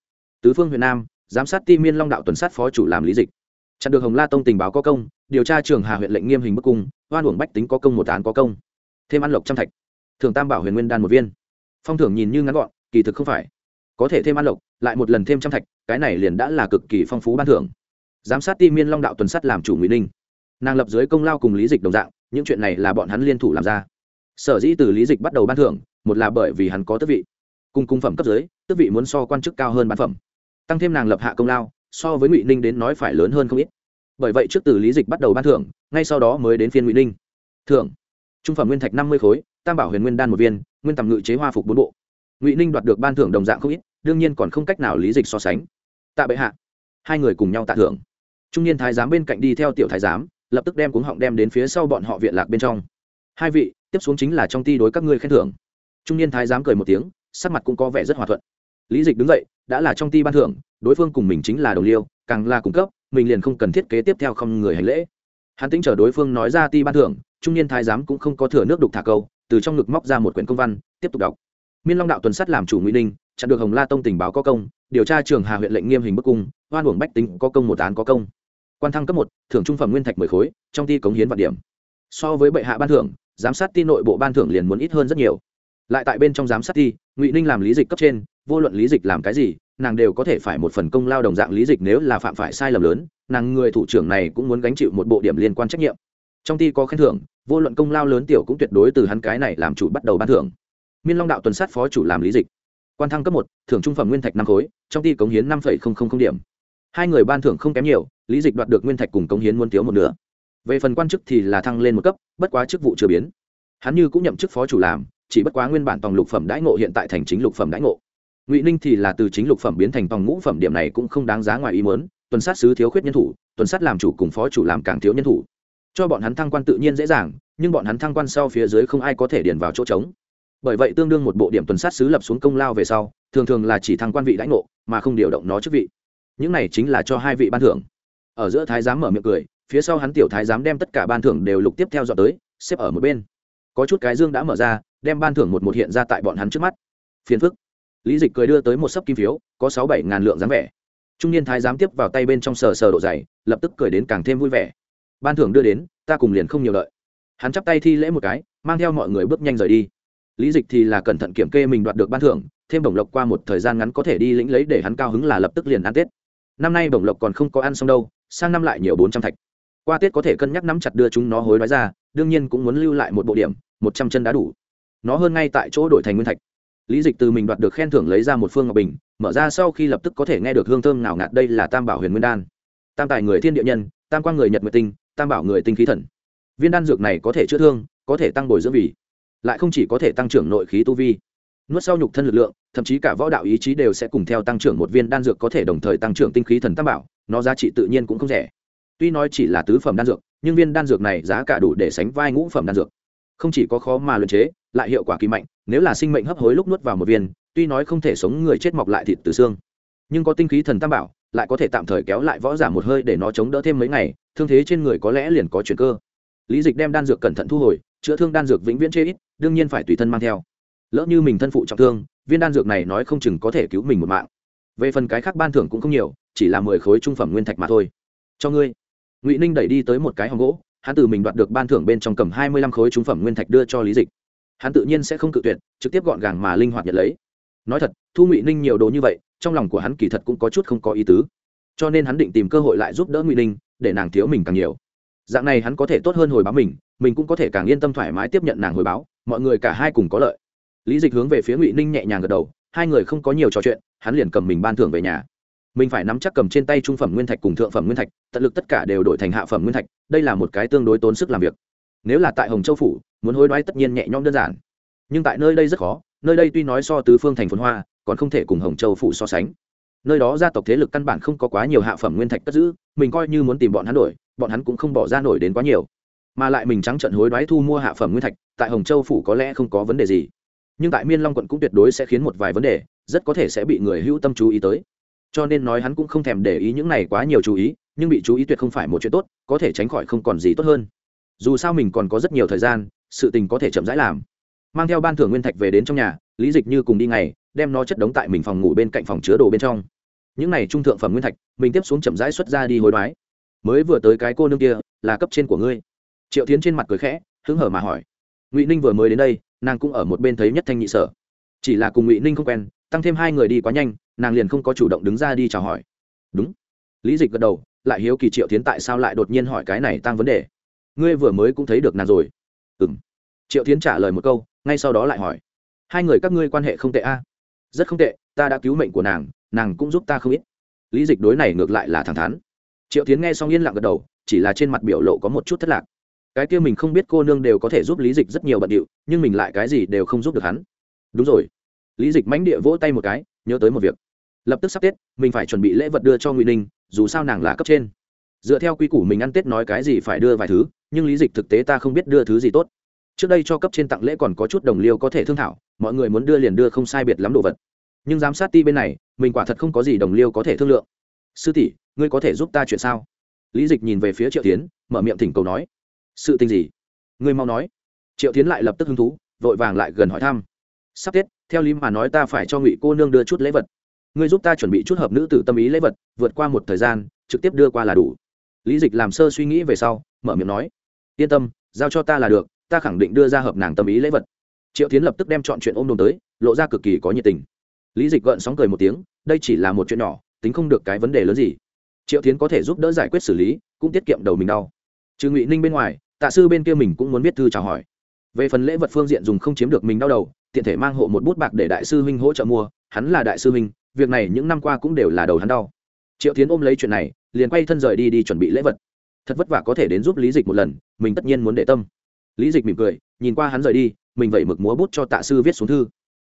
tứ phương huyện nam giám sát ti miên long đạo tuần sát phó chủ làm lý dịch chặn được hồng la tông tình báo có công điều tra trường hà huyện lệnh nghiêm hình bức cung oan uổng bách tính có công một án có công thêm ăn lộc trăm thạch thường tam bảo huyền nguyên đan một viên phong thưởng nhìn như ngắn gọn kỳ thực không phải có thể thêm ăn lộc lại một lần thêm trăm thạch cái này liền đã là cực kỳ phong phú ban thưởng giám sát ti miên long đạo tuần sắt làm chủ ngụy ninh nàng lập dưới công lao cùng lý dịch đồng dạng những chuyện này là bọn hắn liên thủ làm ra sở dĩ từ lý dịch bắt đầu ban thưởng, một là bởi vì hắn có tước vị. Cùng cung phẩm cấp dưới, tước vị muốn so quan chức cao hơn bán phẩm. Tăng thêm nàng lập hạ công lao, so với ngụy ninh đến nói phải lớn hơn không ít. Bởi vậy trước từ lý dịch bắt đầu ban thưởng, ngay sau đó mới đến phiên ngụy ninh. Thưởng. Trung phẩm nguyên thạch năm mươi khối, tam bảo huyền nguyên đan một viên, nguyên tầm ngự chế hoa phục bốn bộ. Ngụy ninh đoạt được ban thưởng đồng dạng không ít, đương nhiên còn không cách nào lý dịch so sánh. Tạ bệ hạ. Hai người cùng nhau tạ thưởng. Trung niên thái giám bên cạnh đi theo tiểu thái giám, lập tức đem cuống họng đem đến phía sau bọn họ viện lạc bên trong hai vị, tiếp xuống chính là trong ti đối các ngươi khen thưởng. Trung niên thái giám cười một tiếng, sắc mặt cũng có vẻ rất hòa thuận. Lý dịch đứng dậy, đã là trong ti ban thưởng, đối phương cùng mình chính là đồng liêu, càng là cung cấp, mình liền không cần thiết kế tiếp theo không người hành lễ. Hắn tính chờ đối phương nói ra ti ban thưởng, trung niên thái giám cũng không có thừa nước đục thả câu, từ trong ngực móc ra một quyển công văn, tiếp tục đọc. Miên long đạo tuần sắt làm chủ nguy ninh, chặn được hồng la tông tình báo có công, điều tra trường hà huyện lệnh nghiêm hình bức cung hoan uổng bách tính có công một án có công. Quan thăng cấp một, thưởng trung phẩm nguyên thạch mười khối, trong ti cống hiến vạn điểm so với bệ hạ ban thưởng, giám sát ti nội bộ ban thưởng liền muốn ít hơn rất nhiều. Lại tại bên trong giám sát ti, ngụy ninh làm lý dịch cấp trên, vô luận lý dịch làm cái gì, nàng đều có thể phải một phần công lao đồng dạng lý dịch nếu là phạm phải sai lầm lớn, nàng người thủ trưởng này cũng muốn gánh chịu một bộ điểm liên quan trách nhiệm. Trong ti có khen thưởng, vô luận công lao lớn tiểu cũng tuyệt đối từ hắn cái này làm chủ bắt đầu ban thưởng. Miên long đạo tuần sát phó chủ làm lý dịch. Quan thăng cấp một, thưởng trung phẩm nguyên thạch năm khối, trong ti cống hiến năm điểm. Hai người ban thưởng không kém nhiều, lý dịch đoạt được nguyên thạch cùng cống hiến muôn thiếu một nửa về phần quan chức thì là thăng lên một cấp, bất quá chức vụ chưa biến. Hắn như cũng nhậm chức phó chủ làm, chỉ bất quá nguyên bản tòng lục phẩm đãi ngộ hiện tại thành chính lục phẩm đãi ngộ. Ngụy ninh thì là từ chính lục phẩm biến thành tòng ngũ phẩm, điểm này cũng không đáng giá ngoài ý muốn, tuần sát sứ thiếu khuyết nhân thủ, tuần sát làm chủ cùng phó chủ làm càng thiếu nhân thủ. Cho bọn hắn thăng quan tự nhiên dễ dàng, nhưng bọn hắn thăng quan sau phía dưới không ai có thể điền vào chỗ trống. Bởi vậy tương đương một bộ điểm tuần sát sứ lập xuống công lao về sau, thường thường là chỉ thăng quan vị đãi ngộ, mà không điều động nó chức vị. Những này chính là cho hai vị ban thưởng. Ở giữa thái giám mở miệng cười phía sau hắn tiểu thái giám đem tất cả ban thưởng đều lục tiếp theo dọn tới, xếp ở một bên. Có chút cái dương đã mở ra, đem ban thưởng một một hiện ra tại bọn hắn trước mắt. Phiền phức. Lý dịch cười đưa tới một sấp kim phiếu, có sáu bảy ngàn lượng dáng vẻ. Trung niên thái giám tiếp vào tay bên trong sờ sờ độ dày, lập tức cười đến càng thêm vui vẻ. Ban thưởng đưa đến, ta cùng liền không nhiều lợi. Hắn chắp tay thi lễ một cái, mang theo mọi người bước nhanh rời đi. Lý dịch thì là cẩn thận kiểm kê mình đoạt được ban thưởng, thêm bổng lộc qua một thời gian ngắn có thể đi lĩnh lấy để hắn cao hứng là lập tức liền ăn tết. Năm nay bổng lộc còn không có ăn xong đâu, sang năm lại nhiều bốn trăm thạch qua tết có thể cân nhắc nắm chặt đưa chúng nó hối đoái ra, đương nhiên cũng muốn lưu lại một bộ điểm, một trăm chân đã đủ. Nó hơn ngay tại chỗ đổi thành nguyên thạch. Lý dịch từ mình đoạt được khen thưởng lấy ra một phương ngọc bình, mở ra sau khi lập tức có thể nghe được hương thơm nào ngạt đây là tam bảo huyền nguyên đan. Tam tài người thiên địa nhân, tam quang người nhật nguyệt tinh, tam bảo người tinh khí thần. Viên đan dược này có thể chữa thương, có thể tăng bồi dưỡng vì lại không chỉ có thể tăng trưởng nội khí tu vi. Nuốt sau nhục thân lực lượng, thậm chí cả võ đạo ý chí đều sẽ cùng theo tăng trưởng một viên đan dược có thể đồng thời tăng trưởng tinh khí thần tam bảo, nó giá trị tự nhiên cũng không rẻ tuy nói chỉ là tứ phẩm đan dược, nhưng viên đan dược này giá cả đủ để sánh vai ngũ phẩm đan dược. Không chỉ có khó mà luyện chế, lại hiệu quả kỳ mạnh, nếu là sinh mệnh hấp hối lúc nuốt vào một viên, tuy nói không thể sống người chết mọc lại thịt từ xương, nhưng có tinh khí thần tam bảo, lại có thể tạm thời kéo lại võ giả một hơi để nó chống đỡ thêm mấy ngày, thương thế trên người có lẽ liền có chuyện cơ. Lý dịch đem đan dược cẩn thận thu hồi, chữa thương đan dược vĩnh viễn chê ít, đương nhiên phải tùy thân mang theo. Lỡ như mình thân phụ trọng thương, viên đan dược này nói không chừng có thể cứu mình một mạng. Về phần cái khác ban thưởng cũng không nhiều, chỉ là mười khối trung phẩm nguyên thạch mà thôi. Cho ngươi ngụy ninh đẩy đi tới một cái hòm gỗ hắn từ mình đoạt được ban thưởng bên trong cầm hai mươi lăm khối trung phẩm nguyên thạch đưa cho lý dịch hắn tự nhiên sẽ không cự tuyệt trực tiếp gọn gàng mà linh hoạt nhận lấy nói thật thu ngụy ninh nhiều đồ như vậy trong lòng của hắn kỳ thật cũng có chút không có ý tứ cho nên hắn định tìm cơ hội lại giúp đỡ ngụy ninh để nàng thiếu mình càng nhiều dạng này hắn có thể tốt hơn hồi báo mình mình cũng có thể càng yên tâm thoải mái tiếp nhận nàng hồi báo mọi người cả hai cùng có lợi lý dịch hướng về phía ngụy ninh nhẹ nhàng gật đầu hai người không có nhiều trò chuyện hắn liền cầm mình ban thưởng về nhà mình phải nắm chắc cầm trên tay trung phẩm nguyên thạch cùng thượng phẩm nguyên thạch, tận lực tất cả đều đổi thành hạ phẩm nguyên thạch, đây là một cái tương đối tốn sức làm việc. Nếu là tại hồng châu phủ, muốn hối đoái tất nhiên nhẹ nhõm đơn giản. Nhưng tại nơi đây rất khó, nơi đây tuy nói so tứ phương thành phồn hoa, còn không thể cùng hồng châu phủ so sánh. Nơi đó gia tộc thế lực căn bản không có quá nhiều hạ phẩm nguyên thạch cất giữ, mình coi như muốn tìm bọn hắn đổi, bọn hắn cũng không bỏ ra nổi đến quá nhiều. Mà lại mình trắng trận hối đoái thu mua hạ phẩm nguyên thạch, tại hồng châu phủ có lẽ không có vấn đề gì. Nhưng tại miên long quận cũng tuyệt đối sẽ khiến một vài vấn đề, rất có thể sẽ bị người hữu tâm chú ý tới cho nên nói hắn cũng không thèm để ý những này quá nhiều chú ý, nhưng bị chú ý tuyệt không phải một chuyện tốt, có thể tránh khỏi không còn gì tốt hơn. Dù sao mình còn có rất nhiều thời gian, sự tình có thể chậm rãi làm. Mang theo ban thưởng nguyên thạch về đến trong nhà, lý dịch như cùng đi ngày, đem nó chất đống tại mình phòng ngủ bên cạnh phòng chứa đồ bên trong. Những này trung thượng phẩm nguyên thạch, mình tiếp xuống chậm rãi xuất ra đi hối đoái. Mới vừa tới cái cô nương kia, là cấp trên của ngươi. Triệu tiến trên mặt cười khẽ, hứng hở mà hỏi. Ngụy ninh vừa mới đến đây, nàng cũng ở một bên thấy nhất thanh nhị sở. Chỉ là cùng ngụy ninh không quen, tăng thêm hai người đi quá nhanh nàng liền không có chủ động đứng ra đi chào hỏi. Đúng. Lý dịch gật đầu, lại hiếu kỳ triệu tiến tại sao lại đột nhiên hỏi cái này tăng vấn đề. Ngươi vừa mới cũng thấy được nàng rồi. Ừ m triệu tiến trả lời một câu, ngay sau đó lại hỏi. Hai người các ngươi quan hệ không tệ a? Rất không tệ, ta đã cứu mệnh của nàng nàng cũng giúp ta không ít. Lý dịch đối này ngược lại là thẳng thắn. Triệu tiến nghe xong yên lặng gật đầu, chỉ là trên mặt biểu lộ có một chút thất lạc. Cái kia mình không biết cô nương đều có thể giúp lý dịch rất nhiều bận điệu, nhưng mình lại cái gì đều không giúp được hắn. Đúng rồi. Lý dịch mãnh địa vỗ tay một cái nhớ tới một việc. Lập tức sắp tết, mình phải chuẩn bị lễ vật đưa cho ngụy ninh, dù sao nàng là cấp trên. Dựa theo quy củ mình ăn tết nói cái gì phải đưa vài thứ, nhưng lý dịch thực tế ta không biết đưa thứ gì tốt. Trước đây cho cấp trên tặng lễ còn có chút đồng liêu có thể thương thảo, mọi người muốn đưa liền đưa không sai biệt lắm đồ vật. Nhưng giám sát ti bên này, mình quả thật không có gì đồng liêu có thể thương lượng. Sư tỷ, ngươi có thể giúp ta chuyện sao? Lý dịch nhìn về phía triệu tiến mở miệng thỉnh cầu nói. Sự tình gì? Ngươi mau nói. Triệu tiến lại lập tức hứng thú, vội vàng lại gần hỏi thăm sắp tết, theo lý mà nói ta phải cho ngụy cô nương đưa chút lễ vật. Ngươi giúp ta chuẩn bị chút hợp nữ tử tâm ý lễ vật, vượt qua một thời gian, trực tiếp đưa qua là đủ. Lý dịch làm sơ suy nghĩ về sau, mở miệng nói, yên tâm, giao cho ta là được, ta khẳng định đưa ra hợp nàng tâm ý lễ vật. Triệu tiến lập tức đem chọn chuyện ôm đồn tới, lộ ra cực kỳ có nhiệt tình. Lý dịch gợn sóng cười một tiếng, đây chỉ là một chuyện nhỏ, tính không được cái vấn đề lớn gì. Triệu tiến có thể giúp đỡ giải quyết xử lý, cũng tiết kiệm đầu mình đau. Trừ ngụy ninh bên ngoài, tạ sư bên kia mình cũng muốn biết thư chào hỏi. Về phần lễ vật phương diện dùng không chiếm được mình đau đầu tiện thể mang hộ một bút bạc để đại sư huynh hỗ trợ mua, hắn là đại sư huynh, việc này những năm qua cũng đều là đầu hắn đau. Triệu tiến ôm lấy chuyện này, liền quay thân rời đi đi chuẩn bị lễ vật. Thật vất vả có thể đến giúp lý dịch một lần, mình tất nhiên muốn để tâm. Lý dịch mỉm cười, nhìn qua hắn rời đi, mình vậy mực múa bút cho tạ sư viết xuống thư.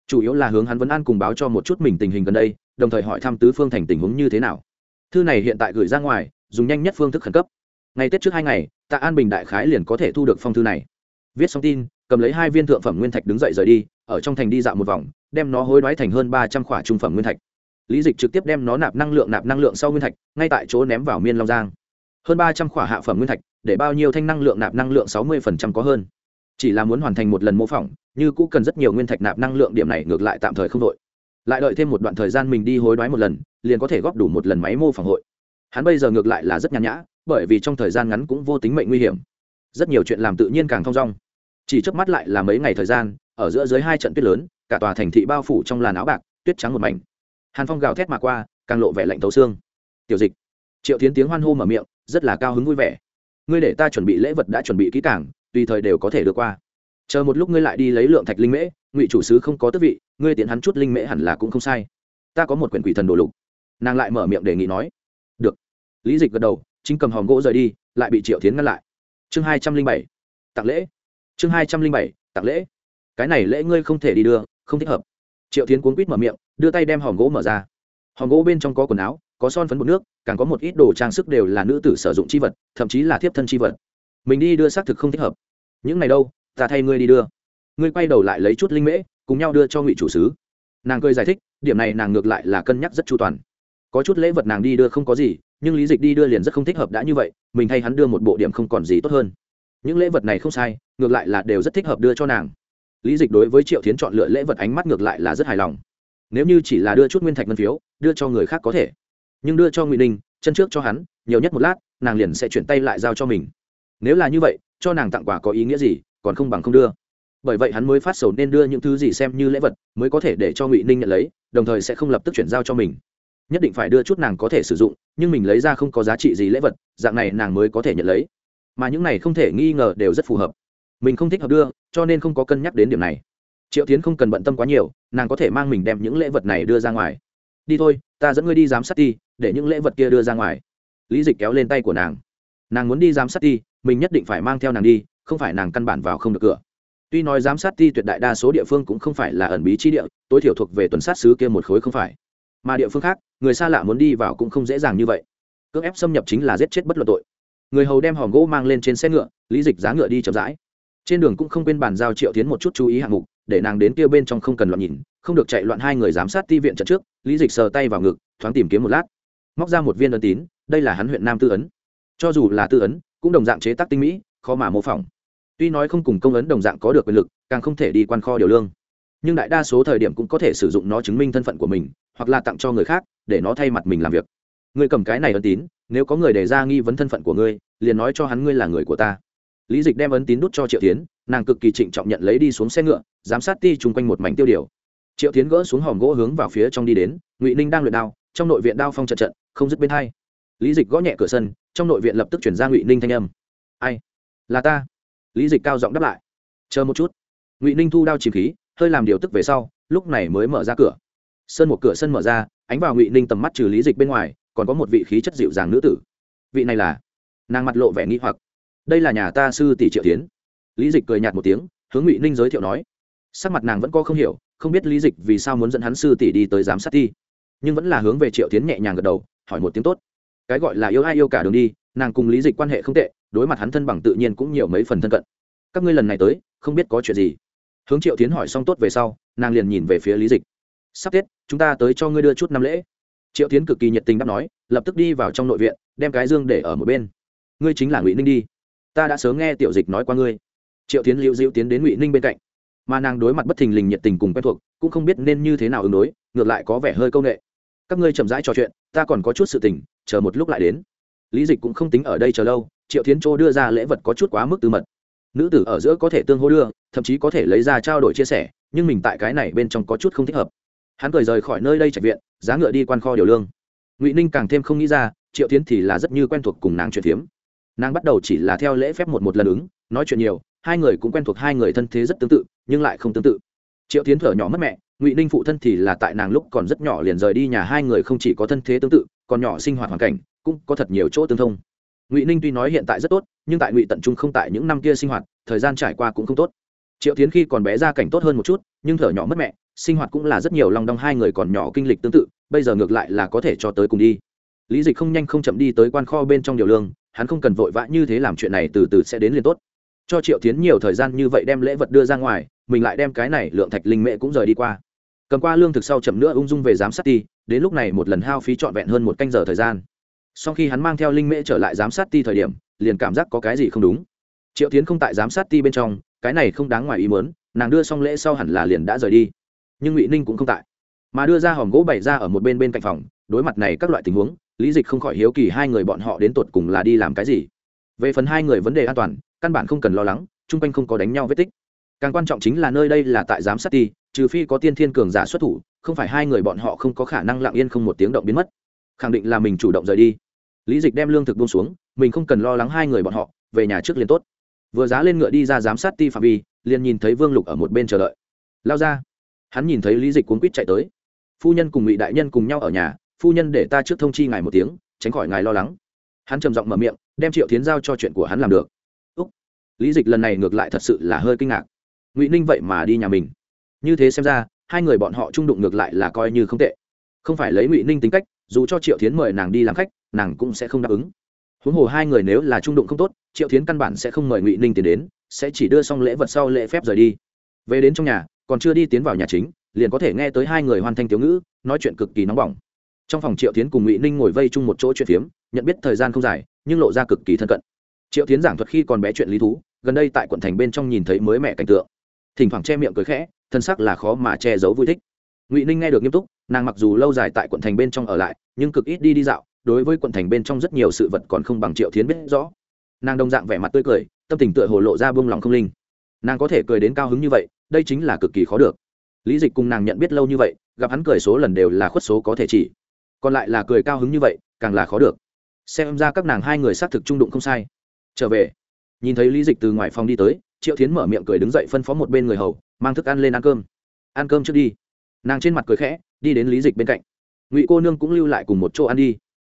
Chủ yếu là hướng hắn vấn an cùng báo cho một chút mình tình hình gần đây, đồng thời hỏi thăm tứ phương thành tình huống như thế nào. Thư này hiện tại gửi ra ngoài, dùng nhanh nhất phương thức khẩn cấp. Ngày tết trước hai ngày, tạ an bình đại khái liền có thể thu được phong thư này. Viết xong tin, cầm lấy hai viên thượng phẩm nguyên thạch đứng dậy rời đi ở trong thành đi dạo một vòng, đem nó hối đoái thành hơn ba trăm khỏa trung phẩm nguyên thạch. Lý dịch trực tiếp đem nó nạp năng lượng nạp năng lượng sau nguyên thạch, ngay tại chỗ ném vào miên long giang. Hơn ba trăm khỏa hạ phẩm nguyên thạch, để bao nhiêu thanh năng lượng nạp năng lượng sáu mươi có hơn. Chỉ là muốn hoàn thành một lần mô phỏng, như cũ cần rất nhiều nguyên thạch nạp năng lượng, điểm này ngược lại tạm thời không đội. Lại đợi thêm một đoạn thời gian mình đi hối đoái một lần, liền có thể góp đủ một lần máy mô phỏng hội. Hắn bây giờ ngược lại là rất nhàn nhã, bởi vì trong thời gian ngắn cũng vô tính mệnh nguy hiểm. Rất nhiều chuyện làm tự nhiên càng thong dong. Chỉ chớp mắt lại là mấy ngày thời gian ở giữa dưới hai trận tuyết lớn, cả tòa thành thị bao phủ trong làn áo bạc, tuyết trắng một mảnh. Hàn phong gào thét mà qua, càng lộ vẻ lạnh thấu xương. Tiểu dịch. Triệu tiến tiếng hoan hô mở miệng, rất là cao hứng vui vẻ. Ngươi để ta chuẩn bị lễ vật đã chuẩn bị kỹ càng, tùy thời đều có thể được qua. Chờ một lúc ngươi lại đi lấy lượng thạch linh mễ, ngụy chủ sứ không có tước vị, ngươi tiện hắn chút linh mễ hẳn là cũng không sai. Ta có một quyển quỷ thần đồ lục. Nàng lại mở miệng đề nghị nói. Được. Lý dịch gật đầu, chính cầm hòm gỗ rời đi, lại bị triệu tiến ngăn lại. Chương hai trăm linh bảy, tặng lễ. Chương hai trăm linh bảy, tặng lễ cái này lễ ngươi không thể đi đưa, không thích hợp. Triệu tiến cuốn quýt mở miệng, đưa tay đem hòm gỗ mở ra. Hòm gỗ bên trong có quần áo, có son phấn bột nước, càng có một ít đồ trang sức đều là nữ tử sử dụng c h i vật, thậm chí là thiếp thân c h i vật. Mình đi đưa xác thực không thích hợp. Những này đâu, ta thay ngươi đi đưa. Ngươi quay đầu lại lấy chút linh mễ, cùng nhau đưa cho ngụy chủ sứ. Nàng cười giải thích, điểm này nàng ngược lại là cân nhắc rất chu toàn. Có chút lễ vật nàng đi đưa không có gì, nhưng lý dịch đi đưa liền rất không thích hợp đã như vậy, mình thay hắn đưa một bộ điểm không còn gì tốt hơn. Những lễ vật này không sai, ngược lại là đều rất thích hợp đưa cho nàng lý dịch đối với triệu tiến chọn lựa lễ vật ánh mắt ngược lại là rất hài lòng. Nếu như chỉ là đưa chút nguyên thạch ngân phiếu, đưa cho người khác có thể. Nhưng đưa cho ngụy ninh, chân trước cho hắn, nhiều nhất một lát, nàng liền sẽ chuyển tay lại giao cho mình. Nếu là như vậy, cho nàng tặng quà có ý nghĩa gì, còn không bằng không đưa. Bởi vậy hắn mới phát sầu nên đưa những thứ gì xem như lễ vật, mới có thể để cho ngụy ninh nhận lấy, đồng thời sẽ không lập tức chuyển giao cho mình. Nhất định phải đưa chút nàng có thể sử dụng, nhưng mình lấy ra không có giá trị gì lễ vật, dạng này nàng mới có thể nhận lấy. Mà những này không thể nghi ngờ đều rất phù hợp. Mình không thích hợp đưa cho nên không có cân nhắc đến điểm này. Triệu tiến không cần bận tâm quá nhiều, nàng có thể mang mình đem những lễ vật này đưa ra ngoài. Đi thôi, ta dẫn ngươi đi giám sát ti để những lễ vật kia đưa ra ngoài. Lý dịch kéo lên tay của nàng. Nàng muốn đi giám sát ti mình nhất định phải mang theo nàng đi, không phải nàng căn bản vào không được cửa. Tuy nói giám sát ti tuyệt đại đa số địa phương cũng không phải là ẩn bí chi địa, tối thiểu thuộc về tuần sát sứ kia một khối không phải. Mà địa phương khác, người xa lạ muốn đi vào cũng không dễ dàng như vậy. Cưỡng ép xâm nhập chính là giết chết bất luận tội. Người hầu đem hòm gỗ mang lên trên xe ngựa, lý dịch giá ngựa đi chậm rãi trên đường cũng không quên bàn giao triệu tiến một chút chú ý hạng mục, để nàng đến kia bên trong không cần loạn nhìn, không được chạy loạn hai người giám sát ti viện trận trước, lý dịch sờ tay vào ngực, thoáng tìm kiếm một lát. Móc ra một viên ấn tín, đây là hắn huyện nam tư ấn. Cho dù là tư ấn, cũng đồng dạng chế tác tinh mỹ, khó mà mô phỏng. Tuy nói không cùng công ấn đồng dạng có được quyền lực, càng không thể đi quan kho điều lương. Nhưng đại đa số thời điểm cũng có thể sử dụng nó chứng minh thân phận của mình, hoặc là tặng cho người khác, để nó thay mặt mình làm việc. Ngươi cầm cái này ấn tín, nếu có người đề ra nghi vấn thân phận của ngươi, liền nói cho hắn ngươi là người của ta lý dịch đem ấn tín đút cho triệu tiến nàng cực kỳ trịnh trọng nhận lấy đi xuống xe ngựa, giám sát ti chung quanh một mảnh tiêu điều. Triệu tiến gỡ xuống hòm gỗ hướng vào phía trong đi đến, ngụy ninh đang luyện đao, trong nội viện đao phong trận trận, không dứt bên hai. Lý dịch gõ nhẹ cửa sân, trong nội viện lập tức chuyển ra ngụy ninh thanh âm. Ai? Là ta. Lý dịch cao giọng đáp lại. Chờ một chút. Ngụy ninh thu đao chìm khí, hơi làm điều tức về sau, lúc này mới mở ra cửa. Sơn một cửa sân mở ra, ánh vào ngụy ninh tầm mắt trừ lý dịch bên ngoài, còn có một vị khí chất dịu dàng nữ tử. Vị này là? Nàng mặt lộ vẻ nghi hoặc đây là nhà ta sư tỷ triệu tiến. Lý dịch cười nhạt một tiếng, hướng ngụy ninh giới thiệu nói. Sắc mặt nàng vẫn có không hiểu, không biết lý dịch vì sao muốn dẫn hắn sư tỷ đi tới giám sát thi. Nhưng vẫn là hướng về triệu tiến nhẹ nhàng gật đầu, hỏi một tiếng tốt. Cái gọi là yêu ai yêu cả đường đi, nàng cùng lý dịch quan hệ không tệ, đối mặt hắn thân bằng tự nhiên cũng nhiều mấy phần thân cận. Các ngươi lần này tới, không biết có chuyện gì. Hướng triệu tiến hỏi xong tốt về sau, nàng liền nhìn về phía lý dịch. Sắp tết, chúng ta tới cho ngươi đưa chút năm lễ. Triệu tiến cực kỳ nhiệt tình đáp nói, lập tức đi vào trong nội viện, đem cái dương để ở một bên. Ngươi chính là ngụy ninh đi ta đã sớm nghe tiểu dịch nói qua ngươi. Triệu tiến liễu diễu tiến đến ngụy ninh bên cạnh. Mà nàng đối mặt bất thình lình nhiệt tình cùng quen thuộc, cũng không biết nên như thế nào ứng đối, ngược lại có vẻ hơi c â u n ệ các ngươi chậm rãi trò chuyện, ta còn có chút sự tình, chờ một lúc lại đến. Lý dịch cũng không tính ở đây chờ lâu, triệu tiến châu đưa ra lễ vật có chút quá mức tư mật. Nữ tử ở giữa có thể tương hô đưa, thậm chí có thể lấy ra trao đổi chia sẻ, nhưng mình tại cái này bên trong có chút không thích hợp. Hắn cười rời khỏi nơi đây trạch viện, giá ngựa đi quan kho điều lương. Ngụy ninh càng thêm không nghĩ ra, triệu tiến thì là rất như quen thuộc cùng nàng chuyện phiếm nàng bắt đầu chỉ là theo lễ phép một một lần ứng, nói chuyện nhiều, hai người cũng quen thuộc hai người thân thế rất tương tự, nhưng lại không tương tự. Triệu tiến thở nhỏ mất mẹ, ngụy ninh phụ thân thì là tại nàng lúc còn rất nhỏ liền rời đi nhà hai người không chỉ có thân thế tương tự, còn nhỏ sinh hoạt hoàn cảnh, cũng có thật nhiều chỗ tương thông. Ngụy ninh tuy nói hiện tại rất tốt, nhưng tại ngụy tận trung không tại những năm kia sinh hoạt, thời gian trải qua cũng không tốt. Triệu tiến khi còn bé ra cảnh tốt hơn một chút, nhưng thở nhỏ mất mẹ, sinh hoạt cũng là rất nhiều lòng đong hai người còn nhỏ kinh lịch tương tự, bây giờ ngược lại là có thể cho tới cùng đi. Lý dịch không nhanh không chậm đi tới quan kho bên trong điều lương hắn không cần vội vã như thế làm chuyện này từ từ sẽ đến liền tốt. Cho triệu tiến nhiều thời gian như vậy đem lễ vật đưa ra ngoài, mình lại đem cái này lượng thạch linh mệ cũng rời đi qua. Cầm qua lương thực sau chậm nữa ung dung về giám sát ti, đến lúc này một lần hao phí trọn vẹn hơn một canh giờ thời gian. Sau khi hắn mang theo linh mễ trở lại giám sát ti thời điểm, liền cảm giác có cái gì không đúng. Triệu tiến không tại giám sát ti bên trong, cái này không đáng ngoài ý mớn nàng đưa xong lễ sau hẳn là liền đã rời đi. Nhưng ngụy ninh cũng không tại. Mà đưa ra hòm gỗ bày ra ở một bên bên cạnh phòng, đối mặt này các loại tình huống lý dịch không khỏi hiếu kỳ hai người bọn họ đến tột cùng là đi làm cái gì. Về phần hai người vấn đề an toàn, căn bản không cần lo lắng, chung quanh không có đánh nhau vết tích. Càng quan trọng chính là nơi đây là tại giám sát ti, trừ phi có tiên thiên cường giả xuất thủ, không phải hai người bọn họ không có khả năng lặng yên không một tiếng động biến mất. Khẳng định là mình chủ động rời đi. Lý dịch đem lương thực buông xuống, mình không cần lo lắng hai người bọn họ, về nhà trước liền tốt. Vừa giá lên ngựa đi ra giám sát ti phạm vi, liền nhìn thấy vương lục ở một bên chờ đợi. Lao ra. Hắn nhìn thấy lý dịch cuốn quýt chạy tới. Phu nhân cùng ngụy đại nhân cùng nhau ở nhà phu nhân để ta trước thông chi ngài một tiếng, tránh khỏi ngài lo lắng. Hắn trầm giọng mở miệng, đem triệu tiến giao cho chuyện của hắn làm được. Úc. Lý dịch lần này ngược lại thật sự là hơi kinh ngạc. Ngụy ninh vậy mà đi nhà mình. Như thế xem ra, hai người bọn họ trung đụng ngược lại là coi như không tệ. Không phải lấy ngụy ninh tính cách, dù cho triệu tiến mời nàng đi làm khách, nàng cũng sẽ không đáp ứng. Huống hồ hai người nếu là trung đụng không tốt, triệu tiến căn bản sẽ không mời ngụy ninh tiến đến, sẽ chỉ đưa xong lễ vật sau lễ phép rời đi. Về đến trong nhà, còn chưa đi tiến vào nhà chính, liền có thể nghe tới hai người hoàn thành tiểu ngữ, nói chuyện cực kỳ nóng bỏng trong phòng triệu tiến cùng ngụy ninh ngồi vây chung một chỗ chuyện phiếm, nhận biết thời gian không dài, nhưng lộ ra cực kỳ thân cận. Triệu tiến giảng thuật khi còn bé chuyện lý thú, gần đây tại quận thành bên trong nhìn thấy mới mẹ cảnh tượng. Thỉnh thoảng che miệng cười khẽ, thân sắc là khó mà che giấu vui thích. Ngụy ninh nghe được nghiêm túc, nàng mặc dù lâu dài tại quận thành bên trong ở lại, nhưng cực ít đi đi dạo, đối với quận thành bên trong rất nhiều sự vật còn không bằng triệu tiến biết rõ. Nàng đồng dạng vẻ mặt tươi cười, tâm tình tựa hồ lộ ra buông lòng không linh. Nàng có thể cười đến cao hứng như vậy, đây chính là cực kỳ khó được. Lý dịch cùng nàng nhận biết lâu như vậy, gặp hắn cười số lần đều là khuất số có thể chỉ còn lại là cười cao hứng như vậy, càng là khó được. Xem ra các nàng hai người xác thực trung đụng không sai. Trở về. Nhìn thấy lý dịch từ ngoài phòng đi tới, triệu tiến mở miệng cười đứng dậy phân phó một bên người hầu, mang thức ăn lên ăn cơm. Ăn cơm trước đi. Nàng trên mặt cười khẽ, đi đến lý dịch bên cạnh. Ngụy cô nương cũng lưu lại cùng một chỗ ăn đi.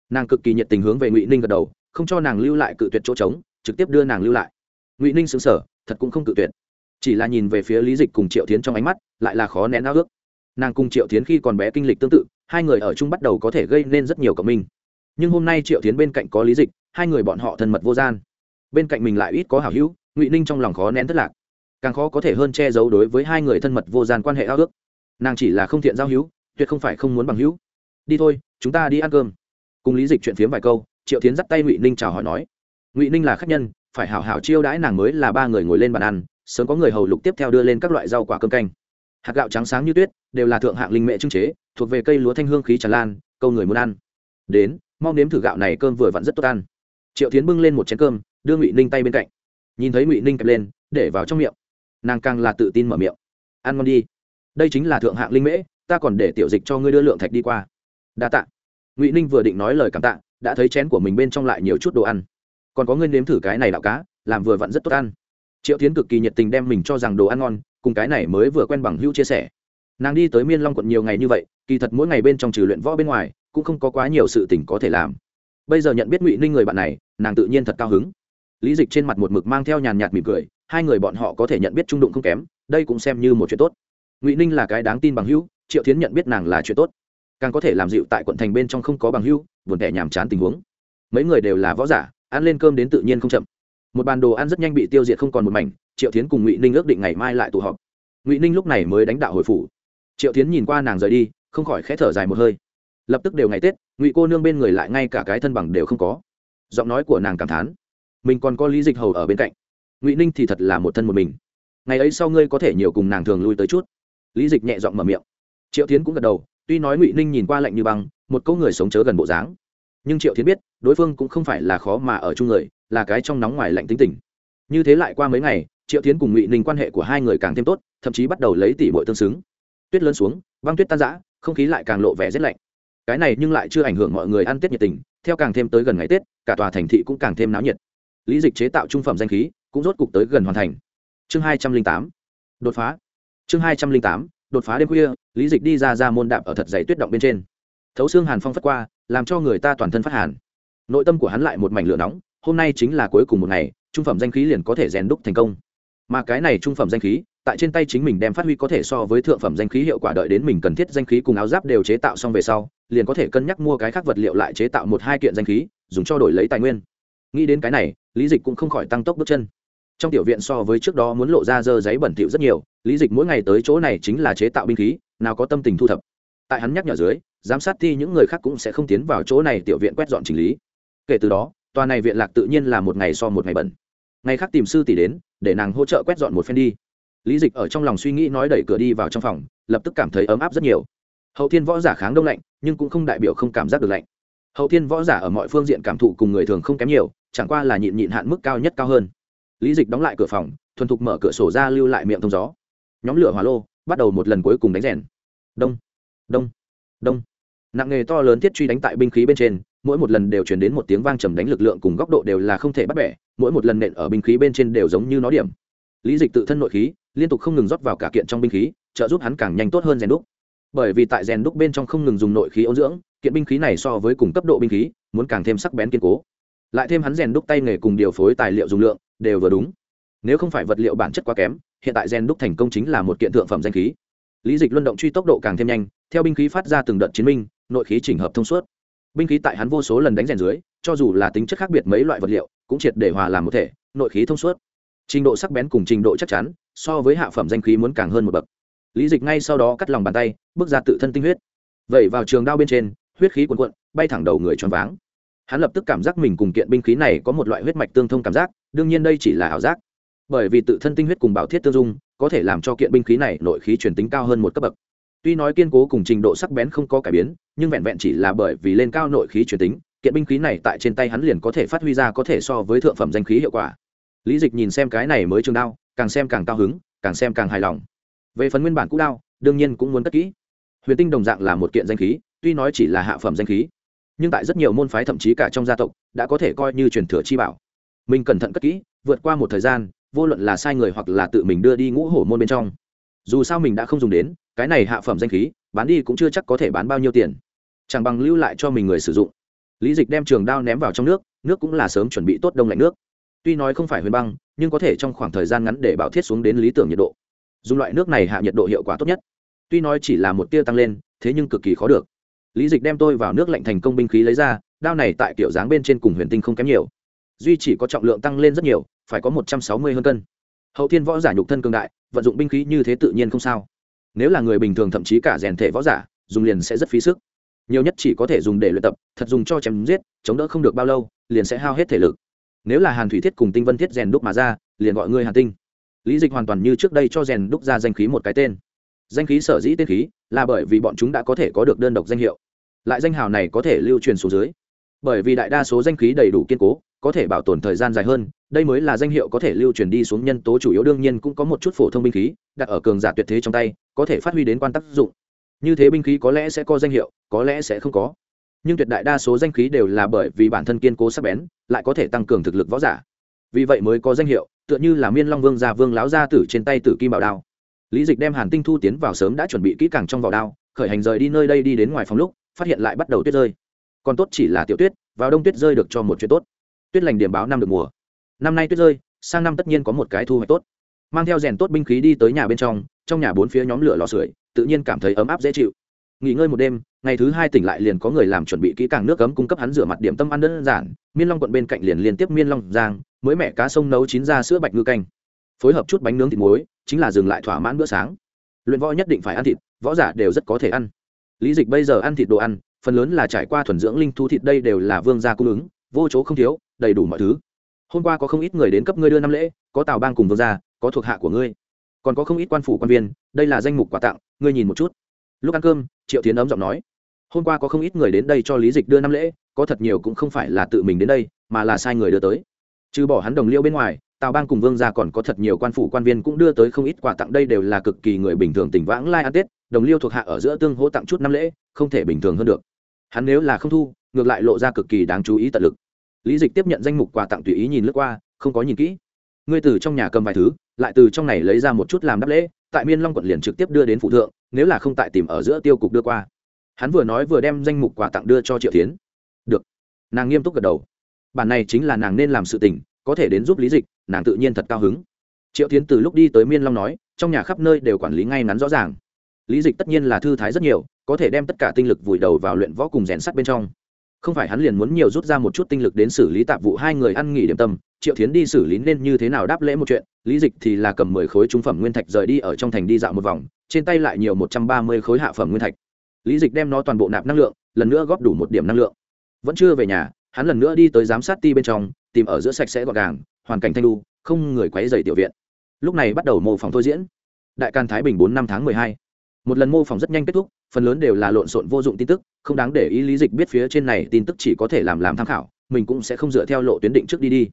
Nàng cực kỳ nhiệt tình hướng về ngụy ninh gật đầu, không cho nàng lưu lại cự tuyệt chỗ trống, trực tiếp đưa nàng lưu lại. Ngụy ninh xứng sở thật cũng không cự tuyệt. Chỉ là nhìn về phía lý dịch cùng triệu tiến trong ánh mắt, lại là khó nén ao ước. Nàng cùng triệu tiến khi còn bé kinh lịch tương tự hai người ở chung bắt đầu có thể gây nên rất nhiều cộng minh. Nhưng hôm nay triệu tiến bên cạnh có lý dịch, hai người bọn họ thân mật vô gian. Bên cạnh mình lại ít có hảo hữu, ngụy ninh trong lòng khó nén thất lạc. Càng khó có thể hơn che giấu đối với hai người thân mật vô gian quan hệ ao ước. Nàng chỉ là không thiện giao hữu, tuyệt không phải không muốn bằng hữu. Đi thôi, chúng ta đi ăn cơm. Cùng lý dịch chuyện phiếm vài câu, triệu tiến dắt tay ngụy ninh chào hỏi nói. Ngụy ninh là khách nhân, phải hảo hảo chiêu đãi nàng mới là ba người ngồi lên bàn ăn, sớm có người hầu lục tiếp theo đưa lên các loại rau quả cơm canh. Hạt gạo trắng sáng như tuyết đều là thượng hạng linh mệ trưng chế, thuộc về cây lúa thanh hương khí tràn lan, câu người muốn ăn. Đến mong nếm thử gạo này cơm vừa vặn rất tốt ăn. Triệu tiến bưng lên một chén cơm, đưa ngụy ninh tay bên cạnh. Nhìn thấy ngụy ninh kẹp lên, để vào trong miệng. Nàng càng là tự tin mở miệng. Ăn ngon đi. Đây chính là thượng hạng linh mễ ta còn để tiểu dịch cho ngươi đưa lượng thạch đi qua. Đa tạ. Ngụy ninh vừa định nói lời cảm tạ, đã thấy chén của mình bên trong lại nhiều chút đồ ăn. Còn có ngươi nếm thử cái này đạo cá, làm vừa vặn rất tốt ăn. Triệu tiến cực kỳ nhiệt tình đem mình cho rằng đồ ăn ngon, cùng cái này mới vừa quen bằng hữu chia sẻ nàng đi tới miên long quận nhiều ngày như vậy, kỳ thật mỗi ngày bên trong trừ luyện võ bên ngoài, cũng không có quá nhiều sự tình có thể làm. Bây giờ nhận biết ngụy ninh người bạn này, nàng tự nhiên thật cao hứng. Lý dịch trên mặt một mực mang theo nhàn nhạt mỉm cười, hai người bọn họ có thể nhận biết trung đụng không kém, đây cũng xem như một chuyện tốt. Ngụy ninh là cái đáng tin bằng hữu, triệu tiến nhận biết nàng là chuyện tốt. Càng có thể làm dịu tại quận thành bên trong không có bằng hữu, buồn tẻ nhàm chán tình huống. Mấy người đều là võ giả, ăn lên cơm đến tự nhiên không chậm. Một bàn đồ ăn rất nhanh bị tiêu diệt không còn một mảnh, triệu tiến cùng ngụy ninh ước định ngày mai lại tụ họp. Ngụy ninh lúc này mới đánh đạo hồi phủ triệu tiến nhìn qua nàng rời đi, không khỏi khẽ thở dài một hơi. Lập tức đều ngày tết, ngụy cô nương bên người lại ngay cả cái thân bằng đều không có. Giọng nói của nàng cảm thán. Mình còn có lý dịch hầu ở bên cạnh. Ngụy ninh thì thật là một thân một mình. Ngày ấy sau ngươi có thể nhiều cùng nàng thường lui tới chút. Lý dịch nhẹ giọng mở miệng. Triệu tiến cũng gật đầu, tuy nói ngụy ninh nhìn qua lạnh như băng, một câu người sống chớ gần bộ dáng. Nhưng triệu tiến biết, đối phương cũng không phải là khó mà ở chung người, là cái trong nóng ngoài lạnh tính tình. Như thế lại qua mấy ngày, triệu tiến cùng ngụy ninh quan hệ của hai người càng thêm tốt, thậm chí bắt đầu lấy tỷ bội tương xứng tuyết lớn xuống băng tuyết tan giã không khí lại càng lộ vẻ rét lạnh. Cái này nhưng lại chưa ảnh hưởng mọi người ăn tết nhiệt tình, theo càng thêm tới gần ngày tết, cả tòa thành thị cũng càng thêm náo nhiệt. Lý dịch chế tạo trung phẩm danh khí cũng rốt cục tới gần hoàn thành. Chương hai trăm linh tám, đột phá. Chương hai trăm linh tám, đột phá đêm khuya, lý dịch đi ra ra môn đạp ở thật dày tuyết động bên trên. Thấu xương hàn phong phất qua, làm cho người ta toàn thân phát hàn. Nội tâm của hắn lại một mảnh lửa nóng, hôm nay chính là cuối cùng một ngày, trung phẩm danh khí liền có thể rèn đúc thành công. Mà cái này trung phẩm danh khí tại trên tay chính mình đem phát huy có thể so với thượng phẩm danh khí hiệu quả đợi đến mình cần thiết danh khí cùng áo giáp đều chế tạo xong về sau, liền có thể cân nhắc mua cái khác vật liệu lại chế tạo một hai kiện danh khí, dùng cho đổi lấy tài nguyên. Nghĩ đến cái này, lý dịch cũng không khỏi tăng tốc bước chân. Trong tiểu viện so với trước đó muốn lộ ra dơ giấy bẩn thỉu rất nhiều, lý dịch mỗi ngày tới chỗ này chính là chế tạo binh khí, nào có tâm tình thu thập. Tại hắn nhắc nhở dưới, giám sát thi những người khác cũng sẽ không tiến vào chỗ này tiểu viện quét dọn chỉnh lý. Kể từ đó, tòa này viện lạc tự nhiên là một ngày so một ngày bẩn. Ngày khác tìm sư tỷ đến, để nàng hỗ trợ quét dọn một phen đi lý dịch ở trong lòng suy nghĩ nói đẩy cửa đi vào trong phòng, lập tức cảm thấy ấm áp rất nhiều. Hậu thiên võ giả kháng đông lạnh, nhưng cũng không đại biểu không cảm giác được lạnh. Hậu thiên võ giả ở mọi phương diện cảm thụ cùng người thường không kém nhiều, chẳng qua là nhịn nhịn hạn mức cao nhất cao hơn. Lý dịch đóng lại cửa phòng, thuần thục mở cửa sổ ra lưu lại miệng thông gió. Nhóm lửa hỏa lô, bắt đầu một lần cuối cùng đánh rèn. Đông đông đông. Nặng nghề to lớn thiết truy đánh tại binh khí bên trên, mỗi một lần đều chuyển đến một tiếng vang trầm đánh lực lượng cùng góc độ đều là không thể bắt bẻ, mỗi một lần nện ở binh khí bên trên đều giống như nó điểm lý dịch tự thân nội khí, liên tục không ngừng rót vào cả kiện trong binh khí, trợ giúp hắn càng nhanh tốt hơn rèn đúc. Bởi vì tại rèn đúc bên trong không ngừng dùng nội khí ôn dưỡng, kiện binh khí này so với cùng cấp độ binh khí, muốn càng thêm sắc bén kiên cố. Lại thêm hắn rèn đúc tay nghề cùng điều phối tài liệu dùng lượng, đều vừa đúng. Nếu không phải vật liệu bản chất quá kém, hiện tại rèn đúc thành công chính là một kiện thượng phẩm danh khí. Lý dịch luân động truy tốc độ càng thêm nhanh, theo binh khí phát ra từng đợt chiến minh nội khí chỉnh hợp thông suốt. Binh khí tại hắn vô số lần đánh rèn dưới, cho dù là tính chất khác biệt mấy loại vật liệu, cũng triệt để hòa làm một thể, nội khí thông suốt trình độ sắc bén cùng trình độ chắc chắn, so với hạ phẩm danh khí muốn càng hơn một bậc. Lý dịch ngay sau đó cắt lòng bàn tay, bước ra tự thân tinh huyết. Vẩy vào trường đao bên trên, huyết khí cuồn cuộn, bay thẳng đầu người choáng váng. Hắn lập tức cảm giác mình cùng kiện binh khí này có một loại huyết mạch tương thông cảm giác, đương nhiên đây chỉ là ảo giác. Bởi vì tự thân tinh huyết cùng bảo thiết tương dung, có thể làm cho kiện binh khí này nội khí truyền tính cao hơn một cấp bậc. Tuy nói kiên cố cùng trình độ sắc bén không có cải biến, nhưng vẹn vẹn chỉ là bởi vì lên cao nội khí truyền tính, kiện binh khí này tại trên tay hắn liền có thể phát huy ra có thể so với thượng phẩm danh khí hiệu quả lý dịch nhìn xem cái này mới trường đao, càng xem càng cao hứng, càng xem càng hài lòng. Về phần nguyên bản cũ đao, đương nhiên cũng muốn tất kỹ. Huyền tinh đồng dạng là một kiện danh khí, tuy nói chỉ là hạ phẩm danh khí, nhưng tại rất nhiều môn phái thậm chí cả trong gia tộc, đã có thể coi như truyền thừa chi bảo. Mình cẩn thận cất kỹ, vượt qua một thời gian, vô luận là sai người hoặc là tự mình đưa đi ngũ hổ môn bên trong. Dù sao mình đã không dùng đến, cái này hạ phẩm danh khí, bán đi cũng chưa chắc có thể bán bao nhiêu tiền. Chẳng bằng lưu lại cho mình người sử dụng. Lý dịch đem trường đao ném vào trong nước nước cũng là sớm chuẩn bị tốt đông lạnh nước tuy nói không phải huyền băng, nhưng có thể trong khoảng thời gian ngắn để bảo thiết xuống đến lý tưởng nhiệt độ. Dùng loại nước này hạ nhiệt độ hiệu quả tốt nhất. Tuy nói chỉ là một tia tăng lên, thế nhưng cực kỳ khó được. Lý dịch đem tôi vào nước lạnh thành công binh khí lấy ra, đao này tại kiểu dáng bên trên cùng huyền tinh không kém nhiều. Duy chỉ có trọng lượng tăng lên rất nhiều, phải có một trăm sáu mươi hơn cân. Hậu thiên võ giả nhục thân cương đại, vận dụng binh khí như thế tự nhiên không sao. Nếu là người bình thường thậm chí cả rèn thể võ giả, dùng liền sẽ rất phí sức. Nhiều nhất chỉ có thể dùng để luyện tập, thật dùng cho chém giết, chống đỡ không được bao lâu, liền sẽ hao hết thể lực nếu là hàn thủy thiết cùng tinh vân thiết rèn đúc mà ra, liền gọi ngươi hàn tinh. Lý dịch hoàn toàn như trước đây cho rèn đúc ra danh khí một cái tên. Danh khí sở dĩ tên khí, là bởi vì bọn chúng đã có thể có được đơn độc danh hiệu. Lại danh hào này có thể lưu truyền xuống dưới. Bởi vì đại đa số danh khí đầy đủ kiên cố, có thể bảo tồn thời gian dài hơn, đây mới là danh hiệu có thể lưu truyền đi xuống nhân tố chủ yếu, đương nhiên cũng có một chút phổ thông binh khí, đặt ở cường giả tuyệt thế trong tay, có thể phát huy đến quan tác dụng. Như thế binh khí có lẽ sẽ có danh hiệu, có lẽ sẽ không có nhưng tuyệt đại đa số danh khí đều là bởi vì bản thân kiên cố sắc bén, lại có thể tăng cường thực lực võ giả. Vì vậy mới có danh hiệu, tựa như là miên long vương gia vương láo gia tử trên tay tử kim bảo đao. Lý dịch đem hàn tinh thu tiến vào sớm đã chuẩn bị kỹ càng trong vỏ đao, khởi hành rời đi nơi đây đi đến ngoài phòng lúc, phát hiện lại bắt đầu tuyết rơi. Còn tốt chỉ là tiểu tuyết, vào đông tuyết rơi được cho một chuyện tốt. Tuyết lành điểm báo năm được mùa. Năm nay tuyết rơi, sang năm tất nhiên có một cái thu hoạch tốt. Mang theo rèn tốt binh khí đi tới nhà bên trong trong nhà bốn phía nhóm lửa lò sưởi, tự nhiên cảm thấy ấm áp dễ chịu nghỉ ngơi một đêm, ngày thứ hai tỉnh lại liền có người làm chuẩn bị kỹ càng nước cấm cung cấp hắn rửa mặt điểm tâm ăn đơn giản, miên long quận bên cạnh liền liên tiếp miên long giang, mới mẹ cá sông nấu chín ra sữa bạch ngư canh. Phối hợp chút bánh nướng thịt muối, chính là dừng lại thỏa mãn bữa sáng. Luyện võ nhất định phải ăn thịt, võ giả đều rất có thể ăn. Lý dịch bây giờ ăn thịt đồ ăn, phần lớn là trải qua thuần dưỡng linh thu thịt đây đều là vương gia cung ứng, vô chỗ không thiếu, đầy đủ mọi thứ. Hôm qua có không ít người đến cấp ngươi đưa năm lễ, có tào bang cùng vương gia, có thuộc hạ của ngươi. Còn có không ít quan phủ quan viên, đây là danh mục quà tặng, ngươi nhìn một chút lúc ăn cơm, triệu tiến ấm giọng nói, hôm qua có không ít người đến đây cho lý dịch đưa năm lễ, có thật nhiều cũng không phải là tự mình đến đây, mà là sai người đưa tới. Trừ bỏ hắn đồng liêu bên ngoài, tào bang cùng vương gia còn có thật nhiều quan phủ quan viên cũng đưa tới không ít quà tặng đây đều là cực kỳ người bình thường tỉnh vãng lai ăn tết, đồng liêu thuộc hạ ở giữa tương hỗ tặng chút năm lễ, không thể bình thường hơn được. Hắn nếu là không thu, ngược lại lộ ra cực kỳ đáng chú ý tận lực. Lý dịch tiếp nhận danh mục quà tặng tùy ý nhìn lướt qua, không có nhìn kỹ. Ngươi từ trong nhà cầm vài thứ, lại từ trong này lấy ra một chút làm đáp lễ, tại miên long quận liền trực tiếp đưa đến phụ thượng nếu là không tại tìm ở giữa tiêu cục đưa qua. Hắn vừa nói vừa đem danh mục quà tặng đưa cho triệu tiến được. Nàng nghiêm túc gật đầu. Bản này chính là nàng nên làm sự tình, có thể đến giúp lý dịch, nàng tự nhiên thật cao hứng. Triệu tiến từ lúc đi tới miên long nói, trong nhà khắp nơi đều quản lý ngay ngắn rõ ràng. Lý dịch tất nhiên là thư thái rất nhiều, có thể đem tất cả tinh lực vùi đầu vào luyện võ cùng rèn sắt bên trong không phải hắn liền muốn nhiều rút ra một chút tinh lực đến xử lý tạp vụ hai người ăn nghỉ điểm tâm, triệu tiến đi xử lý nên như thế nào đáp lễ một chuyện, lý dịch thì là cầm mười khối trung phẩm nguyên thạch rời đi ở trong thành đi dạo một vòng, trên tay lại nhiều một trăm ba mươi khối hạ phẩm nguyên thạch. Lý dịch đem nó toàn bộ nạp năng lượng, lần nữa góp đủ một điểm năng lượng. Vẫn chưa về nhà, hắn lần nữa đi tới giám sát ti bên trong, tìm ở giữa sạch sẽ gọn gàng, hoàn cảnh thanh lu, không người quấy dày tiểu viện. Lúc này bắt đầu mô phỏng thôi diễn. Đại can thái bình bốn năm tháng mười hai một lần mô phỏng rất nhanh kết thúc, phần lớn đều là lộn xộn vô dụng tin tức, không đáng để ý lý dịch biết phía trên này tin tức chỉ có thể làm làm tham khảo, mình cũng sẽ không dựa theo lộ tuyến định trước đi đi.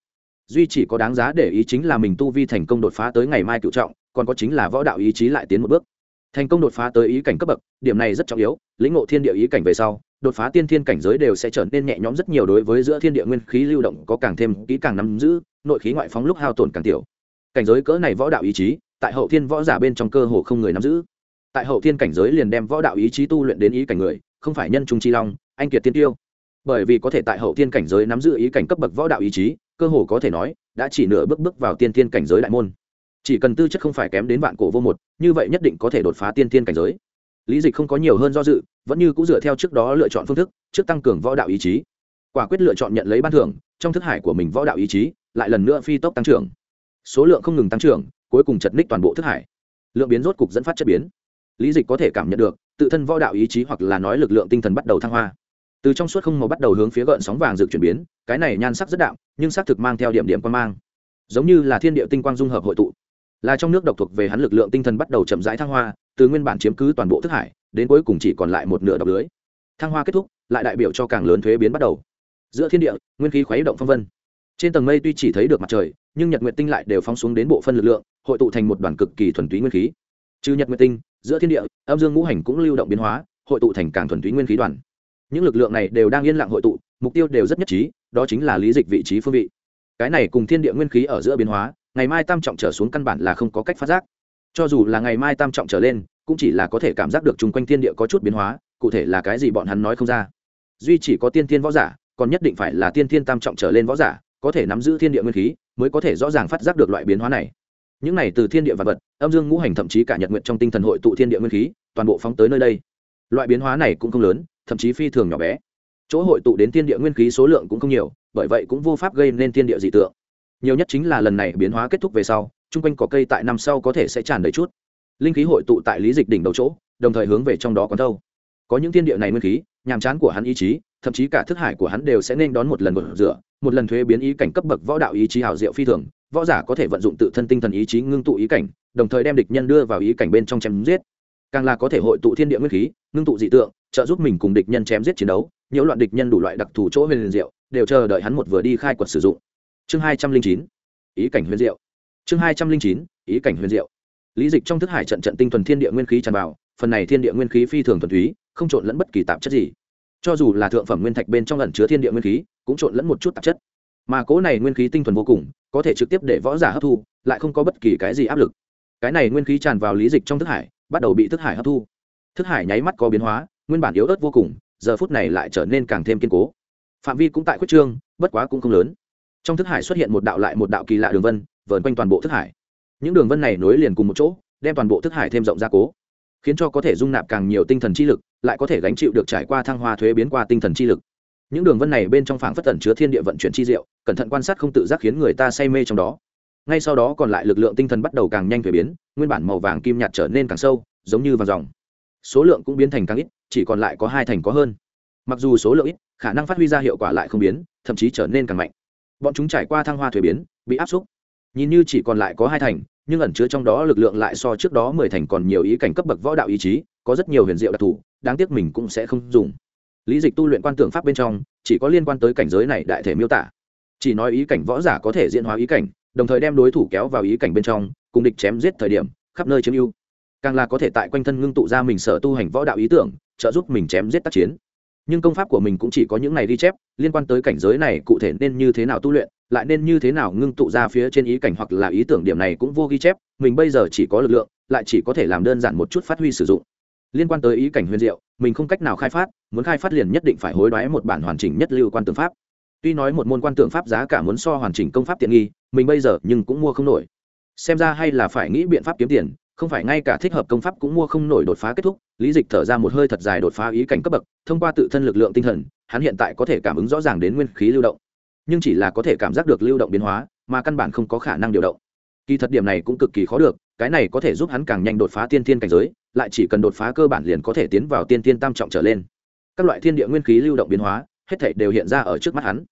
Duy chỉ có đáng giá để ý chính là mình tu vi thành công đột phá tới ngày mai cựu trọng, còn có chính là võ đạo ý chí lại tiến một bước. Thành công đột phá tới ý cảnh cấp bậc, điểm này rất trọng yếu, lĩnh ngộ thiên địa ý cảnh về sau, đột phá tiên thiên cảnh giới đều sẽ trở nên nhẹ nhõm rất nhiều đối với giữa thiên địa nguyên khí lưu động có càng thêm kỹ càng nắm giữ, nội khí ngoại phóng lúc hao tổn càng tiểu. Cảnh giới cỡ này võ đạo ý chí, tại hậu thiên võ giả bên trong cơ hồ không người nắm giữ tại hậu thiên cảnh giới liền đem võ đạo ý chí tu luyện đến ý cảnh người, không phải nhân trung chi long, anh kiệt tiên tiêu. Bởi vì có thể tại hậu thiên cảnh giới nắm giữ ý cảnh cấp bậc võ đạo ý chí, cơ hồ có thể nói, đã chỉ nửa bước bước vào tiên thiên cảnh giới đại môn. Chỉ cần tư chất không phải kém đến vạn cổ vô một, như vậy nhất định có thể đột phá tiên thiên cảnh giới. Lý dịch không có nhiều hơn do dự, vẫn như cũng dựa theo trước đó lựa chọn phương thức, trước tăng cường võ đạo ý chí. Quả quyết lựa chọn nhận lấy ban thưởng, trong thức hải của mình võ đạo ý chí lại lần nữa phi tốc tăng trưởng. Số lượng không ngừng tăng trưởng, cuối cùng chật ních toàn bộ thức hải. Lượng biến rốt cục dẫn phát chất biến lý dịch có thể cảm nhận được, tự thân võ đạo ý chí hoặc là nói lực lượng tinh thần bắt đầu thăng hoa. Từ trong suốt không màu bắt đầu hướng phía gợn sóng vàng dược chuyển biến, cái này nhan sắc rất đạm, nhưng xác thực mang theo điểm điểm quan mang. Giống như là thiên địa tinh quang dung hợp hội tụ. Là trong nước độc thuộc về hắn lực lượng tinh thần bắt đầu chậm rãi thăng hoa, từ nguyên bản chiếm cứ toàn bộ thức hải, đến cuối cùng chỉ còn lại một nửa độc lưới. Thăng hoa kết thúc, lại đại biểu cho càng lớn thuế biến bắt đầu. Giữa thiên địa, nguyên khí khuấy động phong vân. Trên tầng mây tuy chỉ thấy được mặt trời, nhưng nhật nguyệt tinh lại đều phóng xuống đến bộ phân lực lượng, hội tụ thành một đoàn cực kỳ thuần túy nguyên khí trừ nhật nguyệt tinh, giữa thiên địa, âm dương ngũ hành cũng lưu động biến hóa, hội tụ thành càng thuần túy nguyên khí đoàn. Những lực lượng này đều đang yên lặng hội tụ, mục tiêu đều rất nhất trí, đó chính là lý dịch vị trí phương vị. Cái này cùng thiên địa nguyên khí ở giữa biến hóa, ngày mai tam trọng trở xuống căn bản là không có cách phát giác. Cho dù là ngày mai tam trọng trở lên, cũng chỉ là có thể cảm giác được chung quanh thiên địa có chút biến hóa, cụ thể là cái gì bọn hắn nói không ra. Duy chỉ có tiên thiên võ giả, còn nhất định phải là tiên thiên tam trọng trở lên võ giả, có thể nắm giữ thiên địa nguyên khí, mới có thể rõ ràng phát giác được loại biến hóa này. Những này từ thiên địa vật vật âm dương ngũ hành thậm chí cả nhật nguyện trong tinh thần hội tụ thiên địa nguyên khí, toàn bộ phóng tới nơi đây. Loại biến hóa này cũng không lớn, thậm chí phi thường nhỏ bé. Chỗ hội tụ đến thiên địa nguyên khí số lượng cũng không nhiều, bởi vậy cũng vô pháp gây nên thiên địa dị tượng. Nhiều nhất chính là lần này biến hóa kết thúc về sau, chung quanh có cây tại năm sau có thể sẽ tràn đầy chút. Linh khí hội tụ tại lý dịch đỉnh đầu chỗ, đồng thời hướng về trong đó còn thâu. Có những thiên địa này nguyên khí, nhàm chán của hắn ý chí, thậm chí cả thức hải của hắn đều sẽ nên đón một lần một rửa, một lần thuế biến ý cảnh cấp bậc võ đạo ý chí hào diệu phi thường võ giả có thể vận dụng tự thân tinh thần ý chí ngưng tụ ý cảnh, đồng thời đem địch nhân đưa vào ý cảnh bên trong chém giết. Càng là có thể hội tụ thiên địa nguyên khí, ngưng tụ dị tượng, trợ giúp mình cùng địch nhân chém giết chiến đấu, nhiễu loạn địch nhân đủ loại đặc thù chỗ huyền liền diệu, đều chờ đợi hắn một vừa đi khai quật sử dụng. Chương hai trăm linh chín, ý cảnh huyền diệu. Chương hai trăm linh chín, ý cảnh huyền diệu. Lý dịch trong thức hải trận trận tinh thuần thiên địa nguyên khí tràn vào, phần này thiên địa nguyên khí phi thường thuần túy, không trộn lẫn bất kỳ tạp chất gì. Cho dù là thượng phẩm nguyên thạch bên trong lần chứa thiên địa nguyên khí, cũng trộn lẫn một chút tạp chất mà cố này nguyên khí tinh thuần vô cùng, có thể trực tiếp để võ giả hấp thu, lại không có bất kỳ cái gì áp lực. Cái này nguyên khí tràn vào lý dịch trong thức hải, bắt đầu bị thức hải hấp thu. Thức hải nháy mắt có biến hóa, nguyên bản yếu ớt vô cùng, giờ phút này lại trở nên càng thêm kiên cố. Phạm vi cũng tại khuyết trương, bất quá cũng không lớn. Trong thức hải xuất hiện một đạo lại một đạo kỳ lạ đường vân, vờn quanh toàn bộ thức hải. Những đường vân này nối liền cùng một chỗ, đem toàn bộ thức hải thêm rộng ra cố, khiến cho có thể dung nạp càng nhiều tinh thần chi lực, lại có thể gánh chịu được trải qua thăng hoa thuế biến qua tinh thần chi lực những đường vân này bên trong phảng phất tẩn chứa thiên địa vận chuyển chi diệu, cẩn thận quan sát không tự giác khiến người ta say mê trong đó. Ngay sau đó còn lại lực lượng tinh thần bắt đầu càng nhanh thuế biến, nguyên bản màu vàng kim nhạt trở nên càng sâu, giống như vàng dòng. Số lượng cũng biến thành càng ít, chỉ còn lại có hai thành có hơn. Mặc dù số lượng ít, khả năng phát huy ra hiệu quả lại không biến, thậm chí trở nên càng mạnh. Bọn chúng trải qua thăng hoa thuế biến, bị áp xúc. Nhìn như chỉ còn lại có hai thành, nhưng ẩn chứa trong đó lực lượng lại so trước đó mười thành còn nhiều ý cảnh cấp bậc võ đạo ý chí, có rất nhiều huyền diệu đặc thù, đáng tiếc mình cũng sẽ không dùng lý dịch tu luyện quan tưởng pháp bên trong, chỉ có liên quan tới cảnh giới này đại thể miêu tả. Chỉ nói ý cảnh võ giả có thể diễn hóa ý cảnh, đồng thời đem đối thủ kéo vào ý cảnh bên trong, cùng địch chém giết thời điểm, khắp nơi chiếm ưu. Càng là có thể tại quanh thân ngưng tụ ra mình sở tu hành võ đạo ý tưởng, trợ giúp mình chém giết tác chiến. Nhưng công pháp của mình cũng chỉ có những này ghi chép, liên quan tới cảnh giới này cụ thể nên như thế nào tu luyện, lại nên như thế nào ngưng tụ ra phía trên ý cảnh hoặc là ý tưởng điểm này cũng vô ghi chép, mình bây giờ chỉ có lực lượng, lại chỉ có thể làm đơn giản một chút phát huy sử dụng liên quan tới ý cảnh huyền diệu, mình không cách nào khai phát, muốn khai phát liền nhất định phải hối đoái một bản hoàn chỉnh nhất lưu quan tượng pháp. Tuy nói một môn quan tượng pháp giá cả muốn so hoàn chỉnh công pháp tiện nghi, mình bây giờ nhưng cũng mua không nổi. Xem ra hay là phải nghĩ biện pháp kiếm tiền, không phải ngay cả thích hợp công pháp cũng mua không nổi đột phá kết thúc, lý dịch thở ra một hơi thật dài đột phá ý cảnh cấp bậc, thông qua tự thân lực lượng tinh thần, hắn hiện tại có thể cảm ứng rõ ràng đến nguyên khí lưu động. Nhưng chỉ là có thể cảm giác được lưu động biến hóa, mà căn bản không có khả năng điều động. Kỳ thật điểm này cũng cực kỳ khó được, cái này có thể giúp hắn càng nhanh đột phá tiên thiên cảnh giới lại chỉ cần đột phá cơ bản liền có thể tiến vào tiên tiên tam trọng trở lên. Các loại thiên địa nguyên khí lưu động biến hóa, hết thể đều hiện ra ở trước mắt hắn.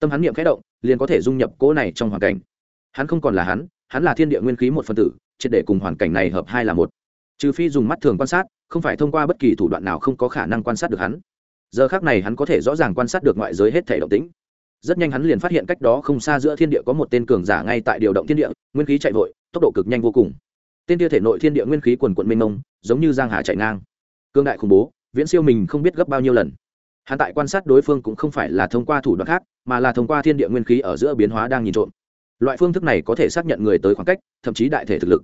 Tâm hắn niệm khẽ động, liền có thể dung nhập cỗ này trong hoàn cảnh. Hắn không còn là hắn hắn là thiên địa nguyên khí một phân tử, triệt để cùng hoàn cảnh này hợp hai là một. Trừ phi dùng mắt thường quan sát, không phải thông qua bất kỳ thủ đoạn nào không có khả năng quan sát được hắn. Giờ khác này hắn có thể rõ ràng quan sát được ngoại giới hết thể động tĩnh. Rất nhanh hắn liền phát hiện cách đó không xa giữa thiên địa có một tên cường giả ngay tại điều động thiên địa, nguyên khí chạy vội, tốc độ cực nhanh vô cùng tên tia thể nội thiên địa nguyên khí quần quận mênh mông, giống như giang hà chạy ngang. Cương đại khủng bố, viễn siêu mình không biết gấp bao nhiêu lần. Hắn tại quan sát đối phương cũng không phải là thông qua thủ đoạn khác, mà là thông qua thiên địa nguyên khí ở giữa biến hóa đang nhìn trộm. Loại phương thức này có thể xác nhận người tới khoảng cách, thậm chí đại thể thực lực.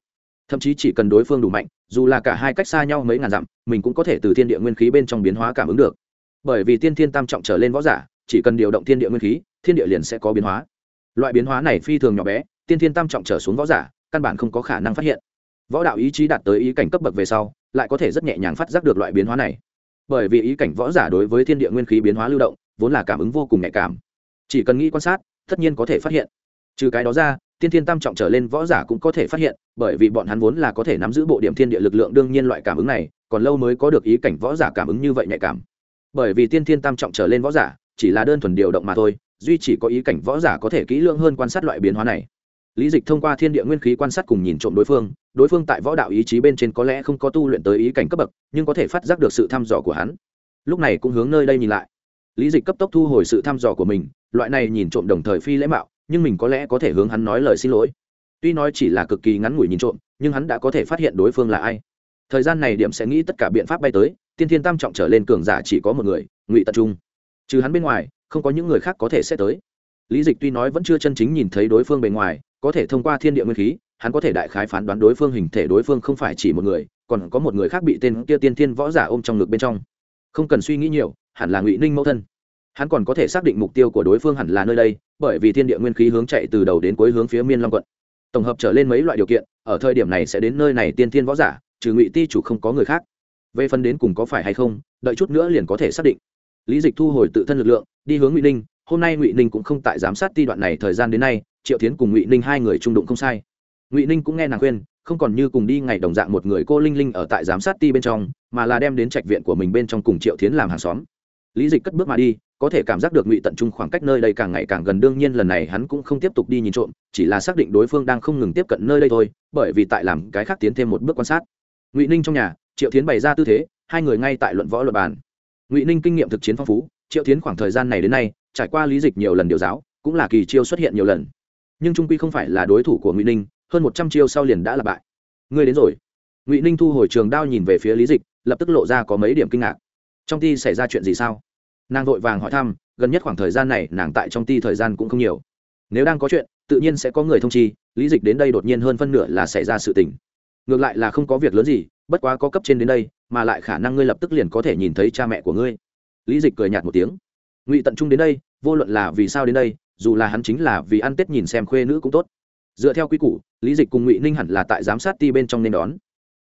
Thậm chí chỉ cần đối phương đủ mạnh, dù là cả hai cách xa nhau mấy ngàn dặm, mình cũng có thể từ thiên địa nguyên khí bên trong biến hóa cảm ứng được. Bởi vì tiên thiên tam trọng trở lên võ giả, chỉ cần điều động thiên địa nguyên khí, thiên địa liền sẽ có biến hóa. Loại biến hóa này phi thường nhỏ bé, tiên thiên tam trọng trở xuống võ giả, căn bản không có khả năng phát hiện võ đạo ý chí đạt tới ý cảnh cấp bậc về sau, lại có thể rất nhẹ nhàng phát giác được loại biến hóa này. Bởi vì ý cảnh võ giả đối với thiên địa nguyên khí biến hóa lưu động, vốn là cảm ứng vô cùng nhạy cảm. Chỉ cần nghĩ quan sát, tất nhiên có thể phát hiện. Trừ cái đó ra, tiên thiên tam trọng trở lên võ giả cũng có thể phát hiện, bởi vì bọn hắn vốn là có thể nắm giữ bộ điểm thiên địa lực lượng đương nhiên loại cảm ứng này, còn lâu mới có được ý cảnh võ giả cảm ứng như vậy nhạy cảm. Bởi vì tiên thiên tam trọng trở lên võ giả, chỉ là đơn thuần điều động mà thôi, duy chỉ có ý cảnh võ giả có thể kỹ lưỡng hơn quan sát loại biến hóa này. Lý dịch thông qua thiên địa nguyên khí quan sát cùng nhìn trộm đối phương đối phương tại võ đạo ý chí bên trên có lẽ không có tu luyện tới ý cảnh cấp bậc, nhưng có thể phát giác được sự thăm dò của hắn. Lúc này cũng hướng nơi đây nhìn lại. Lý dịch cấp tốc thu hồi sự thăm dò của mình, loại này nhìn trộm đồng thời phi lễ mạo, nhưng mình có lẽ có thể hướng hắn nói lời xin lỗi. Tuy nói chỉ là cực kỳ ngắn ngủi nhìn trộm, nhưng hắn đã có thể phát hiện đối phương là ai. Thời gian này điểm sẽ nghĩ tất cả biện pháp bay tới, tiên thiên tam trọng trở lên cường giả chỉ có một người, ngụy tập trung. Trừ hắn bên ngoài, không có những người khác có thể sẽ tới. Lý dịch tuy nói vẫn chưa chân chính nhìn thấy đối phương bề ngoài, có thể thông qua thiên địa nguyên khí hắn có thể đại khái phán đoán đối phương hình thể đối phương không phải chỉ một người, còn có một người khác bị tên kia tiên thiên võ giả ôm trong ngực bên trong. Không cần suy nghĩ nhiều, hẳn là ngụy ninh mẫu thân. Hắn còn có thể xác định mục tiêu của đối phương hẳn là nơi đây, bởi vì thiên địa nguyên khí hướng chạy từ đầu đến cuối hướng phía miên long quận. Tổng hợp trở lên mấy loại điều kiện, ở thời điểm này sẽ đến nơi này tiên thiên võ giả, trừ ngụy ti chủ không có người khác. Về phần đến cùng có phải hay không, đợi chút nữa liền có thể xác định. Lý dịch thu hồi tự thân lực lượng, đi hướng ngụy ninh, hôm nay ngụy ninh cũng không tại giám sát ti đoạn này thời gian đến nay, triệu tiến cùng ngụy ninh hai người trung đụng không sai ngụy ninh cũng nghe nàng khuyên không còn như cùng đi ngày đồng dạng một người cô linh linh ở tại giám sát ti bên trong mà là đem đến trạch viện của mình bên trong cùng triệu tiến làm hàng xóm lý dịch cất bước mà đi có thể cảm giác được ngụy tận trung khoảng cách nơi đây càng ngày càng gần đương nhiên lần này hắn cũng không tiếp tục đi nhìn trộm chỉ là xác định đối phương đang không ngừng tiếp cận nơi đây thôi bởi vì tại làm cái khác tiến thêm một bước quan sát ngụy ninh trong nhà triệu tiến bày ra tư thế hai người ngay tại luận võ luật bàn ngụy ninh kinh nghiệm thực chiến phong phú triệu tiến khoảng thời gian này đến nay trải qua lý dịch nhiều lần điều giáo cũng là kỳ chiêu xuất hiện nhiều lần nhưng trung quy không phải là đối thủ của ngụy ninh hơn một trăm chiêu sau liền đã là bại. Ngươi đến rồi. Ngụy ninh thu hồi trường đao nhìn về phía lý dịch, lập tức lộ ra có mấy điểm kinh ngạc. Trong ti xảy ra chuyện gì sao? Nàng vội vàng hỏi thăm, gần nhất khoảng thời gian này nàng tại trong ti thời gian cũng không nhiều. Nếu đang có chuyện, tự nhiên sẽ có người thông chi, lý dịch đến đây đột nhiên hơn phân nửa là xảy ra sự tình. Ngược lại là không có việc lớn gì, bất quá có cấp trên đến đây, mà lại khả năng ngươi lập tức liền có thể nhìn thấy cha mẹ của ngươi. Lý dịch cười nhạt một tiếng. Ngụy tận trung đến đây, vô luận là vì sao đến đây, dù là hắn chính là vì ăn tết nhìn xem khuê nữ cũng tốt dựa theo quy củ, lý dịch cùng ngụy ninh hẳn là tại giám sát ti bên trong nên đón.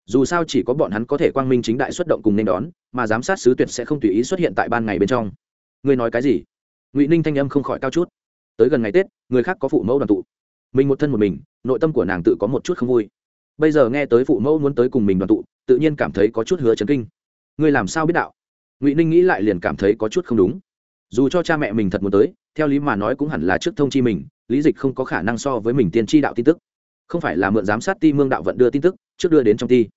Dù sao chỉ có bọn hắn có thể quang minh chính đại xuất động cùng nên đón, mà giám sát sứ tuyệt sẽ không tùy ý xuất hiện tại ban ngày bên trong. Ngươi nói cái gì? Ngụy ninh thanh âm không khỏi cao chút. Tới gần ngày tết, người khác có phụ mẫu đoàn tụ. Mình một thân một mình, nội tâm của nàng tự có một chút không vui. Bây giờ nghe tới phụ mẫu muốn tới cùng mình đoàn tụ, tự nhiên cảm thấy có chút hứa chấn kinh. Ngươi làm sao biết đạo? Ngụy ninh nghĩ lại liền cảm thấy có chút không đúng. Dù cho cha mẹ mình thật muốn tới theo lý mà nói cũng hẳn là trước thông chi mình lý dịch không có khả năng so với mình tiên tri đạo tin tức. Không phải là mượn giám sát ti mương đạo vận đưa tin tức trước đưa đến trong ti.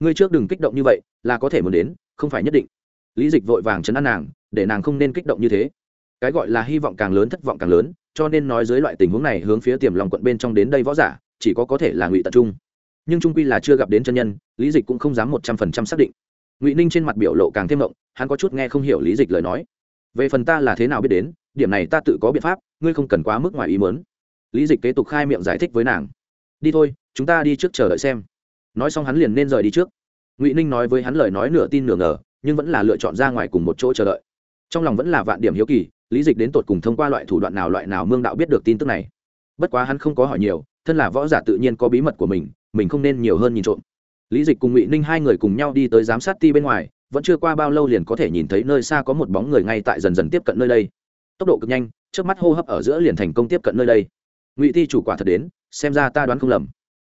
Ngươi trước đừng kích động như vậy là có thể muốn đến không phải nhất định. Lý dịch vội vàng chấn an nàng để nàng không nên kích động như thế. Cái gọi là hy vọng càng lớn thất vọng càng lớn cho nên nói dưới loại tình huống này hướng phía tiềm lòng quận bên trong đến đây võ giả chỉ có có thể là ngụy tập trung. Nhưng trung quy là chưa gặp đến chân nhân lý dịch cũng không dám một trăm phần trăm xác định. Ngụy ninh trên mặt biểu lộ càng thêm mộng, hắn có chút nghe không hiểu lý dịch lời nói. Về phần ta là thế nào biết đến điểm này ta tự có biện pháp, ngươi không cần quá mức ngoài ý mớn lý dịch kế tục khai miệng giải thích với nàng. Đi thôi, chúng ta đi trước chờ đợi xem. Nói xong hắn liền nên rời đi trước. Ngụy ninh nói với hắn lời nói nửa tin nửa ngờ, nhưng vẫn là lựa chọn ra ngoài cùng một chỗ chờ đợi. Trong lòng vẫn là vạn điểm hiếu kỳ, lý dịch đến tột cùng thông qua loại thủ đoạn nào loại nào mương đạo biết được tin tức này. Bất quá hắn không có hỏi nhiều, thân là võ giả tự nhiên có bí mật của mình mình không nên nhiều hơn nhìn trộm. Lý dịch cùng ngụy ninh hai người cùng nhau đi tới giám sát ti bên ngoài, vẫn chưa qua bao lâu liền có thể nhìn thấy nơi xa có một bóng người ngay tại dần dần tiếp cận nơi đây tốc độ cực nhanh trước mắt hô hấp ở giữa liền thành công tiếp cận nơi đây. Ngụy ti chủ quả thật đến, xem ra ta đoán không lầm.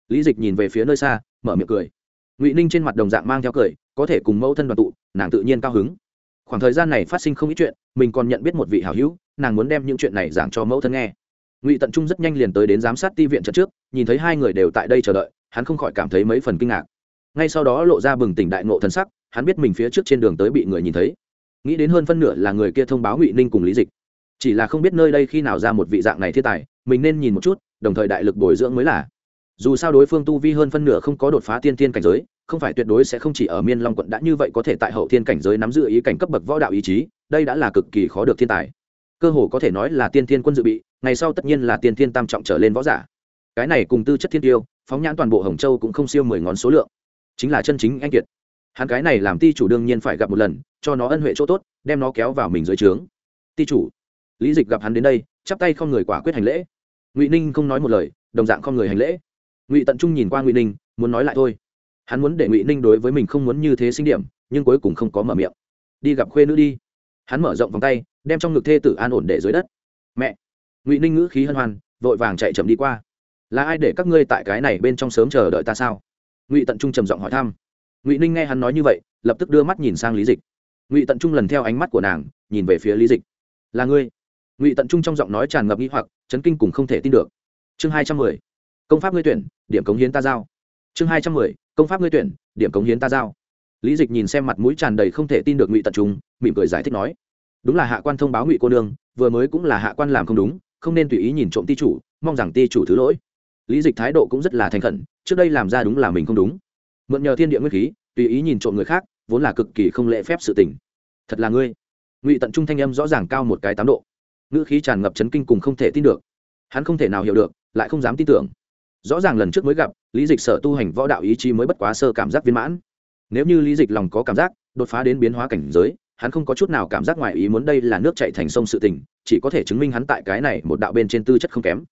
Lý dịch nhìn về phía nơi xa, mở miệng cười. Ngụy ninh trên mặt đồng dạng mang theo cười, có thể cùng mẫu thân đoàn tụ, nàng tự nhiên cao hứng. Khoảng thời gian này phát sinh không ít chuyện, mình còn nhận biết một vị hảo hữu, nàng muốn đem những chuyện này giảng cho mẫu thân nghe. Ngụy tận trung rất nhanh liền tới đến giám sát ti viện trận trước, nhìn thấy hai người đều tại đây chờ đợi, hắn không khỏi cảm thấy mấy phần kinh ngạc. Ngay sau đó lộ ra bừng tỉnh đại ngộ thân sắc, hắn biết mình phía trước trên đường tới bị người nhìn thấy. Nghĩ đến hơn phân nửa là người kia thông báo ngụy ninh cùng lý dịch chỉ là không biết nơi đây khi nào ra một vị dạng này thiên tài, mình nên nhìn một chút, đồng thời đại lực bồi dưỡng mới là. Dù sao đối phương tu vi hơn phân nửa không có đột phá tiên tiên cảnh giới, không phải tuyệt đối sẽ không chỉ ở miên long quận đã như vậy có thể tại hậu thiên cảnh giới nắm giữ ý cảnh cấp bậc võ đạo ý chí, đây đã là cực kỳ khó được thiên tài. Cơ hồ có thể nói là tiên thiên quân dự bị, ngày sau tất nhiên là tiên thiên tam trọng trở lên võ giả. Cái này cùng tư chất thiên tiêu, phóng nhãn toàn bộ hồng châu cũng không siêu mười ngón số lượng. Chính là chân chính anh kiệt. Hắn cái này làm ti chủ đương nhiên phải gặp một lần, cho nó ân huệ chỗ tốt, đem nó kéo vào mình dưới trướng. Ti chủ lý dịch gặp hắn đến đây, chắp tay không người quả quyết hành lễ. Ngụy ninh không nói một lời, đồng dạng không người hành lễ. Ngụy tận trung nhìn qua ngụy ninh, muốn nói lại thôi. Hắn muốn để ngụy ninh đối với mình không muốn như thế sinh điểm, nhưng cuối cùng không có mở miệng. Đi gặp khuê nữ đi. Hắn mở rộng vòng tay, đem trong ngực thê tử an ổn để dưới đất. Mẹ! Ngụy ninh ngữ khí hân hoan, vội vàng chạy chậm đi qua. Là ai để các ngươi tại cái này bên trong sớm chờ đợi ta sao? Ngụy tận trung trầm giọng hỏi thăm. Ngụy ninh nghe hắn nói như vậy, lập tức đưa mắt nhìn sang lý dịch. Ngụy tận trung lần theo ánh mắt của nàng, nhìn về phía lý dịch. Là ngươi? Ngụy tận trung trong giọng nói tràn ngập nghĩ hoặc, chấn kinh cùng không thể tin được. Chương hai trăm mười, công pháp ngươi tuyển, điểm cống hiến ta giao. Chương hai trăm mười, công pháp ngươi tuyển, điểm cống hiến ta giao. Lý dịch nhìn xem mặt mũi tràn đầy không thể tin được ngụy tận trung, mỉm cười giải thích nói, đúng là hạ quan thông báo ngụy cô nương, vừa mới cũng là hạ quan làm không đúng, không nên tùy ý nhìn trộm ti chủ, mong rằng ti chủ thứ lỗi. Lý dịch thái độ cũng rất là thành khẩn, trước đây làm ra đúng là mình không đúng. Mượn nhờ thiên địa nguyên khí, tùy ý nhìn trộm người khác, vốn là cực kỳ không lễ phép sự tình. Thật là ngươi. Ngụy tận trung thanh âm rõ ràng cao một cái tám độ ngữ khí tràn ngập chấn kinh cùng không thể tin được. Hắn không thể nào hiểu được, lại không dám tin tưởng. Rõ ràng lần trước mới gặp, lý dịch sở tu hành võ đạo ý chí mới bất quá sơ cảm giác viên mãn. Nếu như lý dịch lòng có cảm giác, đột phá đến biến hóa cảnh giới, hắn không có chút nào cảm giác ngoài ý muốn đây là nước chạy thành sông sự tình, chỉ có thể chứng minh hắn tại cái này một đạo bên trên tư chất không kém.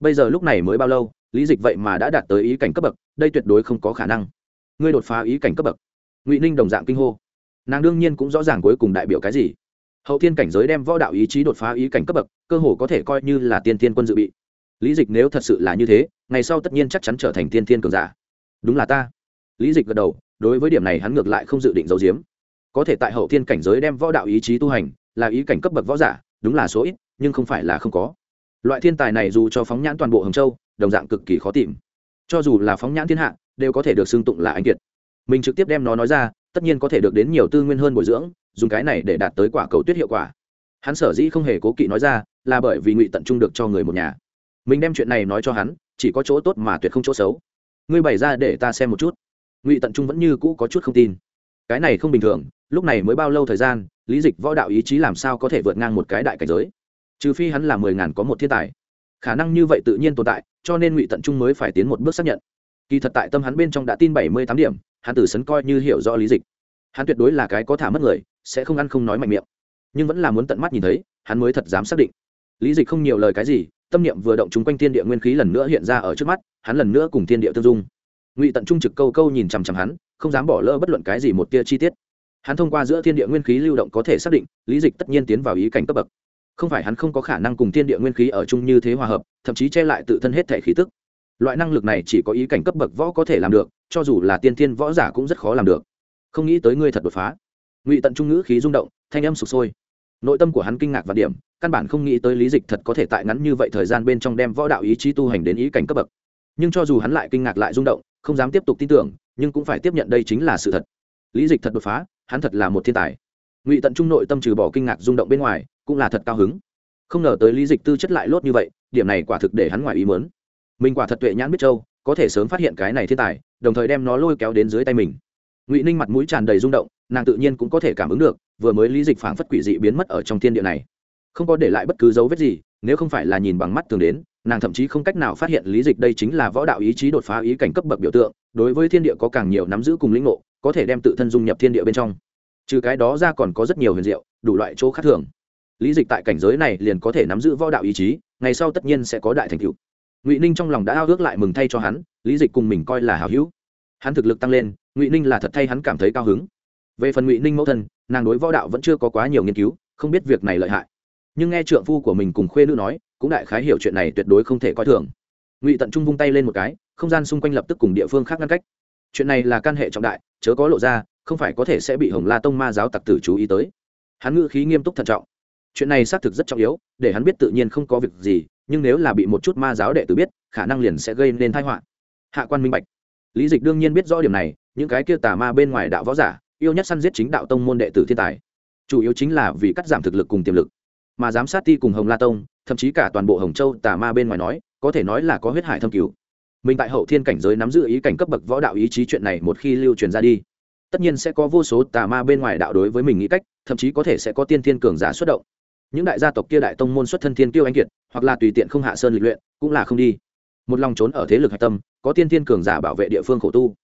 Bây giờ lúc này mới bao lâu, lý dịch vậy mà đã đạt tới ý cảnh cấp bậc, đây tuyệt đối không có khả năng. Ngươi đột phá ý cảnh cấp bậc. Ngụy ninh đồng dạng kinh hô. Nàng đương nhiên cũng rõ ràng cuối cùng đại biểu cái gì hậu thiên cảnh giới đem võ đạo ý chí đột phá ý cảnh cấp bậc, cơ hồ có thể coi như là tiên tiên quân dự bị. Lý dịch nếu thật sự là như thế, ngày sau tất nhiên chắc chắn trở thành tiên tiên cường giả. Đúng là ta. Lý dịch gật đầu, đối với điểm này hắn ngược lại không dự định giấu giếm. Có thể tại hậu thiên cảnh giới đem võ đạo ý chí tu hành, là ý cảnh cấp bậc võ giả, đúng là số ít, nhưng không phải là không có. Loại thiên tài này dù cho phóng nhãn toàn bộ hồng châu, đồng dạng cực kỳ khó tìm. Cho dù là phóng nhãn thiên hạ, đều có thể được xưng tụng là anh kiệt. Mình trực tiếp đem nó nói ra tất nhiên có thể được đến nhiều tư nguyên hơn bồi dưỡng, dùng cái này để đạt tới quả cầu tuyết hiệu quả. Hắn sở dĩ không hề cố kỵ nói ra, là bởi vì ngụy tận trung được cho người một nhà. Mình đem chuyện này nói cho hắn, chỉ có chỗ tốt mà tuyệt không chỗ xấu. Ngươi bày ra để ta xem một chút. Ngụy tận trung vẫn như cũ có chút không tin. Cái này không bình thường, lúc này mới bao lâu thời gian, lý dịch võ đạo ý chí làm sao có thể vượt ngang một cái đại cảnh giới? Trừ phi hắn là mười ngàn có một thiên tài. Khả năng như vậy tự nhiên tồn tại, cho nên ngụy tận trung mới phải tiến một bước xác nhận. Kỳ thật tại tâm hắn bên trong đã tin bảy mươi tám điểm hắn tử sấn coi như hiểu rõ lý dịch. Hắn tuyệt đối là cái có thả mất người, sẽ không ăn không nói mạnh miệng. Nhưng vẫn là muốn tận mắt nhìn thấy, hắn mới thật dám xác định. Lý dịch không nhiều lời cái gì, tâm niệm vừa động chúng quanh thiên địa nguyên khí lần nữa hiện ra ở trước mắt, hắn lần nữa cùng thiên địa tương dung. Ngụy tận trung trực câu câu nhìn chằm chằm hắn, không dám bỏ lỡ bất luận cái gì một tia chi tiết. Hắn thông qua giữa thiên địa nguyên khí lưu động có thể xác định, lý dịch tất nhiên tiến vào ý cảnh cấp bậc. Không phải hắn không có khả năng cùng thiên địa nguyên khí ở chung như thế hòa hợp, thậm chí che lại tự thân hết thể khí tức. Loại năng lực này chỉ có ý cảnh cấp bậc võ có thể làm được cho dù là tiên thiên võ giả cũng rất khó làm được. Không nghĩ tới ngươi thật đột phá. Ngụy tận trung ngữ khí rung động, thanh âm sụp sôi. Nội tâm của hắn kinh ngạc và điểm, căn bản không nghĩ tới lý dịch thật có thể tại ngắn như vậy thời gian bên trong đem võ đạo ý chí tu hành đến ý cảnh cấp bậc. Nhưng cho dù hắn lại kinh ngạc lại rung động, không dám tiếp tục tin tưởng, nhưng cũng phải tiếp nhận đây chính là sự thật. Lý dịch thật đột phá, hắn thật là một thiên tài. Ngụy tận trung nội tâm trừ bỏ kinh ngạc rung động bên ngoài, cũng là thật cao hứng. Không ngờ tới lý dịch tư chất lại lốt như vậy, điểm này quả thực để hắn ngoài ý mớn mình quả thật tuệ nhãn biết châu có thể sớm phát hiện cái này thiên tài, đồng thời đem nó lôi kéo đến dưới tay mình. Ngụy ninh mặt mũi tràn đầy rung động, nàng tự nhiên cũng có thể cảm ứng được, vừa mới lý dịch phảng phất quỷ dị biến mất ở trong thiên địa này. Không có để lại bất cứ dấu vết gì, nếu không phải là nhìn bằng mắt thường đến, nàng thậm chí không cách nào phát hiện lý dịch đây chính là võ đạo ý chí đột phá ý cảnh cấp bậc biểu tượng, đối với thiên địa có càng nhiều nắm giữ cùng lĩnh ngộ, có thể đem tự thân dung nhập thiên địa bên trong. Trừ cái đó ra còn có rất nhiều huyền diệu, đủ loại chỗ khác thường. Lý dịch tại cảnh giới này liền có thể nắm giữ võ đạo ý chí, ngày sau tất nhiên sẽ có đại thành tựu ngụy ninh trong lòng đã ao ước lại mừng thay cho hắn, lý dịch cùng mình coi là hào hữu. Hắn thực lực tăng lên, ngụy ninh là thật thay hắn cảm thấy cao hứng. Về phần ngụy ninh mẫu thân, nàng đối võ đạo vẫn chưa có quá nhiều nghiên cứu, không biết việc này lợi hại. Nhưng nghe trượng phu của mình cùng khuê nữ nói, cũng đại khái hiểu chuyện này tuyệt đối không thể coi thường. Ngụy tận trung vung tay lên một cái, không gian xung quanh lập tức cùng địa phương khác ngăn cách. Chuyện này là căn hệ trọng đại, chớ có lộ ra, không phải có thể sẽ bị hồng la tông ma giáo tặc tử chú ý tới. Hắn ngữ khí nghiêm túc thận trọng. Chuyện này xác thực rất trọng yếu, để hắn biết tự nhiên không có việc gì nhưng nếu là bị một chút ma giáo đệ tử biết, khả năng liền sẽ gây nên thái họa. Hạ quan minh bạch. Lý dịch đương nhiên biết rõ điểm này, những cái kia tà ma bên ngoài đạo võ giả, yêu nhất săn giết chính đạo tông môn đệ tử thiên tài. Chủ yếu chính là vì cắt giảm thực lực cùng tiềm lực. Mà giám sát ti cùng hồng la tông, thậm chí cả toàn bộ hồng châu tà ma bên ngoài nói, có thể nói là có huyết hải thâm cứu mình tại hậu thiên cảnh giới nắm giữ ý cảnh cấp bậc võ đạo ý chí chuyện này một khi lưu truyền ra đi, tất nhiên sẽ có vô số tà ma bên ngoài đạo đối với mình nghĩ cách, thậm chí có thể sẽ có tiên thiên cường giả xuất động những đại gia tộc kia đại tông môn xuất thân thiên tiêu anh kiệt, hoặc là tùy tiện không hạ sơn lịch luyện, cũng là không đi. Một lòng trốn ở thế lực hạch tâm, có tiên thiên cường giả bảo vệ địa phương khổ tu.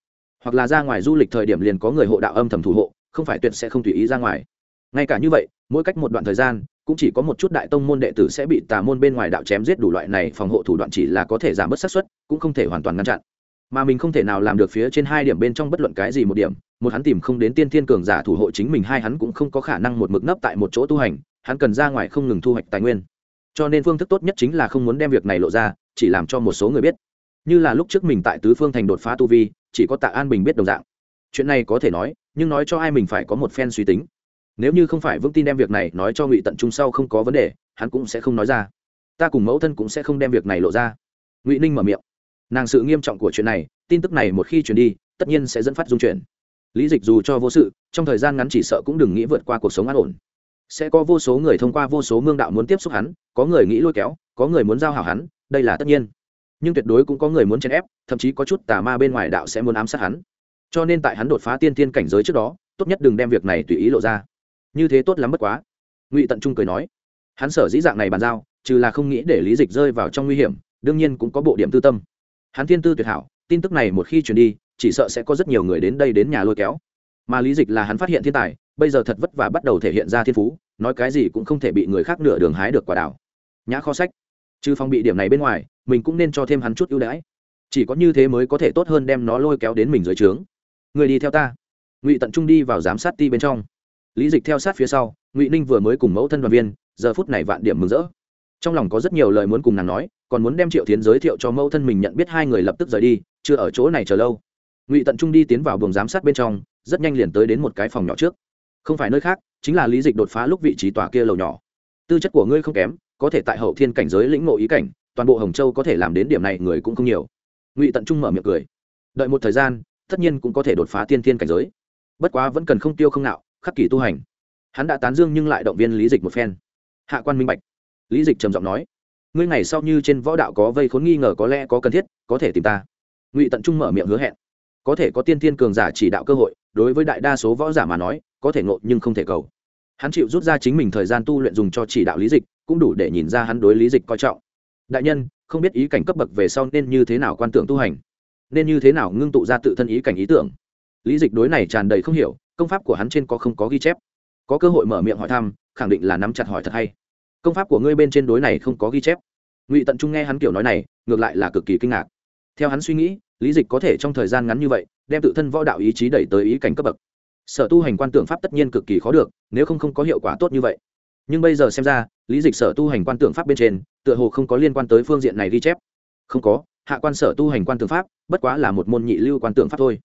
Hoặc là ra ngoài du lịch thời điểm liền có người hộ đạo âm thầm thủ hộ, không phải tuyệt sẽ không tùy ý ra ngoài. Ngay cả như vậy, mỗi cách một đoạn thời gian, cũng chỉ có một chút đại tông môn đệ tử sẽ bị tà môn bên ngoài đạo chém giết đủ loại này phòng hộ thủ đoạn chỉ là có thể giảm bớt xác suất, cũng không thể hoàn toàn ngăn chặn. Mà mình không thể nào làm được phía trên hai điểm bên trong bất luận cái gì một điểm, một hắn tìm không đến tiên thiên cường giả thủ hộ chính mình, hai hắn cũng không có khả năng một mực nấp tại một chỗ tu hành hắn cần ra ngoài không ngừng thu hoạch tài nguyên. Cho nên phương thức tốt nhất chính là không muốn đem việc này lộ ra, chỉ làm cho một số người biết. Như là lúc trước mình tại tứ phương thành đột phá tu vi, chỉ có tạ an bình biết đồng dạng. Chuyện này có thể nói, nhưng nói cho ai mình phải có một phen suy tính. Nếu như không phải vững tin đem việc này nói cho ngụy tận trung sau không có vấn đề, hắn cũng sẽ không nói ra. Ta cùng mẫu thân cũng sẽ không đem việc này lộ ra. Ngụy ninh mở miệng. Nàng sự nghiêm trọng của chuyện này, tin tức này một khi truyền đi, tất nhiên sẽ dẫn phát dung chuyển lý dịch dù cho vô sự, trong thời gian ngắn chỉ sợ cũng đừng nghĩ vượt qua cuộc sống an ổn sẽ có vô số người thông qua vô số mương đạo muốn tiếp xúc hắn, có người nghĩ lôi kéo, có người muốn giao hảo hắn, đây là tất nhiên. Nhưng tuyệt đối cũng có người muốn chèn ép, thậm chí có chút tà ma bên ngoài đạo sẽ muốn ám sát hắn. Cho nên tại hắn đột phá tiên tiên cảnh giới trước đó, tốt nhất đừng đem việc này tùy ý lộ ra. Như thế tốt lắm bất quá. Ngụy tận trung cười nói, hắn sở dĩ dạng này bàn giao, trừ là không nghĩ để lý dịch rơi vào trong nguy hiểm, đương nhiên cũng có bộ điểm tư tâm. Hắn thiên tư tuyệt hảo, tin tức này một khi truyền đi, chỉ sợ sẽ có rất nhiều người đến đây đến nhà lôi kéo. Mà lý dịch là hắn phát hiện thiên tài, bây giờ thật vất vả bắt đầu thể hiện ra thiên phú nói cái gì cũng không thể bị người khác nửa đường hái được quả đảo. Nhã kho sách. Trừ phòng bị điểm này bên ngoài, mình cũng nên cho thêm hắn chút ưu đãi. Chỉ có như thế mới có thể tốt hơn đem nó lôi kéo đến mình dưới trướng. Người đi theo ta. Ngụy tận trung đi vào giám sát ti bên trong. Lý dịch theo sát phía sau, ngụy ninh vừa mới cùng mẫu thân đoàn viên, giờ phút này vạn điểm mừng rỡ. Trong lòng có rất nhiều lời muốn cùng nàng nói, còn muốn đem triệu tiến giới thiệu cho mẫu thân mình nhận biết hai người lập tức rời đi, chưa ở chỗ này chờ lâu. Ngụy tận trung đi tiến vào buồng giám sát bên trong, rất nhanh liền tới đến một cái phòng nhỏ trước. Không phải nơi khác chính là lý dịch đột phá lúc vị trí tòa kia lầu nhỏ. Tư chất của ngươi không kém, có thể tại hậu thiên cảnh giới lĩnh ngộ ý cảnh, toàn bộ hồng châu có thể làm đến điểm này người cũng không nhiều. Ngụy tận trung mở miệng cười. Đợi một thời gian, tất nhiên cũng có thể đột phá tiên thiên cảnh giới. Bất quá vẫn cần không tiêu không nạo, khắc kỷ tu hành. Hắn đã tán dương nhưng lại động viên lý dịch một phen. Hạ quan minh bạch. Lý dịch trầm giọng nói, ngươi ngày sau như trên võ đạo có vây khốn nghi ngờ có lẽ có cần thiết, có thể tìm ta. Ngụy tận trung mở miệng hứa hẹn, có thể có tiên thiên cường giả chỉ đạo cơ hội đối với đại đa số võ giả mà nói, có thể ngộ nhưng không thể cầu. Hắn chịu rút ra chính mình thời gian tu luyện dùng cho chỉ đạo lý dịch, cũng đủ để nhìn ra hắn đối lý dịch coi trọng. Đại nhân, không biết ý cảnh cấp bậc về sau nên như thế nào quan tưởng tu hành? Nên như thế nào ngưng tụ ra tự thân ý cảnh ý tưởng? Lý dịch đối này tràn đầy không hiểu, công pháp của hắn trên có không có ghi chép. Có cơ hội mở miệng hỏi thăm, khẳng định là nắm chặt hỏi thật hay. Công pháp của ngươi bên trên đối này không có ghi chép. Ngụy tận trung nghe hắn kiểu nói này, ngược lại là cực kỳ kinh ngạc. Theo hắn suy nghĩ, lý dịch có thể trong thời gian ngắn như vậy đem tự thân võ đạo ý chí đẩy tới ý cảnh cấp bậc. Sở tu hành quan tưởng pháp tất nhiên cực kỳ khó được, nếu không không có hiệu quả tốt như vậy. Nhưng bây giờ xem ra, lý dịch sở tu hành quan tưởng pháp bên trên, tựa hồ không có liên quan tới phương diện này ghi chép. Không có, hạ quan sở tu hành quan tưởng pháp, bất quá là một môn nhị lưu quan tưởng pháp thôi.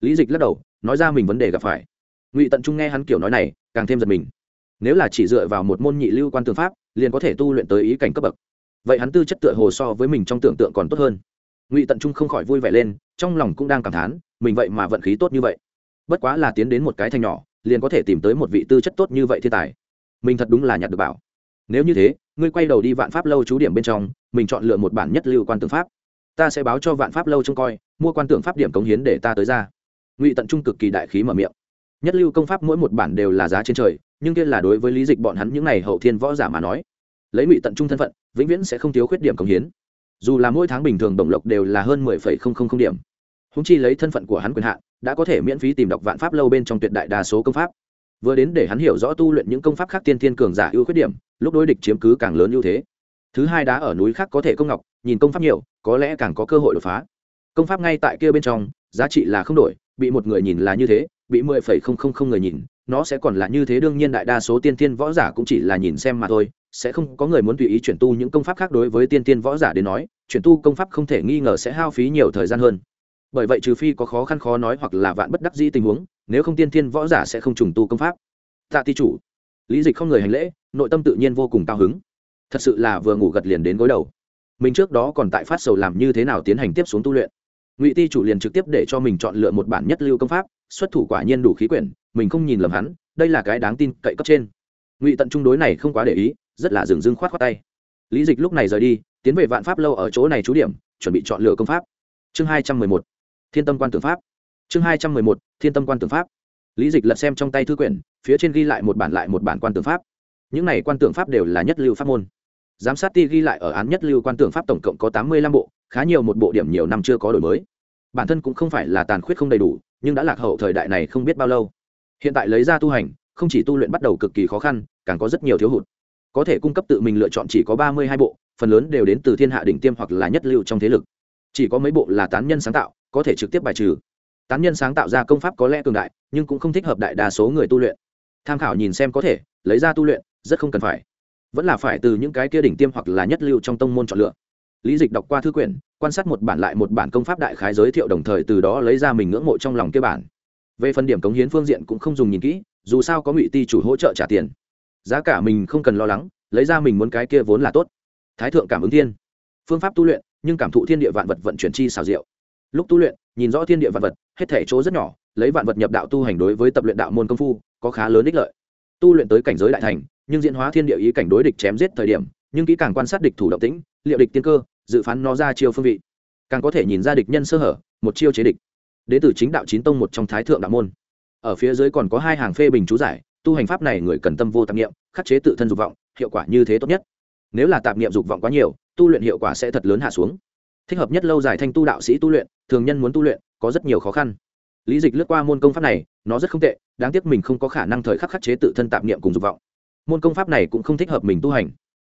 Lý dịch lắc đầu, nói ra mình vấn đề gặp phải. Ngụy tận trung nghe hắn kiểu nói này, càng thêm giật mình. Nếu là chỉ dựa vào một môn nhị lưu quan tưởng pháp, liền có thể tu luyện tới ý cảnh cấp bậc. Vậy hắn tư chất tựa hồ so với mình trong tưởng tượng còn tốt hơn. Ngụy tận trung không khỏi vui vẻ lên, trong lòng cũng đang cảm thán mình vậy mà vận khí tốt như vậy. Bất quá là tiến đến một cái thành nhỏ, liền có thể tìm tới một vị tư chất tốt như vậy thiên tài. Mình thật đúng là nhặt được bảo. Nếu như thế, ngươi quay đầu đi vạn pháp lâu chú điểm bên trong, mình chọn lựa một bản nhất lưu quan tượng pháp. Ta sẽ báo cho vạn pháp lâu trông coi, mua quan tượng pháp điểm cống hiến để ta tới ra. Ngụy tận trung cực kỳ đại khí mở miệng. Nhất lưu công pháp mỗi một bản đều là giá trên trời, nhưng kia là đối với lý dịch bọn hắn những n à y hậu thiên võ giả mà nói. Lấy ngụy tận trung thân phận, vĩnh viễn sẽ không thiếu khuyết điểm cống hiến. Dù là mỗi tháng bình thường đồng lộc đều là hơn mười phẩy không không không điểm húng chi lấy thân phận của hắn quyền hạn, đã có thể miễn phí tìm đọc vạn pháp lâu bên trong tuyệt đại đa số công pháp. Vừa đến để hắn hiểu rõ tu luyện những công pháp khác tiên thiên cường giả ưu khuyết điểm, lúc đối địch chiếm cứ càng lớn ưu thế. Thứ hai đá ở núi khác có thể công ngọc, nhìn công pháp nhiều, có lẽ càng có cơ hội đột phá. Công pháp ngay tại kia bên trong, giá trị là không đổi, bị một người nhìn là như thế, bị mười phẩy không không không người nhìn, nó sẽ còn là như thế đương nhiên đại đa số tiên tiên võ giả cũng chỉ là nhìn xem mà thôi, sẽ không có người muốn tùy ý chuyển tu những công pháp khác đối với tiên tiên võ giả đến nói, chuyển tu công pháp không thể nghi ngờ sẽ hao phí nhiều thời gian hơn bởi vậy trừ phi có khó khăn khó nói hoặc là vạn bất đắc dĩ tình huống, nếu không tiên thiên võ giả sẽ không trùng tu công pháp. Tạ ti chủ, lý dịch không người hành lễ, nội tâm tự nhiên vô cùng cao hứng. Thật sự là vừa ngủ gật liền đến gối đầu. Mình trước đó còn tại phát sầu làm như thế nào tiến hành tiếp xuống tu luyện. Ngụy ti chủ liền trực tiếp để cho mình chọn lựa một bản nhất lưu công pháp, xuất thủ quả nhiên đủ khí quyển, mình không nhìn lầm hắn, đây là cái đáng tin cậy cấp trên. Ngụy tận trung đối này không quá để ý, rất là dừng dưng khoát khoát tay. Lý dịch lúc này rời đi, tiến về vạn pháp lâu ở chỗ này trú điểm, chuẩn bị chọn lựa công pháp. Chương hai trăm mười một thiên tâm quan tưởng pháp. Chương hai trăm mười một, thiên tâm quan tưởng pháp. Lý dịch lật xem trong tay thư quyển, phía trên ghi lại một bản lại một bản quan tưởng pháp. Những này quan tưởng pháp đều là nhất lưu pháp môn. Giám sát ti ghi lại ở án nhất lưu quan tưởng pháp tổng cộng có tám mươi lăm bộ, khá nhiều một bộ điểm nhiều năm chưa có đổi mới. Bản thân cũng không phải là tàn khuyết không đầy đủ, nhưng đã lạc hậu thời đại này không biết bao lâu. Hiện tại lấy ra tu hành, không chỉ tu luyện bắt đầu cực kỳ khó khăn, càng có rất nhiều thiếu hụt. Có thể cung cấp tự mình lựa chọn chỉ có ba mươi hai bộ, phần lớn đều đến từ thiên hạ đỉnh tiêm hoặc là nhất lưu trong thế lực. Chỉ có mấy bộ là tán nhân sáng tạo có thể trực tiếp bài trừ. Tán nhân sáng tạo ra công pháp có lẽ cường đại, nhưng cũng không thích hợp đại đa số người tu luyện. Tham khảo nhìn xem có thể, lấy ra tu luyện, rất không cần phải. Vẫn là phải từ những cái kia đỉnh tiêm hoặc là nhất lưu trong tông môn chọn lựa. Lý dịch đọc qua thư quyển, quan sát một bản lại một bản công pháp đại khái giới thiệu đồng thời từ đó lấy ra mình ngưỡng mộ trong lòng kia bản. Về phần điểm cống hiến phương diện cũng không dùng nhìn kỹ, dù sao có ngụy ti chủ hỗ trợ trả tiền. Giá cả mình không cần lo lắng, lấy ra mình muốn cái kia vốn là tốt. Thái thượng cảm ứng thiên. Phương pháp tu luyện, nhưng cảm thụ thiên địa vạn vật vận chuyển chi xào diệu lúc tu luyện, nhìn rõ thiên địa vạn vật, hết thể chỗ rất nhỏ, lấy vạn vật nhập đạo tu hành đối với tập luyện đạo môn công phu, có khá lớn ích lợi. Tu luyện tới cảnh giới đại thành, nhưng diễn hóa thiên địa ý cảnh đối địch chém giết thời điểm, nhưng kỹ càng quan sát địch thủ động tĩnh, liệu địch tiên cơ, dự phán nó ra chiêu phương vị. Càng có thể nhìn ra địch nhân sơ hở, một chiêu chế địch. Đến từ chính đạo chín tông một trong thái thượng đạo môn. Ở phía dưới còn có hai hàng phê bình chú giải, tu hành pháp này người cần tâm vô tạp nghiệm khắc chế tự thân dục vọng, hiệu quả như thế tốt nhất. Nếu là tạp nghiệm dục vọng quá nhiều, tu luyện hiệu quả sẽ thật lớn hạ xuống thích hợp nhất lâu dài thanh tu đạo sĩ tu luyện, thường nhân muốn tu luyện, có rất nhiều khó khăn. Lý dịch lướt qua môn công pháp này, nó rất không tệ, đáng tiếc mình không có khả năng thời khắc khắc chế tự thân tạp nghiệm cùng dục vọng. Môn công pháp này cũng không thích hợp mình tu hành.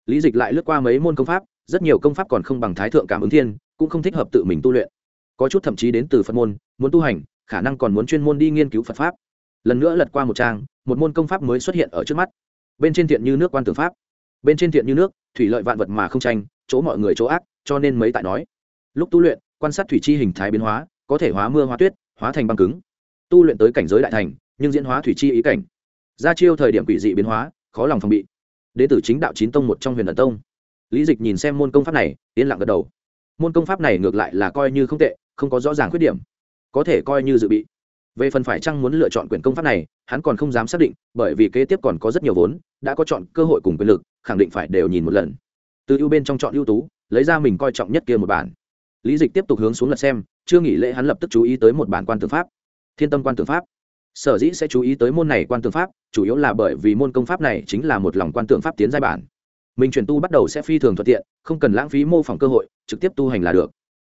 Lý dịch lại lướt qua mấy môn công pháp, rất nhiều công pháp còn không bằng thái thượng cảm ứng thiên, cũng không thích hợp tự mình tu luyện. Có chút thậm chí đến từ phật môn, muốn tu hành, khả năng còn muốn chuyên môn đi nghiên cứu phật pháp. Lần nữa lật qua một trang, một môn công pháp mới xuất hiện ở trước mắt. Bên trên thiện như nước quan tưởng pháp. Bên trên thiện như nước, thủy lợi vạn vật mà không tranh, chỗ mọi người chỗ ác, cho nên mấy tại nói lúc tu luyện, quan sát thủy chi hình thái biến hóa, có thể hóa mưa hóa tuyết, hóa thành băng cứng. Tu luyện tới cảnh giới đại thành, nhưng diễn hóa thủy chi ý cảnh. Ra chiêu thời điểm quỷ dị biến hóa, khó lòng phòng bị. Đế tử chính đạo chín tông một trong huyền ẩn tông. Lý dịch nhìn xem môn công pháp này, yên lặng gật đầu. Môn công pháp này ngược lại là coi như không tệ, không có rõ ràng khuyết điểm. Có thể coi như dự bị. Về phần phải chăng muốn lựa chọn quyền công pháp này, hắn còn không dám xác định, bởi vì kế tiếp còn có rất nhiều vốn, đã có chọn cơ hội cùng quyền lực, khẳng định phải đều nhìn một lần. Từ ưu bên trong chọn ưu tú, lấy ra mình coi trọng nhất kia một bản lý dịch tiếp tục hướng xuống lật xem, chưa nghỉ lễ hắn lập tức chú ý tới một bản quan tư pháp. Thiên tâm quan tư pháp. Sở dĩ sẽ chú ý tới môn này quan tư pháp, chủ yếu là bởi vì môn công pháp này chính là một lòng quan tượng pháp tiến giai bản. Mình chuyển tu bắt đầu sẽ phi thường thuận tiện, không cần lãng phí mô phỏng cơ hội, trực tiếp tu hành là được.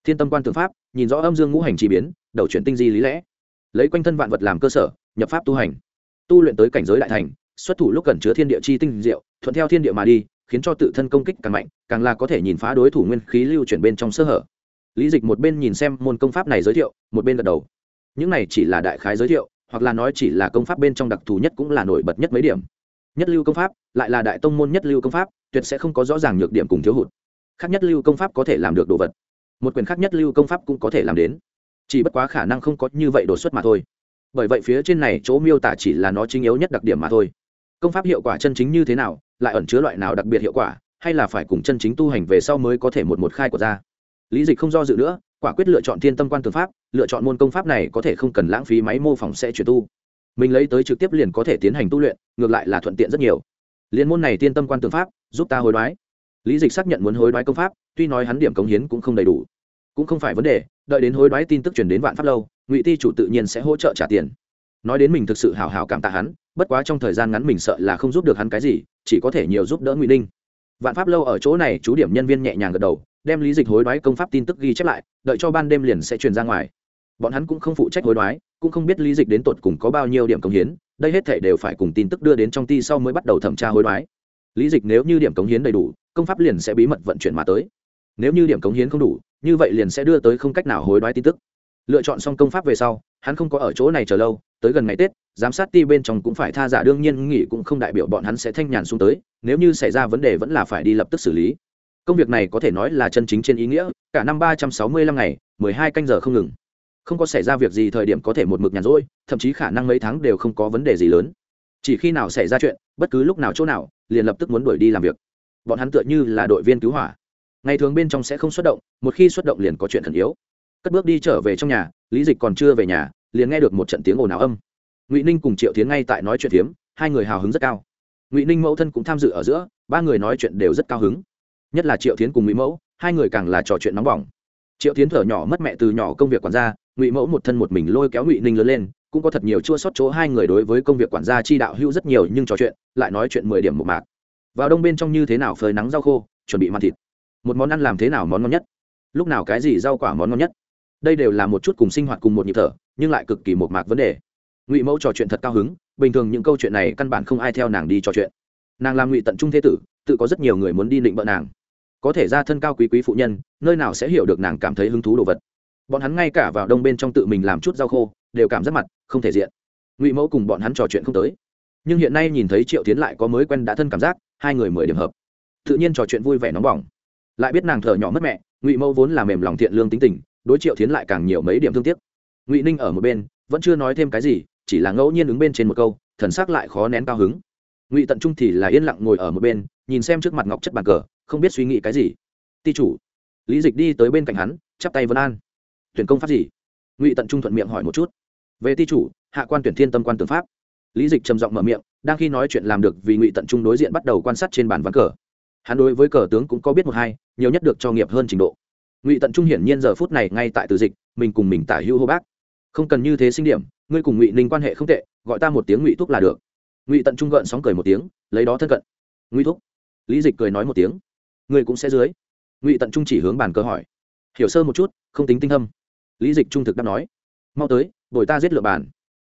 Thiên tâm quan tượng pháp, nhìn rõ âm dương ngũ hành chi biến, đầu chuyển tinh di lý lẽ. Lấy quanh thân vạn vật làm cơ sở, nhập pháp tu hành. Tu luyện tới cảnh giới đại thành, xuất thủ lúc cần chứa thiên địa chi tinh diệu, thuận theo thiên địa mà đi, khiến cho tự thân công kích càng mạnh, càng là có thể nhìn phá đối thủ nguyên khí lưu chuyển bên trong sơ hở lý dịch một bên nhìn xem môn công pháp này giới thiệu, một bên gật đầu. Những này chỉ là đại khái giới thiệu, hoặc là nói chỉ là công pháp bên trong đặc thù nhất cũng là nổi bật nhất mấy điểm. Nhất lưu công pháp, lại là đại tông môn nhất lưu công pháp, tuyệt sẽ không có rõ ràng nhược điểm cùng thiếu hụt. Khác nhất lưu công pháp có thể làm được đồ vật. Một quyền khác nhất lưu công pháp cũng có thể làm đến. Chỉ bất quá khả năng không có như vậy đột xuất mà thôi. Bởi vậy phía trên này chỗ miêu tả chỉ là nó chính yếu nhất đặc điểm mà thôi. Công pháp hiệu quả chân chính như thế nào, lại ẩn chứa loại nào đặc biệt hiệu quả, hay là phải cùng chân chính tu hành về sau mới có thể một một khai của ra lý dịch không do dự nữa, quả quyết lựa chọn thiên tâm quan tư pháp, lựa chọn môn công pháp này có thể không cần lãng phí máy mô phỏng sẽ chuyển tu. Mình lấy tới trực tiếp liền có thể tiến hành tu luyện, ngược lại là thuận tiện rất nhiều. Liên môn này thiên tâm quan tư pháp, giúp ta hối đoái. Lý dịch xác nhận muốn hối đoái công pháp, tuy nói hắn điểm cống hiến cũng không đầy đủ. Cũng không phải vấn đề, đợi đến hối đoái tin tức truyền đến vạn pháp lâu, ngụy ti chủ tự nhiên sẽ hỗ trợ trả tiền. Nói đến mình thực sự hào hào cảm tạ hắn, bất quá trong thời gian ngắn mình sợ là không giúp được hắn cái gì, chỉ có thể nhiều giúp đỡ ngụy ninh. Vạn pháp lâu ở chỗ này, chú điểm nhân viên nhẹ nhàng gật đầu đem lý dịch hối đoái công pháp tin tức ghi chép lại, đợi cho ban đêm liền sẽ truyền ra ngoài. Bọn hắn cũng không phụ trách hối đoái, cũng không biết lý dịch đến tột cùng có bao nhiêu điểm cống hiến, đây hết thể đều phải cùng tin tức đưa đến trong ti sau mới bắt đầu thẩm tra hối đoái. Lý dịch nếu như điểm cống hiến đầy đủ, công pháp liền sẽ bí mật vận chuyển mà tới. Nếu như điểm cống hiến không đủ, như vậy liền sẽ đưa tới không cách nào hối đoái tin tức. Lựa chọn xong công pháp về sau, hắn không có ở chỗ này chờ lâu, tới gần ngày tết, giám sát ti bên trong cũng phải tha giả đương nhiên nghỉ cũng không đại biểu bọn hắn sẽ thanh nhàn xuống tới, nếu như xảy ra vấn đề vẫn là phải đi lập tức xử lý công việc này có thể nói là chân chính trên ý nghĩa, cả năm ba trăm sáu mươi lăm ngày, mười hai canh giờ không ngừng. Không có xảy ra việc gì thời điểm có thể một mực nhàn rỗi, thậm chí khả năng mấy tháng đều không có vấn đề gì lớn. Chỉ khi nào xảy ra chuyện, bất cứ lúc nào chỗ nào, liền lập tức muốn đuổi đi làm việc. Bọn hắn tựa như là đội viên cứu hỏa. Ngày thường bên trong sẽ không xuất động, một khi xuất động liền có chuyện khẩn yếu. Cất bước đi trở về trong nhà, lý dịch còn chưa về nhà, liền nghe được một trận tiếng ồn ào âm. Ngụy ninh cùng triệu tiến ngay tại nói chuyện phiếm, hai người hào hứng rất cao. Ngụy ninh mẫu thân cũng tham dự ở giữa, ba người nói chuyện đều rất cao hứng nhất là triệu tiến cùng ngụy mẫu, hai người càng là trò chuyện nóng bỏng. Triệu tiến thở nhỏ mất mẹ từ nhỏ công việc quản gia, ngụy mẫu một thân một mình lôi kéo ngụy ninh lớn lên, cũng có thật nhiều chua sót chỗ hai người đối với công việc quản gia chi đạo hữu rất nhiều nhưng trò chuyện, lại nói chuyện mười điểm một mạc. Vào đông bên trong như thế nào phơi nắng rau khô, chuẩn bị mặn thịt. Một món ăn làm thế nào món ngon nhất? Lúc nào cái gì rau quả món ngon nhất? Đây đều là một chút cùng sinh hoạt cùng một nhịp thở, nhưng lại cực kỳ một mạc vấn đề. Ngụy mẫu trò chuyện thật cao hứng, bình thường những câu chuyện này căn bản không ai theo nàng đi trò chuyện. Nàng làm ngụy tận trung thế tử, tự có rất nhiều người muốn đi định bợ nàng có thể ra thân cao quý quý phụ nhân, nơi nào sẽ hiểu được nàng cảm thấy hứng thú đồ vật. Bọn hắn ngay cả vào đông bên trong tự mình làm chút rau khô, đều cảm rất mặt không thể diện. Ngụy mẫu cùng bọn hắn trò chuyện không tới. Nhưng hiện nay nhìn thấy triệu tiến lại có mới quen đã thân cảm giác, hai người mười điểm hợp. Tự nhiên trò chuyện vui vẻ nóng bỏng. Lại biết nàng thở nhỏ mất mẹ, ngụy mẫu vốn là mềm lòng thiện lương tính tình, đối triệu tiến lại càng nhiều mấy điểm thương tiếc. Ngụy ninh ở một bên, vẫn chưa nói thêm cái gì, chỉ là ngẫu nhiên ứng bên trên một câu, thần sắc lại khó nén cao hứng. Ngụy tận trung thì là yên lặng ngồi ở một bên nhìn xem trước mặt ngọc chất bàn cờ, không biết suy nghĩ cái gì. Ti chủ, lý dịch đi tới bên cạnh hắn, chắp tay vân an. Tuyển công pháp gì? Ngụy tận trung thuận miệng hỏi một chút. Về ti chủ, hạ quan tuyển thiên tâm quan tưởng pháp. Lý dịch trầm giọng mở miệng, đang khi nói chuyện làm được vì ngụy tận trung đối diện bắt đầu quan sát trên bàn ván cờ. Hắn đối với cờ tướng cũng có biết một hai, nhiều nhất được cho nghiệp hơn trình độ. Ngụy tận trung hiển nhiên giờ phút này ngay tại từ dịch, mình cùng mình tả hữu hô bác. Không cần như thế sinh điểm, ngươi cùng ngụy ninh quan hệ không tệ, gọi ta một tiếng ngụy thúc là được. Ngụy tận trung gợn sóng cười một tiếng, lấy đó thân cận. Ngụy thúc lý dịch cười nói một tiếng người cũng sẽ dưới ngụy tận trung chỉ hướng bàn cờ hỏi hiểu sơ một chút không tính tinh thâm lý dịch trung thực đáp nói mau tới bồi ta giết lựa bàn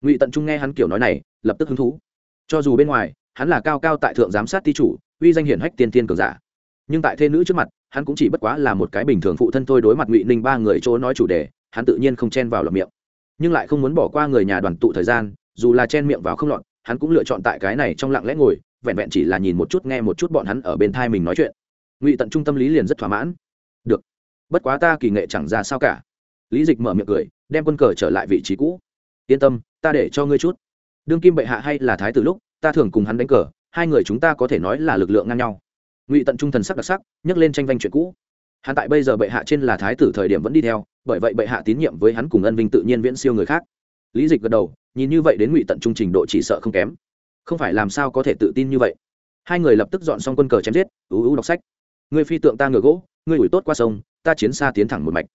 ngụy tận trung nghe hắn kiểu nói này lập tức hứng thú cho dù bên ngoài hắn là cao cao tại thượng giám sát ti chủ uy danh hiển hách tiên tiên cường giả nhưng tại thê nữ trước mặt hắn cũng chỉ bất quá là một cái bình thường phụ thân thôi đối mặt ngụy ninh ba người chỗ nói chủ đề hắn tự nhiên không chen vào lọt miệng nhưng lại không muốn bỏ qua người nhà đoàn tụ thời gian dù là chen miệng vào không lọt hắn cũng lựa chọn tại cái này trong lặng lẽ ngồi vẹn vẹn chỉ là nhìn một chút nghe một chút bọn hắn ở bên thai mình nói chuyện. Ngụy tận trung tâm lý liền rất thỏa mãn. Được. Bất quá ta kỳ nghệ chẳng ra sao cả. Lý dịch mở miệng cười, đem quân cờ trở lại vị trí cũ. Yên tâm, ta để cho ngươi chút. Đương kim bệ hạ hay là thái tử lúc, ta thường cùng hắn đánh cờ, hai người chúng ta có thể nói là lực lượng ngang nhau. Ngụy tận trung thần sắc đặc sắc nhắc lên tranh vanh chuyện cũ. Hắn tại bây giờ bệ hạ trên là thái tử thời điểm vẫn đi theo, bởi vậy bệ hạ tín nhiệm với hắn cùng ân vinh tự nhiên viễn siêu người khác. Lý dịch gật đầu, nhìn như vậy đến ngụy tận trung trình độ chỉ sợ không kém không phải làm sao có thể tự tin như vậy? Hai người lập tức dọn xong quân cờ chém giết, ú ú đọc sách. Người phi tượng ta ngựa gỗ, người ủi tốt qua sông, ta chiến xa tiến thẳng một mạch.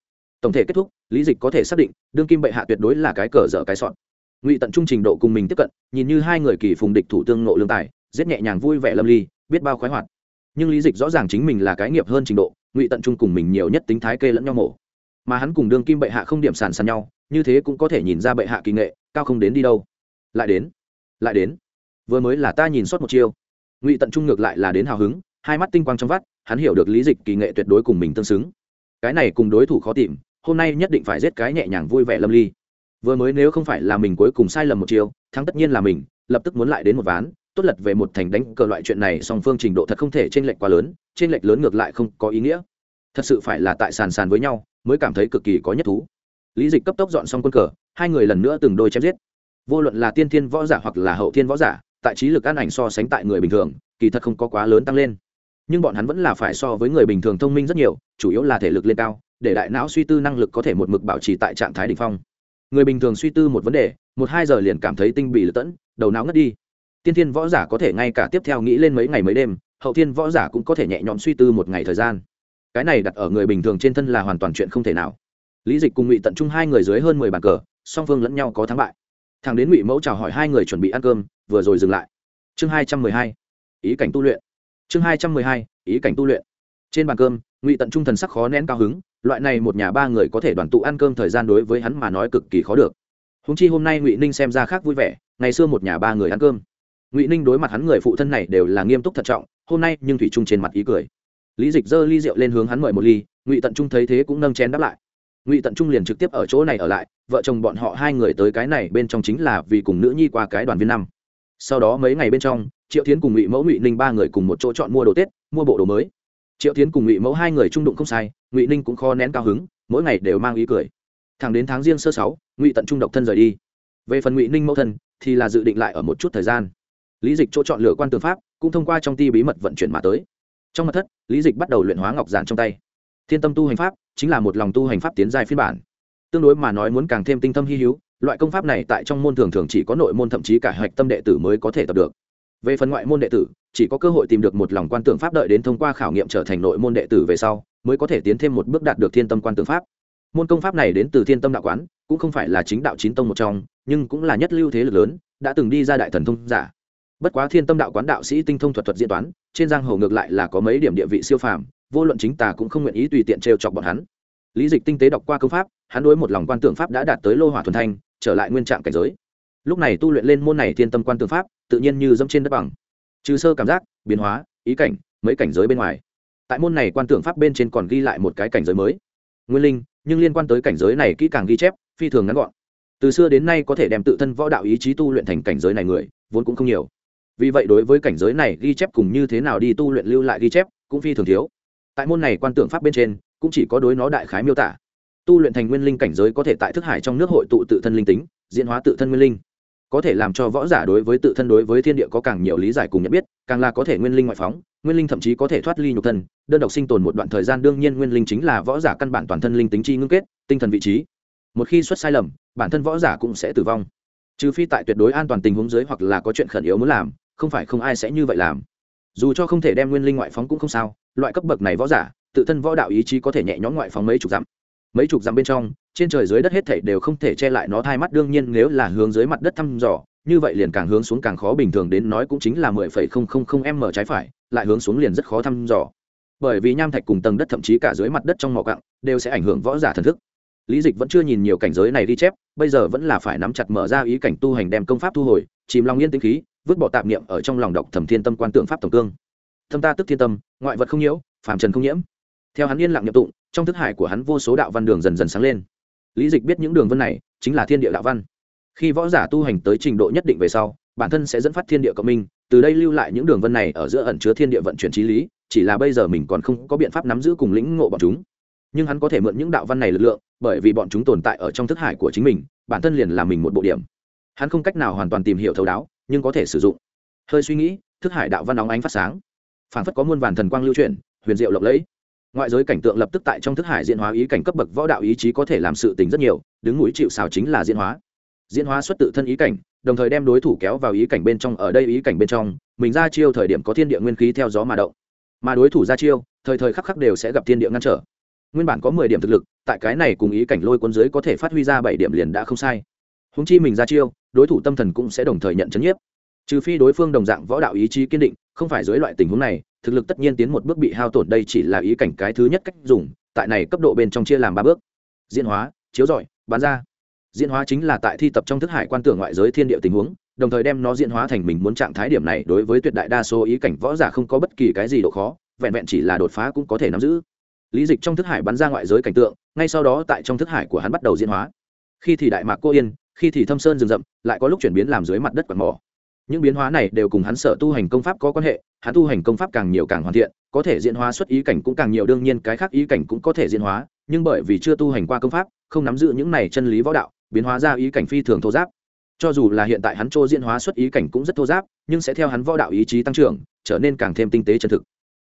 Tổng thể kết thúc, lý dịch có thể xác định, đương kim bệ hạ tuyệt đối là cái cờ dở cái sọn. Ngụy tận trung trình độ cùng mình tiếp cận, nhìn như hai người kỳ phùng địch thủ tương nộ lương tài, giết nhẹ nhàng vui vẻ lâm ly, biết bao khoái hoạt. Nhưng lý dịch rõ ràng chính mình là cái nghiệp hơn trình độ, ngụy tận trung cùng mình nhiều nhất tính thái kê lẫn nhau mổ. Mà hắn cùng đương kim bệ hạ không điểm sàn sàn nhau, như thế cũng có thể nhìn ra bệ hạ kỳ nghệ, cao không đến đi đâu. Lại đến lại đến vừa mới là ta nhìn sót một chiêu. Ngụy tận trung ngược lại là đến hào hứng, hai mắt tinh quang trong vắt, hắn hiểu được lý dịch kỳ nghệ tuyệt đối cùng mình tương xứng. Cái này cùng đối thủ khó tìm, hôm nay nhất định phải giết cái nhẹ nhàng vui vẻ lâm ly. Vừa mới nếu không phải là mình cuối cùng sai lầm một chiêu, thắng tất nhiên là mình, lập tức muốn lại đến một ván, tốt lật về một thành đánh cờ loại chuyện này song phương trình độ thật không thể t r ê n lệch quá lớn t r ê n lệch lớn ngược lại không có ý nghĩa. Thật sự phải là tại sàn sàn với nhau, mới cảm thấy cực kỳ có nhất thú. Lý dịch cấp tốc dọn xong quân cờ, hai người lần nữa từng đôi chém giết. Vô luận là tiên thiên võ giả hoặc là hậu thiên võ giả tại trí lực ăn ảnh so sánh tại người bình thường, kỳ thật không có quá lớn tăng lên. Nhưng bọn hắn vẫn là phải so với người bình thường thông minh rất nhiều, chủ yếu là thể lực lên cao, để đại não suy tư năng lực có thể một mực bảo trì tại trạng thái đ ỉ n h phong. Người bình thường suy tư một vấn đề, một hai giờ liền cảm thấy tinh bị lật tẫn, đầu não ngất đi. Tiên thiên võ giả có thể ngay cả tiếp theo nghĩ lên mấy ngày mấy đêm, hậu thiên võ giả cũng có thể nhẹ nhõm suy tư một ngày thời gian. Cái này đặt ở người bình thường trên thân là hoàn toàn chuyện không thể nào. Lý dịch cùng ngụy tận trung hai người dưới hơn mười bàn cờ, song phương lẫn nhau có thắng bại. Thằng đến ngụy mẫu chào hỏi hai người chuẩn bị ăn cơm vừa rồi dừng lại. Chương hai trăm mười hai, ý cảnh tu luyện. Chương hai trăm mười hai, ý cảnh tu luyện. Trên bàn cơm, ngụy tận trung thần sắc khó nén cao hứng, loại này một nhà ba người có thể đoàn tụ ăn cơm thời gian đối với hắn mà nói cực kỳ khó được. Húng chi hôm nay ngụy ninh xem ra khác vui vẻ, ngày xưa một nhà ba người ăn cơm. Ngụy ninh đối mặt hắn người phụ thân này đều là nghiêm túc thận trọng, hôm nay nhưng thủy trung trên mặt ý cười. Lý dịch giơ ly rượu lên hướng hắn mời một ly, ngụy tận trung thấy thế cũng nâng chén đáp lại. Ngụy tận trung liền trực tiếp ở chỗ này ở lại, vợ chồng bọn họ hai người tới cái này bên trong chính là vì cùng nữ nhi qua cái đoàn viên năm sau đó mấy ngày bên trong, triệu tiến cùng ngụy mẫu, ngụy ninh ba người cùng một chỗ chọn mua đồ tết, mua bộ đồ mới. Triệu tiến cùng ngụy mẫu hai người trung đụng không sai, ngụy ninh cũng khó nén cao hứng, mỗi ngày đều mang ý cười. Thẳng đến tháng riêng sơ sáu, ngụy tận trung độc thân rời đi. Về phần ngụy ninh mẫu thân, thì là dự định lại ở một chút thời gian. Lý dịch chỗ chọn lựa quan tư pháp, cũng thông qua trong ti bí mật vận chuyển mà tới. Trong mật thất, lý dịch bắt đầu luyện hóa ngọc giản trong tay. Thiên tâm tu hành pháp, chính là một lòng tu hành pháp tiến dài phiên bản. Tương đối mà nói muốn càng thêm tinh tâm hy hữu loại công pháp này tại trong môn thường thường chỉ có nội môn thậm chí cả hạch tâm đệ tử mới có thể tập được. Về phần ngoại môn đệ tử, chỉ có cơ hội tìm được một lòng quan tưởng pháp đợi đến thông qua khảo nghiệm trở thành nội môn đệ tử về sau, mới có thể tiến thêm một bước đạt được thiên tâm quan tưởng pháp. Môn công pháp này đến từ thiên tâm đạo quán, cũng không phải là chính đạo chín tông một trong, nhưng cũng là nhất lưu thế lực lớn, đã từng đi ra đại thần thông giả. Bất quá thiên tâm đạo quán đạo sĩ tinh thông thuật thuật diễn toán, trên giang hồ ngược lại là có mấy điểm địa vị siêu phàm, vô luận chính tà cũng không nguyện ý tùy tiện trêu chọc bọn hắn. Lý dịch tinh tế đọc qua công pháp, hắn đối một lòng quan tượng pháp đã đạt tới lô hỏa thuần thanh trở lại nguyên trạng cảnh giới. Lúc này tu luyện lên môn này thiên tâm quan tương pháp, tự nhiên như dẫm trên đất bằng. Trừ sơ cảm giác, biến hóa, ý cảnh, mấy cảnh giới bên ngoài. Tại môn này quan tưởng pháp bên trên còn ghi lại một cái cảnh giới mới. Nguyên linh, nhưng liên quan tới cảnh giới này kỹ càng ghi chép, phi thường ngắn gọn. Từ xưa đến nay có thể đem tự thân võ đạo ý chí tu luyện thành cảnh giới này người, vốn cũng không nhiều. Vì vậy đối với cảnh giới này ghi chép cùng như thế nào đi tu luyện lưu lại ghi chép, cũng phi thường thiếu. Tại môn này quan tưởng pháp bên trên, cũng chỉ có đối nó đại khái miêu tả tu luyện thành nguyên linh cảnh giới có thể tại thức hải trong nước hội tụ tự thân linh tính, diễn hóa tự thân nguyên linh. Có thể làm cho võ giả đối với tự thân đối với thiên địa có càng nhiều lý giải cùng nhận biết, càng là có thể nguyên linh ngoại phóng, nguyên linh thậm chí có thể thoát ly nhục thân. Đơn độc sinh tồn một đoạn thời gian đương nhiên nguyên linh chính là võ giả căn bản toàn thân linh tính chi ngưng kết, tinh thần vị trí. Một khi xuất sai lầm, bản thân võ giả cũng sẽ tử vong. Trừ phi tại tuyệt đối an toàn tình huống dưới hoặc là có chuyện khẩn yếu muốn làm, không phải không ai sẽ như vậy làm. Dù cho không thể đem nguyên linh ngoại phóng cũng không sao, loại cấp bậc này võ giả, tự thân võ đạo ý chí có thể nhẹ nhõm ngoại phóng mấy chục dặm mấy chục dặm bên trong, trên trời dưới đất hết thảy đều không thể che lại nó thai mắt. Đương nhiên nếu là hướng dưới mặt đất thăm dò, như vậy liền càng hướng xuống càng khó. Bình thường đến nói cũng chính là mười phẩy không không không m trái phải, lại hướng xuống liền rất khó thăm dò. Bởi vì nham thạch cùng tầng đất thậm chí cả dưới mặt đất trong mỏ cặng đều sẽ ảnh hưởng võ giả thần thức. Lý dịch vẫn chưa nhìn nhiều cảnh giới này đi chép, bây giờ vẫn là phải nắm chặt mở ra ý cảnh tu hành đem công pháp thu hồi, chìm lòng yên tĩnh khí, vứt bỏ tạp niệm ở trong lòng đọc thẩm thiên tâm quan tượng pháp tổng cương. Thâm ta tức thiên tâm, ngoại vật không nhiễu, phàm trần không nhiễm theo hắn yên lặng nhập tụng, trong thức hải của hắn vô số đạo văn đường dần dần sáng lên. Lý dịch biết những đường vân này chính là thiên địa đạo văn. Khi võ giả tu hành tới trình độ nhất định về sau, bản thân sẽ dẫn phát thiên địa cộng minh, từ đây lưu lại những đường vân này ở giữa ẩn chứa thiên địa vận chuyển trí lý, chỉ là bây giờ mình còn không có biện pháp nắm giữ cùng lĩnh ngộ bọn chúng. Nhưng hắn có thể mượn những đạo văn này lực lượng, bởi vì bọn chúng tồn tại ở trong thức hải của chính mình, bản thân liền là mình một bộ điểm. Hắn không cách nào hoàn toàn tìm hiểu thấu đáo, nhưng có thể sử dụng. Hơi suy nghĩ, thức hải đạo văn óng ánh phát sáng. Phản phất có muôn vàn thần quang lưu chuyển, huyền diệu lộng lẫy ngoại giới cảnh tượng lập tức tại trong thức hải diễn hóa ý cảnh cấp bậc võ đạo ý chí có thể làm sự tình rất nhiều, đứng núi chịu xào chính là diễn hóa. Diễn hóa xuất tự thân ý cảnh, đồng thời đem đối thủ kéo vào ý cảnh bên trong, ở đây ý cảnh bên trong, mình ra chiêu thời điểm có thiên địa nguyên khí theo gió mà động. Mà đối thủ ra chiêu, thời thời khắc khắc đều sẽ gặp thiên địa ngăn trở. Nguyên bản có mười điểm thực lực, tại cái này cùng ý cảnh lôi quân dưới có thể phát huy ra bảy điểm liền đã không sai. Húng chi mình ra chiêu, đối thủ tâm thần cũng sẽ đồng thời nhận chấn nhiếp. Trừ phi đối phương đồng dạng võ đạo ý chí kiên định, không phải dưới loại tình huống này thực lực tất nhiên tiến một bước bị hao tổn đây chỉ là ý cảnh cái thứ nhất cách dùng, tại này cấp độ bên trong chia làm ba bước. Diễn hóa, chiếu rọi, bán ra. Diễn hóa chính là tại thi tập trong thức hải quan tưởng ngoại giới thiên địa tình huống, đồng thời đem nó diễn hóa thành mình muốn trạng thái điểm này đối với tuyệt đại đa số ý cảnh võ giả không có bất kỳ cái gì độ khó, vẹn vẹn chỉ là đột phá cũng có thể nắm giữ. Lý dịch trong thức hải bắn ra ngoại giới cảnh tượng, ngay sau đó tại trong thức hải của hắn bắt đầu diễn hóa. Khi thì đại mạc cô yên, khi thì thâm sơn rừng rậm, lại có lúc chuyển biến làm dưới mặt đất quạt mỏ những biến hóa này đều cùng hắn sở tu hành công pháp có quan hệ, hắn tu hành công pháp càng nhiều càng hoàn thiện, có thể diễn hóa xuất ý cảnh cũng càng nhiều, đương nhiên cái khác ý cảnh cũng có thể diễn hóa, nhưng bởi vì chưa tu hành qua công pháp, không nắm giữ những này chân lý võ đạo, biến hóa ra ý cảnh phi thường thô giáp cho dù là hiện tại hắn chỗ diễn hóa xuất ý cảnh cũng rất thô giáp, nhưng sẽ theo hắn võ đạo ý chí tăng trưởng, trở nên càng thêm tinh tế chân thực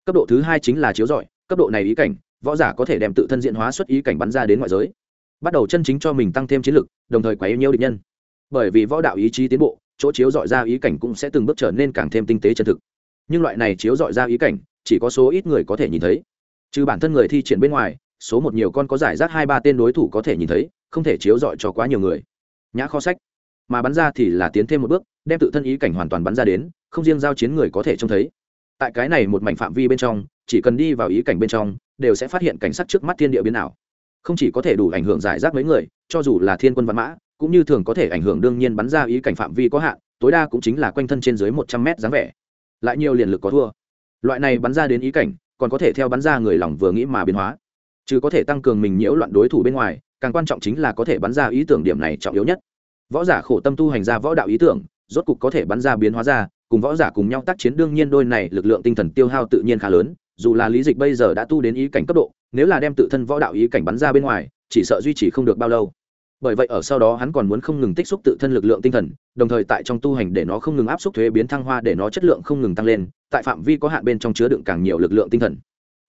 cấp độ thứ hai chính là chiếu giỏi. cấp độ này ý cảnh, võ giả có thể đem tự thân diễn hóa xuất ý cảnh bắn ra đến ngoại giới, bắt đầu chân chính cho mình tăng thêm chiến lực, đồng thời quá yêu nhiều địch nhân bởi vì võ đạo ý chí tiến bộ chỗ chiếu dọi ra ý cảnh cũng sẽ từng bước trở nên càng thêm tinh tế chân thực. Nhưng loại này chiếu dọi ra ý cảnh, chỉ có số ít người có thể nhìn thấy. Trừ bản thân người thi triển bên ngoài, số một nhiều con có giải rác hai ba tên đối thủ có thể nhìn thấy, không thể chiếu dọi cho quá nhiều người. Nhã kho sách. Mà bắn ra thì là tiến thêm một bước, đem tự thân ý cảnh hoàn toàn bắn ra đến, không riêng giao chiến người có thể trông thấy. Tại cái này một mảnh phạm vi bên trong, chỉ cần đi vào ý cảnh bên trong, đều sẽ phát hiện cảnh sắc trước mắt thiên địa biến ảo. Không chỉ có thể đủ ảnh hưởng giải rác mấy người, cho dù là thiên quân văn mã cũng như thường có thể ảnh hưởng đương nhiên bắn ra ý cảnh phạm vi có hạn, tối đa cũng chính là quanh thân trên dưới một trăm mét dáng vẻ. Lại nhiều liền lực có thua. Loại này bắn ra đến ý cảnh, còn có thể theo bắn ra người lòng vừa nghĩ mà biến hóa. Chứ có thể tăng cường mình nhiễu loạn đối thủ bên ngoài, càng quan trọng chính là có thể bắn ra ý tưởng điểm này trọng yếu nhất. Võ giả khổ tâm tu hành ra võ đạo ý tưởng, rốt cục có thể bắn ra biến hóa ra, cùng võ giả cùng nhau tác chiến đương nhiên đôi này lực lượng tinh thần tiêu hao tự nhiên khá lớn, dù là lý dịch bây giờ đã tu đến ý cảnh cấp độ, nếu là đem tự thân võ đạo ý cảnh bắn ra bên ngoài, chỉ sợ duy trì không được bao lâu bởi vậy ở sau đó hắn còn muốn không ngừng tích xúc tự thân lực lượng tinh thần, đồng thời tại trong tu hành để nó không ngừng áp xúc thuế biến thăng hoa để nó chất lượng không ngừng tăng lên, tại phạm vi có hạn bên trong chứa đựng càng nhiều lực lượng tinh thần.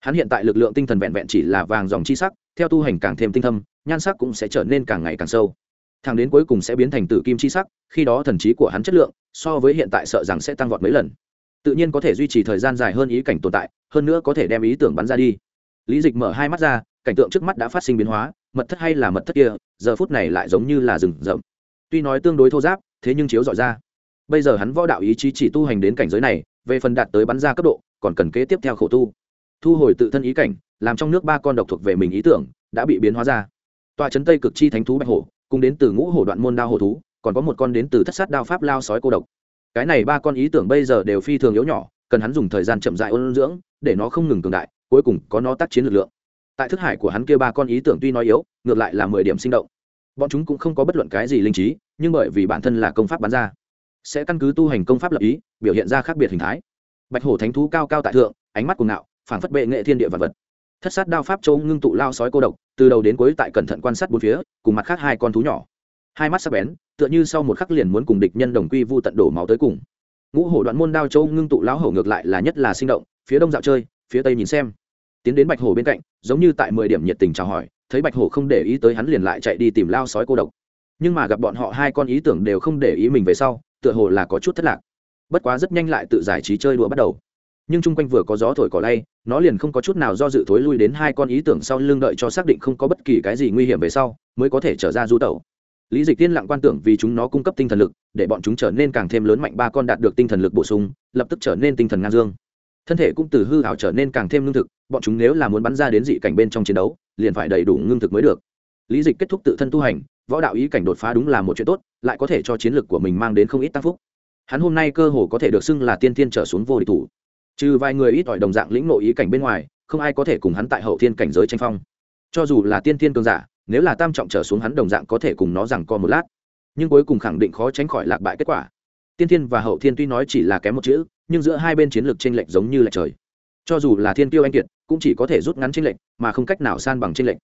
Hắn hiện tại lực lượng tinh thần vẹn vẹn chỉ là vàng dòng chi sắc, theo tu hành càng thêm tinh thâm, nhan sắc cũng sẽ trở nên càng ngày càng sâu. Thang đến cuối cùng sẽ biến thành tử kim chi sắc, khi đó thần trí của hắn chất lượng, so với hiện tại sợ rằng sẽ tăng vọt mấy lần. Tự nhiên có thể duy trì thời gian dài hơn ý cảnh tồn tại, hơn nữa có thể đem ý tưởng bắn ra đi. Lý dịch mở hai mắt ra, cảnh tượng trước mắt đã phát sinh biến hóa mật thất hay là mật thất kia, giờ phút này lại giống như là rừng rậm. Tuy nói tương đối thô giáp, thế nhưng chiếu dọi ra. Bây giờ hắn võ đạo ý chí chỉ tu hành đến cảnh giới này, về phần đạt tới bắn ra cấp độ, còn cần kế tiếp theo khổ tu. Thu hồi tự thân ý cảnh, làm trong nước ba con độc thuộc về mình ý tưởng, đã bị biến hóa ra. Tòa trấn tây cực chi thánh thú bạch hổ, cùng đến từ ngũ hổ đoạn môn đao hổ thú, còn có một con đến từ thất sát đao pháp lao sói cô độc. Cái này ba con ý tưởng bây giờ đều phi thường yếu nhỏ, cần hắn dùng thời gian chậm dại ôn dưỡng, để nó không ngừng cường đại, cuối cùng có nó tác chiến lực lượng tại thức hải của hắn kia ba con ý tưởng tuy nói yếu, ngược lại là mười điểm sinh động. Bọn chúng cũng không có bất luận cái gì linh trí, nhưng bởi vì bản thân là công pháp bán ra, sẽ căn cứ tu hành công pháp lập ý, biểu hiện ra khác biệt hình thái. Bạch hổ thánh thú cao cao tại thượng, ánh mắt cuồng ngạo phản phất bệ nghệ thiên địa vật vật. Thất sát đao pháp châu ngưng tụ lao sói cô độc, từ đầu đến cuối tại cẩn thận quan sát bốn phía, cùng mặt khác hai con thú nhỏ. Hai mắt sắc bén, tựa như sau một khắc liền muốn cùng địch nhân đồng quy vu tận đổ máu tới cùng. Ngũ hổ đoạn môn đao châu ngưng tụ lão hổ ngược lại là nhất là sinh động, phía đông dạo chơi, phía tây nhìn xem tiến đến bạch hổ bên cạnh, giống như tại mười điểm nhiệt tình chào hỏi, thấy bạch hổ không để ý tới hắn liền lại chạy đi tìm lao sói cô độc. Nhưng mà gặp bọn họ hai con ý tưởng đều không để ý mình về sau, tựa hồ là có chút thất lạc. Bất quá rất nhanh lại tự giải trí chơi đùa bắt đầu. Nhưng chung quanh vừa có gió thổi cỏ lay, nó liền không có chút nào do dự thối lui đến hai con ý tưởng sau lưng đợi cho xác định không có bất kỳ cái gì nguy hiểm về sau, mới có thể trở ra du tẩu. Lý dịch tiên lặng quan tưởng vì chúng nó cung cấp tinh thần lực, để bọn chúng trở nên càng thêm lớn mạnh, ba con đạt được tinh thần lực bổ sung, lập tức trở nên tinh thần ngang dương thân thể cũng từ hư hảo trở nên càng thêm lương thực, bọn chúng nếu là muốn bắn ra đến dị cảnh bên trong chiến đấu, liền phải đầy đủ ngưng thực mới được. Lý dịch kết thúc tự thân tu hành, võ đạo ý cảnh đột phá đúng là một chuyện tốt, lại có thể cho chiến lược của mình mang đến không ít tăng phúc. Hắn hôm nay cơ hồ có thể được xưng là tiên tiên trở xuống vô địch thủ. Trừ vài người ít ỏi đồng dạng lĩnh nội ý cảnh bên ngoài, không ai có thể cùng hắn tại hậu thiên cảnh giới tranh phong. Cho dù là tiên tiên cường giả, nếu là tam trọng trở xuống hắn đồng dạng có thể cùng nó rằng co một lát. Nhưng cuối cùng khẳng định khó tránh khỏi lạc bại kết quả. Tiên thiên và hậu thiên tuy nói chỉ là kém một chữ nhưng giữa hai bên chiến lược chênh lệch giống như lệch trời. Cho dù là thiên tiêu anh kiệt, cũng chỉ có thể rút ngắn chênh lệch, mà không cách nào san bằng chênh lệch.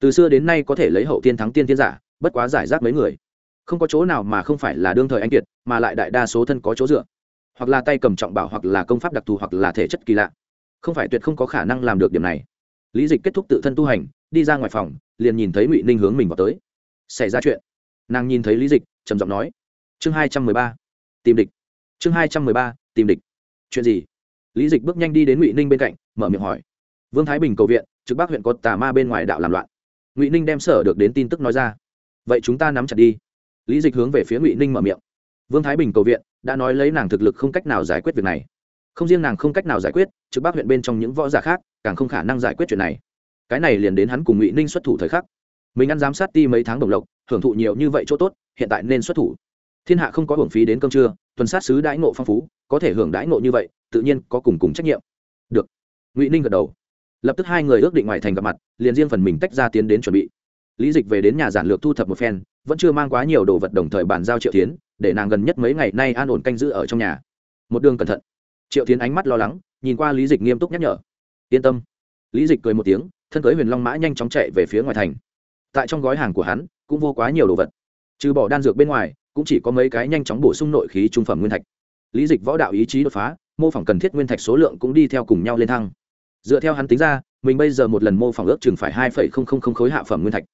Từ xưa đến nay có thể lấy hậu tiên thắng tiên tiên giả, bất quá giải rác mấy người. Không có chỗ nào mà không phải là đương thời anh kiệt, mà lại đại đa số thân có chỗ dựa. Hoặc là tay cầm trọng bảo, hoặc là công pháp đặc thù, hoặc là thể chất kỳ lạ. Không phải tuyệt không có khả năng làm được điểm này. Lý dịch kết thúc tự thân tu hành, đi ra ngoài phòng, liền nhìn thấy ngụy ninh hướng mình vào tới. Xảy ra chuyện. Nàng nhìn thấy lý dịch, trầm giọng nói. Chương hai trăm mười ba. Tìm địch chương hai trăm mười ba, tìm địch. Chuyện gì? Lý dịch bước nhanh đi đến ngụy ninh bên cạnh, mở miệng hỏi. Vương thái bình cầu viện, trực bắc huyện có tà ma bên ngoài đạo làm loạn. Ngụy ninh đem sở được đến tin tức nói ra. Vậy chúng ta nắm chặt đi. Lý dịch hướng về phía ngụy ninh mở miệng. Vương thái bình cầu viện, đã nói lấy nàng thực lực không cách nào giải quyết việc này. Không riêng nàng không cách nào giải quyết, trực bắc huyện bên trong những võ giả khác, càng không khả năng giải quyết chuyện này. Cái này liền đến hắn cùng ngụy ninh xuất thủ thời khắc. Mình ăn giám sát ti mấy tháng đồng lộc, hưởng thụ nhiều như vậy chỗ tốt, hiện tại nên xuất thủ thiên hạ không có hưởng phí đến cơm trưa, tuần sát sứ đãi ngộ phong phú, có thể hưởng đãi ngộ như vậy, tự nhiên có cùng cùng trách nhiệm. Được. Ngụy ninh gật đầu. Lập tức hai người ước định ngoài thành gặp mặt, liền riêng phần mình tách ra tiến đến chuẩn bị. Lý dịch về đến nhà giản lược thu thập một phen, vẫn chưa mang quá nhiều đồ vật đồng thời bàn giao triệu tiến để nàng gần nhất mấy ngày nay an ổn canh giữ ở trong nhà. Một đường cẩn thận. Triệu tiến ánh mắt lo lắng, nhìn qua lý dịch nghiêm túc nhắc nhở. Yên tâm. Lý dịch cười một tiếng, thân cưới huyền long mã nhanh chóng chạy về phía ngoài thành. Tại trong gói hàng của hắn, cũng vô quá nhiều đồ vật. Trừ bỏ đan dược bên ngoài cũng chỉ có mấy cái nhanh chóng bổ sung nội khí trung phẩm nguyên thạch. Lý dịch võ đạo ý chí đột phá, mô phỏng cần thiết nguyên thạch số lượng cũng đi theo cùng nhau lên thăng. Dựa theo hắn tính ra, mình bây giờ một lần mô phỏng ước chừng phải hai khối hạ phẩm nguyên thạch.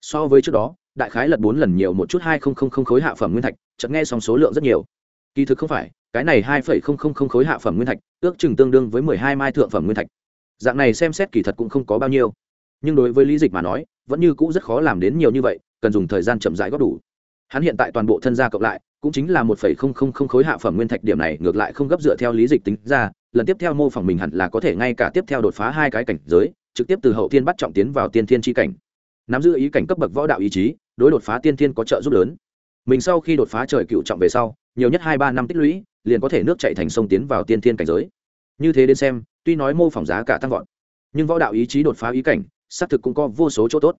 So với trước đó, đại khái lật bốn lần nhiều một chút hai khối hạ phẩm nguyên thạch, chợt nghe xong số lượng rất nhiều. Kỳ thực không phải, cái này hai khối hạ phẩm nguyên thạch, ước chừng tương đương với mười hai mai thượng phẩm nguyên thạch. Dạng này xem xét kỳ thật cũng không có bao nhiêu. Nhưng đối với lý dịch mà nói, vẫn như cũ rất khó làm đến nhiều như vậy, cần dùng thời gian chậm rãi góp đủ hắn hiện tại toàn bộ thân gia cộng lại, cũng chính là một phẩy không không không khối hạ phẩm nguyên thạch điểm này, ngược lại không gấp dựa theo lý dịch tính ra, lần tiếp theo mô phỏng mình hẳn là có thể ngay cả tiếp theo đột phá hai cái cảnh giới, trực tiếp từ hậu thiên bắt trọng tiến vào tiên thiên tri cảnh. Nắm giữ ý cảnh cấp bậc võ đạo ý chí, đối đột phá tiên thiên có trợ giúp lớn. Mình sau khi đột phá trời cựu trọng về sau, nhiều nhất hai ba năm tích lũy, liền có thể nước chạy thành sông tiến vào tiên thiên cảnh giới. Như thế đến xem, tuy nói mô phỏng giá cả tăng vọt, nhưng võ đạo ý chí đột phá ý cảnh, xác thực cũng có vô số chỗ tốt.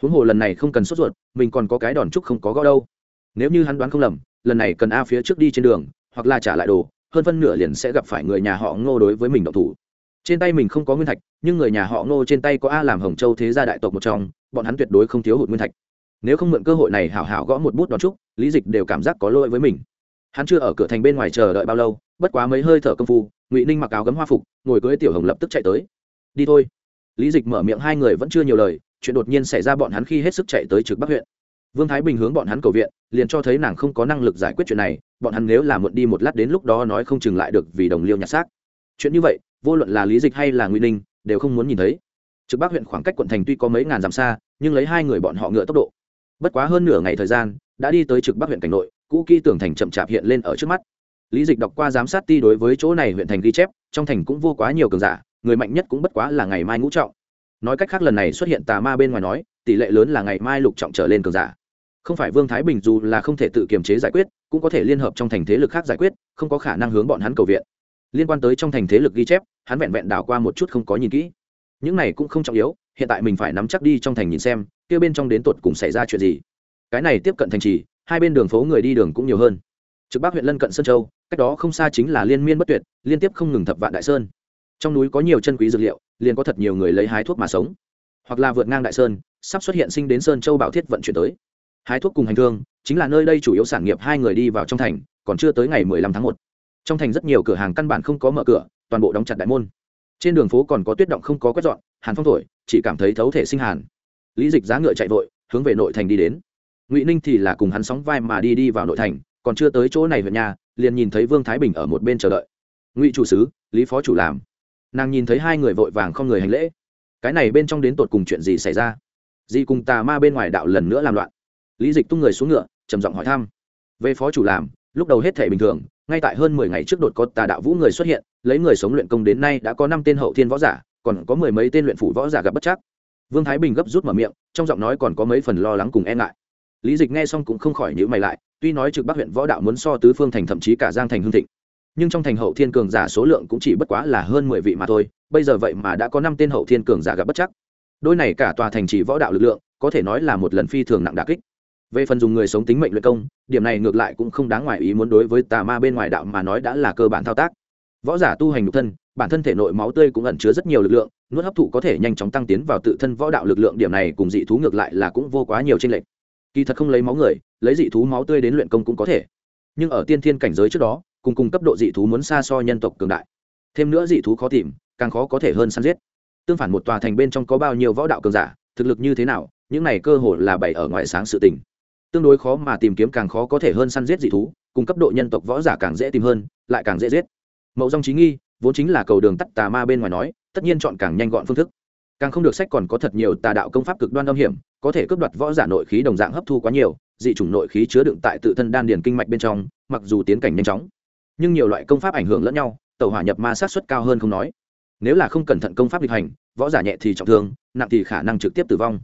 Huống hồ lần này không cần sốt ruột, mình còn có cái đòn trúc không có gõ đâu nếu như hắn đoán không lầm, lần này cần a phía trước đi trên đường, hoặc là trả lại đồ, hơn phân nửa liền sẽ gặp phải người nhà họ ngô đối với mình động thủ. Trên tay mình không có nguyên thạch, nhưng người nhà họ ngô trên tay có a làm hồng châu thế gia đại tộc một trong, bọn hắn tuyệt đối không thiếu hụt nguyên thạch. Nếu không mượn cơ hội này hảo hảo gõ một bút đón trúc lý dịch đều cảm giác có lỗi với mình. Hắn chưa ở cửa thành bên ngoài chờ đợi bao lâu, bất quá mấy hơi thở công phu, ngụy ninh mặc áo gấm hoa phục, ngồi cưới tiểu hồng lập tức chạy tới. Đi thôi. Lý dịch mở miệng hai người vẫn chưa nhiều lời, chuyện đột nhiên xảy ra bọn hắn khi hết sức chạy tới trực bắc huyện vương thái bình hướng bọn hắn cầu viện, liền cho thấy nàng không có năng lực giải quyết chuyện này, bọn hắn nếu là muộn đi một lát đến lúc đó nói không chừng lại được vì đồng liêu nhặt xác. Chuyện như vậy, vô luận là lý dịch hay là nguy ninh, đều không muốn nhìn thấy. Trực bắc huyện khoảng cách quận thành tuy có mấy ngàn dặm xa, nhưng lấy hai người bọn họ ngựa tốc độ. Bất quá hơn nửa ngày thời gian, đã đi tới trực bắc huyện cảnh nội, cũ kỹ tưởng thành chậm chạp hiện lên ở trước mắt. Lý dịch đọc qua giám sát ti đối với chỗ này huyện thành ghi chép, trong thành cũng vô quá nhiều cường giả, người mạnh nhất cũng bất quá là ngày mai ngũ trọng. Nói cách khác lần này xuất hiện tà ma bên ngoài nói, tỷ lệ lớn là ngày mai lục trọng trở lên cường giả không phải vương thái bình dù là không thể tự kiềm chế giải quyết, cũng có thể liên hợp trong thành thế lực khác giải quyết, không có khả năng hướng bọn hắn cầu viện. Liên quan tới trong thành thế lực ghi chép, hắn vẹn vẹn đảo qua một chút không có nhìn kỹ. Những này cũng không trọng yếu, hiện tại mình phải nắm chắc đi trong thành nhìn xem, kia bên trong đến tột cùng xảy ra chuyện gì. Cái này tiếp cận thành trì, hai bên đường phố người đi đường cũng nhiều hơn. Trực bắc huyện lân cận sơn châu, cách đó không xa chính là liên miên bất tuyệt, liên tiếp không ngừng thập vạn đại sơn. Trong núi có nhiều chân quý dược liệu, liền có thật nhiều người lấy hái thuốc mà sống. Hoặc là vượt ngang đại sơn, sắp xuất hiện sinh đến sơn châu bảo thiết vận chuyển tới hái thuốc cùng hành thương, chính là nơi đây chủ yếu sản nghiệp hai người đi vào trong thành, còn chưa tới ngày mười lăm tháng một. Trong thành rất nhiều cửa hàng căn bản không có mở cửa, toàn bộ đóng chặt đại môn. Trên đường phố còn có tuyết động không có quét dọn, hàn phong thổi, chỉ cảm thấy thấu thể sinh hàn. Lý dịch giá ngựa chạy vội, hướng về nội thành đi đến. Ngụy ninh thì là cùng hắn sóng vai mà đi đi vào nội thành, còn chưa tới chỗ này về nhà, liền nhìn thấy vương thái bình ở một bên chờ đợi. Ngụy chủ sứ, lý phó chủ làm. Nàng nhìn thấy hai người vội vàng không người hành lễ. Cái này bên trong đến tột cùng chuyện gì xảy ra? Di cùng tà ma bên ngoài đạo lần nữa làm loạn lý dịch tung người xuống ngựa, trầm giọng hỏi thăm. Về phó chủ làm, lúc đầu hết thể bình thường, ngay tại hơn mười ngày trước đột có tà đạo vũ người xuất hiện, lấy người sống luyện công đến nay đã có năm tên hậu thiên võ giả, còn có mười mấy tên luyện phủ võ giả gặp bất chắc. Vương thái bình gấp rút mở miệng, trong giọng nói còn có mấy phần lo lắng cùng e ngại. Lý dịch nghe xong cũng không khỏi nhữ mày lại, tuy nói trực bắc huyện võ đạo muốn so tứ phương thành thậm chí cả giang thành hương thịnh, nhưng trong thành hậu thiên cường giả số lượng cũng chỉ bất quá là hơn mười vị mà thôi, bây giờ vậy mà đã có năm tên hậu thiên cường giả gặp bất chắc. Đôi này cả tòa thành chỉ võ đạo lực lượng, có thể nói là một lần phi thường nặng đà kích về phần dùng người sống tính mệnh luyện công, điểm này ngược lại cũng không đáng ngoài ý muốn đối với tà ma bên ngoài đạo mà nói đã là cơ bản thao tác. Võ giả tu hành nhục thân, bản thân thể nội máu tươi cũng ẩn chứa rất nhiều lực lượng, nuốt hấp thụ có thể nhanh chóng tăng tiến vào tự thân võ đạo lực lượng, điểm này cùng dị thú ngược lại là cũng vô quá nhiều trên lệch. Kỳ thật không lấy máu người, lấy dị thú máu tươi đến luyện công cũng có thể. Nhưng ở tiên thiên cảnh giới trước đó, cùng cùng cấp độ dị thú muốn xa so nhân tộc cường đại. Thêm nữa dị thú khó tìm, càng khó có thể hơn săn giết. Tương phản một tòa thành bên trong có bao nhiêu võ đạo cường giả, thực lực như thế nào, những này cơ hội là bày ở ngoài sáng sự tình tương đối khó mà tìm kiếm càng khó có thể hơn săn giết dị thú, cùng cấp độ nhân tộc võ giả càng dễ tìm hơn, lại càng dễ giết. Mậu dòng trí nghi, vốn chính là cầu đường tắt tà ma bên ngoài nói, tất nhiên chọn càng nhanh gọn phương thức. Càng không được sách còn có thật nhiều tà đạo công pháp cực đoan âm hiểm, có thể cướp đoạt võ giả nội khí đồng dạng hấp thu quá nhiều, dị chủng nội khí chứa đựng tại tự thân đan điền kinh mạch bên trong, mặc dù tiến cảnh nhanh chóng, nhưng nhiều loại công pháp ảnh hưởng lẫn nhau tàu hỏa nhập ma sát xuất cao hơn không nói. Nếu là không cẩn thận công pháp lịch hành, võ giả nhẹ thì trọng thương, nặng thì khả năng trực tiếp tử vong.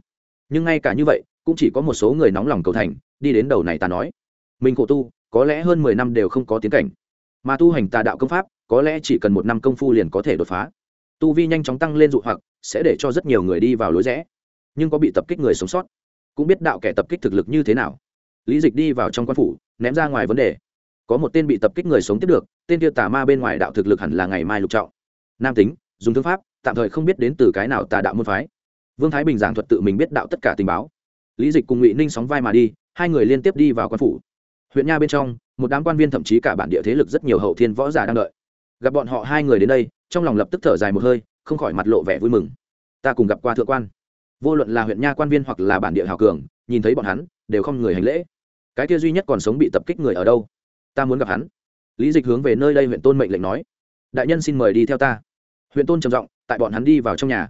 Nhưng ngay cả như vậy cũng chỉ có một số người nóng lòng cầu thành, đi đến đầu này ta nói. Mình khổ tu, có lẽ hơn mười năm đều không có tiến cảnh. Mà tu hành tà đạo công pháp, có lẽ chỉ cần một năm công phu liền có thể đột phá. Tu vi nhanh chóng tăng lên dụ hoặc, sẽ để cho rất nhiều người đi vào lối rẽ. Nhưng có bị tập kích người sống sót, cũng biết đạo kẻ tập kích thực lực như thế nào. Lý dịch đi vào trong quan phủ, ném ra ngoài vấn đề. Có một tên bị tập kích người sống tiếp được, tên kia tà ma bên ngoài đạo thực lực hẳn là ngày mai lục trọng. Nam tính, dùng thương pháp, tạm thời không biết đến từ cái nào tà đạo môn phái. Vương thái bình giảng thuật tự mình biết đạo tất cả tình báo lý dịch cùng ngụy ninh sóng vai mà đi, hai người liên tiếp đi vào quan phủ. Huyện nha bên trong, một đám quan viên thậm chí cả bản địa thế lực rất nhiều hậu thiên võ giả đang đợi. Gặp bọn họ hai người đến đây, trong lòng lập tức thở dài một hơi, không khỏi mặt lộ vẻ vui mừng. Ta cùng gặp qua thượng quan. Vô luận là huyện nha quan viên hoặc là bản địa hào cường, nhìn thấy bọn hắn, đều không người hành lễ. Cái kia duy nhất còn sống bị tập kích người ở đâu? Ta muốn gặp hắn. Lý dịch hướng về nơi đây huyện tôn mệnh lệnh nói. Đại nhân xin mời đi theo ta. Huyện tôn trầm giọng, tại bọn hắn đi vào trong nhà.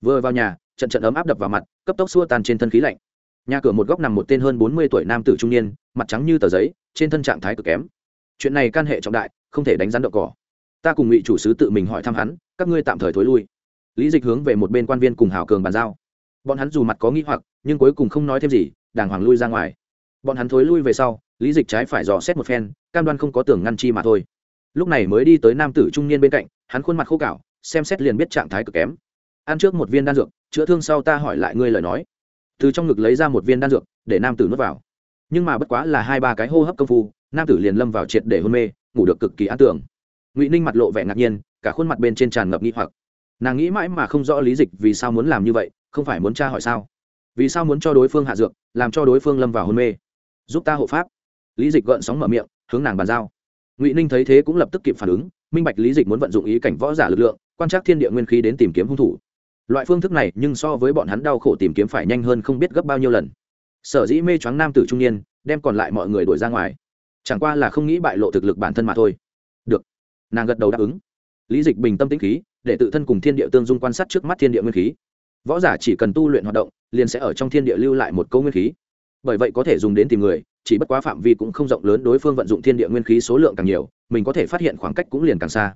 Vừa vào nhà, trận trận ấm áp đập vào mặt, cấp tốc xua tan trên thân khí lạnh nhà cửa một góc nằm một tên hơn bốn mươi tuổi nam tử trung niên mặt trắng như tờ giấy trên thân trạng thái cực kém. Chuyện này can hệ trọng đại không thể đánh rắn đậu cỏ. Ta cùng ngụy chủ sứ tự mình hỏi thăm hắn các ngươi tạm thời thối lui. Lý dịch hướng về một bên quan viên cùng hào cường bàn giao. Bọn hắn dù mặt có nghĩ hoặc nhưng cuối cùng không nói thêm gì đàng hoàng lui ra ngoài. Bọn hắn thối lui về sau lý dịch trái phải dò xét một phen cam đoan không có tưởng ngăn chi mà thôi. Lúc này mới đi tới nam tử trung niên bên cạnh hắn khuôn mặt khô cảo, xem xét liền biết trạng thái cực kém. Ăn trước một viên đan dược chữa thương sau ta hỏi lại ngươi lời nói từ trong ngực lấy ra một viên đan dược, để nam tử nuốt vào. Nhưng mà bất quá là hai ba cái hô hấp công phu, nam tử liền lâm vào triệt để hôn mê, ngủ được cực kỳ an tưởng. Ngụy ninh mặt lộ vẻ ngạc nhiên, cả khuôn mặt bên trên tràn ngập nghi hoặc. Nàng nghĩ mãi mà không rõ lý dịch vì sao muốn làm như vậy, không phải muốn tra hỏi sao? Vì sao muốn cho đối phương hạ dược, làm cho đối phương lâm vào hôn mê? Giúp ta hộ pháp. Lý dịch gợn sóng mở miệng, hướng nàng bàn giao. Ngụy ninh thấy thế cũng lập tức kịp phản ứng, minh bạch lý dịch muốn vận dụng ý cảnh võ giả lực lượng, quan trắc thiên địa nguyên khí đến tìm kiếm hung thủ loại phương thức này nhưng so với bọn hắn đau khổ tìm kiếm phải nhanh hơn không biết gấp bao nhiêu lần. Sở dĩ mê choáng nam tử trung niên, đem còn lại mọi người đuổi ra ngoài. Chẳng qua là không nghĩ bại lộ thực lực bản thân mà thôi. Được. Nàng gật đầu đáp ứng. Lý dịch bình tâm tĩnh khí, để tự thân cùng thiên địa tương dung quan sát trước mắt thiên địa nguyên khí. Võ giả chỉ cần tu luyện hoạt động, liền sẽ ở trong thiên địa lưu lại một câu nguyên khí. Bởi vậy có thể dùng đến tìm người, chỉ bất quá phạm vi cũng không rộng lớn đối phương vận dụng thiên địa nguyên khí số lượng càng nhiều, mình có thể phát hiện khoảng cách cũng liền càng xa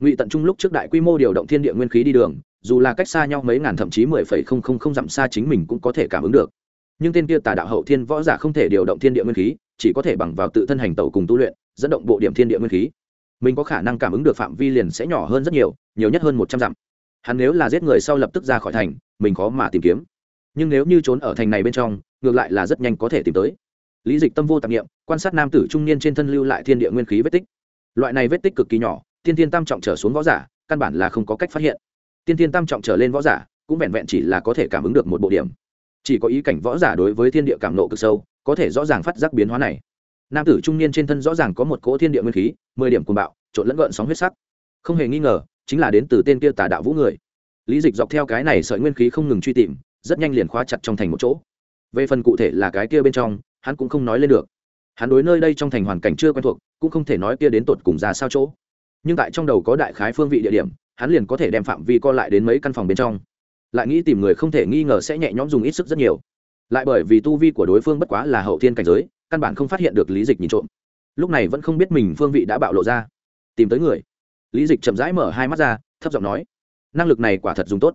ngụy tận trung lúc trước đại quy mô điều động thiên địa nguyên khí đi đường, dù là cách xa nhau mấy ngàn thậm chí mười phẩy không không không dặm xa chính mình cũng có thể cảm ứng được. Nhưng tên kia tà đạo hậu thiên võ giả không thể điều động thiên địa nguyên khí, chỉ có thể bằng vào tự thân hành tẩu cùng tu luyện, dẫn động bộ điểm thiên địa nguyên khí. Mình có khả năng cảm ứng được phạm vi liền sẽ nhỏ hơn rất nhiều nhiều nhất hơn một trăm dặm. Hắn nếu là giết người sau lập tức ra khỏi thành, mình khó mà tìm kiếm. Nhưng nếu như trốn ở thành này bên trong, ngược lại là rất nhanh có thể tìm tới. Lý dịch tâm vô tạp nghiệm quan sát nam tử trung niên trên thân lưu lại thiên địa nguyên khí vết tích. Loại này vết tích cực kỳ nhỏ tiên tiên tam trọng trở xuống võ giả, căn bản là không có cách phát hiện. Tiên tiên tam trọng trở lên võ giả, cũng vẹn vẹn chỉ là có thể cảm ứng được một bộ điểm. Chỉ có ý cảnh võ giả đối với thiên địa cảm nộ cực sâu, có thể rõ ràng phát giác biến hóa này. Nam tử trung niên trên thân rõ ràng có một cỗ thiên địa nguyên khí, mười điểm cuồng bạo, trộn lẫn gợn sóng huyết sắc. Không hề nghi ngờ, chính là đến từ tên kia tà đạo vũ người. Lý dịch dọc theo cái này sợi nguyên khí không ngừng truy tìm, rất nhanh liền khóa chặt trong thành một chỗ. Về phần cụ thể là cái kia bên trong, hắn cũng không nói lên được. Hắn đối nơi đây trong thành hoàn cảnh chưa quen thuộc, cũng không thể nói kia đến tột cùng ra sao chỗ nhưng tại trong đầu có đại khái phương vị địa điểm, hắn liền có thể đem phạm vi co lại đến mấy căn phòng bên trong. Lại nghĩ tìm người không thể nghi ngờ sẽ nhẹ nhõm dùng ít sức rất nhiều. Lại bởi vì tu vi của đối phương bất quá là hậu thiên cảnh giới, căn bản không phát hiện được lý dịch nhìn trộm. Lúc này vẫn không biết mình phương vị đã bạo lộ ra. Tìm tới người. Lý dịch chậm rãi mở hai mắt ra, thấp giọng nói, năng lực này quả thật dùng tốt.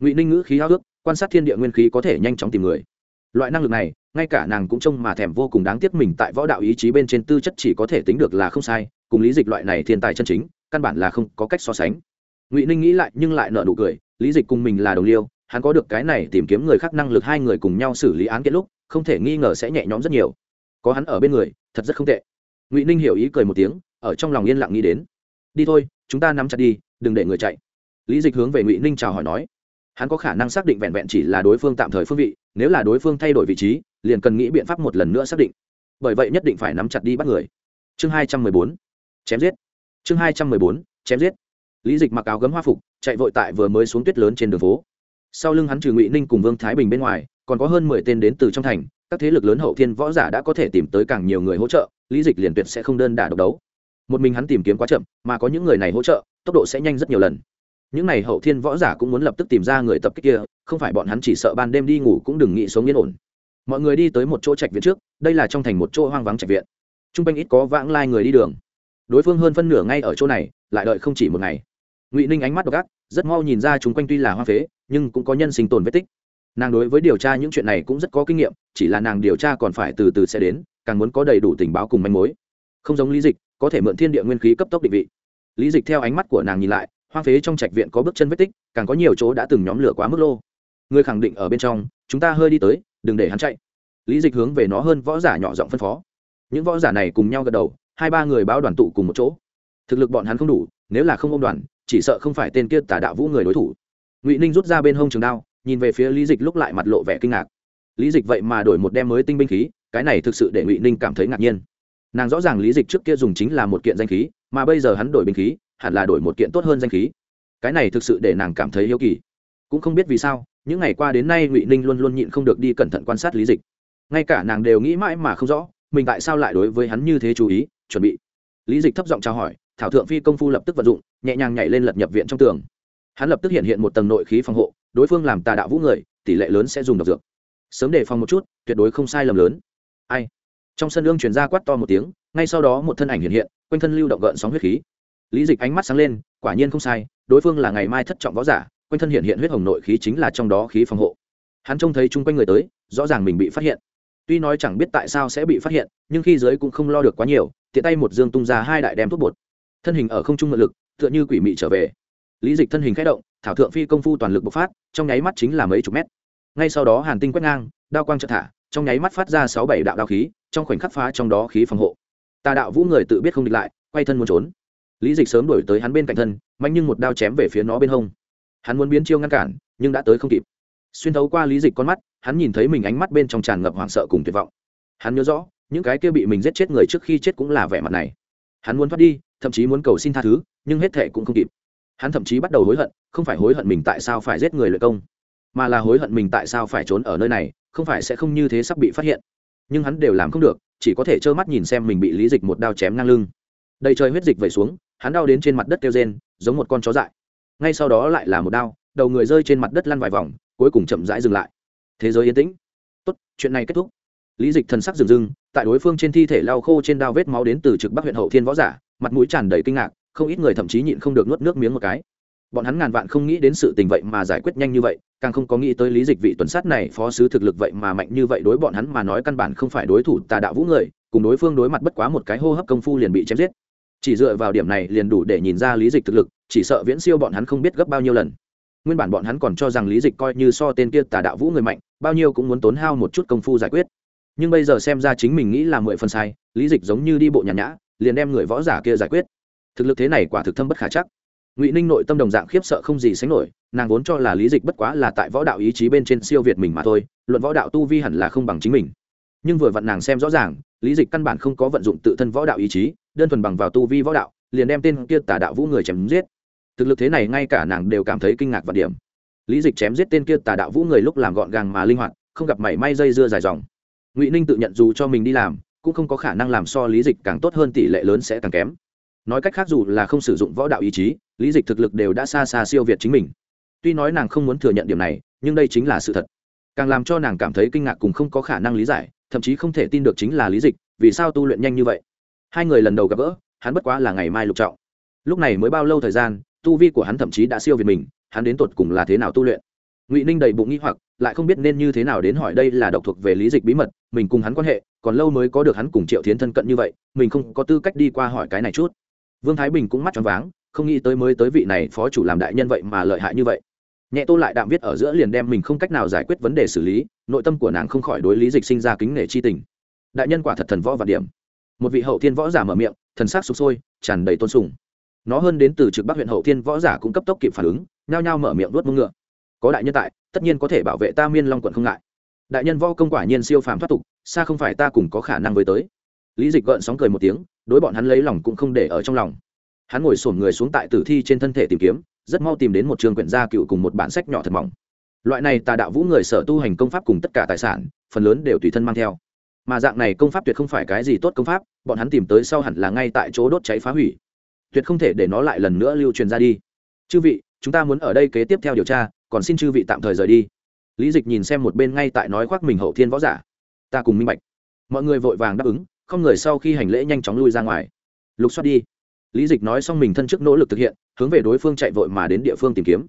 Ngụy ninh ngữ khí háo ước quan sát thiên địa nguyên khí có thể nhanh chóng tìm người. Loại năng lực này, ngay cả nàng cũng trông mà thèm vô cùng đáng tiếc mình tại võ đạo ý chí bên trên tư chất chỉ có thể tính được là không sai cùng lý dịch loại này thiên tài chân chính, căn bản là không có cách so sánh. Ngụy ninh nghĩ lại nhưng lại nợ nụ cười, lý dịch cùng mình là đồng liêu, hắn có được cái này tìm kiếm người khác năng lực hai người cùng nhau xử lý án kết lúc, không thể nghi ngờ sẽ nhẹ nhõm rất nhiều. Có hắn ở bên người, thật rất không tệ. Ngụy ninh hiểu ý cười một tiếng, ở trong lòng yên lặng nghĩ đến. Đi thôi, chúng ta nắm chặt đi, đừng để người chạy. Lý dịch hướng về ngụy ninh chào hỏi nói. Hắn có khả năng xác định vẹn vẹn chỉ là đối phương tạm thời phương vị, nếu là đối phương thay đổi vị trí, liền cần nghĩ biện pháp một lần nữa xác định. Bởi vậy nhất định phải nắm chặt đi bắt người. Chương hai trăm mười bốn chém giết. Chương hai trăm mười bốn, chém giết. Lý dịch mặc áo gấm hoa phục, chạy vội tại vừa mới xuống tuyết lớn trên đường phố. Sau lưng hắn trừ ngụy ninh cùng vương thái bình bên ngoài, còn có hơn mười tên đến từ trong thành, các thế lực lớn hậu thiên võ giả đã có thể tìm tới càng nhiều người hỗ trợ, lý dịch liền tuyệt sẽ không đơn đả độc đấu. Một mình hắn tìm kiếm quá chậm, mà có những người này hỗ trợ, tốc độ sẽ nhanh rất nhiều lần. Những n à y hậu thiên võ giả cũng muốn lập tức tìm ra người tập kích kia, không phải bọn hắn chỉ sợ ban đêm đi ngủ cũng đừng nghĩ sống yên ổn. Mọi người đi tới một chỗ trạch viện trước, đây là trong thành một chỗ hoang vắng trạch viện. T r u n g quanh ít có vãng lai người đi đường đối phương hơn phân nửa ngay ở chỗ này, lại đợi không chỉ một ngày. Ngụy ninh ánh mắt độc ác, rất mau nhìn ra chúng quanh tuy là hoa phế, nhưng cũng có nhân sinh tồn vết tích. Nàng đối với điều tra những chuyện này cũng rất có kinh nghiệm, chỉ là nàng điều tra còn phải từ từ sẽ đến, càng muốn có đầy đủ tình báo cùng manh mối. Không giống lý dịch, có thể mượn thiên địa nguyên khí cấp tốc định vị. Lý dịch theo ánh mắt của nàng nhìn lại, hoang phế trong trạch viện có bước chân vết tích, càng có nhiều chỗ đã từng nhóm lửa quá mức lô. Người khẳng định ở bên trong, chúng ta hơi đi tới, đừng để hắn chạy. Lý dịch hướng về nó hơn võ giả nhỏ giọng phân phó. Những võ giả này cùng nhau gật đầu hai ba người báo đoàn tụ cùng một chỗ. Thực lực bọn hắn không đủ, nếu là không ôm đoàn, chỉ sợ không phải tên kia tả đạo vũ người đối thủ. Ngụy ninh rút ra bên hông trường đao, nhìn về phía lý dịch lúc lại mặt lộ vẻ kinh ngạc. Lý dịch vậy mà đổi một đem mới tinh binh khí, cái này thực sự để ngụy ninh cảm thấy ngạc nhiên. Nàng rõ ràng lý dịch trước kia dùng chính là một kiện danh khí, mà bây giờ hắn đổi binh khí, hẳn là đổi một kiện tốt hơn danh khí. Cái này thực sự để nàng cảm thấy yêu kỳ. Cũng không biết vì sao, những ngày qua đến nay ngụy ninh luôn luôn nhịn không được đi cẩn thận quan sát lý dịch. Ngay cả nàng đều nghĩ mãi mà không rõ mình tại sao lại đối với hắn như thế chú ý, chuẩn bị. Lý dịch thấp giọng trao hỏi, thảo thượng phi công phu lập tức vận dụng, nhẹ nhàng nhảy lên lật nhập viện trong tường. Hắn lập tức hiện hiện một tầng nội khí phòng hộ, đối phương làm tà đạo vũ người, tỷ lệ lớn sẽ dùng độc dược. Sớm đề phòng một chút, tuyệt đối không sai lầm lớn. Ai? Trong sân lương chuyển ra quát to một tiếng, ngay sau đó một thân ảnh hiện hiện, quanh thân lưu động gợn sóng huyết khí. Lý dịch ánh mắt sáng lên, quả nhiên không sai, đối phương là ngày mai thất trọng võ giả, quanh thân hiện hiện huyết hồng nội khí chính là trong đó khí phòng hộ. Hắn trông thấy chung quanh người tới, rõ ràng mình bị phát hiện tuy nói chẳng biết tại sao sẽ bị phát hiện, nhưng khi giới cũng không lo được quá nhiều, tiện tay một dương tung ra hai đại đem thuốc bột. Thân hình ở không trung ngự lực, tựa như quỷ mị trở về. Lý dịch thân hình k h ẽ động, thảo thượng phi công phu toàn lực bộc phát, trong nháy mắt chính là mấy chục mét. Ngay sau đó hàn tinh quét ngang, đao quang trợ thả, trong nháy mắt phát ra sáu bảy đạo đao khí, trong khoảnh khắc phá trong đó khí phòng hộ. Tà đạo vũ người tự biết không địch lại, quay thân muốn trốn. Lý dịch sớm đổi tới hắn bên cạnh thân, mạnh nhưng một đao chém về phía nó bên hông. Hắn muốn biến chiêu ngăn cản, nhưng đã tới không kịp xuyên thấu qua lý dịch con mắt, hắn nhìn thấy mình ánh mắt bên trong tràn ngập hoảng sợ cùng tuyệt vọng. Hắn nhớ rõ, những cái kia bị mình giết chết người trước khi chết cũng là vẻ mặt này. Hắn muốn thoát đi, thậm chí muốn cầu xin tha thứ, nhưng hết thệ cũng không kịp. Hắn thậm chí bắt đầu hối hận, không phải hối hận mình tại sao phải giết người lợi công, mà là hối hận mình tại sao phải trốn ở nơi này, không phải sẽ không như thế sắp bị phát hiện. Nhưng hắn đều làm không được, chỉ có thể trơ mắt nhìn xem mình bị lý dịch một đao chém ngang lưng. Đầy trời huyết dịch vẩy xuống, hắn đau đến trên mặt đất kêu rên, giống một con chó dại. Ngay sau đó lại là một đao đầu người rơi trên mặt đất lăn vài vòng, cuối cùng chậm rãi dừng lại. Thế giới yên tĩnh. Tốt, chuyện này kết thúc. Lý dịch thần sắc rừng rưng tại đối phương trên thi thể lau khô trên đao vết máu đến từ trực bắc huyện hậu thiên võ giả, mặt mũi tràn đầy kinh ngạc, không ít người thậm chí nhịn không được nuốt nước miếng một cái. Bọn hắn ngàn vạn không nghĩ đến sự tình vậy mà giải quyết nhanh như vậy, càng không có nghĩ tới lý dịch vị tuần sát này phó sứ thực lực vậy mà mạnh như vậy đối bọn hắn mà nói căn bản không phải đối thủ tà đạo vũ người, cùng đối phương đối mặt bất quá một cái hô hấp công phu liền bị chém giết. Chỉ dựa vào điểm này liền đủ để nhìn ra lý dịch thực lực, chỉ sợ viễn siêu bọn hắn không biết gấp bao nhiêu lần nguyên bản bọn hắn còn cho rằng lý dịch coi như so tên kia tà đạo vũ người mạnh, bao nhiêu cũng muốn tốn hao một chút công phu giải quyết. Nhưng bây giờ xem ra chính mình nghĩ là mười phần sai, lý dịch giống như đi bộ nhàn nhã, liền đem người võ giả kia giải quyết. Thực lực thế này quả thực thâm bất khả chắc. Ngụy ninh nội tâm đồng dạng khiếp sợ không gì sánh nổi, nàng vốn cho là lý dịch bất quá là tại võ đạo ý chí bên trên siêu việt mình mà thôi, luận võ đạo tu vi hẳn là không bằng chính mình. Nhưng vừa vặn nàng xem rõ ràng, lý dịch căn bản không có vận dụng tự thân võ đạo ý chí, đơn thuần bằng vào tu vi võ đạo, liền đem tên kia tả đạo vũ người chém giết thực lực thế này ngay cả nàng đều cảm thấy kinh ngạc và điểm. Lý dịch chém giết tên kia tà đạo vũ người lúc làm gọn gàng mà linh hoạt, không gặp mảy may dây dưa dài dòng. Ngụy ninh tự nhận dù cho mình đi làm, cũng không có khả năng làm so lý dịch càng tốt hơn tỷ lệ lớn sẽ càng kém. Nói cách khác dù là không sử dụng võ đạo ý chí, lý dịch thực lực đều đã xa xa siêu việt chính mình. Tuy nói nàng không muốn thừa nhận điểm này, nhưng đây chính là sự thật. Càng làm cho nàng cảm thấy kinh ngạc cùng không có khả năng lý giải, thậm chí không thể tin được chính là lý dịch, vì sao tu luyện nhanh như vậy. Hai người lần đầu gặp gỡ, hắn bất quá là ngày mai lục trọng. Lúc này mới bao lâu thời gian tu vi của hắn thậm chí đã siêu việt mình, hắn đến tột cùng là thế nào tu luyện? Ngụy ninh đầy bụng nghĩ hoặc, lại không biết nên như thế nào đến hỏi đây là độc thuộc về lý dịch bí mật, mình cùng hắn quan hệ, còn lâu mới có được hắn cùng triệu tiến thân cận như vậy, mình không có tư cách đi qua hỏi cái này chút. Vương thái bình cũng mắt choáng váng, không nghĩ tới mới tới vị này phó chủ làm đại nhân vậy mà lợi hại như vậy. Nhẹ tô lại đạm viết ở giữa liền đem mình không cách nào giải quyết vấn đề xử lý, nội tâm của nàng không khỏi đối lý dịch sinh ra kính nể chi tình. Đại nhân quả thật thần võ và điểm. Một vị hậu thiên võ giả mở miệng, thần sắc sụp sôi, tràn đầy tôn sùng nó hơn đến từ trực bắc huyện hậu thiên võ giả cũng cấp tốc kịp phản ứng, nhao nhao mở miệng đuốt mông ngựa. Có đại nhân tại, tất nhiên có thể bảo vệ ta miên long quận không ngại. Đại nhân võ công quả nhiên siêu phàm thoát tục, xa không phải ta cùng có khả năng với tới. Lý dịch gợn sóng cười một tiếng, đối bọn hắn lấy lòng cũng không để ở trong lòng. Hắn ngồi sổm người xuống tại tử thi trên thân thể tìm kiếm, rất mau tìm đến một trường quyển gia cựu cùng một bản sách nhỏ thật mỏng. Loại này tà đạo vũ người sở tu hành công pháp cùng tất cả tài sản, phần lớn đều tùy thân mang theo. Mà dạng này công pháp tuyệt không phải cái gì tốt công pháp, bọn hắn tìm tới sau hẳn là ngay tại chỗ đốt cháy phá hủy tuyệt không thể để nó lại lần nữa lưu truyền ra đi. Chư vị, chúng ta muốn ở đây kế tiếp theo điều tra, còn xin chư vị tạm thời rời đi. Lý dịch nhìn xem một bên ngay tại nói khoác mình hậu thiên võ giả. Ta cùng minh bạch. Mọi người vội vàng đáp ứng, không người sau khi hành lễ nhanh chóng lui ra ngoài. Lục xoát đi. Lý dịch nói xong mình thân chức nỗ lực thực hiện, hướng về đối phương chạy vội mà đến địa phương tìm kiếm.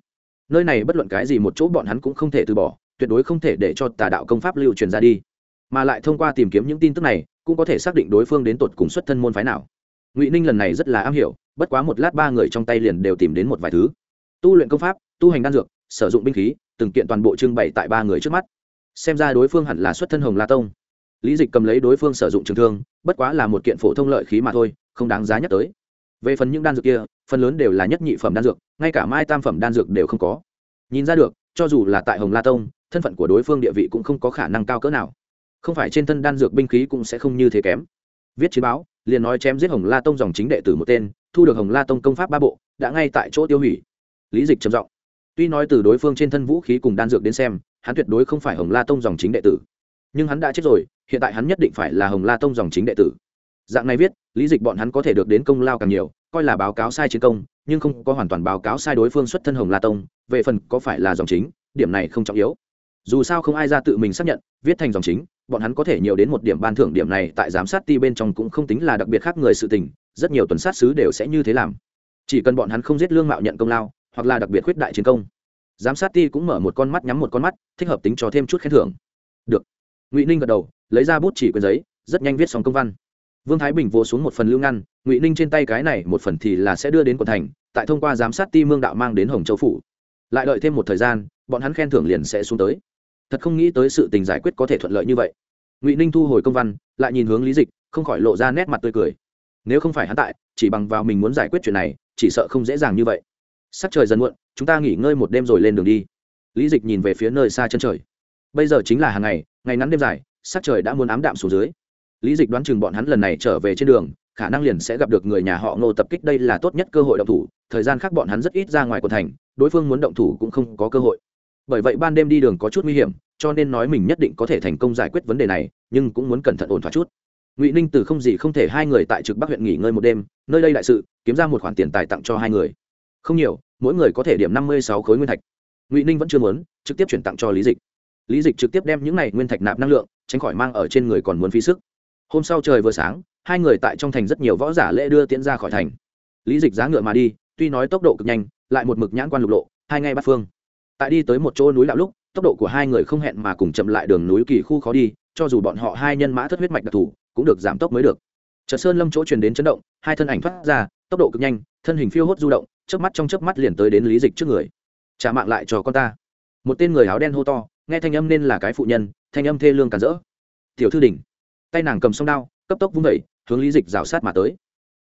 Nơi này bất luận cái gì một chỗ bọn hắn cũng không thể từ bỏ, tuyệt đối không thể để cho tà đạo công pháp lưu truyền ra đi. Mà lại thông qua tìm kiếm những tin tức này, cũng có thể xác định đối phương đến tột cùng xuất thân môn phái nào. Ngụy ninh lần này rất là am hiểu bất quá một lát ba người trong tay liền đều tìm đến một vài thứ. Tu luyện công pháp, tu hành đan dược, sử dụng binh khí, từng kiện toàn bộ trưng bày tại ba người trước mắt. Xem ra đối phương hẳn là xuất thân hồng la tông. Lý dịch cầm lấy đối phương sử dụng trường thương, bất quá là một kiện phổ thông lợi khí mà thôi, không đáng giá nhắc tới. Về phần những đan dược kia, phần lớn đều là nhất nhị phẩm đan dược, ngay cả mai tam phẩm đan dược đều không có. Nhìn ra được, cho dù là tại hồng la tông, thân phận của đối phương địa vị cũng không có khả năng cao cỡ nào. Không phải trên thân đan dược binh khí cũng sẽ không như thế kém. Viết chiến báo liền nói chém giết hồng la tông dòng chính đệ tử một tên, thu được hồng la tông công pháp ba bộ, đã ngay tại chỗ tiêu hủy. Lý dịch trầm giọng. Tuy nói từ đối phương trên thân vũ khí cùng đan dược đến xem, hắn tuyệt đối không phải hồng la tông dòng chính đệ tử. Nhưng hắn đã chết rồi, hiện tại hắn nhất định phải là hồng la tông dòng chính đệ tử. Dạng này viết, lý dịch bọn hắn có thể được đến công lao càng nhiều, coi là báo cáo sai chiến công, nhưng không có hoàn toàn báo cáo sai đối phương xuất thân hồng la tông, về phần có phải là dòng chính, điểm này không trọng yếu. Dù sao không ai ra tự mình xác nhận, viết thành dòng chính bọn hắn có thể nhiều đến một điểm ban thưởng điểm này tại giám sát ti bên trong cũng không tính là đặc biệt khác người sự tình, rất nhiều tuần sát sứ đều sẽ như thế làm. Chỉ cần bọn hắn không giết lương mạo nhận công lao, hoặc là đặc biệt khuyết đại chiến công. Giám sát ti cũng mở một con mắt nhắm một con mắt, thích hợp tính cho thêm chút khen thưởng. Được. Ngụy ninh gật đầu, lấy ra bút chỉ quyền giấy, rất nhanh viết xong công văn. Vương thái bình vô xuống một phần lưu ngăn, ngụy ninh trên tay cái này một phần thì là sẽ đưa đến quận thành, tại thông qua giám sát ti mương đạo mang đến hồng châu phủ. Lại đợi thêm một thời gian, bọn hắn khen thưởng liền sẽ xuống tới thật không nghĩ tới sự tình giải quyết có thể thuận lợi như vậy. Ngụy ninh thu hồi công văn, lại nhìn hướng lý dịch, không khỏi lộ ra nét mặt tươi cười. Nếu không phải hắn tại, chỉ bằng vào mình muốn giải quyết chuyện này, chỉ sợ không dễ dàng như vậy. Sắc trời dần muộn, chúng ta nghỉ ngơi một đêm rồi lên đường đi. Lý dịch nhìn về phía nơi xa chân trời. Bây giờ chính là hàng ngày ngày ngắn đêm dài sắc trời đã muốn ám đạm xuống dưới. Lý dịch đoán chừng bọn hắn lần này trở về trên đường, khả năng liền sẽ gặp được người nhà họ ngô tập kích đây là tốt nhất cơ hội động thủ, thời gian khác bọn hắn rất ít ra ngoài quận thành, đối phương muốn động thủ cũng không có cơ hội bởi vậy ban đêm đi đường có chút nguy hiểm, cho nên nói mình nhất định có thể thành công giải quyết vấn đề này, nhưng cũng muốn cẩn thận ổn thỏa chút. Ngụy ninh từ không gì không thể hai người tại trực bắc huyện nghỉ ngơi một đêm, nơi đây đại sự, kiếm ra một khoản tiền tài tặng cho hai người. Không nhiều, mỗi người có thể điểm năm mươi sáu khối nguyên thạch. Ngụy ninh vẫn chưa muốn, trực tiếp chuyển tặng cho lý dịch. Lý dịch trực tiếp đem những này nguyên thạch nạp năng lượng, tránh khỏi mang ở trên người còn muốn phí sức. Hôm sau trời vừa sáng, hai người tại trong thành rất nhiều võ giả lễ đưa tiễn ra khỏi thành. Lý dịch giá ngựa mà đi, tuy nói tốc độ cực nhanh, lại một mực nhãn quan lục lộ, hai ngay bắt phương tại đi tới một chỗ núi lão lúc tốc độ của hai người không hẹn mà cùng chậm lại đường núi kỳ khu khó đi cho dù bọn họ hai nhân mã thất huyết mạch đặc thù cũng được giảm tốc mới được chợ Sơn Lâm chỗ truyền đến chấn động, hai thân ảnh thoát ra, tốc độ cực nhanh, thân hình phiêu hốt du động, chớp mắt trong chớp mắt liền tới đến Lý Dịch trước người. Trả mạng lại cho con ta. Một tên người áo đen hô to, nghe thanh âm nên là cái phụ nhân, thanh âm thê lương càn rỡ. Tiểu thư đỉnh. Tay nàng cầm song đao, cấp tốc vung vẩy hướng Lý Dịch rào sát mà tới.